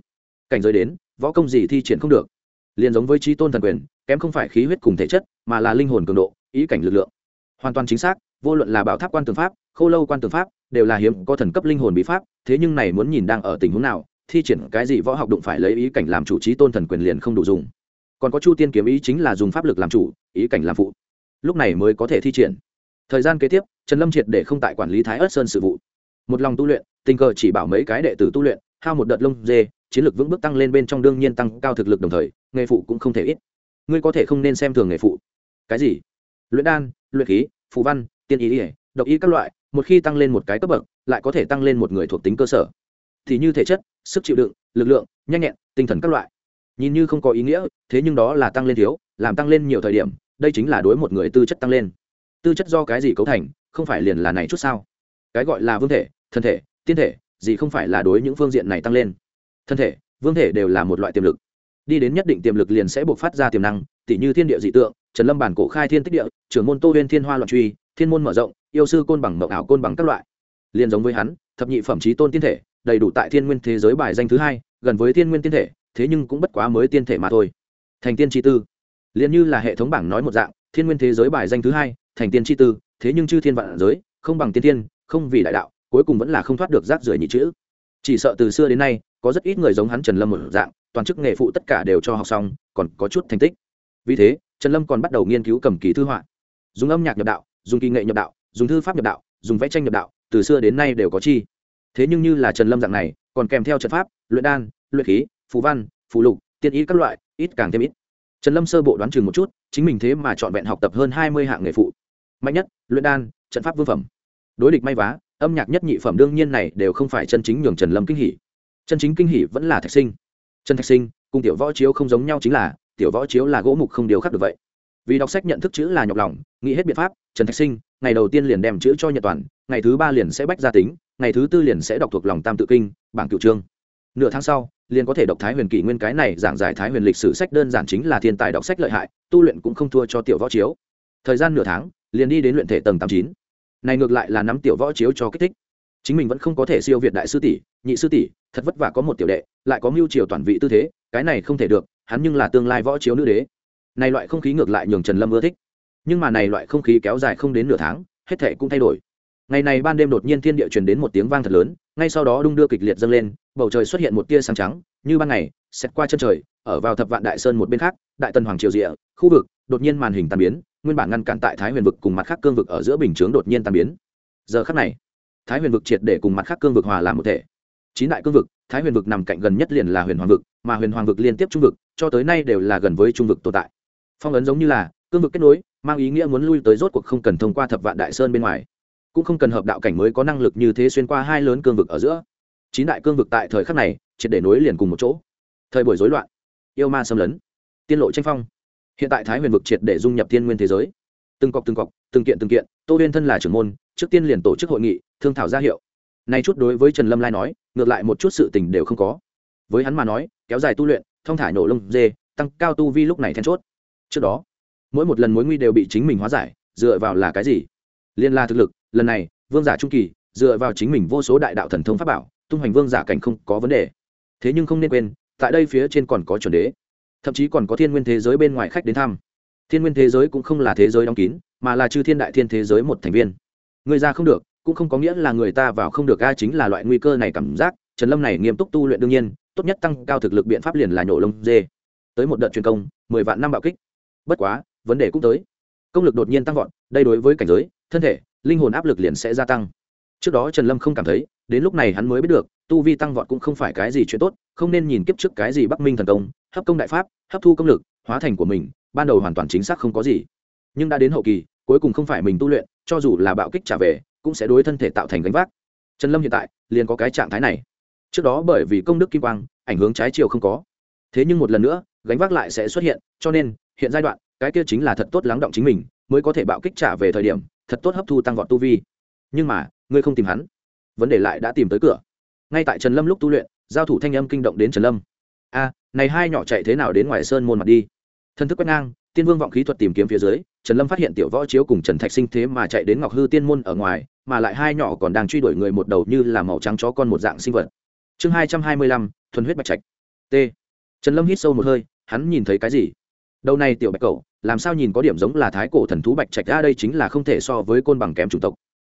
Speaker 1: Cảnh giới đến, võ công gì thi triển không được. Liền giống với trí tôn thần quyền, kém không phải khí huyết cùng thể chất, mà là linh hồn cường độ ý cảnh lực lượng. Hoàn toàn chính xác, vô luận là bảo tháp quan tường pháp, khô lâu quan tường pháp, đều là hiếm có thần cấp linh hồn bí pháp, thế nhưng này muốn nhìn đang ở tình huống nào, thi triển cái gì võ học đụng phải lấy ý cảnh làm chủ trí tôn thần quyền liền không đủ dùng. Còn có chu tiên kiếm ý chính là dùng pháp lực làm chủ, ý cảnh làm phụ. Lúc này mới có thể thi triển. Thời gian kế tiếp, trần lâm triệt để không tại quản lý thái ớt sơn sự vụ. Một lòng tu luyện, tình cờ chỉ bảo mấy cái đệ tử tu luyện, hao một đợt lông dê, chiến lược vững bước tăng lên bên trong đương nhiên tăng cao thực lực đồng thời, nghề phụ cũng không thể ít. Ngươi có thể không nên xem thường nghề phụ. Cái gì? Luyện đan, luyện khí, phù văn, tiên ý ỉa độc ý các loại, một khi tăng lên một cái cấp bậc, lại có thể tăng lên một người thuộc tính cơ sở. Thì như thể chất, sức chịu đựng, lực lượng, nhanh nhẹn, tinh thần các loại. Nhìn như không có ý nghĩa, thế nhưng đó là tăng lên thiếu, làm tăng lên nhiều thời điểm, đây chính là đối một người tư chất tăng lên. Tư chất do cái gì cấu thành, không phải liền là này chút sao? Cái gọi là vương thể, thân thể, tiên thể, gì không phải là đối những phương diện này tăng lên. Thân thể, vương thể đều là một loại tiềm lực. Đi đến nhất định tiềm lực liền sẽ buộc phát ra tiềm năng, tỉ như thiên địa dị tượng trần lâm bản cổ khai thiên tích địa, trưởng môn tô huyên thiên hoa loạn truy, thiên môn mở rộng, yêu sư côn bằng mậu ảo côn bằng các loại. Liền giống với hắn, thập nhị phẩm trí tôn tiên thể, đầy đủ tại thiên nguyên thế giới bài danh thứ hai, gần với thiên nguyên tiên thể, thế nhưng cũng bất quá mới tiên thể mà thôi. Thành tiên tri tư. Liền như là hệ thống bảng nói một dạng, thiên nguyên thế giới bài danh thứ hai, thành tiên tri tư, thế nhưng chư thiên vạn giới, không bằng tiên tiên, không vì đại đạo, cuối cùng vẫn là không thoát được rác rưởi nhị chữ. Chỉ sợ từ xưa đến nay, có rất ít người giống hắn trần lâm một dạng, toàn chức nghề phụ tất cả đều cho học xong, còn có chút thành tích. Vì thế trần lâm còn bắt đầu nghiên cứu cầm ký thư họa. Dùng âm nhạc nhập đạo, dùng kỳ nghệ nhập đạo, dùng thư pháp nhập đạo, dùng vẽ tranh nhập đạo, từ xưa đến nay đều có chi. Thế nhưng như là trần lâm dạng này, còn kèm theo trận pháp, luyện đan, luyện khí, phù văn, phù lục tiên ý các loại, ít càng thêm ít. Trần lâm sơ bộ đoán chừng một chút, chính mình thế mà chọn vẹn học tập hơn hai mươi hạng nghề phụ. Mạnh nhất, luyện đan, trận pháp vương phẩm. Đối địch may vá, âm nhạc nhất nhị phẩm đương nhiên này đều không phải chân chính nhường trần lâm kinh hỉ. Chân chính kinh hỉ vẫn là thạch sinh. Trần thạch sinh, cùng tiểu võ chiếu không giống nhau chính là tiểu võ chiếu là gỗ mục không điều khắc được vậy. Vì đọc sách nhận thức chữ là nhọc lòng, nghĩ hết biện pháp, trần thạch sinh, ngày đầu tiên liền đem chữ cho nhật toàn, ngày thứ ba liền sẽ bách gia tính, ngày thứ tư liền sẽ đọc thuộc lòng tam tự kinh, bảng cựu trương nửa tháng sau, liền có thể đọc thái huyền kỷ nguyên cái này giảng giải thái huyền lịch sử sách đơn giản chính là thiên tài đọc sách lợi hại, tu luyện cũng không thua cho tiểu võ chiếu. Thời gian nửa tháng, liền đi đến luyện thể tầng tám chín. Này ngược lại là nắm tiểu võ chiếu cho kích thích. Chính mình vẫn không có thể siêu việt đại sư tỷ, nhị sư tỷ, thật vất vả có một tiểu đệ, lại có mưu triều toàn vị tư thế, cái này không thể được hắn nhưng là tương lai võ chiếu nữ đế. Này loại không khí ngược lại nhường trần lâm ưa thích. Nhưng mà này loại không khí kéo dài không đến nửa tháng, hết thể cũng thay đổi. Ngày này ban đêm đột nhiên thiên địa truyền đến một tiếng vang thật lớn, ngay sau đó đung đưa kịch liệt dâng lên, bầu trời xuất hiện một tia sáng trắng, như ban ngày xét qua chân trời, ở vào thập vạn đại sơn một bên khác, đại tần hoàng triều rịa, khu vực, đột nhiên màn hình tàn biến, nguyên bản ngăn cản tại thái huyền vực cùng mặt khác cương vực ở giữa bình chướng đột nhiên tàn biến. Giờ khắc này, thái huyền vực triệt để cùng mặt khác cương vực hòa làm một thể. Chín đại cương vực, thái huyền vực nằm cạnh gần nhất liền là huyền hoàng vực, mà huyền hoàng vực liên tiếp trung vực cho tới nay đều là gần với trung vực tồn tại. Phong ấn giống như là cương vực kết nối, mang ý nghĩa muốn lui tới rốt cuộc không cần thông qua thập vạn đại sơn bên ngoài. Cũng không cần hợp đạo cảnh mới có năng lực như thế xuyên qua hai lớn cương vực ở giữa. Chín đại cương vực tại thời khắc này, triệt để nối liền cùng một chỗ. Thời buổi rối loạn, yêu ma xâm lấn, tiên lộ tranh phong. Hiện tại thái huyền vực triệt để dung nhập thiên nguyên thế giới. Từng cọc từng cọc, từng kiện từng kiện, tô huyên thân là trưởng môn, trước tiên liền tổ chức hội nghị, thương thảo gia hiệu. Nay chút đối với trần lâm lai nói, ngược lại một chút sự tình đều không có. Với hắn mà nói, kéo dài tu luyện thông thả nổ lông dê, tăng cao tu vi lúc này then chốt. Trước đó, mỗi một lần mối nguy đều bị chính mình hóa giải, dựa vào là cái gì? Liên la thực lực, lần này, vương giả trung kỳ, dựa vào chính mình vô số đại đạo thần thông pháp bảo, tung hoành vương giả cảnh không có vấn đề. Thế nhưng không nên quên, tại đây phía trên còn có chuẩn đế. Thậm chí còn có thiên nguyên thế giới bên ngoài khách đến thăm. Thiên nguyên thế giới cũng không là thế giới đóng kín, mà là chư thiên đại thiên thế giới một thành viên. Người ra không được, cũng không có nghĩa là người ta vào không được a chính là loại nguy cơ này cảm giác. Trần lâm này nghiêm túc tu luyện đương nhiên tốt nhất tăng cao thực lực biện pháp liền là nhổ lông dê. Tới một đợt truyền công, mười vạn năm bạo kích. Bất quá, vấn đề cũng tới. Công lực đột nhiên tăng vọt, đây đối với cảnh giới, thân thể, linh hồn áp lực liền sẽ gia tăng. Trước đó trần lâm không cảm thấy, đến lúc này hắn mới biết được, tu vi tăng vọt cũng không phải cái gì chuyện tốt, không nên nhìn kiếp trước cái gì bắc minh thần công, hấp công đại pháp, hấp thu công lực, hóa thành của mình, ban đầu hoàn toàn chính xác không có gì. Nhưng đã đến hậu kỳ, cuối cùng không phải mình tu luyện, cho dù là bạo kích trả về, cũng sẽ đối thân thể tạo thành gánh vác. Trần lâm hiện tại, liền có cái trạng thái này trước đó bởi vì công đức kim quang, ảnh hướng trái chiều không có. Thế nhưng một lần nữa, gánh vác lại sẽ xuất hiện, cho nên, hiện giai đoạn, cái kia chính là thật tốt lắng động chính mình, mới có thể bạo kích trả về thời điểm, thật tốt hấp thu tăng vọt tu vi. Nhưng mà, ngươi không tìm hắn. Vấn đề lại đã tìm tới cửa. Ngay tại trần lâm lúc tu luyện, giao thủ thanh âm kinh động đến trần lâm. A, này hai nhỏ chạy thế nào đến ngoài sơn môn mặt đi? Thân thức quét ngang, tiên vương vọng khí thuật tìm kiếm phía dưới, trần lâm phát hiện tiểu võ chiếu cùng trần thạch sinh thế mà chạy đến ngọc hư tiên môn ở ngoài, mà lại hai nhỏ còn đang truy đuổi người một đầu như là màu trắng chó con một dạng sinh vật chương hai trăm hai mươi lăm, thuần huyết bạch trạch. T. Trần lâm hít sâu một hơi, hắn nhìn thấy cái gì? Đầu này tiểu bạch cầu làm sao nhìn có điểm giống là thái cổ thần thú bạch trạch ra đây chính là không thể so với côn bằng kém chủng tộc.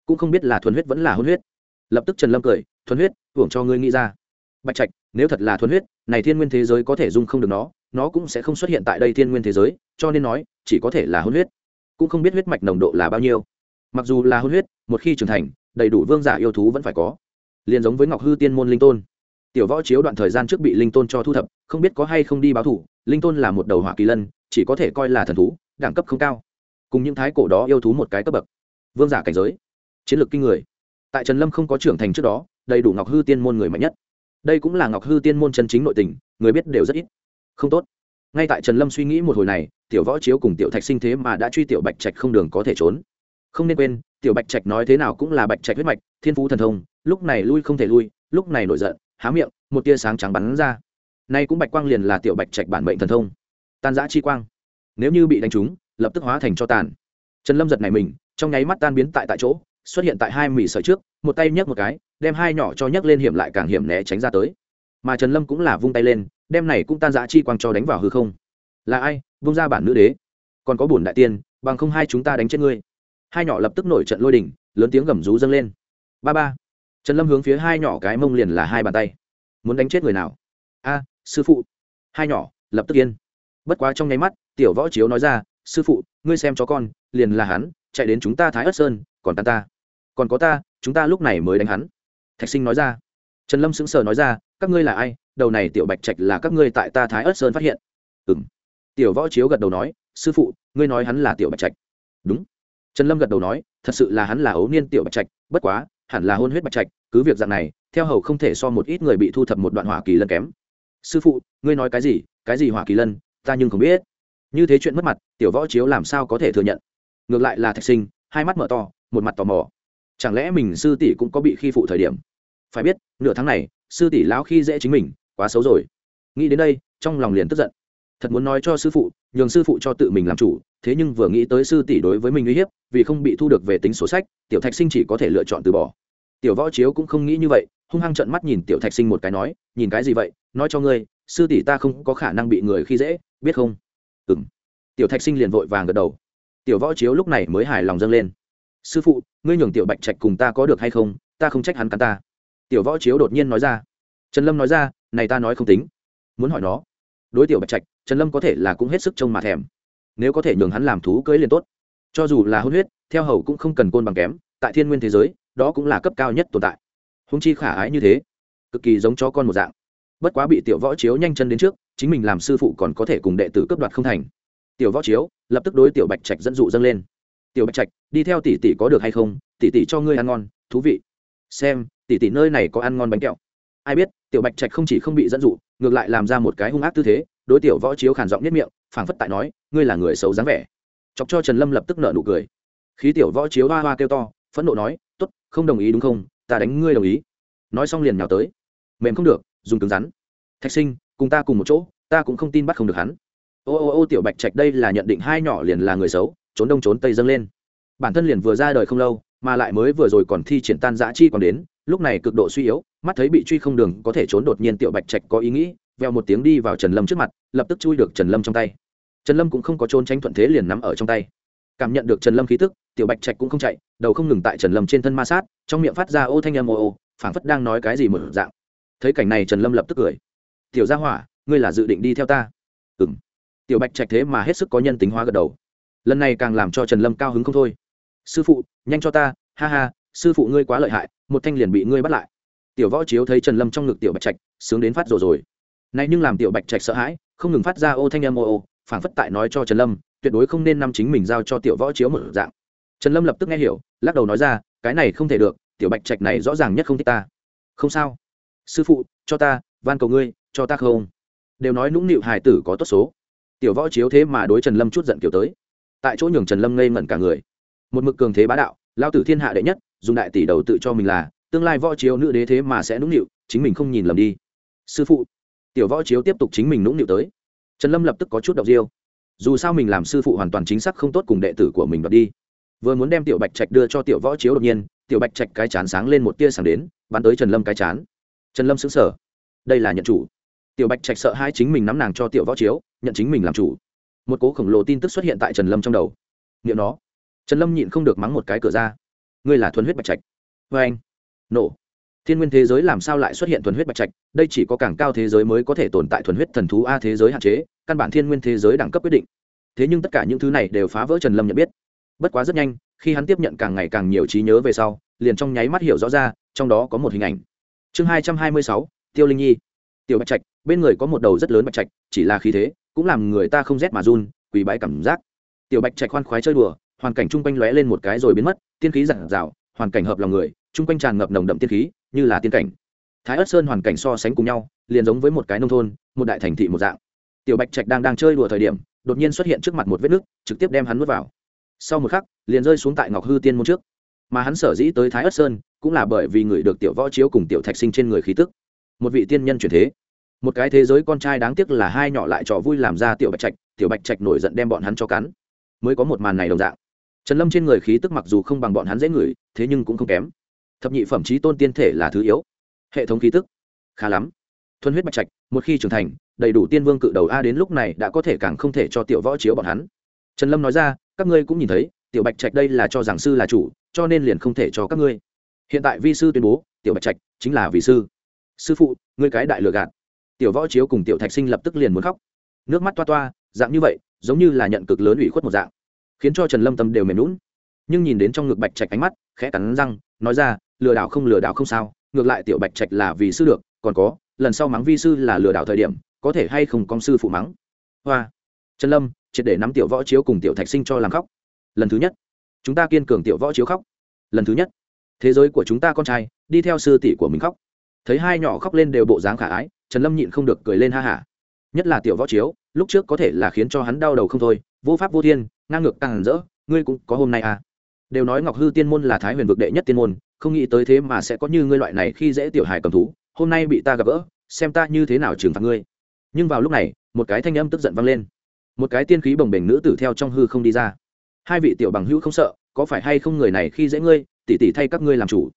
Speaker 1: Cũng không biết là thuần huyết vẫn là hôn huyết. Lập tức trần lâm cười, thuần huyết hưởng cho ngươi nghĩ ra. Bạch trạch, nếu thật là thuần huyết, này thiên nguyên thế giới có thể dung không được nó nó cũng sẽ không xuất hiện tại đây thiên nguyên thế giới, cho nên nói, chỉ có thể là hôn huyết. Cũng không biết huyết mạch nồng độ là bao nhiêu. Mặc dù là hôn huyết, một khi trưởng thành, đầy đủ vương giả yêu thú vẫn phải có liền giống với ngọc hư tiên môn linh tôn. Tiểu võ chiếu đoạn thời gian trước bị linh tôn cho thu thập, không biết có hay không đi báo thủ, linh tôn là một đầu hỏa kỳ lân, chỉ có thể coi là thần thú, đẳng cấp không cao. Cùng những thái cổ đó yêu thú một cái cấp bậc. Vương giả cảnh giới. Chiến lược kinh người. Tại trần lâm không có trưởng thành trước đó, đầy đủ ngọc hư tiên môn người mạnh nhất. Đây cũng là ngọc hư tiên môn chân chính nội tình, người biết đều rất ít. Không tốt. Ngay tại trần lâm suy nghĩ một hồi này, tiểu võ chiếu cùng tiểu thạch sinh thế mà đã truy tiểu bạch trạch không đường có thể trốn. Không nên quên, tiểu bạch trạch nói thế nào cũng là bạch trạch huyết mạch, thiên phú thần thông lúc này lui không thể lui, lúc này nổi giận, há miệng, một tia sáng trắng bắn ra. Nay cũng bạch quang liền là tiểu bạch trạch bản mệnh thần thông. Tan giã chi quang. Nếu như bị đánh trúng, lập tức hóa thành cho tàn. Trần lâm giật này mình, trong nháy mắt tan biến tại tại chỗ, xuất hiện tại hai mì sợi trước, một tay nhấc một cái, đem hai nhỏ cho nhấc lên hiểm lại càng hiểm né tránh ra tới. Mà trần lâm cũng là vung tay lên, đem này cũng tan giã chi quang cho đánh vào hư không. Là ai? Vung ra bản nữ đế. Còn có bổn đại tiên, bằng không hai chúng ta đánh chết ngươi. Hai nhỏ lập tức nổi trận lôi đỉnh, lớn tiếng gầm rú dâng lên. Ba ba trần lâm hướng phía hai nhỏ cái mông liền là hai bàn tay. Muốn đánh chết người nào? A, sư phụ. Hai nhỏ, lập tức yên. Bất quá trong nháy mắt, tiểu võ chiếu nói ra, sư phụ, ngươi xem cho con, liền là hắn, chạy đến chúng ta thái ất sơn, còn ta ta. Còn có ta, chúng ta lúc này mới đánh hắn. Thạch sinh nói ra. Trần lâm sững sờ nói ra, các ngươi là ai? Đầu này tiểu bạch trạch là các ngươi tại ta thái ất sơn phát hiện. Ừ m tiểu võ chiếu gật đầu nói, sư phụ, ngươi nói hắn là tiểu bạch trạch. Đúng. Trần lâm gật đầu nói, thật sự là hắn là ấu niên tiểu bạch trạch, bất quá hẳn là hôn huyết bạch trạch, cứ việc dạng này, theo hầu không thể so một ít người bị thu thập một đoạn hỏa kỳ lân kém. Sư phụ, ngươi nói cái gì? Cái gì hỏa kỳ lân? Ta nhưng không biết. Như thế chuyện mất mặt, tiểu võ chiếu làm sao có thể thừa nhận? Ngược lại là thạch sinh, hai mắt mở to, một mặt tò mò. Chẳng lẽ mình sư tỷ cũng có bị khi phụ thời điểm? Phải biết, nửa tháng này, sư tỷ lão khi dễ chính mình, quá xấu rồi. Nghĩ đến đây, trong lòng liền tức giận thật muốn nói cho sư phụ, nhường sư phụ cho tự mình làm chủ, thế nhưng vừa nghĩ tới sư tỷ đối với mình uy hiếp, vì không bị thu được về tính sổ sách, tiểu thạch sinh chỉ có thể lựa chọn từ bỏ. Tiểu võ chiếu cũng không nghĩ như vậy, hung hăng trợn mắt nhìn tiểu thạch sinh một cái nói, nhìn cái gì vậy? Nói cho ngươi, sư tỷ ta không có khả năng bị người khi dễ, biết không? Ừ m tiểu thạch sinh liền vội vàng gật đầu. Tiểu võ chiếu lúc này mới hài lòng dâng lên. Sư phụ, ngươi nhường tiểu bạch trạch cùng ta có được hay không? Ta không trách hắn cắn ta. Tiểu võ chiếu đột nhiên nói ra. Trần lâm nói ra, này ta nói không tính. Muốn hỏi nó, đối tiểu bạch trạch trần lâm có thể là cũng hết sức trông mà thèm. Nếu có thể nhường hắn làm thú cưới liền tốt. Cho dù là hôn huyết, theo hầu cũng không cần côn bằng kém, tại thiên nguyên thế giới, đó cũng là cấp cao nhất tồn tại. Húng chi khả ái như thế, cực kỳ giống cho con một dạng. Bất quá bị tiểu võ chiếu nhanh chân đến trước, chính mình làm sư phụ còn có thể cùng đệ tử cấp đoạt không thành. Tiểu võ chiếu, lập tức đối tiểu bạch trạch dẫn dụ dâng lên. Tiểu bạch trạch, đi theo tỷ tỷ có được hay không? Tỷ tỷ cho ngươi ăn ngon, thú vị. Xem, tỷ tỷ nơi này có ăn ngon bánh kẹo. Ai biết, tiểu bạch trạch không chỉ không bị dẫn dụ, ngược lại làm ra một cái hung ác tư thế đối tiểu võ chiếu khản giọng nhất miệng, phảng phất tại nói, ngươi là người xấu dáng vẻ. Chọc cho trần lâm lập tức nợ nụ cười. Khí tiểu võ chiếu hoa hoa kêu to, phẫn nộ nói t ố t không đồng ý đúng không? Ta đánh ngươi đồng ý. Nói xong liền nhào tới. Mềm không được, dùng cứng rắn. Thạch sinh, cùng ta cùng một chỗ, ta cũng không tin bắt không được hắn. Ô ô ô, tiểu bạch trạch, đây là nhận định hai nhỏ liền là người xấu, trốn đông trốn tây dâng lên. Bản thân liền vừa ra đời không lâu, mà lại mới vừa rồi còn thi triển tan giã chi còn đến, lúc này cực độ suy yếu, mắt thấy bị truy không đường có thể trốn đột nhiên tiểu bạch trạch có ý nghĩ veo một tiếng đi vào trần lâm trước mặt, lập tức chui được trần lâm trong tay. Trần lâm cũng không có trốn tránh thuận thế liền nắm ở trong tay. Cảm nhận được trần lâm khí tức, tiểu bạch trạch cũng không chạy, đầu không ngừng tại trần lâm trên thân ma sát, trong miệng phát ra ô thanh âm ô ô, phảng phất đang nói cái gì một dạng. Thấy cảnh này trần lâm lập tức cười. Tiểu gia hỏa, ngươi là dự định đi theo ta? Ừ m tiểu bạch trạch thế mà hết sức có nhân tính hóa gật đầu. Lần này càng làm cho trần lâm cao hứng không thôi. Sư phụ, nhanh cho ta, ha ha, sư phụ ngươi quá lợi hại, một thanh liền bị ngươi bắt lại. Tiểu võ chiếu thấy trần lâm trong ngực tiểu bạch trạch, sướng đến phát rồi rồi này nhưng làm tiểu bạch trạch sợ hãi, không ngừng phát ra ô thanh âm ô ô, phảng phất tại nói cho trần lâm, tuyệt đối không nên nắm chính mình giao cho tiểu võ chiếu một dạng. Trần lâm lập tức nghe hiểu, lắc đầu nói ra, cái này không thể được, tiểu bạch trạch này rõ ràng nhất không thích ta. Không sao. Sư phụ, cho ta, van cầu ngươi, cho ta không. Đều nói nũng nịu hài tử có tốt số. Tiểu võ chiếu thế mà đối trần lâm chút giận kiểu tới. Tại chỗ nhường trần lâm ngây ngẩn cả người. Một mực cường thế bá đạo, lao tử thiên hạ đệ nhất, dùng đại tỷ đầu tự cho mình là, tương lai võ chiếu nữ đế thế mà sẽ nũng nịu, chính mình không nhìn lầm đi. Sư phụ tiểu võ chiếu tiếp tục chính mình nũng nịu tới. Trần lâm lập tức có chút đ ộ riêu dù sao mình làm sư phụ hoàn toàn chính xác không tốt cùng đệ tử của mình đoạt đi. Vừa muốn đem tiểu bạch trạch đưa cho tiểu võ chiếu đột nhiên, tiểu bạch trạch cái chán sáng lên một tia sáng đến, bắn tới trần lâm cái chán. Trần lâm xứng sở đây là nhận chủ. Tiểu bạch trạch sợ hai chính mình nắm nàng cho tiểu võ chiếu, nhận chính mình làm chủ. Một cố khổng lồ tin tức xuất hiện tại trần lâm trong đầu. Nghiệm nó. Trần lâm nhịn không được mắng một cái cửa ra. Ngươi là thuần huyết bạch trạch. Vê anh nổ thiên nguyên thế giới làm sao lại xuất hiện thuần huyết bạch trạch? Đây chỉ có càng cao thế giới mới có thể tồn tại thuần huyết thần thú a thế giới hạn chế, căn bản thiên nguyên thế giới đẳng cấp quyết định. Thế nhưng tất cả những thứ này đều phá vỡ trần lâm nhận biết. Bất quá rất nhanh, khi hắn tiếp nhận càng ngày càng nhiều trí nhớ về sau, liền trong nháy mắt hiểu rõ ra, trong đó có một hình ảnh. Chương hai trăm hai mươi sáu, tiêu linh nhi. Tiểu bạch trạch, bên người có một đầu rất lớn bạch trạch, chỉ là khí thế, cũng làm người ta không rét mà run quỳ bái cảm giác. Tiểu bạch trạch khoan khoái chơi đùa, hoàn cảnh chung quanh lóe lên một cái rồi biến mất, tiên khí giản dạo hoàn cảnh hợp lòng người, chung quanh tràn ngập nồng đậm tiên khí như là tiên cảnh. Thái ất sơn hoàn cảnh so sánh cùng nhau, liền giống với một cái nông thôn, một đại thành thị một dạng. Tiểu bạch trạch đang đang chơi đùa thời điểm, đột nhiên xuất hiện trước mặt một vết nước trực tiếp đem hắn nuốt vào. Sau một khắc, liền rơi xuống tại ngọc hư tiên môn trước. Mà hắn sở dĩ tới thái ất sơn, cũng là bởi vì người được tiểu võ chiếu cùng tiểu thạch sinh trên người khí tức. Một vị tiên nhân chuyển thế. Một cái thế giới con trai đáng tiếc là hai nhỏ lại trò vui làm ra tiểu bạch trạch, tiểu bạch trạch nổi giận đem bọn hắn cho cắn. Mới có một màn này đồng dạng. Trần lâm trên người khí tức mặc dù không bằng bọn hắn dễ ngửi, thế nhưng cũng không kém thập nhị phẩm trí tôn tiên thể là thứ yếu. Hệ thống khí tức, khá lắm. Thuần huyết bạch trạch, một khi trưởng thành, đầy đủ tiên vương cự đầu a đến lúc này đã có thể càng không thể cho tiểu võ chiếu bọn hắn. Trần lâm nói ra, các ngươi cũng nhìn thấy, tiểu bạch trạch đây là cho giảng sư là chủ, cho nên liền không thể cho các ngươi. Hiện tại vi sư tuyên bố, tiểu bạch trạch chính là vị sư. Sư phụ, ngươi cái đại lừa gạt. Tiểu võ chiếu cùng tiểu thạch sinh lập tức liền muốn khóc. Nước mắt toa toa, dạng như vậy, giống như là nhận cực lớn ủy khuất một dạng, khiến cho trần lâm tâm đều mềm lún nhưng nhìn đến trong ngực bạch trạch ánh mắt, khẽ cắn răng, nói ra lừa đảo không lừa đảo không sao, ngược lại tiểu bạch trạch là vì sư được, còn có, lần sau mắng vi sư là lừa đảo thời điểm, có thể hay không con sư phụ mắng. Hoa. Trần lâm, triệt để nắm tiểu võ chiếu cùng tiểu thạch sinh cho làm khóc. Lần thứ nhất. Chúng ta kiên cường tiểu võ chiếu khóc. Lần thứ nhất. Thế giới của chúng ta con trai, đi theo sư tỷ của mình khóc. Thấy hai nhỏ khóc lên đều bộ dáng khả ái, trần lâm nhịn không được cười lên ha hả. Nhất là tiểu võ chiếu, lúc trước có thể là khiến cho hắn đau đầu không thôi, vô pháp vô thiên, ngang ngược càng hẳn rỡ, ngươi cũng có hôm nay à đều nói ngọc hư tiên môn là thái huyền vực đệ nhất tiên môn, không nghĩ tới thế mà sẽ có như ngươi loại này khi dễ tiểu hài cầm thú, hôm nay bị ta gặp gỡ, xem ta như thế nào trừng phạt ngươi. Nhưng vào lúc này, một cái thanh âm tức giận vang lên. Một cái tiên khí bồng bềnh nữ tử theo trong hư không đi ra. Hai vị tiểu bằng hữu không sợ, có phải hay không người này khi dễ ngươi, tỉ tỉ thay các ngươi làm chủ.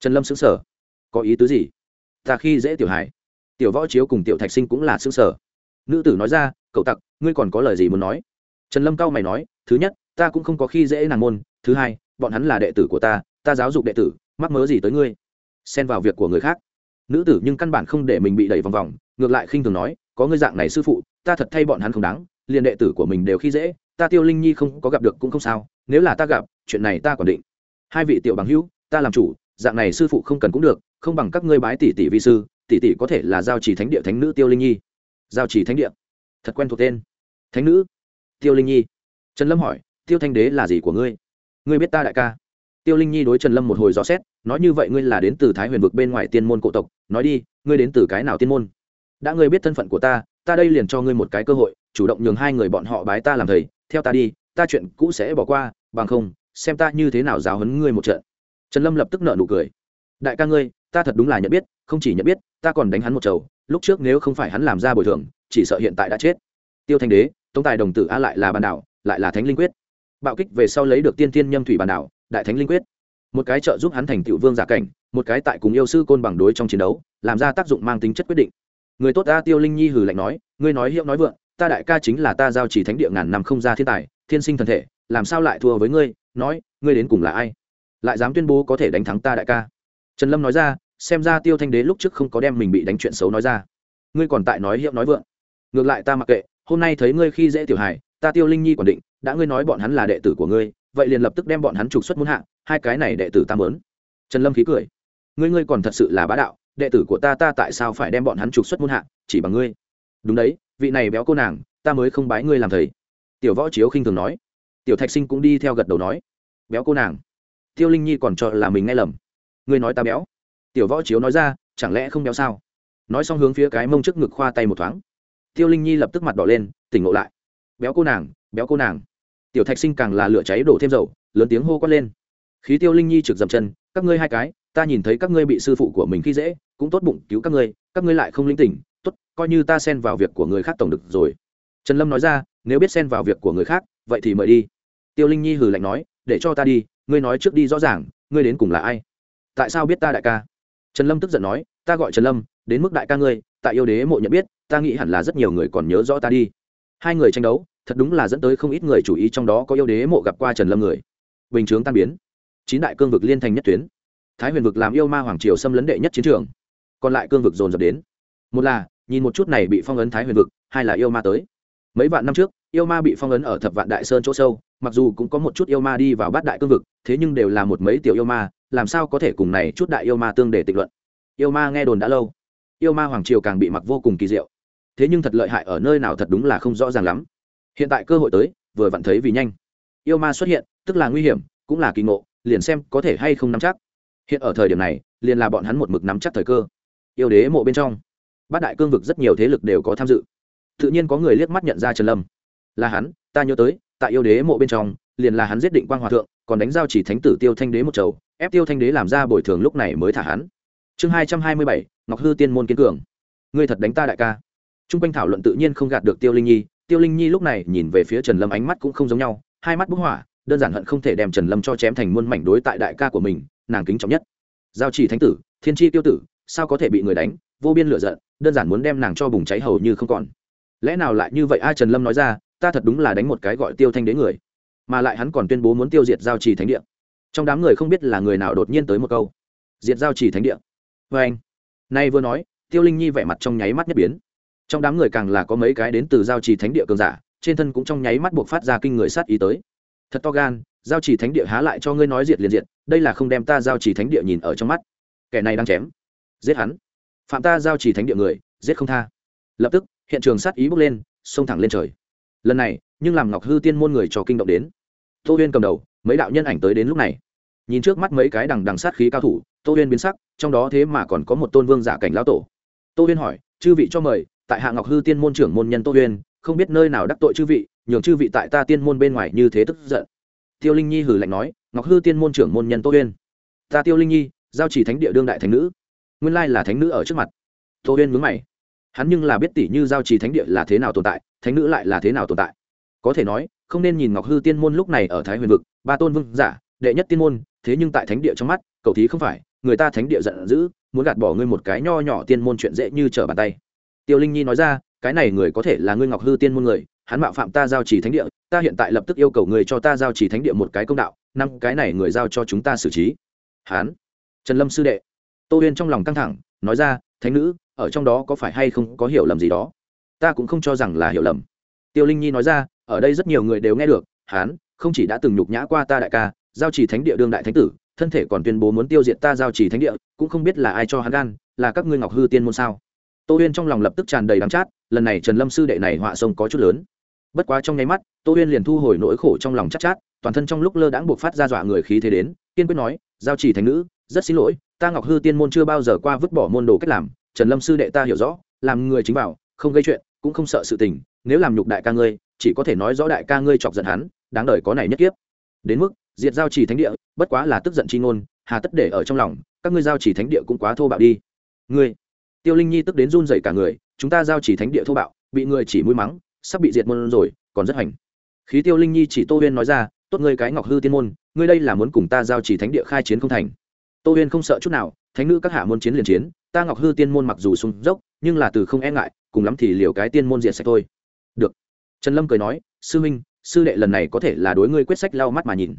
Speaker 1: Trần lâm xứng sở có ý tứ gì? Ta khi dễ tiểu hải tiểu võ chiếu cùng tiểu thạch sinh cũng là xứng sở nữ tử nói ra, cậu tặc, ngươi còn có lời gì muốn nói? Trần lâm cao mày nói thứ nhất, ta cũng không có khi dễ nàng môn. Thứ hai, bọn hắn là đệ tử của ta ta giáo dục đệ tử, mắc mớ gì tới ngươi? Xen vào việc của người khác. Nữ tử nhưng căn bản không để mình bị đẩy vòng vòng, ngược lại khinh thường nói, có ngươi dạng này sư phụ, ta thật thay bọn hắn không đáng, liền đệ tử của mình đều khi dễ, ta tiêu linh nhi không có gặp được cũng không sao, nếu là ta gặp, chuyện này ta còn định. Hai vị tiểu bằng hữu, ta làm chủ, dạng này sư phụ không cần cũng được, không bằng các ngươi bái tỷ tỷ vi sư, tỷ tỷ có thể là giao chỉ thánh địa thánh nữ tiêu linh nhi. Giao chỉ thánh địa. Thật quen thuộc tên. Thánh nữ. Tiêu linh nhi trần lâm hỏi, tiêu thanh đế là gì của ngươi? Ngươi biết ta đại ca. Tiêu linh nhi đối trần lâm một hồi rõ xét, nói như vậy ngươi là đến từ thái huyền vực bên ngoài tiên môn cổ tộc, nói đi, ngươi đến từ cái nào tiên môn? Đã ngươi biết thân phận của ta ta đây liền cho ngươi một cái cơ hội, chủ động nhường hai người bọn họ bái ta làm thầy, theo ta đi, ta chuyện cũ sẽ bỏ qua, bằng không, xem ta như thế nào giáo hấn ngươi một trận. Trần lâm lập tức nợ nụ cười. Đại ca ngươi, ta thật đúng là nhận biết, không chỉ nhận biết, ta còn đánh hắn một chầu, lúc trước nếu không phải hắn làm ra bồi thường, chỉ sợ hiện tại đã chết. Tiêu thanh đế, tống tài đồng tử a lại là bàn đảo lại là thánh linh quyết. Bạo kích về sau lấy được tiên tiên nhâm thủy bàn đảo đại thánh linh quyết. Một cái trợ giúp hắn thành tựu vương giả cảnh, một cái tại cùng yêu sư côn bằng đối trong chiến đấu, làm ra tác dụng mang tính chất quyết định. Người tốt ta tiêu linh nhi hừ lạnh nói, ngươi nói hiệu nói vượng, ta đại ca chính là ta giao chỉ thánh địa ngàn năm không ra thiên tài, thiên sinh thần thể, làm sao lại thua với ngươi? Nói, ngươi đến cùng là ai? Lại dám tuyên bố có thể đánh thắng ta đại ca? Trần lâm nói ra, xem ra tiêu thanh đế lúc trước không có đem mình bị đánh chuyện xấu nói ra. Ngươi còn tại nói hiệu nói vượng. Ngược lại ta mặc kệ, hôm nay thấy ngươi khi dễ tiểu hài ta tiêu linh nhi quản định, đã ngươi nói bọn hắn là đệ tử của ngươi, vậy liền lập tức đem bọn hắn trục xuất muôn hạng hai cái này đệ tử ta mớn. Trần lâm khí cười. Ngươi ngươi còn thật sự là bá đạo, đệ tử của ta ta tại sao phải đem bọn hắn trục xuất muôn hạng chỉ bằng ngươi? Đúng đấy, vị này béo cô nàng, ta mới không bái ngươi làm thầy. Tiểu võ chiếu khinh thường nói. Tiểu thạch sinh cũng đi theo gật đầu nói. Béo cô nàng, tiêu linh nhi còn cho là mình nghe lầm. Ngươi nói ta béo. Tiểu võ chiếu nói ra, chẳng lẽ không béo sao? Nói xong hướng phía cái mông trước ngực khoa tay một thoáng. Tiêu linh nhi lập tức mặt đỏ lên, tỉnh ngộ lại béo cô nàng, béo cô nàng. Tiểu thạch sinh càng là lửa cháy đổ thêm dầu, lớn tiếng hô quát lên. Khí tiêu linh nhi trực dậm chân, các ngươi hai cái, ta nhìn thấy các ngươi bị sư phụ của mình khi dễ, cũng tốt bụng, cứu các ngươi các ngươi lại không linh tỉnh, tốt, coi như ta xen vào việc của người khác tổng được rồi. Trần lâm nói ra, nếu biết xen vào việc của người khác, vậy thì mời đi. Tiêu linh nhi hừ lạnh nói, để cho ta đi, ngươi nói trước đi rõ ràng, ngươi đến cùng là ai? Tại sao biết ta đại ca? Trần lâm tức giận nói, ta gọi trần lâm, đến mức đại ca ngươi, tại yêu đế mộ nhận biết, ta nghĩ hẳn là rất nhiều người còn nhớ rõ ta đi hai người tranh đấu, thật đúng là dẫn tới không ít người chủ ý trong đó có yêu đế mộ gặp qua trần lâm người. Bình chướng tan biến. Chín đại cương vực liên thành nhất tuyến. Thái huyền vực làm yêu ma hoàng triều xâm lấn đệ nhất chiến trường. Còn lại cương vực dồn dập đến. Một là, nhìn một chút này bị phong ấn thái huyền vực, hai là yêu ma tới. Mấy vạn năm trước, yêu ma bị phong ấn ở thập vạn đại sơn chỗ sâu, mặc dù cũng có một chút yêu ma đi vào bát đại cương vực, thế nhưng đều là một mấy tiểu yêu ma, làm sao có thể cùng này chút đại yêu ma tương để tịch luận. Yêu ma nghe đồn đã lâu. Yêu ma hoàng triều càng bị mặc vô cùng kỳ diệu thế nhưng thật lợi hại ở nơi nào thật đúng là không rõ ràng lắm. Hiện tại cơ hội tới, vừa vặn thấy vì nhanh. Yêu ma xuất hiện, tức là nguy hiểm, cũng là kỳ ngộ, liền xem có thể hay không nắm chắc. Hiện ở thời điểm này, liền là bọn hắn một mực nắm chắc thời cơ. Yêu đế mộ bên trong, bát đại cương vực rất nhiều thế lực đều có tham dự. Tự nhiên có người liếc mắt nhận ra trần lâm. Là hắn, ta nhớ tới, tại yêu đế mộ bên trong, liền là hắn giết định quang hòa thượng, còn đánh giao chỉ thánh tử tiêu thanh đế một chầu, ép tiêu thanh đế làm ra bồi thường lúc này mới thả hắn. Chương hai trăm hai mươi bảy, ngọc hư tiên môn kiến cường. Ngươi thật đánh ta đại ca t r u n g quanh thảo luận tự nhiên không gạt được tiêu linh nhi, tiêu linh nhi lúc này nhìn về phía trần lâm ánh mắt cũng không giống nhau, hai mắt bức hỏa, đơn giản hận không thể đem trần lâm cho chém thành muôn mảnh đối tại đại ca của mình, nàng kính trọng nhất. Giao chỉ thánh tử, thiên tri tiêu tử, sao có thể bị người đánh, vô biên lựa giận, đơn giản muốn đem nàng cho bùng cháy hầu như không còn. Lẽ nào lại như vậy ai trần lâm nói ra, ta thật đúng là đánh một cái gọi tiêu thanh đế người. Mà lại hắn còn tuyên bố muốn tiêu diệt giao trì thánh địa. Trong đám người không biết là người nào đột nhiên tới một câu. Diệt giao trì thánh địa. Vê anh nay vừa nói, tiêu linh nhi vẻ mặt trong nháy mắt nhất biến trong đám người càng là có mấy cái đến từ giao trì thánh địa cường giả, trên thân cũng trong nháy mắt buộc phát ra kinh người sát ý tới. Thật to gan, giao trì thánh địa há lại cho ngươi nói diệt liền diệt, đây là không đem ta giao trì thánh địa nhìn ở trong mắt. Kẻ này đang chém, giết hắn. Phạm ta giao trì thánh địa người, giết không tha. Lập tức, hiện trường sát ý bốc lên, xông thẳng lên trời. Lần này, nhưng làm ngọc hư tiên môn người cho kinh động đến. Tô huyên cầm đầu, mấy đạo nhân ảnh tới đến lúc này. Nhìn trước mắt mấy cái đằng đằng sát khí cao thủ, tô huyên biến sắc, trong đó thế mà còn có một tôn vương giả cảnh lão tổ. Tô huyên hỏi, chư vị cho mời tại hạ ngọc hư tiên môn trưởng môn nhân tô huyên không biết nơi nào đắc tội chư vị, nhường chư vị tại ta tiên môn bên ngoài như thế tức giận. Tiêu linh nhi hử lạnh nói, ngọc hư tiên môn trưởng môn nhân tô huyên ta tiêu linh nhi, giao chỉ thánh địa đương đại thánh nữ. Nguyên lai là thánh nữ ở trước mặt. Tô huyên mướn mày. Hắn nhưng là biết tỷ như giao chỉ thánh địa là thế nào tồn tại, thánh nữ lại là thế nào tồn tại. Có thể nói, không nên nhìn ngọc hư tiên môn lúc này ở thái huyền vực, ba tôn vương giả, đệ nhất tiên môn, thế nhưng tại thánh địa trong mắt, cầu thí không phải, người ta thánh địa giận dữ, muốn gạt bỏ ngươi một cái nho nhỏ tiên môn chuyện dễ như trở bàn tay tiêu linh nhi nói ra, cái này người có thể là ngươi ngọc hư tiên môn người, hắn mạo phạm ta giao chỉ thánh địa, ta hiện tại lập tức yêu cầu người cho ta giao chỉ thánh địa một cái công đạo, năm cái này người giao cho chúng ta xử trí. Hắn, trần lâm sư đệ. Tô huyên trong lòng căng thẳng, nói ra, thánh nữ, ở trong đó có phải hay không có hiểu lầm gì đó? Ta cũng không cho rằng là hiểu lầm. Tiêu linh nhi nói ra, ở đây rất nhiều người đều nghe được, hắn không chỉ đã từng nhục nhã qua ta đại ca, giao chỉ thánh địa đương đại thánh tử, thân thể còn tuyên bố muốn tiêu diệt ta giao chỉ thánh địa, cũng không biết là ai cho hắn gan, là các ngươi ngọc hư tiên môn sao? Tô huyên trong lòng lập tức tràn đầy đắng chát lần này trần lâm sư đệ này họa sông có chút lớn. Bất quá trong nháy mắt tô huyên liền thu hồi nỗi khổ trong lòng chát, chát toàn thân trong lúc lơ đãng buộc phát ra dọa người khí thế đến kiên quyết nói giao chỉ thánh nữ rất xin lỗi ta ngọc hư tiên môn chưa bao giờ qua vứt bỏ môn đồ cách làm trần lâm sư đệ ta hiểu rõ làm người chính bảo không gây chuyện cũng không sợ sự tình nếu làm nhục đại ca ngươi chỉ có thể nói rõ đại ca ngươi chọc giận hắn đáng đời có này nhất kiếp. Đến mức diệt giao chỉ thánh địa bất quá là tức giận chi ngôn hà tất để ở trong lòng các ngươi giao chỉ thánh địa cũng quá thô bạo đi. Ngươi tiêu linh nhi tức đến run dậy cả người, chúng ta giao chỉ thánh địa thô bạo, bị người chỉ mũi mắng, sắp bị diệt môn rồi, còn rất hành khí tiêu linh nhi chỉ tô huyên nói ra, tốt ngươi cái ngọc hư tiên môn, ngươi đây là muốn cùng ta giao chỉ thánh địa khai chiến không thành. Tô huyên không sợ chút nào, thánh nữ các hạ môn chiến liền chiến, ta ngọc hư tiên môn mặc dù sung dốc, nhưng là từ không e ngại, cùng lắm thì liều cái tiên môn diệt sạch thôi. Được. Trần lâm cười nói, sư minh, sư đệ lần này có thể là đối ngươi quyết sách lau mắt mà nhìn.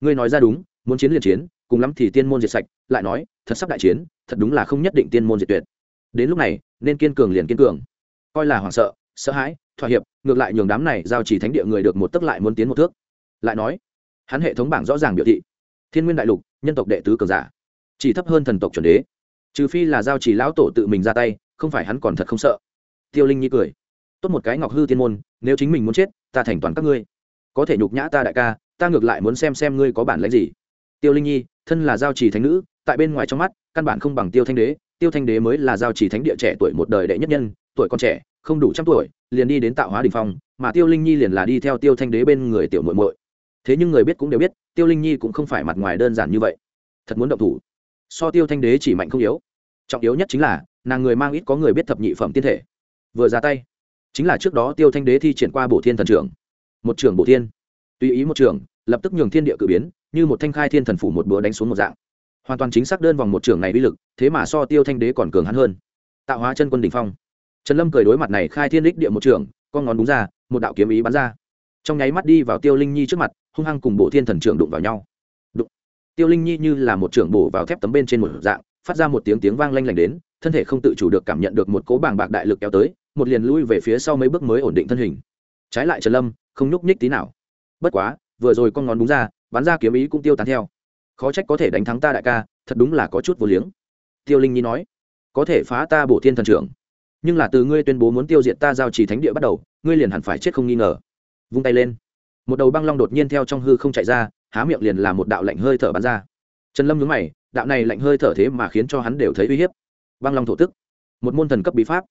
Speaker 1: Ngươi nói ra đúng, muốn chiến liền chiến, cùng lắm thì tiên môn diệt sạch, lại nói, thật sắp đại chiến, thật đúng là không nhất định tiên môn diệt tuyệt đến lúc này, nên kiên cường liền kiên cường. Coi là hoảng sợ sợ hãi, thỏa hiệp, ngược lại nhường đám này giao chỉ thánh địa người được một tức lại muốn tiến một thước. Lại nói, hắn hệ thống bảng rõ ràng biểu thị, thiên nguyên đại lục, nhân tộc đệ tứ cường giả, chỉ thấp hơn thần tộc chuẩn đế. Trừ phi là giao chỉ lão tổ tự mình ra tay, không phải hắn còn thật không sợ. Tiêu linh nhi cười, tốt một cái ngọc hư tiên môn, nếu chính mình muốn chết, ta thành toàn các ngươi. Có thể nhục nhã ta đại ca, ta ngược lại muốn xem xem ngươi có bản lãnh gì. Tiêu linh nhi, thân là giao trì thánh nữ, tại bên ngoài trong mắt, căn bản không bằng tiêu thanh đế tiêu thanh đế mới là giao chỉ thánh địa trẻ tuổi một đời đệ nhất nhân, tuổi còn trẻ, không đủ trăm tuổi, liền đi đến tạo hóa đình phong, mà tiêu linh nhi liền là đi theo tiêu thanh đế bên người tiểu muội muội. Thế nhưng người biết cũng đều biết, tiêu linh nhi cũng không phải mặt ngoài đơn giản như vậy. Thật muốn động thủ. So tiêu thanh đế chỉ mạnh không yếu. Trọng yếu nhất chính là, nàng người mang ít có người biết thập nhị phẩm tiên thể. Vừa ra tay, chính là trước đó tiêu thanh đế thi triển qua bổ thiên thần trưởng. Một trưởng bổ thiên. Tùy ý một trưởng, lập tức nhường thiên địa cử biến, như một thanh khai thiên thần phủ một bữa đánh xuống một dạng hoàn toàn chính xác đơn vòng một trưởng này uy lực, thế mà so tiêu thanh đế còn cường hắn hơn. Tạo hóa chân quân đỉnh phong. Trần lâm cười đối mặt này khai thiên đích địa một trưởng, con ngón đúng ra, một đạo kiếm ý bắn ra. Trong nháy mắt đi vào tiêu linh nhi trước mặt, hung hăng cùng bộ thiên thần trưởng đụng vào nhau. Đụng. tiêu linh nhi như là một trưởng bổ vào thép tấm bên trên một dạng, phát ra một tiếng tiếng vang lanh lảnh đến, thân thể không tự chủ được cảm nhận được một cố bàng bạc đại lực kéo tới, một liền lui về phía sau mấy bước mới ổn định thân hình. Trái lại trần lâm, không nhúc nhích tí nào. Bất quá, vừa rồi con ngón đúng ra, bắn ra kiếm ý cũng tiêu tán theo khó trách có thể đánh thắng ta đại ca, thật đúng là có chút vô liếng. Tiêu linh nhi nói, có thể phá ta bổ thiên thần trưởng, nhưng là từ ngươi tuyên bố muốn tiêu diệt ta giao trì thánh địa bắt đầu, ngươi liền hẳn phải chết không nghi ngờ. Vung tay lên, một đầu băng long đột nhiên theo trong hư không chạy ra, há miệng liền là một đạo lạnh hơi thở bắn ra. Trần lâm nhướng mày, đạo này lạnh hơi thở thế mà khiến cho hắn đều thấy uy hiếp. Băng long thổ tức, một môn thần cấp bí pháp.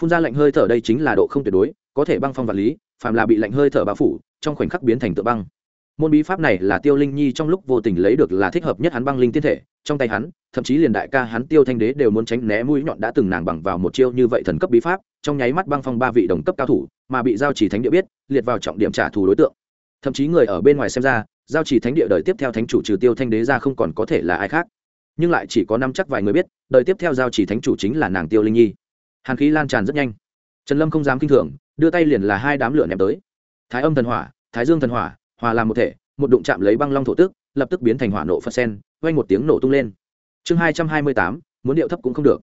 Speaker 1: Phun ra lạnh hơi thở đây chính là độ không tuyệt đối, có thể băng phong vật lý, phàm là bị lạnh hơi thở bao phủ, trong khoảnh khắc biến thành tựa băng môn bí pháp này là tiêu linh nhi trong lúc vô tình lấy được là thích hợp nhất hắn băng linh tiên thể trong tay hắn thậm chí liền đại ca hắn tiêu thanh đế đều muốn tránh né mũi nhọn đã từng nàng bằng vào một chiêu như vậy thần cấp bí pháp trong nháy mắt băng phong ba vị đồng cấp cao thủ mà bị giao chỉ thánh địa biết liệt vào trọng điểm trả thù đối tượng thậm chí người ở bên ngoài xem ra giao chỉ thánh địa đời tiếp theo thánh chủ trừ tiêu thanh đế ra không còn có thể là ai khác nhưng lại chỉ có năm chắc vài người biết đời tiếp theo giao chỉ thánh chủ chính là nàng tiêu linh nhi hàn khí lan tràn rất nhanh trần lâm không dám kinh thường đưa tay liền là hai đám lửa ném tới thái âm thần hỏa thái dương thần hỏa hòa làm một thể, một đụng chạm lấy băng long thổ tức, lập tức biến thành hỏa nộ phật sen, vang một tiếng nổ tung lên. Chương hai trăm hai mươi tám, muốn điệu thấp cũng không được.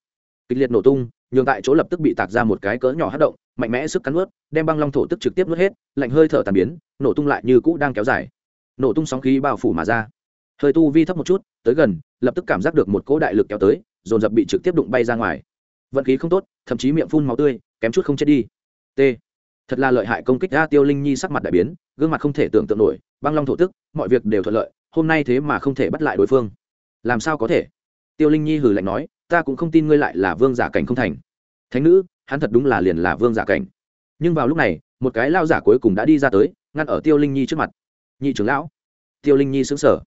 Speaker 1: Kịch liệt nổ tung, nhường tại chỗ lập tức bị tạc ra một cái cỡ nhỏ hát động, mạnh mẽ sức cắn ướt đem băng long thổ tức trực tiếp nuốt hết, lạnh hơi thở tàn biến, nổ tung lại như cũ đang kéo dài. Nổ tung sóng khí bao phủ mà ra. Hơi tu vi thấp một chút, tới gần, lập tức cảm giác được một cỗ đại lực kéo tới, dồn dập bị trực tiếp đụng bay ra ngoài. Vận khí không tốt, thậm chí miệng phun máu tươi, kém chút không chết đi. T thật là lợi hại công kích ra tiêu linh nhi sắc mặt đại biến, gương mặt không thể tưởng tượng nổi, băng long thổ tức, mọi việc đều thuận lợi, hôm nay thế mà không thể bắt lại đối phương. Làm sao có thể? Tiêu linh nhi hừ lạnh nói, ta cũng không tin ngươi lại là vương giả cảnh không thành. Thánh nữ, hắn thật đúng là liền là vương giả cảnh. Nhưng vào lúc này, một cái lao giả cuối cùng đã đi ra tới, ngăn ở tiêu linh nhi trước mặt. Nhị trưởng lão. Tiêu linh nhi xứng sở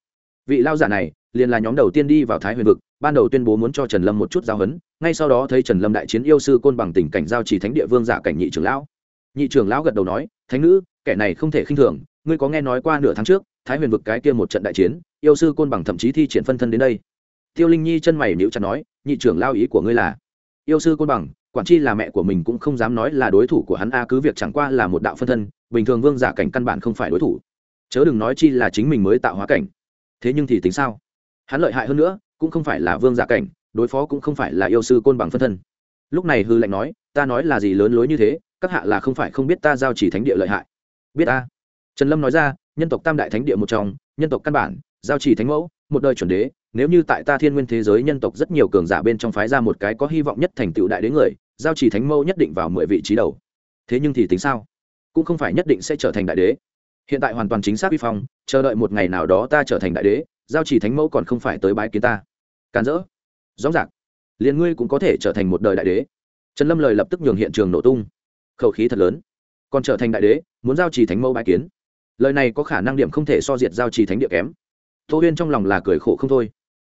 Speaker 1: vị lao giả này, liền là nhóm đầu tiên đi vào thái huyền vực, ban đầu tuyên bố muốn cho trần lâm một chút giao hấn ngay sau đó thấy trần lâm đại chiến yêu sư côn bằng tình cảnh giao chỉ thánh địa vương giả cảnh nhị trưởng lão nhị trưởng lão gật đầu nói, thánh nữ, kẻ này không thể khinh thường, ngươi có nghe nói qua nửa tháng trước, thái huyền vực cái kia một trận đại chiến, yêu sư côn bằng thậm chí thi triển phân thân đến đây. Tiêu linh nhi chân mày níu chặt nói, nhị trưởng lao ý của ngươi là, yêu sư côn bằng, quản chi là mẹ của mình cũng không dám nói là đối thủ của hắn a, cứ việc chẳng qua là một đạo phân thân, bình thường vương giả cảnh căn bản không phải đối thủ. Chớ đừng nói chi là chính mình mới tạo hóa cảnh. Thế nhưng thì tính sao? Hắn lợi hại hơn nữa, cũng không phải là vương giả cảnh, đối phó cũng không phải là yêu sư côn bằng phân thân. Lúc này hư lệnh nói, ta nói là gì lớn lối như thế các hạ là không phải không biết ta giao chỉ thánh địa lợi hại. Biết ta. Trần lâm nói ra, nhân tộc tam đại thánh địa một trong, nhân tộc căn bản, giao chỉ thánh mẫu, một đời chuẩn đế, nếu như tại ta thiên nguyên thế giới nhân tộc rất nhiều cường giả bên trong phái ra một cái có hy vọng nhất thành tựu đại đế người, giao chỉ thánh mẫu nhất định vào mười vị trí đầu. Thế nhưng thì tính sao? Cũng không phải nhất định sẽ trở thành đại đế. Hiện tại hoàn toàn chính xác vi phong, chờ đợi một ngày nào đó ta trở thành đại đế, giao chỉ thánh mẫu còn không phải tới bái kiến ta. Càn rỡ. Rõ ràng. Liền ngươi cũng có thể trở thành một đời đại đế. Trần lâm lời lập tức nhường hiện trường nổ tung khẩu khí thật lớn. Còn trở thành đại đế, muốn giao trì thánh mẫu bái kiến. Lời này có khả năng điểm không thể so diệt giao trì thánh địa kém. Tô huyên trong lòng là cười khổ không thôi.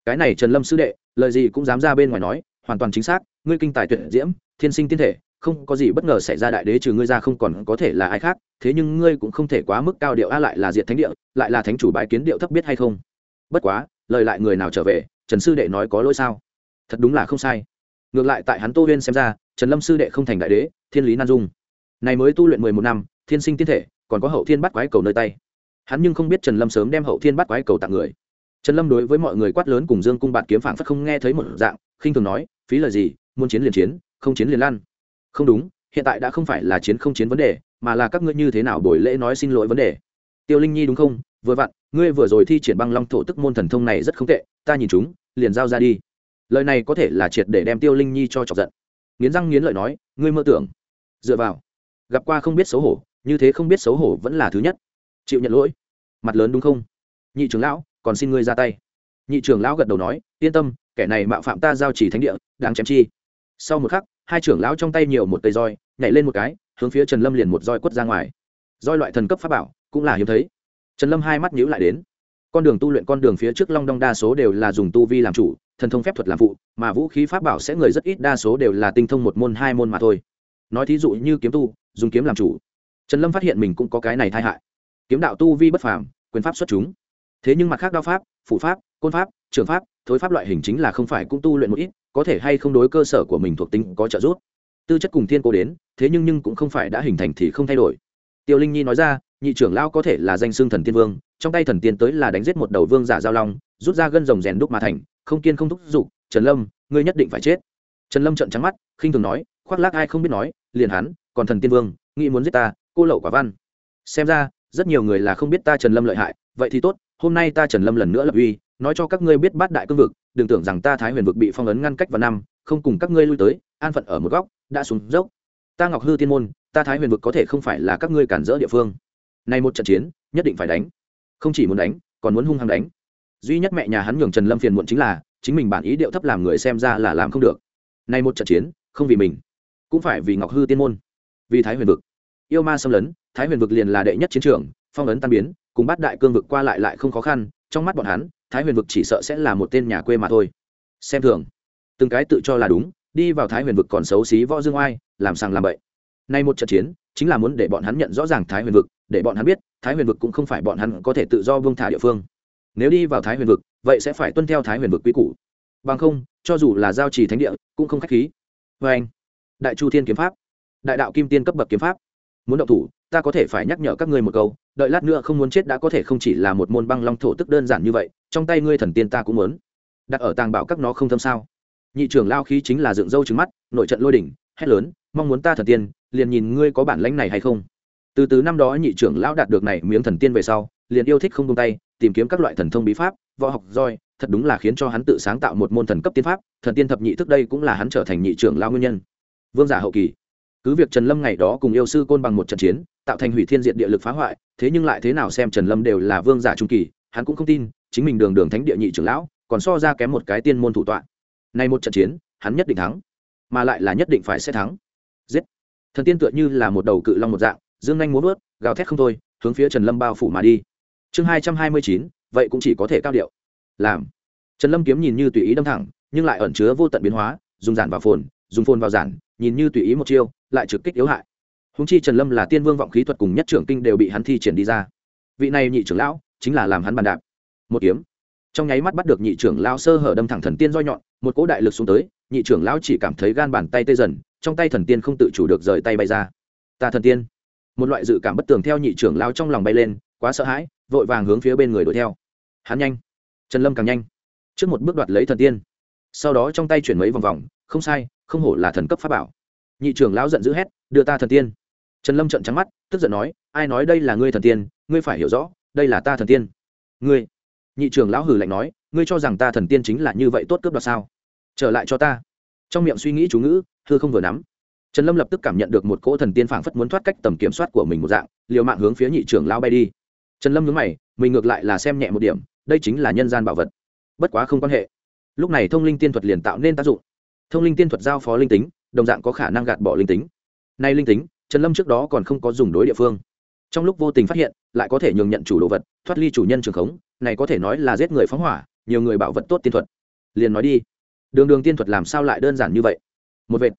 Speaker 1: Cái này trần lâm sư đệ, lời gì cũng dám ra bên ngoài nói, hoàn toàn chính xác, ngươi kinh tài tuyệt diễm, thiên sinh tiên thể, không có gì bất ngờ xảy ra đại đế trừ ngươi ra không còn có thể là ai khác, thế nhưng ngươi cũng không thể quá mức cao điệu, a lại là diệt thánh địa, lại là thánh chủ bái kiến điệu thấp biết hay không? Bất quá, lời lại người nào trở về, trần sư đệ nói có lỗi sao? Thật đúng là không sai ngược lại tại hắn tô huyên xem ra, trần lâm sư đệ không thành đại đế, thiên lý nan dung. Này mới tu luyện mười một năm, thiên sinh tiên thể, còn có hậu thiên bắt quái cầu nơi tay. Hắn nhưng không biết trần lâm sớm đem hậu thiên bắt quái cầu tặng người. Trần lâm đối với mọi người quát lớn cùng dương cung bạn kiếm phảng phất không nghe thấy một dạng, khinh thường nói, phí lời gì, muốn chiến liền chiến, không chiến liền lăn. Không đúng, hiện tại đã không phải là chiến không chiến vấn đề, mà là các ngươi như thế nào buổi lễ nói xin lỗi vấn đề. Tiêu linh nhi đúng không? Vừa vặn, ngươi vừa rồi thi triển băng long thổ tức môn thần thông này rất không tệ, ta nhìn chúng, liền giao ra đi lời này có thể là triệt để đem tiêu linh nhi cho chọc giận nghiến răng nghiến lợi nói ngươi mơ tưởng dựa vào gặp qua không biết xấu hổ như thế không biết xấu hổ vẫn là thứ nhất chịu nhận lỗi mặt lớn đúng không nhị trưởng lão còn xin ngươi ra tay nhị trưởng lão gật đầu nói yên tâm kẻ này mạo phạm ta giao chỉ thánh địa đáng chém chi sau một khắc hai trưởng lão trong tay nhiều một cây roi nhảy lên một cái hướng phía trần lâm liền một roi quất ra ngoài roi loại thần cấp pháp bảo cũng là hiếm thấy trần lâm hai mắt nhíu lại đến con đường tu luyện con đường phía trước long đong đa số đều là dùng tu vi làm chủ thần thông phép thuật làm phụ, mà vũ khí pháp bảo sẽ người rất ít, đa số đều là tinh thông một môn, hai môn mà thôi. Nói thí dụ như kiếm tu, dùng kiếm làm chủ. Trần lâm phát hiện mình cũng có cái này tai hại. Kiếm đạo tu vi bất phàm, quyền pháp xuất chúng. Thế nhưng mặt khác đao pháp phụ pháp, côn pháp, trường pháp, thối pháp loại hình chính là không phải cũng tu luyện một ít, có thể hay không đối cơ sở của mình thuộc tính có trợ giúp. Tư chất cùng thiên cố đến, thế nhưng nhưng cũng không phải đã hình thành thì không thay đổi. Tiêu linh nhi nói ra, nhị trưởng lao có thể là danh xương thần tiên vương, trong tay thần tiên tới là đánh giết một đầu vương giả giao long, rút ra gân rồng rèn đúc mà thành không kiên không thúc giục, trần lâm, ngươi nhất định phải chết. Trần lâm trợn trắng mắt, khinh thường nói, khoác lác ai không biết nói, liền hắn, còn thần tiên vương, nghĩ muốn giết ta, cô lậu quả văn. Xem ra, rất nhiều người là không biết ta trần lâm lợi hại, vậy thì tốt, hôm nay ta trần lâm lần nữa lập uy, nói cho các ngươi biết bát đại cương vực, đừng tưởng rằng ta thái huyền vực bị phong ấn ngăn cách vào năm, không cùng các ngươi lui tới, an phận ở một góc, đã xuống dốc. Ta ngọc hư tiên môn, ta thái huyền vực có thể không phải là các ngươi cản rỡ địa phương. Nay một trận chiến, nhất định phải đánh. Không chỉ muốn đánh, còn muốn hung hăng đánh duy nhất mẹ nhà hắn nhường trần lâm phiền muộn chính là, chính mình bản ý điệu thấp làm người xem ra là làm không được. Nay một trận chiến, không vì mình, cũng phải vì ngọc hư tiên môn, vì thái huyền vực. Yêu ma xâm lấn, thái huyền vực liền là đệ nhất chiến trường, phong ấn tan biến, cùng bắt đại cương vực qua lại lại không khó khăn, trong mắt bọn hắn, thái huyền vực chỉ sợ sẽ là một tên nhà quê mà thôi. Xem thường. Từng cái tự cho là đúng, đi vào thái huyền vực còn xấu xí võ dương oai, làm sàng làm bậy. Nay một trận chiến, chính là muốn để bọn hắn nhận rõ ràng thái huyền vực, để bọn hắn biết, thái huyền vực cũng không phải bọn hắn có thể tự do vương thả địa phương nếu đi vào thái huyền vực, vậy sẽ phải tuân theo thái huyền vực quy củ. Bằng không, cho dù là giao trì thánh địa, cũng không k h á c h khí. Vê anh, đại chu thiên kiếm pháp, đại đạo kim tiên cấp bậc kiếm pháp, muốn động thủ, ta có thể phải nhắc nhở các ngươi một câu, đợi lát nữa không muốn chết đã có thể không chỉ là một môn băng long thổ tức đơn giản như vậy, trong tay ngươi thần tiên ta cũng muốn. Đặt ở tàng bảo các nó không thâm sao? Nhị trưởng lao khí chính là dựng râu trứng mắt, nội trận lôi đỉnh, hét lớn, mong muốn ta thần tiên, liền nhìn ngươi có bản lãnh này hay không. Từ từ năm đó nhị trưởng lão đạt được này miếng thần tiên về sau liền yêu thích không buông tay, tìm kiếm các loại thần thông bí pháp, võ học, roi, thật đúng là khiến cho hắn tự sáng tạo một môn thần cấp tiên pháp, thần tiên thập nhị thức đây cũng là hắn trở thành nhị trưởng lao nguyên nhân. Vương giả hậu kỳ. Cứ việc trần lâm ngày đó cùng yêu sư côn bằng một trận chiến, tạo thành hủy thiên diện địa lực phá hoại, thế nhưng lại thế nào xem trần lâm đều là vương giả trung kỳ, hắn cũng không tin, chính mình đường đường thánh địa nhị trưởng lão, còn so ra kém một cái tiên môn thủ tọa. Nay một trận chiến, hắn nhất định thắng, mà lại là nhất định phải sẽ thắng. Giết. Thần tiên tựa như là một đầu cự long một dạng, dương nhanh muốn vớt, gào thét không thôi, hướng phía trần lâm bao phủ mà đi chương hai trăm hai mươi chín, vậy cũng chỉ có thể cao điệu. Làm. Trần lâm kiếm nhìn như tùy ý đâm thẳng, nhưng lại ẩn chứa vô tận biến hóa, dùng giản vào phồn, dùng phồn vào giản, nhìn như tùy ý một chiêu, lại trực kích yếu hại. Húng chi trần lâm là tiên vương vọng khí thuật cùng nhất trưởng kinh đều bị hắn thi triển đi ra. Vị này nhị trưởng lão, chính là làm hắn bàn đạp. Một kiếm. Trong nháy mắt bắt được nhị trưởng lão sơ hở đâm thẳng thần tiên roi nhọn, một cỗ đại lực xuống tới, nhị trưởng lão chỉ cảm thấy gan bàn tay tê dần, trong tay thần tiên không tự chủ được rời tay bay ra. Ta thần tiên. Một loại dự cảm bất tường theo nhị trưởng lão trong lòng bay lên, quá sợ hãi vội vàng hướng phía bên người đuổi theo. Hắn nhanh. Trần lâm càng nhanh. Trước một bước đoạt lấy thần tiên. Sau đó trong tay chuyển mấy vòng vòng, không sai, không hổ là thần cấp pháp bảo. Nhị trưởng lão giận dữ hét, đưa ta thần tiên. Trần lâm trợn trắng mắt, tức giận nói, ai nói đây là ngươi thần tiên, ngươi phải hiểu rõ, đây là ta thần tiên. Ngươi. Nhị trưởng lão hử lạnh nói, ngươi cho rằng ta thần tiên chính là như vậy tốt cướp đoạt sao? Trở lại cho ta. Trong miệng suy nghĩ chú ngữ thưa không vừa nắm. Trần lâm lập tức cảm nhận được một cỗ thần tiên phảng phất muốn thoát cách tầm kiểm soát của mình một dạng, liều mạng hướng phía nhị trưởng lão bay đi trần lâm nhớ mày, mình ngược lại là xem nhẹ một điểm, đây chính là nhân gian bảo vật. Bất quá không quan hệ. Lúc này thông linh tiên thuật liền tạo nên tác dụng. Thông linh tiên thuật giao phó linh tính, đồng dạng có khả năng gạt bỏ linh tính. Nay linh tính, trần lâm trước đó còn không có dùng đối địa phương. Trong lúc vô tình phát hiện, lại có thể nhường nhận chủ đồ vật, thoát ly chủ nhân trường khống, này có thể nói là giết người phóng hỏa, nhiều người bảo vật tốt tiên thuật. Liền nói đi. Đường đường tiên thuật làm sao lại đơn giản như vậy? Một vệt.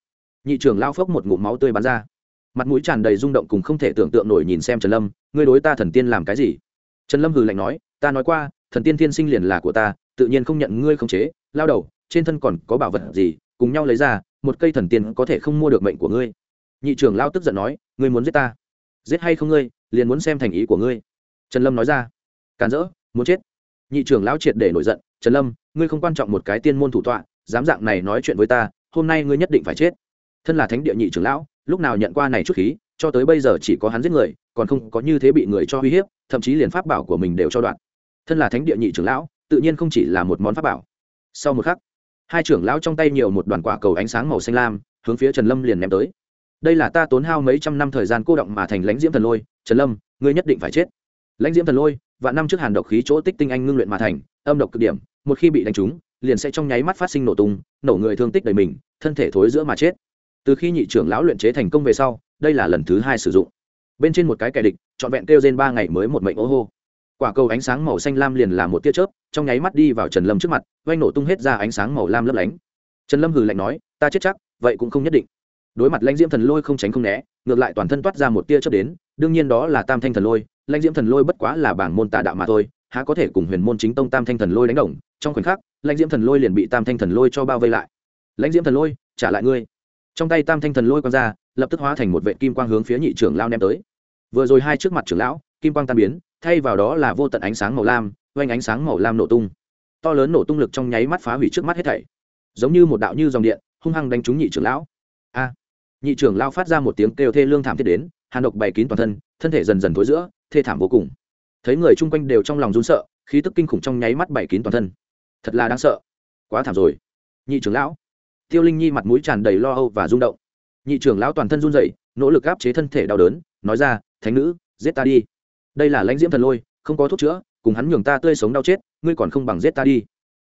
Speaker 1: Nhị trưởng lao phốc một ngụm máu tươi bắn ra mặt mũi tràn đầy rung động cùng không thể tưởng tượng nổi nhìn xem trần lâm, ngươi đối ta thần tiên làm cái gì? Trần lâm hừ lạnh nói, ta nói qua, thần tiên thiên sinh liền là của ta, tự nhiên không nhận ngươi khống chế, lao đầu, trên thân còn có bảo vật gì, cùng nhau lấy ra, một cây thần tiên có thể không mua được mệnh của ngươi. Nhị trưởng lao tức giận nói, ngươi muốn giết ta? Giết hay không ngươi, liền muốn xem thành ý của ngươi. Trần lâm nói ra, càn rỡ, muốn chết. Nhị trưởng lão triệt để nổi giận, trần lâm, ngươi không quan trọng một cái tiên môn thủ tọa, dám dạng này nói chuyện với ta, hôm nay ngươi nhất định phải chết. Thân là thánh địa nhị trưởng lão lúc nào nhận qua này chút khí, cho tới bây giờ chỉ có hắn giết người, còn không có như thế bị người cho uy hiếp, thậm chí liền pháp bảo của mình đều cho đoạn. Thân là thánh địa nhị trưởng lão, tự nhiên không chỉ là một món pháp bảo. Sau một khắc, hai trưởng lão trong tay nhiều một đoàn quả cầu ánh sáng màu xanh lam, hướng phía trần lâm liền ném tới. Đây là ta tốn hao mấy trăm năm thời gian cô động mà thành lãnh diễm thần lôi, trần lâm, ngươi nhất định phải chết. Lãnh diễm thần lôi và năm trước hàn độc khí chỗ tích tinh anh ngưng luyện mà thành, âm độc cực điểm, một khi bị đánh trúng, liền sẽ trong nháy mắt phát sinh nổ tung, nổ người thương tích đầy mình, thân thể thối giữa mà chết từ khi nhị trưởng lão luyện chế thành công về sau, đây là lần thứ hai sử dụng. Bên trên một cái kẻ địch, trọn vẹn kêu trên ba ngày mới một mệnh ô hô. Quả cầu ánh sáng màu xanh lam liền là một tia chớp, trong nháy mắt đi vào trần lâm trước mặt, oanh nổ tung hết ra ánh sáng màu lam lấp lánh. Trần lâm hừ lạnh nói, ta chết chắc, vậy cũng không nhất định. Đối mặt lãnh diễm thần lôi không tránh không né, ngược lại toàn thân toát ra một tia chớp đến, đương nhiên đó là tam thanh thần lôi, lãnh diễm thần lôi bất quá là bảng môn tà đạo mà thôi, há có thể cùng huyền môn chính tông tam thanh thần lôi đánh đồng, trong khoảnh khắc, lãnh diễm thần lôi liền bị tam thanh thần lôi cho bao vây lại. Lãnh diễm thần lôi, trả lại ngươi trong tay tam thanh thần lôi quang ra, lập tức hóa thành một vệ kim quang hướng phía nhị trưởng lao ném tới. Vừa rồi hai trước mặt trưởng lão, kim quang tan biến, thay vào đó là vô tận ánh sáng màu lam, oanh ánh sáng màu lam nổ tung. To lớn nổ tung lực trong nháy mắt phá hủy trước mắt hết thảy. Giống như một đạo như dòng điện, hung hăng đánh trúng nhị trưởng lão. A! Nhị trưởng lao phát ra một tiếng kêu thê lương thảm thiết đến, hàn độc bày kín toàn thân thân thể dần dần thối giữa, thê thảm vô cùng. Thấy người chung quanh đều trong lòng run sợ, khí tức kinh khủng trong nháy mắt bày kín toàn thân. Thật là đáng sợ. Quá thảm rồi. Nhị trưởng lão tiêu linh nhi mặt mũi tràn đầy lo âu và rung động. Nhị trưởng lão toàn thân run dậy nỗ lực áp chế thân thể đau đớn, nói ra, thánh nữ, giết ta đi. Đây là lãnh diễm thần lôi, không có thuốc chữa, cùng hắn nhường ta tươi sống đau chết, ngươi còn không bằng giết ta đi.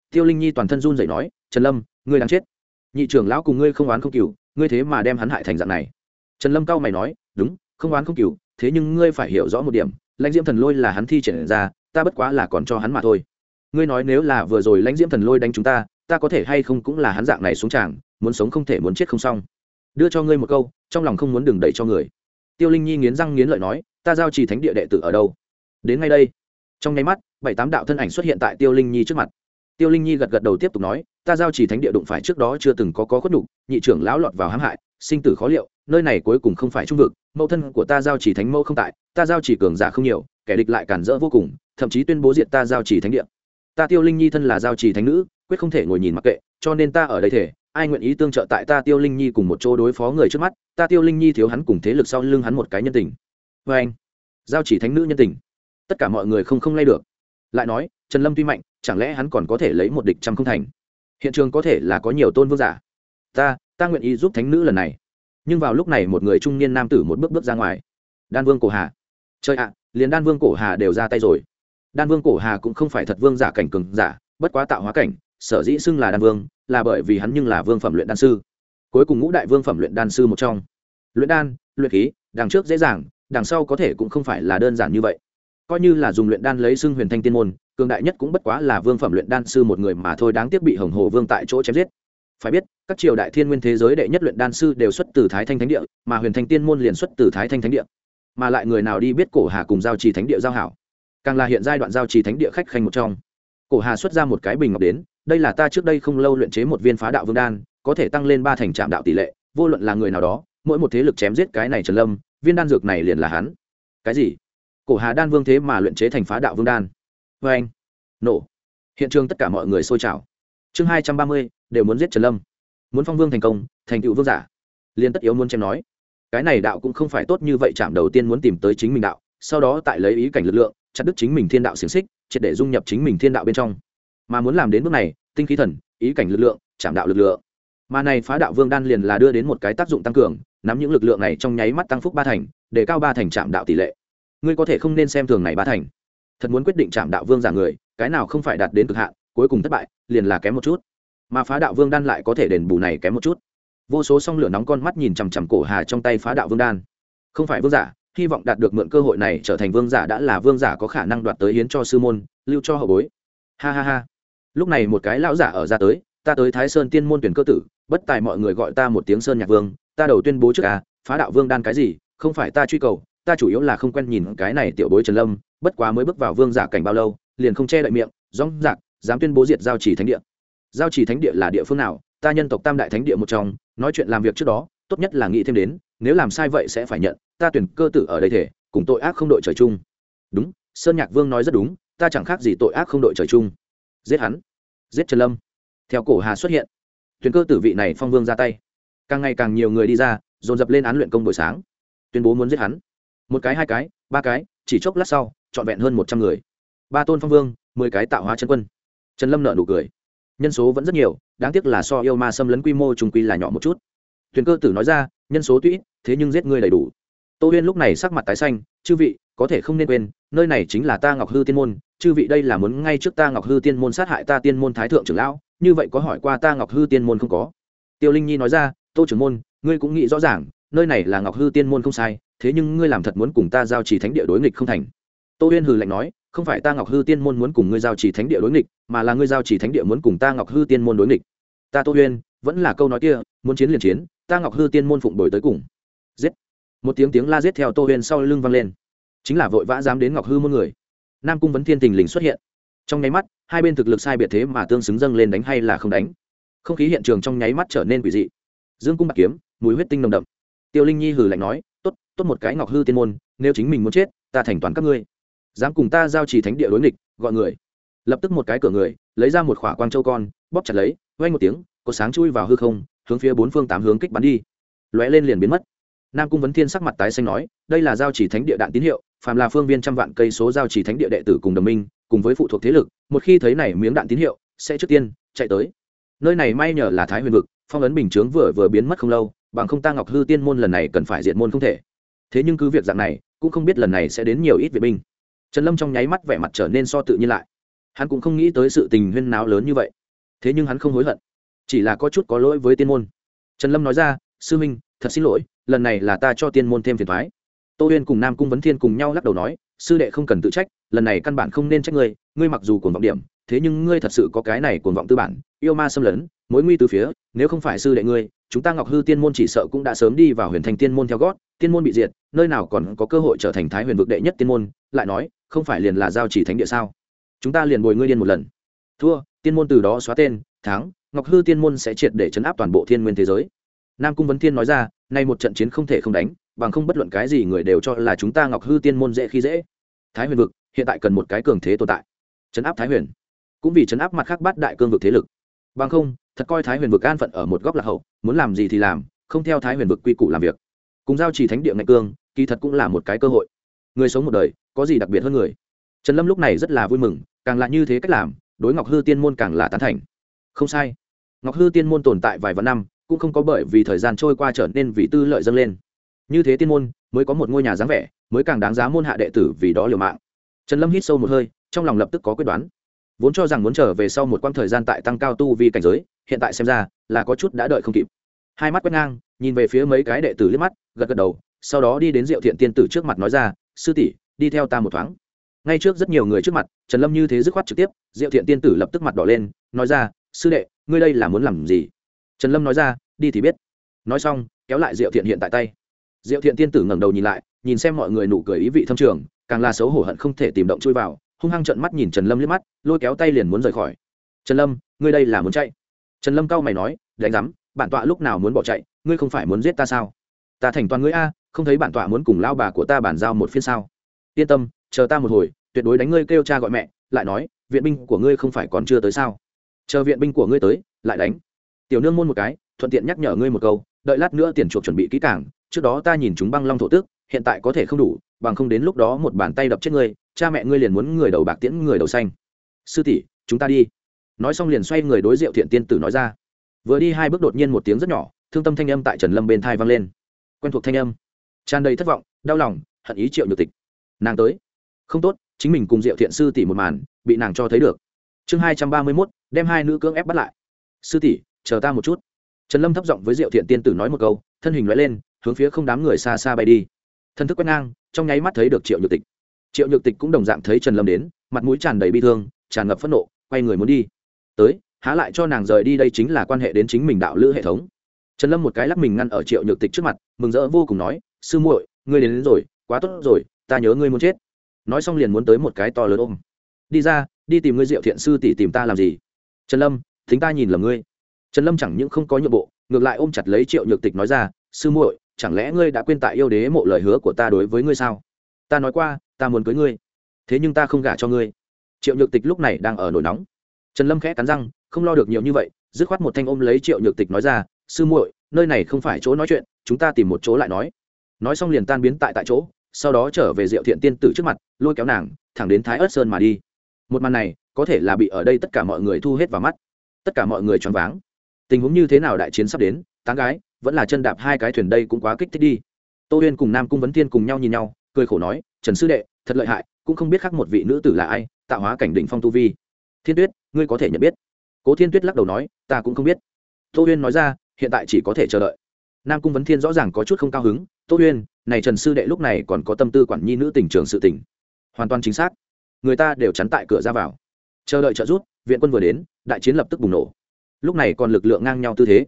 Speaker 1: Tiêu linh nhi toàn thân run dậy nói, trần lâm, ngươi đang chết. Nhị trưởng lão cùng ngươi không oán không cừu, ngươi thế mà đem hắn hại thành dạng này. Trần lâm cao mày nói, đúng, không oán không cừu, thế nhưng ngươi phải hiểu rõ một điểm, lãnh diễm thần lôi là hắn thi triển ra, ta bất quá là còn cho hắn mà thôi. Ngươi nói nếu là vừa rồi lãnh diễm thần lôi đánh chúng ta ta có thể hay không cũng là hắn dạng này xuống tràng, muốn sống không thể muốn chết không xong. Đưa cho ngươi một câu, trong lòng không muốn đừng đẩy cho người. Tiêu linh nhi nghiến răng nghiến lợi nói, ta giao trì thánh địa đệ tử ở đâu? Đến ngay đây. Trong nháy mắt, bảy tám đạo thân ảnh xuất hiện tại tiêu linh nhi trước mặt. Tiêu linh nhi gật gật đầu tiếp tục nói, ta giao trì thánh địa đụng phải trước đó chưa từng có có khuất đục nhị trưởng lão lọt vào hãm hại, sinh tử khó liệu, nơi này cuối cùng không phải trung vực, mẫu thân của ta giao chỉ thánh mẫu không tại, ta giao chỉ cường giả không nhiều, kẻ địch lại cản rỡ vô cùng, thậm chí tuyên bố diện ta giao chỉ thánh địa. Ta tiêu linh nhi thân là giao chỉ thánh nữ quyết không thể ngồi nhìn mặc kệ, cho nên ta ở đây thể, ai nguyện ý tương trợ tại ta tiêu linh nhi cùng một chỗ đối phó người trước mắt, ta tiêu linh nhi thiếu hắn cùng thế lực sau lưng hắn một cái nhân tình. Vê anh, giao chỉ thánh nữ nhân tình. Tất cả mọi người không không lay được. Lại nói, trần lâm tuy mạnh, chẳng lẽ hắn còn có thể lấy một địch trăm không thành? Hiện trường có thể là có nhiều tôn vương giả. Ta ta nguyện ý giúp thánh nữ lần này. Nhưng vào lúc này một người trung niên nam tử một bước bước ra ngoài. Đan vương cổ hà. Chơi ạ, liền đan vương cổ hà đều ra tay rồi. Đan vương cổ hà cũng không phải thật vương giả cảnh cường giả, bất quá tạo hóa cảnh sở dĩ xưng là đan vương, là bởi vì hắn nhưng là vương phẩm luyện đan sư. Cuối cùng ngũ đại vương phẩm luyện đan sư một trong. Luyện đan, luyện khí, đằng trước dễ dàng, đằng sau có thể cũng không phải là đơn giản như vậy. Coi như là dùng luyện đan lấy xưng huyền thanh tiên môn, cường đại nhất cũng bất quá là vương phẩm luyện đan sư một người mà thôi đáng tiếc bị hồng hồ vương tại chỗ chém giết. Phải biết, các triều đại thiên nguyên thế giới đệ nhất luyện đan sư đều xuất từ thái thanh thánh địa, mà huyền thanh tiên môn liền xuất từ thái thanh thánh địa. Mà lại người nào đi biết cổ hà cùng giao trì thánh địa giao hảo? Càng là hiện giai đoạn giao trì thánh địa khách khanh một trong. Cổ hà xuất ra một cái bình ngọc đến đây là ta trước đây không lâu luyện chế một viên phá đạo vương đan, có thể tăng lên ba thành trạm đạo tỷ lệ, vô luận là người nào đó, mỗi một thế lực chém giết cái này trần lâm, viên đan dược này liền là hắn. Cái gì? Cổ hà đan vương thế mà luyện chế thành phá đạo vương đan. Vê anh. Nổ. Hiện trường tất cả mọi người xôi trào. Chương hai trăm ba mươi, đều muốn giết trần lâm. Muốn phong vương thành công, thành tựu vương giả. Liên tất yếu muốn chém nói. Cái này đạo cũng không phải tốt như vậy chạm đầu tiên muốn tìm tới chính mình đạo, sau đó tại lấy ý cảnh lực lượng, chặt đứt chính mình thiên đạo xiềng xích, triệt để dung nhập chính mình thiên đạo bên trong mà muốn làm đến bước này, tinh khí thần, ý cảnh lực lượng, chạm đạo lực lượng. Mà này phá đạo vương đan liền là đưa đến một cái tác dụng tăng cường, nắm những lực lượng này trong nháy mắt tăng phúc ba thành, để cao ba thành chạm đạo tỷ lệ. Ngươi có thể không nên xem thường này ba thành. Thật muốn quyết định chạm đạo vương giả người, cái nào không phải đạt đến cực hạn, cuối cùng thất bại, liền là kém một chút. Mà phá đạo vương đan lại có thể đền bù này kém một chút. Vô số song lửa nóng con mắt nhìn chằm chằm cổ hà trong tay phá đạo vương đan. Không phải vương giả, hy vọng đạt được mượn cơ hội này trở thành vương giả đã là vương giả có khả năng đoạt tới hiến cho sư môn, lưu cho hậu bối. Ha ha ha lúc này một cái lão giả ở ra tới, ta tới thái sơn tiên môn tuyển cơ tử, bất tài mọi người gọi ta một tiếng sơn nhạc vương, ta đầu tuyên bố trước à phá đạo vương đan cái gì, không phải ta truy cầu, ta chủ yếu là không quen nhìn cái này tiểu bối trần lâm, bất quá mới bước vào vương giả cảnh bao lâu, liền không che đậy miệng dóng rạc, dám tuyên bố diệt giao chỉ thánh địa. Giao chỉ thánh địa là địa phương nào? Ta nhân tộc tam đại thánh địa một trong, nói chuyện làm việc trước đó, tốt nhất là nghĩ thêm đến, nếu làm sai vậy sẽ phải nhận, ta tuyển cơ tử ở đây thể, cùng tội ác không đội trời chung. Đúng, sơn nhạc vương nói rất đúng, ta chẳng khác gì tội ác không đội trời chung giết hắn, giết trần lâm. Theo cổ hà xuất hiện tuyển cơ tử vị này phong vương ra tay. Càng ngày càng nhiều người đi ra, dồn dập lên án luyện công buổi sáng. Tuyên bố muốn giết hắn. Một cái, hai cái, ba cái, chỉ chốc lát sau, trọn vẹn hơn một trăm người. Ba tôn phong vương, mười cái tạo hóa chân quân. Trần lâm nợ nụ cười. Nhân số vẫn rất nhiều, đáng tiếc là so yêu ma xâm lấn quy mô trùng quy là nhỏ một chút. Tuyền cơ tử nói ra, nhân số tuy thế nhưng giết người đầy đủ. Tô huyên lúc này sắc mặt tái xanh, chư vị có thể không nên quên, nơi này chính là ta ngọc hư tiên môn, chư vị đây là muốn ngay trước ta ngọc hư tiên môn sát hại ta tiên môn thái thượng trưởng lão, như vậy có hỏi qua ta ngọc hư tiên môn không có? Tiêu linh nhi nói ra, tô trưởng môn, ngươi cũng nghĩ rõ ràng, nơi này là ngọc hư tiên môn không sai, thế nhưng ngươi làm thật muốn cùng ta giao trì thánh địa đối nghịch không thành. Tô huyên hừ lạnh nói, không phải ta ngọc hư tiên môn muốn cùng ngươi giao trì thánh địa đối nghịch, mà là ngươi giao trì thánh địa muốn cùng ta ngọc hư tiên môn đối nghịch. Ta tô huyên, vẫn là câu nói kia, muốn chiến liền chiến, ta ngọc hư tiên môn phụng đổi tới cùng. Giết. Một tiếng tiếng la giết theo tô huyên sau lưng vang lên chính là vội vã dám đến ngọc hư môn người. Nam cung vấn thiên tình lình xuất hiện. Trong nháy mắt, hai bên thực lực sai biệt thế mà tương xứng dâng lên đánh hay là không đánh. Không khí hiện trường trong nháy mắt trở nên quỷ dị. Dương cung bạc kiếm, mùi huyết tinh nồng đậm. Tiêu linh nhi hừ lạnh nói, tốt tốt một cái ngọc hư tiên môn, nếu chính mình muốn chết, ta thành toàn các ngươi. Dám cùng ta giao trì thánh địa đối nghịch, gọi người. Lập tức một cái cửa người, lấy ra một khỏa quang châu con, bóp chặt lấy vay một tiếng, có sáng chui vào hư không, hướng phía bốn phương tám hướng kích bắn đi. Lóe lên liền biến mất. Nam cung vấn thiên sắc mặt tái xanh nói, đây là giao chỉ thánh địa đạn tín hiệu phàm là phương viên trăm vạn cây số giao chỉ thánh địa đệ tử cùng đồng minh, cùng với phụ thuộc thế lực, một khi thấy này miếng đạn tín hiệu, sẽ trước tiên chạy tới. Nơi này may nhờ là thái huyền vực, phong ấn bình chướng vừa vừa biến mất không lâu, bằng không ta ngọc hư tiên môn lần này cần phải diệt môn không thể. Thế nhưng cứ việc dạng này, cũng không biết lần này sẽ đến nhiều ít vệ binh. Trần lâm trong nháy mắt vẻ mặt trở nên so tự nhiên lại. Hắn cũng không nghĩ tới sự tình huyên náo lớn như vậy. Thế nhưng hắn không hối hận, chỉ là có chút có lỗi với tiên môn. Trần lâm nói ra, sư minh, thật xin lỗi, lần này là ta cho tiên môn thêm phiền thoái tô huyên cùng nam cung vấn thiên cùng nhau lắc đầu nói, sư đệ không cần tự trách, lần này căn bản không nên trách ngươi ngươi mặc dù cuồng vọng điểm, thế nhưng ngươi thật sự có cái này cuồng vọng tư bản, yêu ma xâm lấn, mối nguy từ phía, nếu không phải sư đệ ngươi, chúng ta ngọc hư tiên môn chỉ sợ cũng đã sớm đi vào huyền thành tiên môn theo gót, tiên môn bị diệt, nơi nào còn có cơ hội trở thành thái huyền vực đệ nhất tiên môn, lại nói, không phải liền là giao chỉ thánh địa sao? Chúng ta liền bồi ngươi điên một lần. Thua, tiên môn từ đó xóa tên, thắng, ngọc hư tiên môn sẽ triệt để chấn áp toàn bộ thiên nguyên thế giới. Nam cung vấn thiên nói ra, nay một trận chiến không thể không đánh bằng không bất luận cái gì người đều cho là chúng ta ngọc hư tiên môn dễ khi dễ. Thái huyền vực, hiện tại cần một cái cường thế tồn tại. Chấn áp thái huyền. Cũng vì chấn áp mặt khác bát đại cương vực thế lực. Bằng không, thật coi thái huyền vực an phận ở một góc lạc hậu, muốn làm gì thì làm, không theo thái huyền vực quy củ làm việc. Cùng giao trì thánh địa ngạch cương, kỳ thật cũng là một cái cơ hội. Người sống một đời, có gì đặc biệt hơn người? Trần lâm lúc này rất là vui mừng, càng là như thế cách làm, đối ngọc hư tiên môn càng là tán thành. Không sai. Ngọc hư tiên môn tồn tại vài vạn năm, cũng không có bởi vì thời gian trôi qua trở nên vì tư lợi dâng lên như thế tiên môn, mới có một ngôi nhà dáng vẻ, mới càng đáng giá môn hạ đệ tử vì đó liều mạng. Trần lâm hít sâu một hơi, trong lòng lập tức có quyết đoán. Vốn cho rằng muốn trở về sau một quãng thời gian tại tăng cao tu vi cảnh giới, hiện tại xem ra là có chút đã đợi không kịp. Hai mắt quét ngang, nhìn về phía mấy cái đệ tử liếc mắt, gật gật đầu, sau đó đi đến diệu thiện tiên tử trước mặt nói ra, sư tỷ, đi theo ta một thoáng. Ngay trước rất nhiều người trước mặt, trần lâm như thế dứt khoát trực tiếp, diệu thiện tiên tử lập tức mặt đỏ lên, nói ra, sư đệ, ngươi đây là muốn làm gì? Trần lâm nói ra, đi thì biết. Nói xong, kéo lại diệu thiện hiện tại tay diệu thiện tiên tử ngẩng đầu nhìn lại, nhìn xem mọi người nụ cười ý vị thâm trường, càng là xấu hổ hận không thể tìm động chui vào, hung hăng trợn mắt nhìn trần lâm liếc mắt, lôi kéo tay liền muốn rời khỏi. Trần lâm, ngươi đây là muốn chạy? Trần lâm cau mày nói, đánh rắm bản tọa lúc nào muốn bỏ chạy, ngươi không phải muốn giết ta sao? Ta thành toàn ngươi a, không thấy bản tọa muốn cùng lao bà của ta bản giao một phiên sao? Yên tâm, chờ ta một hồi, tuyệt đối đánh ngươi kêu cha gọi mẹ, lại nói, viện binh của ngươi không phải còn chưa tới sao? Chờ viện binh của ngươi tới, lại đánh. Tiểu nương môn một cái, thuận tiện nhắc nhở ngươi một câu, đợi lát nữa tiền chuộc chuẩn bị kỹ càng trước đó ta nhìn chúng băng long thổ tước hiện tại có thể không đủ, bằng không đến lúc đó một bàn tay đập chết ngươi, cha mẹ ngươi liền muốn người đầu bạc tiễn người đầu xanh. Sư tỷ, chúng ta đi. Nói xong liền xoay người đối diệu thiện tiên tử nói ra. Vừa đi hai bước đột nhiên một tiếng rất nhỏ, thương tâm thanh âm tại trần lâm bên thai vang lên. Quen thuộc thanh âm. Tràn đầy thất vọng, đau lòng, hận ý triệu nhược tịch. Nàng tới. Không tốt, chính mình cùng diệu thiện sư tỷ một màn, bị nàng cho thấy được. Chương hai trăm ba mươi mốt, đem hai nữ cưỡng ép bắt lại. Sư tỷ, chờ ta một chút. Trần lâm thấp giọng với diệu thiện tiên tử nói một câu, thân hình loại lên hướng phía không đám người xa xa bay đi. Thân thức quét ngang trong nháy mắt thấy được triệu nhược tịch. Triệu nhược tịch cũng đồng dạng thấy trần lâm đến mặt mũi tràn đầy bi thương tràn ngập phẫn nộ quay người muốn đi. Tới há lại cho nàng rời đi đây chính là quan hệ đến chính mình đạo lữ hệ thống. Trần lâm một cái lắc mình ngăn ở triệu nhược tịch trước mặt mừng rỡ vô cùng nói sư muội ngươi đến, đến rồi quá tốt rồi ta nhớ ngươi muốn chết. Nói xong liền muốn tới một cái to lớn ôm. Đi ra đi tìm ngươi diệu thiện sư tỷ tìm ta làm gì? Trần lâm thính ta nhìn lầm ngươi. Trần lâm chẳng những không có nhượng bộ ngược lại ôm chặt lấy triệu nhược tịch nói ra sư muội chẳng lẽ ngươi đã quên tại yêu đế mộ lời hứa của ta đối với ngươi sao? Ta nói qua, ta muốn cưới ngươi. Thế nhưng ta không gả cho ngươi. Triệu nhược tịch lúc này đang ở nổi nóng. Trần lâm khẽ cắn răng, không lo được nhiều như vậy, dứt khoát một thanh ôm lấy triệu nhược tịch nói ra, sư muội, nơi này không phải chỗ nói chuyện, chúng ta tìm một chỗ lại nói. Nói xong liền tan biến tại tại chỗ, sau đó trở về diệu thiện tiên tử trước mặt, lôi kéo nàng, thẳng đến thái ớt sơn mà đi. Một màn này, có thể là bị ở đây tất cả mọi người thu hết vào mắt. Tất cả mọi người choáng váng. Tình huống như thế nào đại chiến sắp đến tán gái, vẫn là chân đạp hai cái thuyền đây cũng quá kích thích đi. Tô huyên cùng nam cung vấn thiên cùng nhau nhìn nhau, cười khổ nói, trần sư đệ, thật lợi hại, cũng không biết khác một vị nữ tử là ai, tạo hóa cảnh đỉnh phong tu vi. Thiên tuyết, ngươi có thể nhận biết. Cố thiên tuyết lắc đầu nói, ta cũng không biết. Tô huyên nói ra, hiện tại chỉ có thể chờ đợi. Nam cung vấn thiên rõ ràng có chút không cao hứng, tô huyên, này trần sư đệ lúc này còn có tâm tư quản nhi nữ tình trường sự tình. Hoàn toàn chính xác. Người ta đều chắn tại cửa ra vào. Chờ đợi trợ rút viện quân vừa đến, đại chiến lập tức bùng nổ. Lúc này còn lực lượng ngang nhau tư thế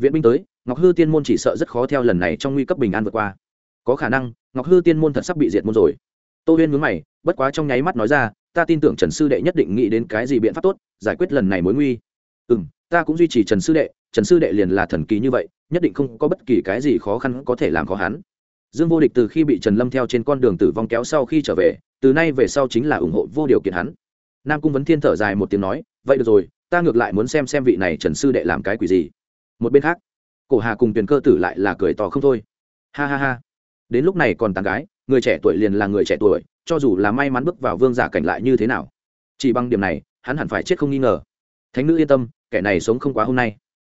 Speaker 1: viện binh tới, ngọc hư tiên môn chỉ sợ rất khó theo lần này trong nguy cấp bình an vượt qua. Có khả năng, ngọc hư tiên môn thật sắp bị diệt môn rồi. Tô huyên mướn mày, bất quá trong nháy mắt nói ra, ta tin tưởng trần sư đệ nhất định nghĩ đến cái gì biện pháp tốt, giải quyết lần này mối nguy. Ừ m ta cũng duy trì trần sư đệ, trần sư đệ liền là thần kỳ như vậy, nhất định không có bất kỳ cái gì khó khăn có thể làm khó hắn. Dương vô địch từ khi bị trần lâm theo trên con đường tử vong kéo sau khi trở về, từ nay về sau chính là ủng hộ vô điều kiện hắn. Nam cung vấn thiên thở dài một tiếng nói, vậy được rồi, ta ngược lại muốn xem xem vị này trần sư đệ làm cái quỷ gì một bên khác, cổ hà cùng tuyền cơ tử lại là cười to không thôi. Ha ha ha. Đến lúc này còn tàn gái, người trẻ tuổi liền là người trẻ tuổi, cho dù là may mắn bước vào vương giả cảnh lại như thế nào. Chỉ bằng điểm này, hắn hẳn phải chết không nghi ngờ. Thánh nữ yên tâm, kẻ này sống không quá hôm nay.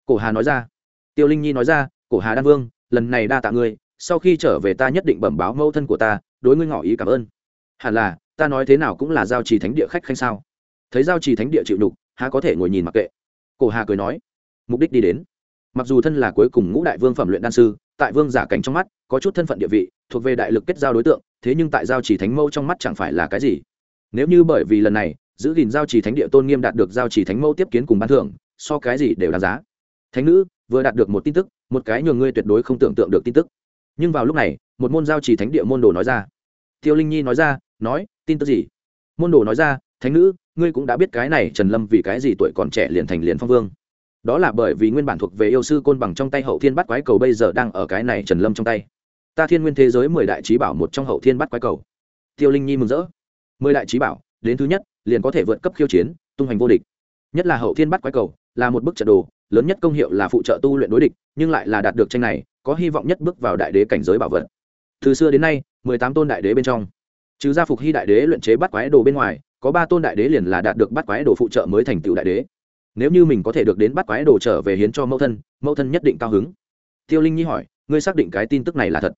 Speaker 1: Cổ hà nói ra. Tiêu linh nhi nói ra, cổ hà đan vương, lần này đa tạ ngươi, sau khi trở về ta nhất định bẩm báo mẫu thân của ta, đối ngươi ngỏ ý cảm ơn. Hẳn là, ta nói thế nào cũng là giao trì thánh địa khách khanh sao? Thấy giao trì thánh địa chịu đục há có thể ngồi nhìn mặc kệ. Cổ hà cười nói. Mục đích đi đến mặc dù thân là cuối cùng ngũ đại vương phẩm luyện đan sư, tại vương giả cảnh trong mắt, có chút thân phận địa vị, thuộc về đại lực kết giao đối tượng, thế nhưng tại giao trì thánh mẫu trong mắt chẳng phải là cái gì. Nếu như bởi vì lần này, giữ gìn giao trì thánh địa tôn nghiêm đạt được giao trì thánh mẫu tiếp kiến cùng ban thưởng, so cái gì đều đáng giá. Thánh nữ, vừa đạt được một tin tức, một cái nhường ngươi tuyệt đối không tưởng tượng được tin tức. Nhưng vào lúc này, một môn giao trì thánh địa môn đồ nói ra. Tiêu linh nhi nói ra, nói, tin tức gì? Môn đồ nói ra, thánh nữ, ngươi cũng đã biết cái này trần lâm vì cái gì tuổi còn trẻ liền thành liền phong vương đó là bởi vì nguyên bản thuộc về yêu sư côn bằng trong tay hậu thiên bắt quái cầu bây giờ đang ở cái này trần lâm trong tay. Ta thiên nguyên thế giới mười đại trí bảo một trong hậu thiên bắt quái cầu. Tiêu linh nhi mừng rỡ. Mười đại trí bảo, đến thứ nhất, liền có thể vượt cấp khiêu chiến, tung hoành vô địch. Nhất là hậu thiên bắt quái cầu, là một bức trận đồ, lớn nhất công hiệu là phụ trợ tu luyện đối địch, nhưng lại là đạt được tranh này, có hy vọng nhất bước vào đại đế cảnh giới bảo vật. Từ xưa đến nay, mười tám tôn đại đế bên trong, trừ gia phục hy đại đế luyện chế bắt quái đồ bên ngoài, có ba tôn đại đế liền là đạt được bắt quái đồ phụ trợ mới thành tựu đại đế nếu như mình có thể được đến bắt quái đồ trở về hiến cho mẫu thân mẫu thân nhất định cao hứng. Tiêu linh nhi hỏi, ngươi xác định cái tin tức này là thật?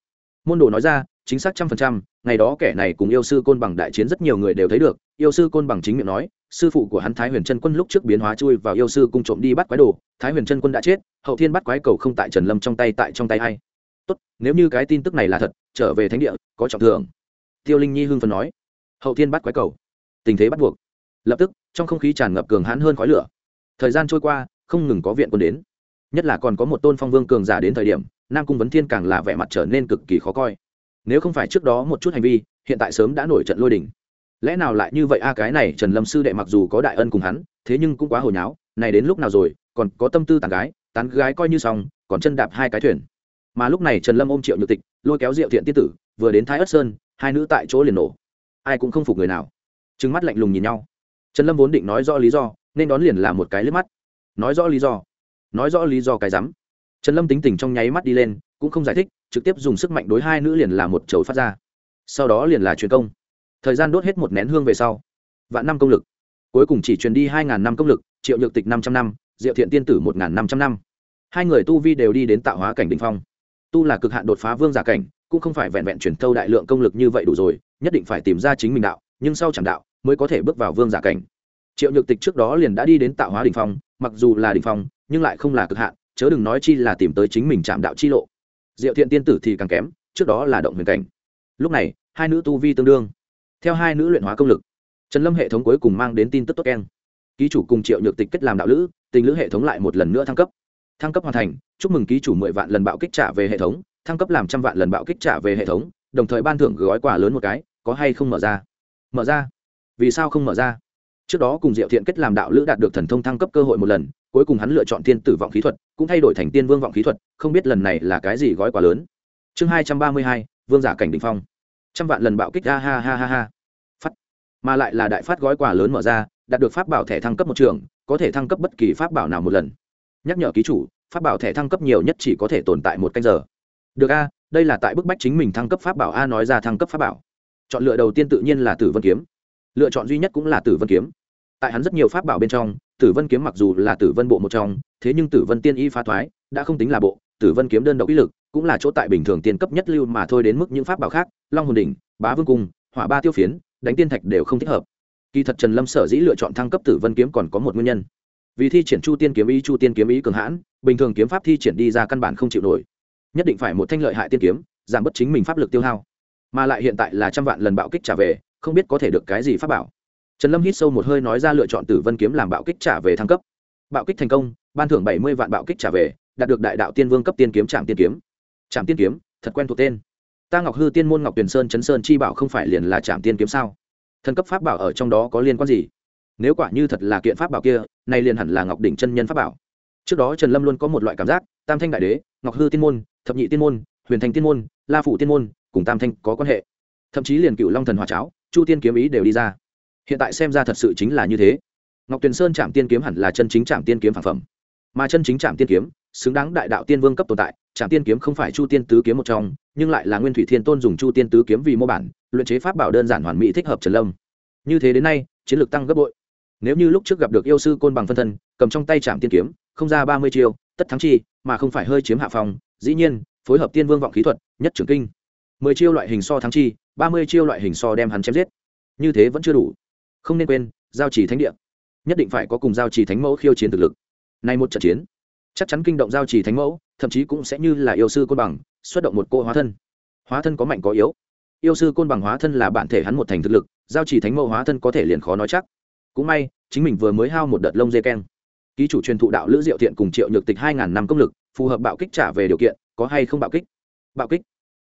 Speaker 1: Môn đồ nói ra, chính xác trăm phần trăm, ngày đó kẻ này cùng yêu sư côn bằng đại chiến rất nhiều người đều thấy được. Yêu sư côn bằng chính miệng nói, sư phụ của hắn thái huyền trân quân lúc trước biến hóa chui vào yêu sư cung trộm đi bắt quái đồ. Thái huyền trân quân đã chết, hậu thiên bắt quái cầu không tại trần lâm trong tay, tại trong tay hay tốt, nếu như cái tin tức này là thật, trở về thánh địa, có trọng thưởng. Tiêu linh nhi hưng phấn nói, hậu thiên bắt quái cầu, tình thế bắt buộc. Lập tức, trong không khí tràn ngập cường hãn hơn khói lửa thời gian trôi qua, không ngừng có viện quân đến. Nhất là còn có một tôn phong vương cường giả đến thời điểm, nam cung vấn thiên càng là vẻ mặt trở nên cực kỳ khó coi. Nếu không phải trước đó một chút hành vi, hiện tại sớm đã nổi trận lôi đình. Lẽ nào lại như vậy a, cái này trần lâm sư đệ mặc dù có đại ân cùng hắn, thế nhưng cũng quá hồi nháo, này đến lúc nào rồi, còn có tâm tư tàn gái, tán gái coi như xong, còn chân đạp hai cái thuyền. Mà lúc này trần lâm ôm triệu nhược tịch, lôi kéo diệu thiện tiên tử, vừa đến thái ất sơn, hai nữ tại chỗ liền nổ. Ai cũng không phục người nào. Trừng mắt lạnh lùng nhìn nhau. Trần lâm vốn định nói rõ lý do nên đón liền là một cái liếc mắt. Nói rõ lý do. Nói rõ lý do cái rắm. Trần lâm tính tình trong nháy mắt đi lên, cũng không giải thích, trực tiếp dùng sức mạnh đối hai nữ liền là một chầu phát ra. Sau đó liền là truyền công. Thời gian đốt hết một nén hương về sau. Vạn năm công lực. Cuối cùng chỉ truyền đi hai ngàn năm công lực, triệu nhược tịch năm trăm năm, diệu thiện tiên tử một ngàn năm trăm năm. Hai người tu vi đều đi đến tạo hóa cảnh đ ỉ n h phong. Tu là cực hạn đột phá vương giả cảnh, cũng không phải vẹn vẹn truyền thâu đại lượng công lực như vậy đủ rồi, nhất định phải tìm ra chính mình đạo, nhưng sau chẳng đạo, mới có thể bước vào vương giả cảnh triệu nhược tịch trước đó liền đã đi đến tạo hóa đ ỉ n h phong, mặc dù là đ ỉ n h phong, nhưng lại không là cực hạn, chớ đừng nói chi là tìm tới chính mình chạm đạo chi lộ. Diệu thiện tiên tử thì càng kém, trước đó là động huyền cảnh. Lúc này, hai nữ tu vi tương đương. Theo hai nữ luyện hóa công lực, trần lâm hệ thống cuối cùng mang đến tin tức tốt keng. Ký chủ cùng triệu nhược tịch kết làm đạo lữ, tình lữ hệ thống lại một lần nữa thăng cấp. Thăng cấp hoàn thành, chúc mừng ký chủ mười vạn lần bạo kích trả về hệ thống, thăng cấp làm trăm vạn lần bạo kích trả về hệ thống, đồng thời ban thưởng gói quà lớn một cái, có hay không mở ra? Mở ra. Vì sao không mở ra? Trước đó cùng diệu thiện kết làm đạo lữ đạt được thần thông thăng cấp cơ hội một lần, cuối cùng hắn lựa chọn tiên tử vọng khí thuật, cũng thay đổi thành tiên vương vọng khí thuật, không biết lần này là cái gì gói quà lớn. Chương hai trăm ba mươi hai, vương giả cảnh đình phong. Trăm vạn lần bạo kích, ha ha ha ha ha. Phát. Mà lại là đại phát gói quà lớn mở ra, đạt được pháp bảo thẻ thăng cấp một trường, có thể thăng cấp bất kỳ pháp bảo nào một lần. Nhắc nhở ký chủ, pháp bảo thẻ thăng cấp nhiều nhất chỉ có thể tồn tại một canh giờ. Được a, đây là tại bức bách chính mình thăng cấp pháp bảo a nói ra thăng cấp pháp bảo. Chọn lựa đầu tiên tự nhiên là tử vân kiếm. Lựa chọn duy nhất cũng là tử vân kiếm tại hắn rất nhiều pháp bảo bên trong, tử vân kiếm mặc dù là tử vân bộ một trong, thế nhưng tử vân tiên y phá thoái, đã không tính là bộ, tử vân kiếm đơn độc ý lực, cũng là chỗ tại bình thường tiên cấp nhất lưu mà thôi đến mức những pháp bảo khác, long hồn đỉnh, bá vương cung, hỏa ba tiêu phiến, đánh tiên thạch đều không thích hợp. Kỳ thật trần lâm sở dĩ lựa chọn thăng cấp tử vân kiếm còn có một nguyên nhân. Vì thi triển chu tiên kiếm ý, chu tiên kiếm ý cường hãn, bình thường kiếm pháp thi triển đi ra căn bản không chịu nổi. Nhất định phải một thanh lợi hại tiên kiếm, giảm bất chính mình pháp lực tiêu hao. Mà lại hiện tại là trăm vạn lần bạo kích trả về, không biết có thể được cái gì pháp bảo trần lâm hít sâu một hơi nói ra lựa chọn tử vân kiếm làm bạo kích trả về thăng cấp. Bạo kích thành công, ban thưởng bảy mươi vạn bạo kích trả về, đạt được đại đạo tiên vương cấp tiên kiếm trạm tiên kiếm. Trạm tiên kiếm, thật quen thuộc tên. Ta ngọc hư tiên môn ngọc tuyền sơn chấn sơn chi bảo không phải liền là trạm tiên kiếm sao? Thần cấp pháp bảo ở trong đó có liên quan gì? Nếu quả như thật là kiện pháp bảo kia, nay liền hẳn là ngọc đỉnh chân nhân pháp bảo. Trước đó trần lâm luôn có một loại cảm giác, tam thanh đại đế, ngọc hư tiên môn, thập nhị tiên môn, huyền thành tiên môn, la phủ tiên môn, cùng tam thanh có quan hệ. Thậm chí liền cựu long thần hòa cháo, chu tiên kiếm ý đều đi ra hiện tại xem ra thật sự chính là như thế. Ngọc tuyền sơn trạm tiên kiếm hẳn là chân chính trạm tiên kiếm phản phẩm. Mà chân chính trạm tiên kiếm, xứng đáng đại đạo tiên vương cấp tồn tại trạm tiên kiếm không phải chu tiên tứ kiếm một trong, nhưng lại là nguyên thủy thiên tôn dùng chu tiên tứ kiếm vì mô bản, luyện chế pháp bảo đơn giản hoàn mỹ thích hợp trần lâm. Như thế đến nay, chiến lược tăng gấp bội. Nếu như lúc trước gặp được yêu sư côn bằng phân thân, cầm trong tay trạm tiên kiếm, không ra ba mươi chiêu, tất thắng chi, mà không phải hơi chiếm hạ phòng dĩ nhiên, phối hợp tiên vương vọng khí thuật, nhất trưởng kinh. mười chiêu loại hình so thắng chi, ba mươi chiêu loại hình so đem hắn chém giết. Như thế vẫn chưa đủ không nên quên, giao trì thánh địa. Nhất định phải có cùng giao trì thánh mẫu khiêu chiến thực lực. Nay một trận chiến, chắc chắn kinh động giao trì thánh mẫu, thậm chí cũng sẽ như là yêu sư côn bằng, xuất động một cô hóa thân. Hóa thân có mạnh có yếu. Yêu sư côn bằng hóa thân là bản thể hắn một thành thực lực, giao trì thánh mẫu hóa thân có thể liền khó nói chắc. Cũng may, chính mình vừa mới hao một đợt lông dê keng. Ký chủ truyền thụ đạo lữ diệu thiện cùng triệu nhược tịch hai ngàn năm công lực, phù hợp bạo kích trả về điều kiện, có hay không bạo kích? Bạo kích.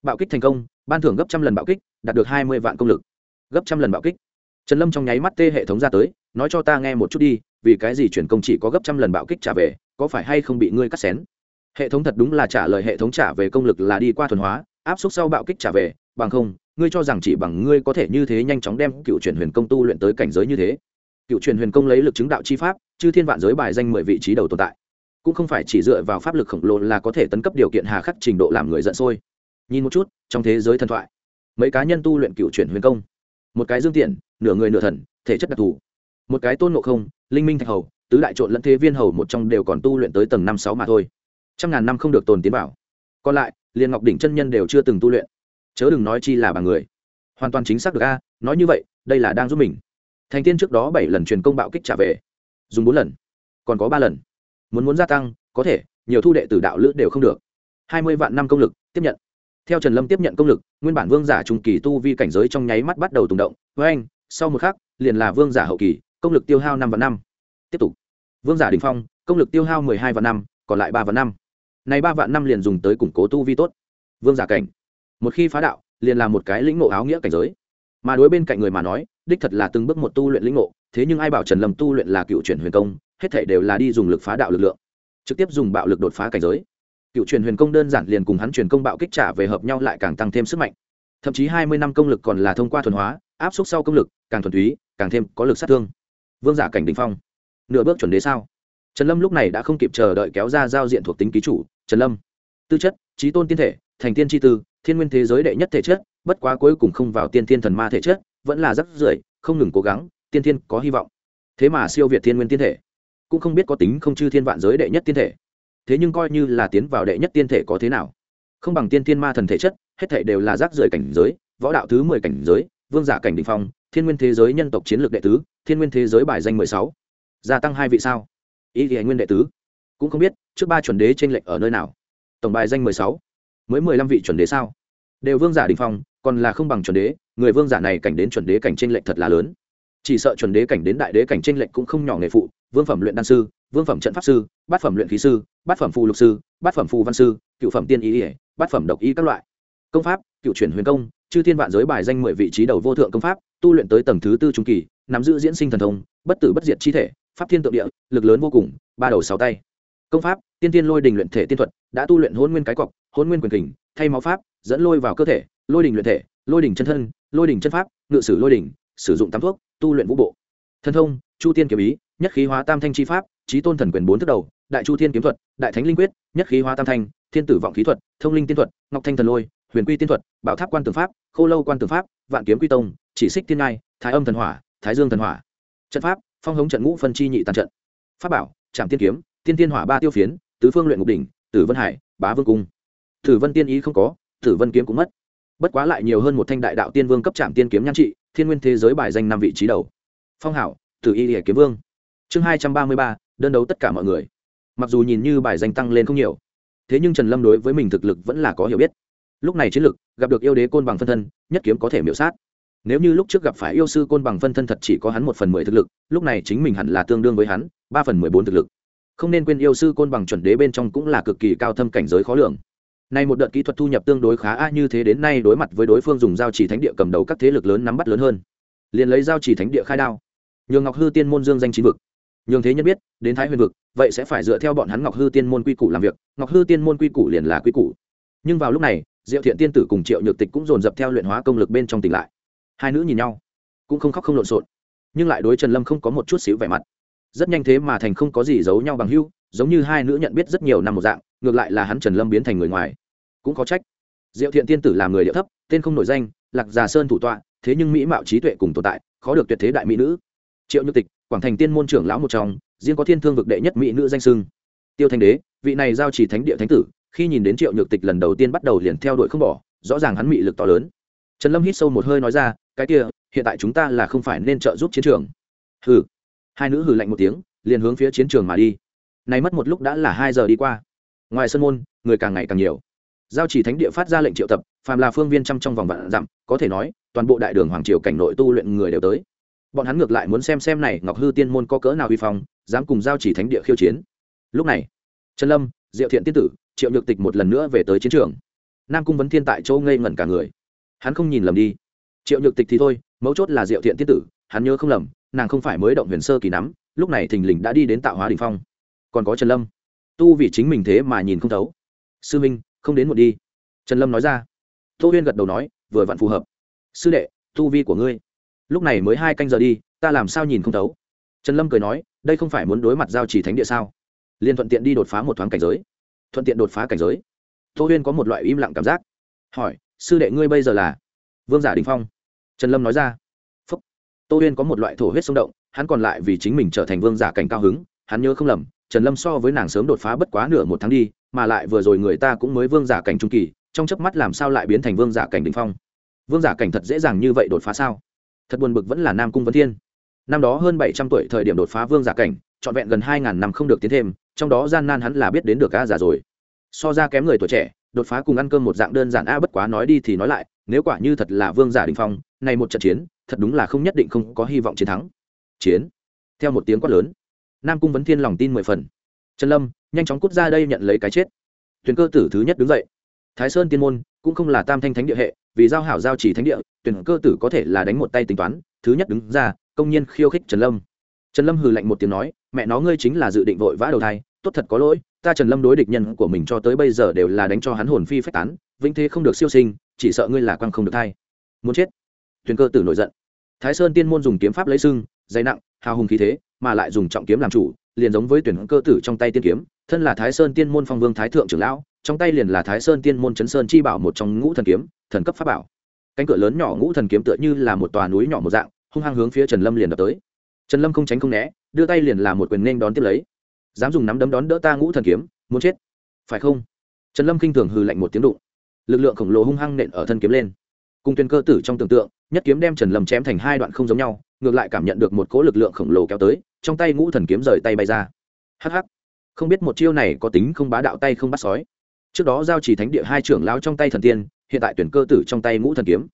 Speaker 1: Bạo kích thành công, ban thưởng gấp trăm lần bạo kích, đạt được hai mươi vạn công lực. Gấp trăm lần bạo kích trần lâm trong nháy mắt tê hệ thống ra tới, nói cho ta nghe một chút đi, vì cái gì chuyển công chỉ có gấp trăm lần bạo kích trả về, có phải hay không bị ngươi cắt xén? Hệ thống thật đúng là trả lời hệ thống trả về công lực là đi qua thuần hóa, áp suất sau bạo kích trả về, bằng không, ngươi cho rằng chỉ bằng ngươi có thể như thế nhanh chóng đem cựu truyền huyền công tu luyện tới cảnh giới như thế. Cựu truyền huyền công lấy lực chứng đạo chi pháp, chư thiên vạn giới bài danh mười vị trí đầu tồn tại. Cũng không phải chỉ dựa vào pháp lực khổng lồ là có thể tấn cấp điều kiện hà khắc trình độ làm người giận sôi. Nhìn một chút, trong thế giới thần thoại, mấy cá nhân tu luyện cựu truyền huyền công, một cái dương tiện nửa người nửa thần, thể chất đặc thù. Một cái tôn ngộ không, linh minh thạch hầu, tứ đại trộn lẫn thế viên hầu một trong đều còn tu luyện tới tầng năm sáu mà thôi. Trăm ngàn năm không được tồn tiến bảo. Còn lại liền ngọc đỉnh chân nhân đều chưa từng tu luyện. Chớ đừng nói chi là bằng người. Hoàn toàn chính xác được a, nói như vậy, đây là đang giúp mình. Thành tiên trước đó bảy lần truyền công bạo kích trả về. Dùng bốn lần. Còn có ba lần. Muốn muốn gia tăng, có thể, nhiều thu đệ tử đạo lữ đều không được. Hai mươi vạn năm công lực, tiếp nhận. Theo trần lâm tiếp nhận công lực, nguyên bản vương giả trung kỳ tu vi cảnh giới trong nháy mắt bắt đầu tùng động. Với anh sau một khắc, liền là vương giả hậu kỳ, công lực tiêu hao năm và năm. Tiếp tục. Vương giả đình phong, công lực tiêu hao mười hai và năm, còn lại ba và năm. Này ba vạn năm liền dùng tới củng cố tu vi tốt. Vương giả cảnh. Một khi phá đạo, liền là một cái lĩnh ngộ áo nghĩa cảnh giới. Mà đối bên cạnh người mà nói, đích thật là từng bước một tu luyện lĩnh ngộ, thế nhưng ai bảo trần lâm tu luyện là cựu chuyển huyền công, hết thể đều là đi dùng lực phá đạo lực lượng. Trực tiếp dùng bạo lực đột phá cảnh giới. Cựu truyền huyền công đơn giản liền cùng hắn truyền công bạo kích trả về hợp nhau lại càng tăng thêm sức mạnh. Thậm chí hai mươi năm công lực còn là thông qua thuần hóa, áp suất sau công lực càng thuần túy, càng thêm có lực sát thương. Vương giả cảnh đình phong. Nửa bước chuẩn đế sao? Trần lâm lúc này đã không kịp chờ đợi kéo ra giao diện thuộc tính ký chủ, trần lâm. Tư chất, trí tôn tiên thể, thành tiên tri tư, thiên nguyên thế giới đệ nhất thể chất, bất quá cuối cùng không vào tiên thiên thần ma thể chất, vẫn là rắc rưởi, không ngừng cố gắng, tiên thiên có hy vọng. Thế mà siêu việt thiên nguyên tiên thể, cũng không biết có tính không chư thiên vạn giới đệ nhất tiên thể. Thế nhưng coi như là tiến vào đệ nhất tiên thể có thế nào? Không bằng tiên thiên ma thần thể chất, hết thể đều là rác rưởi cảnh giới, võ đạo thứ mười cảnh giới, vương giả cảnh đình phong thiên nguyên thế giới nhân tộc chiến lược đệ tứ, thiên nguyên thế giới bài danh mười sáu. Gia tăng hai vị sao? Ý thì nguyên đệ tứ. Cũng không biết, trước ba chuẩn đế t r ê n lệch ở nơi nào? Tổng bài danh mười sáu. Mới mười lăm vị chuẩn đế sao? Đều vương giả đình phong, còn là không bằng chuẩn đế, người vương giả này cảnh đến chuẩn đế cảnh t r ê n lệch thật là lớn. Chỉ sợ chuẩn đế cảnh đến đại đế cảnh t r ê n lệch cũng không nhỏ nghề phụ, vương phẩm luyện đan sư, vương phẩm trận pháp sư, bát phẩm luyện khí sư, bát phẩm phù lục sư, bát phẩm phù văn sư, cựu phẩm tiên ý ỉa bát phẩm độc ý các loại. Công pháp, cựu chuyển huyền công, chư thiên vạn giới bài danh mười vị trí đầu vô thượng công pháp tu luyện tới tầng thứ tư trung kỳ, nắm giữ diễn sinh thần thông, bất tử bất diệt chi thể, pháp thiên tượng địa, lực lớn vô cùng, ba đầu sáu tay. Công pháp, tiên tiên lôi đình luyện thể tiên thuật, đã tu luyện hôn nguyên cái cọc, hôn nguyên quyền kình, thay máu pháp, dẫn lôi vào cơ thể, lôi đình luyện thể, lôi đình chân thân, lôi đình chân pháp, ngự sử lôi đình, sử dụng tam thuốc, tu luyện vũ bộ. Thân thông, chu tiên kiếm ý, nhất khí hóa tam thanh chi pháp trí tôn thần quyền bốn thức đầu, đại chu thiên kiếm thuật, đại thánh linh quyết, nhất khí hóa tam thanh, thiên tử vọng khí thuật, thông linh tiên thuật, ngọc thanh thần lôi, huyền quy tiên thuật, bảo tháp quan tường pháp, khô lâu quan tường pháp vạn kiếm quy tông, chỉ xích thiên ngai, thái âm thần hỏa, thái dương thần hỏa. Trận pháp, phong hống trận ngũ phân chi nhị tàn trận. Pháp bảo trạm tiên kiếm, tiên tiên hỏa ba tiêu phiến, tứ phương luyện ngục đỉnh, tử vân hải, bá vương cung. Tử vân tiên ý không có, tử vân kiếm cũng mất. Bất quá lại nhiều hơn một thanh đại đạo tiên vương cấp trạm tiên kiếm nhan trị, thiên nguyên thế giới bài danh năm vị trí đầu. Phong hảo, tử y hệ kiếm vương. Chương hai trăm ba mươi ba, đơn đấu tất cả mọi người. Mặc dù nhìn như bài danh tăng lên không nhiều, thế nhưng trần lâm đối với mình thực lực vẫn là có hiểu biết lúc này chiến lực, gặp được yêu đế côn bằng phân thân, nhất kiếm có thể miễu sát. Nếu như lúc trước gặp phải yêu sư côn bằng phân thân thật chỉ có hắn một phần mười thực lực, lúc này chính mình hẳn là tương đương với hắn, ba phần mười bốn thực lực. Không nên quên yêu sư côn bằng chuẩn đế bên trong cũng là cực kỳ cao thâm cảnh giới khó lường. Nay một đợt kỹ thuật thu nhập tương đối khá a, như thế đến nay đối mặt với đối phương dùng giao chỉ thánh địa cầm đầu các thế lực lớn nắm bắt lớn hơn. Liền lấy giao chỉ thánh địa khai đao. Nhường ngọc hư tiên môn dương danh chín vực. Nhường thế nhân biết, đến thái huyền vực, vậy sẽ phải dựa theo bọn hắn ngọc hư tiên môn quy củ làm việc, ngọc hư tiên môn quy củ liền là quy củ. Nhưng vào lúc này diệu thiện tiên tử cùng triệu nhược tịch cũng dồn dập theo luyện hóa công lực bên trong tỉnh lại. Hai nữ nhìn nhau, cũng không khóc không lộn xộn, nhưng lại đối trần lâm không có một chút xíu vẻ mặt. Rất nhanh thế mà thành không có gì giấu nhau bằng hưu giống như hai nữ nhận biết rất nhiều năm một dạng, ngược lại là hắn trần lâm biến thành người ngoài. Cũng có trách. Diệu thiện tiên tử là người địa thấp, tên không nổi danh, lạc già sơn thủ tọa, thế nhưng mỹ mạo trí tuệ cùng tồn tại, khó được tuyệt thế đại mỹ nữ. Triệu Nhược tịch, quảng thành tiên môn trưởng lão một trong, riêng có thiên thương vực đệ nhất mỹ nữ danh sưng tiêu thanh đế, vị này giao chỉ thánh địa thánh tử khi nhìn đến triệu nhược tịch lần đầu tiên bắt đầu liền theo đuổi không bỏ, rõ ràng hắn mị lực to lớn. Trần lâm hít sâu một hơi nói ra, cái kia, hiện tại chúng ta là không phải nên trợ giúp chiến trường. Hừ. Hai nữ hừ lạnh một tiếng, liền hướng phía chiến trường mà đi. Này mất một lúc đã là hai giờ đi qua. Ngoài sân môn, người càng ngày càng nhiều. Giao chỉ thánh địa phát ra lệnh triệu tập, phàm là phương viên trăm trong vòng vạn dặm, có thể nói, toàn bộ đại đường hoàng triều cảnh nội tu luyện người đều tới. Bọn hắn ngược lại muốn xem xem này ngọc hư tiên môn có cỡ nào vi phong, dám cùng giao chỉ thánh địa khiêu chiến. Lúc này, trần lâm, diệu thiện tiên tử triệu nhược tịch một lần nữa về tới chiến trường. Nam cung vấn thiên tại chỗ ngây ngẩn cả người. Hắn không nhìn lầm đi. Triệu nhược tịch thì thôi, mấu chốt là diệu thiện tiên tử, hắn nhớ không lầm, nàng không phải mới động huyền sơ kỳ nắm, lúc này thình lình đã đi đến tạo hóa đình phong. Còn có trần lâm. Tu vì chính mình thế mà nhìn không thấu. Sư minh, không đến một đi. Trần lâm nói ra. Tô huyên gật đầu nói, vừa vặn phù hợp. Sư đệ, tu vi của ngươi. Lúc này mới hai canh giờ đi, ta làm sao nhìn không thấu? Trần lâm cười nói, đây không phải muốn đối mặt giao chỉ thánh địa sao? Liền thuận tiện đi đột phá một thoáng cảnh giới thuận tiện đột phá cảnh giới. Tô huyên có một loại im lặng cảm giác. Hỏi, sư đệ ngươi bây giờ là? Vương giả đình phong. Trần lâm nói ra. Phúc. Tô huyên có một loại thổ huyết sông động, hắn còn lại vì chính mình trở thành vương giả cảnh cao hứng, hắn nhớ không lầm, trần lâm so với nàng sớm đột phá bất quá nửa một tháng đi, mà lại vừa rồi người ta cũng mới vương giả cảnh trung kỳ, trong chớp mắt làm sao lại biến thành vương giả cảnh đình phong? Vương giả cảnh thật dễ dàng như vậy đột phá sao? Thật buồn bực vẫn là nam cung vấn thiên. Năm đó hơn bảy trăm tuổi thời điểm đột phá vương giả cảnh, trọn vẹn gần hai ngàn năm không được tiến thêm trong đó gian nan hắn là biết đến được ca giả rồi. So ra kém người tuổi trẻ, đột phá cùng ăn cơm một dạng đơn giản a bất quá nói đi thì nói lại, nếu quả như thật là vương giả đình phong, này một trận chiến, thật đúng là không nhất định không có hy vọng chiến thắng. Chiến. Theo một tiếng quát lớn, nam cung vấn thiên lòng tin mười phần. Trần lâm, nhanh chóng cút ra đây nhận lấy cái chết. Tuyển cơ tử thứ nhất đứng dậy. Thái sơn tiên môn, cũng không là tam thanh thánh địa hệ, vì giao hảo giao chỉ thánh địa, tuyển cơ tử có thể là đánh một tay tính toán, thứ nhất đứng ra, công nhiên khiêu khích trần lâm. Trần lâm hừ lạnh một tiếng nói mẹ nó ngươi chính là dự định vội vã đầu thai, tốt thật có lỗi, ta trần lâm đối địch nhân của mình cho tới bây giờ đều là đánh cho hắn hồn phi phách tán, vĩnh thế không được siêu sinh, chỉ sợ ngươi là quang không được thai. Muốn chết. Tuyền cơ tử nổi giận. Thái sơn tiên môn dùng kiếm pháp lấy sưng, dày nặng, hào hùng khí thế, mà lại dùng trọng kiếm làm chủ, liền giống với tuyển cơ tử trong tay tiên kiếm, thân là thái sơn tiên môn phong vương thái thượng trưởng lão, trong tay liền là thái sơn tiên môn chấn sơn chi bảo một trong ngũ thần kiếm, thần cấp pháp bảo. Cánh cửa lớn nhỏ ngũ thần kiếm tựa như là một tòa núi nhỏ một dạng, hung hăng hướng phía trần lâm liền đập tới trần lâm không tránh không né, đưa tay liền là một quyền nên đón tiếp lấy. Dám dùng nắm đấm đón đỡ ta ngũ thần kiếm, muốn chết. Phải không? Trần lâm khinh thường hừ lạnh một tiếng đụng. Lực lượng khổng lồ hung hăng nện ở thân kiếm lên. Cùng tuyên cơ tử trong tưởng tượng, nhất kiếm đem trần lâm chém thành hai đoạn không giống nhau, ngược lại cảm nhận được một cỗ lực lượng khổng lồ kéo tới, trong tay ngũ thần kiếm rời tay bay ra. Hh không biết một chiêu này có tính không bá đạo tay không bắt sói. Trước đó giao chỉ thánh địa hai trưởng lao trong tay thần tiên, hiện tại tuyển cơ tử trong tay ngũ thần kiếm.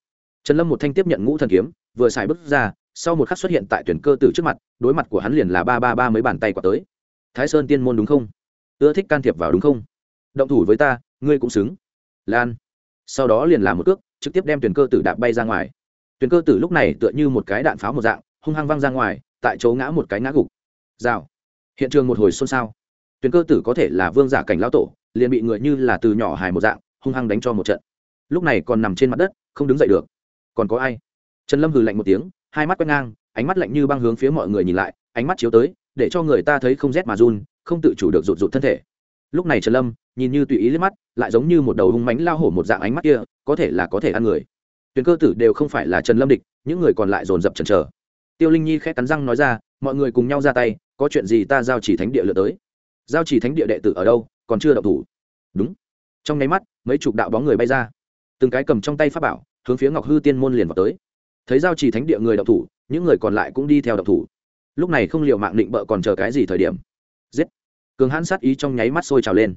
Speaker 1: Trần lâm một thanh tiếp nhận ngũ thần kiếm, vừa xài bước ra sau một khắc xuất hiện tại tuyển cơ tử trước mặt, đối mặt của hắn liền là ba ba ba mấy bàn tay quả tới. Thái sơn tiên môn đúng không? Ưa thích can thiệp vào đúng không? Động thủ với ta, ngươi cũng xứng. Lan. Sau đó liền làm một cước, trực tiếp đem tuyển cơ tử đạp bay ra ngoài. Tuyển cơ tử lúc này tựa như một cái đạn pháo một dạng, hung hăng văng ra ngoài, tại chỗ ngã một cái ngã gục. Rào. Hiện trường một hồi xôn xao. Tuyển cơ tử có thể là vương giả cảnh lão tổ, liền bị người như là từ nhỏ hài một dạng, hung hăng đánh cho một trận. Lúc này còn nằm trên mặt đất, không đứng dậy được. Còn có ai? Trần lâm hừ lạnh một tiếng hai mắt quét ngang, ánh mắt lạnh như băng hướng phía mọi người nhìn lại, ánh mắt chiếu tới, để cho người ta thấy không rét mà run, không tự chủ được rụt rụt thân thể. Lúc này trần lâm nhìn như tùy ý liếc mắt, lại giống như một đầu hung mánh lao hổ một dạng ánh mắt kia, có thể là có thể ăn người. Tuyển cơ tử đều không phải là trần lâm địch, những người còn lại dồn dập chần chờ. Tiêu linh nhi khẽ cắn răng nói ra, mọi người cùng nhau ra tay, có chuyện gì ta giao chỉ thánh địa lựa tới. Giao chỉ thánh địa đệ tử ở đâu, còn chưa đậu thủ. Đúng. Trong nháy mắt, mấy chục đạo bóng người bay ra. Từng cái cầm trong tay pháp bảo, hướng phía ngọc hư tiên môn liền vào tới thấy giao chỉ thánh địa người đậu thủ, những người còn lại cũng đi theo đậu thủ. Lúc này không liệu mạng định bợ còn chờ cái gì thời điểm? Giết! Cường hãn sát ý trong nháy mắt sôi trào lên.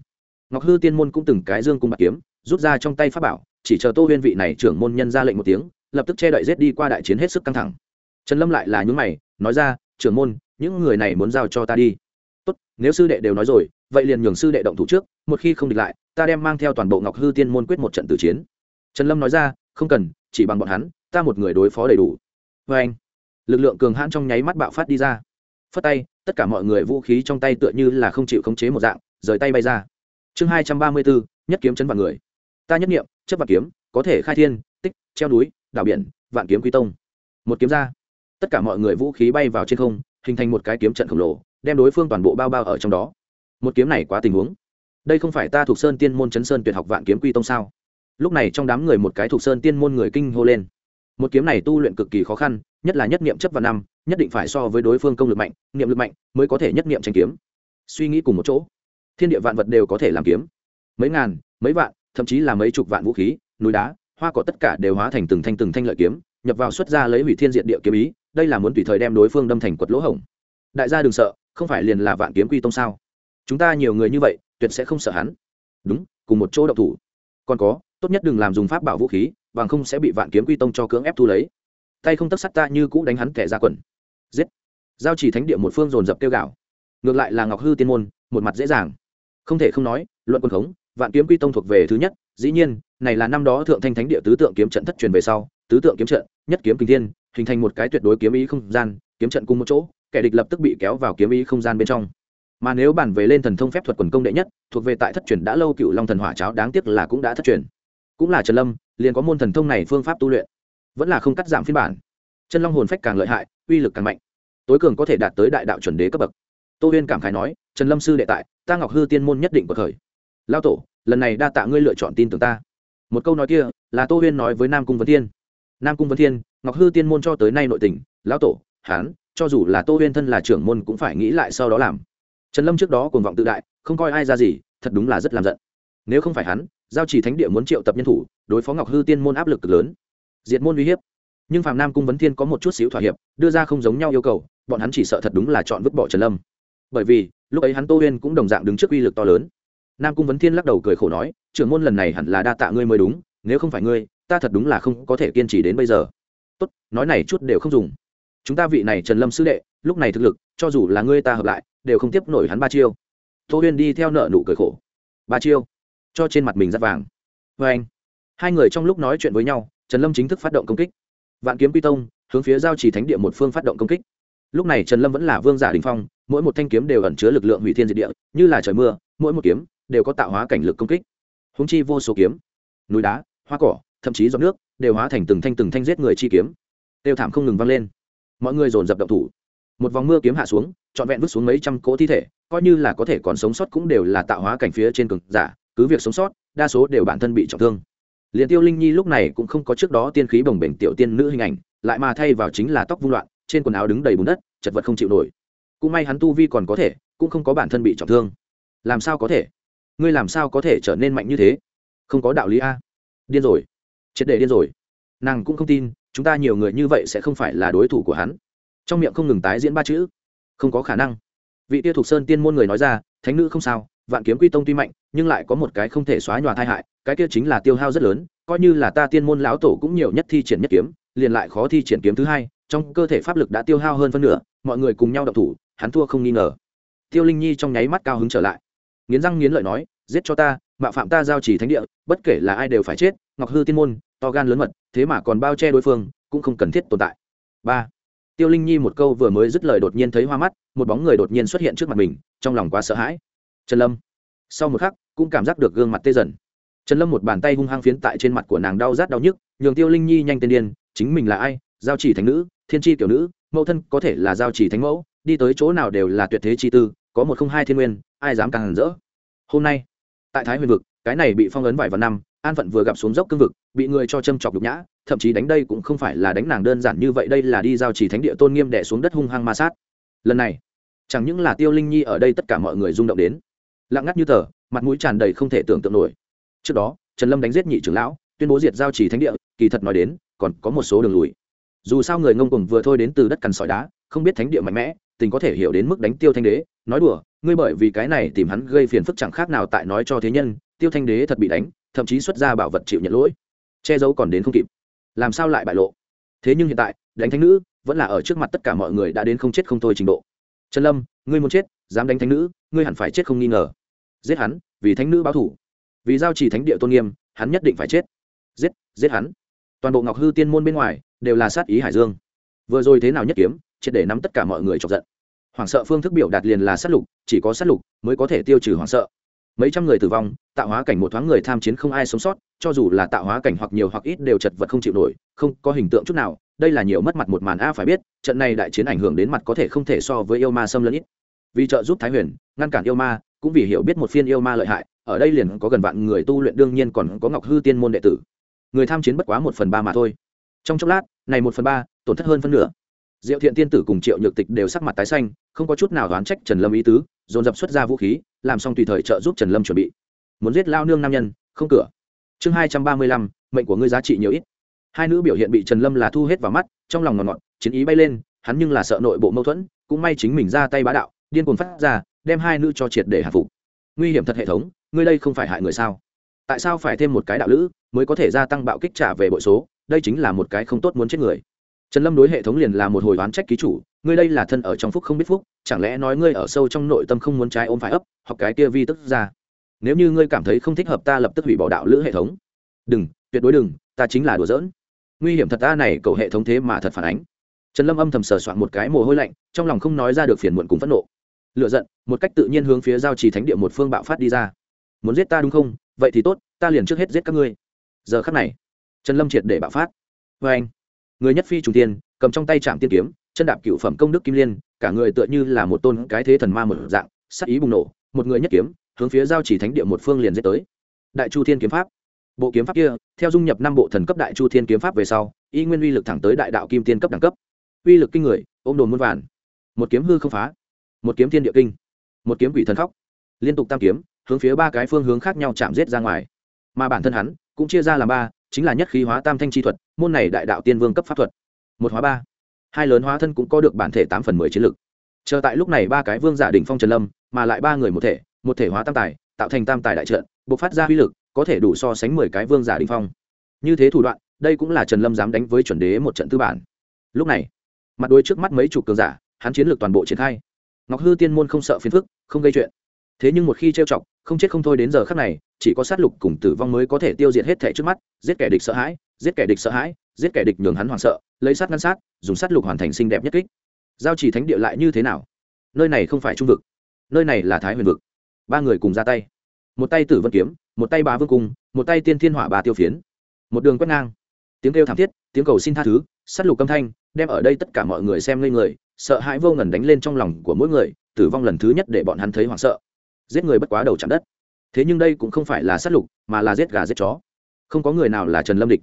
Speaker 1: Ngọc hư tiên môn cũng từng cái dương cung bạc kiếm, rút ra trong tay pháp bảo, chỉ chờ tô huyên vị này trưởng môn nhân ra lệnh một tiếng, lập tức che đậy giết đi qua đại chiến hết sức căng thẳng. Trần lâm lại là những mày, nói ra, trưởng môn, những người này muốn giao cho ta đi. Tốt, nếu sư đệ đều nói rồi, vậy liền nhường sư đệ động thủ trước, một khi không địch lại, ta đem mang theo toàn bộ ngọc hư tiên môn quyết một trận tử chiến. Trần lâm nói ra, không cần, chỉ bằng bọn hắn ta một người đối phó đầy đủ. Vê anh, lực lượng cường hãn trong nháy mắt bạo phát đi ra. Phất tay, tất cả mọi người vũ khí trong tay tựa như là không chịu khống chế một dạng, rời tay bay ra. Chương hai trăm ba mươi bốn nhất kiếm chấn vạn người. Ta nhất nghiệm, chấp vạn kiếm, có thể khai thiên, tích, treo núi, đảo biển, vạn kiếm quy tông. Một kiếm ra. Tất cả mọi người vũ khí bay vào trên không, hình thành một cái kiếm trận khổng lồ, đem đối phương toàn bộ bao bao ở trong đó. Một kiếm này quá tình huống. Đây không phải ta thuộc sơn tiên môn chấn sơn tuyệt học vạn kiếm quy tông sao? Lúc này trong đám người một cái thuộc sơn tiên môn người kinh hô lên một kiếm này tu luyện cực kỳ khó khăn, nhất là nhất niệm chấp vào năm, nhất định phải so với đối phương công lực mạnh, niệm lực mạnh mới có thể nhất niệm tranh kiếm. Suy nghĩ cùng một chỗ, thiên địa vạn vật đều có thể làm kiếm. Mấy ngàn, mấy vạn, thậm chí là mấy chục vạn vũ khí, núi đá, hoa cỏ tất cả đều hóa thành từng thanh từng thanh lợi kiếm, nhập vào xuất ra lấy hủy thiên diện địa kiếm ý, đây là muốn tùy thời đem đối phương đâm thành quật lỗ hổng. Đại gia đừng sợ, không phải liền là vạn kiếm quy tông sao? Chúng ta nhiều người như vậy, tuyệt sẽ không sợ hắn. Đúng, cùng một chỗ độc thủ. Còn có, tốt nhất đừng làm dùng pháp bảo vũ khí bằng không sẽ bị vạn kiếm quy tông cho cưỡng ép thu lấy. Tay không tất sắt ta như cũ đánh hắn kẻ ra quần. Giết. Giao chỉ thánh địa một phương dồn dập kêu gạo ngược lại là ngọc hư tiên môn, một mặt dễ dàng. Không thể không nói, luận quân khống, vạn kiếm quy tông thuộc về thứ nhất. Dĩ nhiên, này là năm đó thượng thanh thánh địa tứ tượng kiếm trận thất truyền về sau, tứ tượng kiếm trận, nhất kiếm kinh thiên, hình thành một cái tuyệt đối kiếm ý không gian, kiếm trận cùng một chỗ, kẻ địch lập tức bị kéo vào kiếm ý không gian bên trong. Mà nếu bản về lên thần thông phép thuật quần công đệ nhất, thuộc về tại thất truyền đã lâu cựu long thần hỏa cháo, đáng tiếc là cũng đã thất truyền. Cũng là trần lâm liền có môn thần thông này phương pháp tu luyện, vẫn là không cắt giảm phiên bản. Chân long hồn phách càng lợi hại, uy lực càng mạnh, tối cường có thể đạt tới đại đạo chuẩn đế cấp bậc. Tô huyên cảm khái nói, trần lâm sư đệ tại, ta ngọc hư tiên môn nhất định bậc khởi lao tổ, lần này đa tạ ngươi lựa chọn tin tưởng ta. Một câu nói kia, là tô huyên nói với nam cung vấn thiên. Nam cung vấn thiên, ngọc hư tiên môn cho tới nay nội tình, lão tổ, hán, cho dù là tô huyên thân là trưởng môn cũng phải nghĩ lại sau đó làm. Trần lâm trước đó cuồng vọng tự đại, không coi ai ra gì, thật đúng là rất làm giận nếu không phải hắn, giao chỉ thánh địa muốn triệu tập nhân thủ, đối phó ngọc hư tiên môn áp lực cực lớn. Diệt môn uy hiếp. Nhưng phạm nam cung vấn thiên có một chút xíu thỏa hiệp, đưa ra không giống nhau yêu cầu, bọn hắn chỉ sợ thật đúng là chọn vứt bỏ trần lâm. Bởi vì, lúc ấy hắn tô huyên cũng đồng dạng đứng trước uy lực to lớn. Nam cung vấn thiên lắc đầu cười khổ nói, trưởng môn lần này hẳn là đa tạ ngươi mới đúng, nếu không phải ngươi, ta thật đúng là không có thể kiên trì đến bây giờ. Tốt, nói này chút đều không dùng. Chúng ta vị này trần lâm sư đệ, lúc này thực lực, cho dù là ngươi ta hợp lại, đều không tiếp nổi hắn ba chiêu. Tô huyên đi theo nợ nụ cười khổ. Ba chiêu? Cho trên mặt mình rất vàng. Vê anh, hai người trong lúc nói chuyện với nhau, trần lâm chính thức phát động công kích. Vạn kiếm quy tông, hướng phía giao chỉ thánh địa một phương phát động công kích. Lúc này trần lâm vẫn là vương giả đình phong, mỗi một thanh kiếm đều ẩn chứa lực lượng hủy thiên diệt địa, như là trời mưa, mỗi một kiếm đều có tạo hóa cảnh lực công kích. Húng chi vô số kiếm, núi đá, hoa cỏ, thậm chí giọt nước, đều hóa thành từng thanh từng thanh giết người chi kiếm. Đều thảm không ngừng vang lên. Mọi người dồn dập động thủ. Một vòng mưa kiếm hạ xuống, trọn vẹn vứt xuống mấy trăm cỗ thi thể, coi như là có thể còn sống sót cũng đều là tạo hóa cảnh phía trên cực giả cứ việc sống sót, đa số đều bản thân bị trọng thương. Liền tiêu linh nhi lúc này cũng không có trước đó tiên khí bồng bềnh tiểu tiên nữ hình ảnh, lại mà thay vào chính là tóc vung loạn, trên quần áo đứng đầy bùn đất, chật vật không chịu nổi. Cũng may hắn tu vi còn có thể, cũng không có bản thân bị trọng thương. Làm sao có thể? Ngươi làm sao có thể trở nên mạnh như thế? Không có đạo lý a. Điên rồi. Triệt để điên rồi. Nàng cũng không tin, chúng ta nhiều người như vậy sẽ không phải là đối thủ của hắn. Trong miệng không ngừng tái diễn ba chữ. Không có khả năng. Vị tia thục sơn tiên môn người nói ra, thánh nữ không sao vạn kiếm quy tông tuy mạnh, nhưng lại có một cái không thể xóa nhòa tai hại, cái kia chính là tiêu hao rất lớn, coi như là ta tiên môn lão tổ cũng nhiều nhất thi triển nhất kiếm, liền lại khó thi triển kiếm thứ hai, trong cơ thể pháp lực đã tiêu hao hơn phân nửa, mọi người cùng nhau đậu thủ, hắn thua không nghi ngờ. Tiêu linh nhi trong nháy mắt cao hứng trở lại. Nghiến răng nghiến lợi nói, giết cho ta mạo phạm ta giao chỉ thánh địa, bất kể là ai đều phải chết, ngọc hư tiên môn, to gan lớn mật, thế mà còn bao che đối phương, cũng không cần thiết tồn tại. Ba. Tiêu linh nhi một câu vừa mới dứt lời đột nhiên thấy hoa mắt, một bóng người đột nhiên xuất hiện trước mặt mình, trong lòng quá sợ hãi trần lâm. Sau một khắc, cũng cảm giác được gương mặt tê dần. Trần lâm một bàn tay hung hăng phiến tại trên mặt của nàng đau rát đau nhức, nhường tiêu linh nhi nhanh tên điên, chính mình là ai? Giao chỉ thánh nữ, thiên tri tiểu nữ, mẫu thân có thể là giao chỉ thánh mẫu, đi tới chỗ nào đều là tuyệt thế chi tư, có một không hai thiên nguyên, ai dám càng rỡ? Hôm nay, tại thái huyền vực, cái này bị phong ấn vài vạn năm, an phận vừa gặp xuống dốc cương vực, bị người cho châm chọc nhục nhã, thậm chí đánh đây cũng không phải là đánh nàng đơn giản như vậy, đây là đi giao chỉ thánh địa tôn nghiêm đẻ xuống đất hung hăng ma sát. Lần này, chẳng những là tiêu linh nhi ở đây tất cả mọi người rung động đến lặng ngắt như tờ, mặt mũi tràn đầy không thể tưởng tượng nổi. Trước đó, trần lâm đánh giết nhị trưởng lão, tuyên bố diệt giao chỉ thánh địa, kỳ thật nói đến, còn có một số đường lùi. Dù sao người ngông cùng vừa thôi đến từ đất cằn sỏi đá, không biết thánh địa mạnh mẽ, tình có thể hiểu đến mức đánh tiêu thanh đế, nói đùa, ngươi bởi vì cái này tìm hắn gây phiền phức chẳng khác nào tại nói cho thế nhân, tiêu thanh đế thật bị đánh, thậm chí xuất ra bảo vật chịu nhận lỗi. Che giấu còn đến không kịp. Làm sao lại bại lộ? Thế nhưng hiện tại, đánh thánh nữ vẫn là ở trước mặt tất cả mọi người đã đến không chết không thôi trình độ. Trần lâm, ngươi muốn chết, dám đánh thánh nữ, ngươi hẳn phải chết không nghi ngờ giết hắn, vì thánh nữ báo thủ. Vì giao chỉ thánh địa tôn nghiêm, hắn nhất định phải chết. Giết giết hắn. Toàn bộ ngọc hư tiên môn bên ngoài đều là sát ý hải dương. Vừa rồi thế nào nhất kiếm, triệt để nắm tất cả mọi người chọc giận. Hoảng sợ phương thức biểu đạt liền là sát lục, chỉ có sát lục mới có thể tiêu trừ hoảng sợ. Mấy trăm người tử vong, tạo hóa cảnh một thoáng người tham chiến không ai sống sót, cho dù là tạo hóa cảnh hoặc nhiều hoặc ít đều chật vật không chịu nổi, không có hình tượng chút nào, đây là nhiều mất mặt một màn a, phải biết, trận này đại chiến ảnh hưởng đến mặt có thể không thể so với yêu ma xâm lấn ít. Vì trợ giúp thái huyền, ngăn cản yêu ma cũng vì hiểu biết một phiên yêu ma lợi hại, ở đây liền có gần vạn người tu luyện, đương nhiên còn có ngọc hư tiên môn đệ tử. Người tham chiến bất quá một phần ba mà thôi. Trong chốc lát, này một phần ba, tổn thất hơn phân nửa. Diệu thiện tiên tử cùng triệu nhược tịch đều sắc mặt tái xanh, không có chút nào đoán trách trần lâm ý tứ, dồn dập xuất ra vũ khí, làm xong tùy thời trợ giúp trần lâm chuẩn bị. Muốn giết lao nương nam nhân, không cửa. Chương hai trăm ba mươi lăm, mệnh của ngươi giá trị nhiều ít. Hai nữ biểu hiện bị trần lâm là thu hết vào mắt, trong lòng ngọt ngọt, chiến ý bay lên, hắn nhưng là sợ nội bộ mâu thuẫn, cũng may chính mình ra tay bá đạo, điên cuồng phát ra đem hai nữ cho triệt để hạ phục. Nguy hiểm thật hệ thống, ngươi đây không phải hại người sao? Tại sao phải thêm một cái đạo lữ mới có thể gia tăng bạo kích trả về bội số? Đây chính là một cái không tốt muốn chết người. Trần lâm đối hệ thống liền là một hồi oán trách ký chủ, ngươi đây là thân ở trong phúc không biết phúc, chẳng lẽ nói ngươi ở sâu trong nội tâm không muốn trái ôm phải ấp hoặc cái kia vi tức ra? Nếu như ngươi cảm thấy không thích hợp ta lập tức hủy bỏ đạo lữ hệ thống. Đừng, tuyệt đối đừng, ta chính là đùa giỡn. Nguy hiểm thật ta này, cậu hệ thống thế mà thật phản ánh. Trần lâm âm thầm sờ soạn một cái mồ hôi lạnh, trong lòng không nói ra được phiền muộn cùng phẫn nộ lựa giận, một cách tự nhiên hướng phía giao trì thánh địa một phương bạo phát đi ra. Muốn giết ta đúng không? Vậy thì tốt, ta liền trước hết giết các ngươi. Giờ khắc này, trần lâm triệt để bạo phát. Vê anh, người nhất phi trùng tiên, cầm trong tay trạm tiên kiếm, chân đạp cựu phẩm công đức kim liên, cả người tựa như là một tôn cái thế thần ma một dạng, sắc ý bùng nổ, một người nhất kiếm, hướng phía giao chỉ thánh địa một phương liền giết tới. Đại chu thiên kiếm pháp. Bộ kiếm pháp kia, theo dung nhập năm bộ thần cấp đại chu thiên kiếm pháp về sau, y nguyên uy lực thẳng tới đại đạo kim tiên cấp đẳng cấp. Uy lực kinh người, ôm đồn muôn vàn. Một kiếm hư không phá một kiếm thiên địa kinh, một kiếm quỷ thần khóc, liên tục tam kiếm, hướng phía ba cái phương hướng khác nhau chạm giết ra ngoài. Mà bản thân hắn cũng chia ra làm ba, chính là nhất khí hóa tam thanh chi thuật, môn này đại đạo tiên vương cấp pháp thuật. Một hóa ba. Hai lớn hóa thân cũng có được bản thể tám phần mười chiến lực. Chờ tại lúc này ba cái vương giả đỉnh phong trần lâm, mà lại ba người một thể một thể hóa tam tài, tạo thành tam tài đại trận buộc phát ra uy lực, có thể đủ so sánh mười cái vương giả đình phong. Như thế thủ đoạn, đây cũng là trần lâm dám đánh với chuẩn đế một trận tư bản. Lúc này, mặt đôi trước mắt mấy chục cường giả, hắn chiến lược toàn bộ triển khai ngọc hư tiên môn không sợ phiền phức, không gây chuyện. Thế nhưng một khi trêu chọc, không chết không thôi đến giờ khắc này, chỉ có sát lục cùng tử vong mới có thể tiêu diệt hết thể trước mắt, giết kẻ địch sợ hãi, giết kẻ địch sợ hãi, giết kẻ địch nhường hắn hoảng sợ, lấy sát ngăn sát, dùng sát lục hoàn thành xinh đẹp nhất kích. Giao chỉ thánh địa lại như thế nào? Nơi này không phải trung vực, nơi này là thái huyền vực. Ba người cùng ra tay. Một tay tử vân kiếm, một tay bá vương cung, một tay tiên thiên hỏa ba tiêu phiến. Một đường quét ngang. Tiếng kêu thảm thiết, tiếng cầu xin tha thứ, sát lục âm thanh, đem ở đây tất cả mọi người xem lên người sợ hãi vô ngần đánh lên trong lòng của mỗi người, tử vong lần thứ nhất để bọn hắn thấy hoảng sợ. Giết người bất quá đầu chạm đất. Thế nhưng đây cũng không phải là sát lục, mà là giết gà giết chó. Không có người nào là trần lâm địch,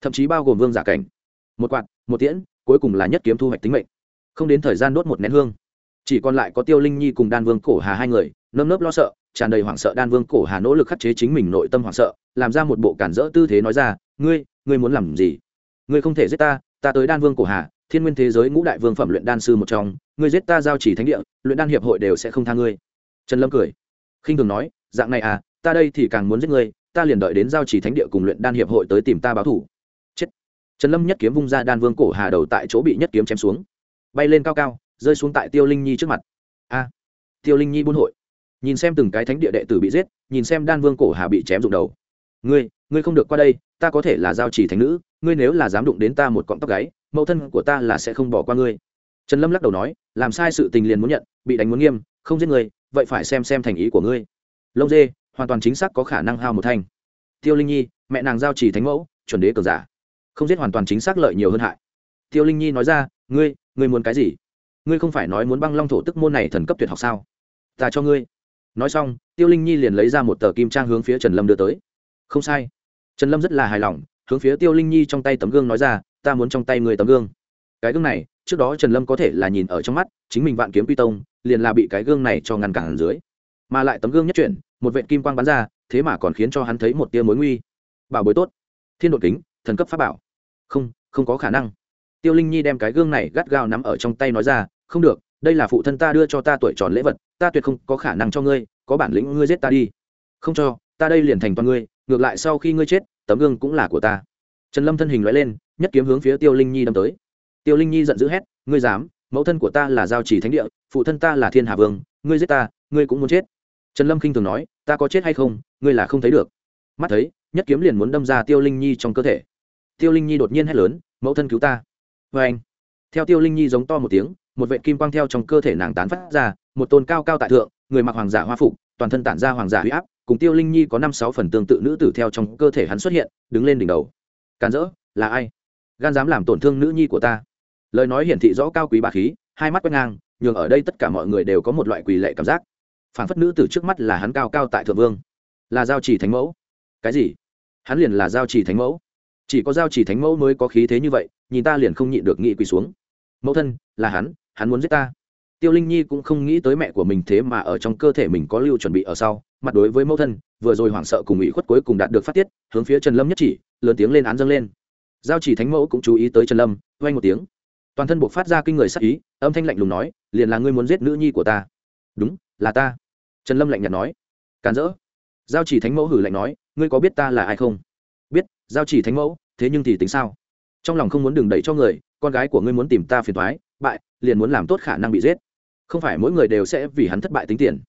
Speaker 1: thậm chí bao gồm vương giả cảnh. Một quạt, một tiễn, cuối cùng là nhất kiếm thu hoạch tính mệnh. Không đến thời gian đốt một nén hương. Chỉ còn lại có tiêu linh nhi cùng đan vương cổ hà hai người, nơm nớp lo sợ, tràn đầy hoảng sợ đan vương cổ hà nỗ lực khắc chế chính mình nội tâm hoảng sợ, làm ra một bộ cản rỡ tư thế nói ra, ngươi ngươi muốn làm gì? Ngươi không thể giết ta ta tới đan vương cổ hà thiên nguyên thế giới ngũ đại vương phẩm luyện đan sư một trong, ngươi giết ta giao chỉ thánh địa, luyện đan hiệp hội đều sẽ không tha ngươi. Trần lâm cười. Khinh thường nói, dạng này à ta đây thì càng muốn giết ngươi, ta liền đợi đến giao chỉ thánh địa cùng luyện đan hiệp hội tới tìm ta báo thủ. Chết. Trần lâm nhất kiếm vung ra đan vương cổ hà đầu tại chỗ bị nhất kiếm chém xuống. Bay lên cao cao, rơi xuống tại tiêu linh nhi trước mặt. A. Tiêu linh nhi buôn hội. Nhìn xem từng cái thánh địa đệ tử bị giết, nhìn xem đan vương cổ hà bị chém rụng đầu. Ngươi ngươi không được qua đây, ta có thể là giao chỉ thánh nữ, ngươi nếu là dám đụng đến ta một cọng tóc gáy mẫu thân của ta là sẽ không bỏ qua ngươi. Trần lâm lắc đầu nói, làm sai sự tình liền muốn nhận, bị đánh muốn nghiêm, không giết người, vậy phải xem xem thành ý của ngươi. Lông dê, hoàn toàn chính xác có khả năng hao một thanh. Tiêu linh nhi, mẹ nàng giao chỉ thánh mẫu, chuẩn đế cường giả. Không giết hoàn toàn chính xác lợi nhiều hơn hại. Tiêu linh nhi nói ra, ngươi ngươi muốn cái gì? Ngươi không phải nói muốn băng long thổ tức môn này thần cấp tuyệt học sao? Ta cho ngươi. Nói xong, tiêu linh nhi liền lấy ra một tờ kim trang hướng phía trần lâm đưa tới. Không sai. Trần lâm rất là hài lòng, hướng phía tiêu linh nhi trong tay tấm gương nói ra ta muốn trong tay người tấm gương. Cái gương này, trước đó trần lâm có thể là nhìn ở trong mắt, chính mình vạn kiếm quy tông, liền là bị cái gương này cho ngăn cản dưới. Mà lại tấm gương nhất chuyển, một vệ kim quang bắn ra, thế mà còn khiến cho hắn thấy một tia mối nguy. Bảo bối tốt. Thiên đột kính, thần cấp pháp bảo. Không không có khả năng. Tiêu linh nhi đem cái gương này gắt gao nắm ở trong tay nói ra, không được, đây là phụ thân ta đưa cho ta tuổi tròn lễ vật, ta tuyệt không có khả năng cho ngươi, có bản lĩnh ngươi giết ta đi. Không cho, ta đây liền thành toàn ngươi, ngược lại sau khi ngươi chết, tấm gương cũng là của ta trần lâm thân hình loại lên, nhất kiếm hướng phía tiêu linh nhi đâm tới. Tiêu linh nhi giận dữ hét, ngươi dám, mẫu thân của ta là giao chỉ thánh địa, phụ thân ta là thiên hà vương, ngươi giết ta, ngươi cũng muốn chết. Trần lâm khinh thường nói, ta có chết hay không, ngươi là không thấy được. Mắt thấy, nhất kiếm liền muốn đâm ra tiêu linh nhi trong cơ thể. Tiêu linh nhi đột nhiên hét lớn, mẫu thân cứu ta. Vê anh, theo tiêu linh nhi giống to một tiếng, một vệ kim quang theo trong cơ thể nàng tán phát ra, một tôn cao cao tại thượng, người mặc hoàng giả hoa phục, toàn thân tản ra hoàng giả huy áp, cùng tiêu linh nhi có năm sáu phần tương tự nữ tử theo trong cơ thể hắn xuất hiện, đứng lên đỉnh đầu can dỡ, là ai? Gan dám làm tổn thương nữ nhi của ta. Lời nói hiển thị rõ cao quý bà khí hai mắt quét ngang nhường ở đây tất cả mọi người đều có một loại quỳ lệ cảm giác. Phản phất nữ từ trước mắt là hắn cao cao tại thượng vương. Là giao chỉ thánh mẫu. Cái gì? Hắn liền là giao chỉ thánh mẫu. Chỉ có giao chỉ thánh mẫu mới có khí thế như vậy nhìn ta liền không nhịn được nghị quỳ xuống. Mẫu thân là hắn hắn muốn giết ta. Tiêu linh nhi cũng không nghĩ tới mẹ của mình thế mà ở trong cơ thể mình có lưu chuẩn bị ở sau. Mặt đối với mẫu thân vừa rồi hoảng sợ cùng ủy khuất cuối cùng đạt được phát tiết hướng phía trần lâm nhất chỉ lớn tiếng lên án dâng lên. Giao chỉ thánh mẫu cũng chú ý tới trần lâm vay một tiếng. Toàn thân buộc phát ra kinh người sắc ý, âm thanh lạnh lùng nói, liền là ngươi muốn giết nữ nhi của ta. Đúng, là ta. Trần lâm lạnh nhạt nói. Càn rỡ. Giao chỉ thánh mẫu hử lạnh nói, ngươi có biết ta là ai không? Biết, giao chỉ thánh mẫu, thế nhưng thì tính sao? Trong lòng không muốn đừng đẩy cho người, con gái của ngươi muốn tìm ta phiền thoái bại, liền muốn làm tốt khả năng bị giết. Không phải mỗi người đều sẽ vì hắn thất bại tính tiền.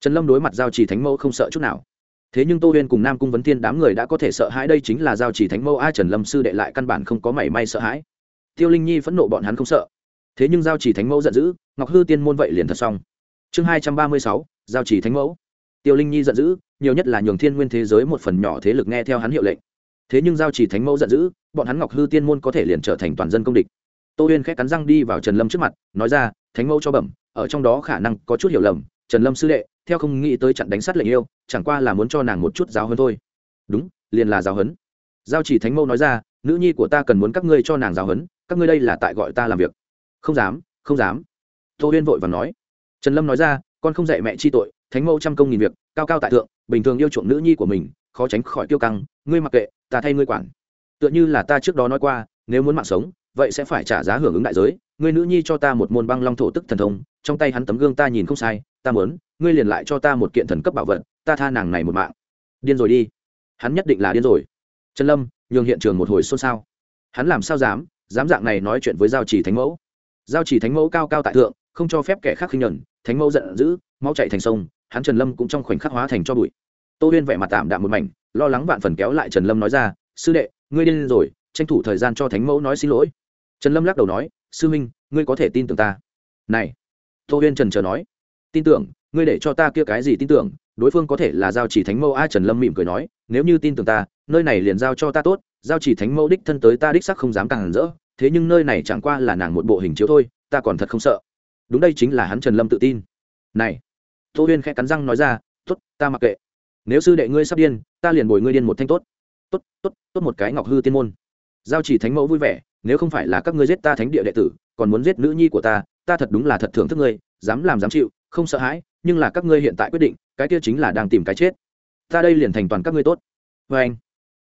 Speaker 1: Trần lâm đối mặt giao chỉ thánh mẫu không sợ chút nào thế nhưng tô huyên cùng nam cung vấn thiên đám người đã có thể sợ hãi đây chính là giao chỉ thánh mẫu ai trần lâm sư đệ lại căn bản không có mảy may sợ hãi. Tiêu linh nhi phẫn nộ bọn hắn không sợ. Thế nhưng giao chỉ thánh mẫu giận dữ, ngọc hư tiên môn vậy liền thật xong. Chương hai trăm ba mươi sáu, giao chỉ thánh mẫu. Tiêu linh nhi giận dữ, nhiều nhất là nhường thiên nguyên thế giới một phần nhỏ thế lực nghe theo hắn hiệu lệnh. Thế nhưng giao chỉ thánh mẫu giận dữ, bọn hắn ngọc hư tiên môn có thể liền trở thành toàn dân công địch. Tô huyên khét cắn răng đi vào trần lâm trước mặt, nói ra, thánh mẫu cho bẩm, ở trong đó khả năng có chút hiểu lầm, trần lâm sư đệ theo không nghĩ tới trận đánh sát lệnh yêu, chẳng qua là muốn cho nàng một chút giáo hơn thôi. Đúng, liền là giáo hấn giao chỉ thánh mẫu nói ra, nữ nhi của ta cần muốn các ngươi cho nàng giáo hấn các ngươi đây là tại gọi ta làm việc. Không dám không dám. Tô huyên vội và nói. Trần lâm nói ra, con không dạy mẹ chi tội, thánh mẫu trăm công nghìn việc, cao cao tại thượng, bình thường yêu chuộng nữ nhi của mình, khó tránh khỏi tiêu căng, ngươi mặc kệ, ta thay ngươi quản. Tựa như là ta trước đó nói qua, nếu muốn mạng sống, vậy sẽ phải trả giá hưởng ứng đại giới, ngươi nữ nhi cho ta một môn băng long thổ tức thần thông, trong tay hắn tấm gương ta nhìn không sai, ta muốn ngươi liền lại cho ta một kiện thần cấp bảo vật, ta tha nàng này một mạng. Điên rồi đi. Hắn nhất định là điên rồi. Trần lâm, nhường hiện trường một hồi xôn xao. Hắn làm sao dám dám dạng này nói chuyện với giao chỉ thánh mẫu? Giao chỉ thánh mẫu cao cao tại thượng, không cho phép kẻ khác khinh nhẫn, thánh mẫu giận dữ máu chạy thành sông, hắn trần lâm cũng trong khoảnh khắc hóa thành cho bụi. Tô huyên vẻ mặt tạm đạm một mảnh, lo lắng vạn phần kéo lại trần lâm nói ra, sư đệ, ngươi điên rồi, tranh thủ thời gian cho thánh mẫu nói xin lỗi. Trần lâm lắc đầu nói, sư minh, ngươi có thể tin tưởng ta. Này. Tô huyên trần chờ nói, tin tưởng ngươi để cho ta kia cái gì tin tưởng, đối phương có thể là giao chỉ thánh mẫu a trần lâm mỉm cười nói, nếu như tin tưởng ta, nơi này liền giao cho ta tốt, giao chỉ thánh mẫu đích thân tới ta đích sắc không dám càng rỡ, thế nhưng nơi này chẳng qua là nàng một bộ hình chiếu thôi, ta còn thật không sợ. Đúng đây chính là hắn trần lâm tự tin. Này, tô huyên khẽ cắn răng nói ra t ố t ta mặc kệ. Nếu sư đệ ngươi sắp điên, ta liền bồi ngươi điên một thanh tốt. Tốt tốt tốt một cái ngọc hư tiên môn. Giao chỉ thánh mẫu vui vẻ, nếu không phải là các ngươi giết ta thánh địa đệ tử, còn muốn giết nữ nhi của ta ta thật đúng là thật thưởng thức ngươi, dám làm dám chịu không sợ hãi, nhưng là các ngươi hiện tại quyết định, cái kia chính là đang tìm cái chết. Ta đây liền thành toàn các ngươi tốt. Vê anh,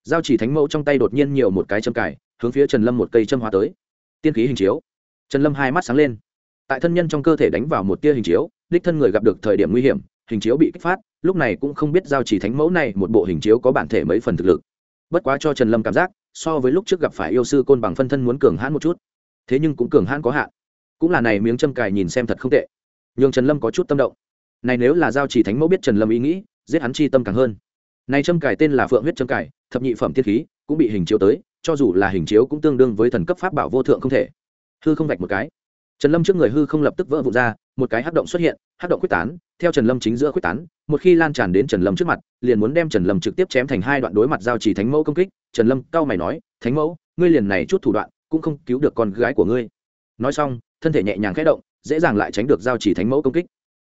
Speaker 1: giao chỉ thánh mẫu trong tay đột nhiên nhiều một cái châm cài, hướng phía trần lâm một cây châm hóa tới. Tiên khí hình chiếu. Trần lâm hai mắt sáng lên. Tại thân nhân trong cơ thể đánh vào một tia hình chiếu, đích thân người gặp được thời điểm nguy hiểm, hình chiếu bị kích phát, lúc này cũng không biết giao chỉ thánh mẫu này một bộ hình chiếu có bản thể mấy phần thực lực. Bất quá cho trần lâm cảm giác, so với lúc trước gặp phải yêu sư côn bằng phân thân muốn cường hãn một chút. Thế nhưng cũng cường hãn có hạn. Cũng là này miếng châm cài nhìn xem thật không tệ nhường trần lâm có chút tâm động này nếu là giao chỉ thánh mẫu biết trần lâm ý nghĩ giết hắn chi tâm càng hơn này châm Cải tên là phượng huyết châm Cải, thập nhị phẩm tiết khí cũng bị hình chiếu tới cho dù là hình chiếu cũng tương đương với thần cấp pháp bảo vô thượng không thể hư không vạch một cái trần lâm trước người hư không lập tức vỡ vụn ra một cái hắc động xuất hiện hắc động quyết tán theo trần lâm chính giữa quyết tán một khi lan tràn đến trần lâm trước mặt liền muốn đem trần lâm trực tiếp chém thành hai đoạn đối mặt giao chỉ thánh mẫu công kích trần lâm cao mày nói thánh mẫu ngươi liền này chút thủ đoạn cũng không cứu được con gái của ngươi nói xong thân thể nhẹ nhàng khẽ động dễ dàng lại tránh được giao chỉ thánh mẫu công kích.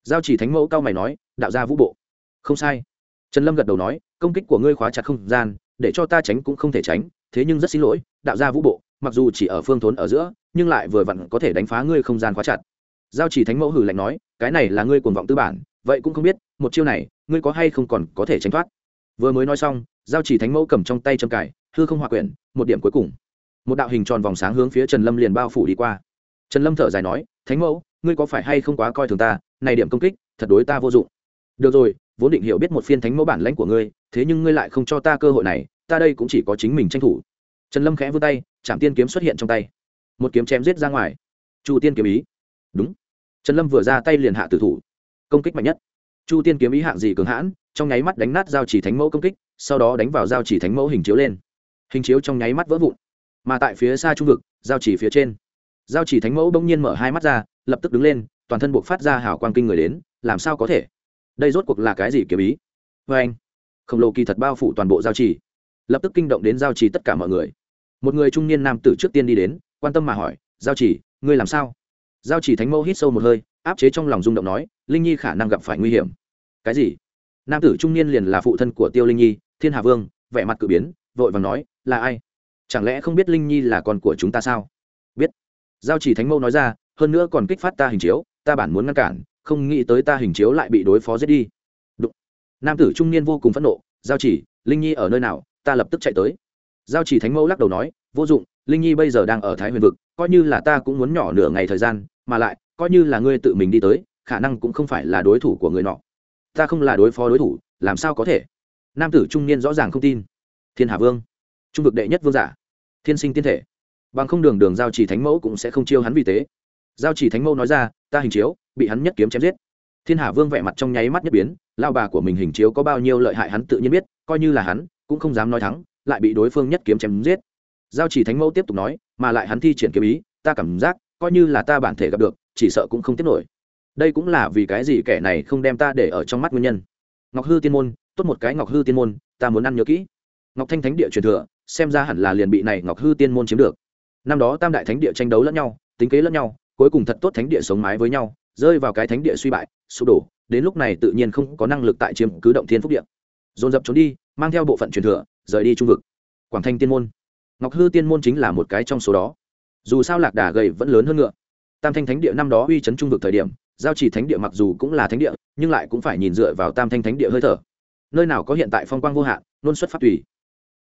Speaker 1: Giao chỉ thánh mẫu cao mày nói, đạo gia vũ bộ. Không sai. Trần lâm gật đầu nói, công kích của ngươi khóa chặt không gian, để cho ta tránh cũng không thể tránh, thế nhưng rất xin lỗi, đạo gia vũ bộ, mặc dù chỉ ở phương thốn ở giữa, nhưng lại vừa vặn có thể đánh phá ngươi không gian khóa chặt. Giao chỉ thánh mẫu hử lạnh nói, cái này là ngươi cuồng vọng tư bản, vậy cũng không biết, một chiêu này, ngươi có hay không còn có thể tránh thoát? Vừa mới nói xong, giao chỉ thánh mẫu cầm trong tay châm cải hư không hòa quyển, một điểm cuối cùng. Một đạo hình tròn vòng sáng hướng phía trần lâm liền bao phủ đi qua trần lâm thở dài nói, thánh mẫu, ngươi có phải hay không quá coi thường ta? Này điểm công kích, thật đối ta vô dụng. Được rồi, vốn định hiểu biết một phiên thánh mẫu bản lãnh của ngươi, thế nhưng ngươi lại không cho ta cơ hội này, ta đây cũng chỉ có chính mình tranh thủ. Trần lâm khẽ vươn tay chạm tiên kiếm xuất hiện trong tay. Một kiếm chém giết ra ngoài. Chu tiên kiếm ý. Đúng. Trần lâm vừa ra tay liền hạ tử thủ. Công kích mạnh nhất. Chu tiên kiếm ý hạng gì cường hãn, trong nháy mắt đánh nát giao chỉ thánh mẫu công kích, sau đó đánh vào giao chỉ thánh mẫu hình chiếu lên. Hình chiếu trong nháy mắt vỡ vụn. Mà tại phía xa trung vực, giao chỉ phía trên giao chỉ thánh mẫu bỗng nhiên mở hai mắt ra, lập tức đứng lên, toàn thân buộc phát ra hào quang kinh người đến, làm sao có thể? Đây rốt cuộc là cái gì kiếm ý? Vê anh, khổng lồ kỳ thật bao phủ toàn bộ giao chỉ. Lập tức kinh động đến giao chỉ tất cả mọi người. Một người trung niên nam tử trước tiên đi đến, quan tâm mà hỏi, giao chỉ, ngươi làm sao? Giao chỉ thánh mẫu hít sâu một hơi, áp chế trong lòng rung động nói, linh nhi khả năng gặp phải nguy hiểm. Cái gì? Nam tử trung niên liền là phụ thân của tiêu linh nhi, thiên hà vương, vẻ mặt cử biến, vội vàng nói, là ai? Chẳng lẽ không biết linh nhi là con của chúng ta sao? Giao chỉ thánh mẫu nói ra, hơn nữa còn kích phát ta hình chiếu, ta bản muốn ngăn cản, không nghĩ tới ta hình chiếu lại bị đối phó giết đi. Đụng. nam tử trung niên vô cùng phẫn nộ, giao chỉ, linh nhi ở nơi nào? Ta lập tức chạy tới. Giao chỉ thánh mẫu lắc đầu nói, vô dụng, linh nhi bây giờ đang ở thái huyền vực, coi như là ta cũng muốn nhỏ nửa ngày thời gian, mà lại, coi như là ngươi tự mình đi tới, khả năng cũng không phải là đối thủ của người nọ. Ta không là đối phó đối thủ, làm sao có thể? Nam tử trung niên rõ ràng không tin. Thiên hà vương. Trung vực đệ nhất vương giả. Thiên sinh tiên thể bằng không đường đường giao chỉ thánh mẫu cũng sẽ không chiêu hắn vì thế giao chỉ thánh mẫu nói ra, ta hình chiếu, bị hắn nhất kiếm chém giết. Thiên hà vương vẻ mặt trong nháy mắt nhất biến lao bà của mình hình chiếu có bao nhiêu lợi hại hắn tự nhiên biết, coi như là hắn, cũng không dám nói thắng, lại bị đối phương nhất kiếm chém giết. Giao chỉ thánh mẫu tiếp tục nói, mà lại hắn thi triển kiếm ý, ta cảm giác, coi như là ta bản thể gặp được, chỉ sợ cũng không tiếp nổi. Đây cũng là vì cái gì kẻ này không đem ta để ở trong mắt nguyên nhân. Ngọc hư tiên môn, tốt một cái ngọc hư tiên môn, ta muốn ăn nhớ kỹ. Ngọc thanh thánh địa truyền thừa, xem ra hẳn là liền bị này ngọc hư tiên môn chiếm được năm đó tam đại thánh địa tranh đấu lẫn nhau, tính kế lẫn nhau, cuối cùng thật tốt thánh địa sống mái với nhau, rơi vào cái thánh địa suy bại, sụp đổ, đến lúc này tự nhiên không có năng lực tại chiếm cứ động thiên phúc địa. Dồn dập trốn đi, mang theo bộ phận truyền thừa, rời đi trung vực. Quảng thanh tiên môn. Ngọc hư tiên môn chính là một cái trong số đó. Dù sao lạc đà gầy vẫn lớn hơn ngựa. Tam thanh thánh địa năm đó uy chấn trung vực thời điểm, giao chỉ thánh địa mặc dù cũng là thánh địa, nhưng lại cũng phải nhìn dựa vào tam thanh thánh địa hơi thở. Nơi nào có hiện tại phong quang vô hạn, luôn xuất phát tùy.